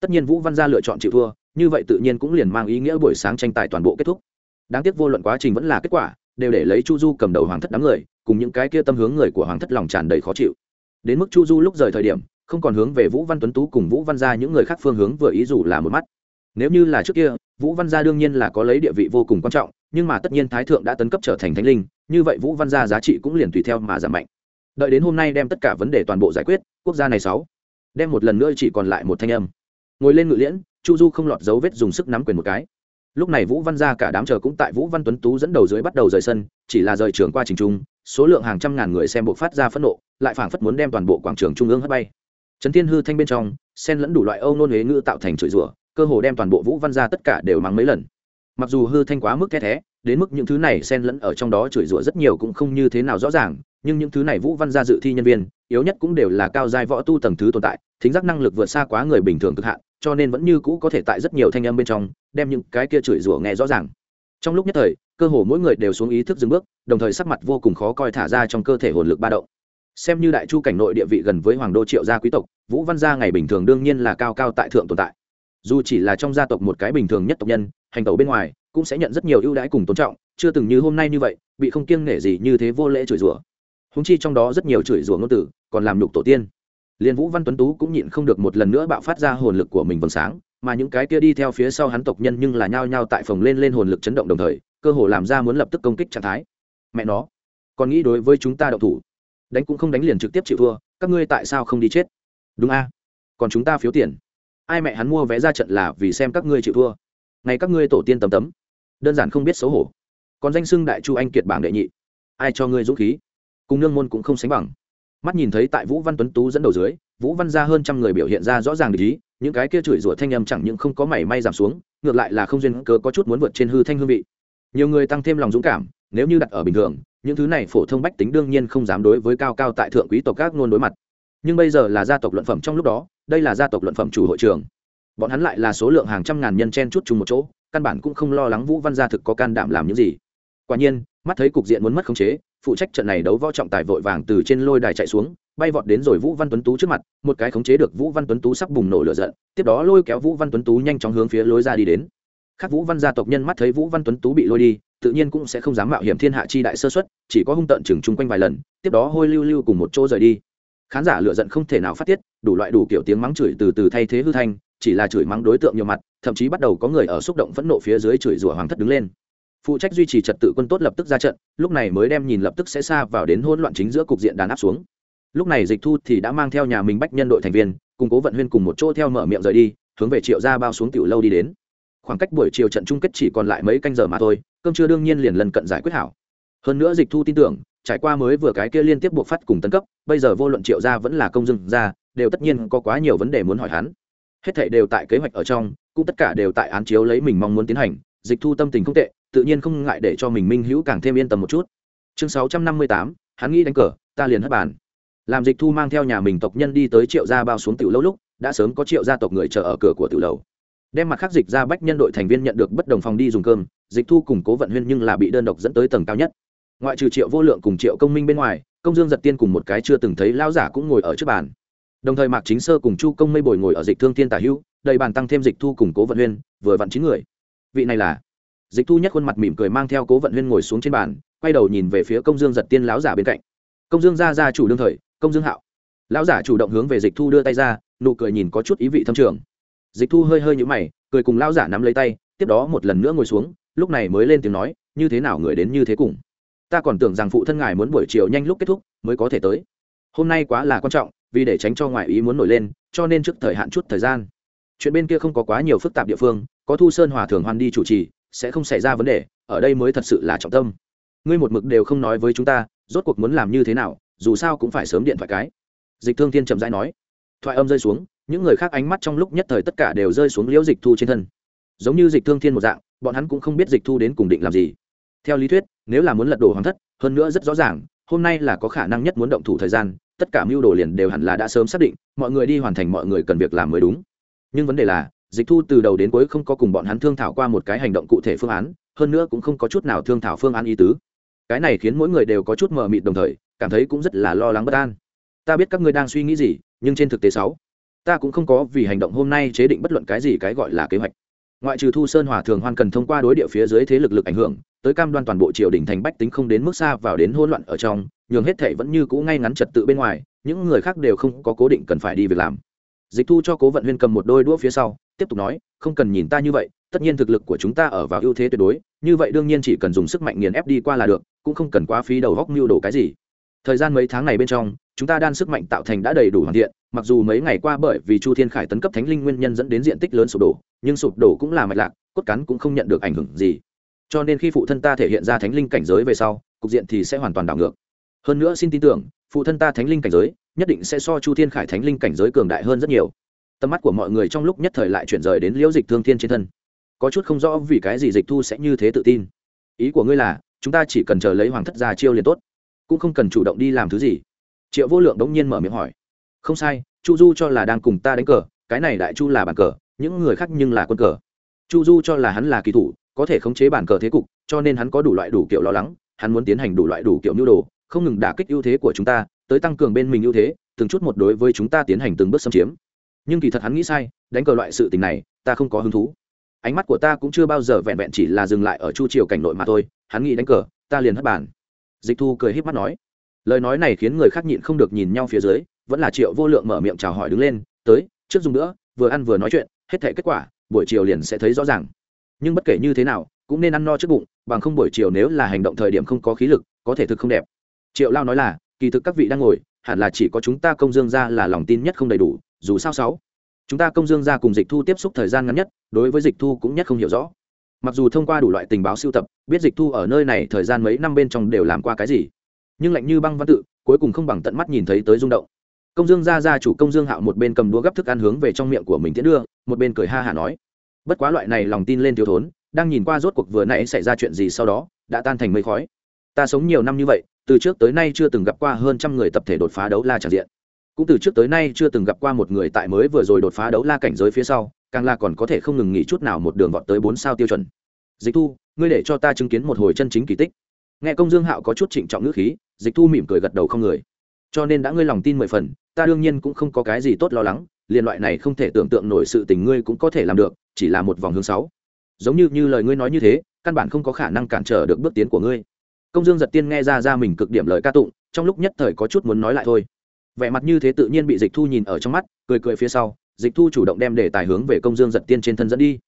Tất nhiên vũ văn gia lựa chọn chịu thua, như vậy tự nhiên cũng liền mang ý nghĩa buổi sáng tranh tài toàn bộ kết thúc. Đáng tiếc vô luận quá trình vẫn là kết quả đều để lấy chu du cầm đầu hoàng thất đám người, cùng những cái kia tâm hướng người của hoàng thất lòng tràn đầy khó chịu. Đến mức chu du lúc rời thời điểm, không còn hướng về vũ văn tuấn tú cùng vũ văn gia những người khác phương hướng vừa ý dù là một mắt. Nếu như là trước kia, vũ văn gia đương nhiên là có lấy địa vị vô cùng quan trọng, nhưng mà tất nhiên thái thượng đã tấn cấp trở thành thánh linh, như vậy vũ văn gia giá trị cũng liền tùy theo mà giảm mạnh. Đợi đến hôm nay đem tất cả vấn đề toàn bộ giải quyết, quốc gia này sáu, đem một lần nữa chỉ còn lại một thanh âm. Ngồi lên ngự liễn, chu du không lọt dấu vết dùng sức nắm quyền một cái lúc này vũ văn gia cả đám chờ cũng tại vũ văn tuấn tú dẫn đầu dưới bắt đầu rời sân, chỉ là rời trường qua trình trung, số lượng hàng trăm ngàn người xem bộ phát ra phẫn nộ, lại phảng phất muốn đem toàn bộ quảng trường trung ương hất bay. Trấn thiên hư thanh bên trong sen lẫn đủ loại âu nôn huế ngữ tạo thành chửi rủa, cơ hồ đem toàn bộ vũ văn gia tất cả đều mắng mấy lần. Mặc dù hư thanh quá mức the thé, đến mức những thứ này sen lẫn ở trong đó chửi rủa rất nhiều cũng không như thế nào rõ ràng, nhưng những thứ này vũ văn gia dự thi nhân viên, yếu nhất cũng đều là cao giai võ tu tầng thứ tồn tại, thính giác năng lực vượt xa quá người bình thường cực hạn cho nên vẫn như cũ có thể tại rất nhiều thanh âm bên trong đem những cái kia chửi rủa nghe rõ ràng. Trong lúc nhất thời, cơ hồ mỗi người đều xuống ý thức dừng bước, đồng thời sắc mặt vô cùng khó coi thả ra trong cơ thể hồn lực ba động. Xem như đại chu cảnh nội địa vị gần với hoàng đô triệu gia quý tộc, vũ văn gia ngày bình thường đương nhiên là cao cao tại thượng tồn tại. Dù chỉ là trong gia tộc một cái bình thường nhất tộc nhân, hành tẩu bên ngoài, cũng sẽ nhận rất nhiều ưu đãi cùng tôn trọng, chưa từng như hôm nay như vậy, bị không kiêng nể gì như thế vô lễ chửi rủa. Húng chi trong đó rất nhiều chửi rủa ngôn tử, còn làm nhục tổ tiên liên vũ văn tuấn tú cũng nhịn không được một lần nữa bạo phát ra hồn lực của mình vầng sáng, mà những cái kia đi theo phía sau hắn tộc nhân nhưng là nhao nhao tại phòng lên lên hồn lực chấn động đồng thời, cơ hồ làm ra muốn lập tức công kích trạng thái. Mẹ nó, còn nghĩ đối với chúng ta đậu thủ, đánh cũng không đánh liền trực tiếp chịu thua, các ngươi tại sao không đi chết? Đúng a, còn chúng ta phiếu tiền. Ai mẹ hắn mua vé ra trận là vì xem các ngươi chịu thua, ngày các ngươi tổ tiên tấm tấm. Đơn giản không biết xấu hổ. Còn danh xưng đại chu anh kiệt bảng đệ nhị, ai cho ngươi dũng khí? Cùng nương môn cũng không sánh bằng mắt nhìn thấy tại vũ văn tuấn tú dẫn đầu dưới, vũ văn ra hơn trăm người biểu hiện ra rõ ràng lý những cái kia chửi rủa thanh âm chẳng những không có mảy may giảm xuống, ngược lại là không duyên cớ có chút muốn vượt trên hư thanh hương vị. Nhiều người tăng thêm lòng dũng cảm, nếu như đặt ở bình thường, những thứ này phổ thông bách tính đương nhiên không dám đối với cao cao tại thượng quý tộc các ngôn đối mặt. Nhưng bây giờ là gia tộc luận phẩm trong lúc đó, đây là gia tộc luận phẩm chủ hội trường. Bọn hắn lại là số lượng hàng trăm ngàn nhân chen chút chung một chỗ, căn bản cũng không lo lắng vũ văn gia thực có can đảm làm những gì. Quả nhiên, mắt thấy cục diện muốn mất khống chế phụ trách trận này đấu võ trọng tài vội vàng từ trên lôi đài chạy xuống, bay vọt đến rồi vũ văn tuấn tú trước mặt, một cái khống chế được vũ văn tuấn tú sắp bùng nổ lửa giận, tiếp đó lôi kéo vũ văn tuấn tú nhanh chóng hướng phía lối ra đi đến. Khác vũ văn gia tộc nhân mắt thấy vũ văn tuấn tú bị lôi đi, tự nhiên cũng sẽ không dám mạo hiểm thiên hạ chi đại sơ xuất chỉ có hung tận chừng chung quanh vài lần, tiếp đó hôi lưu lưu cùng một chỗ rời đi. Khán giả lựa giận không thể nào phát tiết, đủ loại đủ kiểu tiếng mắng chửi từ từ thay thế hư thanh, chỉ là chửi mắng đối tượng nhiều mặt, thậm chí bắt đầu có người ở xúc động phẫn nộ phía dưới chửi rủa hoàng thất đứng lên phụ trách duy trì trật tự quân tốt lập tức ra trận, lúc này mới đem nhìn lập tức sẽ xa vào đến hỗn loạn chính giữa cục diện đàn áp xuống. Lúc này dịch thu thì đã mang theo nhà mình bách nhân đội thành viên, cùng cố vận huyên cùng một chỗ theo mở miệng rời đi, hướng về triệu gia bao xuống tiểu lâu đi đến. Khoảng cách buổi chiều trận chung kết chỉ còn lại mấy canh giờ mà thôi, cơm chưa đương nhiên liền lần cận giải quyết hảo. Hơn nữa dịch thu tin tưởng, trải qua mới vừa cái kia liên tiếp buộc phát cùng tấn cấp, bây giờ vô luận triệu gia vẫn là công dưng gia, đều tất nhiên có quá nhiều vấn đề muốn hỏi hắn. Hết thảy đều tại kế hoạch ở trong, cũng tất cả đều tại án chiếu lấy mình mong muốn tiến hành, dịch thu tâm tình không tệ tự nhiên không ngại để cho mình minh hữu càng thêm yên tâm một chút. Chương sáu trăm năm mươi tám, hắn nghĩ đánh cờ, ta liền hất bàn. Làm dịch thu mang theo nhà mình tộc nhân đi tới triệu gia bao xuống tiểu lâu lúc, đã sớm có triệu gia tộc người chờ ở cửa của tiểu lầu đem mặt khác dịch ra bách nhân đội thành viên nhận được bất đồng phòng đi dùng cơm, dịch thu cùng cố vận huyên nhưng là bị đơn độc dẫn tới tầng cao nhất. Ngoại trừ triệu vô lượng cùng triệu công minh bên ngoài, công dương giật tiên cùng một cái chưa từng thấy lão giả cũng ngồi ở trước bàn. Đồng thời mạc chính sơ cùng chu công mây bồi ngồi ở dịch thương thiên tả hữu, đầy bàn tăng thêm dịch thu cùng cố vận huyên, vừa vặn chín người. Vị này là dịch thu nhất khuôn mặt mỉm cười mang theo cố vận huyên ngồi xuống trên bàn, quay đầu nhìn về phía công dương giật tiên lão giả bên cạnh. Công dương ra ra chủ đương thời, công dương hạo. Lão giả chủ động hướng về dịch thu đưa tay ra, nụ cười nhìn có chút ý vị thâm trường. Dịch thu hơi hơi nhũ mày, cười cùng lão giả nắm lấy tay, tiếp đó một lần nữa ngồi xuống, lúc này mới lên tiếng nói, như thế nào người đến như thế cùng? Ta còn tưởng rằng phụ thân ngài muốn buổi chiều nhanh lúc kết thúc, mới có thể tới. Hôm nay quá là quan trọng, vì để tránh cho ngoại ý muốn nổi lên, cho nên trước thời hạn chút thời gian. Chuyện bên kia không có quá nhiều phức tạp địa phương, có thu sơn hòa thường hoan đi chủ trì sẽ không xảy ra vấn đề, ở đây mới thật sự là trọng tâm. Ngươi một mực đều không nói với chúng ta, rốt cuộc muốn làm như thế nào, dù sao cũng phải sớm điện thoại cái. Dịch thương thiên chậm rãi nói. Thoại âm rơi xuống, những người khác ánh mắt trong lúc nhất thời tất cả đều rơi xuống liễu dịch thu trên thân. Giống như dịch thương thiên một dạng, bọn hắn cũng không biết dịch thu đến cùng định làm gì. Theo lý thuyết, nếu là muốn lật đổ hoàng thất, hơn nữa rất rõ ràng, hôm nay là có khả năng nhất muốn động thủ thời gian, tất cả mưu đồ liền đều hẳn là đã sớm xác định, mọi người đi hoàn thành mọi người cần việc làm mới đúng. Nhưng vấn đề là dịch thu từ đầu đến cuối không có cùng bọn hắn thương thảo qua một cái hành động cụ thể phương án, hơn nữa cũng không có chút nào thương thảo phương án ý tứ. Cái này khiến mỗi người đều có chút mờ mịt đồng thời, cảm thấy cũng rất là lo lắng bất an. Ta biết các ngươi đang suy nghĩ gì, nhưng trên thực tế sáu, ta cũng không có vì hành động hôm nay chế định bất luận cái gì cái gọi là kế hoạch. Ngoại trừ thu sơn hòa thường hoan cần thông qua đối địa phía dưới thế lực lực ảnh hưởng, tới cam đoan toàn bộ triều đình thành bách tính không đến mức xa vào đến hỗn loạn ở trong, nhường hết thể vẫn như cũ ngay ngắn trật tự bên ngoài, những người khác đều không có cố định cần phải đi việc làm dịch thu cho cố vận huyên cầm một đôi đũa phía sau, tiếp tục nói, không cần nhìn ta như vậy, tất nhiên thực lực của chúng ta ở vào ưu thế tuyệt đối, như vậy đương nhiên chỉ cần dùng sức mạnh nghiền ép đi qua là được, cũng không cần quá phí đầu góc mưu đồ cái gì. Thời gian mấy tháng này bên trong, chúng ta đan sức mạnh tạo thành đã đầy đủ hoàn thiện, mặc dù mấy ngày qua bởi vì chu thiên khải tấn cấp thánh linh nguyên nhân dẫn đến diện tích lớn sụp đổ, nhưng sụp đổ cũng là mạch lạc, cốt cắn cũng không nhận được ảnh hưởng gì. Cho nên khi phụ thân ta thể hiện ra thánh linh cảnh giới về sau, cục diện thì sẽ hoàn toàn đảo ngược. Hơn nữa xin tin tưởng, phụ thân ta thánh linh cảnh giới nhất định sẽ so chu thiên khải thánh linh cảnh giới cường đại hơn rất nhiều. Tầm mắt của mọi người trong lúc nhất thời lại chuyển rời đến liễu dịch thương thiên trên thân. Có chút không rõ vì cái gì dịch thu sẽ như thế tự tin. Ý của ngươi là, chúng ta chỉ cần chờ lấy hoàng thất ra chiêu liền tốt, cũng không cần chủ động đi làm thứ gì. Triệu vô lượng đống nhiên mở miệng hỏi. Không sai, chu du cho là đang cùng ta đánh cờ, cái này đại chu là bàn cờ, những người khác nhưng là quân cờ. Chu du cho là hắn là kỳ thủ, có thể khống chế bàn cờ thế cục, cho nên hắn có đủ loại đủ kiểu lo lắng, hắn muốn tiến hành đủ loại đủ kiểu nhu đồ, không ngừng đả kích ưu thế của chúng ta tới tăng cường bên mình ưu thế, từng chút một đối với chúng ta tiến hành từng bước xâm chiếm. Nhưng kỳ thật hắn nghĩ sai, đánh cờ loại sự tình này, ta không có hứng thú. Ánh mắt của ta cũng chưa bao giờ vẹn vẹn chỉ là dừng lại ở chu triều cảnh nội mà thôi, hắn nghĩ đánh cờ, ta liền hất bàn. Dịch thu cười híp mắt nói. Lời nói này khiến người khác nhịn không được nhìn nhau phía dưới, vẫn là triệu vô lượng mở miệng chào hỏi đứng lên, tới, trước dùng nữa vừa ăn vừa nói chuyện, hết thể kết quả, buổi chiều liền sẽ thấy rõ ràng. Nhưng bất kể như thế nào, cũng nên ăn no trước bụng, bằng không buổi chiều nếu là hành động thời điểm không có khí lực, có thể thực không đẹp. Triệu lao nói là kỳ thực các vị đang ngồi, hẳn là chỉ có chúng ta công dương ra là lòng tin nhất không đầy đủ, dù sao sáu. Chúng ta công dương ra cùng dịch thu tiếp xúc thời gian ngắn nhất, đối với dịch thu cũng nhất không hiểu rõ. Mặc dù thông qua đủ loại tình báo sưu tập, biết dịch thu ở nơi này thời gian mấy năm bên trong đều làm qua cái gì. Nhưng lạnh như băng văn tự, cuối cùng không bằng tận mắt nhìn thấy tới rung động. Công dương gia gia chủ công dương hạo một bên cầm đũa gấp thức ăn hướng về trong miệng của mình tiến đưa, một bên cười ha hả nói. Bất quá loại này lòng tin lên thiếu thốn, đang nhìn qua rốt cuộc vừa nãy xảy ra chuyện gì sau đó, đã tan thành mây khói ta sống nhiều năm như vậy, từ trước tới nay chưa từng gặp qua hơn trăm người tập thể đột phá đấu la tràn diện. Cũng từ trước tới nay chưa từng gặp qua một người tại mới vừa rồi đột phá đấu la cảnh giới phía sau, càng là còn có thể không ngừng nghỉ chút nào một đường vọt tới bốn sao tiêu chuẩn. Dịch thu, ngươi để cho ta chứng kiến một hồi chân chính kỳ tích. Nghe công dương hạo có chút trịnh trọng ngữ khí, dịch thu mỉm cười gật đầu không người. Cho nên đã ngươi lòng tin mười phần, ta đương nhiên cũng không có cái gì tốt lo lắng liên loại này không thể tưởng tượng nổi sự tình ngươi cũng có thể làm được, chỉ là một vòng hướng sáu. Giống như như lời ngươi nói như thế, căn bản không có khả năng cản trở được bước tiến của ngươi công dương giật tiên nghe ra ra mình cực điểm lời ca tụng, trong lúc nhất thời có chút muốn nói lại thôi. Vẻ mặt như thế tự nhiên bị dịch thu nhìn ở trong mắt, cười cười phía sau, dịch thu chủ động đem để tài hướng về công dương giật tiên trên thân dẫn đi.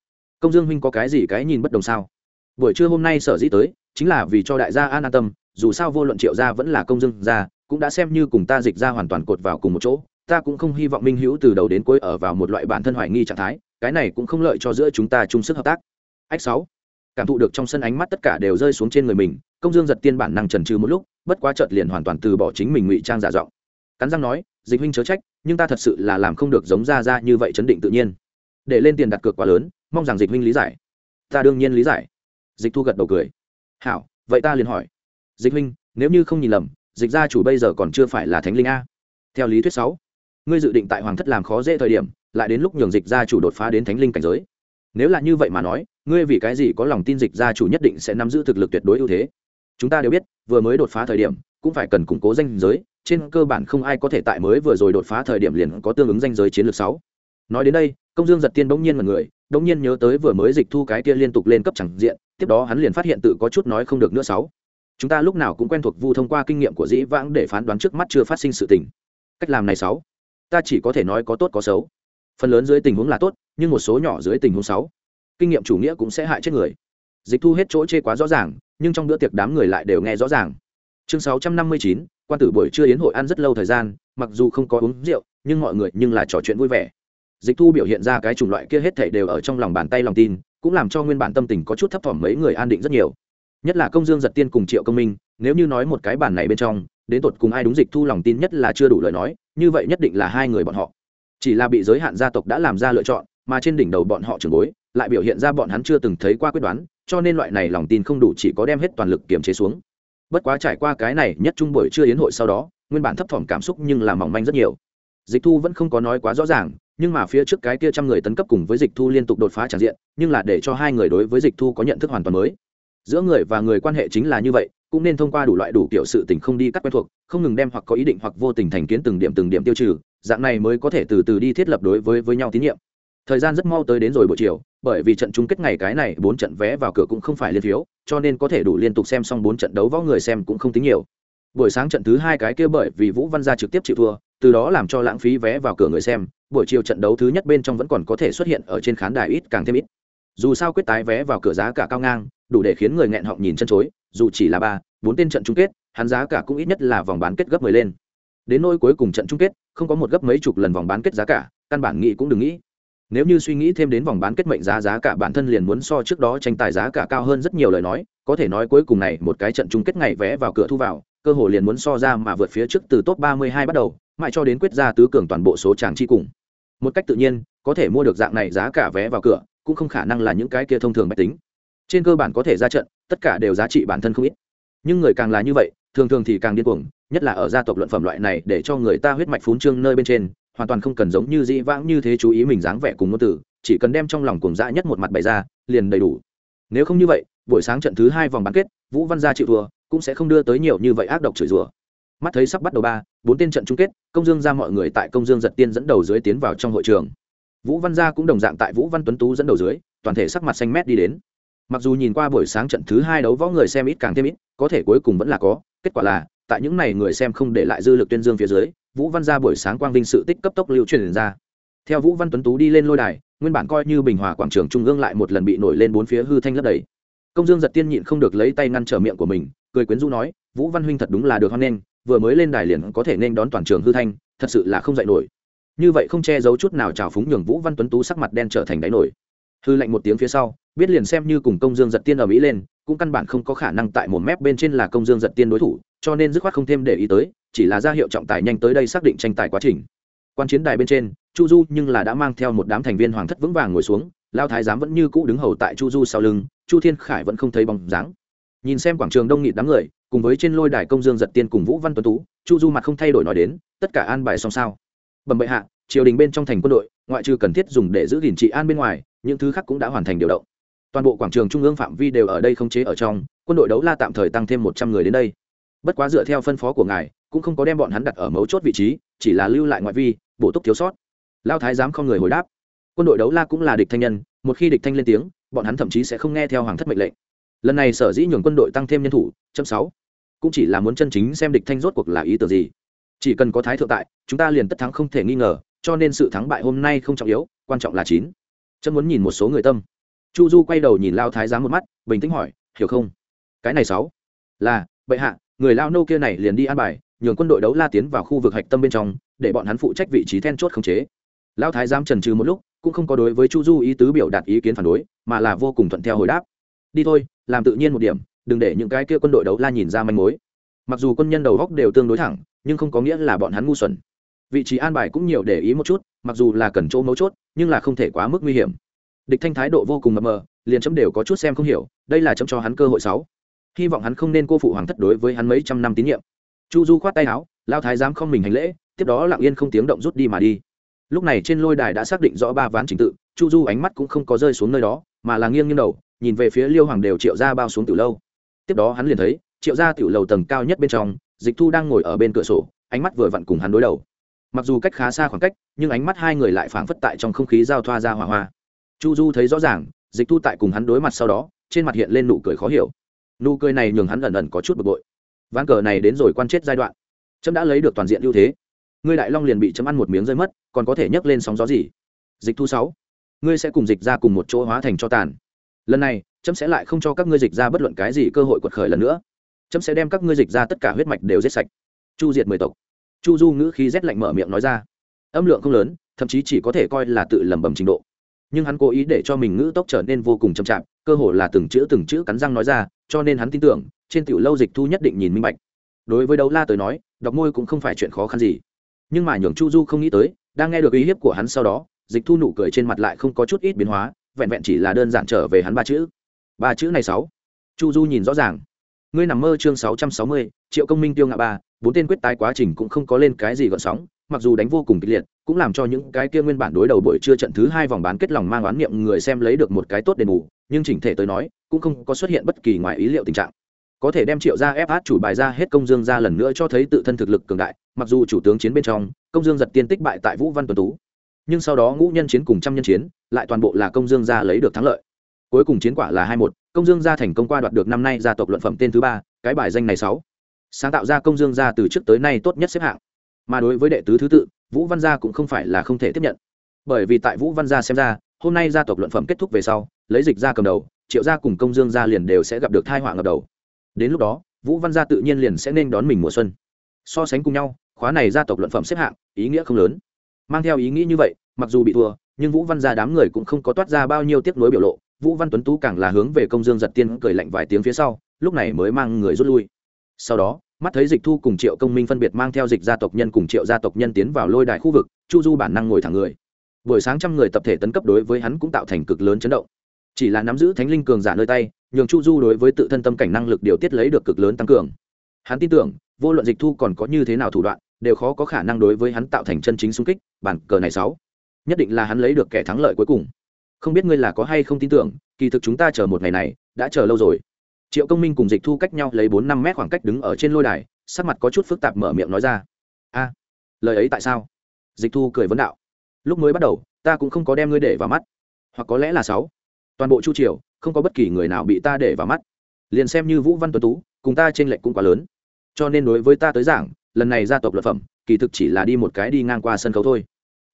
Công dương huynh có cái gì cái nhìn bất đồng sao? Buổi trưa hôm nay sở dĩ tới, chính là vì cho đại gia an an tâm, dù sao vô luận triệu gia vẫn là công dương gia, cũng đã xem như cùng ta dịch ra hoàn toàn cột vào cùng một chỗ, ta cũng không hy vọng minh hữu từ đầu đến cuối ở vào một loại bản thân hoài nghi trạng thái, cái này cũng không lợi cho giữa chúng ta chung sức hợp tác. Ách sáu cảm thụ được trong sân ánh mắt tất cả đều rơi xuống trên người mình, công dương giật tiên bản năng trần trừ một lúc, bất quá chợt liền hoàn toàn từ bỏ chính mình ngụy trang giả giọng. Cắn răng nói, dịch huynh chớ trách, nhưng ta thật sự là làm không được giống ra ra như vậy chấn định tự nhiên. Để lên tiền đặt cược quá lớn, mong rằng dịch huynh lý giải. Ta đương nhiên lý giải. Dịch thu gật đầu cười. Hảo, vậy ta liền hỏi. Dịch huynh, nếu như không nhìn lầm, dịch gia chủ bây giờ còn chưa phải là thánh linh a. Theo lý thuyết sáu, ngươi dự định tại hoàng thất làm khó dễ thời điểm, lại đến lúc nhường dịch gia chủ đột phá đến thánh linh cảnh giới nếu là như vậy mà nói, ngươi vì cái gì có lòng tin dịch gia chủ nhất định sẽ nắm giữ thực lực tuyệt đối ưu thế? Chúng ta đều biết, vừa mới đột phá thời điểm, cũng phải cần củng cố danh giới, trên cơ bản không ai có thể tại mới vừa rồi đột phá thời điểm liền có tương ứng danh giới chiến lược sáu. Nói đến đây, công dương giật tiên bỗng nhiên mật người, bỗng nhiên nhớ tới vừa mới dịch thu cái kia liên tục lên cấp chẳng diện, tiếp đó hắn liền phát hiện tự có chút nói không được nữa sáu. Chúng ta lúc nào cũng quen thuộc vu thông qua kinh nghiệm của dĩ vãng để phán đoán trước mắt chưa phát sinh sự tình. Cách làm này sáu. Ta chỉ có thể nói có tốt có xấu phần lớn dưới tình huống là tốt, nhưng một số nhỏ dưới tình huống xấu. Kinh nghiệm chủ nghĩa cũng sẽ hại chết người. Dịch thu hết chỗ chê quá rõ ràng, nhưng trong bữa tiệc đám người lại đều nghe rõ ràng. Chương sáu trăm năm mươi chín, quan tử buổi trưa yến hội ăn rất lâu thời gian, mặc dù không có uống rượu, nhưng mọi người nhưng là trò chuyện vui vẻ. Dịch thu biểu hiện ra cái chủng loại kia hết thể đều ở trong lòng bàn tay lòng tin, cũng làm cho nguyên bản tâm tình có chút thấp thỏm mấy người an định rất nhiều. Nhất là công dương giật tiên cùng triệu công minh, nếu như nói một cái bản này bên trong, đến tột cùng ai đúng dịch thu lòng tin nhất là chưa đủ lời nói, như vậy nhất định là hai người bọn họ chỉ là bị giới hạn gia tộc đã làm ra lựa chọn, mà trên đỉnh đầu bọn họ trường bối, lại biểu hiện ra bọn hắn chưa từng thấy qua quyết đoán, cho nên loại này lòng tin không đủ chỉ có đem hết toàn lực kiềm chế xuống. Bất quá trải qua cái này nhất trung buổi chưa yến hội sau đó, nguyên bản thấp thỏm cảm xúc nhưng là mỏng manh rất nhiều. Dịch thu vẫn không có nói quá rõ ràng, nhưng mà phía trước cái kia trăm người tấn cấp cùng với dịch thu liên tục đột phá tràn diện, nhưng là để cho hai người đối với dịch thu có nhận thức hoàn toàn mới. Giữa người và người quan hệ chính là như vậy, cũng nên thông qua đủ loại đủ kiểu sự tình không đi cắt quen thuộc, không ngừng đem hoặc có ý định hoặc vô tình thành kiến từng điểm từng điểm tiêu trừ dạng này mới có thể từ từ đi thiết lập đối với với nhau tín nhiệm. Thời gian rất mau tới đến rồi buổi chiều, bởi vì trận chung kết ngày cái này, bốn trận vé vào cửa cũng không phải liên phiếu, cho nên có thể đủ liên tục xem xong bốn trận đấu võ người xem cũng không tính nhiều. Buổi sáng trận thứ hai cái kia bởi vì vũ văn gia trực tiếp chịu thua, từ đó làm cho lãng phí vé vào cửa người xem, buổi chiều trận đấu thứ nhất bên trong vẫn còn có thể xuất hiện ở trên khán đài ít càng thêm ít. Dù sao quyết tái vé vào cửa giá cả cao ngang, đủ để khiến người nghẹn họng nhìn chân chối, dù chỉ là ba, bốn tên trận chung kết, hắn giá cả cũng ít nhất là vòng bán kết gấp mười lên đến nỗi cuối cùng trận chung kết, không có một gấp mấy chục lần vòng bán kết giá cả, căn bản nghĩ cũng đừng nghĩ. Nếu như suy nghĩ thêm đến vòng bán kết mệnh giá giá cả bản thân liền muốn so trước đó tranh tài giá cả cao hơn rất nhiều lời nói, có thể nói cuối cùng này một cái trận chung kết ngày vé vào cửa thu vào, cơ hội liền muốn so ra mà vượt phía trước từ top 32 bắt đầu, mãi cho đến quyết ra tứ cường toàn bộ số tràng chi cùng. Một cách tự nhiên, có thể mua được dạng này giá cả vé vào cửa, cũng không khả năng là những cái kia thông thường máy tính. Trên cơ bản có thể ra trận, tất cả đều giá trị bản thân không ít. Nhưng người càng là như vậy, thường thường thì càng điên cuồng nhất là ở gia tộc luận phẩm loại này để cho người ta huyết mạch phún trương nơi bên trên, hoàn toàn không cần giống như dĩ vãng như thế chú ý mình dáng vẻ cùng ngôn từ, chỉ cần đem trong lòng cùng dã nhất một mặt bày ra, liền đầy đủ. Nếu không như vậy, buổi sáng trận thứ hai vòng bán kết, vũ văn gia chịu thua, cũng sẽ không đưa tới nhiều như vậy ác độc chửi rủa. Mắt thấy sắp bắt đầu ba, bốn tên trận chung kết, công dương ra mọi người tại công dương giật tiên dẫn đầu dưới tiến vào trong hội trường. Vũ văn gia cũng đồng dạng tại vũ văn tuấn tú dẫn đầu dưới, toàn thể sắc mặt xanh mét đi đến. Mặc dù nhìn qua buổi sáng trận thứ hai đấu võ người xem ít càng thêm ít, có thể cuối cùng vẫn là có, kết quả là tại những này người xem không để lại dư lực tuyên dương phía dưới, vũ văn gia buổi sáng quang vinh sự tích cấp tốc lưu truyền ra. Theo vũ văn tuấn tú đi lên lôi đài, nguyên bản coi như bình hòa quảng trường trung ương lại một lần bị nổi lên bốn phía hư thanh lấp đầy. Công dương giật tiên nhịn không được lấy tay ngăn trở miệng của mình, cười quyến rũ nói, vũ văn huynh thật đúng là được hoan nghênh, vừa mới lên đài liền có thể nên đón toàn trường hư thanh, thật sự là không dạy nổi. Như vậy không che giấu chút nào trào phúng nhường vũ văn tuấn tú sắc mặt đen trở thành đáy nổi. Hư lạnh một tiếng phía sau, biết liền xem như cùng công dương giật tiên ở mỹ lên cũng căn bản không có khả năng tại một mép bên trên là công dương giật tiên đối thủ, cho nên dứt khoát không thêm để ý tới, chỉ là ra hiệu trọng tài nhanh tới đây xác định tranh tài quá trình. Quan chiến đài bên trên, chu du nhưng là đã mang theo một đám thành viên hoàng thất vững vàng ngồi xuống, lao thái giám vẫn như cũ đứng hầu tại chu du sau lưng, chu thiên khải vẫn không thấy bóng dáng. Nhìn xem quảng trường đông nghịt đám người, cùng với trên lôi đài công dương giật tiên cùng vũ văn tuấn tú, chu du mặt không thay đổi nói đến, tất cả an bài xong sao. Bẩm bệ hạ, triều đình bên trong thành quân đội, ngoại trừ cần thiết dùng để giữ gìn trị an bên ngoài, những thứ khác cũng đã hoàn thành điều động toàn bộ quảng trường trung ương phạm vi đều ở đây không chế ở trong, quân đội đấu la tạm thời tăng thêm một trăm người đến đây. Bất quá dựa theo phân phó của ngài, cũng không có đem bọn hắn đặt ở mấu chốt vị trí, chỉ là lưu lại ngoại vi, bổ túc thiếu sót. Lao thái giám không người hồi đáp. Quân đội đấu la cũng là địch thanh nhân, một khi địch thanh lên tiếng, bọn hắn thậm chí sẽ không nghe theo hoàng thất mệnh lệnh. Lần này sở dĩ nhường quân đội tăng thêm nhân thủ, chấm sáu, cũng chỉ là muốn chân chính xem địch thanh rốt cuộc là ý tưởng gì. Chỉ cần có thái thượng tại, chúng ta liền tất thắng không thể nghi ngờ, cho nên sự thắng bại hôm nay không trọng yếu, quan trọng là chín. Chân muốn nhìn một số người tâm chu du quay đầu nhìn lao thái giám một mắt, bình tĩnh hỏi, hiểu không? Cái này sáu là, bệ hạ, người lao nô kia này liền đi an bài, nhường quân đội đấu la tiến vào khu vực hạch tâm bên trong, để bọn hắn phụ trách vị trí then chốt khống chế. Lao thái giám trần trừ một lúc, cũng không có đối với chu du ý tứ biểu đạt ý kiến phản đối, mà là vô cùng thuận theo hồi đáp. Đi thôi, làm tự nhiên một điểm, đừng để những cái kia quân đội đấu la nhìn ra manh mối. Mặc dù quân nhân đầu góc đều tương đối thẳng, nhưng không có nghĩa là bọn hắn ngu xuẩn. Vị trí an bài cũng nhiều để ý một chút, mặc dù là cần chỗ mấu chốt, nhưng là không thể quá mức nguy hiểm địch thanh thái độ vô cùng mập mờ, liền chấm đều có chút xem không hiểu, đây là chấm cho hắn cơ hội sáu. Hy vọng hắn không nên cô phụ hoàng thất đối với hắn mấy trăm năm tín nhiệm. Chu du khoát tay áo, lao thái giám không mình hành lễ, tiếp đó lặng yên không tiếng động rút đi mà đi. Lúc này trên lôi đài đã xác định rõ ba ván trình tự, chu du ánh mắt cũng không có rơi xuống nơi đó, mà là nghiêng nghiêng đầu, nhìn về phía liêu hoàng đều triệu ra bao xuống từ lâu. Tiếp đó hắn liền thấy, triệu ra tiểu lầu tầng cao nhất bên trong, dịch thu đang ngồi ở bên cửa sổ, ánh mắt vừa vặn cùng hắn đối đầu. Mặc dù cách khá xa khoảng cách, nhưng ánh mắt hai người lại phảng phất tại trong không khí giao thoa ra hỏa hoa chu du thấy rõ ràng, dịch thu tại cùng hắn đối mặt sau đó, trên mặt hiện lên nụ cười khó hiểu. Nụ cười này nhường hắn ẩn ẩn có chút bực bội. Ván cờ này đến rồi quan chết giai đoạn. Trâm đã lấy được toàn diện ưu thế. Ngươi đại long liền bị chấm ăn một miếng rơi mất, còn có thể nhấc lên sóng gió gì? Dịch thu sáu. Ngươi sẽ cùng dịch ra cùng một chỗ hóa thành cho tàn. Lần này, chấm sẽ lại không cho các ngươi dịch ra bất luận cái gì cơ hội quật khởi lần nữa. Chấm sẽ đem các ngươi dịch ra tất cả huyết mạch đều giết sạch. Chu diệt mười tộc. Chu du ngữ khí rét lạnh mở miệng nói ra. Âm lượng không lớn, thậm chí chỉ có thể coi là tự lẩm bẩm trình độ nhưng hắn cố ý để cho mình ngữ tốc trở nên vô cùng chậm chạp, cơ hồ là từng chữ từng chữ cắn răng nói ra, cho nên hắn tin tưởng, trên tiểu lâu dịch thu nhất định nhìn minh bạch. Đối với đấu la tới nói, đọc môi cũng không phải chuyện khó khăn gì. Nhưng mà nhường chu du không nghĩ tới, đang nghe được ý hiếp của hắn sau đó, dịch thu nụ cười trên mặt lại không có chút ít biến hóa, vẹn vẹn chỉ là đơn giản trở về hắn ba chữ. Ba chữ này sáu. Chu du nhìn rõ ràng. Ngươi nằm mơ chương sáu trăm sáu mươi, triệu công minh tiêu ngạ ba, bốn tên quyết tái quá trình cũng không có lên cái gì gợn sóng mặc dù đánh vô cùng kịch liệt, cũng làm cho những cái kia nguyên bản đối đầu buổi trưa trận thứ hai vòng bán kết lòng mang oán niệm người xem lấy được một cái tốt đền bù, nhưng chỉnh thể tới nói, cũng không có xuất hiện bất kỳ ngoài ý liệu tình trạng. Có thể đem triệu ra ép hát chủ bài ra hết công dương ra lần nữa cho thấy tự thân thực lực cường đại, mặc dù chủ tướng chiến bên trong, công dương giật tiên tích bại tại vũ văn tuấn tú. Nhưng sau đó ngũ nhân chiến cùng trăm nhân chiến, lại toàn bộ là công dương gia lấy được thắng lợi. Cuối cùng chiến quả là hai một, công dương gia thành công qua đoạt được năm nay gia tộc luận phẩm tên thứ ba, cái bài danh này sáu. Sáng tạo ra công dương gia từ trước tới nay tốt nhất xếp hạng mà đối với đệ tứ thứ tự, vũ văn gia cũng không phải là không thể tiếp nhận. Bởi vì tại vũ văn gia xem ra, hôm nay gia tộc luận phẩm kết thúc về sau, lấy dịch ra cầm đầu, triệu gia cùng công dương gia liền đều sẽ gặp được thai họa ngập đầu. Đến lúc đó, vũ văn gia tự nhiên liền sẽ nên đón mình mùa xuân. So sánh cùng nhau, khóa này gia tộc luận phẩm xếp hạng, ý nghĩa không lớn. Mang theo ý nghĩ như vậy, mặc dù bị thua, nhưng vũ văn gia đám người cũng không có toát ra bao nhiêu tiếc nuối biểu lộ. Vũ văn tuấn tú càng là hướng về công dương giật tiên cười lạnh vài tiếng phía sau, lúc này mới mang người rút lui. Sau đó mắt thấy dịch thu cùng triệu công minh phân biệt mang theo dịch gia tộc nhân cùng triệu gia tộc nhân tiến vào lôi đài khu vực, chu du bản năng ngồi thẳng người. Buổi sáng trăm người tập thể tấn cấp đối với hắn cũng tạo thành cực lớn chấn động. Chỉ là nắm giữ thánh linh cường giả nơi tay, nhường chu du đối với tự thân tâm cảnh năng lực điều tiết lấy được cực lớn tăng cường. Hắn tin tưởng, vô luận dịch thu còn có như thế nào thủ đoạn, đều khó có khả năng đối với hắn tạo thành chân chính xung kích, bản cờ này sáu. Nhất định là hắn lấy được kẻ thắng lợi cuối cùng. Không biết ngươi là có hay không tin tưởng, kỳ thực chúng ta chờ một ngày này, đã chờ lâu rồi triệu công minh cùng dịch thu cách nhau lấy bốn năm mét khoảng cách đứng ở trên lôi đài, sắc mặt có chút phức tạp mở miệng nói ra. A, lời ấy tại sao? Dịch thu cười vấn đạo. Lúc mới bắt đầu, ta cũng không có đem ngươi để vào mắt. Hoặc có lẽ là sáu. Toàn bộ chu triều, không có bất kỳ người nào bị ta để vào mắt. Liền xem như vũ văn tuấn tú, cùng ta t r ê n lệch cũng quá lớn. Cho nên đối với ta tới giảng, lần này gia tộc luật phẩm, kỳ thực chỉ là đi một cái đi ngang qua sân khấu thôi.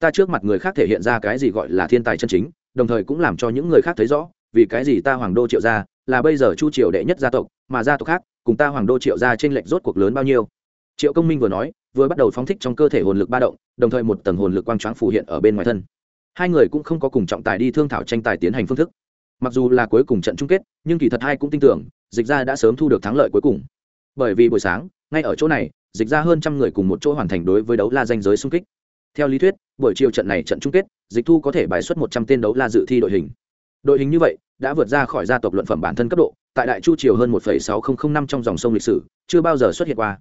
Ta trước mặt người khác thể hiện ra cái gì gọi là thiên tài chân chính, đồng thời cũng làm cho những người khác thấy rõ, vì cái gì ta hoàng đô triệu gia là bây giờ chu triều đệ nhất gia tộc, mà gia tộc khác, cùng ta hoàng đô triệu gia trên lệnh rốt cuộc lớn bao nhiêu? Triệu công minh vừa nói, vừa bắt đầu phóng thích trong cơ thể hồn lực ba động, đồng thời một tầng hồn lực quang tráng phủ hiện ở bên ngoài thân. Hai người cũng không có cùng trọng tài đi thương thảo tranh tài tiến hành phương thức. Mặc dù là cuối cùng trận chung kết, nhưng kỳ thật hai cũng tin tưởng, dịch ra đã sớm thu được thắng lợi cuối cùng. Bởi vì buổi sáng, ngay ở chỗ này, dịch ra hơn trăm người cùng một chỗ hoàn thành đối với đấu la danh giới xung kích. Theo lý thuyết, buổi chiều trận này trận chung kết, dịch thu có thể bài xuất một trăm tên đấu la dự thi đội hình đội hình như vậy, đã vượt ra khỏi gia tộc luận phẩm bản thân cấp độ, tại đại chu triều hơn một sáu nghìn năm trong dòng sông lịch sử, chưa bao giờ xuất hiện qua.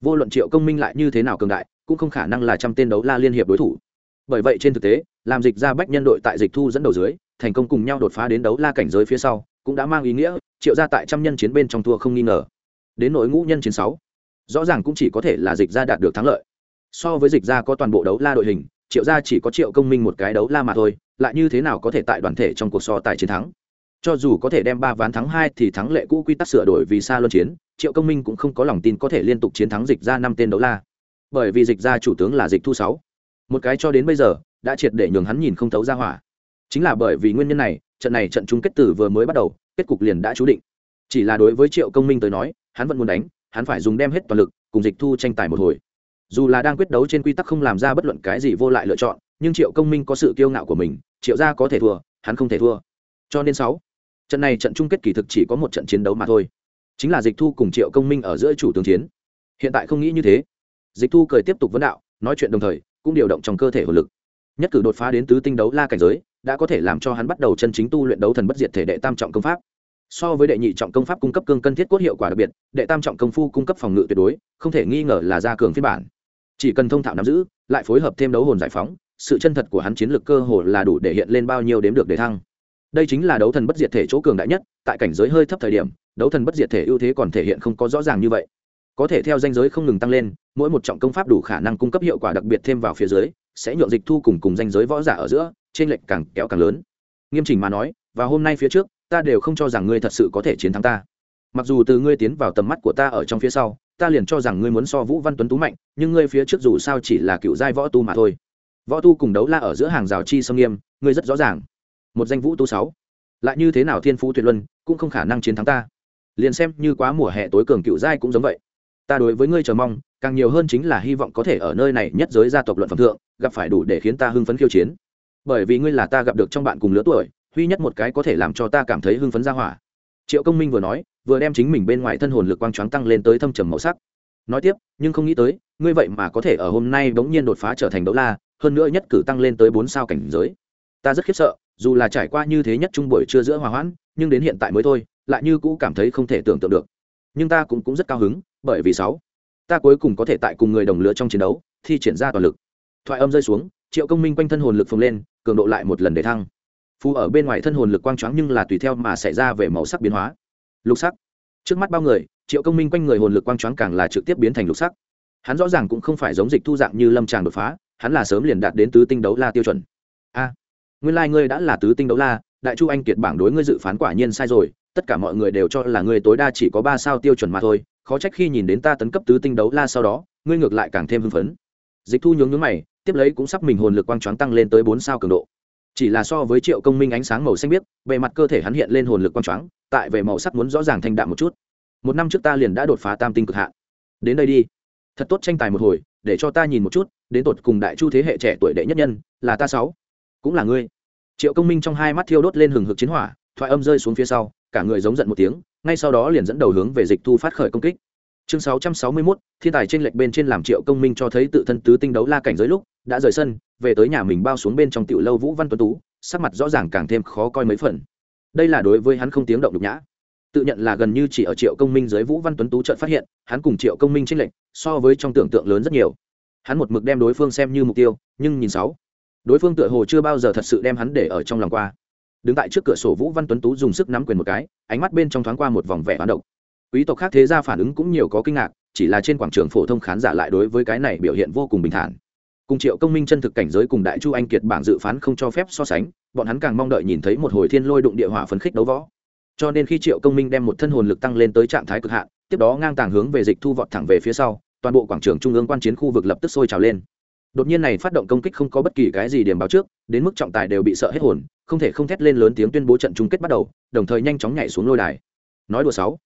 Vô luận triệu công minh lại như thế nào cường đại, cũng không khả năng là trăm tên đấu la liên hiệp đối thủ. Bởi vậy trên thực tế, làm dịch ra bách nhân đội tại dịch thu dẫn đầu dưới, thành công cùng nhau đột phá đến đấu la cảnh giới phía sau, cũng đã mang ý nghĩa, triệu ra tại trăm nhân chiến bên trong thua không nghi ngờ. Đến nỗi ngũ nhân chiến sáu, rõ ràng cũng chỉ có thể là dịch ra đạt được thắng lợi. So với dịch ra có toàn bộ đấu la đội hình triệu gia chỉ có triệu công minh một cái đấu la mà thôi, lại như thế nào có thể tại đoàn thể trong cuộc so tài chiến thắng? Cho dù có thể đem ba ván thắng hai thì thắng lệ cũ quy tắc sửa đổi vì xa luân chiến, triệu công minh cũng không có lòng tin có thể liên tục chiến thắng dịch ra năm tên đấu la. Bởi vì dịch ra chủ tướng là dịch thu sáu. Một cái cho đến bây giờ, đã triệt để nhường hắn nhìn không thấu ra hỏa. Chính là bởi vì nguyên nhân này, trận này trận chung kết tử vừa mới bắt đầu, kết cục liền đã chú định. Chỉ là đối với triệu công minh tới nói, hắn vẫn muốn đánh, hắn phải dùng đem hết toàn lực, cùng dịch thu tranh tài một hồi dù là đang quyết đấu trên quy tắc không làm ra bất luận cái gì vô lại lựa chọn, nhưng triệu công minh có sự kiêu ngạo của mình, triệu gia có thể thua, hắn không thể thua. Cho nên sáu, trận này trận chung kết kỳ thực chỉ có một trận chiến đấu mà thôi. Chính là dịch thu cùng triệu công minh ở giữa chủ tướng chiến. Hiện tại không nghĩ như thế. Dịch thu cười tiếp tục vấn đạo, nói chuyện đồng thời, cũng điều động trong cơ thể hồn lực. Nhất cử đột phá đến tứ tinh đấu la cảnh giới, đã có thể làm cho hắn bắt đầu chân chính tu luyện đấu thần bất diệt thể đệ tam trọng công pháp. So với đệ nhị trọng công pháp cung cấp cương cân thiết cốt hiệu quả đặc biệt, đệ tam trọng công phu cung cấp phòng ngự tuyệt đối, không thể nghi ngờ là gia cường phiên bản chỉ cần thông thạo nắm giữ, lại phối hợp thêm đấu hồn giải phóng, sự chân thật của hắn chiến lược cơ hồ là đủ để hiện lên bao nhiêu đếm được để thăng. Đây chính là đấu thần bất diệt thể chỗ cường đại nhất, tại cảnh giới hơi thấp thời điểm, đấu thần bất diệt thể ưu thế còn thể hiện không có rõ ràng như vậy. Có thể theo danh giới không ngừng tăng lên, mỗi một trọng công pháp đủ khả năng cung cấp hiệu quả đặc biệt thêm vào phía dưới, sẽ nhượng dịch thu cùng cùng danh giới võ giả ở giữa trên lệnh càng kéo càng lớn. Nghiêm chỉnh mà nói và hôm nay phía trước, ta đều không cho rằng ngươi thật sự có thể chiến thắng ta. Mặc dù từ ngươi tiến vào tầm mắt của ta ở trong phía sau ta liền cho rằng ngươi muốn so vũ văn tuấn tú mạnh, nhưng ngươi phía trước dù sao chỉ là cựu giai võ tu mà thôi. Võ tu cùng đấu la ở giữa hàng rào chi sâm nghiêm, ngươi rất rõ ràng. Một danh vũ tu sáu. Lại như thế nào thiên phú tuyệt luân cũng không khả năng chiến thắng ta. Liền xem như quá mùa hè tối cường cựu giai cũng giống vậy. Ta đối với ngươi chờ mong, càng nhiều hơn chính là hy vọng có thể ở nơi này nhất giới gia tộc luận phẩm thượng, gặp phải đủ để khiến ta hưng phấn khiêu chiến. Bởi vì ngươi là ta gặp được trong bạn cùng lứa tuổi, duy nhất một cái có thể làm cho ta cảm thấy hưng phấn ra hỏa. Triệu công minh vừa nói vừa đem chính mình bên ngoài thân hồn lực quang choáng tăng lên tới thâm trầm màu sắc. Nói tiếp, nhưng không nghĩ tới, ngươi vậy mà có thể ở hôm nay bỗng nhiên đột phá trở thành đấu la, hơn nữa nhất cử tăng lên tới bốn sao cảnh giới. Ta rất khiếp sợ, dù là trải qua như thế nhất trung buổi trưa giữa hòa hoãn, nhưng đến hiện tại mới thôi, lại như cũ cảm thấy không thể tưởng tượng được. Nhưng ta cũng cũng rất cao hứng, bởi vì sáu, ta cuối cùng có thể tại cùng người đồng lứa trong chiến đấu, thi triển ra toàn lực. Thoại âm rơi xuống, triệu công minh quanh thân hồn lực phồng lên, cường độ lại một lần để thăng. Phù ở bên ngoài thân hồn lực quang choáng nhưng là tùy theo mà xảy ra về màu sắc biến hóa lục sắc. Trước mắt bao người, triệu công minh quanh người hồn lực quang choáng càng là trực tiếp biến thành lục sắc. Hắn rõ ràng cũng không phải giống dịch thu dạng như lâm tràng đột phá, hắn là sớm liền đạt đến tứ tinh đấu la tiêu chuẩn. A, nguyên lai、like、ngươi đã là tứ tinh đấu la, đại chu anh kiệt bảng đối ngươi dự phán quả nhiên sai rồi, tất cả mọi người đều cho là ngươi tối đa chỉ có ba sao tiêu chuẩn mà thôi, khó trách khi nhìn đến ta tấn cấp tứ tinh đấu la sau đó, ngươi ngược lại càng thêm hưng phấn. Dịch thu nhướng nhướng mày, tiếp lấy cũng sắp mình hồn lực quang choáng tăng lên tới bốn sao cường độ chỉ là so với triệu công minh ánh sáng màu xanh biếc, bề mặt cơ thể hắn hiện lên hồn lực quang choáng, tại về màu sắc muốn rõ ràng thanh đạm một chút. Một năm trước ta liền đã đột phá tam tinh cực hạn. Đến đây đi. Thật tốt tranh tài một hồi, để cho ta nhìn một chút, đến tột cùng đại chu thế hệ trẻ tuổi đệ nhất nhân, là ta sáu, cũng là ngươi. Triệu công minh trong hai mắt thiêu đốt lên hừng hực chiến hỏa, thoại âm rơi xuống phía sau, cả người giống giận một tiếng, ngay sau đó liền dẫn đầu hướng về dịch thu phát khởi công kích. Chương sáu trăm sáu mươi mốt, thiên tài trên lệch bên trên làm triệu công minh cho thấy tự thân tứ tinh đấu la cảnh giới lúc, đã rời sân về tới nhà mình bao xuống bên trong tiểu lâu vũ văn tuấn tú, sắc mặt rõ ràng càng thêm khó coi mấy phần. Đây là đối với hắn không tiếng động nhục nhã. Tự nhận là gần như chỉ ở triệu công minh dưới vũ văn tuấn tú chợt phát hiện, hắn cùng triệu công minh tranh lệch so với trong tưởng tượng lớn rất nhiều. Hắn một mực đem đối phương xem như mục tiêu, nhưng nhìn sáu, đối phương tựa hồ chưa bao giờ thật sự đem hắn để ở trong lòng qua. Đứng tại trước cửa sổ vũ văn tuấn tú dùng sức nắm quyền một cái, ánh mắt bên trong thoáng qua một vòng vẻ hoán động quý tộc khác thế ra phản ứng cũng nhiều có kinh ngạc, chỉ là trên quảng trường phổ thông khán giả lại đối với cái này biểu hiện vô cùng bình thản cùng triệu công minh chân thực cảnh giới cùng đại chu anh kiệt bảng dự phán không cho phép so sánh, bọn hắn càng mong đợi nhìn thấy một hồi thiên lôi đụng địa hỏa phấn khích đấu võ. Cho nên khi triệu công minh đem một thân hồn lực tăng lên tới trạng thái cực hạn, tiếp đó ngang tàng hướng về dịch thu vọt thẳng về phía sau, toàn bộ quảng trường trung ương quan chiến khu vực lập tức sôi trào lên. Đột nhiên này phát động công kích không có bất kỳ cái gì điểm báo trước, đến mức trọng tài đều bị sợ hết hồn, không thể không thét lên lớn tiếng tuyên bố trận chung kết bắt đầu, đồng thời nhanh chóng nhảy xuống lôi đài. Nói đùa sáu,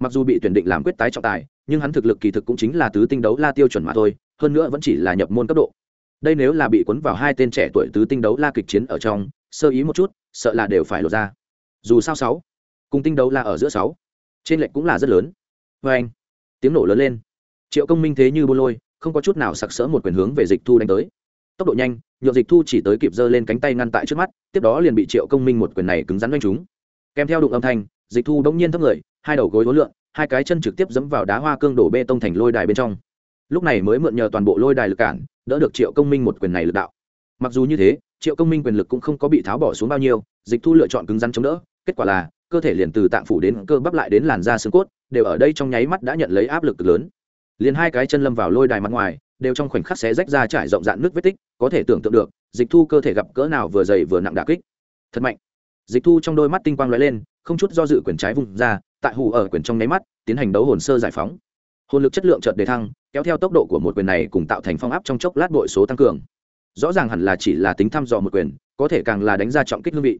mặc dù bị tuyển định làm quyết tái trọng tài, nhưng hắn thực lực kỳ thực cũng chính là tứ tinh đấu la tiêu chuẩn mà thôi, hơn nữa vẫn chỉ là nhập môn cấp độ đây nếu là bị cuốn vào hai tên trẻ tuổi tứ tinh đấu la kịch chiến ở trong, sơ ý một chút, sợ là đều phải lột ra. Dù sao sáu, cùng tinh đấu la ở giữa sáu, trên lệnh cũng là rất lớn. Vê anh, tiếng nổ lớn lên. Triệu công minh thế như buôn lôi, không có chút nào sặc sỡ một quyền hướng về dịch thu đánh tới. Tốc độ nhanh nhựa dịch thu chỉ tới kịp giơ lên cánh tay ngăn tại trước mắt, tiếp đó liền bị triệu công minh một quyền này cứng rắn đánh trúng. Kèm theo đụng âm thanh, dịch thu đống nhiên thấp người, hai đầu gối hối lượn, hai cái chân trực tiếp dẫm vào đá hoa cương đổ bê tông thành lôi đài bên trong lúc này mới mượn nhờ toàn bộ lôi đài lực cản, đỡ được triệu công minh một quyền này lực đạo. Mặc dù như thế, triệu công minh quyền lực cũng không có bị tháo bỏ xuống bao nhiêu, dịch thu lựa chọn cứng rắn chống đỡ, kết quả là, cơ thể liền từ tạng phủ đến cơ bắp lại đến làn da xương cốt, đều ở đây trong nháy mắt đã nhận lấy áp lực lớn. Liền hai cái chân lâm vào lôi đài mặt ngoài, đều trong khoảnh khắc xé rách ra trải rộng dạn nước vết tích, có thể tưởng tượng được, dịch thu cơ thể gặp cỡ nào vừa dày vừa nặng đà kích. Thật mạnh. Dịch thu trong đôi mắt tinh quang lóe lên, không chút do dự quyền trái vùng ra, tại hù ở quyền trong nháy mắt, tiến hành đấu hồn sơ giải phóng hồn lực chất lượng chợt đề thăng, kéo theo tốc độ của một quyền này cùng tạo thành phong áp trong chốc lát bội số tăng cường. Rõ ràng hẳn là chỉ là tính thăm dò một quyền, có thể càng là đánh ra trọng kích hương vị.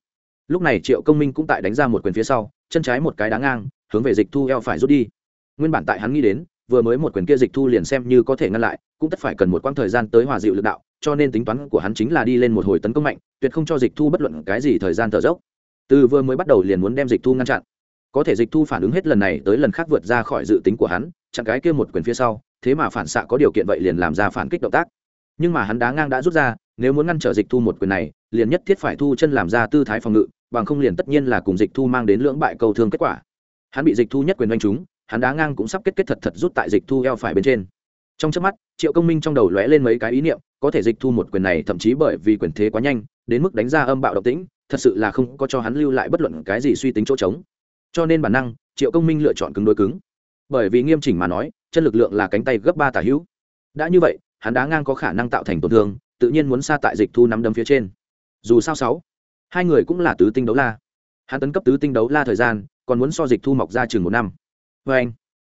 Lúc này triệu công minh cũng tại đánh ra một quyền phía sau, chân trái một cái đá ngang, hướng về dịch thu eo phải rút đi. Nguyên bản tại hắn nghĩ đến, vừa mới một quyền kia dịch thu liền xem như có thể ngăn lại, cũng tất phải cần một quãng thời gian tới hòa dịu lực đạo, cho nên tính toán của hắn chính là đi lên một hồi tấn công mạnh, tuyệt không cho dịch thu bất luận cái gì thời gian thở dốc. Từ vừa mới bắt đầu liền muốn đem dịch thu ngăn chặn. Có thể dịch thu phản ứng hết lần này tới lần khác vượt ra khỏi dự tính của hắn chặn cái kia một quyền phía sau, thế mà phản xạ có điều kiện vậy liền làm ra phản kích động tác. Nhưng mà hắn đá ngang đã rút ra, nếu muốn ngăn trở dịch thu một quyền này, liền nhất thiết phải thu chân làm ra tư thái phòng ngự, bằng không liền tất nhiên là cùng dịch thu mang đến lưỡng bại cầu thương kết quả. Hắn bị dịch thu nhất quyền đánh trúng, hắn đá ngang cũng sắp kết kết thật thật rút tại dịch thu eo phải bên trên. Trong trước mắt, triệu công minh trong đầu lóe lên mấy cái ý niệm, có thể dịch thu một quyền này thậm chí bởi vì quyền thế quá nhanh, đến mức đánh ra âm bạo độc tĩnh, thật sự là không có cho hắn lưu lại bất luận cái gì suy tính chỗ trống. Cho nên bản năng, triệu công minh lựa chọn cứng đối cứng bởi vì nghiêm chỉnh mà nói, chân lực lượng là cánh tay gấp ba tả hữu. Đã như vậy, hắn đá ngang có khả năng tạo thành tổn thương, tự nhiên muốn xa tại dịch thu nắm đấm phía trên. Dù sao sáu, hai người cũng là tứ tinh đấu la. Hắn tấn cấp tứ tinh đấu la thời gian, còn muốn so dịch thu mọc ra chừng một năm. Vê anh,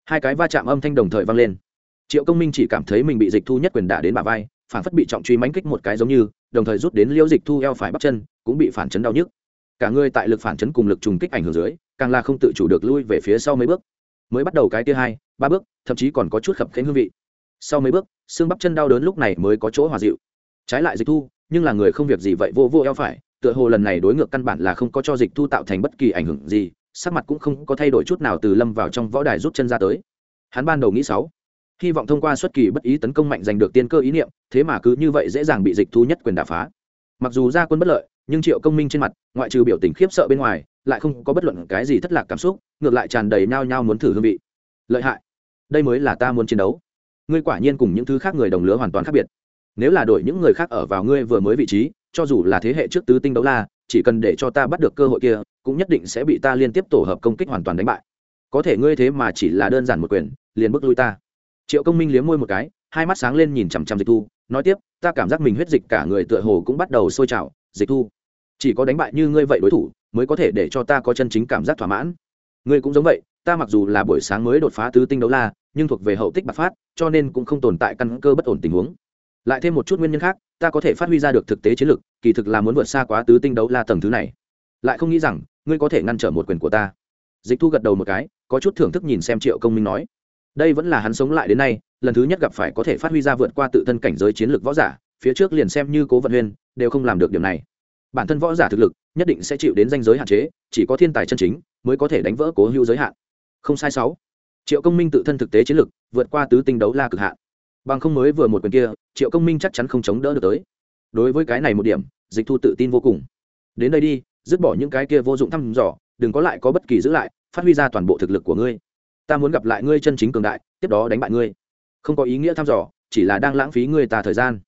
hai cái va chạm âm thanh đồng thời vang lên. Triệu công minh chỉ cảm thấy mình bị dịch thu nhất quyền đả đến bả vai, phản phất bị trọng truy mánh kích một cái giống như, đồng thời rút đến liễu dịch thu eo phải bắp chân, cũng bị phản chấn đau nhức. Cả người tại lực phản chấn cùng lực trùng kích ảnh hưởng dưới, càng là không tự chủ được lui về phía sau mấy bước mới bắt đầu cái tia hai, ba bước, thậm chí còn có chút khập khánh hương vị. Sau mấy bước, xương bắp chân đau đớn lúc này mới có chỗ hòa dịu. Trái lại dịch thu, nhưng là người không việc gì vậy vô vô eo phải, tựa hồ lần này đối ngược căn bản là không có cho dịch thu tạo thành bất kỳ ảnh hưởng gì, sắc mặt cũng không có thay đổi chút nào từ lâm vào trong võ đài rút chân ra tới. Hắn ban đầu nghĩ sáu, hy vọng thông qua xuất kỳ bất ý tấn công mạnh giành được tiên cơ ý niệm, thế mà cứ như vậy dễ dàng bị dịch thu nhất quyền đả phá. Mặc dù ra quân bất lợi nhưng triệu công minh trên mặt, ngoại trừ biểu tình khiếp sợ bên ngoài, lại không có bất luận cái gì thất lạc cảm xúc, ngược lại tràn đầy nao nhao muốn thử hương vị. Lợi hại. Đây mới là ta muốn chiến đấu. Ngươi quả nhiên cùng những thứ khác người đồng lứa hoàn toàn khác biệt. Nếu là đổi những người khác ở vào ngươi vừa mới vị trí, cho dù là thế hệ trước tứ tinh đấu la, chỉ cần để cho ta bắt được cơ hội kia, cũng nhất định sẽ bị ta liên tiếp tổ hợp công kích hoàn toàn đánh bại. Có thể ngươi thế mà chỉ là đơn giản một quyền, liền bước lui ta. Triệu công minh liếm môi một cái, hai mắt sáng lên nhìn chằm chằm dịch thu, nói tiếp, ta cảm giác mình huyết dịch cả người tựa hồ cũng bắt đầu sôi trào. Dịch thu chỉ có đánh bại như ngươi vậy đối thủ, mới có thể để cho ta có chân chính cảm giác thỏa mãn. Ngươi cũng giống vậy, ta mặc dù là buổi sáng mới đột phá tứ tinh đấu la, nhưng thuộc về hậu tích bạc phát, cho nên cũng không tồn tại căn cơ bất ổn tình huống. Lại thêm một chút nguyên nhân khác, ta có thể phát huy ra được thực tế chiến lược kỳ thực là muốn vượt xa quá tứ tinh đấu la tầng thứ này. Lại không nghĩ rằng, ngươi có thể ngăn trở một quyền của ta. Dịch thu gật đầu một cái, có chút thưởng thức nhìn xem triệu công minh nói. Đây vẫn là hắn sống lại đến nay, lần thứ nhất gặp phải có thể phát huy ra vượt qua tự thân cảnh giới chiến lược võ giả, phía trước liền xem như cố vận huyên đều không làm được điểm này bản thân võ giả thực lực nhất định sẽ chịu đến danh giới hạn chế, chỉ có thiên tài chân chính mới có thể đánh vỡ cố hữu giới hạn. Không sai sáu. Triệu công minh tự thân thực tế chiến lực vượt qua tứ tinh đấu la cực hạn. Bằng không mới vừa một quyền kia, triệu công minh chắc chắn không chống đỡ được tới. Đối với cái này một điểm, dịch thu tự tin vô cùng. Đến đây đi, dứt bỏ những cái kia vô dụng thăm dò, đừng có lại có bất kỳ giữ lại, phát huy ra toàn bộ thực lực của ngươi. Ta muốn gặp lại ngươi chân chính cường đại, tiếp đó đánh bại ngươi. Không có ý nghĩa thăm dò, chỉ là đang lãng phí ngươi ta thời gian.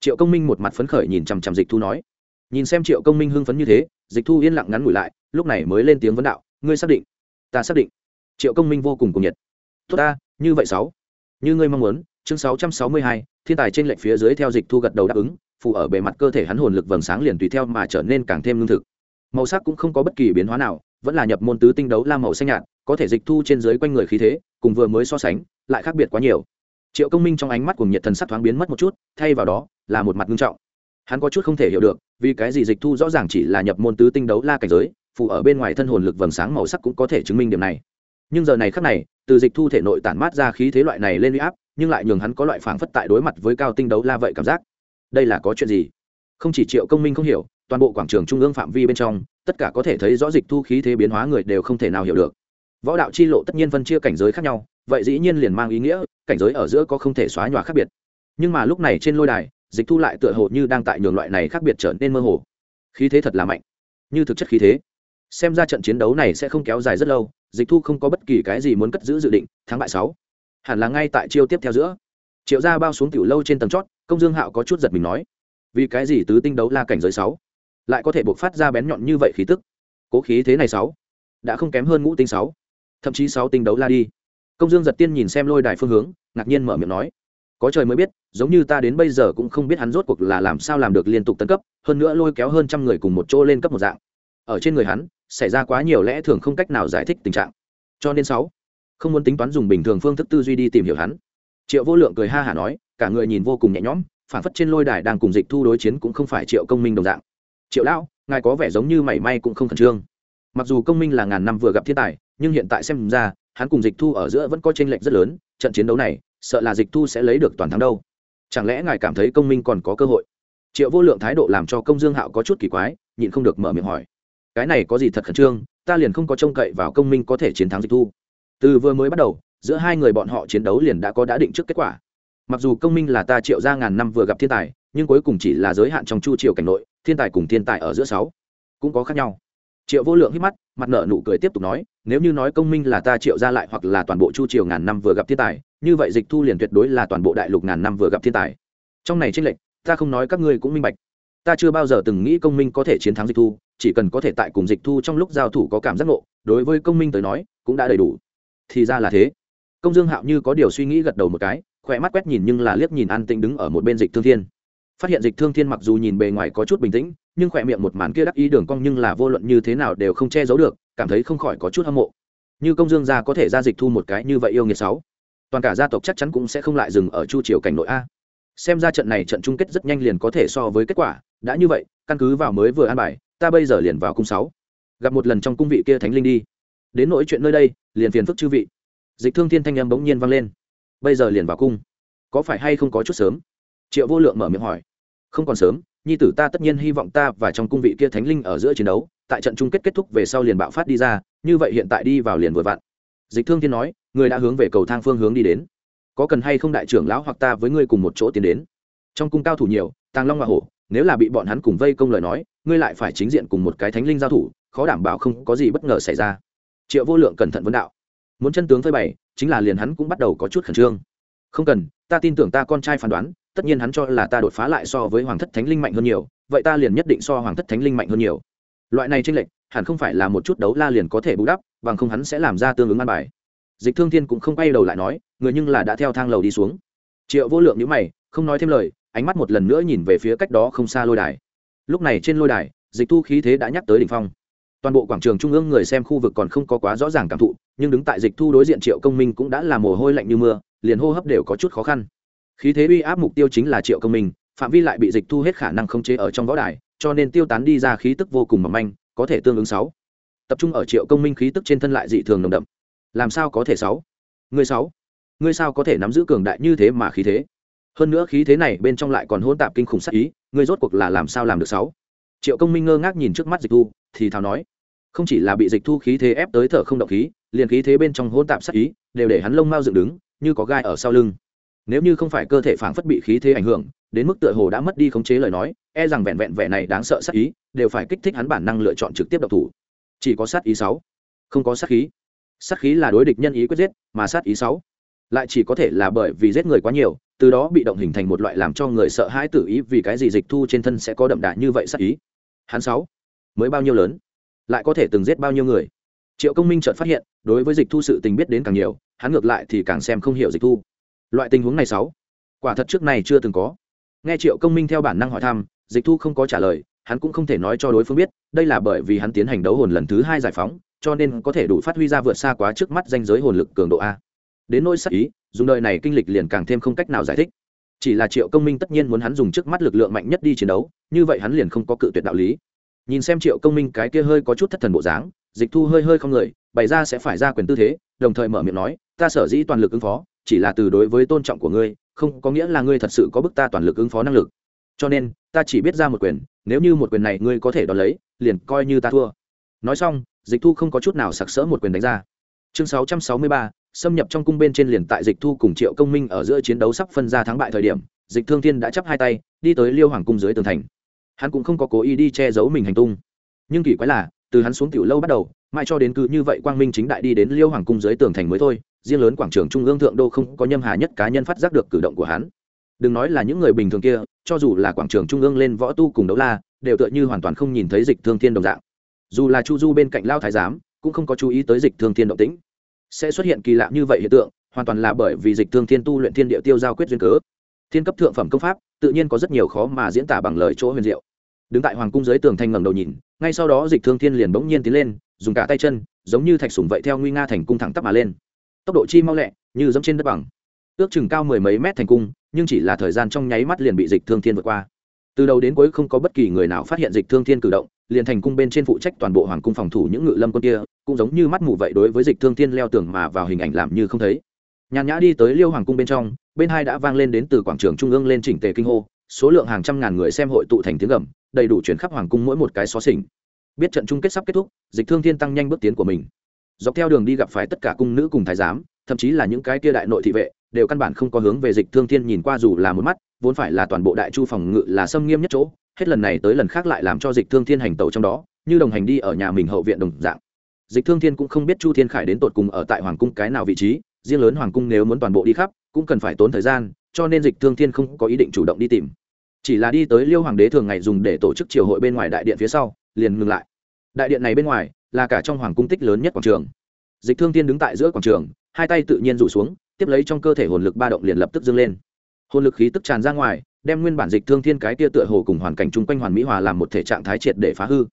Triệu công minh một mặt phấn khởi nhìn chằm chằm dịch thu nói nhìn xem triệu công minh hưng phấn như thế, dịch thu yên lặng ngắn ngủi lại, lúc này mới lên tiếng vấn đạo, ngươi xác định, ta xác định. Triệu công minh vô cùng cùng nhiệt. Tốt ta, như vậy sáu. Như ngươi mong muốn. Chương sáu trăm sáu mươi hai, thiên tài trên lệnh phía dưới theo dịch thu gật đầu đáp ứng phụ ở bề mặt cơ thể hắn hồn lực vầng sáng liền tùy theo mà trở nên càng thêm lương thực. Màu sắc cũng không có bất kỳ biến hóa nào, vẫn là nhập môn tứ tinh đấu la màu xanh nhạt, có thể dịch thu trên dưới quanh người khí thế, cùng vừa mới so sánh, lại khác biệt quá nhiều. Triệu công minh trong ánh mắt cùng nhiệt thần sắc thoáng biến mất một chút, thay vào đó là một mặt nghiêm trọng hắn có chút không thể hiểu được, vì cái gì dịch thu rõ ràng chỉ là nhập môn tứ tinh đấu la cảnh giới phụ ở bên ngoài thân hồn lực vầng sáng màu sắc cũng có thể chứng minh điểm này. Nhưng giờ này khác này, từ dịch thu thể nội tản mát ra khí thế loại này lên uy áp, nhưng lại nhường hắn có loại phảng phất tại đối mặt với cao tinh đấu la vậy cảm giác. Đây là có chuyện gì? Không chỉ triệu công minh không hiểu, toàn bộ quảng trường trung ương phạm vi bên trong, tất cả có thể thấy rõ dịch thu khí thế biến hóa người đều không thể nào hiểu được. Võ đạo chi lộ tất nhiên phân chia cảnh giới khác nhau, vậy dĩ nhiên liền mang ý nghĩa, cảnh giới ở giữa có không thể xóa nhòa khác biệt. Nhưng mà lúc này trên lôi đài dịch thu lại tựa hồ như đang tại nhường loại này khác biệt trở nên mơ hồ. Khí thế thật là mạnh. Như thực chất khí thế. Xem ra trận chiến đấu này sẽ không kéo dài rất lâu, dịch thu không có bất kỳ cái gì muốn cất giữ dự định, thắng bại sáu. Hẳn là ngay tại chiêu tiếp theo giữa. Triệu gia bao xuống tiểu lâu trên tầng chót, công dương hạo có chút giật mình nói. Vì cái gì tứ tinh đấu la cảnh giới sáu? Lại có thể buộc phát ra bén nhọn như vậy khí tức? Cố khí thế này sáu, đã không kém hơn ngũ tinh sáu. Thậm chí sáu tinh đấu la đi. Công dương giật tiên nhìn xem lôi đài phương hướng, ngạc nhiên mở miệng nói có trời mới biết, giống như ta đến bây giờ cũng không biết hắn rốt cuộc là làm sao làm được liên tục tấn cấp, hơn nữa lôi kéo hơn trăm người cùng một chỗ lên cấp một dạng. Ở trên người hắn, xảy ra quá nhiều lẽ thường không cách nào giải thích tình trạng. Cho nên sáu, không muốn tính toán dùng bình thường phương thức tư duy đi tìm hiểu hắn. Triệu vô lượng cười ha hả nói, cả người nhìn vô cùng nhẹ nhõm, phản phất trên lôi đài đang cùng dịch thu đối chiến cũng không phải triệu công minh đồng dạng. Triệu lão, ngài có vẻ giống như mảy may cũng không khẩn trương. Mặc dù công minh là ngàn năm vừa gặp thiên tài, nhưng hiện tại xem ra, hắn cùng dịch thu ở giữa vẫn có tranh lệch rất lớn, trận chiến đấu này sợ là dịch thu sẽ lấy được toàn thắng đâu. Chẳng lẽ ngài cảm thấy công minh còn có cơ hội? Triệu vô lượng thái độ làm cho công dương hạo có chút kỳ quái, nhịn không được mở miệng hỏi. Cái này có gì thật khẩn trương, ta liền không có trông cậy vào công minh có thể chiến thắng dịch thu. Từ vừa mới bắt đầu, giữa hai người bọn họ chiến đấu liền đã có đã định trước kết quả. Mặc dù công minh là ta triệu ra ngàn năm vừa gặp thiên tài, nhưng cuối cùng chỉ là giới hạn trong chu triều cảnh nội, thiên tài cùng thiên tài ở giữa sáu cũng có khác nhau triệu vô lượng hít mắt, mặt nợ nụ cười tiếp tục nói, nếu như nói công minh là ta triệu ra lại hoặc là toàn bộ chu triều ngàn năm vừa gặp thiên tài, như vậy dịch thu liền tuyệt đối là toàn bộ đại lục ngàn năm vừa gặp thiên tài. Trong này tranh lệch, ta không nói các ngươi cũng minh bạch. Ta chưa bao giờ từng nghĩ công minh có thể chiến thắng dịch thu, chỉ cần có thể tại cùng dịch thu trong lúc giao thủ có cảm giác ngộ, đối với công minh tới nói, cũng đã đầy đủ. Thì ra là thế. Công dương hạo như có điều suy nghĩ gật đầu một cái, khỏe mắt quét nhìn nhưng là liếc nhìn an tĩnh đứng ở một bên dịch thương thiên phát hiện dịch thương thiên mặc dù nhìn bề ngoài có chút bình tĩnh, nhưng khỏe miệng một màn kia đắc ý đường cong nhưng là vô luận như thế nào đều không che giấu được, cảm thấy không khỏi có chút hâm mộ. Như công dương gia có thể ra dịch thu một cái như vậy yêu nghiệt sáu, toàn cả gia tộc chắc chắn cũng sẽ không lại dừng ở chu triều cảnh nội a. Xem ra trận này trận chung kết rất nhanh liền có thể so với kết quả, đã như vậy, căn cứ vào mới vừa an bài, ta bây giờ liền vào cung sáu. Gặp một lần trong cung vị kia thánh linh đi. Đến nỗi chuyện nơi đây, liền phiền phức chư vị. Dịch thương thiên thanh âm bỗng nhiên vang lên. Bây giờ liền vào cung. Có phải hay không có chút sớm? Triệu vô lượng mở miệng hỏi. Không còn sớm, nhi tử ta tất nhiên hy vọng ta và trong cung vị kia thánh linh ở giữa chiến đấu, tại trận chung kết kết thúc về sau liền bạo phát đi ra, như vậy hiện tại đi vào liền vừa vặn. Dịch thương thiên nói, người đã hướng về cầu thang phương hướng đi đến. Có cần hay không đại trưởng lão hoặc ta với ngươi cùng một chỗ tiến đến? Trong cung cao thủ nhiều, tàng long và hổ, nếu là bị bọn hắn cùng vây công lời nói, ngươi lại phải chính diện cùng một cái thánh linh giao thủ, khó đảm bảo không có gì bất ngờ xảy ra. Triệu vô lượng cẩn thận vấn đạo. Muốn chân tướng phơi bày, chính là liền hắn cũng bắt đầu có chút khẩn trương. Không cần ta tin tưởng ta con trai phán đoán, tất nhiên hắn cho là ta đột phá lại so với hoàng thất thánh linh mạnh hơn nhiều, vậy ta liền nhất định so hoàng thất thánh linh mạnh hơn nhiều. Loại này tranh lệch, hẳn không phải là một chút đấu la liền có thể bù đắp, bằng không hắn sẽ làm ra tương ứng an bài. Dịch thương thiên cũng không quay đầu lại nói, người nhưng là đã theo thang lầu đi xuống. Triệu vô lượng nhữ mày, không nói thêm lời, ánh mắt một lần nữa nhìn về phía cách đó không xa lôi đài. Lúc này trên lôi đài, dịch thu khí thế đã nhắc tới đỉnh phong. Toàn bộ quảng trường trung ương người xem khu vực còn không có quá rõ ràng cảm thụ, nhưng đứng tại dịch thu đối diện triệu công minh cũng đã là mồ hôi lạnh như mưa liền hô hấp đều có chút khó khăn. Khí thế uy áp mục tiêu chính là triệu công minh, phạm vi lại bị dịch thu hết khả năng không chế ở trong võ đài, cho nên tiêu tán đi ra khí tức vô cùng mỏng manh, có thể tương ứng sáu. Tập trung ở triệu công minh khí tức trên thân lại dị thường nồng đậm. Làm sao có thể sáu? Người sáu? Ngươi sao có thể nắm giữ cường đại như thế mà khí thế? Hơn nữa khí thế này bên trong lại còn hỗn tạp kinh khủng sắc ý, ngươi rốt cuộc là làm sao làm được sáu? Triệu công minh ngơ ngác nhìn trước mắt dịch thu, thì thào nói, không chỉ là bị dịch thu khí thế ép tới thở không động khí, liền khí thế bên trong hôn tạp sát ý, đều để hắn lông mau dựng đứng như có gai ở sau lưng. Nếu như không phải cơ thể phảng phất bị khí thế ảnh hưởng, đến mức tựa hồ đã mất đi khống chế lời nói e rằng vẹn vẹn vẻ này đáng sợ sát ý, đều phải kích thích hắn bản năng lựa chọn trực tiếp độc thủ. Chỉ có sát ý sáu. Không có sát khí. Sát khí là đối địch nhân ý quyết giết, mà sát ý sáu. Lại chỉ có thể là bởi vì giết người quá nhiều, từ đó bị động hình thành một loại làm cho người sợ hãi tự ý vì cái gì dịch thu trên thân sẽ có đậm đà như vậy sát ý. Hắn sáu. Mới bao nhiêu lớn? Lại có thể từng giết bao nhiêu người? Triệu công minh chợt phát hiện, đối với dịch thu sự tình biết đến càng nhiều hắn ngược lại thì càng xem không hiểu dịch thu. Loại tình huống này sáu, quả thật trước này chưa từng có. Nghe triệu công minh theo bản năng hỏi thăm, dịch thu không có trả lời, hắn cũng không thể nói cho đối phương biết, đây là bởi vì hắn tiến hành đấu hồn lần thứ hai giải phóng, cho nên có thể đủ phát huy ra vượt xa quá trước mắt danh giới hồn lực cường độ a. Đến nỗi sắc ý, dùng đời này kinh lịch liền càng thêm không cách nào giải thích. Chỉ là triệu công minh tất nhiên muốn hắn dùng trước mắt lực lượng mạnh nhất đi chiến đấu, như vậy hắn liền không có cự tuyệt đạo lý. Nhìn xem triệu công minh cái kia hơi có chút thất thần bộ dáng, dịch thu hơi hơi không người, bày ra sẽ phải ra quyền tư thế, đồng thời mở miệng nói ta sở dĩ toàn lực ứng phó chỉ là từ đối với tôn trọng của ngươi không có nghĩa là ngươi thật sự có bức ta toàn lực ứng phó năng lực. Cho nên ta chỉ biết ra một quyền nếu như một quyền này ngươi có thể đón lấy liền coi như ta thua. Nói xong dịch thu không có chút nào sặc sỡ một quyền đánh ra. Chương 663, xâm nhập trong cung bên trên liền tại dịch thu cùng triệu công minh ở giữa chiến đấu sắp phân ra thắng bại thời điểm dịch thương thiên đã chắp hai tay đi tới liêu hoàng cung dưới tường thành. Hắn cũng không có cố ý đi che giấu mình hành tung. Nhưng kỳ quái là từ hắn xuống tiểu lâu bắt đầu mãi cho đến cứ như vậy quang minh chính đại đi đến liêu hoàng cung dưới tường thành mới thôi riêng lớn quảng trường trung ương thượng đô không có nhâm hà nhất cá nhân phát giác được cử động của hắn. Đừng nói là những người bình thường kia, cho dù là quảng trường trung ương lên võ tu cùng đấu la, đều tựa như hoàn toàn không nhìn thấy dịch thương thiên đồng dạng. Dù là chu du bên cạnh lao thái giám, cũng không có chú ý tới dịch thương thiên động tĩnh. Sẽ xuất hiện kỳ lạ như vậy hiện tượng, hoàn toàn là bởi vì dịch thương thiên tu luyện thiên địa tiêu giao quyết duyên cớ. Thiên cấp thượng phẩm công pháp, tự nhiên có rất nhiều khó mà diễn tả bằng lời chỗ huyền diệu. Đứng tại hoàng cung dưới tường thanh ngẩng đầu nhìn, ngay sau đó dịch thương thiên liền bỗng nhiên tiến lên, dùng cả tay chân, giống như thạch sùng vậy theo nguy nga thành cung thẳng tắp mà lên tốc độ chi mau lẹ, như dẫm trên đất bằng. Ước chừng cao mười mấy mét thành cung, nhưng chỉ là thời gian trong nháy mắt liền bị dịch thương thiên vượt qua. Từ đầu đến cuối không có bất kỳ người nào phát hiện dịch thương thiên cử động, liền thành cung bên trên phụ trách toàn bộ hoàng cung phòng thủ những ngự lâm quân kia, cũng giống như mắt mù vậy đối với dịch thương thiên leo tường mà vào hình ảnh làm như không thấy. Nhàn nhã đi tới liêu hoàng cung bên trong, bên hai đã vang lên đến từ quảng trường trung ương lên chỉnh tề kinh hô, số lượng hàng trăm ngàn người xem hội tụ thành tiếng gầm, đầy đủ chuyển khắp hoàng cung mỗi một cái xó xỉnh. Biết trận chung kết sắp kết thúc, dịch thương thiên tăng nhanh bước tiến của mình dọc theo đường đi gặp phải tất cả cung nữ cùng thái giám, thậm chí là những cái kia đại nội thị vệ, đều căn bản không có hướng về dịch thương thiên nhìn qua dù là một mắt, vốn phải là toàn bộ đại chu phòng ngự là xâm nghiêm nhất chỗ, hết lần này tới lần khác lại làm cho dịch thương thiên hành tẩu trong đó, như đồng hành đi ở nhà mình hậu viện đồng dạng. Dịch thương thiên cũng không biết chu thiên khải đến tột cùng ở tại hoàng cung cái nào vị trí, riêng lớn hoàng cung nếu muốn toàn bộ đi khắp, cũng cần phải tốn thời gian, cho nên dịch thương thiên không có ý định chủ động đi tìm. Chỉ là đi tới liêu hoàng đế thường ngày dùng để tổ chức triều hội bên ngoài đại điện phía sau, liền ngừng lại. Đại điện này bên ngoài là cả trong hoàng cung tích lớn nhất quảng trường. Dịch thương thiên đứng tại giữa quảng trường, hai tay tự nhiên rủ xuống, tiếp lấy trong cơ thể hồn lực ba động liền lập tức dâng lên. Hồn lực khí tức tràn ra ngoài, đem nguyên bản dịch thương thiên cái tia tựa hồ cùng hoàn cảnh chung quanh hoàn mỹ hòa làm một thể trạng thái triệt để phá hư.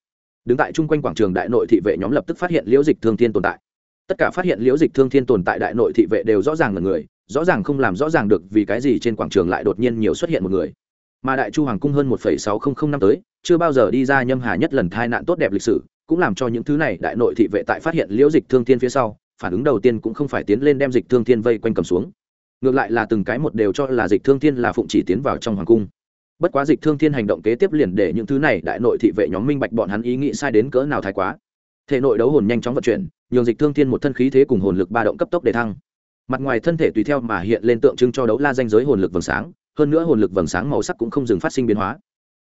Đứng tại chung quanh quảng trường đại nội thị vệ nhóm lập tức phát hiện liễu dịch thương thiên tồn tại. Tất cả phát hiện liễu dịch thương thiên tồn tại đại nội thị vệ đều rõ ràng là người, rõ ràng không làm rõ ràng được vì cái gì trên quảng trường lại đột nhiên nhiều xuất hiện một người. Mà đại chu hoàng cung hơn một sáu nghìn năm tới, chưa bao giờ đi ra nhâm hà nhất lần tai nạn tốt đẹp lịch sử cũng làm cho những thứ này đại nội thị vệ tại phát hiện liễu dịch thương thiên phía sau, phản ứng đầu tiên cũng không phải tiến lên đem dịch thương thiên vây quanh cầm xuống. Ngược lại là từng cái một đều cho là dịch thương thiên là phụng chỉ tiến vào trong hoàng cung. Bất quá dịch thương thiên hành động kế tiếp liền để những thứ này đại nội thị vệ nhóm minh bạch bọn hắn ý nghĩ sai đến cỡ nào thái quá. Thể nội đấu hồn nhanh chóng vận chuyển, nhường dịch thương thiên một thân khí thế cùng hồn lực ba động cấp tốc để thăng. Mặt ngoài thân thể tùy theo mà hiện lên tượng trưng cho đấu la danh giới hồn lực vầng sáng, hơn nữa hồn lực vầng sáng màu sắc cũng không dừng phát sinh biến hóa.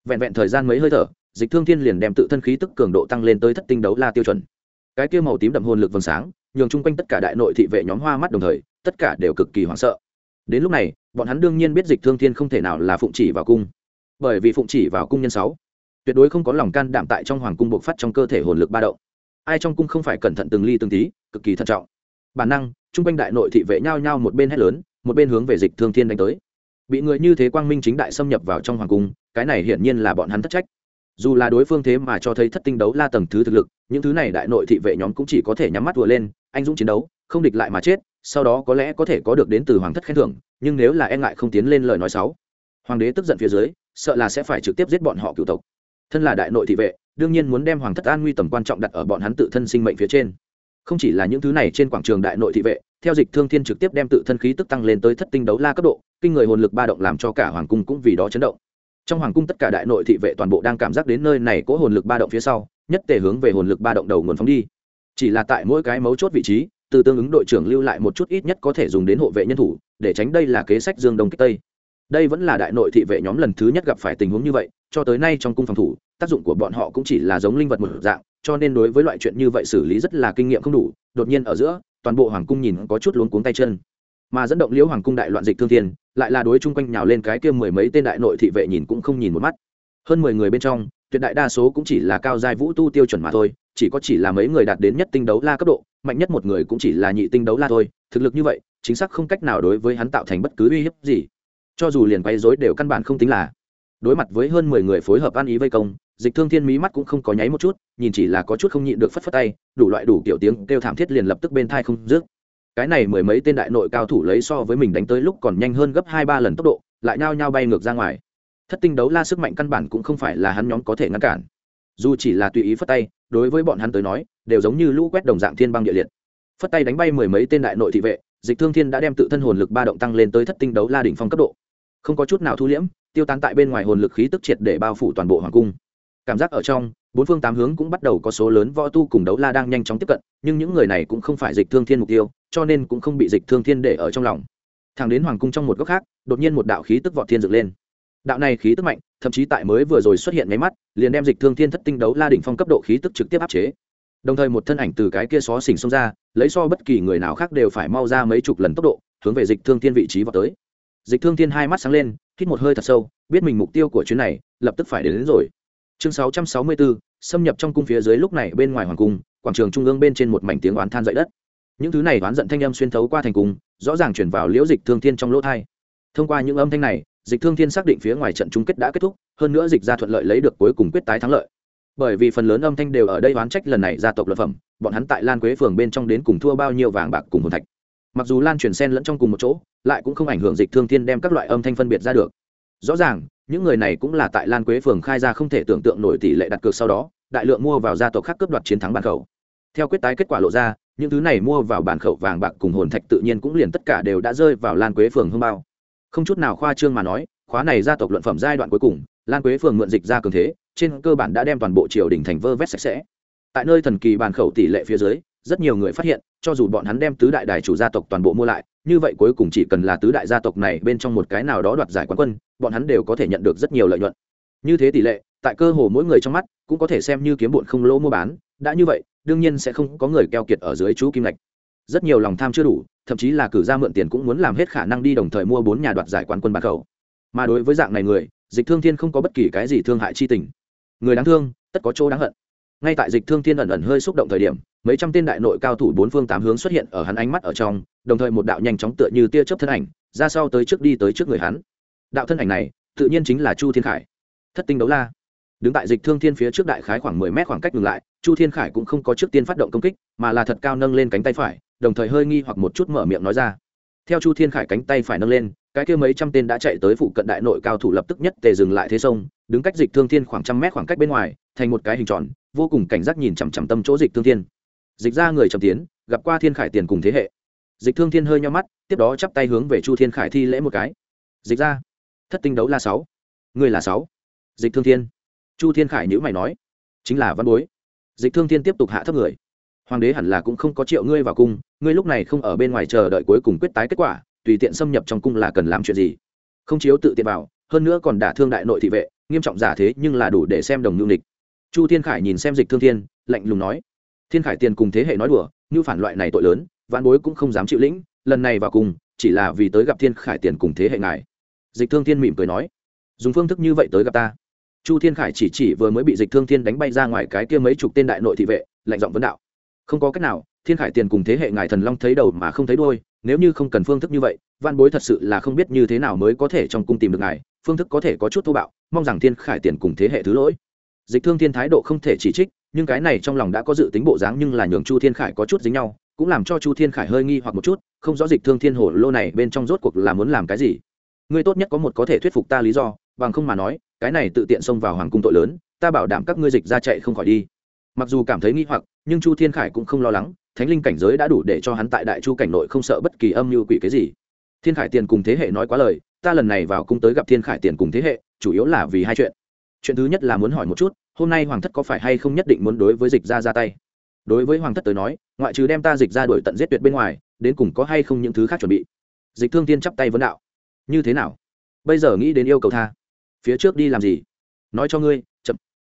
Vẹn vẹn thời gian mấy hơi thở dịch thương thiên liền đem tự thân khí tức cường độ tăng lên tới thất tinh đấu la tiêu chuẩn. Cái kia màu tím đậm hồn lực vầng sáng, nhường chung quanh tất cả đại nội thị vệ nhóm hoa mắt đồng thời, tất cả đều cực kỳ hoảng sợ. Đến lúc này, bọn hắn đương nhiên biết dịch thương thiên không thể nào là phụng chỉ vào cung. Bởi vì phụng chỉ vào cung nhân sáu, tuyệt đối không có lòng can đảm tại trong hoàng cung bộc phát trong cơ thể hồn lực ba động. Ai trong cung không phải cẩn thận từng ly từng tí, cực kỳ thận trọng. Bản năng, chung quanh đại nội thị vệ nhao nhao một bên hét lớn, một bên hướng về dịch thương thiên đánh tới. Bị người như thế quang minh chính đại xâm nhập vào trong hoàng cung, cái này hiển nhiên là bọn hắn thất trách dù là đối phương thế mà cho thấy thất tinh đấu la tầng thứ thực lực những thứ này đại nội thị vệ nhóm cũng chỉ có thể nhắm mắt vừa lên anh dũng chiến đấu không địch lại mà chết sau đó có lẽ có thể có được đến từ hoàng thất khen thưởng nhưng nếu là e ngại không tiến lên lời nói sáu, hoàng đế tức giận phía dưới sợ là sẽ phải trực tiếp giết bọn họ cựu tộc. Thân là đại nội thị vệ đương nhiên muốn đem hoàng thất an nguy tầm quan trọng đặt ở bọn hắn tự thân sinh mệnh phía trên. Không chỉ là những thứ này trên quảng trường đại nội thị vệ theo dịch thương thiên trực tiếp đem tự thân khí tức tăng lên tới thất tinh đấu la cấp độ kinh người hồn lực ba động làm cho cả hoàng cung cũng vì đó chấn động trong hoàng cung tất cả đại nội thị vệ toàn bộ đang cảm giác đến nơi này có hồn lực ba động phía sau, nhất tề hướng về hồn lực ba động đầu nguồn phóng đi. Chỉ là tại mỗi cái mấu chốt vị trí, từ tương ứng đội trưởng lưu lại một chút ít nhất có thể dùng đến hộ vệ nhân thủ, để tránh đây là kế sách dương đông kích tây. Đây vẫn là đại nội thị vệ nhóm lần thứ nhất gặp phải tình huống như vậy, cho tới nay trong cung phòng thủ, tác dụng của bọn họ cũng chỉ là giống linh vật một dạng, cho nên đối với loại chuyện như vậy xử lý rất là kinh nghiệm không đủ, đột nhiên ở giữa, toàn bộ hoàng cung nhìn có chút luống cuống tay chân mà dẫn động liễu hoàng cung đại loạn dịch thương thiên, lại là đối chung quanh nhào lên cái kia mười mấy tên đại nội thị vệ nhìn cũng không nhìn một mắt. Hơn mười người bên trong, tuyệt đại đa số cũng chỉ là cao giai vũ tu tiêu chuẩn mà thôi, chỉ có chỉ là mấy người đạt đến nhất tinh đấu la cấp độ, mạnh nhất một người cũng chỉ là nhị tinh đấu la thôi. Thực lực như vậy, chính xác không cách nào đối với hắn tạo thành bất cứ uy hiếp gì. Cho dù liền quay dối đều căn bản không tính là. Đối mặt với hơn mười người phối hợp ăn ý vây công, dịch thương thiên mí mắt cũng không có nháy một chút, nhìn chỉ là có chút không nhịn được phất phất tay, đủ loại đủ kiểu tiếng kêu thảm thiết liền lập tức bên thai không dứt cái này mười mấy tên đại nội cao thủ lấy so với mình đánh tới lúc còn nhanh hơn gấp hai ba lần tốc độ, lại nhao nhao bay ngược ra ngoài. Thất tinh đấu la sức mạnh căn bản cũng không phải là hắn nhóm có thể ngăn cản. Dù chỉ là tùy ý phất tay, đối với bọn hắn tới nói, đều giống như lũ quét đồng dạng thiên băng địa liệt. Phất tay đánh bay mười mấy tên đại nội thị vệ, dịch thương thiên đã đem tự thân hồn lực ba động tăng lên tới thất tinh đấu la đỉnh phong cấp độ. Không có chút nào thu liễm, tiêu tán tại bên ngoài hồn lực khí tức triệt để bao phủ toàn bộ hoàng cung. Cảm giác ở trong bốn phương tám hướng cũng bắt đầu có số lớn võ tu cùng đấu la đang nhanh chóng tiếp cận nhưng những người này cũng không phải dịch thương thiên mục tiêu cho nên cũng không bị dịch thương thiên để ở trong lòng. Thằng đến hoàng cung trong một góc khác đột nhiên một đạo khí tức vọt thiên dựng lên. Đạo này khí tức mạnh thậm chí tại mới vừa rồi xuất hiện nháy mắt liền đem dịch thương thiên thất tinh đấu la đỉnh phong cấp độ khí tức trực tiếp áp chế. Đồng thời một thân ảnh từ cái kia xó xỉnh xông ra lấy so bất kỳ người nào khác đều phải mau ra mấy chục lần tốc độ hướng về dịch thương thiên vị trí vào tới. Dịch thương thiên hai mắt sáng lên hít một hơi thật sâu biết mình mục tiêu của chuyến này lập tức phải đến, đến rồi chương 664, xâm nhập trong cung phía dưới lúc này bên ngoài hoàng cung quảng trường trung ương bên trên một mảnh tiếng oán than dậy đất. Những thứ này oán giận thanh âm xuyên thấu qua thành cung rõ ràng chuyển vào liễu dịch thương thiên trong lỗ thai thông qua những âm thanh này dịch thương thiên xác định phía ngoài trận chung kết đã kết thúc hơn nữa dịch ra thuận lợi lấy được cuối cùng quyết tái thắng lợi. Bởi vì phần lớn âm thanh đều ở đây oán trách lần này gia tộc luật phẩm bọn hắn tại lan quế phường bên trong đến cùng thua bao nhiêu vàng bạc cùng hồn thạch. Mặc dù lan chuyển sen lẫn trong cùng một chỗ lại cũng không ảnh hưởng dịch thương thiên đem các loại âm thanh phân biệt ra được. Rõ ràng những người này cũng là tại lan quế phường khai ra không thể tưởng tượng nổi tỷ lệ đặt cược sau đó, đại lượng mua vào gia tộc khác cướp đoạt chiến thắng bàn khẩu. Theo quyết tái kết quả lộ ra, những thứ này mua vào bàn khẩu vàng bạc cùng hồn thạch tự nhiên cũng liền tất cả đều đã rơi vào lan quế phường hương bao. Không chút nào khoa trương mà nói, khóa này gia tộc luận phẩm giai đoạn cuối cùng, lan quế phường mượn dịch ra cường thế, trên cơ bản đã đem toàn bộ triều đình thành vơ vét sạch sẽ. Tại nơi thần kỳ bàn khẩu tỷ lệ phía dưới, rất nhiều người phát hiện, cho dù bọn hắn đem tứ đại đài chủ gia tộc toàn bộ mua lại, như vậy cuối cùng chỉ cần là tứ đại gia tộc này bên trong một cái nào đó đoạt giải quán quân bọn hắn đều có thể nhận được rất nhiều lợi nhuận. Như thế tỷ lệ, tại cơ hồ mỗi người trong mắt, cũng có thể xem như kiếm bụn không lỗ mua bán. Đã như vậy, đương nhiên sẽ không có người keo kiệt ở dưới chú kim lạch rất nhiều lòng tham chưa đủ, thậm chí là cử ra mượn tiền cũng muốn làm hết khả năng đi đồng thời mua bốn nhà đoạt giải quán quân bạc khẩu mà đối với dạng này người, dịch thương thiên không có bất kỳ cái gì thương hại chi tình. Người đáng thương, tất có chỗ đáng hận. Ngay tại dịch thương thiên ẩn ẩn hơi xúc động thời điểm, mấy trăm tên đại nội cao thủ bốn phương tám hướng xuất hiện ở hắn ánh mắt ở trong, đồng thời một đạo nhanh chóng tựa như tia chớp thân ảnh, ra sau tới trước đi tới trước người hắn đạo thân ảnh này, tự nhiên chính là chu thiên khải. Thất tinh đấu la. Đứng tại dịch thương thiên phía trước đại khái khoảng mười mét khoảng cách ngừng lại, chu thiên khải cũng không có trước tiên phát động công kích, mà là thật cao nâng lên cánh tay phải, đồng thời hơi nghi hoặc một chút mở miệng nói ra. Theo chu thiên khải cánh tay phải nâng lên, cái kia mấy trăm tên đã chạy tới phụ cận đại nội cao thủ lập tức nhất tề dừng lại thế sông, đứng cách dịch thương thiên khoảng trăm mét khoảng cách bên ngoài, thành một cái hình tròn, vô cùng cảnh giác nhìn chằm chằm tâm chỗ dịch thương thiên. Dịch ra người trầm tiến, gặp qua thiên khải tiền cùng thế hệ. Dịch thương thiên hơi nhau mắt, tiếp đó chắp tay hướng về chu thiên khải thi lễ một cái. Dịch ra thất tinh đấu la sáu. Người là sáu. Dịch thương thiên. Chu thiên khải nhữ mày nói, chính là văn bối. Dịch thương thiên tiếp tục hạ thấp người. Hoàng đế hẳn là cũng không có triệu ngươi vào cung, ngươi lúc này không ở bên ngoài chờ đợi cuối cùng quyết tái kết quả, tùy tiện xâm nhập trong cung là cần làm chuyện gì? Không chiếu tự tiện vào, hơn nữa còn đả thương đại nội thị vệ, nghiêm trọng giả thế nhưng là đủ để xem đồng nhu nịch chu thiên khải nhìn xem dịch thương thiên, lạnh lùng nói, thiên khải tiền cùng thế hệ nói đùa, như phản loại này tội lớn, vạn bối cũng không dám chịu lĩnh, lần này vào cùng chỉ là vì tới gặp thiên khải tiền cùng thế hệ ngài dịch thương thiên mỉm cười nói, dùng phương thức như vậy tới gặp ta. Chu thiên khải chỉ chỉ vừa mới bị dịch thương thiên đánh bay ra ngoài cái kia mấy chục tên đại nội thị vệ, lạnh giọng vấn đạo, không có cách nào, thiên khải tiền cùng thế hệ ngài thần long thấy đầu mà không thấy đôi nếu như không cần phương thức như vậy, văn bối thật sự là không biết như thế nào mới có thể trong cung tìm được ngài, phương thức có thể có chút thô bạo, mong rằng thiên khải tiền cùng thế hệ thứ lỗi. Dịch thương thiên thái độ không thể chỉ trích, nhưng cái này trong lòng đã có dự tính bộ dáng nhưng là nhường chu thiên khải có chút dính nhau, cũng làm cho chu thiên khải hơi nghi hoặc một chút, không rõ dịch thương thiên hồ lô này bên trong rốt cuộc là muốn làm cái gì ngươi tốt nhất có một có thể thuyết phục ta lý do, bằng không mà nói, cái này tự tiện xông vào hoàng cung tội lớn, ta bảo đảm các ngươi dịch ra chạy không khỏi đi. Mặc dù cảm thấy nghi hoặc, nhưng chu thiên khải cũng không lo lắng, thánh linh cảnh giới đã đủ để cho hắn tại đại chu cảnh nội không sợ bất kỳ âm mưu quỷ cái gì. Thiên khải tiền cùng thế hệ nói quá lời, ta lần này vào cung tới gặp thiên khải tiền cùng thế hệ, chủ yếu là vì hai chuyện. Chuyện thứ nhất là muốn hỏi một chút, hôm nay hoàng thất có phải hay không nhất định muốn đối với dịch ra ra tay? Đối với hoàng thất tới nói, ngoại trừ đem ta dịch ra đổi tận giết tuyệt bên ngoài, đến cùng có hay không những thứ khác chuẩn bị? Dịch thương tiên chắp tay vấn đạo như thế nào? Bây giờ nghĩ đến yêu cầu tha. Phía trước đi làm gì? Nói cho ngươi, chậm.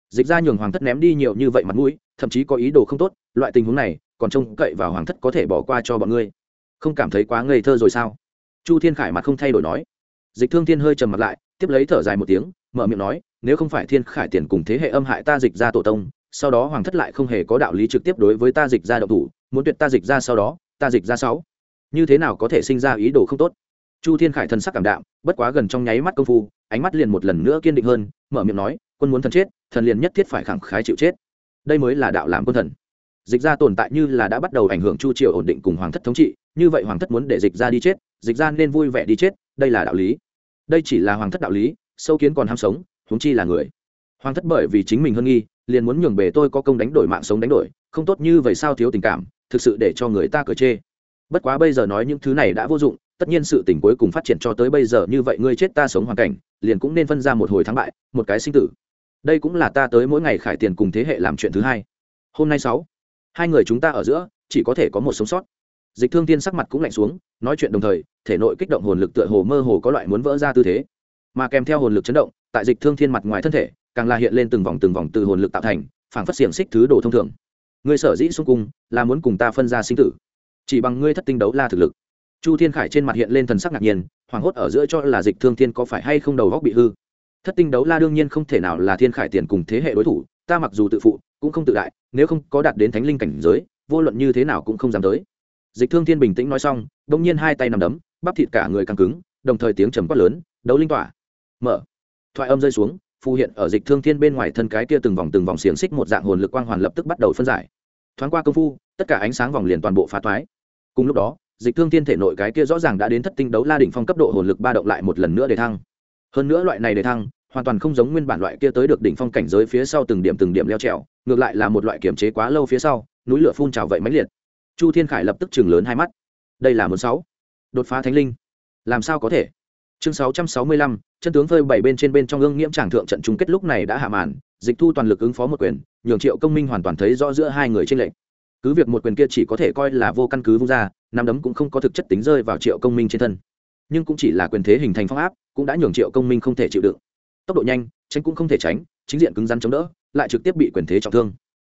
Dịch ra nhường hoàng thất ném đi nhiều như vậy mặt mũi, thậm chí có ý đồ không tốt, loại tình huống này, còn trông cậy vào hoàng thất có thể bỏ qua cho bọn ngươi. Không cảm thấy quá ngây thơ rồi sao? Chu thiên khải mặt không thay đổi nói. Dịch thương thiên hơi trầm mặt lại, tiếp lấy thở dài một tiếng, mở miệng nói, nếu không phải thiên khải tiền cùng thế hệ âm hại ta dịch ra tổ tông, sau đó hoàng thất lại không hề có đạo lý trực tiếp đối với ta dịch ra động thủ, muốn tuyệt ta dịch ra sau đó, ta dịch ra sáu. Như thế nào có thể sinh ra ý đồ không tốt? Chu thiên khải thần sắc cảm đạm, bất quá gần trong nháy mắt công phu, ánh mắt liền một lần nữa kiên định hơn, mở miệng nói, quân muốn thần chết, thần liền nhất thiết phải khẳng khái chịu chết. Đây mới là đạo làm quân thần. Dịch ra tồn tại như là đã bắt đầu ảnh hưởng chu triều ổn định cùng hoàng thất thống trị, như vậy hoàng thất muốn để dịch ra đi chết, dịch ra nên vui vẻ đi chết, đây là đạo lý. Đây chỉ là hoàng thất đạo lý, sâu kiến còn ham sống, huống chi là người. Hoàng thất bởi vì chính mình hơn nghi, liền muốn nhường bề tôi có công đánh đổi mạng sống đánh đổi, không tốt như vậy sao thiếu tình cảm, thực sự để cho người ta cờ chê. Bất quá bây giờ nói những thứ này đã vô dụng tất nhiên sự tình cuối cùng phát triển cho tới bây giờ như vậy ngươi chết ta sống hoàn cảnh, liền cũng nên phân ra một hồi thắng bại, một cái sinh tử. Đây cũng là ta tới mỗi ngày khải tiền cùng thế hệ làm chuyện thứ hai. Hôm nay sáu, hai người chúng ta ở giữa, chỉ có thể có một sống sót. Dịch thương tiên sắc mặt cũng lạnh xuống, nói chuyện đồng thời, thể nội kích động hồn lực tựa hồ mơ hồ có loại muốn vỡ ra tư thế. Mà kèm theo hồn lực chấn động, tại dịch thương thiên mặt ngoài thân thể, càng là hiện lên từng vòng từng vòng từ hồn lực tạo thành, phảng phất xiềng xích thứ đồ thông thường. Ngươi sở dĩ xung cung là muốn cùng ta phân ra sinh tử. Chỉ bằng ngươi thất tinh đấu la thực lực chu thiên khải trên mặt hiện lên thần sắc ngạc nhiên, hoảng hốt ở giữa cho là dịch thương thiên có phải hay không đầu góc bị hư. Thất tinh đấu la đương nhiên không thể nào là thiên khải tiền cùng thế hệ đối thủ, ta mặc dù tự phụ, cũng không tự đại, nếu không có đạt đến thánh linh cảnh giới, vô luận như thế nào cũng không dám tới. Dịch thương thiên bình tĩnh nói xong đ ỗ n g nhiên hai tay nằm đấm, bắp thịt cả người càng cứng, đồng thời tiếng trầm quát lớn, đấu linh tỏa mở. Thoại âm rơi xuống, phù hiện ở dịch thương thiên bên ngoài thân cái kia từng vòng từng vòng xiềng xích một dạng hồn lực quang hoàn lập tức bắt đầu phân giải. Thoáng qua công phu, tất cả ánh sáng vòng liền toàn bộ phá thoái cùng lúc đó dịch thương thiên thể nội cái kia rõ ràng đã đến thất tinh đấu la đỉnh phong cấp độ hồn lực ba động lại một lần nữa để thăng. Hơn nữa loại này để thăng, hoàn toàn không giống nguyên bản loại kia tới được đỉnh phong cảnh giới phía sau từng điểm từng điểm leo trèo, ngược lại là một loại kiểm chế quá lâu phía sau, núi lửa phun trào vậy mãnh liệt. Chu thiên khải lập tức chừng lớn hai mắt. Đây là một sáu. Đột phá thánh linh. Làm sao có thể? Chương sáu trăm sáu mươi lăm, chân tướng phơi bảy bên trên bên trong ương nghiễm tràng thượng trận chung kết lúc này đã hạ màn, dịch thu toàn lực ứng phó một quyền, nhường triệu công minh hoàn toàn thấy rõ giữa hai người trên lệnh cứ việc một quyền kia chỉ có thể coi là vô căn cứ vung ra, nắm đấm cũng không có thực chất tính rơi vào triệu công minh trên thân. Nhưng cũng chỉ là quyền thế hình thành phong áp, cũng đã nhường triệu công minh không thể chịu đựng. Tốc độ nhanh, tránh cũng không thể tránh, chính diện cứng rắn chống đỡ, lại trực tiếp bị quyền thế trọng thương.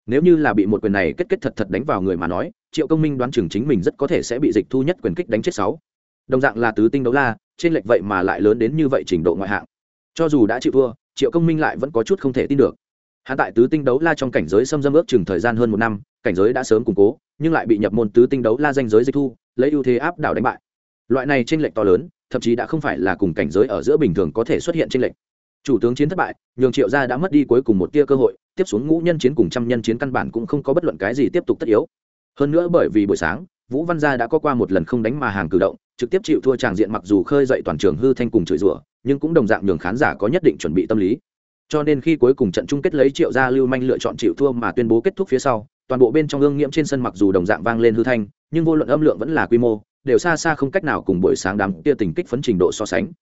Nếu như là bị một quyền này kết kết thật thật đánh vào người mà nói, triệu công minh đoán chừng chính mình rất có thể sẽ bị dịch thu nhất quyền kích đánh chết sáu. Đồng dạng là tứ tinh đấu la, trên lệch vậy mà lại lớn đến như vậy trình độ ngoại hạng. Cho dù đã chịu thua, triệu công minh lại vẫn có chút không thể tin được hạ tại tứ tinh đấu la trong cảnh giới xâm dâm ước chừng thời gian hơn một năm, cảnh giới đã sớm củng cố, nhưng lại bị nhập môn tứ tinh đấu la danh giới dịch thu, lấy ưu thế áp đảo đánh bại. Loại này trên lệch to lớn, thậm chí đã không phải là cùng cảnh giới ở giữa bình thường có thể xuất hiện trên lệch. Chủ tướng chiến thất bại, nhường triệu gia đã mất đi cuối cùng một tia cơ hội, tiếp xuống ngũ nhân chiến cùng trăm nhân chiến căn bản cũng không có bất luận cái gì tiếp tục tất yếu. Hơn nữa bởi vì buổi sáng, vũ văn gia đã có qua một lần không đánh mà hàng cử động, trực tiếp chịu thua tràng diện mặc dù khơi dậy toàn trường hư thanh cùng chửi rủa, nhưng cũng đồng dạng nhường khán giả có nhất định chuẩn bị tâm lý cho nên khi cuối cùng trận chung kết lấy triệu gia lưu manh lựa chọn chịu thua mà tuyên bố kết thúc phía sau, toàn bộ bên trong ương nghiễm trên sân mặc dù đồng dạng vang lên hư thanh, nhưng vô luận âm lượng vẫn là quy mô, đều xa xa không cách nào cùng buổi sáng đám kia tình kích phấn trình độ so sánh.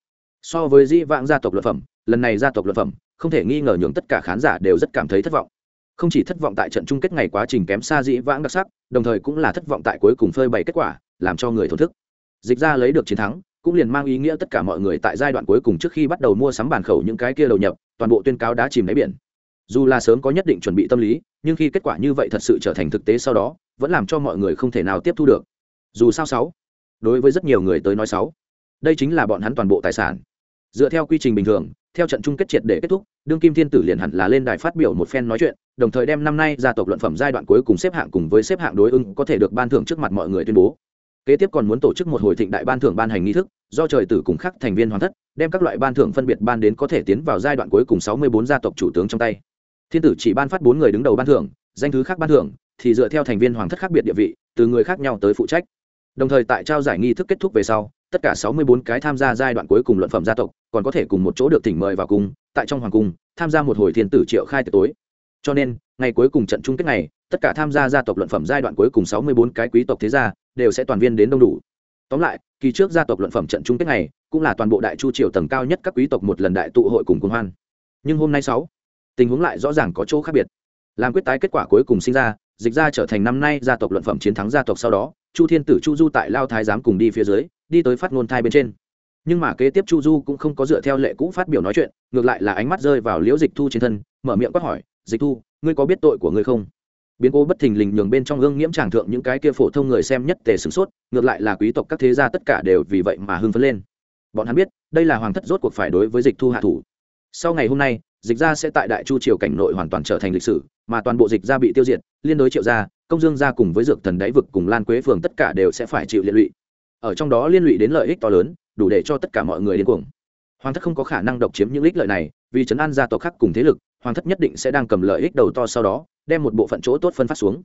So với dĩ vãng gia tộc luật phẩm, lần này gia tộc luật phẩm, không thể nghi ngờ nhường tất cả khán giả đều rất cảm thấy thất vọng. Không chỉ thất vọng tại trận chung kết ngày quá trình kém xa dĩ vãng đặc sắc, đồng thời cũng là thất vọng tại cuối cùng phơi bày kết quả, làm cho người thổn thức. Dịch ra lấy được chiến thắng cũng liền mang ý nghĩa tất cả mọi người tại giai đoạn cuối cùng trước khi bắt đầu mua sắm bản khẩu những cái kia đầu nhập, toàn bộ tuyên cáo đã chìm đáy biển. Dù là sớm có nhất định chuẩn bị tâm lý, nhưng khi kết quả như vậy thật sự trở thành thực tế sau đó, vẫn làm cho mọi người không thể nào tiếp thu được. Dù sao sáu, đối với rất nhiều người tới nói sáu, đây chính là bọn hắn toàn bộ tài sản. Dựa theo quy trình bình thường, theo trận chung kết triệt để kết thúc, đương kim thiên tử liền hẳn là lên đài phát biểu một phen nói chuyện, đồng thời đem năm nay gia tộc luận phẩm giai đoạn cuối cùng xếp hạng cùng với xếp hạng đối ứng có thể được ban thưởng trước mặt mọi người tuyên bố kế tiếp còn muốn tổ chức một hồi thịnh đại ban thưởng ban hành nghi thức, do trời tử cùng khắc thành viên hoàn thất, đem các loại ban thưởng phân biệt ban đến có thể tiến vào giai đoạn cuối cùng sáu mươi bốn gia tộc chủ tướng trong tay. Thiên tử chỉ ban phát bốn người đứng đầu ban thưởng, danh thứ khác ban thưởng, thì dựa theo thành viên hoàng thất khác biệt địa vị, từ người khác nhau tới phụ trách. Đồng thời tại trao giải nghi thức kết thúc về sau, tất cả sáu mươi bốn cái tham gia giai đoạn cuối cùng luận phẩm gia tộc, còn có thể cùng một chỗ được thỉnh mời vào cung, tại trong hoàng cung, tham gia một hồi thiên tử triệu khai tối. Cho nên, ngày cuối cùng trận chung kết này, tất cả tham gia gia tộc luận phẩm giai đoạn cuối cùng sáu mươi bốn cái quý tộc thế gia đều sẽ toàn viên đến đông đủ. Tóm lại, kỳ trước gia tộc luận phẩm trận chung kết này, cũng là toàn bộ đại chu triều tầng cao nhất các quý tộc một lần đại tụ hội cùng cuồng hoan. Nhưng hôm nay sáu, tình huống lại rõ ràng có chỗ khác biệt. Làm quyết tái kết quả cuối cùng sinh ra, dịch ra trở thành năm nay gia tộc luận phẩm chiến thắng gia tộc sau đó, chu thiên tử chu du tại lao thái giám cùng đi phía dưới, đi tới phát ngôn thai bên trên. Nhưng mà kế tiếp chu du cũng không có dựa theo lệ cũ phát biểu nói chuyện, ngược lại là ánh mắt rơi vào liễu dịch thu trên thân, mở miệng quát hỏi, dịch thu, ngươi có biết tội của ngươi không? Biến cố bất thình lình nhường bên trong gương nghiễm tràng thượng những cái kia phổ thông người xem nhất tề sửng sốt, ngược lại là quý tộc các thế gia tất cả đều vì vậy mà hưng phấn lên. Bọn hắn biết, đây là hoàng thất rốt cuộc phải đối với dịch thu hạ thủ. Sau ngày hôm nay, dịch gia sẽ tại đại chu triều cảnh nội hoàn toàn trở thành lịch sử, mà toàn bộ dịch gia bị tiêu diệt, liên đối triệu gia, công dương gia cùng với dược thần đáy vực cùng lan quế phường tất cả đều sẽ phải chịu liên lụy. Ở trong đó liên lụy đến lợi ích to lớn, đủ để cho tất cả mọi người điên cuồng. Hoàng thất không có khả năng độc chiếm những ích lợi này, vì chấn an gia tộc khác cùng thế lực, hoàng thất nhất định sẽ đang cầm lợi ích đầu to sau đó đem một bộ phận chỗ tốt phân phát xuống.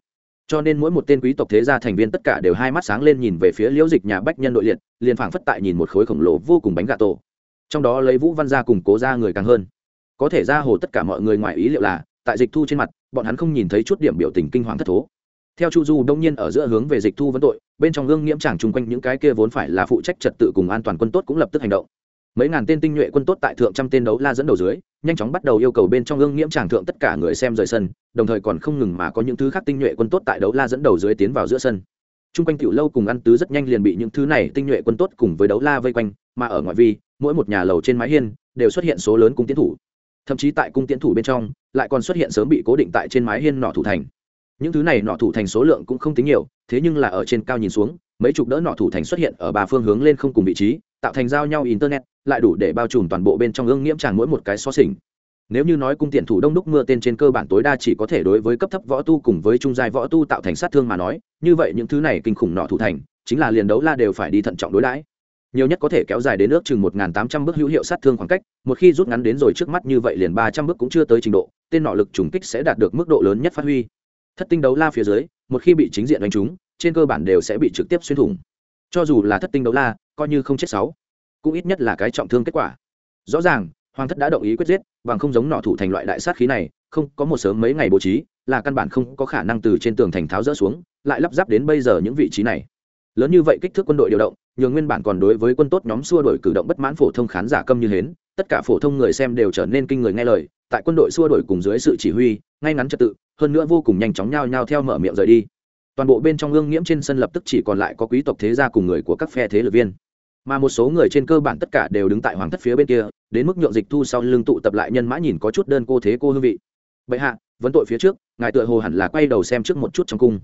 Cho nên mỗi một tên quý tộc thế gia thành viên tất cả đều hai mắt sáng lên nhìn về phía liễu dịch nhà bách nhân đội liệt, liền phảng phất tại nhìn một khối khổng lồ vô cùng bánh gà tổ. Trong đó lấy vũ văn gia cùng cố ra người càng hơn. Có thể ra hồ tất cả mọi người ngoài ý liệu là, tại dịch thu trên mặt, bọn hắn không nhìn thấy chút điểm biểu tình kinh hoàng thất thố. Theo chu du đông nhiên ở giữa hướng về dịch thu vấn tội, bên trong gương nghiễm chẳng chung quanh những cái kia vốn phải là phụ trách trật tự cùng an toàn quân tốt cũng lập tức hành động. Mấy ngàn tên tinh nhuệ quân tốt tại thượng trăm tên đấu la dẫn đầu dưới nhanh chóng bắt đầu yêu cầu bên trong ương nghiễm tràng thượng tất cả người xem rời sân, đồng thời còn không ngừng mà có những thứ khác tinh nhuệ quân tốt tại đấu la dẫn đầu dưới tiến vào giữa sân. Chung quanh tiểu lâu cùng ăn tứ rất nhanh liền bị những thứ này tinh nhuệ quân tốt cùng với đấu la vây quanh, mà ở ngoại vi, mỗi một nhà lầu trên mái hiên đều xuất hiện số lớn cung tiến thủ. Thậm chí tại cung tiến thủ bên trong, lại còn xuất hiện sớm bị cố định tại trên mái hiên nọ thủ thành. Những thứ này nọ thủ thành số lượng cũng không tính nhiều, thế nhưng là ở trên cao nhìn xuống, mấy chục đỡ nọ thủ thành xuất hiện ở ba phương hướng lên không cùng vị trí, tạo thành giao nhau internet lại đủ để bao trùm toàn bộ bên trong ương nghiễm tràn mỗi một cái xó xỉnh. Nếu như nói cung tiện thủ đông đúc mưa tên trên cơ bản tối đa chỉ có thể đối với cấp thấp võ tu cùng với trung giai võ tu tạo thành sát thương mà nói, như vậy những thứ này kinh khủng nọ thủ thành, chính là liền đấu la đều phải đi thận trọng đối đãi. Nhiều nhất có thể kéo dài đến ước chừng một tám trăm bước hữu hiệu sát thương khoảng cách, một khi rút ngắn đến rồi trước mắt như vậy liền ba trăm bước cũng chưa tới trình độ, tên nọ lực trùng kích sẽ đạt được mức độ lớn nhất phát huy. Thất tinh đấu la phía dưới, một khi bị chính diện đánh trúng, trên cơ bản đều sẽ bị trực tiếp xuyên thủng. Cho dù là thất tinh đấu la, coi như không chết sáu cũng ít nhất là cái trọng thương kết quả. Rõ ràng, hoàng thất đã đồng ý quyết giết, bằng không giống nọ thủ thành loại đại sát khí này, không có một sớm mấy ngày bố trí, là căn bản không có khả năng từ trên tường thành tháo rỡ xuống, lại lắp ráp đến bây giờ những vị trí này. Lớn như vậy kích thước quân đội điều động, nhường nguyên bản còn đối với quân tốt nhóm xua đổi cử động bất mãn phổ thông khán giả câm như hến, tất cả phổ thông người xem đều trở nên kinh người nghe lời, tại quân đội xua đổi cùng dưới sự chỉ huy, ngay ngắn trật tự, hơn nữa vô cùng nhanh chóng nhao nhao theo mở miệng rời đi. Toàn bộ bên trong ương nghiễm trên sân lập tức chỉ còn lại có quý tộc thế gia cùng người của các phe thế lực viên mà một số người trên cơ bản tất cả đều đứng tại hoàng thất phía bên kia, đến mức nhượng dịch thu sau lưng tụ tập lại nhân mã nhìn có chút đơn cô thế cô hương vị. Bệ hạ, vấn tội phía trước, ngài tựa hồ hẳn là quay đầu xem trước một chút trong cung.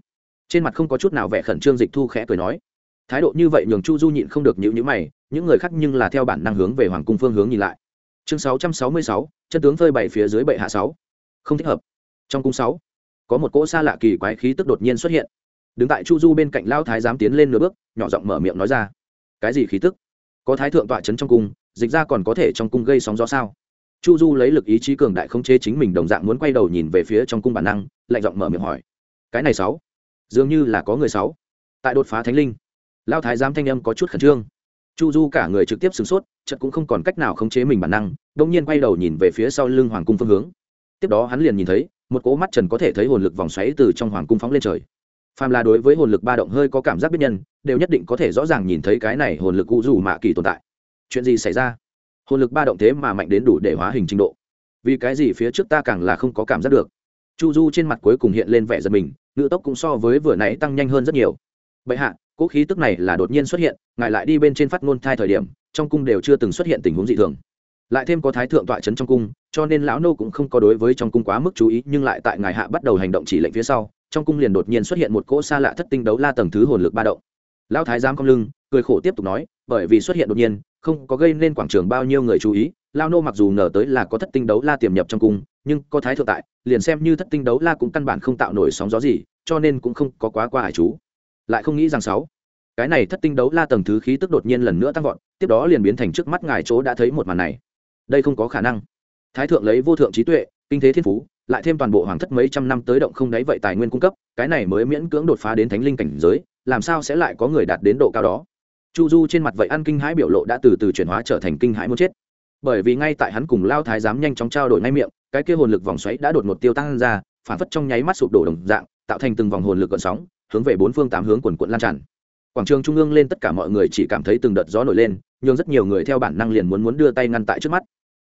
Trên mặt không có chút nào vẻ khẩn trương dịch thu khẽ cười nói. Thái độ như vậy nhường chu du nhịn không được nhịu nhữ mày, những người khác nhưng là theo bản năng hướng về hoàng cung phương hướng nhìn lại. Chương sáu trăm sáu mươi sáu, chân tướng phơi bày phía dưới bệ hạ sáu. Không thích hợp. Trong cung sáu, có một cỗ xa lạ kỳ quái khí tức đột nhiên xuất hiện. Đứng tại chu du bên cạnh, lao thái giám tiến lên nửa bước, nhỏ giọng mở miệng nói ra cái gì khí tức? Có thái thượng tọa trấn trong cung, dịch ra còn có thể trong cung gây sóng gió sao? Chu du lấy lực ý chí cường đại không chế chính mình đồng dạng muốn quay đầu nhìn về phía trong cung bản năng, lạnh giọng mở miệng hỏi. Cái này sáu? Dường như là có người sáu. Tại đột phá thánh linh, lao thái giám thanh âm có chút khẩn trương. Chu du cả người trực tiếp sửng sốt, chợt cũng không còn cách nào khống chế mình bản năng đông nhiên quay đầu nhìn về phía sau lưng hoàng cung phương hướng. Tiếp đó hắn liền nhìn thấy, một cỗ mắt trần có thể thấy hồn lực vòng xoáy từ trong hoàng cung phóng lên trời phàm là đối với hồn lực ba động hơi có cảm giác biết nhân, đều nhất định có thể rõ ràng nhìn thấy cái này hồn lực cụ dù mạ kỳ tồn tại. Chuyện gì xảy ra? Hồn lực ba động thế mà mạnh đến đủ để hóa hình trình độ. Vì cái gì phía trước ta càng là không có cảm giác được? Chu du trên mặt cuối cùng hiện lên vẻ giật mình ngự tốc cũng so với vừa nãy tăng nhanh hơn rất nhiều. Bệ hạ cỗ khí tức này là đột nhiên xuất hiện, ngài lại đi bên trên phát ngôn thai thời điểm, trong cung đều chưa từng xuất hiện tình huống dị thường. Lại thêm có thái thượng tọa trấn trong cung, cho nên lão nô cũng không có đối với trong cung quá mức chú ý, nhưng lại tại ngài hạ bắt đầu hành động chỉ lệnh phía sau trong cung liền đột nhiên xuất hiện một cỗ xa lạ thất tinh đấu la tầng thứ hồn lực ba động. Lão thái giám cong lưng, cười khổ tiếp tục nói, bởi vì xuất hiện đột nhiên, không có gây nên quảng trường bao nhiêu người chú ý lao nô mặc dù ngờ tới là có thất tinh đấu la tiềm nhập trong cung, nhưng có thái thượng tại, liền xem như thất tinh đấu la cũng căn bản không tạo nổi sóng gió gì, cho nên cũng không có quá qua hải chú. Lại không nghĩ rằng sáu, cái này thất tinh đấu la tầng thứ khí tức đột nhiên lần nữa tăng vọt, tiếp đó liền biến thành trước mắt ngài chỗ đã thấy một màn này. Đây không có khả năng. Thái thượng lấy vô thượng trí tuệ, kinh thế thiên phú lại thêm toàn bộ hoàng thất mấy trăm năm tới động không đáy vậy tài nguyên cung cấp, cái này mới miễn cưỡng đột phá đến thánh linh cảnh giới, làm sao sẽ lại có người đạt đến độ cao đó? Chu du trên mặt vậy ăn kinh hãi biểu lộ đã từ từ chuyển hóa trở thành kinh hãi muốn chết. Bởi vì ngay tại hắn cùng lao thái giám nhanh chóng trao đổi ngay miệng, cái kia hồn lực vòng xoáy đã đột ngột tiêu tăng ra, phản phất trong nháy mắt sụp đổ đồng dạng, tạo thành từng vòng hồn lực gợn sóng, hướng về bốn phương tám hướng quần quận lan tràn. Quảng trường trung ương lên tất cả mọi người chỉ cảm thấy từng đợt gió nổi lên, nhưng rất nhiều người theo bản năng liền muốn muốn đưa tay ngăn tại trước mắt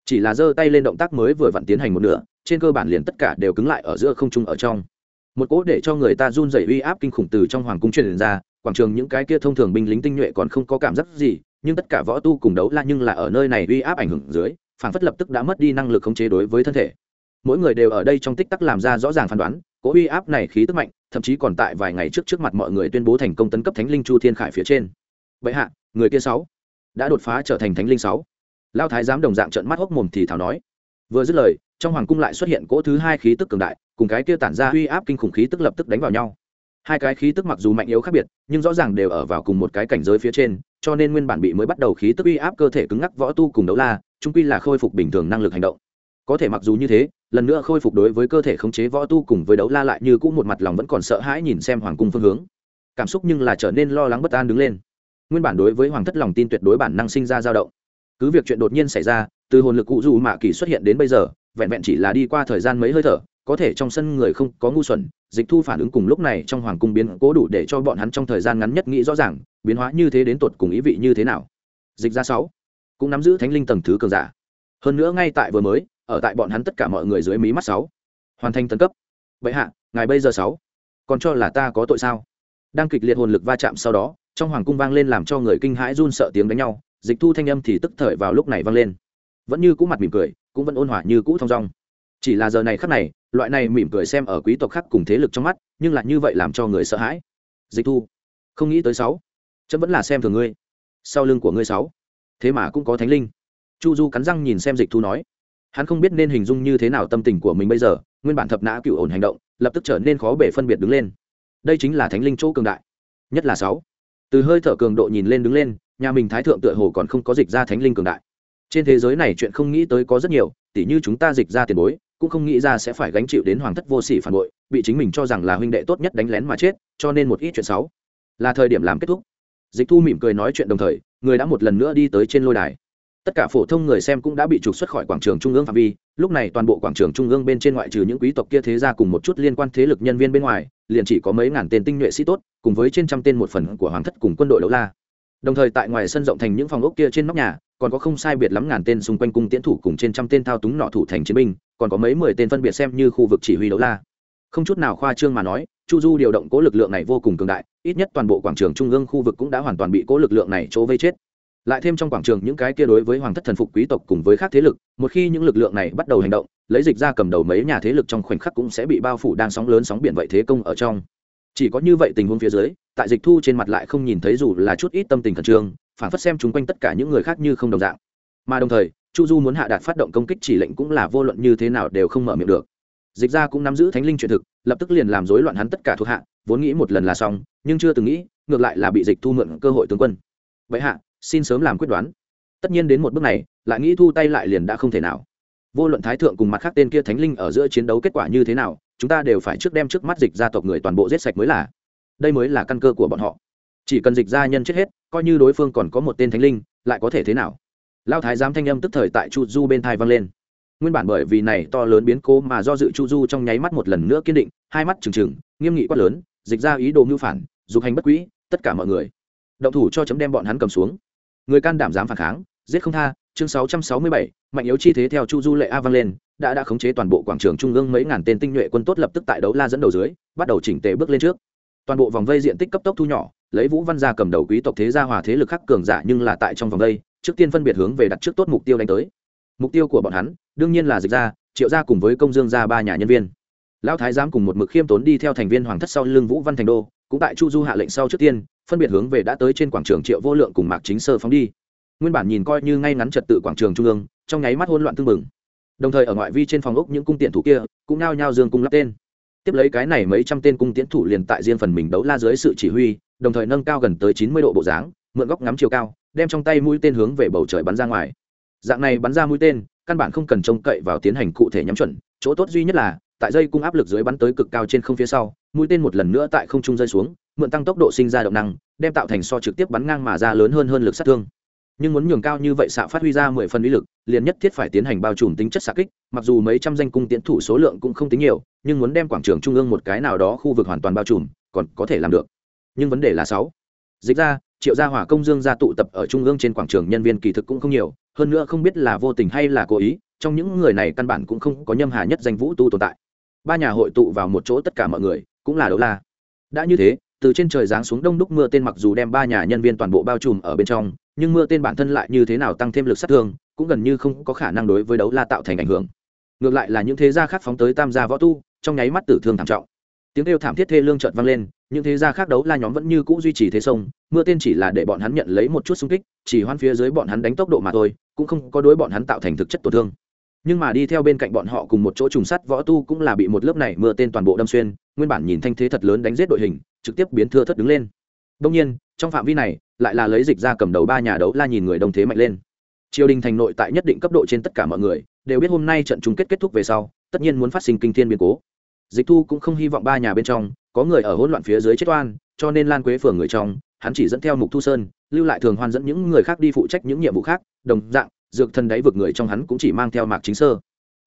chỉ là giơ tay lên động tác mới vừa vặn tiến hành một nửa, trên cơ bản liền tất cả đều cứng lại ở giữa không trung ở trong. Một cỗ để cho người ta run rẩy uy áp kinh khủng từ trong hoàng cung truyền ra, quảng trường những cái kia thông thường binh lính tinh nhuệ còn không có cảm giác gì, nhưng tất cả võ tu cùng đấu la nhưng là ở nơi này uy áp ảnh hưởng dưới phản phất lập tức đã mất đi năng lực khống chế đối với thân thể. Mỗi người đều ở đây trong tích tắc làm ra rõ ràng phán đoán, cỗ uy áp này khí tức mạnh, thậm chí còn tại vài ngày trước trước mặt mọi người tuyên bố thành công tấn cấp thánh linh chu thiên khải phía trên. Vậy hạ, người kia sáu đã đột phá trở thành thánh linh sáu lao thái giám đồng dạng trợn mắt hốc mồm thì thảo nói. Vừa dứt lời, trong hoàng cung lại xuất hiện cỗ thứ hai khí tức cường đại, cùng cái kia tản ra uy áp kinh khủng khí tức lập tức đánh vào nhau. Hai cái khí tức mặc dù mạnh yếu khác biệt, nhưng rõ ràng đều ở vào cùng một cái cảnh giới phía trên, cho nên nguyên bản bị mới bắt đầu khí tức uy áp cơ thể cứng ngắc võ tu cùng đấu la, trung quy là khôi phục bình thường năng lực hành động. Có thể mặc dù như thế, lần nữa khôi phục đối với cơ thể khống chế võ tu cùng với đấu la lại như cũ một mặt lòng vẫn còn sợ hãi nhìn xem hoàng cung phương hướng. Cảm xúc nhưng là trở nên lo lắng bất an đứng lên. Nguyên bản đối với hoàng thất lòng tin tuyệt đối bản năng sinh ra dao động cứ việc chuyện đột nhiên xảy ra, từ hồn lực cụ dù mạ kỳ xuất hiện đến bây giờ, vẹn vẹn chỉ là đi qua thời gian mấy hơi thở, có thể trong sân người không có ngu xuẩn, dịch thu phản ứng cùng lúc này trong hoàng cung biến cố đủ để cho bọn hắn trong thời gian ngắn nhất nghĩ rõ ràng, biến hóa như thế đến tột cùng ý vị như thế nào. Dịch ra sáu, cũng nắm giữ thánh linh tầng thứ cường giả. Hơn nữa ngay tại vừa mới, ở tại bọn hắn tất cả mọi người dưới mí mắt sáu. Hoàn thành tấn cấp. Vậy hạ, ngài bây giờ sáu. Còn cho là ta có tội sao? Đang kịch liệt hồn lực va chạm sau đó, trong hoàng cung vang lên làm cho người kinh hãi run sợ tiếng đánh nhau dịch thu thanh âm thì tức thời vào lúc này vang lên. Vẫn như cũ mặt mỉm cười, cũng vẫn ôn hòa như cũ thong dong. Chỉ là giờ này khắc này, loại này mỉm cười xem ở quý tộc khác cùng thế lực trong mắt, nhưng lại như vậy làm cho người sợ hãi. Dịch thu, không nghĩ tới sáu. Chấm vẫn là xem thường ngươi. Sau lưng của ngươi sáu. Thế mà cũng có thánh linh. Chu du cắn răng nhìn xem dịch thu nói. Hắn không biết nên hình dung như thế nào tâm tình của mình bây giờ, nguyên bản thập nã cựu ổn hành động, lập tức trở nên khó bể phân biệt đứng lên. Đây chính là thánh linh chỗ cường đại. Nhất là sáu. Từ hơi thở cường độ nhìn lên đứng lên nhà mình thái thượng tựa hồ còn không có dịch ra thánh linh cường đại. Trên thế giới này chuyện không nghĩ tới có rất nhiều, tỉ như chúng ta dịch ra tiền bối, cũng không nghĩ ra sẽ phải gánh chịu đến hoàng thất vô sỉ phản bội, bị chính mình cho rằng là huynh đệ tốt nhất đánh lén mà chết, cho nên một ít chuyện xấu. Là thời điểm làm kết thúc. Dịch thu mỉm cười nói chuyện đồng thời, người đã một lần nữa đi tới trên lôi đài. Tất cả phổ thông người xem cũng đã bị trục xuất khỏi quảng trường trung ương phạm vi, lúc này toàn bộ quảng trường trung ương bên trên ngoại trừ những quý tộc kia thế ra cùng một chút liên quan thế lực nhân viên bên ngoài, liền chỉ có mấy ngàn tên tinh nhuệ sĩ tốt, cùng với trên trăm tên một phần của hoàng thất cùng quân đội đấu la đồng thời tại ngoài sân rộng thành những phòng ốc kia trên nóc nhà, còn có không sai biệt lắm ngàn tên xung quanh cung tiễn thủ cùng trên trăm tên thao túng nọ thủ thành chiến binh, còn có mấy mười tên phân biệt xem như khu vực chỉ huy đấu la. Không chút nào khoa trương mà nói, chu du điều động cố lực lượng này vô cùng cường đại, ít nhất toàn bộ quảng trường trung ương khu vực cũng đã hoàn toàn bị cố lực lượng này chỗ vây chết. Lại thêm trong quảng trường những cái kia đối với hoàng thất thần phục quý tộc cùng với các thế lực, một khi những lực lượng này bắt đầu hành động, lấy dịch ra cầm đầu mấy nhà thế lực trong khoảnh khắc cũng sẽ bị bao phủ đang sóng lớn sóng biển vậy thế công ở trong. Chỉ có như vậy tình huống phía dưới tại dịch thu trên mặt lại không nhìn thấy dù là chút ít tâm tình khẩn trương, phản phất xem chung quanh tất cả những người khác như không đồng dạng. Mà đồng thời, chu du muốn hạ đạt phát động công kích chỉ lệnh cũng là vô luận như thế nào đều không mở miệng được. Dịch ra cũng nắm giữ thánh linh truyền thực, lập tức liền làm rối loạn hắn tất cả thuộc hạ, vốn nghĩ một lần là xong, nhưng chưa từng nghĩ, ngược lại là bị dịch thu mượn cơ hội tướng quân. Vậy hạ, xin sớm làm quyết đoán. Tất nhiên đến một bước này, lại nghĩ thu tay lại liền đã không thể nào. Vô luận thái thượng cùng mặt khác tên kia thánh linh ở giữa chiến đấu kết quả như thế nào, chúng ta đều phải trước đem trước mắt dịch gia tộc người toàn bộ giết sạch mới là đây mới là căn cơ của bọn họ. Chỉ cần dịch gia nhân chết hết coi như đối phương còn có một tên thánh linh lại có thể thế nào? Lao thái giám thanh âm tức thời tại chu du bên thai vang lên. Nguyên bản bởi vì này to lớn biến cố mà do dự chu du trong nháy mắt một lần nữa kiên định hai mắt trừng trừng nghiêm nghị quát lớn dịch ra ý đồ mưu phản dục hành bất quỹ tất cả mọi người. Động thủ cho chấm đem bọn hắn cầm xuống. Người can đảm dám phản kháng giết không tha chương 667, mạnh yếu chi thế theo chu du lệ a vang lên đã đã khống chế toàn bộ quảng trường trung ương mấy ngàn tên tinh nhuệ quân tốt lập tức tại đấu la dẫn đầu dưới bắt đầu chỉnh tề bước lên trước toàn bộ vòng vây diện tích cấp tốc thu nhỏ, lấy vũ văn gia cầm đầu quý tộc thế gia hòa thế lực khắc cường giả nhưng là tại trong vòng vây, trước tiên phân biệt hướng về đặt trước tốt mục tiêu đánh tới. Mục tiêu của bọn hắn, đương nhiên là dịch gia, triệu gia cùng với công dương gia ba nhà nhân viên. Lão thái giám cùng một mực khiêm tốn đi theo thành viên hoàng thất sau lưng vũ văn thành đô, cũng tại chu du hạ lệnh sau trước tiên, phân biệt hướng về đã tới trên quảng trường triệu vô lượng cùng mạc chính sơ phóng đi. Nguyên bản nhìn coi như ngay ngắn trật tự quảng trường trung ương, trong nháy mắt hỗn loạn tương mừng đồng thời ở ngoại vi trên phòng ốc những cung tiện thủ kia, cũng nao nhao dương cung lắp tên tiếp lấy cái này mấy trăm tên cung tiến thủ liền tại riêng phần mình đấu la dưới sự chỉ huy, đồng thời nâng cao gần tới chín mươi độ bộ dáng, mượn góc ngắm chiều cao, đem trong tay mũi tên hướng về bầu trời bắn ra ngoài. Dạng này bắn ra mũi tên, căn bản không cần trông cậy vào tiến hành cụ thể nhắm chuẩn, chỗ tốt duy nhất là, tại dây cung áp lực dưới bắn tới cực cao trên không phía sau, mũi tên một lần nữa tại không trung rơi xuống, mượn tăng tốc độ sinh ra động năng, đem tạo thành so trực tiếp bắn ngang mà ra lớn hơn hơn lực sát thương nhưng muốn nhường cao như vậy xạ phát huy ra mười phần uy lực, liền nhất thiết phải tiến hành bao trùm tính chất xạ kích, mặc dù mấy trăm danh cung tiến thủ số lượng cũng không tính nhiều, nhưng muốn đem quảng trường trung ương một cái nào đó khu vực hoàn toàn bao trùm, còn có thể làm được. Nhưng vấn đề là sáu. Dịch ra, triệu gia hỏa công dương gia tụ tập ở trung ương trên quảng trường nhân viên kỳ thực cũng không nhiều, hơn nữa không biết là vô tình hay là cố ý, trong những người này căn bản cũng không có nhâm hà nhất danh vũ tu tồn tại. Ba nhà hội tụ vào một chỗ tất cả mọi người, cũng là đấu la. Đã như thế, từ trên trời giáng xuống đông đúc mưa tên mặc dù đem ba nhà nhân viên toàn bộ bao trùm ở bên trong nhưng mưa tên bản thân lại như thế nào tăng thêm lực sát thương, cũng gần như không có khả năng đối với đấu la tạo thành ảnh hưởng. Ngược lại là những thế gia khác phóng tới tam gia võ tu, trong nháy mắt tử thương thảm trọng. Tiếng kêu thảm thiết thê lương trợt vang lên, những thế gia khác đấu la nhóm vẫn như cũ duy trì thế sông, mưa tên chỉ là để bọn hắn nhận lấy một chút xung kích, chỉ hoan phía dưới bọn hắn đánh tốc độ mà thôi, cũng không có đối bọn hắn tạo thành thực chất tổn thương. Nhưng mà đi theo bên cạnh bọn họ cùng một chỗ trùng sắt võ tu cũng là bị một lớp này mưa tên toàn bộ đâm xuyên, nguyên bản nhìn thanh thế thật lớn đánh giết đội hình, trực tiếp biến thưa thất đứng lên. Đông nhiên, trong phạm vi này lại là lấy dịch ra cầm đầu ba nhà đấu la nhìn người đông thế mạnh lên. Triều đình thành nội tại nhất định cấp độ trên tất cả mọi người, đều biết hôm nay trận chung kết kết thúc về sau, tất nhiên muốn phát sinh kinh thiên biến cố. Dịch thu cũng không hy vọng ba nhà bên trong có người ở hỗn loạn phía dưới chết oan, cho nên lan quế phường người trong, hắn chỉ dẫn theo mục thu sơn, lưu lại thường hoan dẫn những người khác đi phụ trách những nhiệm vụ khác, đồng dạng, dược thân đáy vực người trong hắn cũng chỉ mang theo mạc chính sơ.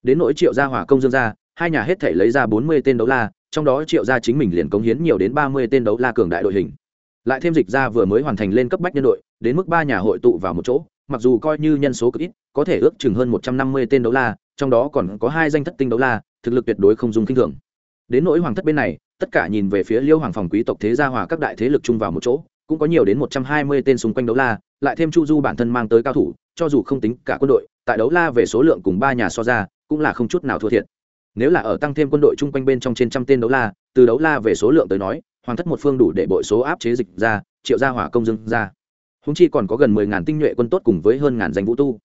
Đến nỗi triệu gia hỏa công dương gia, hai nhà hết thể lấy ra bốn mươi tên đấu la, trong đó triệu gia chính mình liền cống hiến nhiều đến ba mươi tên đấu la cường đại đội hình lại thêm dịch ra vừa mới hoàn thành lên cấp bách nhân đội, đến mức ba nhà hội tụ vào một chỗ, mặc dù coi như nhân số cực ít, có thể ước chừng hơn một trăm năm mươi tên đấu la, trong đó còn có hai danh thất tinh đấu la, thực lực tuyệt đối không dùng kinh thường. Đến nỗi hoàng thất bên này, tất cả nhìn về phía liêu hoàng phòng quý tộc thế gia hòa các đại thế lực chung vào một chỗ, cũng có nhiều đến một trăm hai mươi tên xung quanh đấu la, lại thêm chu du bản thân mang tới cao thủ, cho dù không tính cả quân đội, tại đấu la về số lượng cùng ba nhà so ra, cũng là không chút nào thua thiệt. Nếu là ở tăng thêm quân đội chung quanh bên trong trên trăm tên đấu la, từ đấu la về số lượng tới nói hoàng thất một phương đủ để bội số áp chế dịch ra, triệu gia hỏa công dưng ra. Húng chi còn có gần mười ngàn tinh nhuệ quân tốt cùng với hơn ngàn danh vũ tu.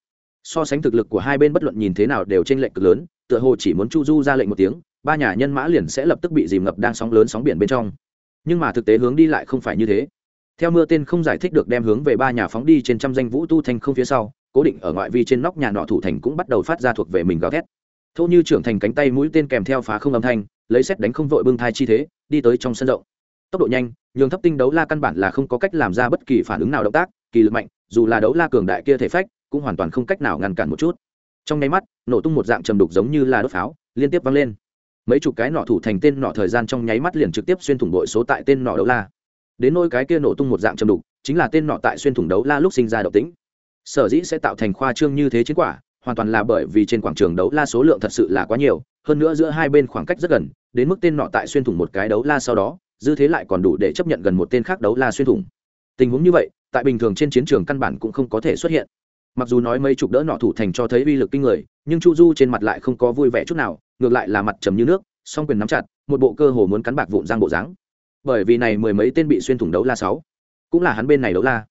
So sánh thực lực của hai bên bất luận nhìn thế nào đều trên lệnh cực lớn, tựa hồ chỉ muốn chu du ra lệnh một tiếng, ba nhà nhân mã liền sẽ lập tức bị dìm ngập đang sóng lớn sóng biển bên trong. Nhưng mà thực tế hướng đi lại không phải như thế. Theo mưa tên không giải thích được đem hướng về ba nhà phóng đi trên trăm danh vũ tu thành không phía sau, cố định ở ngoại vi trên nóc nhà nọ thủ thành cũng bắt đầu phát ra thuộc về mình gào thét. Thô như trưởng thành cánh tay mũi tên kèm theo phá không âm thanh, lấy xét đánh không vội bưng thai chi thế, đi tới trong sân rộng tốc độ nhanh, nhường thấp tinh đấu la căn bản là không có cách làm ra bất kỳ phản ứng nào động tác, kỳ lực mạnh, dù là đấu la cường đại kia thể phách, cũng hoàn toàn không cách nào ngăn cản một chút. Trong nháy mắt, nổ tung một dạng trầm đục giống như là đốt pháo, liên tiếp vang lên. Mấy chục cái nọ thủ thành tên nọ thời gian trong nháy mắt liền trực tiếp xuyên thủng đội số tại tên nọ đấu la. Đến nôi cái kia nổ tung một dạng trầm đục, chính là tên nọ tại xuyên thủng đấu la lúc sinh ra độc tính sở dĩ sẽ tạo thành khoa trương như thế chiến quả, hoàn toàn là bởi vì trên quảng trường đấu la số lượng thật sự là quá nhiều, hơn nữa giữa hai bên khoảng cách rất gần, đến mức tên nọ tại xuyên thủng một cái đấu la sau đó dư thế lại còn đủ để chấp nhận gần một tên khác đấu la xuyên thủng. Tình huống như vậy, tại bình thường trên chiến trường căn bản cũng không có thể xuất hiện. Mặc dù nói mấy chục đỡ nọ thủ thành cho thấy uy lực kinh người, nhưng chu du trên mặt lại không có vui vẻ chút nào, ngược lại là mặt trầm như nước, song quyền nắm chặt, một bộ cơ hồ muốn cắn bạc vụn giang bộ dáng. Bởi vì này mười mấy tên bị xuyên thủng đấu la sáu, cũng là hắn bên này đấu la.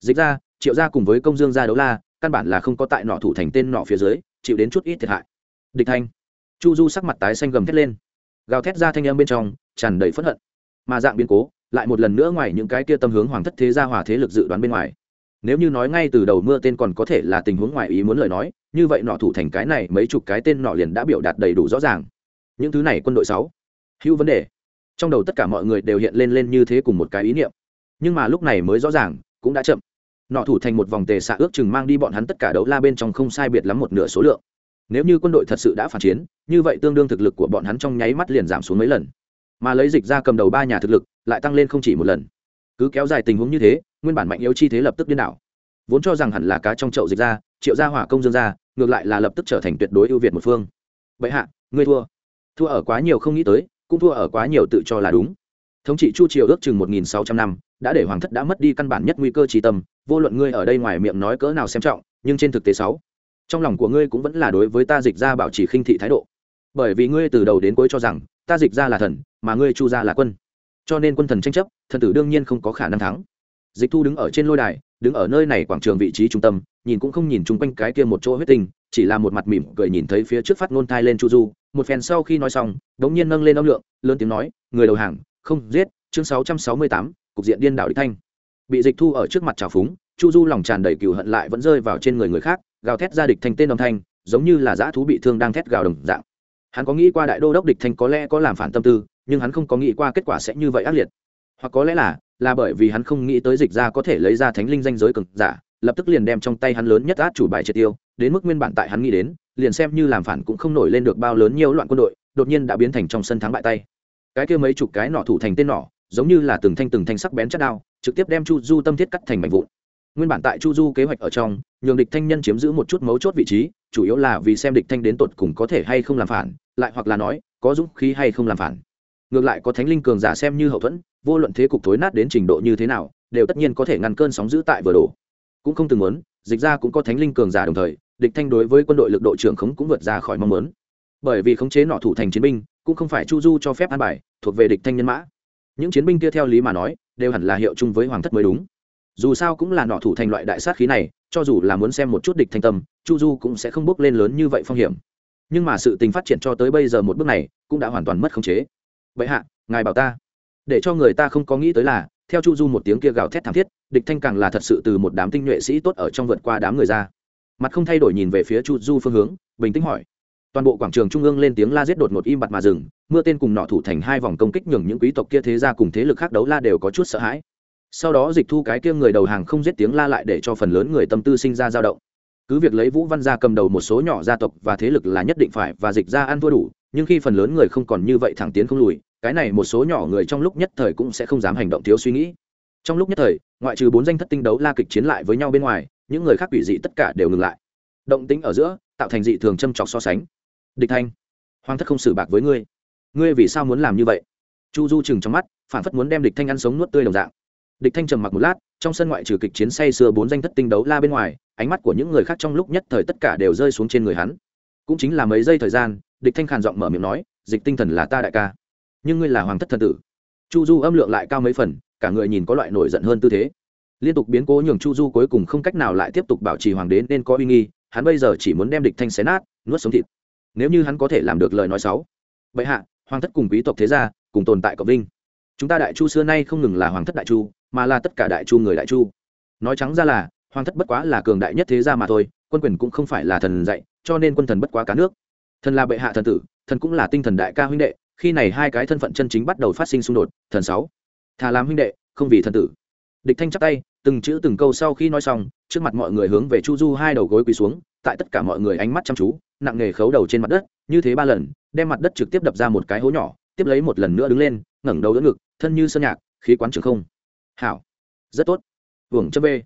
Dịch ra, triệu ra cùng với công dương ra đấu la, căn bản là không có tại nọ thủ thành tên nọ phía dưới, chịu đến chút ít thiệt hại. Địch thanh. Chu du sắc mặt tái xanh gầm thét lên. Gào thét ra thanh âm bên trong, tràn đầy phẫn hận mà dạng biến cố, lại một lần nữa ngoài những cái kia tâm hướng hoàng thất thế gia hòa thế lực dự đoán bên ngoài. Nếu như nói ngay từ đầu mưa tên còn có thể là tình huống ngoài ý muốn lời nói, như vậy nọ thủ thành cái này mấy chục cái tên nọ liền đã biểu đạt đầy đủ rõ ràng. Những thứ này quân đội sáu. Hữu vấn đề. Trong đầu tất cả mọi người đều hiện lên lên như thế cùng một cái ý niệm. Nhưng mà lúc này mới rõ ràng, cũng đã chậm. Nọ thủ thành một vòng tề xạ ước chừng mang đi bọn hắn tất cả đấu la bên trong không sai biệt lắm một nửa số lượng. Nếu như quân đội thật sự đã phản chiến, như vậy tương đương thực lực của bọn hắn trong nháy mắt liền giảm xuống mấy lần mà lấy dịch ra cầm đầu ba nhà thực lực, lại tăng lên không chỉ một lần. Cứ kéo dài tình huống như thế, nguyên bản mạnh yếu chi thế lập tức điên đảo. Vốn cho rằng hẳn là cá trong chậu dịch ra, triệu gia hỏa công dương ra, ngược lại là lập tức trở thành tuyệt đối ưu việt một phương. Bệ hạ, ngươi thua. Thua ở quá nhiều không nghĩ tới, cũng thua ở quá nhiều tự cho là đúng. Thống trị chu triều ước chừng một nghìn sáu trăm năm, đã để hoàng thất đã mất đi căn bản nhất nguy cơ trí tâm, vô luận ngươi ở đây ngoài miệng nói cỡ nào xem trọng, nhưng trên thực tế sáu, trong lòng của ngươi cũng vẫn là đối với ta dịch ra bảo trì khinh thị thái độ bởi vì ngươi từ đầu đến cuối cho rằng, ta dịch ra là thần, mà ngươi chu ra là quân. Cho nên quân thần tranh chấp, thần tử đương nhiên không có khả năng thắng. Dịch thu đứng ở trên lôi đài, đứng ở nơi này quảng trường vị trí trung tâm, nhìn cũng không nhìn chung quanh cái kia một chỗ huyết tinh, chỉ là một mặt mỉm cười nhìn thấy phía trước phát ngôn thai lên chu du. Một phen sau khi nói xong, đống nhiên nâng lên âm lượng, lớn tiếng nói, người đầu hàng, không giết. Chương sáu trăm sáu mươi tám, cục diện điên đảo địch thanh. Bị dịch thu ở trước mặt trào phúng, chu du lòng tràn đầy cừu hận lại vẫn rơi vào trên người người khác, gào thét ra địch thanh tên đồng thanh, giống như là dã thú bị thương đang thét gào đồng dạng hắn có nghĩ qua đại đô đốc địch thanh có lẽ có làm phản tâm tư, nhưng hắn không có nghĩ qua kết quả sẽ như vậy ác liệt. Hoặc có lẽ là là bởi vì hắn không nghĩ tới dịch ra có thể lấy ra thánh linh danh giới cực giả, lập tức liền đem trong tay hắn lớn nhất át chủ bài triệt tiêu, đến mức nguyên bản tại hắn nghĩ đến, liền xem như làm phản cũng không nổi lên được bao lớn nhiều loạn quân đội, đột nhiên đã biến thành trong sân thắng bại tay. Cái kia mấy chục cái nọ thủ thành tên nọ giống như là từng thanh từng thanh sắc bén chất đao, trực tiếp đem chu du tâm thiết cắt thành mảnh vụn nguyên bản tại chu du kế hoạch ở trong, nhường địch thanh nhân chiếm giữ một chút mấu chốt vị trí, chủ yếu là vì xem địch thanh đến tột cùng có thể hay không làm phản, lại hoặc là nói, có dũng khí hay không làm phản. Ngược lại có thánh linh cường giả xem như hậu thuẫn, vô luận thế cục thối nát đến trình độ như thế nào, đều tất nhiên có thể ngăn cơn sóng giữ tại vừa đổ. Cũng không từng muốn, dịch ra cũng có thánh linh cường giả đồng thời, địch thanh đối với quân đội lực độ trưởng khống cũng vượt ra khỏi mong muốn. Bởi vì khống chế nọ thủ thành chiến binh, cũng không phải chu du cho phép an bài, thuộc về địch thanh nhân mã. Những chiến binh kia theo lý mà nói, đều hẳn là hiệu chung với hoàng thất mới đúng dù sao cũng là nọ thủ thành loại đại sát khí này, cho dù là muốn xem một chút địch thanh tâm, chu du cũng sẽ không bước lên lớn như vậy phong hiểm. Nhưng mà sự tình phát triển cho tới bây giờ một bước này, cũng đã hoàn toàn mất khống chế. Vậy hạ, ngài bảo ta. Để cho người ta không có nghĩ tới là, theo chu du một tiếng kia gào thét thảm thiết, địch thanh càng là thật sự từ một đám tinh nhuệ sĩ tốt ở trong vượt qua đám người ra. Mặt không thay đổi nhìn về phía chu du phương hướng, bình tĩnh hỏi. Toàn bộ quảng trường trung ương lên tiếng la giết đột một im bặt mà dừng, mưa tên cùng nọ thủ thành hai vòng công kích nhường những quý tộc kia thế ra cùng thế lực khác đấu la đều có chút sợ hãi sau đó dịch thu cái kia người đầu hàng không giết tiếng la lại để cho phần lớn người tâm tư sinh ra dao động. Cứ việc lấy vũ văn gia cầm đầu một số nhỏ gia tộc và thế lực là nhất định phải và dịch ra ăn thua đủ, nhưng khi phần lớn người không còn như vậy thẳng tiến không lùi, cái này một số nhỏ người trong lúc nhất thời cũng sẽ không dám hành động thiếu suy nghĩ. Trong lúc nhất thời, ngoại trừ bốn danh thất tinh đấu la kịch chiến lại với nhau bên ngoài, những người khác quỷ dị tất cả đều ngừng lại. Động tính ở giữa, tạo thành dị thường châm trọc so sánh. Địch thanh, hoàng thất không xử bạc với ngươi. Ngươi vì sao muốn làm như vậy? Chu du chừng trong mắt, phản phất muốn đem địch thanh ăn sống nuốt tươi đồng dạng địch thanh trầm mặc một lát, trong sân ngoại trừ kịch chiến say sưa bốn danh thất tinh đấu la bên ngoài, ánh mắt của những người khác trong lúc nhất thời tất cả đều rơi xuống trên người hắn. Cũng chính là mấy giây thời gian, địch thanh khàn giọng mở miệng nói, dịch tinh thần là ta đại ca, nhưng ngươi là hoàng thất thần tử. Chu du âm lượng lại cao mấy phần, cả người nhìn có loại nổi giận hơn tư thế. Liên tục biến cố nhường chu du cuối cùng không cách nào lại tiếp tục bảo trì hoàng đế nên có uy nghi, hắn bây giờ chỉ muốn đem địch thanh xé nát, nuốt sống thịt. Nếu như hắn có thể làm được lời nói xấu. Vậy hạ, hoàng thất cùng quý tộc thế gia cùng tồn tại cộng vinh. Chúng ta đại chu xưa nay không ngừng là hoàng thất đại chu mà là tất cả đại chu người đại chu. Nói trắng ra là, hoàng thất bất quá là cường đại nhất thế gia mà thôi, quân quyền cũng không phải là thần dạy, cho nên quân thần bất quá cá nước. Thần là bệ hạ thần tử, thần cũng là tinh thần đại ca huynh đệ, khi này hai cái thân phận chân chính bắt đầu phát sinh xung đột, thần sáu. Thà làm huynh đệ, không vì thần tử. Địch thanh chắp tay, từng chữ từng câu sau khi nói xong, trước mặt mọi người hướng về chu du hai đầu gối quỳ xuống, tại tất cả mọi người ánh mắt chăm chú, nặng nề khấu đầu trên mặt đất, như thế ba lần, đem mặt đất trực tiếp đập ra một cái hố nhỏ, tiếp lấy một lần nữa đứng lên, ngẩng đầu đỡ ngực, thân như sơn nhạc, khí quán trường không hảo. Rất tốt. Hưởng châm bê.